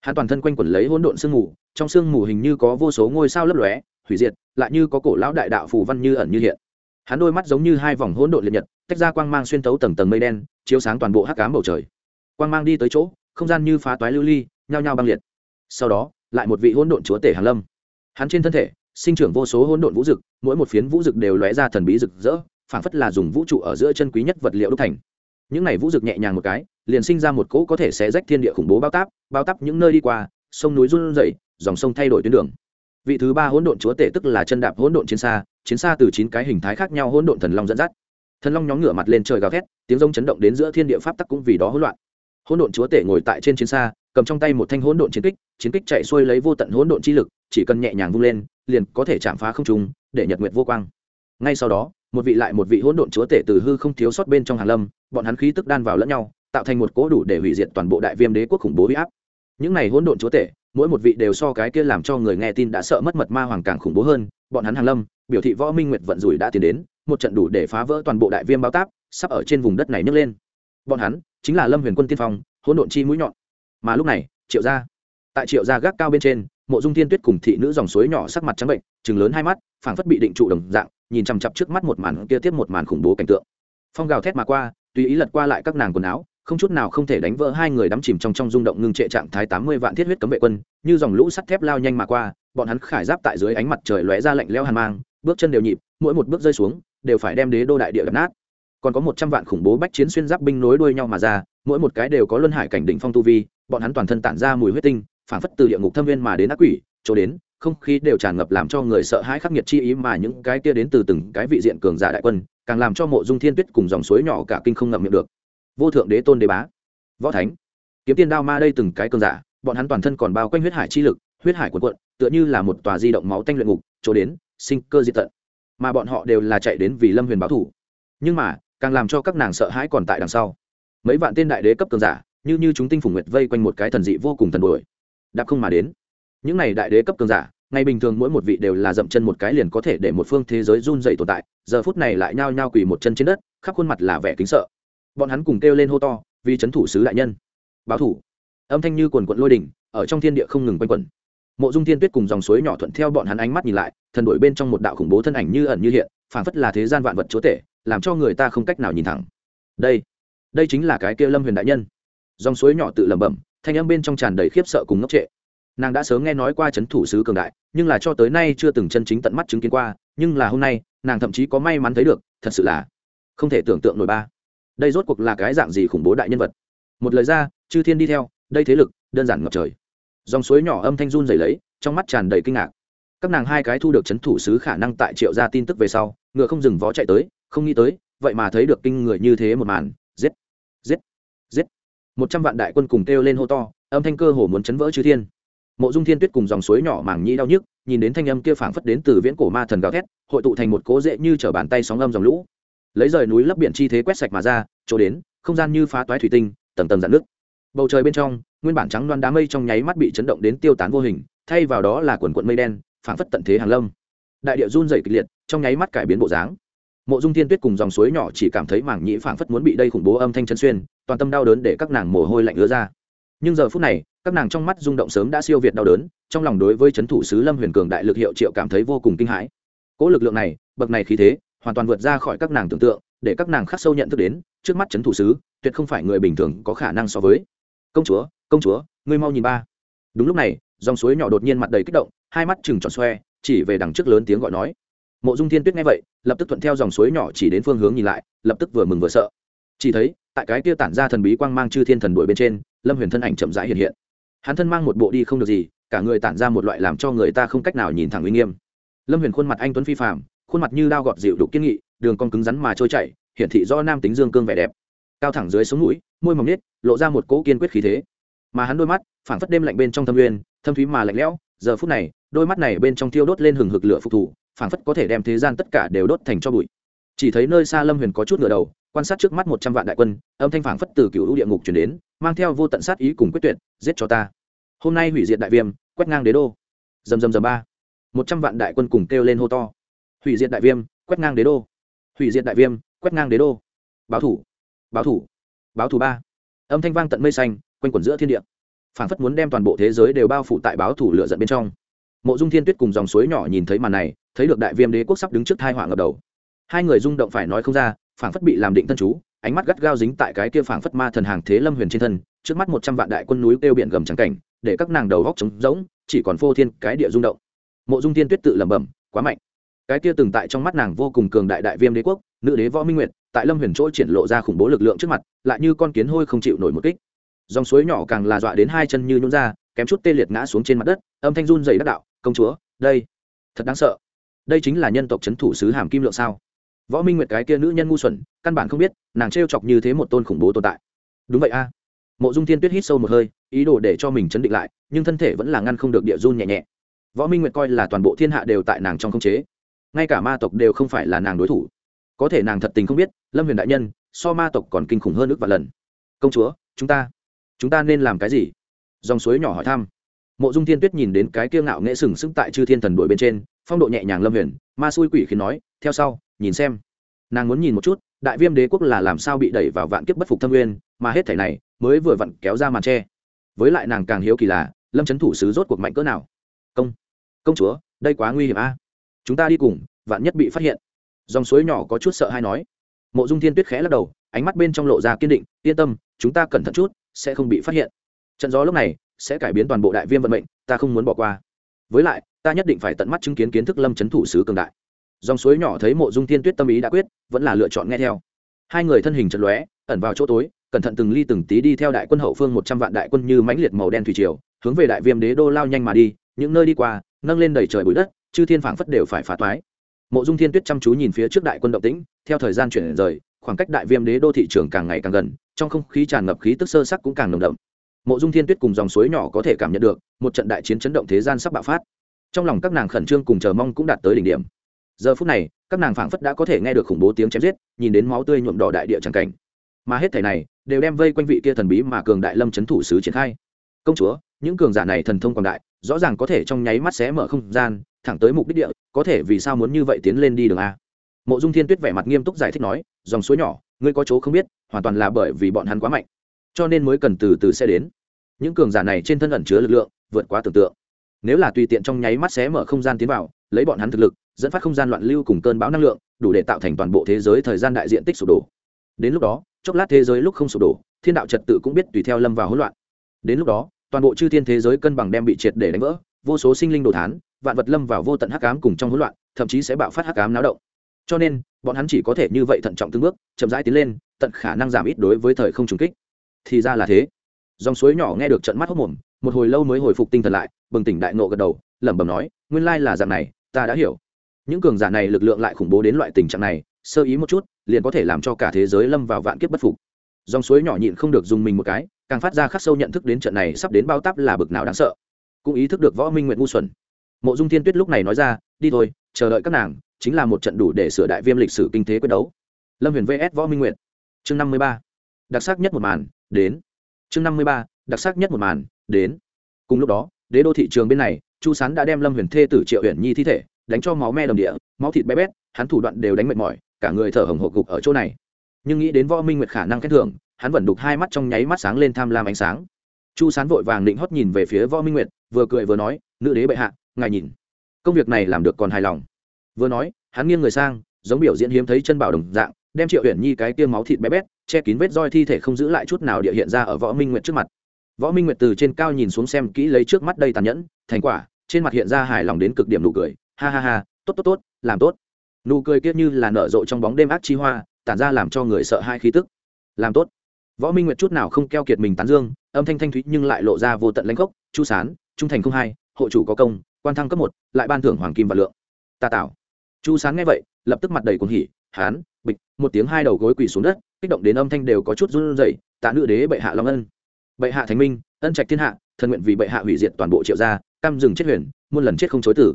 hắn toàn thân quanh quẩn lấy hỗn độn sương mù, trong sương mù hình như có vô số ngôi sao lấp lóe, hủy diệt, lại như có cổ lão đại đạo phù văn như ẩn như hiện. Hắn đôi mắt giống như hai vòng hỗn độn liệt nhật, tách ra quang mang xuyên tấu tầng tầng mây đen, chiếu sáng toàn bộ hắc cám bầu trời. Quang mang đi tới chỗ, không gian như phá toái lưu ly, nhao nhao băng liệt. Sau đó, lại một vị hỗn độn chúa tể hàn lâm. Hắn trên thân thể, sinh trưởng vô số hỗn độn vũ dực, mỗi một phiến vũ dực đều lóe ra thần bí rực rỡ, phảng phất là dùng vũ trụ ở giữa chân quý nhất vật liệu đúc thành những này vũ rực nhẹ nhàng một cái, liền sinh ra một cỗ có thể sẽ rách thiên địa khủng bố bao táp bao táp những nơi đi qua, sông núi run rẩy, dòng sông thay đổi tuyến đường. Vị thứ ba hỗn độn chúa tể tức là chân đạp hỗn độn chiến xa chiến xa từ chín cái hình thái khác nhau hỗn độn thần long dẫn dắt. Thần long nhóm ngửa mặt lên trời gào thét, tiếng rông chấn động đến giữa thiên địa pháp tắc cũng vì đó hỗn loạn. Hỗn độn chúa tể ngồi tại trên chiến xa, cầm trong tay một thanh hỗn độn chiến kích chiến kích chạy xuôi lấy vô tận hỗn độn chi lực, chỉ cần nhẹ nhàng vung lên, liền có thể chạm phá không trung, để nhật nguyệt vô quang. Ngay sau đó một vị lại một vị hỗn độn chúa tể từ hư không thiếu sót bên trong hàn lâm, bọn hắn khí tức đan vào lẫn nhau, tạo thành một cỗ đủ để hủy diệt toàn bộ đại viêm đế quốc khủng bố huy áp. Những này hỗn độn chúa tể, mỗi một vị đều so cái kia làm cho người nghe tin đã sợ mất mật ma hoàng càng khủng bố hơn, bọn hắn hàn lâm, biểu thị võ minh nguyệt vận rủi đã tiến đến, một trận đủ để phá vỡ toàn bộ đại viêm báo táp, sắp ở trên vùng đất này nhấc lên. Bọn hắn chính là lâm huyền quân tiên phong, hỗn độn chi mũi nhọn. Mà lúc này, triệu gia, tại triệu gia gác cao bên trên, mộ dung thiên tuyết cùng thị nữ dòng suối nhỏ sắc mặt trắng bệnh chừng lớn hai mắt, phảng phất bị định trụ đồng dạng nhìn chằm chặp trước mắt một màn kia tiếp một màn khủng bố cảnh tượng. Phong gào thét mà qua, tùy ý lật qua lại các nàng quần áo, không chút nào không thể đánh vỡ hai người đắm chìm trong trong rung động ngưng trệ trạng thái tám mươi vạn thiết huyết cấm vệ quân, như dòng lũ sắt thép lao nhanh mà qua, bọn hắn khải giáp tại dưới ánh mặt trời lóe ra lạnh leo hàn mang, bước chân đều nhịp, mỗi một bước rơi xuống, đều phải đem đế đô đại địa đập nát. Còn có một trăm vạn khủng bố bách chiến xuyên giáp binh nối đuôi nhau mà ra, mỗi một cái đều có luân hải cảnh đỉnh phong tu vi, bọn hắn toàn thân tản ra mùi huyết tinh, phảng phất từ địa ngục thâm viên mà đến ác quỷ chỗ đến không khí đều tràn ngập làm cho người sợ hãi khắc nghiệt chi ý mà những cái kia đến từ từng cái vị diện cường giả đại quân, càng làm cho mộ dung thiên tuyết cùng dòng suối nhỏ cả kinh không ngậm miệng được. Vô thượng đế tôn đế bá, võ thánh, kiếm tiên đao ma đây từng cái cường giả, bọn hắn toàn thân còn bao quanh huyết hải chi lực, huyết hải quần quận tựa như là một tòa di động máu tanh luyện ngục, chỗ đến, sinh cơ di tận. Mà bọn họ đều là chạy đến vì lâm huyền báo thủ. Nhưng mà, càng làm cho các nàng sợ hãi còn tại đằng sau. Mấy vạn tên đại đế cấp cường giả, như như chúng tinh phủ nguyệt vây quanh một cái thần dị vô cùng thần đuổi đạp không mà đến những này đại đế cấp cường giả ngày bình thường mỗi một vị đều là dậm chân một cái liền có thể để một phương thế giới run dày tồn tại, giờ phút này lại nhao nhao quỳ một chân trên đất, khắp khuôn mặt là vẻ kính sợ. Bọn hắn cùng kêu lên hô to, vì c h ấ n thủ sứ đại nhân. Báo thủ. Âm thanh như quần quận lôi đỉnh, ở trong thiên địa không ngừng quanh quẩn. Mộ dung thiên tuyết cùng dòng suối nhỏ thuận theo bọn hắn ánh mắt nhìn lại, thần đổi bên trong một đạo khủng bố thân ảnh như ẩn như hiện, phảng phất là thế gian vạn vật chúa tể, làm cho người ta không cách nào nhìn thẳng. Đây đây chính là cái kia lâm huyền đại nhân. Dòng suối nhỏ tự lẩm bẩm, thanh âm bên trong tràn đầy khiếp sợ cùng ngốc trệ nàng đã sớm nghe nói qua c h ấ n thủ sứ cường đại, nhưng là cho tới nay chưa từng chân chính tận mắt chứng kiến qua, nhưng là hôm nay, nàng thậm chí có may mắn thấy được, thật sự là không thể tưởng tượng nổi ba. Đây rốt cuộc là cái dạng gì khủng bố đại nhân vật? Một lời ra, chư thiên đi theo, đây thế lực, đơn giản ngập trời. Dòng suối nhỏ âm thanh run dày lấy, trong mắt tràn đầy kinh ngạc. Các nàng hai cái thu được c h ấ n thủ sứ khả năng tại triệu ra tin tức về sau, ngựa không dừng vó chạy tới, không nghĩ tới, vậy mà thấy được kinh người như thế một màn, giết giết giết. Một trăm vạn đại quân cùng kêu lên hô to, âm thanh cơ hồ muốn chấn vỡ chư thiên mộ dung thiên tuyết cùng dòng suối nhỏ màng nhĩ đau nhức, nhìn đến thanh âm kia phảng phất đến từ viễn cổ ma thần gào thét, hội tụ thành một cố dễ như t bàn tay sóng âm dòng lũ. Lấy rời núi lấp biển chi thế quét sạch mà ra, chỗ đến, không gian như phá toái thủy tinh, tầng tầng dạn nước bầu trời bên trong, nguyên bản trắng loan đá mây trong nháy mắt bị chấn động đến tiêu tán vô hình, thay vào đó là quần quận mây đen, phảng phất tận thế hàng lâm. Đại địa run dày kịch liệt, trong nháy mắt cải biến bộ dáng. Mộ dung thiên tuyết cùng dòng suối nhỏ chỉ cảm thấy mảng nhĩ phảng phất muốn bị đây khủng bố âm thanh chân xuyên, toàn tâm đau đớn để các nàng mồ hôi lạnh ứa ra nhưng giờ phút này, các nàng trong mắt rung động sớm đã siêu việt đau đớn, trong lòng đối với c h ấ n thủ sứ lâm huyền cường đại lực hiệu triệu cảm thấy vô cùng kinh hãi. Cỗ lực lượng này, bậc này khí thế, hoàn toàn vượt ra khỏi các nàng tưởng tượng, để các nàng khắc sâu nhận thức đến, trước mắt c h ấ n thủ sứ, tuyệt không phải người bình thường có khả năng so với. Công chúa công chúa, ngươi mau nhìn ba. Đúng lúc này, dòng suối nhỏ đột nhiên mặt đầy kích động, hai mắt chừng tròn xoe, chỉ về đằng trước lớn tiếng gọi nói. Mộ dung thiên tuyết nghe vậy, lập tức thuận theo dòng suối nhỏ chỉ đến phương hướng nhìn lại, lập tức vừa mừng vừa sợ. Chỉ thấy, tại cái kia tản ra thần bí quang mang chư thiên thần đuổi bên trên lâm huyền thân ảnh chậm rãi hiện hiện. Hắn thân mang một bộ đi không được gì, cả người tản ra một loại làm cho người ta không cách nào nhìn thẳng uy nghiêm. Lâm huyền khuôn mặt anh tuấn phi phạm khuôn mặt như đao gọt dịu đục kiên nghị, đường con cứng rắn mà trôi chảy, hiển thị do nam tính dương cương vẻ đẹp. Cao thẳng dưới sống mũi, môi mỏng nết lộ ra một cỗ kiên quyết khí thế. Mà hắn đôi mắt, phảng phất đêm lạnh bên trong thâm uyên, thâm thúy mà lạnh lẽo, giờ phút này, đôi mắt này bên trong thiêu đốt lên hừng hực lửa phục thủ phảng phất có thể đem thế gian tất cả đều đốt thành cho bụi chỉ thấy nơi xa lâm huyền có chút ngựa đầu, quan sát trước mắt một trăm vạn đại quân, âm thanh phảng phất từ cựu lũ địa ngục chuyển đến, mang theo vô tận sát ý cùng quyết tuyệt, giết cho ta. Hôm nay hủy diệt đại viêm, quét ngang đế đô. Dầm dầm dầm ba. Một trăm vạn đại quân cùng kêu lên hô to. Hủy diệt đại viêm, quét ngang đế đô. Hủy diệt đại viêm, quét ngang đế đô. Báo thủ. Báo thủ. Báo thủ ba. Âm thanh vang tận mây xanh, quanh quẩn giữa thiên địa. Phảng phất muốn đem toàn bộ thế giới đều bao phủ tại báo thủ lửa giận bên trong. Mộ dung thiên tuyết cùng dòng suối nhỏ nhìn thấy màn này, thấy được đại viêm đế quốc sắp đứng trước thai họa ngập đầu hai người rung động phải nói không ra, phảng phất bị làm định thân chú, ánh mắt gắt gao dính tại cái kia phảng phất ma thần hàng thế lâm huyền trên thân, trước mắt một trăm vạn đại quân núi kêu biển gầm trắng cảnh, để các nàng đầu góc trống rỗng, chỉ còn phô thiên cái địa rung động. Mộ dung tiên tuyết tự lẩm bẩm, quá mạnh. Cái kia từng tại trong mắt nàng vô cùng cường đại đại viêm đế quốc, nữ đế võ minh nguyệt, tại lâm huyền chỗ triển lộ ra khủng bố lực lượng trước mặt, lại như con kiến hôi không chịu nổi một kích. Dòng suối nhỏ càng là dọa đến hai chân như nhún ra, kém chút tê liệt ngã xuống trên mặt đất, âm thanh run dày đắc đạo, công chúa, đây, thật đáng sợ. Đây chính là nhân tộc c h ấ n thủ sứ hàm kim lượng sao? Võ minh nguyệt cái kia nữ nhân ngu xuẩn, căn bản không biết, nàng t chọc như thế một tôn khủng bố tồn tại. Đúng vậy a. Mộ dung thiên tuyết hít sâu một hơi, ý đồ để cho mình chấn định lại, nhưng thân thể vẫn là ngăn không được địa run nhẹ nhẹ. Võ minh nguyệt coi là toàn bộ thiên hạ đều tại nàng trong khống chế. Ngay cả ma tộc đều không phải là nàng đối thủ. Có thể nàng thật tình không biết, lâm huyền đại nhân, so ma tộc còn kinh khủng hơn ước và lần. Công chúa, chúng ta chúng ta nên làm cái gì? Dòng suối nhỏ hỏi thăm. Mộ dung thiên tuyết nhìn đến cái kiêng ngạo nghệ sừng sững tại chư thiên thần đội bên trên, phong độ nhẹ nhàng lâm huyền, ma xui quỷ khiến nói, theo sau nhìn xem. Nàng muốn nhìn một chút, đại viêm đế quốc là làm sao bị đẩy vào vạn kiếp bất phục thâm nguyên, mà hết thể này mới vừa vặn kéo ra màn tre với lại nàng càng hiếu kỳ là, lâm trấn thủ sứ rốt cuộc mạnh cỡ nào? Công công chúa, đây quá nguy hiểm a. Chúng ta đi cùng, vạn nhất bị phát hiện. Dòng suối nhỏ có chút sợ hay nói. Mộ dung thiên tuyết khẽ lắc đầu, ánh mắt bên trong lộ ra kiên định, yên tâm, chúng ta cẩn thận chút, sẽ không bị phát hiện. Trận gió lúc này sẽ cải biến toàn bộ đại viêm vận mệnh, ta không muốn bỏ qua. Với lại, ta nhất định phải tận mắt chứng kiến kiến thức lâm trấn thủ sứ cường đại dòng suối nhỏ thấy mộ dung thiên tuyết tâm ý đã quyết, vẫn là lựa chọn nghe theo. Hai người thân hình chật lóe, ẩn vào chỗ tối, cẩn thận từng ly từng tí đi theo đại quân hậu phương một trăm vạn đại quân như mãnh liệt màu đen thủy triều, hướng về đại viêm đế đô lao nhanh mà đi, những nơi đi qua, nâng lên đầy trời bụi đất, chư thiên phảng phất đều phải phá toái. Mộ dung thiên tuyết chăm chú nhìn phía trước đại quân động tĩnh, theo thời gian chuyển rời, khoảng cách đại viêm đế đô thị trường càng ngày càng gần, trong không khí tràn ngập khí tức sơ sắc cũng càng nồng đậm. Mộ dung thiên tuyết cùng dòng suối nhỏ có thể cảm nhận được, một trận đại chiến chấn động thế gian sắp bạo phát. Trong lòng các nàng khẩn trương cùng chờ mong cũng đạt tới đỉnh điểm giờ phút này, các nàng phảng phất đã có thể nghe được khủng bố tiếng chém giết, nhìn đến máu tươi nhuộm đỏ đại địa tràng cảnh. Mà hết thảy này, đều đem vây quanh vị kia thần bí mà cường đại lâm c h ấ n thủ sứ triển khai. Công chúa, những cường giả này thần thông quảng đại, rõ ràng có thể trong nháy mắt xé mở không gian, thẳng tới mục đích địa, có thể vì sao muốn như vậy tiến lên đi đường a? Mộ dung thiên tuyết vẻ mặt nghiêm túc giải thích nói, dòng suối nhỏ, ngươi có chỗ không biết, hoàn toàn là bởi vì bọn hắn quá mạnh, cho nên mới cần từ từ sẽ đến. Những cường giả này trên thân ẩn chứa lực lượng, vượt quá tưởng tượng. Nếu là tùy tiện trong nháy mắt xé mở không gian tiến vào, lấy bọn hắn thực lực dẫn phát không gian loạn lưu cùng cơn bão năng lượng, đủ để tạo thành toàn bộ thế giới thời gian đại diện tích sụp đổ. Đến lúc đó, chốc lát thế giới lúc không sụp đổ, thiên đạo trật tự cũng biết tùy theo lâm vào hỗn loạn. Đến lúc đó, toàn bộ chư thiên thế giới cân bằng đem bị triệt để đánh vỡ, vô số sinh linh đồ thán, vạn vật lâm vào vô tận hắc ám cùng trong hỗn loạn, thậm chí sẽ bạo phát hắc ám náo động. Cho nên, bọn hắn chỉ có thể như vậy thận trọng từng bước, chậm rãi tiến lên, tận khả năng giảm ít đối với thời không trùng kích. Thì ra là thế. Dòng suối nhỏ nghe được trận mắt hốc mồm, một hồi lâu mới hồi phục tinh thần lại, bừng tỉnh đại nộ gật đầu, lẩm bẩm nói, nguyên lai là dạng này, ta đã hiểu những cường giả này lực lượng lại khủng bố đến loại tình trạng này, sơ ý một chút, liền có thể làm cho cả thế giới lâm vào vạn kiếp bất phục. Dòng suối nhỏ nhịn không được dùng mình một cái, càng phát ra khắc sâu nhận thức đến trận này sắp đến bao tắp là bực nào đáng sợ. Cũng ý thức được võ minh nguyện ngu xuẩn. Mộ dung thiên tuyết lúc này nói ra, đi thôi, chờ đợi các nàng, chính là một trận đủ để sửa đại viêm lịch sử kinh tế quyết đấu. Lâm huyền vs. Võ minh nguyện chương năm mươi ba. Đặc sắc nhất một màn, đến. Chương năm mươi ba, đặc sắc nhất một màn, đến. Cùng lúc đó, đế đô thị trường bên này, chu sán đã đem lâm huyền thê tử triệu huyền nhi thi thể đánh cho máu me đầm địa, máu thịt bé bét, hắn thủ đoạn đều đánh mệt mỏi, cả người thở hồng hộp gục ở chỗ này. Nhưng nghĩ đến võ minh nguyệt khả năng khen thưởng, hắn vẫn đục hai mắt trong nháy mắt sáng lên tham lam ánh sáng. Chu sán vội vàng định hót nhìn về phía võ minh nguyệt, vừa cười vừa nói, nữ đế bệ hạ, ngài nhìn, công việc này làm được còn hài lòng. Vừa nói, hắn nghiêng người sang, giống biểu diễn hiếm thấy chân bảo đồng dạng, đem triệu huyền nhi cái tiêm máu thịt bé bét che kín vết roi thi thể không giữ lại chút nào địa hiện ra ở võ minh nguyệt trước mặt. Võ minh nguyệt từ trên cao nhìn xuống xem kỹ lấy trước mắt đây tàn nhẫn, thành quả, trên mặt hiện ra hài lòng đến cực điểm nụ cười ha ha ha, tốt tốt tốt, làm tốt. Nụ cười kiết như là nở rộ trong bóng đêm ác chi hoa, tản ra làm cho người sợ hai khí tức. Làm tốt. Võ minh nguyệt chút nào không keo kiệt mình tán dương, âm thanh thanh thúy nhưng lại lộ ra vô tận lãnh gốc chu sán, trung thành không hai, hộ chủ có công, quan thăng cấp một, lại ban thưởng hoàng kim và lượng. Ta tạo. Chu sán nghe vậy, lập tức mặt đầy cuồng hỉ, hán, bịch, một tiếng hai đầu gối quỳ xuống đất, kích động đến âm thanh đều có chút run rẩy, tạ nữ đế bệ hạ long ân. Bệ hạ thánh minh, ân trạch thiên hạ, thần nguyện vì bệ hạ hủy diệt toàn bộ triệu gia, cam dừng chết huyền, muôn lần chết không chối tử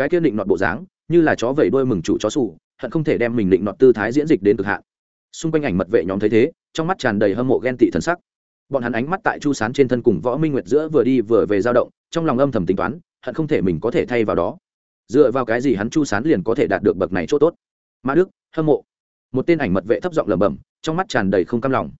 cái kia định nọt bộ dáng, như là chó vẩy đuôi mừng chủ chó sủ, hận không thể đem mình định nọt tư thái diễn dịch đến cực hạn. Xung quanh ảnh mật vệ nhóm thấy thế, trong mắt tràn đầy hâm mộ ghen tị thần sắc. Bọn hắn ánh mắt tại chu sán trên thân cùng võ minh nguyệt giữa vừa đi vừa về dao động, trong lòng âm thầm tính toán, hận không thể mình có thể thay vào đó. Dựa vào cái gì hắn chu sán liền có thể đạt được bậc này chỗ tốt? Mã đức, hâm mộ. Một tên ảnh mật vệ thấp giọng lẩm bẩm, trong mắt tràn đầy không cam lòng.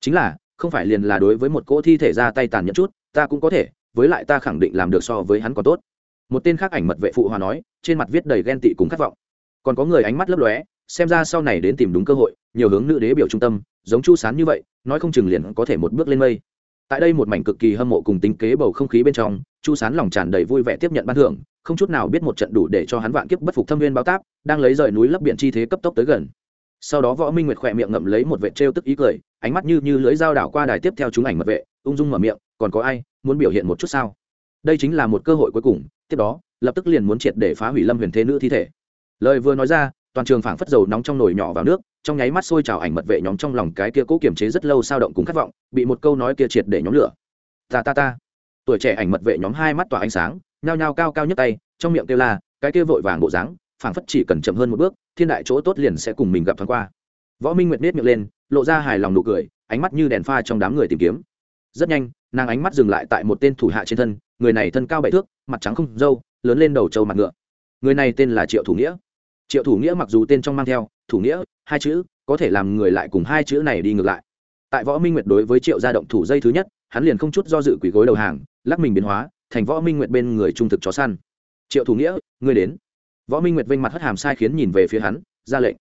Chính là, không phải liền là đối với một cỗ thi thể ra tay tàn nhẫn chút, ta cũng có thể, với lại ta khẳng định làm được so với hắn còn tốt một tên khác ảnh mật vệ phụ hòa nói, trên mặt viết đầy ghen tị cùng khát vọng. Còn có người ánh mắt lấp lóe, xem ra sau này đến tìm đúng cơ hội, nhiều hướng nữ đế biểu trung tâm, giống chu sán như vậy, nói không chừng liền có thể một bước lên mây. Tại đây một mảnh cực kỳ hâm mộ cùng tính kế bầu không khí bên trong, chu sán lòng tràn đầy vui vẻ tiếp nhận ban thưởng, không chút nào biết một trận đủ để cho hắn vạn kiếp bất phục thâm viên báo táp, đang lấy rời núi lấp biển chi thế cấp tốc tới gần. Sau đó võ minh nguyệt khỏe miệng ngậm lấy một vệ trêu tức ý cười, ánh mắt như như lưới dao đảo qua đài tiếp theo chúng ảnh mật vệ, ung dung mở miệng, còn có ai muốn biểu hiện một chút sao? Đây chính là một cơ hội cuối cùng, tiếp đó, lập tức liền muốn triệt để phá hủy lâm huyền thế nữ thi thể. Lời vừa nói ra, toàn trường phảng phất dầu nóng trong nồi nhỏ vào nước, trong nháy mắt sôi trào ảnh mật vệ nhóm trong lòng cái kia cố kiềm chế rất lâu sao động cùng khát vọng, bị một câu nói kia triệt để nhóm lửa. Ta ta ta. Tuổi trẻ ảnh mật vệ nhóm hai mắt tỏa ánh sáng, nhao nhao cao cao nhất tay, trong miệng kêu la, cái kia vội vàng bộ dáng, phảng phất chỉ cần chậm hơn một bước, thiên đại chỗ tốt liền sẽ cùng mình gặp thoáng qua. Võ minh nguyệt nết miệng lên, lộ ra hài lòng nụ cười, ánh mắt như đèn pha trong đám người tìm kiếm. Rất nhanh, nàng ánh mắt dừng lại tại một tên thủ hạ trên thân người này thân cao bảy thước, mặt trắng không râu, lớn lên đầu trâu mặt ngựa. Người này tên là triệu thủ nghĩa. Triệu thủ nghĩa mặc dù tên trong mang theo, thủ nghĩa, hai chữ, có thể làm người lại cùng hai chữ này đi ngược lại. Tại võ minh nguyệt đối với triệu gia động thủ dây thứ nhất, hắn liền không chút do dự quỷ gối đầu hàng, lắc mình biến hóa, thành võ minh nguyệt bên người trung thực chó săn. Triệu thủ nghĩa, ngươi đến. Võ minh nguyệt vênh mặt hất hàm sai khiến nhìn về phía hắn, ra lệnh.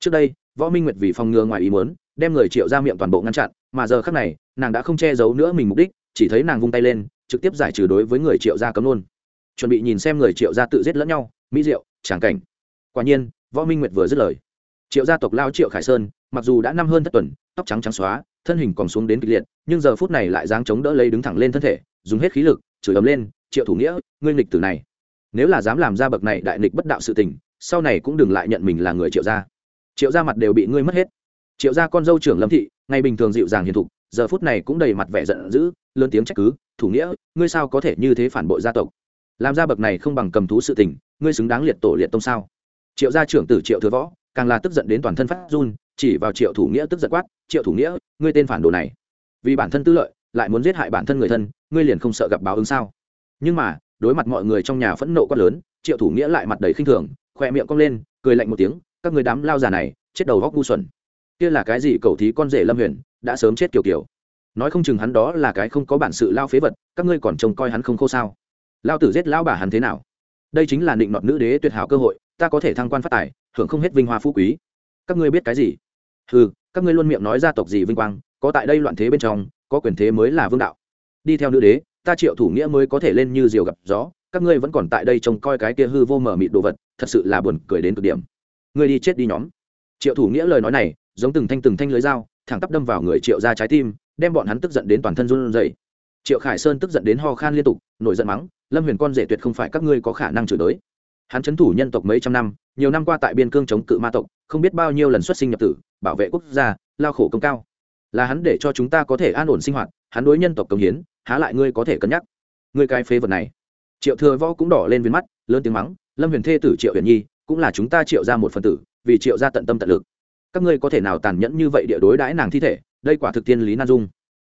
Trước đây, võ minh nguyệt vì phòng ngừa ngoài ý muốn, đem người triệu ra miệng toàn bộ ngăn chặn, mà giờ khác này, nàng đã không che giấu nữa mình mục đích, chỉ thấy nàng vung tay lên trực tiếp giải trừ đối với người triệu gia cấm luôn. Chuẩn bị nhìn xem người triệu gia tự giết lẫn nhau, mỹ diệu, tràng cảnh. Quả nhiên, võ minh nguyệt vừa dứt lời. Triệu gia tộc lao triệu khải sơn, mặc dù đã năm hơn thất tuần, tóc trắng trắng xóa, thân hình còn xuống đến kịch liệt, nhưng giờ phút này lại dáng chống đỡ lấy đứng thẳng lên thân thể, dùng hết khí lực, chửi ấm lên, triệu thủ nghĩa, ngươi nghịch tử này. Nếu là dám làm ra bậc này đại nghịch bất đạo sự tình, sau này cũng đừng lại nhận mình là người triệu gia. Triệu gia mặt đều bị ngươi mất hết. Triệu gia con dâu trưởng lâm thị, ngày bình thường dịu dàng hiền thục giờ phút này cũng đầy mặt vẻ giận dữ, lớn tiếng trách cứ, thủ nghĩa, ngươi sao có thể như thế phản bội gia tộc? Làm ra bậc này không bằng cầm thú sự tình, ngươi xứng đáng liệt tổ liệt tông sao? Triệu gia trưởng tử triệu thừa võ, càng là tức giận đến toàn thân phát run, chỉ vào triệu thủ nghĩa tức giận quát, triệu thủ nghĩa, ngươi tên phản đồ này, vì bản thân tư lợi, lại muốn giết hại bản thân người thân, ngươi liền không sợ gặp báo ứng sao? Nhưng mà, đối mặt mọi người trong nhà phẫn nộ quát lớn, triệu thủ nghĩa lại mặt đầy khinh thường khoe miệng cong lên, cười lạnh một tiếng, các người đám lao già này, chết đầu góc ngu xuẩn. Kia là cái gì cầu thí con rể lâm huyền đã sớm chết kiểu kiểu. Nói không chừng hắn đó là cái không có bản sự lao phế vật, các ngươi còn trông coi hắn không khô sao? Lao tử giết lao bà hắn thế nào? Đây chính là định nọt nữ đế tuyệt hảo cơ hội, ta có thể thăng quan phát tài, hưởng không hết vinh hoa phú quý. Các ngươi biết cái gì? Ừ các ngươi luôn miệng nói gia tộc gì vinh quang, có tại đây loạn thế bên trong, có quyền thế mới là vương đạo. Đi theo nữ đế, ta triệu thủ nghĩa mới có thể lên như diều gặp gió, các ngươi vẫn còn tại đây trông coi cái kia hư vô mở mịt đồ vật, thật sự là buồn cười đến cực điểm. Ngươi đi chết đi nhóm. Triệu thủ nghĩa lời nói này, giống từng thanh từng thanh lưới dao thẳng tắp đâm vào người triệu ra trái tim, đem bọn hắn tức giận đến toàn thân run rẩy. Triệu khải sơn tức giận đến ho khan liên tục, nổi giận mắng, lâm huyền con rể tuyệt không phải các ngươi có khả năng chửi tới hắn chấn thủ nhân tộc mấy trăm năm, nhiều năm qua tại biên cương chống cự ma tộc, không biết bao nhiêu lần xuất sinh nhập tử, bảo vệ quốc gia, lao khổ công cao. Là hắn để cho chúng ta có thể an ổn sinh hoạt, hắn đối nhân tộc công hiến, há lại ngươi có thể cân nhắc. Ngươi cái phế vật này. Triệu thừa võ cũng đỏ lên viên mắt, lớn tiếng mắng, lâm huyền thê tử triệu huyền nhi, cũng là chúng ta triệu ra một phần tử, vì triệu ra tận tâm tận lực các ngươi có thể nào tàn nhẫn như vậy địa đối đãi nàng thi thể, đây quả thực tiên lý nan dung.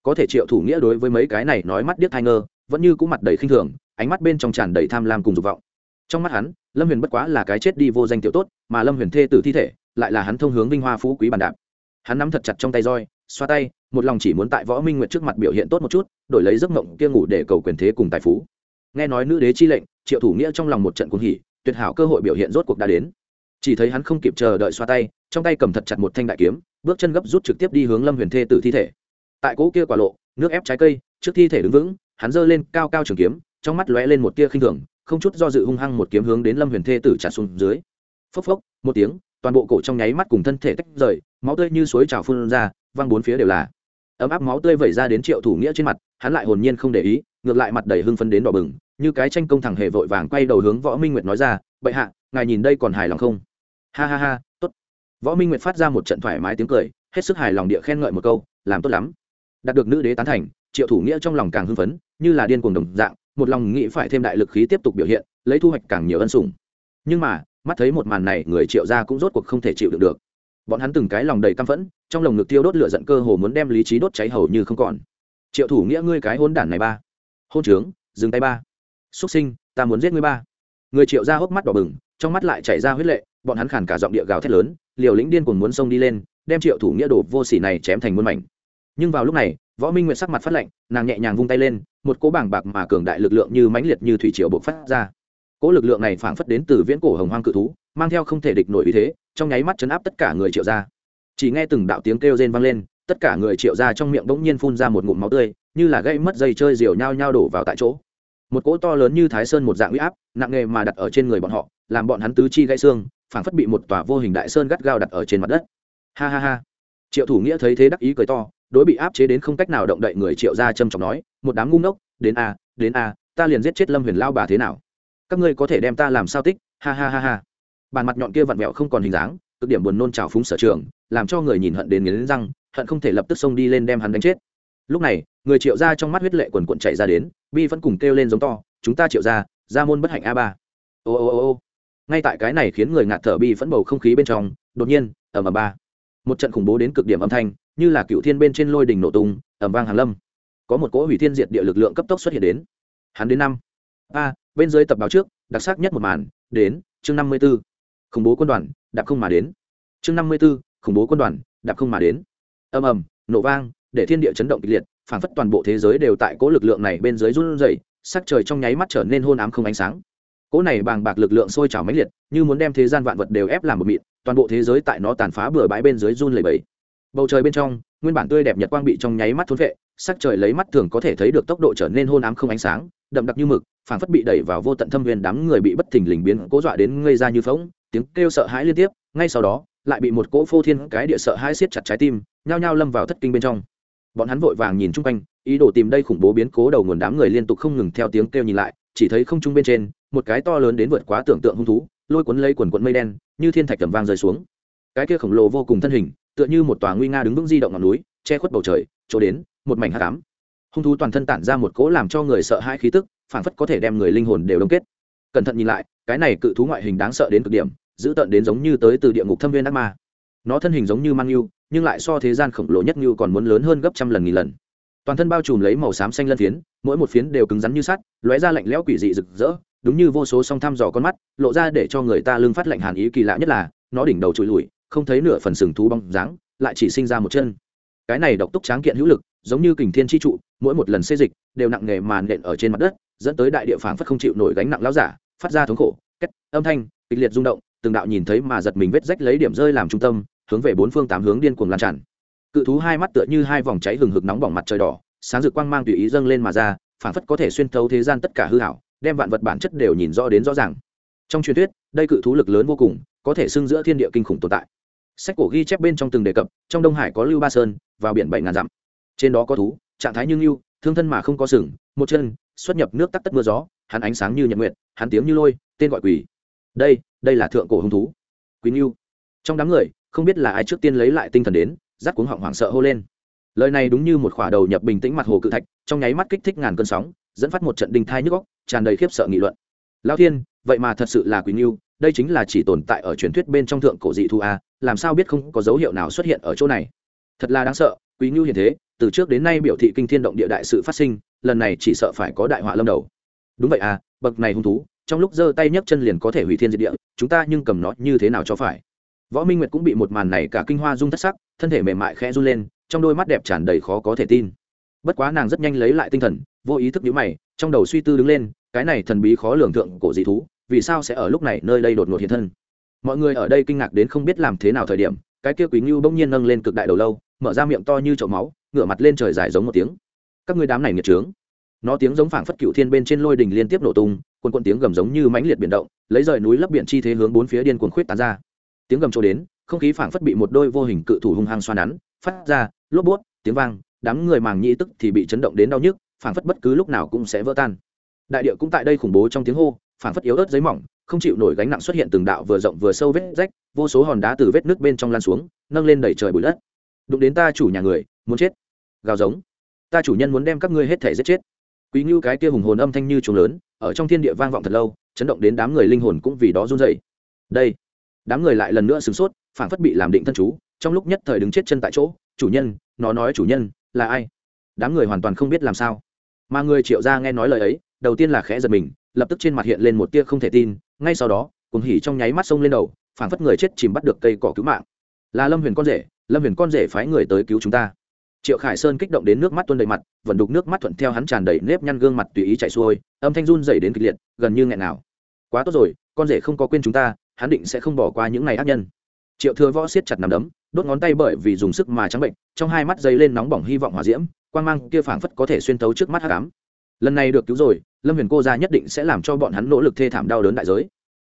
Có thể triệu thủ nghĩa đối với mấy cái này nói mắt điếc thai ngơ, vẫn như cũng mặt đầy khinh thường, ánh mắt bên trong tràn đầy tham lam cùng dục vọng. Trong mắt hắn, lâm huyền bất quá là cái chết đi vô danh tiểu tốt, mà lâm huyền thê tử thi thể, lại là hắn thông hướng vinh hoa phú quý bàn đạp. Hắn nắm thật chặt trong tay roi, xoa tay, một lòng chỉ muốn tại võ minh nguyệt trước mặt biểu hiện tốt một chút, đổi lấy giấc mộng kia ngủ để cầu quyền thế cùng tài phú. Nghe nói nữ đế chi lệnh, triệu thủ nghĩa trong lòng một trận cuồng hỉ, tuyệt hảo cơ hội biểu hiện rốt cuộc đã đến. Chỉ thấy hắn không kịp chờ đợi xoa tay trong tay cầm thật chặt một thanh đại kiếm, bước chân gấp rút trực tiếp đi hướng lâm huyền thê tử thi thể. Tại cỗ kia quả lộ, nước ép trái cây, trước thi thể đứng vững, hắn giơ lên cao cao trường kiếm, trong mắt lóe lên một tia khinh thường, không chút do dự hung hăng một kiếm hướng đến lâm huyền thê tử trả xuống dưới. Phốc phốc, một tiếng, toàn bộ cổ trong nháy mắt cùng thân thể tách rời, máu tươi như suối trào phun ra, văng bốn phía đều là. Ấm áp máu tươi vẩy ra đến triệu thủ nghĩa trên mặt, hắn lại hồn nhiên không để ý, ngược lại mặt đầy hưng phấn đến đỏ bừng, như cái tranh công thẳng hề vội vàng quay đầu hướng võ minh nguyệt nói ra, bệ hạ, ngài nhìn đây còn hài lòng không? Ha ha ha, tốt võ minh nguyệt phát ra một trận thoải mái tiếng cười, hết sức hài lòng địa khen ngợi một câu, làm tốt lắm. Đạt được nữ đế tán thành, triệu thủ nghĩa trong lòng càng hưng phấn, như là điên cuồng đồng dạng, một lòng nghĩ phải thêm đại lực khí tiếp tục biểu hiện, lấy thu hoạch càng nhiều ân sủng. Nhưng mà, mắt thấy một màn này, người triệu gia cũng rốt cuộc không thể chịu được được. Bọn hắn từng cái lòng đầy căm phẫn, trong lồng ngực tiêu đốt lửa giận cơ hồ muốn đem lý trí đốt cháy hầu như không còn. Triệu thủ nghĩa ngươi cái hôn đản này ba, hôn trướng, dừng tay ba. Xuất sinh, ta muốn giết ngươi ba người triệu ra hốc mắt đỏ bừng, trong mắt lại chảy ra huyết lệ, bọn hắn khàn cả giọng địa gào thét lớn, liều lĩnh điên cuồng muốn xông đi lên, đem triệu thủ nghĩa đồ vô sỉ này chém thành muôn mảnh. Nhưng vào lúc này, võ minh nguyệt sắc mặt phát lạnh, nàng nhẹ nhàng vung tay lên, một cỗ bảng bạc mà cường đại lực lượng như mãnh liệt như thủy triều bộc phát ra. Cỗ lực lượng này phảng phất đến từ viễn cổ hồng hoang cự thú, mang theo không thể địch nổi ý thế, trong nháy mắt chấn áp tất cả người triệu gia. Chỉ nghe từng đạo tiếng kêu rên vang lên, tất cả người triệu gia trong miệng bỗng nhiên phun ra một ngụm máu tươi, như là gây mất dây chơi diều nhao nhao đổ vào tại chỗ một cỗ to lớn như thái sơn một dạng uy áp, nặng nghề mà đặt ở trên người bọn họ, làm bọn hắn tứ chi gãy xương, phảng phất bị một tòa vô hình đại sơn gắt gao đặt ở trên mặt đất. Ha ha ha. Triệu thủ nghĩa thấy thế đắc ý cười to, đối bị áp chế đến không cách nào động đậy người triệu gia châm trọng nói, một đám ngu ngốc, đến a đến a ta liền giết chết lâm huyền lao bà thế nào? Các ngươi có thể đem ta làm sao tích? Ha ha ha ha. Bàn mặt nhọn kia vặn vẹo không còn hình dáng, cực điểm buồn nôn trào phúng sở trường, làm cho người nhìn hận đến nghiến răng, hận không thể lập tức xông đi lên đem hắn đánh chết. Lúc này người triệu ra trong mắt huyết lệ quần quận chạy ra đến, bi vẫn cùng kêu lên giống to, chúng ta triệu ra ra môn bất hạnh a ba. Ô ô ô ô. Ngay tại cái này khiến người ngạt thở bi vẫn bầu không khí bên trong, đột nhiên ẩm ẩm ba. Một trận khủng bố đến cực điểm âm thanh, như là cựu thiên bên trên lôi đỉnh nổ tung ẩm vang hàn lâm. Có một cỗ hủy thiên diệt địa lực lượng cấp tốc xuất hiện đến. Hắn đến năm. A, bên dưới tập báo trước, đặc sắc nhất một màn, đến chương năm mươi b ố khủng bố quân đoàn, đạp không mà đến. Chương năm mươi b ố khủng bố quân đoàn, đạp không mà đến. Ầm ầm, nổ vang, để thiên địa chấn động kịch liệt phảng phất toàn bộ thế giới đều tại cỗ lực lượng này bên dưới run rẩy sắc trời trong nháy mắt trở nên hôn ám không ánh sáng. Cỗ này bàng bạc lực lượng sôi trào mãnh liệt như muốn đem thế gian vạn vật đều ép làm một mịn toàn bộ thế giới tại nó tàn phá bừa bãi bên dưới run lẩy bẩy. Bầu trời bên trong nguyên bản tươi đẹp nhật quang bị trong nháy mắt thốn vệ sắc trời lấy mắt thường có thể thấy được tốc độ trở nên hôn ám không ánh sáng đậm đặc như mực phảng phất bị đẩy vào vô tận thâm nguyên, đám người bị bất thình lình biến cố dọa đến ngây ra như phóng tiếng kêu sợ hãi liên tiếp ngay sau đó lại bị một cỗ phô thiên cái địa sợ hãi siết chặt trái tim nhao nhao lâm vào thất kinh bên trong bọn hắn vội vàng nhìn chung quanh, ý đồ tìm đây khủng bố biến cố đầu nguồn đám người liên tục không ngừng theo tiếng kêu nhìn lại, chỉ thấy không trung bên trên, một cái to lớn đến vượt quá tưởng tượng hung thú, lôi cuốn lấy quần quận mây đen, như thiên thạch tầm vang rơi xuống. Cái kia khổng lồ vô cùng thân hình, tựa như một tòa nguy nga đứng vững di động ngọn núi, che khuất bầu trời, chỗ đến, một mảnh hát cám hung thú toàn thân tản ra một cỗ làm cho người sợ hãi khí tức phản phất có thể đem người linh hồn đều đông kết. Cẩn thận nhìn lại, cái này cự thú ngoại hình đáng sợ đến cực điểm, dữ tợn đến giống như tới từ địa ngục thâm viên ác ma. Nó thân hình giống như mang yêu nhưng lại so thế gian khổng lồ nhất như còn muốn lớn hơn gấp trăm lần nghìn lần. Toàn thân bao trùm lấy màu xám xanh lân phiến, mỗi một phiến đều cứng rắn như sắt, lóe ra lạnh lẽo quỷ dị rực rỡ, đúng như vô số song thăm dò con mắt, lộ ra để cho người ta lưng phát lạnh hàn ý kỳ lạ nhất là, nó đỉnh đầu trụi lùi, không thấy nửa phần sừng thú bong dáng, lại chỉ sinh ra một chân. Cái này độc túc tráng kiện hữu lực, giống như kình thiên chi trụ, mỗi một lần xê dịch, đều nặng nghề màn nện ở trên mặt đất, dẫn tới đại địa phản phất không chịu nổi gánh nặng láo giả, phát ra thống khổ, két, âm thanh, kịch liệt rung động, từng đạo nhìn thấy mà giật mình vết rách lấy điểm rơi làm trung tâm hướng về bốn phương tám hướng điên cuồng lan tràn. Cự thú hai mắt tựa như hai vòng cháy hừng hực nóng bỏng mặt trời đỏ sáng rực quang mang tùy ý dâng lên mà ra phản phất có thể xuyên thấu thế gian tất cả hư hảo đem vạn vật bản chất đều nhìn rõ đến rõ ràng. Trong truyền thuyết đây cự thú lực lớn vô cùng có thể xưng giữa thiên địa kinh khủng tồn tại. Sách cổ ghi chép bên trong từng đề cập trong đông hải có lưu ba sơn vào biển bảy ngàn dặm. Trên đó có thú trạng thái như lưu, thương thân mà không có sừng một chân xuất nhập nước tắc tất mưa gió hắn ánh sáng như nhật nguyện hắn tiếng như lôi tên gọi quỷ. Đây đây là thượng cổ hung thú. Quý ngưu. Trong đám người không biết là ai trước tiên lấy lại tinh thần đến, rắc cuống họng hoảng sợ hô lên. Lời này đúng như một khỏa đầu nhập bình tĩnh mặt hồ cự thạch, trong nháy mắt kích thích ngàn cơn sóng, dẫn phát một trận đình thai nhức góc tràn đầy khiếp sợ nghị luận. Lao thiên, vậy mà thật sự là quý yêu đây chính là chỉ tồn tại ở truyền thuyết bên trong thượng cổ dị thu a, làm sao biết không có dấu hiệu nào xuất hiện ở chỗ này? Thật là đáng sợ quý ngưu hiện thế, từ trước đến nay biểu thị kinh thiên động địa đại sự phát sinh, lần này chỉ sợ phải có đại họa lâm đầu. Đúng vậy à bậc này hung thú, trong lúc giơ tay nhấc chân liền có thể hủy thiên diệt địa, chúng ta nhưng cầm nó như thế nào cho phải? Võ minh nguyệt cũng bị một màn này cả kinh hoa rung thất sắc, thân thể mềm mại khẽ run lên, trong đôi mắt đẹp tràn đầy khó có thể tin. Bất quá nàng rất nhanh lấy lại tinh thần, vô ý thức nhíu mày, trong đầu suy tư đứng lên, cái này thần bí khó lường thượng cổ dị thú, vì sao sẽ ở lúc này nơi đây đột ngột hiện thân? Mọi người ở đây kinh ngạc đến không biết làm thế nào thời điểm, cái kia quý ngưu bỗng nhiên nâng lên cực đại đầu lâu, mở ra miệng to như chậu máu, ngửa mặt lên trời dài giống một tiếng. Các ngươi đám này nghiệt trướng. Nó tiếng giống phảng phất cựu thiên bên trên lôi đình liên tiếp nổ tung, cuồn cuộn tiếng gầm giống như mãnh liệt biển động, lấy rời núi lấp biển chi thế hướng bốn phía điên cuồng khuyết tán ra tiếng gầm trôi đến, không khí phảng phất bị một đôi vô hình cự thủ hung hăng xoa nắn, phát ra, lốp bút tiếng vang, đám người màng nhĩ tức thì bị chấn động đến đau nhức, phảng phất bất cứ lúc nào cũng sẽ vỡ tan. Đại địa cũng tại đây khủng bố trong tiếng hô, phảng phất yếu ớt giấy mỏng, không chịu nổi gánh nặng xuất hiện từng đạo vừa rộng vừa sâu vết rách, vô số hòn đá từ vết nước bên trong lan xuống, nâng lên đẩy trời bụi đất. Đụng đến ta chủ nhà người, muốn chết. Gào giống. Ta chủ nhân muốn đem các ngươi hết thể giết chết. Quý ngưu cái kia hùng hồn âm thanh như trùng lớn, ở trong thiên địa vang vọng thật lâu, chấn động đến đám người linh hồn cũng vì đó run dậy đây đám người lại lần nữa sửng sốt phản phất bị làm định thân chú, trong lúc nhất thời đứng chết chân tại chỗ, chủ nhân, nó nói chủ nhân, là ai? Đám người hoàn toàn không biết làm sao. Mà người triệu ra nghe nói lời ấy, đầu tiên là khẽ giật mình, lập tức trên mặt hiện lên một tia không thể tin, ngay sau đó cùng hỉ trong nháy mắt sông lên đầu phản phất người chết chìm bắt được cây cỏ cứu mạng. Là lâm huyền con rể, lâm huyền con rể phái người tới cứu chúng ta. Triệu khải sơn kích động đến nước mắt tuôn đầy mặt, vẫn đục nước mắt thuận theo hắn tràn đầy nếp nhăn gương mặt tùy ý chạy xuôi, âm thanh run dày đến kịch liệt, gần như nghẹn nào quá tốt rồi, con rể không có quên chúng ta hắn định sẽ không bỏ qua những ngày ác nhân. Triệu thừa võ siết chặt nằm đấm, đốt ngón tay bởi vì dùng sức mà trắng bệnh, trong hai mắt dây lên nóng bỏng hy vọng hòa diễm quan mang kia phảng phất có thể xuyên tấu trước mắt hát cám lần này được cứu rồi, lâm huyền cô gia nhất định sẽ làm cho bọn hắn nỗ lực thê thảm đau đớn đại giới.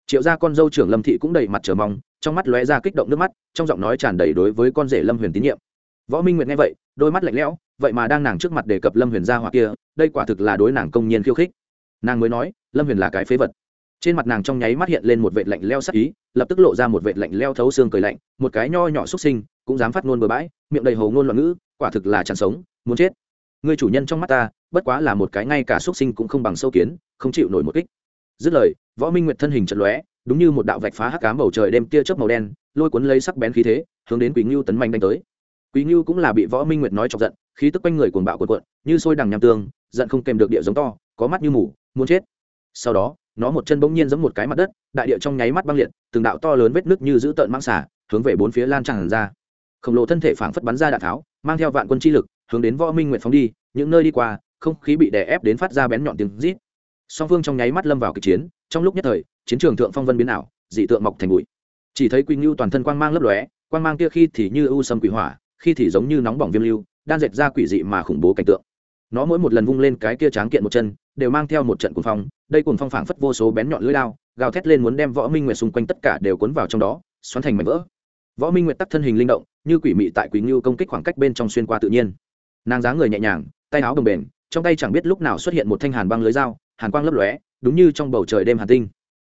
Triệu gia con dâu trưởng lâm thị cũng đầy mặt chờ mong, trong mắt lóe ra kích động nước mắt, trong giọng nói tràn đầy đối với con rể lâm huyền tín nhiệm. Võ minh nguyệt nghe vậy, đôi mắt lạnh lẽo, vậy mà đang nàng trước mặt đề cập lâm huyền gia hoặc kia, đây quả thực là đối nàng công nhiên khiêu khích. Nàng mới nói, lâm huyền là cái phế vật trên mặt nàng trong nháy mắt hiện lên một vệt lạnh leo sắc ý, lập tức lộ ra một vệt lạnh leo thấu xương cười lạnh, một cái nho nhỏ xuất sinh, cũng dám phát ngôn bừa bãi, miệng đầy hồ ngôn loạn ngữ, quả thực là chẳng sống, muốn chết. Người chủ nhân trong mắt ta, bất quá là một cái ngay cả xuất sinh cũng không bằng sâu kiến, không chịu nổi một kích. Dứt lời, võ minh nguyệt thân hình trận lóe, đúng như một đạo vạch phá hắc cám bầu trời đêm tia chớp màu đen, lôi cuốn lấy sắc bén khí thế, hướng đến quý ngưu tấn manh đánh tới. Quý ngưu cũng là bị võ minh nguyệt nói chọc giận, khí tức quanh người cuồng bạo cuộn cuộn, như sôi đằng nham tương, giận không kèm được địa giống to, có mắt như mủ muốn chết sau đó, nó một chân bỗng nhiên giống một cái mặt đất, đại địa trong nháy mắt băng liệt, từng đạo to lớn vết nứt như giữ tợn mang xả hướng về bốn phía lan tràn ra. Khổng lồ thân thể phảng phất bắn ra đạn tháo, mang theo vạn quân chi lực, hướng đến võ minh nguyệt phóng đi, những nơi đi qua, không khí bị đè ép đến phát ra bén nhọn tiếng rít. Song phương trong nháy mắt lâm vào kịch chiến, trong lúc nhất thời, chiến trường thượng phong vân biến ảo, dị tượng mọc thành bụi. Chỉ thấy quỳnh lưu toàn thân quang mang lấp lóe, quang mang kia khi thì như ưu sâm quỷ hỏa, khi thì giống như nóng bỏng viêm lưu, đang dệt ra quỷ dị mà khủng bố cảnh tượng nó mỗi một lần vung lên cái kia tráng kiện một chân, đều mang theo một trận cuồng phong, đây cuồng phong phảng phất vô số bén nhọn lưỡi lao gào thét lên muốn đem võ minh nguyệt xung quanh tất cả đều cuốn vào trong đó, xoắn thành mảnh vỡ. Võ minh nguyệt tắt thân hình linh động, như quỷ mị tại quý ngưu công kích khoảng cách bên trong xuyên qua tự nhiên. Nàng dáng người nhẹ nhàng, tay áo đồng bền, trong tay chẳng biết lúc nào xuất hiện một thanh hàn băng lưới dao, hàn quang lấp lóe, đúng như trong bầu trời đêm hàn tinh.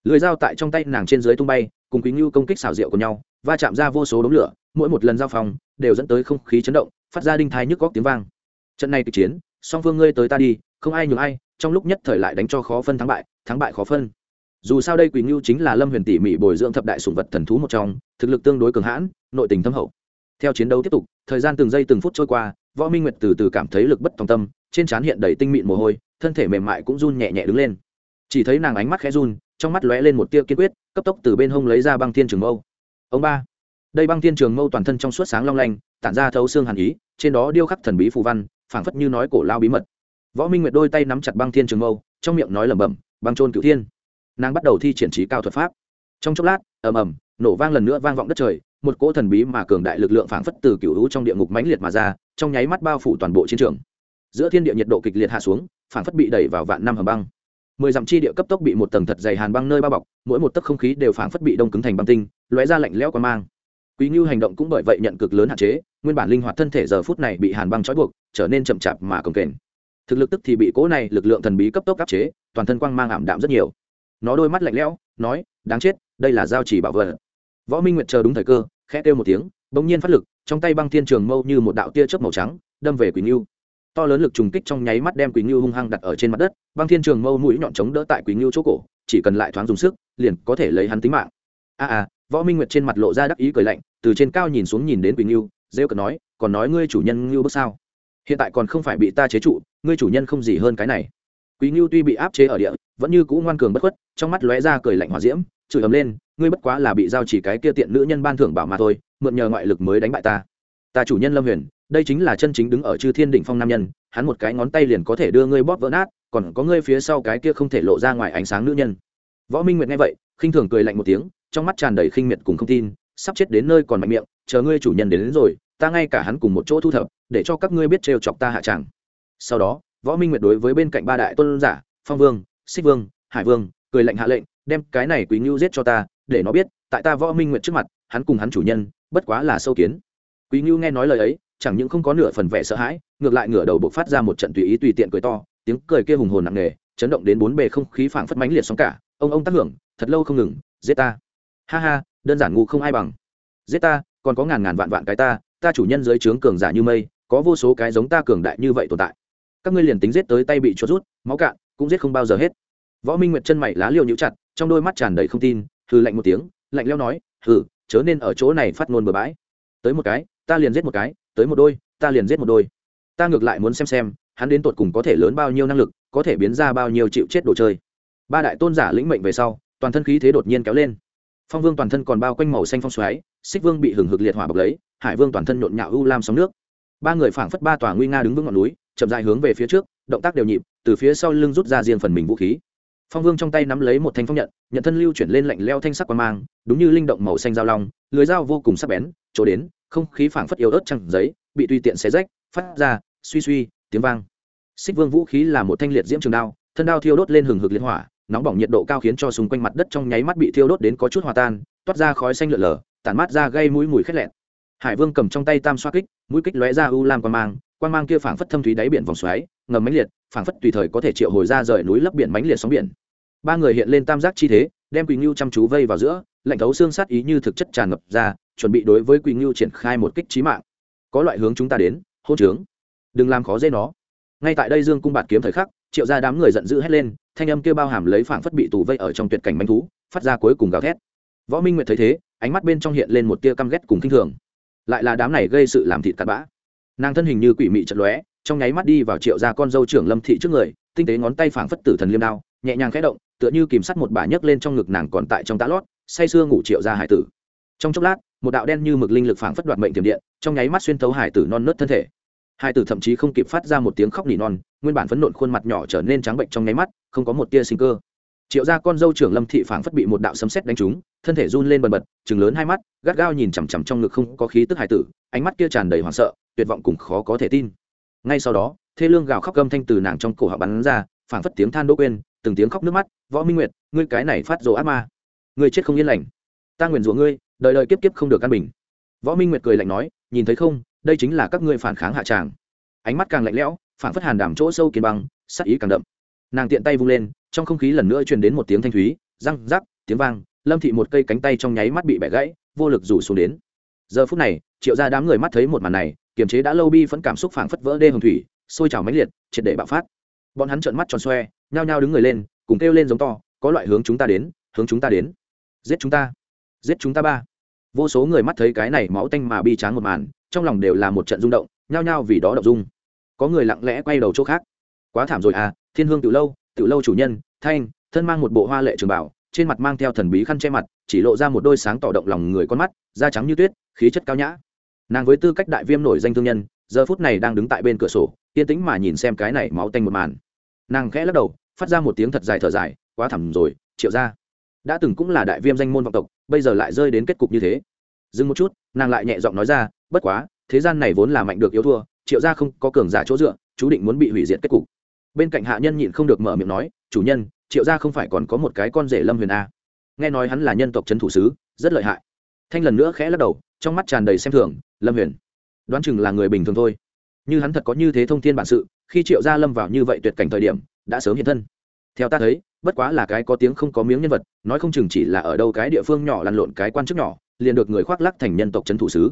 Lưới dao tại trong tay nàng trên dưới tung bay, cùng quý ngưu công kích xảo diệu của nhau, va chạm ra vô số đống lửa, mỗi một lần giao phòng đều dẫn tới không khí chấn động, phát ra đinh thái nhức góc tiếng vang. Trận này kịch chiến song phương ngươi tới ta đi, không ai nhường ai, trong lúc nhất thời lại đánh cho khó phân thắng bại thắng bại khó phân. Dù sao đây quỳ ngưu chính là lâm huyền tỉ mỉ bồi dưỡng thập đại sủng vật thần thú một trong, thực lực tương đối cường hãn, nội tình thâm hậu. Theo chiến đấu tiếp tục, thời gian từng giây từng phút trôi qua, võ minh nguyệt từ từ cảm thấy lực bất tòng tâm, trên trán hiện đầy tinh mịn mồ hôi, thân thể mềm mại cũng run nhẹ nhẹ đứng lên. Chỉ thấy nàng ánh mắt khẽ run, trong mắt lóe lên một tia kiên quyết, cấp tốc từ bên hông lấy ra băng thiên trường mâu. Ông ba. Đây băng thiên trường mâu toàn thân trong suốt sáng long lanh, tản ra thấu xương hàn ý, trên đó điêu khắc thần bí phù văn phảng phất như nói cổ lao bí mật. Võ minh nguyệt đôi tay nắm chặt băng thiên trường mâu, trong miệng nói lẩm bẩm, băng trôn cửu thiên. Nàng bắt đầu thi triển trí cao thuật pháp. Trong chốc lát, ầm ầm, nổ vang lần nữa vang vọng đất trời, một cỗ thần bí mà cường đại lực lượng phảng phất từ cửu hữu trong địa ngục mãnh liệt mà ra, trong nháy mắt bao phủ toàn bộ chiến trường. Giữa thiên địa nhiệt độ kịch liệt hạ xuống, phảng phất bị đẩy vào vạn năm hầm băng. Mười dặm chi địa cấp tốc bị một tầng thật dày hàn băng nơi bao bọc, mỗi một tấc không khí đều phảng phất bị đông cứng thành băng tinh, lóe ra lạnh lẽo qua mang quý ngưu hành động cũng bởi vậy nhận cực lớn hạn chế, nguyên bản linh hoạt thân thể giờ phút này bị hàn băng trói buộc, trở nên chậm chạp mà cồng kềnh. Thực lực tức thì bị Cố này lực lượng thần bí cấp tốc áp chế, toàn thân quang mang ảm đạm rất nhiều. Nó đôi mắt lạnh lẽo, nói, đáng chết, đây là giao chỉ bảo vật. Võ minh nguyệt chờ đúng thời cơ, khẽ kêu một tiếng, bỗng nhiên phát lực, trong tay băng thiên trường mâu như một đạo tia chớp màu trắng, đâm về quỳ ngưu to lớn lực trùng kích trong nháy mắt đem quỳ ngưu hung hăng đặt ở trên mặt đất, băng thiên trường mâu mũi nhọn chống đỡ tại quỳ ngưu chỗ cổ, chỉ cần lại thoáng dùng sức, liền có thể lấy hắn tính mạng. A a võ minh nguyệt trên mặt lộ ra đắc ý cười lạnh, từ trên cao nhìn xuống nhìn đến quỳnh ngưu rêu cợt nói, còn nói ngươi chủ nhân ngưu bước sao? Hiện tại còn không phải bị ta chế trụ, ngươi chủ nhân không gì hơn cái này. Quý ngưu tuy bị áp chế ở địa, vẫn như cũ ngoan cường bất khuất, trong mắt lóe ra cười lạnh hỏa diễm, chửi ấm lên, ngươi bất quá là bị giao chỉ cái kia tiện nữ nhân ban thưởng bảo mà thôi, mượn nhờ ngoại lực mới đánh bại ta. Ta chủ nhân lâm huyền, đây chính là chân chính đứng ở chư thiên đỉnh phong nam nhân, hắn một cái ngón tay liền có thể đưa ngươi bóp vỡ nát, còn có ngươi phía sau cái kia không thể lộ ra ngoài ánh sáng nữ nhân. Võ minh nguyệt nghe vậy, khinh thường cười lạnh một tiếng trong mắt tràn đầy khinh miệt cùng không tin sắp chết đến nơi còn mạnh miệng chờ ngươi chủ nhân đến, đến rồi ta ngay cả hắn cùng một chỗ thu thập để cho các ngươi biết trêu chọc ta hạ tràng sau đó võ minh nguyệt đối với bên cạnh ba đại tôn giả phong vương xích vương hải vương cười lạnh hạ lệnh đem cái này quý ngưu giết cho ta để nó biết tại ta võ minh nguyệt trước mặt hắn cùng hắn chủ nhân bất quá là sâu kiến. Quý ngưu nghe nói lời ấy chẳng những không có nửa phần vẻ sợ hãi ngược lại ngửa đầu buộc phát ra một trận tùy ý tùy tiện cười to tiếng cười kia hùng hồn nặng nề chấn động đến bốn bề không khí phảng phất mãnh liệt sóng cả ông ông tác hưởng thật lâu không ngừng giết ta ha ha, đơn giản ngu không ai bằng. Giết ta, còn có ngàn ngàn vạn vạn cái ta ta chủ nhân dưới trướng cường giả như mây, có vô số cái giống ta cường đại như vậy tồn tại. Các ngươi liền tính giết tới tay bị chuột rút, máu cạn, cũng giết không bao giờ hết. Võ minh nguyệt chân mày lá liêu nhũ chặt, trong đôi mắt tràn đầy không tin, hừ lạnh một tiếng, lạnh leo nói, hừ, chớ nên ở chỗ này phát ngôn bừa bãi. Tới một cái, ta liền giết một cái, tới một đôi, ta liền giết một đôi. Ta ngược lại muốn xem xem, hắn đến tột cùng có thể lớn bao nhiêu năng lực, có thể biến ra bao nhiêu chịu chết đồ chơi. Ba đại tôn giả lĩnh mệnh về sau, toàn thân khí thế đột nhiên kéo lên phong vương toàn thân còn bao quanh màu xanh phong xoáy, xích vương bị hừng hực liệt hỏa bọc lấy, hải vương toàn thân nhộn nhạo u lam sóng nước. Ba người phảng phất ba tòa nguy nga đứng vững ngọn núi, chậm dài hướng về phía trước, động tác đều nhịp, từ phía sau lưng rút ra riêng phần mình vũ khí. Phong vương trong tay nắm lấy một thanh phong nhận nhận thân lưu chuyển lên lạnh leo thanh sắc qua mang, đúng như linh động màu xanh dao long, lưới dao vô cùng sắc bén, chỗ đến, không khí phảng phất yếu ớt trăng giấy, bị tùy tiện xé rách, phát ra, suy suy, tiếng vang. Xích vương vũ khí là một thanh liệt diễm trường đao, thân đao thiêu đốt lên hừng hực liên hỏa nóng bỏng nhiệt độ cao khiến cho xung quanh mặt đất trong nháy mắt bị thiêu đốt đến có chút hòa tan, toát ra khói xanh lượn lờ, tản mát ra gây mũi mùi khét lẹn hải vương cầm trong tay tam xoa kích, mũi kích lóe ra u lam quan mang quan mang kia phảng phất thâm thúy đáy biển vòng xoáy, ngầm mánh liệt, phảng phất tùy thời có thể triệu hồi ra rời núi lấp biển mánh liệt sóng biển. Ba người hiện lên tam giác chi thế, đem quỳnh ngưu chăm chú vây vào giữa, lạnh thấu xương sát ý như thực chất tràn ngập ra, chuẩn bị đối với quỳnh ngưu triển khai một kích trí mạng. Có loại hướng chúng ta đến, hôn trướng. Đừng làm khó dễ nó. Ngay tại đây dương cung bạt kiếm thời khắc triệu ra đám người giận dữ hét lên, thanh âm kia bao hàm lấy phảng phất bị tù vây ở trong tuyệt cảnh bánh thú, phát ra cuối cùng gào thét. Võ minh nguyệt thấy thế, ánh mắt bên trong hiện lên một tia căm ghét cùng kinh thường. Lại là đám này gây sự làm thịt cặn bã. Nàng thân hình như quỷ mị trận lóe, trong nháy mắt đi vào triệu gia con dâu trưởng lâm thị trước người, tinh tế ngón tay phảng phất tử thần liêm đao, nhẹ nhàng khẽ động, tựa như kìm sắt một bà nhấc lên trong ngực nàng còn tại trong tá lót, say sưa ngủ triệu gia hải tử. Trong chốc lát, một đạo đen như mực linh lực phảng phất đoạt mệnh tiềm điện, trong nháy mắt xuyên thấu hải tử non nớt thân thể. Hải tử thậm chí không kịp phát ra một tiếng khóc nỉ non nguyên bản phấn nộn khuôn mặt nhỏ trở nên trắng bệnh trong nháy mắt, không có một tia sinh cơ. Triệu gia con dâu trưởng lâm thị phảng phất bị một đạo sấm sét đánh trúng, thân thể run lên bần bật chừng lớn hai mắt, gắt gao nhìn chằm chằm trong ngực không có khí tức hải tử, ánh mắt kia tràn đầy hoảng sợ, tuyệt vọng cùng khó có thể tin. Ngay sau đó, thê lương gào khóc gâm thanh từ nàng trong cổ họng bắn ra, phảng phất tiếng than đỗ quên, từng tiếng khóc nước mắt, võ minh nguyệt, ngươi cái này phát rồ ác ma. Ngươi chết không yên lành. Ta nguyền rủa ngươi, đời đời kiếp kiếp không được căn bình. Võ minh nguyệt cười lạnh nói, nhìn thấy không, đây chính là các ngươi phản kháng hạ tràng. Ánh mắt càng lạnh lẽo phảng phất hàn đảm chỗ sâu kiến băng sắc ý càng đậm. Nàng tiện tay vung lên, trong không khí lần nữa truyền đến một tiếng thanh thúy, răng rắc, tiếng vang, lâm thị một cây cánh tay trong nháy mắt bị bẻ gãy, vô lực rủ xuống đến. Giờ phút này, triệu ra đám người mắt thấy một màn này, kiềm chế đã lâu bi vẫn cảm xúc phảng phất vỡ đê hồng thủy, sôi trào mãnh liệt, triệt để bạo phát. Bọn hắn trợn mắt tròn xoe, nhao nhao đứng người lên, cùng kêu lên giống to, có loại hướng chúng ta đến, hướng chúng ta đến. Giết chúng ta. Giết chúng ta ba. Vô số người mắt thấy cái này máu tanh mà bi tráng một màn, trong lòng đều là một trận rung động, nhao nhao vì đó động dung có người lặng lẽ quay đầu chỗ khác. Quá thảm rồi à thiên hương Tự lâu Tự lâu chủ nhân, thanh, thân mang một bộ hoa lệ trường bảo, trên mặt mang theo thần bí khăn che mặt, chỉ lộ ra một đôi sáng tỏ động lòng người con mắt, da trắng như tuyết, khí chất cao nhã. Nàng với tư cách đại viêm nổi danh thương nhân, giờ phút này đang đứng tại bên cửa sổ, yên tĩnh mà nhìn xem cái này máu tanh một màn. Nàng khẽ lắc đầu, phát ra một tiếng thật dài thở dài, quá thẳm rồi, triệu ra đã từng cũng là đại viêm danh môn vọng tộc, bây giờ lại rơi đến kết cục như thế. Dừng một chút, nàng lại nhẹ giọng nói ra, bất quá, thế gian này vốn là mạnh được yếu thua triệu gia không có cường giả chỗ dựa, chú định muốn bị hủy diệt kết cục. Bên cạnh hạ nhân nhịn không được mở miệng nói, chủ nhân, triệu gia không phải còn có một cái con rể lâm huyền a. Nghe nói hắn là nhân tộc trấn thủ sứ, rất lợi hại. Thanh lần nữa khẽ lắc đầu, trong mắt tràn đầy xem thường, lâm huyền, đoán chừng là người bình thường thôi. Như hắn thật có như thế thông thiên bản sự, khi triệu gia lâm vào như vậy tuyệt cảnh thời điểm, đã sớm hiện thân. Theo ta thấy, bất quá là cái có tiếng không có miếng nhân vật, nói không chừng chỉ là ở đâu cái địa phương nhỏ lăn lộn cái quan chức nhỏ, liền được người khoác lắc thành nhân tộc trấn thủ sứ.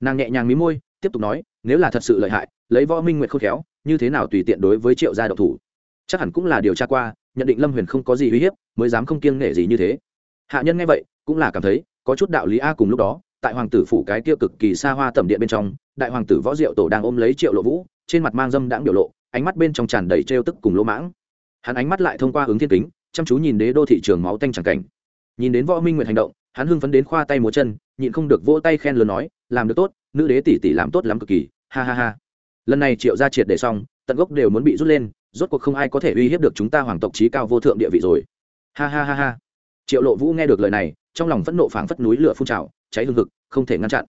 Nàng nhẹ nhàng mí môi tiếp tục nói, nếu là thật sự lợi hại, lấy võ minh nguyệt khôn khéo, như thế nào tùy tiện đối với triệu gia độc thủ? Chắc hẳn cũng là điều tra qua, nhận định lâm huyền không có gì uy hiếp, mới dám không kiêng nể gì như thế. Hạ nhân nghe vậy, cũng là cảm thấy, có chút đạo lý a cùng lúc đó, tại hoàng tử phủ cái tiêu cực kỳ xa hoa tầm điện bên trong, đại hoàng tử võ diệu tổ đang ôm lấy triệu lộ vũ, trên mặt mang dâm đãng biểu lộ, ánh mắt bên trong tràn đầy trêu tức cùng lỗ mãng. Hắn ánh mắt lại thông qua ứng thiên kính, chăm chú nhìn đế đô thị trường máu tanh chẳng cảnh. Nhìn đến võ minh nguyệt hành động, hắn hưng phấn đến khoa tay múa chân, nhịn không được vỗ tay khen lớn nói làm được tốt, nữ đế tỷ tỷ làm tốt lắm cực kỳ, ha ha ha. Lần này triệu gia triệt để xong, tận gốc đều muốn bị rút lên, rốt cuộc không ai có thể uy hiếp được chúng ta hoàng tộc trí cao vô thượng địa vị rồi. Ha ha ha ha. Triệu lộ vũ nghe được lời này, trong lòng phẫn nộ phảng phất núi lửa phun trào, cháy hương hực, không thể ngăn chặn.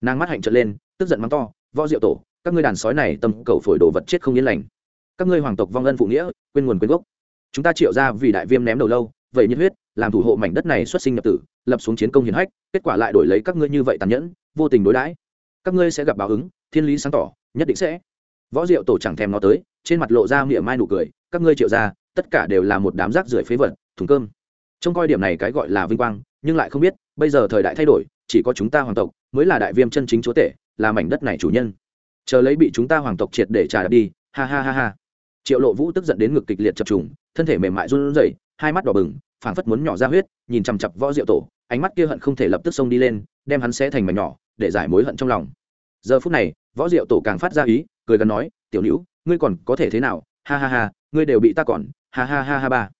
Nàng mắt hạnh trợn lên, tức giận mắng to, võ diệu tổ, các ngươi đàn sói này tâm cầu phổi đồ vật chết không yên lành. Các ngươi hoàng tộc vong ân phụ nghĩa, quên nguồn quên gốc. Chúng ta triệu ra vì đại viêm ném đầu lâu, vậy nhiệt huyết, làm thủ hộ mảnh đất này xuất sinh nhập tử, lập xuống chiến công hiển hách, kết quả lại đổi lấy các ngươi như vậy tàn nhẫn vô tình đối đãi. Các ngươi sẽ gặp báo ứng, thiên lý sáng tỏ, nhất định sẽ. Võ diệu tổ chẳng thèm nó tới, trên mặt lộ ra miệng mai nụ cười, các ngươi triệu ra tất cả đều là một đám rác rưởi phế vật, thùng cơm. Trông coi điểm này cái gọi là vinh quang, nhưng lại không biết, bây giờ thời đại thay đổi, chỉ có chúng ta hoàng tộc mới là đại viêm chân chính chúa tể, là mảnh đất này chủ nhân. Chờ lấy bị chúng ta hoàng tộc triệt để trả đạp đi, ha ha ha ha. Triệu lộ vũ tức giận đến ngực kịch liệt chập trùng, thân thể mềm mại run rẩy, hai mắt đỏ bừng, phảng phất muốn nhỏ ra huyết, nhìn chằm chặp võ diệu tổ, ánh mắt kia hận không thể lập tức xông đi lên, đem hắn xé thành mảnh nhỏ để giải mối hận trong lòng. Giờ phút này, võ diệu tổ càng phát ra ý, cười gần nói, tiểu nữ ngươi còn có thể thế nào? Ha ha ha, ngươi đều bị ta còn, ha ha ha ha ba.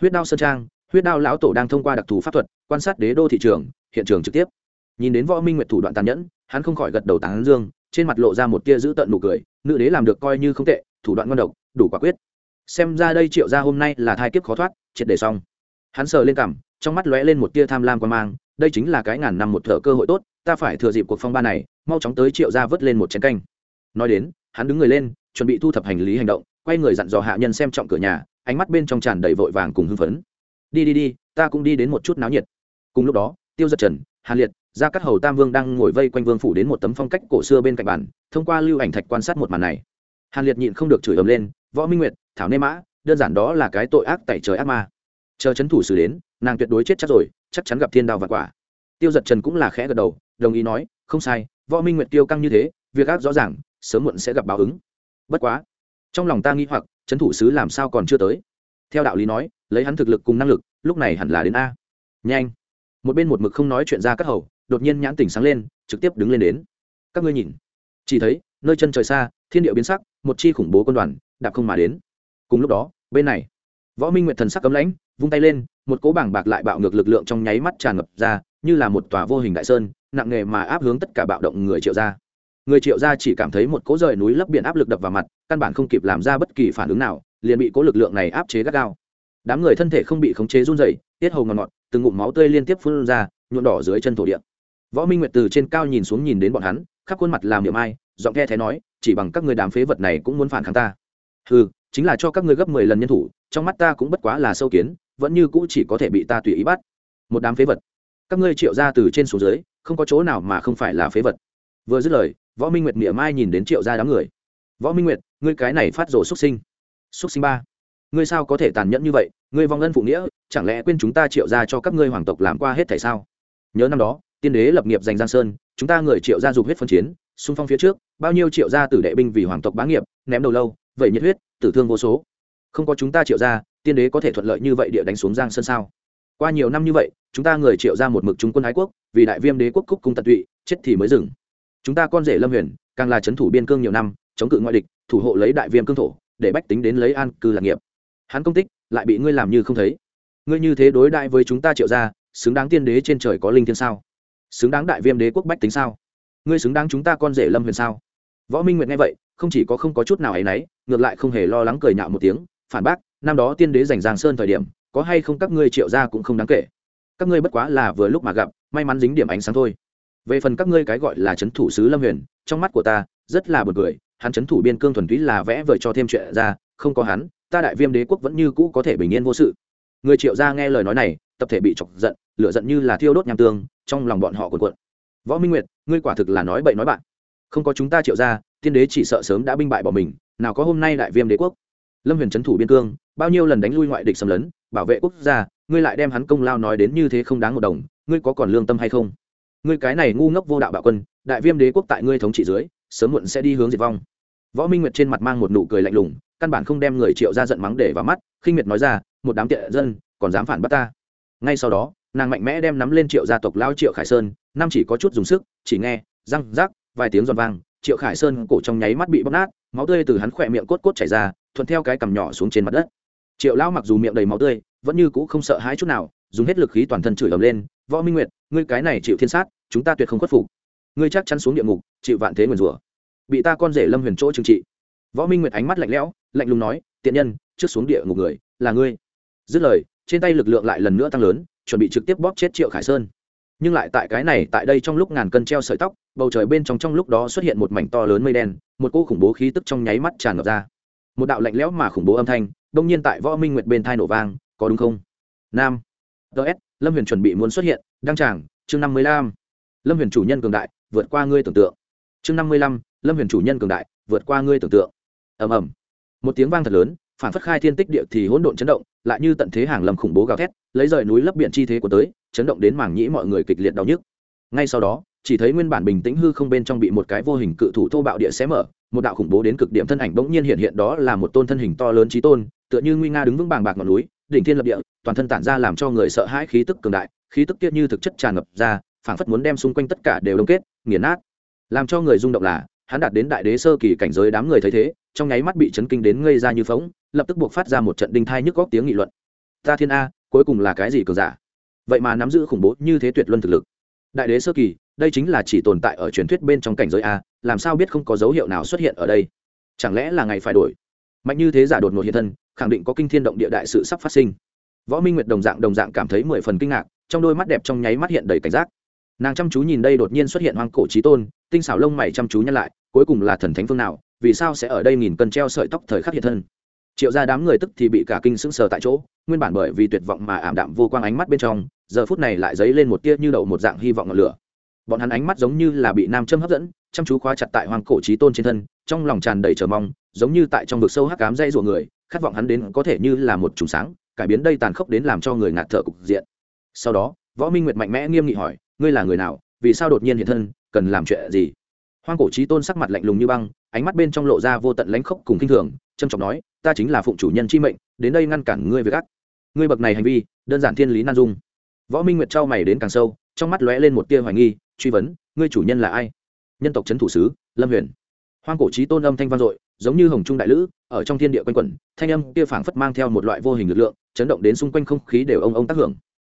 Huyết đao sơn trang, huyết đao lão tổ đang thông qua đặc thù pháp thuật, quan sát đế đô thị trường, hiện trường trực tiếp. Nhìn đến võ minh nguyệt thủ đoạn tàn nhẫn, hắn không khỏi gật đầu tán dương, trên mặt lộ ra một tia giữ tận nụ cười, nữ đế làm được coi như không tệ, thủ đoạn ngon độc, đủ quả quyết. Xem ra đây triệu ra hôm nay là thai kiếp khó thoát, triệt để xong. Hắn sờ lên cằm, trong mắt lóe lên một tia tham lam quan mang, đây chính là cái ngàn năm một thợ cơ hội tốt ta phải thừa dịp cuộc phong ba này, mau chóng tới triệu ra vớt lên một chén canh. Nói đến, hắn đứng người lên, chuẩn bị thu thập hành lý hành động, quay người dặn dò hạ nhân xem trọng cửa nhà, ánh mắt bên trong tràn đầy vội vàng cùng hưng phấn. Đi đi đi, ta cũng đi đến một chút náo nhiệt. Cùng lúc đó, tiêu giật trần, hàn liệt, gia cát hầu tam vương đang ngồi vây quanh vương phủ đến một tấm phong cách cổ xưa bên cạnh bàn, thông qua lưu ảnh thạch quan sát một màn này. Hàn liệt nhịn không được chửi ầm lên, võ minh nguyệt, thảo nê mã, đơn giản đó là cái tội ác tại trời ác ma. Chờ chấn thủ xử đến, nàng tuyệt đối chết chắc rồi, chắc chắn gặp thiên đao và quả. Tiêu giật trần cũng là khẽ gật đầu đồng ý nói, không sai, võ minh nguyệt tiêu căng như thế, việc ác rõ ràng, sớm muộn sẽ gặp báo ứng. Bất quá. Trong lòng ta nghĩ hoặc, trấn thủ sứ làm sao còn chưa tới. Theo đạo lý nói, lấy hắn thực lực cùng năng lực, lúc này hẳn là đến a. Nhanh. Một bên một mực không nói chuyện ra các hầu, đột nhiên nhãn tỉnh sáng lên, trực tiếp đứng lên đến. Các ngươi nhìn. Chỉ thấy, nơi chân trời xa, thiên địa biến sắc, một chi khủng bố quân đoàn, đạp không mà đến. Cùng lúc đó, bên này, võ minh nguyệt thần sắc cấm lãnh, vung tay lên, một cỗ bảng bạc lại bạo ngược lực lượng trong nháy mắt tràn ngập ra, như là một tòa vô hình đại sơn nặng nề mà áp hướng tất cả bạo động người triệu gia. Người triệu gia chỉ cảm thấy một cỗ rời núi lấp biển áp lực đập vào mặt, căn bản không kịp làm ra bất kỳ phản ứng nào, liền bị cỗ lực lượng này áp chế gắt gao. Đám người thân thể không bị khống chế run rẩy, tiết hầu ngọt ngọt, từng ngụm máu tươi liên tiếp phun ra nhuộn đỏ dưới chân thổ địa. Võ minh nguyệt từ trên cao nhìn xuống nhìn đến bọn hắn, khắp khuôn mặt làm niệm ai, giọng nghe thế nói, chỉ bằng các người đám phế vật này cũng muốn phản kháng ta. Ừ chính là cho các ngươi gấp mười lần nhân thủ, trong mắt ta cũng bất quá là sâu kiến, vẫn như cũ chỉ có thể bị ta tùy ý bắt. Một đám phế vật các ngươi triệu ra từ trên xuống dưới, không có chỗ nào mà không phải là phế vật. Vừa dứt lời, võ minh nguyệt mỉa mai nhìn đến triệu ra đám người. Võ minh nguyệt, ngươi cái này phát rồ xuất sinh. Xuất sinh ba. Ngươi sao có thể tàn nhẫn như vậy? Ngươi vong ân phụ nghĩa, chẳng lẽ quên chúng ta triệu ra cho các ngươi hoàng tộc làm qua hết thảy sao? Nhớ năm đó, tiên đế lập nghiệp giành giang sơn, chúng ta người triệu gia dục huyết phân chiến, xung phong phía trước, bao nhiêu triệu gia tử đệ binh vì hoàng tộc bá nghiệp, ném đầu lâu, vậy nhiệt huyết, tử thương vô số. Không có chúng ta triệu gia, tiên đế có thể thuận lợi như vậy địa đánh xuống giang sơn sao? Qua nhiều năm như vậy, chúng ta người triệu ra một mực trung quân ái quốc, vì đại viêm đế quốc cúc cung tận tụy, chết thì mới dừng. Chúng ta con rể lâm huyền, càng là c h ấ n thủ biên cương nhiều năm, chống cự ngoại địch, thủ hộ lấy đại viêm cương thổ, để bách tính đến lấy an cư lạc nghiệp. Hắn công tích, lại bị ngươi làm như không thấy. Ngươi như thế đối đại với chúng ta triệu ra xứng đáng tiên đế trên trời có linh thiên sao? Xứng đáng đại viêm đế quốc bách tính sao? Ngươi xứng đáng chúng ta con rể lâm huyền sao? Võ minh nguyệt nghe vậy, không chỉ có không có chút nào ấ y n ấ y ngược lại không hề lo lắng cười nhạo một tiếng, phản bác, năm đó tiên đế giành giang sơn thời điểm có hay không các ngươi triệu ra cũng không đáng kể. Các ngươi bất quá là vừa lúc mà gặp, may mắn dính điểm ánh sáng thôi. Về phần các ngươi cái gọi là c h ấ n thủ sứ lâm huyền, trong mắt của ta, rất là b u ồ n cười, hắn c h ấ n thủ biên cương thuần túy là vẽ vời cho thêm chuyện ra, không có hắn, ta đại viêm đế quốc vẫn như cũ có thể bình yên vô sự. Người triệu gia nghe lời nói này, tập thể bị chọc giận, lửa giận như là thiêu đốt nham tương, trong lòng bọn họ cuộn cuộn. Võ minh nguyệt, ngươi quả thực là nói bậy nói bạn. Không có chúng ta triệu gia, tiên đế chỉ sợ sớm đã binh bại bỏ mình, nào có hôm nay đại viêm đế quốc. Lâm huyền c thủ biên cương, bao nhiêu lần đánh lui ngoại địch xâm lấn bảo vệ quốc gia, ngươi lại đem hắn công lao nói đến như thế không đáng một đồng, ngươi có còn lương tâm hay không? Ngươi cái này ngu ngốc vô đạo bạo quân, đại viêm đế quốc tại ngươi thống trị dưới, sớm muộn sẽ đi hướng diệt vong. Võ minh nguyệt trên mặt mang một nụ cười lạnh lùng, căn bản không đem người triệu ra giận mắng để vào mắt, khinh miệt nói ra, một đám tiện dân, còn dám phản bắt ta? Ngay sau đó, nàng mạnh mẽ đem nắm lên triệu gia tộc lao triệu khải sơn, năm chỉ có chút dùng sức, chỉ nghe, răng rác vài tiếng giòn vang, triệu khải sơn cổ trong nháy mắt bị bóc nát, máu tươi từ hắn khỏe miệng cốt cốt chảy ra, thuận theo cái cằm nhỏ xuống trên mặt đất triệu lão mặc dù miệng đầy máu tươi, vẫn như cũ không sợ hãi chút nào, dùng hết lực khí toàn thân chửi ầm lên, võ minh nguyệt, ngươi cái này chịu thiên sát, chúng ta tuyệt không khuất phục. Ngươi chắc chắn xuống địa ngục, chịu vạn thế nguyền rủa. Bị ta con rể lâm huyền chỗ trừng trị. Võ minh nguyệt ánh mắt lạnh lẽo, lạnh lùng nói, tiện nhân, trước xuống địa ngục người, là ngươi. Dứt lời, trên tay lực lượng lại lần nữa tăng lớn, chuẩn bị trực tiếp bóp chết triệu khải sơn. Nhưng lại tại cái này, tại đây trong lúc ngàn cân treo sợi tóc, bầu trời bên trong trong lúc đó xuất hiện một mảnh to lớn mây đen, một cô khủng bố khí tức trong nháy mắt tràn ngập ra một đạo lạnh lẽo mà khủng bố âm thanh, đông nhiên tại võ minh nguyệt bên thai nổ vang, có đúng không? Nam. Ts lâm huyền chuẩn bị muốn xuất hiện, đăng tràng, chương năm mươi lăm. Lâm huyền chủ nhân cường đại, vượt qua ngươi tưởng tượng. Chương năm mươi lăm, lâm huyền chủ nhân cường đại, vượt qua ngươi tưởng tượng. Ầm ầm. Một tiếng vang thật lớn, phản phất khai thiên tích địa thì hỗn độn chấn động, lại như tận thế hàng lầm khủng bố gào thét, lấy rời núi lấp biển chi thế của tới, chấn động đến mảng nhĩ mọi người kịch liệt đau nhức. Ngay sau đó, chỉ thấy nguyên bản bình tĩnh hư không bên trong bị một cái vô hình cự thủ thô bạo địa xé mở một đạo khủng bố đến cực điểm thân ảnh bỗng nhiên hiện hiện đó là một tôn thân hình to lớn trí tôn, tựa như nguy nga đứng vững bàng bạc ngọn núi, đỉnh thiên lập địa, toàn thân tản ra làm cho người sợ hãi khí tức cường đại, khí tức kia như thực chất tràn ngập ra, phảng phất muốn đem xung quanh tất cả đều đông kết, nghiền nát. Làm cho người rung động là, hắn đạt đến đại đế sơ kỳ cảnh giới đám người thấy thế, trong nháy mắt bị chấn kinh đến ngây ra như phóng lập tức buộc phát ra một trận đinh thai nhức góc tiếng nghị luận. Ta thiên a, cuối cùng là cái gì cường giả? Vậy mà nắm giữ khủng bố như thế tuyệt luân thực lực. Đại đế sơ kỳ, đây chính là chỉ tồn tại ở truyền thuyết bên trong cảnh giới a làm sao biết không có dấu hiệu nào xuất hiện ở đây? Chẳng lẽ là ngày phải đổi? Mạnh như thế giả đột ngột hiện thân, khẳng định có kinh thiên động địa đại sự sắp phát sinh. Võ minh nguyệt đồng dạng đồng dạng cảm thấy mười phần kinh ngạc, trong đôi mắt đẹp trong nháy mắt hiện đầy cảnh giác. Nàng chăm chú nhìn đây đột nhiên xuất hiện hoang cổ trí tôn, tinh xảo lông mày chăm chú nhăn lại, cuối cùng là thần thánh phương nào, vì sao sẽ ở đây nghìn cân treo sợi tóc thời khắc hiện thân? Triệu ra đám người tức thì bị cả kinh sững sờ tại chỗ, nguyên bản bởi vì tuyệt vọng mà ảm đạm vô quang ánh mắt bên trong, giờ phút này lại dấy lên một tia như đậu một dạng hy vọng ngọn lửa. Bọn hắn ánh mắt giống như là bị nam châm hấp dẫn chăm chú khóa chặt tại hoàng cổ trí tôn trên thân, trong lòng tràn đầy chờ mong, giống như tại trong vực sâu hắc cám dây ruộng người, khát vọng hắn đến có thể như là một trùng sáng, cải biến đây tàn khốc đến làm cho người ngạt thở cục diện. Sau đó, võ minh nguyệt mạnh mẽ nghiêm nghị hỏi, ngươi là người nào? Vì sao đột nhiên hiện thân? Cần làm chuyện gì? Hoang cổ trí tôn sắc mặt lạnh lùng như băng, ánh mắt bên trong lộ ra vô tận lãnh khốc cùng kinh thường, trầm trọng nói, ta chính là phụng chủ nhân chi mệnh, đến đây ngăn cản ngươi với gác ngươi bậc này hành vi, đơn giản thiên lý nan dung. Võ minh nguyệt trao mày đến càng sâu, trong mắt lóe lên một tia hoài nghi, truy vấn, ngươi chủ nhân là ai? Nhân tộc trấn thủ sứ, lâm huyền. Hoang cổ trí tôn âm thanh vang dội, giống như hồng trung đại lữ, ở trong thiên địa quanh quẩn, thanh âm kia phảng phất mang theo một loại vô hình lực lượng, chấn động đến xung quanh không khí đều ông ông tác hưởng.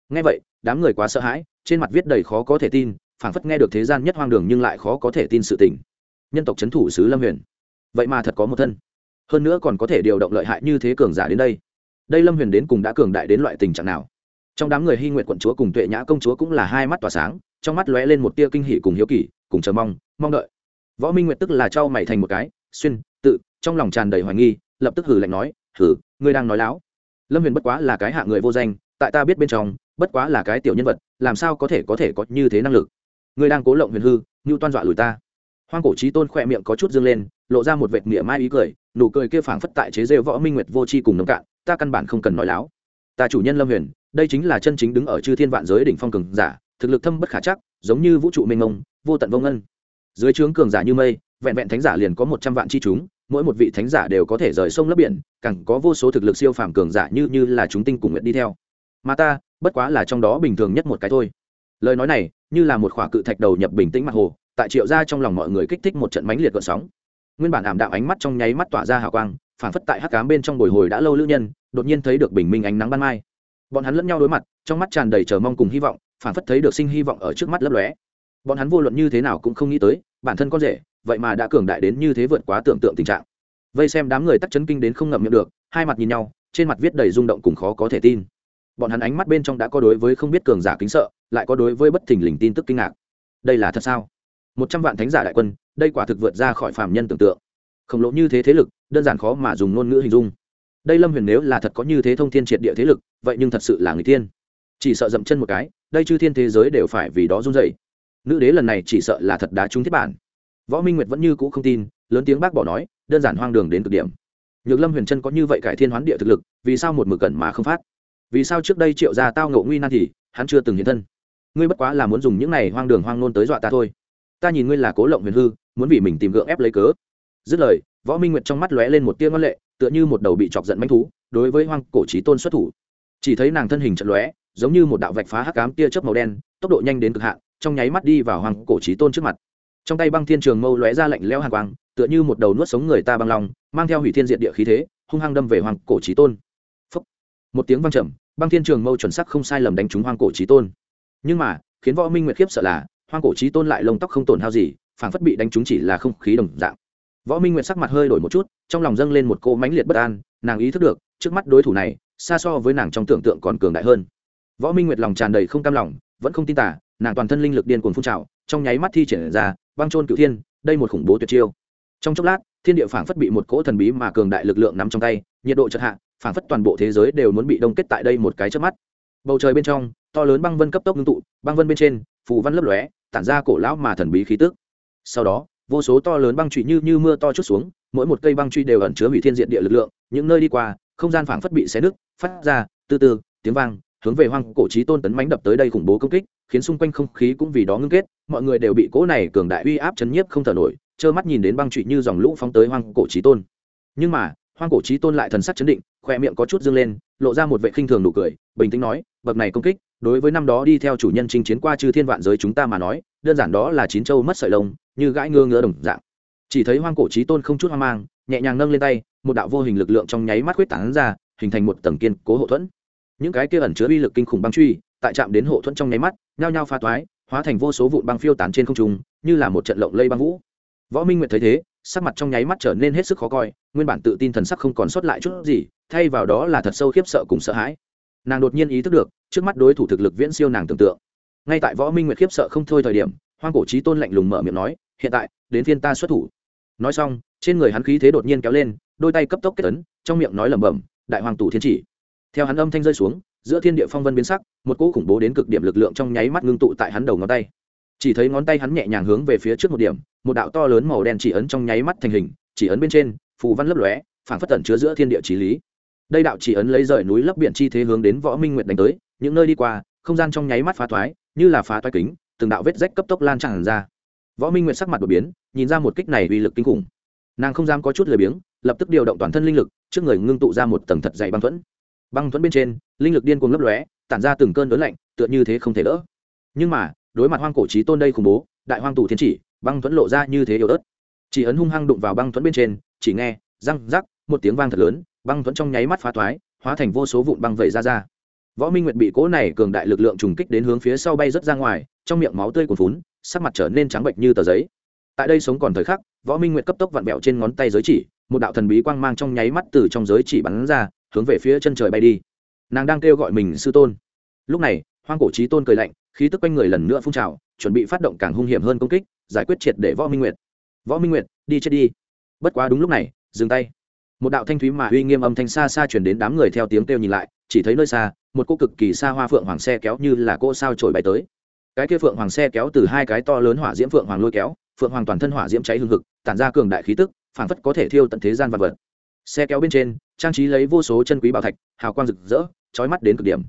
Ngay vậy, đám người quá sợ hãi, trên mặt viết đầy khó có thể tin, phảng phất nghe được thế gian nhất hoang đường nhưng lại khó có thể tin sự tình. Nhân tộc c h ấ n thủ sứ lâm huyền. Vậy mà thật có một thân. Hơn nữa còn có thể điều động lợi hại như thế cường giả đến đây. Đây lâm huyền đến cùng đã cường đại đến loại tình trạng nào? Trong đám người hy nguyện quận chúa cùng tuệ nhã công chúa cũng là hai mắt tỏa sáng, trong mắt lóe lên một tia kinh hỷ cùng hiếu kỳ, cùng chờ mong mong đợi. Võ minh nguyệt tức là trao mày thành một cái, xuyên, tự. Trong lòng tràn đầy hoài nghi, lập tức hử lạnh nói hử ngươi đang nói láo. Lâm huyền bất quá là cái hạ người vô danh, tại ta biết bên trong, bất quá là cái tiểu nhân vật, làm sao có thể có thể có như thế năng lực? Ngươi đang cố lộng huyền hư như toan dọa lùi ta. Hoang cổ trí tôn khỏe miệng có chút dương lên, lộ ra một vệt mỉa mai ý cười, nụ cười kia phảng phất tại chế rêu võ minh nguyệt vô c cùng nông cạn, ta căn bản không cần nói láo. Ta chủ nhân lâm huyền, đây chính là chân chính đứng ở chư thiên vạn giới đỉnh phong cường giả, thực lực thâm bất khả chắc, giống như vũ trụ mênh mông, vô tận vô ngân dưới trướng cường giả như mây, vẹn vẹn thánh giả liền có một trăm vạn chi chúng, mỗi một vị thánh giả đều có thể rời sông lấp biển, càng có vô số thực lực siêu phàm cường giả như như là chúng tinh cùng nguyện đi theo. Mà ta, bất quá là trong đó bình thường nhất một cái thôi. Lời nói này, như là một khỏa cự thạch đầu nhập bình tĩnh mặt hồ, tại triệu ra trong lòng mọi người kích thích một trận mãnh liệt gợn sóng. Nguyên bản ảm đạm ánh mắt trong nháy mắt tỏa ra hào quang, phản phất tại hắc cám bên trong bồi hồi đã lâu lữ nhân, đột nhiên thấy được bình minh ánh nắng ban mai. Bọn hắn lẫn nhau đối mặt, trong mắt tràn đầy chờ mong cùng hy vọng, phản phất thấy được sinh hy vọng ở trước mắt lấp lóe bọn hắn vô luận như thế nào cũng không nghĩ tới, bản thân con rể, vậy mà đã cường đại đến như thế vượt quá tưởng tượng tình trạng. Vây xem đám người tắc chấn kinh đến không ngậm miệng được, hai mặt nhìn nhau, trên mặt viết đầy rung động cùng khó có thể tin. Bọn hắn ánh mắt bên trong đã có đối với không biết cường giả kính sợ, lại có đối với bất thình lình tin tức kinh ngạc. Đây là thật sao? Một trăm vạn thánh giả đại quân, đây quả thực vượt ra khỏi phàm nhân tưởng tượng. Khổng lồ như thế thế lực, đơn giản khó mà dùng ngôn ngữ hình dung. Đây lâm huyền nếu là thật có như thế thông thiên triệt địa thế lực, vậy nhưng thật sự là người tiên. Chỉ sợ dậm chân một cái, đây chư thiên thế giới đều phải vì đó run dậy nữ đế lần này chỉ sợ là thật đá trúng thiết bản. Võ minh nguyệt vẫn như cũ không tin, lớn tiếng bác bỏ nói, đơn giản hoang đường đến cực điểm. Nhược lâm huyền chân có như vậy cải thiên hoán địa thực lực, vì sao một mực cẩn mà không phát? Vì sao trước đây triệu gia tao ngộ nguy nan thì, hắn chưa từng hiện thân? Ngươi bất quá là muốn dùng những này hoang đường hoang nôn tới dọa ta thôi. Ta nhìn ngươi là cố lộng huyền hư, muốn vì mình tìm gượng ép lấy cớ. Dứt lời, võ minh nguyệt trong mắt lóe lên một tia ngân lệ, tựa như một đầu bị chọc giận manh thú, đối với hoang cổ trí tôn xuất thủ. Chỉ thấy nàng thân hình trận lóe, giống như một đạo vạch phá hắc cám tia chớp màu đen, tốc độ nhanh đến cực hạn trong nháy mắt đi vào hoàng cổ trí tôn trước mặt. Trong tay băng thiên trường mâu lóe ra lạnh lẽo hàn quang, tựa như một đầu nuốt sống người ta băng lòng mang theo hủy thiên diện địa khí thế, hung hăng đâm về hoàng cổ trí tôn. Phúc. một tiếng vang trầm, băng thiên trường mâu chuẩn sắc không sai lầm đánh trúng hoàng cổ trí tôn. Nhưng mà, khiến võ minh nguyệt khiếp sợ là hoàng cổ trí tôn lại lông tóc không tổn hao gì, phảng phất bị đánh trúng chỉ là không khí đồng dạng. Võ minh nguyệt sắc mặt hơi đổi một chút, trong lòng dâng lên một cô mãnh liệt bất an, nàng ý thức được, trước mắt đối thủ này, xa so với nàng trong tưởng tượng còn cường đại hơn. Võ minh nguyệt lòng tràn đầy không cam lòng, vẫn không tin tả nàng toàn thân linh lực điên cuồng phun trào, trong nháy mắt thi triển ra, băng trôn cựu thiên, đây một khủng bố tuyệt chiêu. Trong chốc lát, thiên địa phảng phất bị một cỗ thần bí mà cường đại lực lượng nắm trong tay, nhiệt độ chật hạ, phảng phất toàn bộ thế giới đều muốn bị đông kết tại đây một cái trước mắt. Bầu trời bên trong, to lớn băng vân cấp tốc ngưng tụ, băng vân bên trên, phù văn lấp lóe, tản ra cổ lão mà thần bí khí tức. Sau đó, vô số to lớn băng trụy như như mưa to chút xuống, mỗi một cây băng truy đều ẩn chứa hủy thiên diện địa lực lượng, những nơi đi qua, không gian phảng phất bị xé nứt, phát ra, từ từ, tiếng vang hướng về hoang cổ trí tôn tấn mánh đập tới đây khủng bố công kích, khiến xung quanh không khí cũng vì đó ngưng kết, mọi người đều bị cỗ này cường đại uy áp chấn nhiếp không thở nổi, trơ mắt nhìn đến băng trụy như dòng lũ phóng tới hoang cổ trí tôn. Nhưng mà, hoang cổ trí tôn lại thần sắc chấn định khoe miệng có chút dâng lên, lộ ra một vệ khinh thường nụ cười, bình tĩnh nói, bậc này công kích, đối với năm đó đi theo chủ nhân chinh chiến qua chư thiên vạn giới chúng ta mà nói, đơn giản đó là chín châu mất sợi lông, như gãi ngơ ngỡ đồng dạng. Chỉ thấy hoang cổ trí tôn không chút hoang mang, nhẹ nhàng nâng lên tay, một đạo vô hình lực lượng trong nháy mắt quyết tán ra, hình thành một tầng kiên cố hậu thuẫn những cái kia ẩn chứa uy lực kinh khủng băng truy, tại chạm đến hộ thuẫn trong nháy mắt, nhao nhao pha toái, hóa thành vô số vụn băng phiêu tán trên không trung, như là một trận lộng lây băng vũ. Võ minh nguyệt thấy thế, sắc mặt trong nháy mắt trở nên hết sức khó coi, nguyên bản tự tin thần sắc không còn sót lại chút gì, thay vào đó là thật sâu khiếp sợ cùng sợ hãi. Nàng đột nhiên ý thức được, trước mắt đối thủ thực lực viễn siêu nàng tưởng tượng. Ngay tại võ minh nguyệt khiếp sợ không thôi thời điểm, hoang cổ trí tôn lạnh lùng mở miệng nói, hiện tại, đến phiên ta xuất thủ. Nói xong, trên người hắn khí thế đột nhiên kéo lên, đôi tay cấp tốc kết tấn trong miệng nói lẩm bẩm, đại hoàng tù thiên chỉ theo hắn âm thanh rơi xuống, giữa thiên địa phong vân biến sắc, một cỗ khủng bố đến cực điểm lực lượng trong nháy mắt ngưng tụ tại hắn đầu ngón tay. Chỉ thấy ngón tay hắn nhẹ nhàng hướng về phía trước một điểm, một đạo to lớn màu đen chỉ ấn trong nháy mắt thành hình, chỉ ấn bên trên, phù văn lấp lóe phản phất tẩn chứa giữa thiên địa trí lý. Đây đạo chỉ ấn lấy rời núi lấp biển chi thế hướng đến võ minh nguyệt đánh tới, những nơi đi qua, không gian trong nháy mắt phá thoái, như là phá thoái kính, từng đạo vết rách cấp tốc lan tràn ra. Võ minh nguyệt sắc mặt đột biến, nhìn ra một kích này uy lực kinh khủng. Nàng không dám có chút lười biếng, lập tức điều động toàn thân linh lực, trước người ngưng tụ ra một tầng thật dày băng thuẫn băng thuẫn bên trên, linh lực điên cuồng lấp lóe, tản ra từng cơn lớn lạnh, tựa như thế không thể đỡ. Nhưng mà, đối mặt hoang cổ trí tôn đây khủng bố, đại hoang tù thiên chỉ, băng thuẫn lộ ra như thế yếu ớt. Chỉ ấn hung hăng đụng vào băng thuẫn bên trên, chỉ nghe, răng, rắc, một tiếng vang thật lớn, băng thuẫn trong nháy mắt phá thoái, hóa thành vô số vụn băng vẩy ra ra. Võ minh nguyệt bị cố này cường đại lực lượng trùng kích đến hướng phía sau bay rất ra ngoài, trong miệng máu tươi cuồn phún sắc mặt trở nên trắng bệnh như tờ giấy. Tại đây sống còn thời khắc, võ minh nguyệt cấp tốc vặn bẹo trên ngón tay giới chỉ, một đạo thần bí quang mang trong nháy mắt từ trong giới chỉ bắn ra hướng về phía chân trời bay đi. Nàng đang kêu gọi mình sư tôn. Lúc này, hoang cổ trí tôn cười lạnh, khí tức quanh người lần nữa phun trào, chuẩn bị phát động càng hung hiểm hơn công kích, giải quyết triệt để võ minh nguyệt. Võ minh nguyệt, đi chết đi. Bất quá đúng lúc này, dừng tay. Một đạo thanh thúy mà uy nghiêm âm thanh xa xa chuyển đến đám người theo tiếng kêu nhìn lại, chỉ thấy nơi xa, một cô cực kỳ xa hoa phượng hoàng xe kéo như là cô sao trổi bay tới. Cái kia phượng hoàng xe kéo từ hai cái to lớn hỏa diễm phượng hoàng lôi kéo, phượng hoàng toàn thân hỏa diễm cháy hương hực, tản ra cường đại khí tức phản phất có thể thiêu tận thế gian vật vật. Xe kéo bên trên trang trí lấy vô số chân quý bảo thạch, hào quang rực rỡ trói mắt đến cực điểm.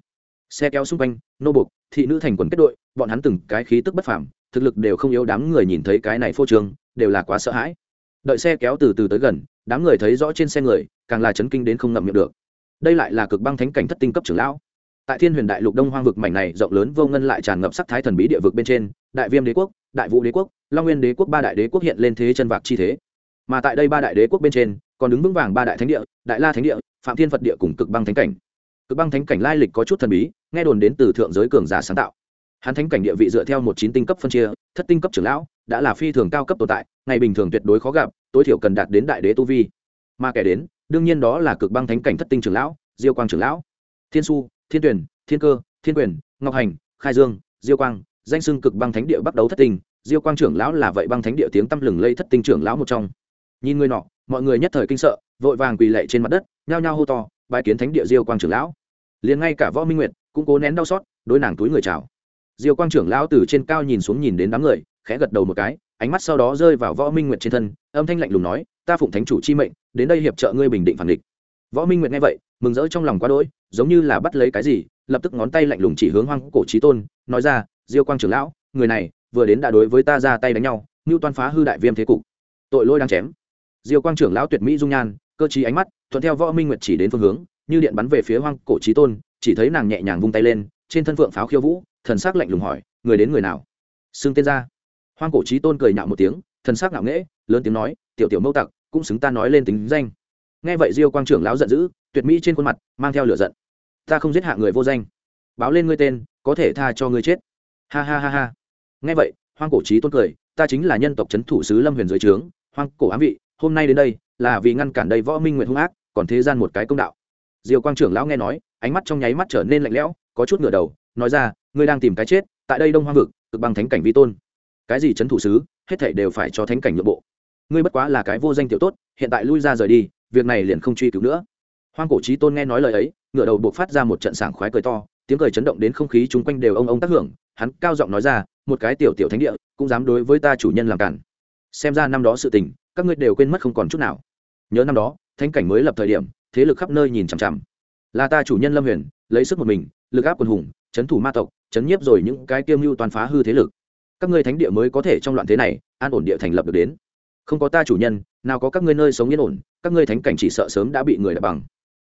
Xe kéo xung quanh, nô bục thị nữ thành quần kết đội, bọn hắn từng cái khí tức bất phàm, thực lực đều không yếu đám người nhìn thấy cái này phô trương, đều là quá sợ hãi. Đợi xe kéo từ từ tới gần, đám người thấy rõ trên xe người, càng là chấn kinh đến không ngậm miệng được. Đây lại là cực băng thánh cảnh thất tinh cấp trưởng lão. Tại thiên huyền đại lục đông hoang vực mảnh này, rộng lớn vô ngân lại tràn ngập sắc thái thần bí địa vực bên trên, đại viêm đế quốc, đại vũ đế quốc, long nguyên đế quốc ba đại đế quốc hiện lên thế chân vạc chi thế. Mà tại đây ba đại đế quốc bên trên còn đứng vững vàng ba đại thánh địa, đại la thánh địa, phạm thiên phật địa cùng cực băng thánh cảnh. Cực băng thánh cảnh lai lịch có chút thần bí, nghe đồn đến từ thượng giới cường giả sáng tạo. Hắn thánh cảnh địa vị dựa theo một chín tinh cấp phân chia, thất tinh cấp trưởng lão, đã là phi thường cao cấp tồn tại, ngày bình thường tuyệt đối khó gặp, tối thiểu cần đạt đến đại đế tu vi. Mà kẻ đến, đương nhiên đó là cực băng thánh cảnh thất tinh trưởng lão, diêu quang trưởng lão. Thiên su, thiên tuyển thiên cơ, thiên quyền, ngọc hành, khai dương, diêu quang, danh xưng cực băng thánh địa bắt đầu thất tinh, diêu quang trưởng lão là vậy băng thánh địa tiếng tăm lừng lây thất tinh trưởng lão một trong. Nhìn người nọ mọi người nhất thời kinh sợ, vội vàng quỳ lệ trên mặt đất, nhao nhao hô to bài kiến thánh địa diêu quang trưởng lão. Liền ngay cả võ minh nguyệt cũng cố nén đau xót, đối nàng túi người chào. Diêu quang trưởng lão từ trên cao nhìn xuống nhìn đến đám người, khẽ gật đầu một cái, ánh mắt sau đó rơi vào võ minh nguyệt trên thân, âm thanh lạnh lùng nói, ta phụng thánh chủ chi mệnh, đến đây hiệp trợ ngươi bình định phản địch võ minh nguyệt nghe vậy, mừng rỡ trong lòng quá đỗi, giống như là bắt lấy cái gì, lập tức ngón tay lạnh lùng chỉ hướng hoang cổ trí tôn, nói ra, diêu quang trưởng lão, người này vừa đến đã đối với ta ra tay đánh nhau ngưu toan phá hư đại viêm thế cục. Tội lỗi đang chém diêu quang trưởng lão tuyệt mỹ dung nhan, cơ trí ánh mắt, thuận theo võ minh nguyệt chỉ đến phương hướng, như điện bắn về phía hoang cổ trí tôn, chỉ thấy nàng nhẹ nhàng vung tay lên, trên thân phượng pháo khiêu vũ, thần sắc lạnh lùng hỏi, người đến người nào? Xưng tên ra. Hoang cổ trí tôn cười nhạo một tiếng, thần sắc ngạo nghễ, lớn tiếng nói, tiểu tiểu mâu tặc, cũng xứng ta nói lên tính danh. Nghe vậy diêu quang trưởng lão giận dữ, tuyệt mỹ trên khuôn mặt, mang theo lửa giận. Ta không giết hạ người vô danh, báo lên ngươi tên, có thể tha cho ngươi chết. Ha ha ha ha. Nghe vậy, hoang cổ trí tôn cười, ta chính là nhân tộc c h ấ n thủ sứ lâm huyền dưới trướng, hoang cổ ám vị hôm nay đến đây là vì ngăn cản đây võ minh nguyện hung ác, còn thế gian một cái công đạo. Diều quang trưởng lão nghe nói, ánh mắt trong nháy mắt trở nên lạnh lẽo, có chút ngửa đầu, nói ra, ngươi đang tìm cái chết, tại đây đông hoang vực, cực bằng thánh cảnh vi tôn. Cái gì c thủ sứ, hết thể đều phải cho thánh cảnh nội bộ. Ngươi bất quá là cái vô danh tiểu tốt, hiện tại lui ra rời đi, việc này liền không truy cứu nữa. Hoang cổ trí tôn nghe nói lời ấy, ngửa đầu buộc phát ra một trận sảng khoái cười to, tiếng cười chấn động đến không khí chung quanh đều ông ông tác hưởng. Hắn cao giọng nói ra, một cái tiểu tiểu thánh địa, cũng dám đối với ta chủ nhân làm cản xem ra năm đó sự tình, các ngươi đều quên mất không còn chút nào. Nhớ năm đó, thánh cảnh mới lập thời điểm, thế lực khắp nơi nhìn chằm chằm. Là ta chủ nhân lâm huyền, lấy sức một mình, lực áp quần hùng, chấn thủ ma tộc, chấn nhiếp rồi những cái kiêm mưu toàn phá hư thế lực. Các ngươi thánh địa mới có thể trong loạn thế này, an ổn địa thành lập được đến. Không có ta chủ nhân, nào có các ngươi nơi sống yên ổn, các ngươi thánh cảnh chỉ sợ sớm đã bị người đập bằng.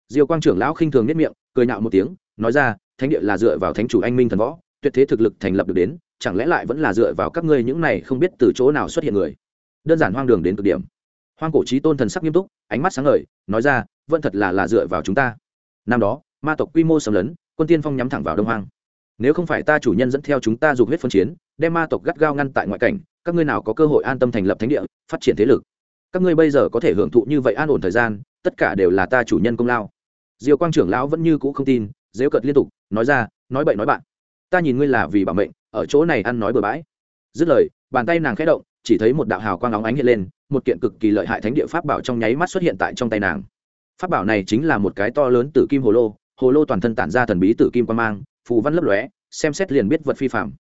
Diều quang trưởng lão khinh thường nhất miệng, cười nhạo một tiếng, nói ra, thánh địa là dựa vào thánh chủ anh minh thần võ, tuyệt thế thực lực thành lập được đến, chẳng lẽ lại vẫn là dựa vào các ngươi những này không biết từ chỗ nào xuất hiện người? Đơn giản hoang đường đến cực điểm. Hoang cổ trí tôn thần sắc nghiêm túc, ánh mắt sáng ngời, nói ra, vẫn thật là là dựa vào chúng ta. Năm đó, ma tộc quy mô xâm lấn, quân tiên phong nhắm thẳng vào đông hoang. Nếu không phải ta chủ nhân dẫn theo chúng ta dục huyết phân chiến, đem ma tộc gắt gao ngăn tại ngoại cảnh, các ngươi nào có cơ hội an tâm thành lập thánh địa, phát triển thế lực? Các ngươi bây giờ có thể hưởng thụ như vậy an ổn thời gian, tất cả đều là ta chủ nhân công lao. Diều quang trưởng lão vẫn như cũ không tin dếu cợt liên tục, nói ra, nói bậy nói bạn, ta nhìn ngươi là vì bảo mệnh, ở chỗ này ăn nói bừa bãi. Dứt lời, bàn tay nàng khẽ động chỉ thấy một đạo hào quang óng ánh hiện lên, một kiện cực kỳ lợi hại thánh địa pháp bảo trong nháy mắt xuất hiện tại trong tay nàng. Pháp bảo này chính là một cái to lớn tử kim hồ lô hồ lô toàn thân tản ra thần bí tử kim quan mang, phù văn lấp lóe, xem xét liền biết vật phi phạm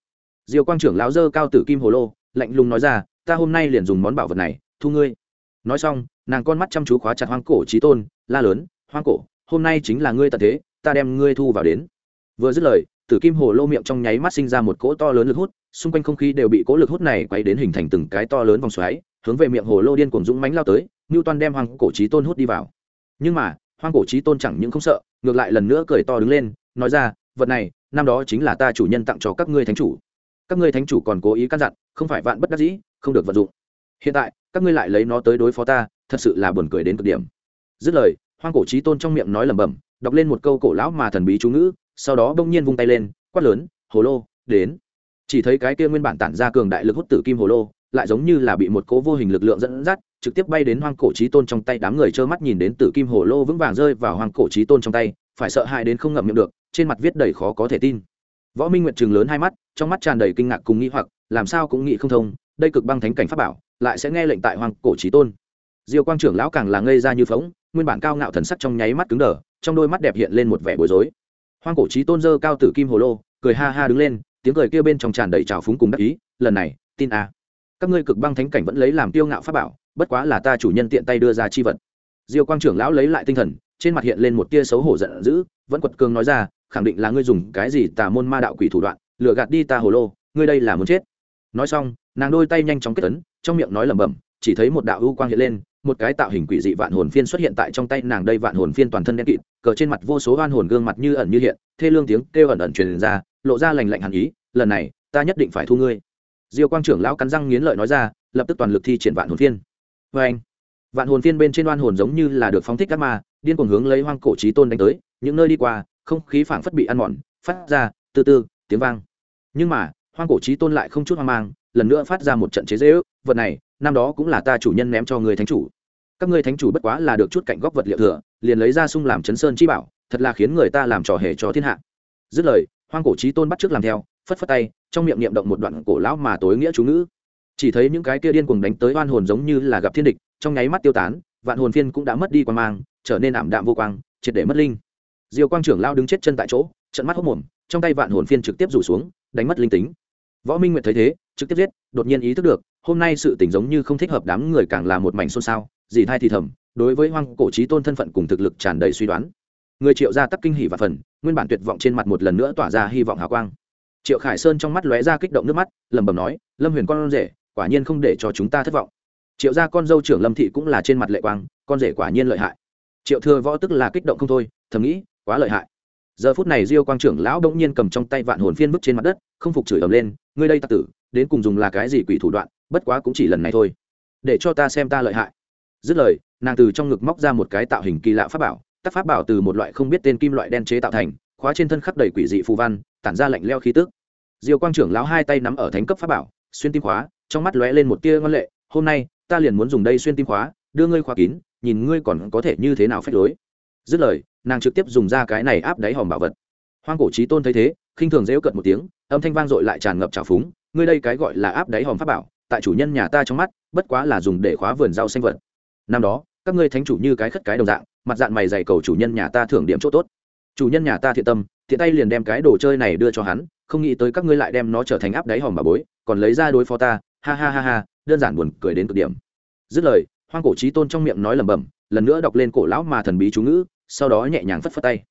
diều quang trưởng lão dơ cao tử kim hồ lô, lạnh lùng nói ra, ta hôm nay liền dùng món bảo vật này, thu ngươi. Nói xong, nàng con mắt chăm chú khóa chặt hoang cổ trí tôn, la lớn, hoang cổ, hôm nay chính là ngươi tận thế, ta đem ngươi thu vào đến. Vừa dứt lời, tử kim hồ lô miệng trong nháy mắt sinh ra một cỗ to lớn lực hút xung quanh không khí đều bị cố lực hút này quay đến hình thành từng cái to lớn vòng xoáy, hướng về miệng hồ lô điên cuồng dũng mánh lao tới ngưu toan đem hoàng cổ trí tôn hút đi vào. Nhưng mà hoàng cổ trí tôn chẳng những không sợ, ngược lại lần nữa cười to đứng lên, nói ra, vật này, năm đó chính là ta chủ nhân tặng cho các ngươi thánh chủ. Các ngươi thánh chủ còn cố ý căn dặn, không phải vạn bất đắc dĩ, không được vận dụng. Hiện tại, các ngươi lại lấy nó tới đối phó ta, thật sự là buồn cười đến cực điểm. Dứt lời, hoang cổ trí tôn trong miệng nói lẩm bẩm, đọc lên một câu cổ lão mà thần bí chú ngữ, sau đó bỗng nhiên vung tay lên, quát lớn, hồ lô, đến chỉ thấy cái kia nguyên bản tản ra cường đại lực hút tử kim hồ lô, lại giống như là bị một cố vô hình lực lượng dẫn dắt, trực tiếp bay đến hoang cổ trí tôn trong tay, đám người trơ mắt nhìn đến tử kim hồ lô vững vàng rơi vào hoang cổ trí tôn trong tay, phải sợ hãi đến không ngậm miệng được, trên mặt viết đầy khó có thể tin. Võ minh nguyện trường lớn hai mắt, trong mắt tràn đầy kinh ngạc cùng nghĩ hoặc, làm sao cũng nghĩ không thông, đây cực băng thánh cảnh pháp bảo, lại sẽ nghe lệnh tại hoang cổ trí tôn. Diêu quang trưởng lão càng là ngây ra như phóng nguyên bản cao ngạo thần sắc trong nháy mắt cứng đờ, trong đôi mắt đẹp hiện lên một vẻ bối rối. Hoang cổ trí tôn dơ cao tử kim hồ lô, cười ha ha đứng lên tiếng cười kia bên trong tràn đầy trào phúng cùng đắc ý, lần này, tin à. các ngươi cực băng thánh cảnh vẫn lấy làm tiêu ngạo pháp bảo, bất quá là ta chủ nhân tiện tay đưa ra chi vật diêu quang trưởng lão lấy lại tinh thần, trên mặt hiện lên một tia xấu hổ giận dữ, vẫn quật cường nói ra, khẳng định là ngươi dùng cái gì tà môn ma đạo quỷ thủ đoạn, lừa gạt đi ta hồ lô, ngươi đây là muốn chết nói xong, nàng đôi tay nhanh chóng kết tấn trong miệng nói lẩm bẩm, chỉ thấy một đạo ưu quang hiện lên, một cái tạo hình quỷ dị vạn hồn phiên xuất hiện tại trong tay nàng đây vạn hồn phiên toàn thân đen kịt, cờ trên mặt vô số oan hồn gương mặt như ẩn như hiện, thê lương tiếng kêu ẩn ẩn truyền ra, lộ ra lành lạnh hàn ý lần này, ta nhất định phải thu ngươi. Diêu quang trưởng lão cắn răng nghiến lợi nói ra, lập tức toàn lực thi triển vạn hồn phiên. Vê anh, vạn hồn phiên bên trên oan hồn giống như là được phóng thích các ma, điên cuồng hướng lấy hoang cổ trí tôn đánh tới, những nơi đi qua, không khí phảng phất bị ăn mòn, phát ra, từ từ, tiếng vang. Nhưng mà, hoang cổ trí tôn lại không chút hoang mang, lần nữa phát ra một trận chế dễ ước vật này, năm đó cũng là ta chủ nhân ném cho người thánh chủ. Các ngươi thánh chủ bất quá là được chút cạnh góc vật liệu thừa, liền lấy ra sung làm chấn sơn chi bảo, thật là khiến người ta làm trò hề cho thiên hạ. Dứt lời, hoang cổ trí tôn bắt trước làm theo phất phất tay, trong miệng niệm động một đoạn cổ lão mà tối nghĩa chú ngữ. Chỉ thấy những cái kia điên cuồng đánh tới oan hồn giống như là gặp thiên địch, trong nháy mắt tiêu tán, vạn hồn phiên cũng đã mất đi quan mang, trở nên ảm đạm vô quang, triệt để mất linh. Diều quang trưởng lao đứng chết chân tại chỗ trận mắt hốc mồm, trong tay vạn hồn phiên trực tiếp rủ xuống, đánh mất linh tính. Võ minh nguyệt thấy thế, trực tiếp giết, đột nhiên ý thức được, hôm nay sự tình giống như không thích hợp đám người càng là một mảnh xôn xao, dì thai thì thầm, đối với hoang cổ trí tôn thân phận cùng thực lực tràn đầy suy đoán. Người triệu gia tắc kinh hỉ và phần, nguyên bản tuyệt vọng trên mặt một lần nữa tỏa ra hy vọng hào quang triệu khải sơn trong mắt lóe ra kích động nước mắt, lẩm bẩm nói, lâm huyền con rể, quả nhiên không để cho chúng ta thất vọng. Triệu gia con dâu trưởng lâm thị cũng là trên mặt lệ quang, con rể quả nhiên lợi hại. Triệu thừa võ tức là kích động không thôi, thầm nghĩ, quá lợi hại. Giờ phút này diêu quang trưởng lão bỗng nhiên cầm trong tay vạn hồn phiên bức trên mặt đất, không phục chửi ầm lên, ngươi đây tặc tử, đến cùng dùng là cái gì quỷ thủ đoạn, bất quá cũng chỉ lần này thôi. Để cho ta xem ta lợi hại. Dứt lời, nàng từ trong ngực móc ra một cái tạo hình kỳ lạ pháp bảo, tác pháp bảo từ một loại không biết tên kim loại đen chế tạo thành, khóa trên thân khắp đầy quỷ dị phù văn, tản ra lạnh leo khí tức diều quang trưởng lão hai tay nắm ở thánh cấp pháp bảo, xuyên tim khóa, trong mắt lóe lên một tia ngân lệ, hôm nay, ta liền muốn dùng đây xuyên tim khóa, đưa ngươi khóa kín, nhìn ngươi còn có thể như thế nào phép lối. Dứt lời, nàng trực tiếp dùng ra cái này áp đáy hòm bảo vật. Hoang cổ trí tôn thấy thế, khinh thường dễu cận một tiếng, âm thanh vang dội lại tràn ngập trào phúng, ngươi đây cái gọi là áp đáy hòm pháp bảo, tại chủ nhân nhà ta trong mắt, bất quá là dùng để khóa vườn rau xanh vật. Năm đó, các ngươi thánh chủ như cái khất cái đồng dạng, mặt dạng mày dày cầu chủ nhân nhà ta thưởng điểm chỗ tốt. Chủ nhân nhà ta thiện tâm tiện tay liền đem cái đồ chơi này đưa cho hắn, không nghĩ tới các ngươi lại đem nó trở thành áp đáy hòm bà bối, còn lấy ra đối phó ta, ha ha ha ha, đơn giản buồn cười đến cực điểm. Dứt lời, hoang cổ trí tôn trong miệng nói lẩm bẩm, lần nữa đọc lên cổ lão mà thần bí chú ngữ, sau đó nhẹ nhàng phất phất tay.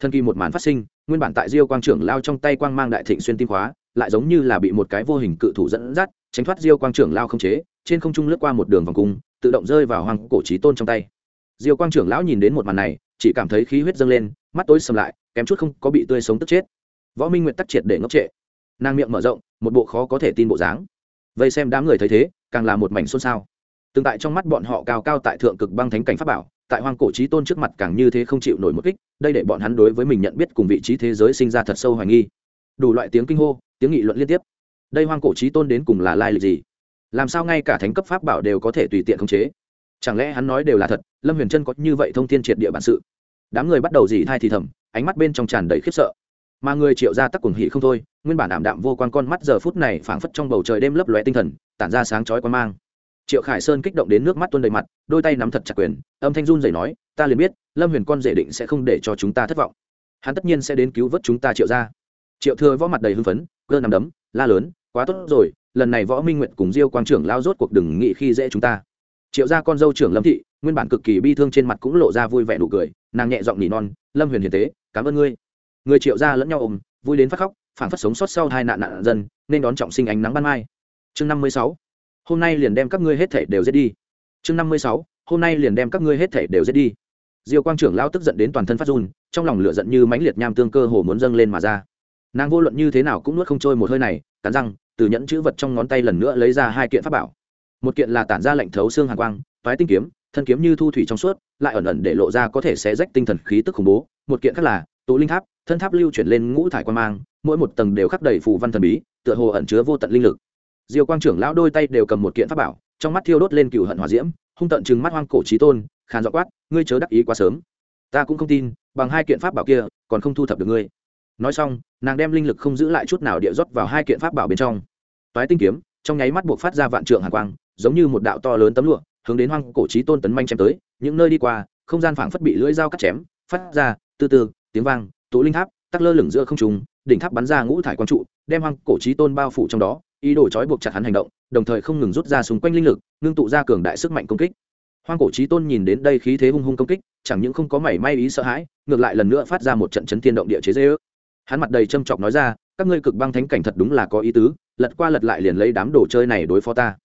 Thần kỳ một màn phát sinh, nguyên bản tại diêu quang trưởng lao trong tay quang mang đại thịnh xuyên tim khóa, lại giống như là bị một cái vô hình cự thủ dẫn dắt, tránh thoát diêu quang trưởng lao không chế, trên không trung lướt qua một đường vòng cung, tự động rơi vào hoang cổ trí tôn trong tay. Diêu quang trưởng lão nhìn đến một màn này, chỉ cảm thấy khí huyết dâng lên mắt tối sầm lại, kém chút không có bị tươi sống tức chết. Võ minh nguyện tắc triệt để ngốc trệ. Nàng miệng mở rộng, một bộ khó có thể tin bộ dáng. Vây xem đám người thấy thế, càng là một mảnh xôn xao. Tương tại trong mắt bọn họ cao cao tại thượng cực băng thánh cảnh pháp bảo, tại hoang cổ trí tôn trước mặt càng như thế không chịu nổi một kích, đây để bọn hắn đối với mình nhận biết cùng vị trí thế giới sinh ra thật sâu hoài nghi. Đủ loại tiếng kinh hô, tiếng nghị luận liên tiếp. Đây hoang cổ trí tôn đến cùng là lai lịch gì? Làm sao ngay cả thánh cấp pháp bảo đều có thể tùy tiện khống chế? Chẳng lẽ hắn nói đều là thật, lâm huyền trân có như vậy thông tin triệt địa bản sự? Đám người bắt đầu dì thai thì thầm, ánh mắt bên trong tràn đầy khiếp sợ. Mà người triệu ra tắc cuồng hỉ không thôi, nguyên bản ảm đạm vô quan con mắt giờ phút này phảng phất trong bầu trời đêm lấp lóe tinh thần, tản ra sáng chói quan mang. Triệu khải sơn kích động đến nước mắt tuôn đầy mặt, đôi tay nắm thật chặt quyền, âm thanh run dậy nói, ta liền biết, lâm huyền con rể định sẽ không để cho chúng ta thất vọng. Hắn tất nhiên sẽ đến cứu vớt chúng ta triệu ra triệu thừa võ mặt đầy hưng phấn, cơ nằm đấm, la lớn, quá tốt rồi, lần này võ minh nguyện cùng diêu quang trưởng lao rốt cuộc đừng nghị khi dễ chúng ta. Triệu gia con dâu trưởng lâm thị nguyên bản cực kỳ bi thương trên mặt cũng lộ ra vui vẻ nụ cười, nàng nhẹ giọng nỉ non, lâm huyền hiền tế, cảm ơn ngươi. Người triệu gia lẫn nhau ôm, vui đến phát khóc phản phát sống sót sau hai nạn nạn dân, nên đón trọng sinh ánh nắng ban mai. Chương năm mươi sáu, hôm nay liền đem các ngươi hết thể đều giết đi. Chương năm mươi sáu, hôm nay liền đem các ngươi hết thể đều giết đi. Diêu quang trưởng lao tức giận đến toàn thân phát run, trong lòng lửa giận như mãnh liệt nham tương cơ hồ muốn dâng lên mà ra. Nàng vô luận như thế nào cũng nuốt không trôi một hơi này, cắn răng, từ nhẫn chữ vật trong ngón tay lần nữa lấy ra hai kiện pháp bảo. Một kiện là tản ra lệnh thấu xương hàn quang, toái tinh kiếm thân kiếm như thu thủy trong suốt, lại ẩn ẩn để lộ ra có thể sẽ rách tinh thần khí tức khủng bố. Một kiện khác là, tụ linh tháp, thân tháp lưu chuyển lên ngũ thải quan mang, mỗi một tầng đều khắc đầy phù văn thần bí, tựa hồ ẩn chứa vô tận linh lực. Diêu quang trưởng lão đôi tay đều cầm một kiện pháp bảo, trong mắt thiêu đốt lên cựu hận hòa diễm, hung tận chừng mắt hoang cổ trí tôn, khàn dọ quát, ngươi chớ đắc ý quá sớm. Ta cũng không tin, bằng hai kiện pháp bảo kia, còn không thu thập được ngươi. Nói xong, nàng đem linh lực không giữ lại chút nào địa rót vào hai kiện pháp bảo bên trong. Toái tinh kiếm, trong nháy mắt buộc phát ra vạn trượng hàn quang, giống như một đạo to lớn tấm lụa hướng đến hoang cổ trí tôn tấn manh chém tới, những nơi đi qua, không gian phảng phất bị lưỡi dao cắt chém, phát ra, từ từ, tiếng vang, tụ linh tháp, tắc lơ lửng giữa không trùng đỉnh tháp bắn ra ngũ thải quang trụ, đem hoang cổ trí tôn bao phủ trong đó, ý đồ trói buộc chặt hắn hành động, đồng thời không ngừng rút ra xung quanh linh lực, ngưng tụ ra cường đại sức mạnh công kích. Hoang cổ trí tôn nhìn đến đây khí thế hung hung công kích, chẳng những không có mảy may ý sợ hãi, ngược lại lần nữa phát ra một trận chấn thiên động địa chế dê ước hắn mặt đầy châm chọc nói ra, các ngươi cực băng thánh cảnh thật đúng là có ý tứ, lật qua lật lại liền lấy đám đồ chơi này đối phó ta.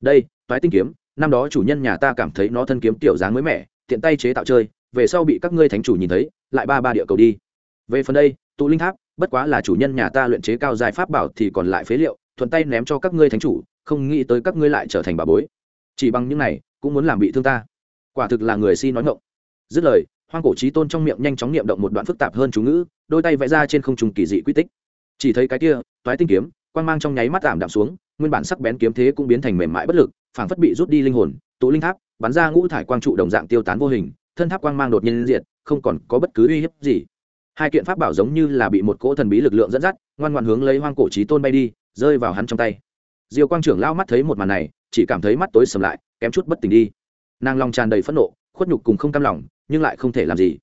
Đây, toái tinh kiếm năm đó chủ nhân nhà ta cảm thấy nó thân kiếm tiểu dáng mới mẻ, tiện tay chế tạo chơi, về sau bị các ngươi thánh chủ nhìn thấy, lại ba ba địa cầu đi. Về phần đây, tụ linh tháp, bất quá là chủ nhân nhà ta luyện chế cao dài pháp bảo thì còn lại phế liệu, thuận tay ném cho các ngươi thánh chủ, không nghĩ tới các ngươi lại trở thành bà bối. Chỉ bằng những này, cũng muốn làm bị thương ta. Quả thực là người si nói ngộng dứt lời, hoang cổ trí tôn trong miệng nhanh chóng niệm động một đoạn phức tạp hơn chú ngữ, đôi tay vẽ ra trên không trùng kỳ dị quy tích. Chỉ thấy cái kia, toái tinh kiếm, quang mang trong nháy mắt giảm đạm xuống nguyên bản sắc bén kiếm thế cũng biến thành mềm mại bất lực, phảng phất bị rút đi linh hồn, tụ linh tháp, bắn ra ngũ thải quang trụ đồng dạng tiêu tán vô hình, thân tháp quang mang đột nhiên diệt, không còn có bất cứ uy hiếp gì. Hai kiện pháp bảo giống như là bị một cỗ thần bí lực lượng dẫn dắt, ngoan ngoan hướng lấy hoang cổ trí tôn bay đi, rơi vào hắn trong tay. Diều quang trưởng lao mắt thấy một màn này, chỉ cảm thấy mắt tối sầm lại, kém chút bất tỉnh đi. Nàng lòng tràn đầy phẫn nộ, khuất nhục cùng không cam lòng, nhưng lại không thể làm gì.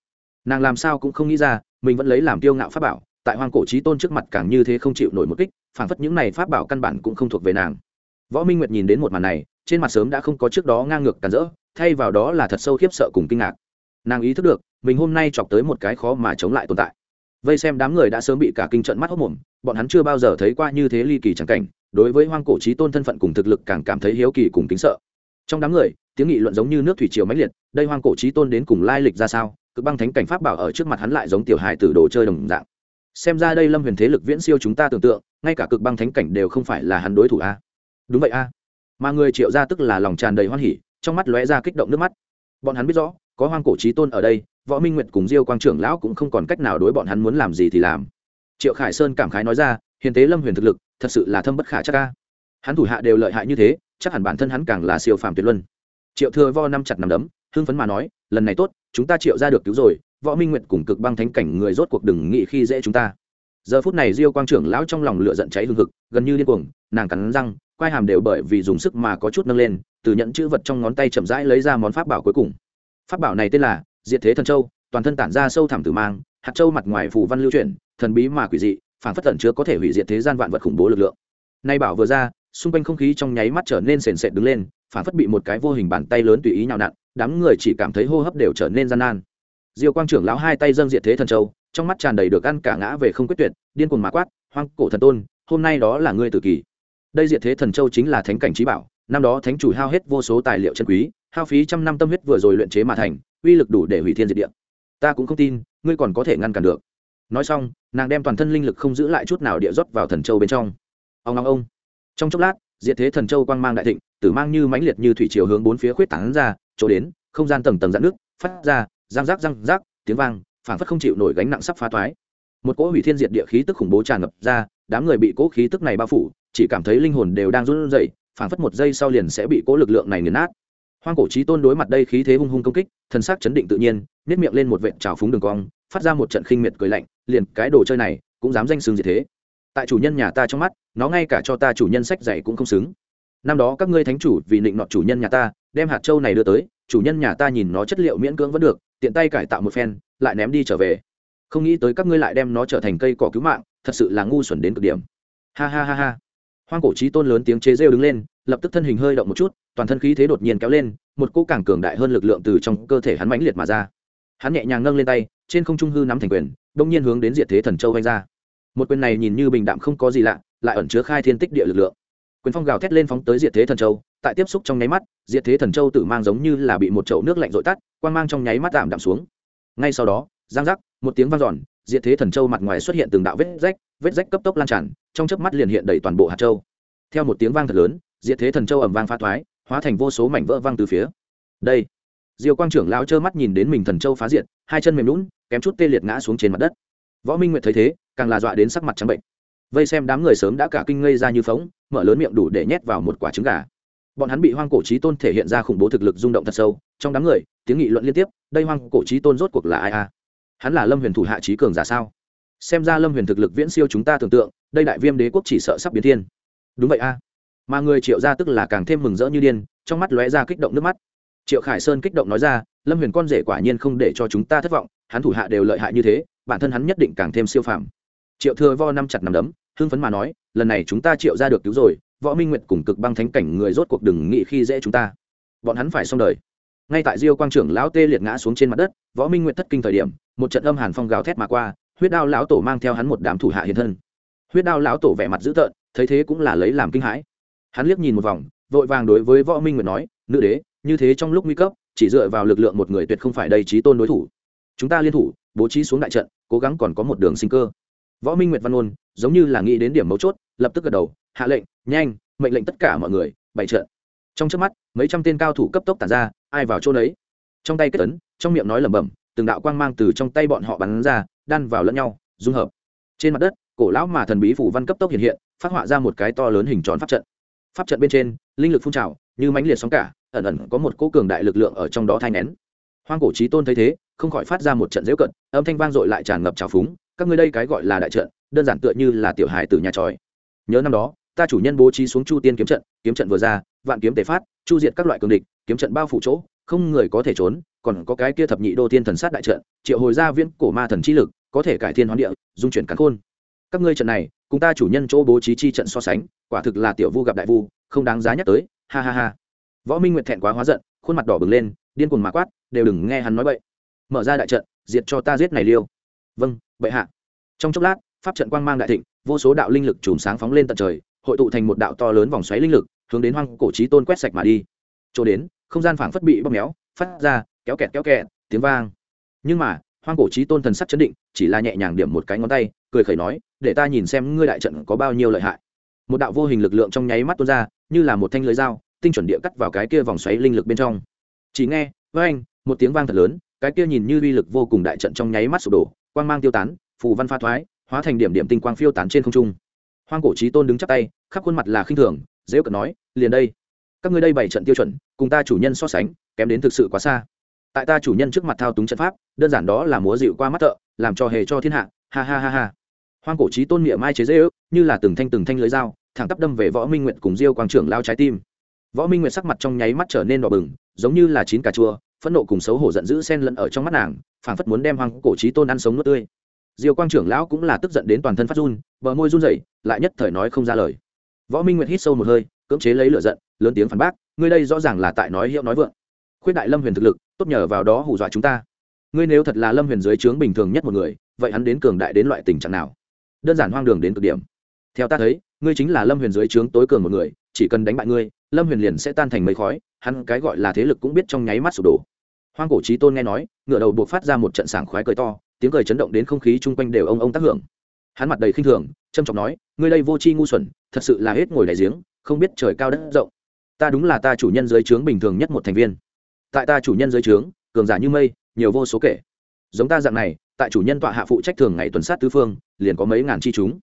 Nàng làm sao cũng không nghĩ ra, mình vẫn lấy làm kiêu ngạo pháp bảo, tại hoang cổ trí tôn trước mặt càng như thế không chịu nổi một kích phản phất những này pháp bảo căn bản cũng không thuộc về nàng. Võ minh nguyệt nhìn đến một màn này, trên mặt sớm đã không có trước đó ngang ngược tàn rỡ, thay vào đó là thật sâu khiếp sợ cùng kinh ngạc. Nàng ý thức được, mình hôm nay chọc tới một cái khó mà chống lại tồn tại. Vây xem đám người đã sớm bị cả kinh trận mắt hốc mồm, bọn hắn chưa bao giờ thấy qua như thế ly kỳ chẳng cảnh, đối với hoang cổ trí tôn thân phận cùng thực lực càng cảm thấy hiếu kỳ cùng kính sợ. Trong đám người, tiếng nghị luận giống như nước thủy triều mãnh liệt, đây hoang cổ trí tôn đến cùng lai lịch ra sao cực băng thánh cảnh pháp bảo ở trước mặt hắn lại giống tiểu hài tử đồ chơi đồng dạng xem ra đây lâm huyền thế lực viễn siêu chúng ta tưởng tượng, ngay cả cực băng thánh cảnh đều không phải là hắn đối thủ a. Đúng vậy a. Mà người triệu ra tức là lòng tràn đầy hoan hỉ, trong mắt lóe ra kích động nước mắt. Bọn hắn biết rõ, có hoang cổ trí tôn ở đây, võ minh nguyệt cùng diêu quang trưởng lão cũng không còn cách nào đối bọn hắn muốn làm gì thì làm. Triệu khải sơn cảm khái nói ra, hiền tế lâm huyền thực lực, thật sự là thâm bất khả chắc ca hắn thủ hạ đều lợi hại như thế, chắc hẳn bản thân hắn càng là siêu phàm tuyệt luân. Triệu thừa vo năm chặt nằm đấm, hưng phấn mà nói, lần này tốt, chúng ta triệu ra được cứu rồi võ minh nguyệt cùng cực băng thánh cảnh người rốt cuộc đừng nghĩ khi dễ chúng ta. Giờ phút này diêu quang trưởng lão trong lòng lửa giận cháy hừng hực, gần như điên cuồng, nàng cắn răng, quai hàm đều bởi vì dùng sức mà có chút nâng lên, từ nhận chữ vật trong ngón tay chậm rãi lấy ra món pháp bảo cuối cùng. Pháp bảo này tên là diệt thế thần châu, toàn thân tản ra sâu thẳm tử mang, hạt châu mặt ngoài phù văn lưu chuyển, thần bí mà quỷ dị phản phất tẩn chứa có thể hủy diệt thế gian vạn vật khủng bố lực lượng. Nay bảo vừa ra, xung quanh không khí trong nháy mắt trở nên sền sệt đứng lên phản phất bị một cái vô hình bàn tay lớn tùy ý nhào nặn, đám người chỉ cảm thấy hô hấp đều trở nên gian nan diêu quang trưởng lão hai tay dâng diệt thế thần châu, trong mắt tràn đầy được ăn cả ngã về không quyết tuyệt, điên cuồng mã quát, hoang cổ thần tôn, hôm nay đó là ngươi tự kỳ đây diệt thế thần châu chính là thánh cảnh trí bảo, năm đó thánh chủ hao hết vô số tài liệu chân quý, hao phí trăm năm tâm huyết vừa rồi luyện chế mà thành, uy lực đủ để hủy thiên diệt địa. Ta cũng không tin, ngươi còn có thể ngăn cản được. Nói xong, nàng đem toàn thân linh lực không giữ lại chút nào địa rót vào thần châu bên trong. Ông long ông. Trong chốc lát, diệt thế thần châu quang mang đại thịnh, tử mang như mãnh liệt như thủy chiều hướng bốn phía khuyết tảng ra, chỗ đến, không gian tầng tầng dạn nước phát ra răng rác răng rác, tiếng vang, phảng phất không chịu nổi gánh nặng sắp phá toái. Một cỗ hủy thiên diệt địa khí tức khủng bố tràn ngập ra, đám người bị cỗ khí tức này bao phủ, chỉ cảm thấy linh hồn đều đang run rẩy, phảng phất một giây sau liền sẽ bị cỗ lực lượng này nghiền nát. Hoang cổ trí tôn đối mặt đây khí thế hung hung công kích thần sắc chấn định tự nhiên nếp miệng lên một vệt trào phúng đường cong, phát ra một trận khinh miệt cười lạnh, liền cái đồ chơi này cũng dám danh xương gì thế. Tại chủ nhân nhà ta trong mắt, nó ngay cả cho ta chủ nhân sách dạy cũng không xứng. Năm đó các ngươi thánh chủ vì định nọt chủ nhân nhà ta, đem hạt châu này đưa tới chủ nhân nhà ta nhìn nó chất liệu miễn cưỡng vẫn được, tiện tay cải tạo một phen, lại ném đi trở về. Không nghĩ tới các ngươi lại đem nó trở thành cây cỏ cứu mạng, thật sự là ngu xuẩn đến cực điểm. Ha ha ha ha. Hoang cổ trí tôn lớn tiếng chế rêu đứng lên, lập tức thân hình hơi động một chút, toàn thân khí thế đột nhiên kéo lên, một cỗ càng cường đại hơn lực lượng từ trong cơ thể hắn mãnh liệt mà ra. Hắn nhẹ nhàng nâng lên tay, trên không trung hư nắm thành quyền, đông nhiên hướng đến diệt thế thần châu vanh ra. Một quyền này nhìn như bình đạm không có gì lạ, lại ẩn chứa khai thiên tích địa lực lượng. Quyền phong gào thét lên phóng tới diệt thế thần châu tại tiếp xúc trong nháy mắt, diệt thế thần châu tự mang giống như là bị một chậu nước lạnh dội tắt quan mang trong nháy mắt tạm đạm xuống. Ngay sau đó, giang giác, một tiếng vang giòn diệt thế thần châu mặt ngoài xuất hiện từng đạo vết rách vết rách cấp tốc lan tràn, trong chớp mắt liền hiện đầy toàn bộ hạt châu. Theo một tiếng vang thật lớn, diệt thế thần châu ẩm vang pha thoái, hóa thành vô số mảnh vỡ văng từ phía. Đây diều quang trưởng lao trơ mắt nhìn đến mình thần châu phá diệt, hai chân mềm lún kém chút tê liệt ngã xuống trên mặt đất. Võ minh nguyệt thấy thế, càng là dọa đến sắc mặt trắng bệnh. Vây xem đám người sớm đã cả kinh ngây ra như phóng, mở lớn miệng đủ để nhét vào một quả trứng gà bọn hắn bị hoang cổ trí tôn thể hiện ra khủng bố thực lực rung động thật sâu, trong đám người, tiếng nghị luận liên tiếp, đây hoang cổ trí tôn rốt cuộc là ai a? Hắn là lâm huyền thủ hạ trí cường giả sao? Xem ra lâm huyền thực lực viễn siêu chúng ta tưởng tượng, đây đại viêm đế quốc chỉ sợ sắp biến thiên. Đúng vậy a. Mà người triệu ra tức là càng thêm mừng rỡ như điên, trong mắt lóe ra kích động nước mắt. Triệu khải sơn kích động nói ra, lâm huyền con rể quả nhiên không để cho chúng ta thất vọng, hắn thủ hạ đều lợi hại như thế, bản thân hắn nhất định càng thêm siêu phàm. Triệu thừa vo năm chặt nằm đấm, hưng phấn mà nói, lần này chúng ta triệu ra được cứu rồi võ minh nguyệt cùng cực băng thánh cảnh người rốt cuộc đừng nghĩ khi dễ chúng ta. Bọn hắn phải xong đời. Ngay tại diêu quang trưởng lão tê liệt ngã xuống trên mặt đất, võ minh nguyệt thất kinh thời điểm, một trận âm hàn phong gào thét mà qua, huyết đao lão tổ mang theo hắn một đám thủ hạ hiện thân. Huyết đao lão tổ vẻ mặt dữ tợn, thấy thế cũng là lấy làm kinh hãi. Hắn liếc nhìn một vòng, vội vàng đối với võ minh nguyệt nói, nữ đế, như thế trong lúc nguy cấp, chỉ dựa vào lực lượng một người tuyệt không phải đầy trí tôn đối thủ. Chúng ta liên thủ, bố trí xuống đại trận, cố gắng còn có một đường sinh cơ. Võ minh nguyệt văn ôn giống như là nghĩ đến điểm mấu chốt, lập tức gật đầu, hạ lệnh nhanh, mệnh lệnh tất cả mọi người, bày trận. Trong trước mắt, mấy trăm tên cao thủ cấp tốc tản ra, ai vào chỗ đấy trong tay kết tấn trong miệng nói lẩm bẩm, từng đạo quang mang từ trong tay bọn họ bắn ra, đan vào lẫn nhau, dung hợp. Trên mặt đất, cổ lão mà thần bí phủ văn cấp tốc hiện hiện, phát họa ra một cái to lớn hình tròn pháp trận. Pháp trận bên trên, linh lực phun trào, như mãnh liệt sóng cả, ẩn ẩn có một cỗ cường đại lực lượng ở trong đó thai nén. Hoang cổ trí tôn thấy thế, không khỏi phát ra một trận dễu cận, âm thanh vang dội lại tràn ngập trào phúng, các ngươi đây cái gọi là đại trận, đơn giản tựa như là tiểu hài từ nhà tròi. Nhớ năm đó ta chủ nhân bố trí xuống chu tiên kiếm trận kiếm trận vừa ra, vạn kiếm tề phát, chu diệt các loại cường địch, kiếm trận bao phủ chỗ, không người có thể trốn, còn có cái kia thập nhị đô tiên thần sát đại trận, triệu hồi ra viên cổ ma thần chi lực, có thể cải thiên hoán địa, dung chuyển cắn khôn. Các ngươi trận này, cùng ta chủ nhân chỗ bố trí chi trận so sánh, quả thực là tiểu vu gặp đại vu, không đáng giá nhắc tới, ha ha ha. Võ minh nguyệt thẹn quá hóa giận, khuôn mặt đỏ bừng lên, điên cuồng mà quát, đều đừng nghe hắn nói bậy. Mở ra đại trận, diệt cho ta giết này liêu. Vâng bệ hạ. Trong chốc lát, pháp trận quang mang đại thịnh, vô số đạo linh lực chùm sáng phóng lên tận trời hội tụ thành một đạo to lớn vòng xoáy linh lực, hướng đến hoang cổ trí tôn quét sạch mà đi. Chỗ đến, không gian phảng phất bị bóp méo, phát ra, kéo kẹt kéo kẹt, tiếng vang. Nhưng mà, hoang cổ trí tôn thần sắc chấn định, chỉ là nhẹ nhàng điểm một cái ngón tay, cười khẩy nói, để ta nhìn xem ngươi đại trận có bao nhiêu lợi hại. Một đạo vô hình lực lượng trong nháy mắt tuôn ra, như là một thanh lưới dao, tinh chuẩn địa cắt vào cái kia vòng xoáy linh lực bên trong. Chỉ nghe với anh một tiếng vang thật lớn, cái kia nhìn như uy lực vô cùng đại trận trong nháy mắt sụp đổ, quang mang tiêu tán, phù văn pha thoái, hóa thành điểm điểm tinh quang phiêu tán trên không trung hoang cổ trí tôn đứng chắp tay, khắp khuôn mặt là khinh thường dễ cận nói, liền đây, các ngươi đây bảy trận tiêu chuẩn, cùng ta chủ nhân so sánh, kém đến thực sự quá xa. Tại ta chủ nhân trước mặt thao túng trận pháp, đơn giản đó là múa dịu qua mắt thợ, làm cho hề cho thiên hạ, ha ha ha ha. Hoang cổ trí tôn miệng mai chế dễ ước như là từng thanh từng thanh lưới dao, thẳng tắp đâm về võ minh nguyện cùng diêu quang trưởng lao trái tim. Võ minh nguyện sắc mặt trong nháy mắt trở nên đỏ bừng, giống như là chín cà chua, phẫn nộ cùng xấu hổ giận dữ xen lẫn ở trong mắt nàng, phảng phất muốn đem hoang cổ trí tôn ăn sống nuốt tươi diêu quang trưởng lão cũng là tức giận đến toàn thân phát run, bờ môi run rẩy, lại nhất thời nói không ra lời. Võ minh nguyệt hít sâu một hơi, cưỡng chế lấy lửa giận, lớn tiếng phản bác, ngươi đây rõ ràng là tại nói hiệu nói vượng. Khuyết đại lâm huyền thực lực, tốt nhờ vào đó hù dọa chúng ta. Ngươi nếu thật là lâm huyền dưới trướng bình thường nhất một người, vậy hắn đến cường đại đến loại tình trạng nào? Đơn giản hoang đường đến cực điểm. Theo ta thấy, ngươi chính là lâm huyền dưới trướng tối cường một người, chỉ cần đánh bại ngươi, lâm huyền liền sẽ tan thành mây khói, hắn cái gọi là thế lực cũng biết trong nháy mắt sụp đổ. Hoang cổ trí tôn nghe nói ngựa đầu buộc phát ra một trận sảng khoái cười to tiếng cười chấn động đến không khí chung quanh đều ông ông tác hưởng. Hắn mặt đầy khinh thường trâm trọng nói, ngươi đây vô tri ngu xuẩn, thật sự là hết ngồi đại giếng, không biết trời cao đất rộng. Ta đúng là ta chủ nhân dưới trướng bình thường nhất một thành viên. Tại ta chủ nhân dưới trướng, cường giả như mây, nhiều vô số kể. Giống ta dạng này, tại chủ nhân tọa hạ phụ trách thường ngày tuần sát tứ phương, liền có mấy ngàn chi chúng.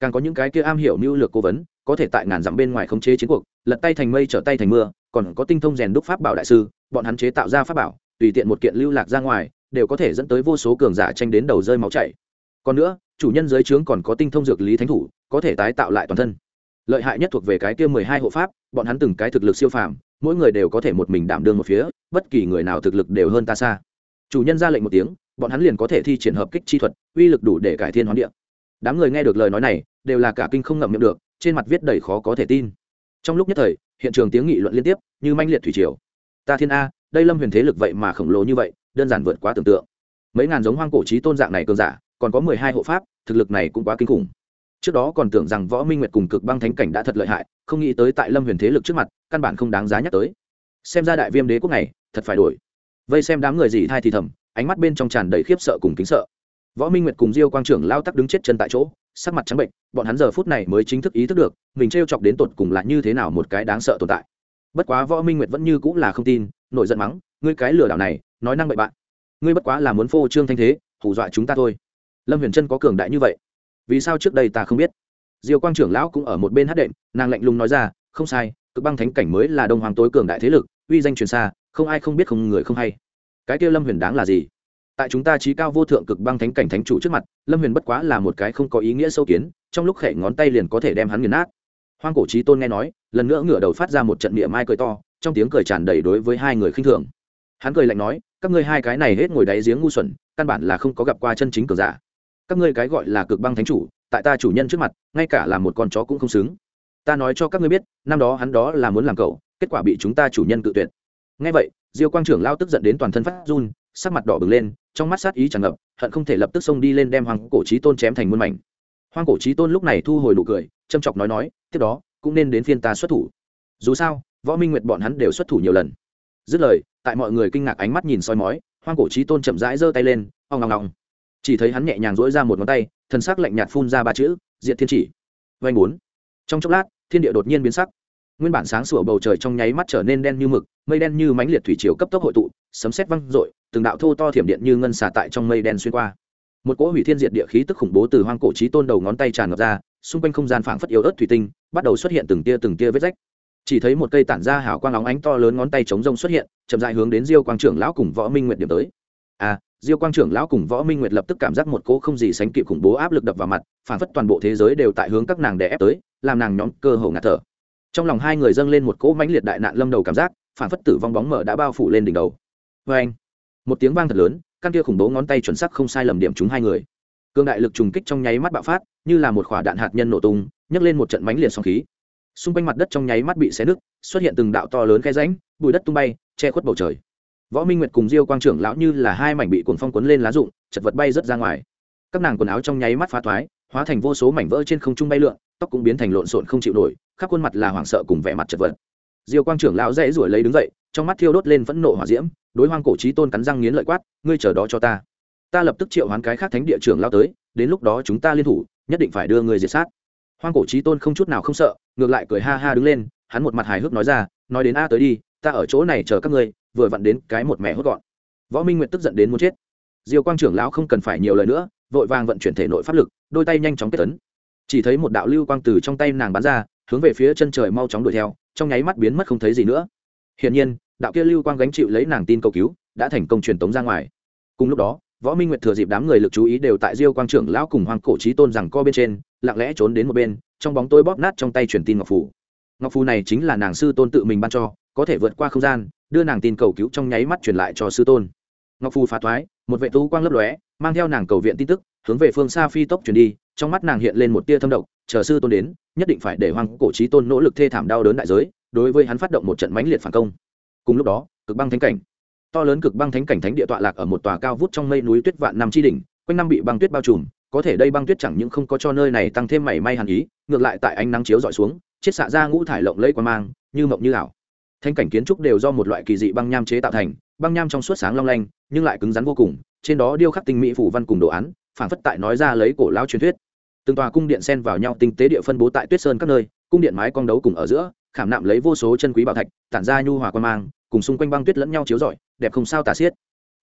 Càng có những cái kia am hiểu mưu lược cố vấn, có thể tại ngàn dặm bên ngoài khống chế chiến cuộc, lật tay thành mây trở tay thành mưa, còn có tinh thông rèn đúc pháp bảo đại sư, bọn hắn chế tạo ra pháp bảo, tùy tiện một kiện lưu lạc ra ngoài đều có thể dẫn tới vô số cường giả tranh đến đầu rơi máu chảy. Còn nữa, chủ nhân giới trướng còn có tinh thông dược lý thánh thủ, có thể tái tạo lại toàn thân. Lợi hại nhất thuộc về cái kia mười hai hộ pháp, bọn hắn từng cái thực lực siêu phàm, mỗi người đều có thể một mình đảm đương một phía, bất kỳ người nào thực lực đều hơn ta xa. Chủ nhân ra lệnh một tiếng, bọn hắn liền có thể thi triển hợp kích chi thuật, uy lực đủ để cải thiên hoán địa. Đám người nghe được lời nói này, đều là cả kinh không ngậm miệng được, trên mặt viết đầy khó có thể tin. Trong lúc nhất thời, hiện trường tiếng nghị luận liên tiếp, như manh liệt thủy triều. Ta thiên a, đây lâm huyền thế lực vậy mà khổng lồ như vậy đơn giản vượt quá tưởng tượng. Mấy ngàn giống hoang cổ trí tôn dạng này cường giả, còn có mười hai hộ pháp, thực lực này cũng quá kinh khủng. Trước đó còn tưởng rằng võ minh nguyệt cùng cực băng thánh cảnh đã thật lợi hại, không nghĩ tới tại lâm huyền thế lực trước mặt, căn bản không đáng giá nhắc tới. Xem ra đại viêm đế quốc này, thật phải đổi. Vây xem đám người gì thai thì thầm, ánh mắt bên trong tràn đầy khiếp sợ cùng kính sợ. Võ minh nguyệt cùng diêu quang trưởng lao tắc đứng chết chân tại chỗ, sắc mặt trắng bệnh, bọn hắn giờ phút này mới chính thức ý thức được, mình t r e o chọc đến tột cùng là như thế nào một cái đáng sợ tồn tại bất quá võ minh nguyệt vẫn như cũng là không tin, nổi giận mắng, ngươi cái lừa đảo này, nói năng bậy bạn ngươi bất quá là muốn phô trương thanh thế, hù dọa chúng ta thôi. Lâm huyền trân có cường đại như vậy, vì sao trước đây ta không biết? Diêu quang trưởng lão cũng ở một bên hát đệm, nàng lạnh lùng nói ra, không sai, cực băng thánh cảnh mới là đông hoàng tối cường đại thế lực, uy danh truyền xa, không ai không biết không người không hay. Cái kêu lâm huyền đáng là gì? Tại chúng ta trí cao vô thượng cực băng thánh cảnh thánh chủ trước mặt, lâm huyền bất quá là một cái không có ý nghĩa sâu kiến, trong lúc khẽ ngón tay liền có thể đem hắn nghiền nát hoang cổ trí tôn nghe nói, lần nữa ngửa đầu phát ra một trận niệm mai cười to, trong tiếng cười tràn đầy đối với hai người khinh thường. Hắn cười lạnh nói, các ngươi hai cái này hết ngồi đáy giếng ngu xuẩn, căn bản là không có gặp qua chân chính cường giả. Các ngươi cái gọi là cực băng thánh chủ, tại ta chủ nhân trước mặt, ngay cả là một con chó cũng không xứng. Ta nói cho các ngươi biết, năm đó hắn đó là muốn làm cậu, kết quả bị chúng ta chủ nhân cự tuyệt. Ngay vậy, diêu quang trưởng lao tức giận đến toàn thân phát run, sắc mặt đỏ bừng lên, trong mắt sát ý tràn ngập, hận không thể lập tức xông đi lên đem hoàng cổ trí tôn chém thành muôn mảnh. Hoàng cổ trí tôn lúc này thu hồi nụ cười châm chọc nói nói, tiếp đó, cũng nên đến phiên ta xuất thủ. Dù sao, võ minh nguyệt bọn hắn đều xuất thủ nhiều lần. Dứt lời, tại mọi người kinh ngạc ánh mắt nhìn soi mói, hoang cổ trí tôn chậm rãi giơ tay lên, ong ngong ngong chỉ thấy hắn nhẹ nhàng dỗi ra một ngón tay thân sắc lạnh nhạt phun ra ba chữ diện thiên chỉ. Vanh bốn. Trong chốc lát, thiên địa đột nhiên biến sắc. Nguyên bản sáng sủa bầu trời trong nháy mắt trở nên đen như mực, mây đen như mánh liệt thủy chiều cấp tốc hội tụ, sấm sét văng rội từng đạo thô to thiểm điện như ngân xả tại trong mây đen xuyên qua. Một cỗ hủy thiên diệt địa khí tức khủng bố từ hoang cổ trí tôn đầu ngón tay tràn ngập ra xung quanh không gian phảng phất yếu ớt thủy tinh, bắt đầu xuất hiện từng tia từng tia vết rách. Chỉ thấy một cây tản ra hào quang óng ánh to lớn ngón tay chống rông xuất hiện, chậm dại hướng đến diêu quang trưởng lão cùng võ minh nguyệt điểm tới. À diêu quang trưởng lão cùng võ minh nguyệt lập tức cảm giác một cỗ không gì sánh kịp khủng bố áp lực đập vào mặt, phảng phất toàn bộ thế giới đều tại hướng các nàng đè ép tới, làm nàng nhóm cơ hồ ngạt thở. Trong lòng hai người dâng lên một cỗ mãnh liệt đại nạn lâm đầu cảm giác, phảng phất tử vong bóng mở đã bao phủ lên đỉnh đầu. Vê anh một tiếng vang thật lớn, căn kia khủng bố ngón tay chuẩn sắc không sai lầm điểm chúng hai người cương đại lực trùng kích trong nháy mắt bạo phát, như là một quả đạn hạt nhân nổ tung, nhấc lên một trận mánh liệt sóng khí. Xung quanh mặt đất trong nháy mắt bị xé nứt, xuất hiện từng đạo to lớn khe ránh bụi đất tung bay, che khuất bầu trời. Võ minh nguyệt cùng diêu quang trưởng lão như là hai mảnh bị cuồng phong cuốn lên lá rụng, chật vật bay rớt ra ngoài. Các nàng quần áo trong nháy mắt phá thoái, hóa thành vô số mảnh vỡ trên không trung bay lượn, tóc cũng biến thành lộn xộn không chịu nổi, khắp khuôn mặt là hoảng sợ cùng vẻ mặt chật vật. Diêu quang trưởng lão dễ ruổi lấy đứng dậy, trong mắt thiêu đốt lên phẫn nộ hỏa diễm, đối hoang cổ trí tôn cắn răng nghiến lợi quát, ngươi chờ đó cho ta ta lập tức triệu hoán cái khác thánh địa trưởng lao tới, đến lúc đó chúng ta liên thủ, nhất định phải đưa người diệt sát. Hoang cổ trí tôn không chút nào không sợ, ngược lại cười ha ha đứng lên, hắn một mặt hài hước nói ra, nói đến a tới đi, ta ở chỗ này chờ các ngươi, vừa vặn đến cái một mẹ hốt gọn. Võ minh nguyệt tức giận đến muốn chết. Diều quang trưởng lão không cần phải nhiều lời nữa, vội vàng vận chuyển thể nội pháp lực, đôi tay nhanh chóng kết tấn chỉ thấy một đạo lưu quang từ trong tay nàng bắn ra, hướng về phía chân trời mau chóng đuổi theo, trong nháy mắt biến mất không thấy gì nữa. Hiển nhiên, đạo kia lưu quang gánh chịu lấy nàng tin cầu cứu, đã thành công truyền tống ra ngoài. Cùng lúc đó võ minh nguyệt thừa dịp đám người lực chú ý đều tại diêu quang trưởng lão cùng hoàng cổ trí tôn rằng co bên trên, lặng lẽ trốn đến một bên, trong bóng tôi bóp nát trong tay truyền tin ngọc Phủ. ngọc Phủ này chính là nàng sư tôn tự mình ban cho, có thể vượt qua không gian, đưa nàng tin cầu cứu trong nháy mắt truyền lại cho sư tôn. Ngọc phù phá thoái, một vệ tú quang lấp lóe, mang theo nàng cầu viện tin tức, hướng về phương xa phi tốc truyền đi, trong mắt nàng hiện lên một tia thâm độc, chờ sư tôn đến, nhất định phải để hoàng cổ trí tôn nỗ lực thê thảm đau đớn đại giới, đối với hắn phát động một trận mãnh liệt phản công. Cùng lúc đó, cực băng thánh cảnh to lớn cực băng thánh cảnh thánh địa tọa lạc ở một tòa cao vút trong mây núi tuyết vạn năm chi đỉnh, quanh năm bị băng tuyết bao trùm, có thể đây băng tuyết chẳng những không có cho nơi này tăng thêm mảy may hàn ý, ngược lại tại ánh nắng chiếu dọi xuống, chiết xạ ra ngũ thải lộng lẫy quan mang, như mộng như ảo. Thanh cảnh kiến trúc đều do một loại kỳ dị băng nham chế tạo thành, băng nham trong suốt sáng long lanh, nhưng lại cứng rắn vô cùng, trên đó điêu khắc tinh mỹ phủ văn cùng đồ án phản phất tại nói ra lấy cổ lão truyền thuyết. Từng tòa cung điện xen vào nhau tinh tế địa phân bố tại tuyết sơn các nơi, cung điện mái cong đấu cùng ở giữa, khảm nạm lấy vô số chân quý bảo thạch, tản ra nhu hòa quan mang cùng xung quanh băng tuyết lẫn nhau chiếu rọi, đẹp không sao tả xiết.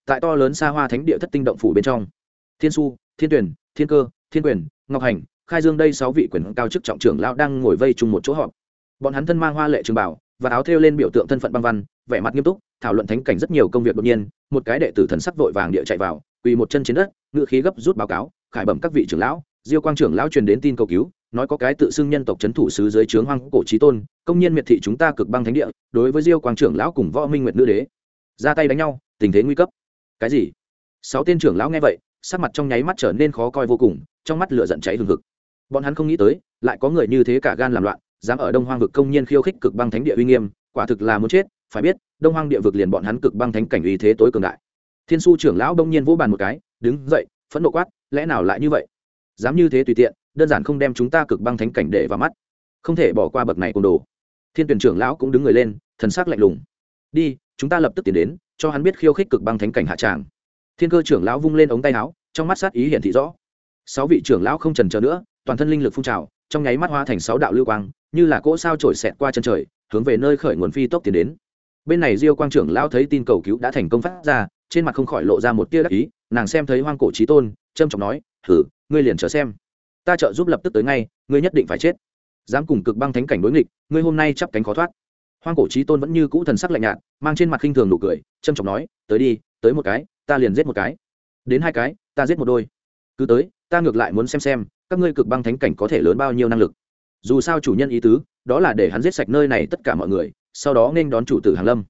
Tại to lớn xa hoa thánh địa thất tinh động phủ bên trong, thiên su, thiên tuyển thiên cơ, thiên quyền, ngọc hành, khai dương đây sáu vị quyền cao chức trọng trưởng lão đang ngồi vây chung một chỗ họp. Bọn hắn thân mang hoa lệ trường bảo và áo thêu lên biểu tượng thân phận băng văn, vẻ mặt nghiêm túc, thảo luận thánh cảnh rất nhiều công việc đột nhiên, một cái đệ tử thần sắc vội vàng địa chạy vào, quỳ một chân trên đất ngự khí gấp rút báo cáo, khải bẩm các vị trưởng lão diêu quang trưởng lão truyền đến tin cầu cứu, nói có cái tự xưng nhân tộc c h ấ n thủ sứ dưới trướng hoang cổ trí tôn, công nhiên miệt thị chúng ta cực băng thánh địa, đối với diêu quang trưởng lão cùng võ minh nguyệt nữ đế. Ra tay đánh nhau, tình thế nguy cấp. Cái gì? Sáu tên trưởng lão nghe vậy, sắc mặt trong nháy mắt trở nên khó coi vô cùng, trong mắt lửa giận cháy hừng hực. Bọn hắn không nghĩ tới, lại có người như thế cả gan làm loạn, dám ở đông hoang vực công nhiên khiêu khích cực băng thánh địa uy nghiêm, quả thực là muốn chết, phải biết, đông hoang địa vực liền bọn hắn cực băng thánh cảnh uy thế tối cường đại. Thiên su trưởng lão đông nhiên vỗ bàn một cái, đứng dậy, phẫn nộ quát, lẽ nào lại như vậy? Dám như thế tùy tiện, đơn giản không đem chúng ta cực băng thánh cảnh để vào mắt. Không thể bỏ qua bậc này côn đồ. Thiên tuyển trưởng lão cũng đứng người lên, thần sắc lạnh lùng. Đi, chúng ta lập tức tiến đến, cho hắn biết khiêu khích cực băng thánh cảnh hạ tràng. Thiên cơ trưởng lão vung lên ống tay áo, trong mắt sát ý hiển thị rõ. Sáu vị trưởng lão không trần chờ nữa, toàn thân linh lực phun trào, trong nháy mắt hoa thành sáu đạo lưu quang, như là cỗ sao trổi xẹt qua chân trời, hướng về nơi khởi nguồn phi tốc tiến đến. Bên này diêu quang trưởng lão thấy tin cầu cứu đã thành công phát ra, trên mặt không khỏi lộ ra một tia đắc ý, nàng xem thấy hoang cổ trí tôn trâm trọng nói thử ngươi liền chờ xem. Ta trợ giúp lập tức tới ngay, ngươi nhất định phải chết. Dám cùng cực băng thánh cảnh đối nghịch, ngươi hôm nay chắp cánh khó thoát. Hoang cổ trí tôn vẫn như cũ thần sắc lạnh nhạt, mang trên mặt khinh thường nụ cười trâm trọng nói, tới đi, tới một cái, ta liền giết một cái. Đến hai cái, ta giết một đôi. Cứ tới, ta ngược lại muốn xem xem, các ngươi cực băng thánh cảnh có thể lớn bao nhiêu năng lực. Dù sao chủ nhân ý tứ, đó là để hắn giết sạch nơi này tất cả mọi người, sau đó nên đón chủ tử hàn lâm.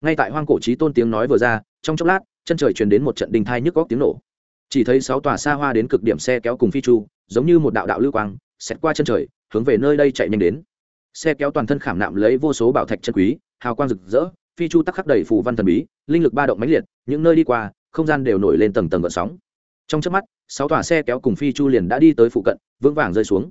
Ngay tại hoang cổ trí tôn tiếng nói vừa ra, trong chốc lát, chân trời truyền đến một trận đình thai nhức góc tiếng nổ chỉ thấy sáu tòa xa hoa đến cực điểm xe kéo cùng phi chu, giống như một đạo đạo lưu quang xét qua chân trời, hướng về nơi đây chạy nhanh đến. Xe kéo toàn thân khảm nạm lấy vô số bảo thạch chân quý, hào quang rực rỡ, phi chu tắc khắc đầy phù văn thần bí, linh lực ba động mãnh liệt, những nơi đi qua, không gian đều nổi lên tầng tầng gợn sóng. Trong chớp mắt, sáu tòa xe kéo cùng phi chu liền đã đi tới phụ cận, vững vàng rơi xuống.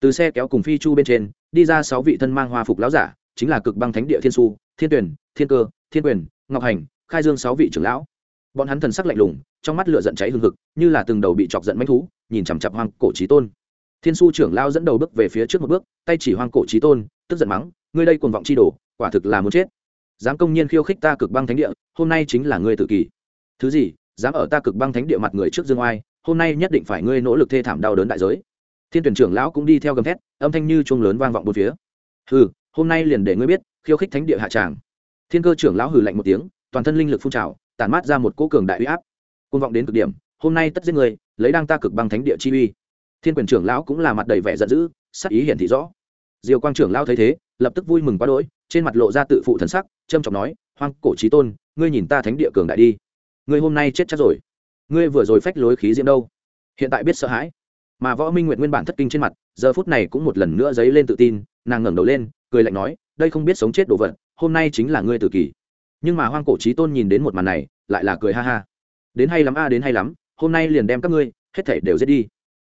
Từ xe kéo cùng phi chu bên trên, đi ra sáu vị thân mang hoa phục láo giả, chính là cực băng thánh địa thiên su, thiên tuyển, thiên cơ, thiên quyền, ngọc hành, khai dương sáu vị trưởng lão bọn hắn thần sắc lạnh lùng, trong mắt lửa giận cháy hừng hực, như là từng đầu bị chọc giận manh thú, nhìn chằm chặp hoang cổ trí tôn. Thiên su trưởng lao dẫn đầu bước về phía trước một bước, tay chỉ hoang cổ trí tôn, tức giận mắng, ngươi đây cuồng vọng chi đồ, quả thực là muốn chết. Dám công nhiên khiêu khích ta cực băng thánh địa, hôm nay chính là ngươi tự kỷ. Thứ gì, dám ở ta cực băng thánh địa mặt người trước dương oai, hôm nay nhất định phải ngươi nỗ lực thê thảm đau đớn đại giới. Thiên tuyển trưởng lão cũng đi theo gầm thét, âm thanh như chuông lớn vang vọng bốn phía. Hừ, hôm nay liền để ngươi biết, khiêu khích thánh địa hạ tràng. Thiên cơ trưởng lão hừ lạnh một tiếng, toàn thân linh lực phun trào tản mát ra một cỗ cường đại uy áp. Côn vọng đến cực điểm, hôm nay tất giết người lấy đang ta cực băng thánh địa chi uy. Thiên quyền trưởng lão cũng là mặt đầy vẻ giận dữ sắc ý hiển thị rõ. Diều quang trưởng lão thấy thế, lập tức vui mừng quá đỗi, trên mặt lộ ra tự phụ thần sắc, trâm trọng nói, hoang cổ trí tôn, ngươi nhìn ta thánh địa cường đại đi. Ngươi hôm nay chết chắc rồi. Ngươi vừa rồi phách lối khí diễm đâu? Hiện tại biết sợ hãi. Mà võ minh nguyện nguyên bản thất kinh trên mặt, giờ phút này cũng một lần nữa dấy lên tự tin, nàng ngẩng đầu lên, cười lạnh nói, đây không biết sống chết đồ vật, hôm nay chính là ngươi tự kỷ nhưng mà hoang cổ trí tôn nhìn đến một màn này, lại là cười ha ha. Đến hay lắm a, đến hay lắm, hôm nay liền đem các ngươi hết thể đều giết đi.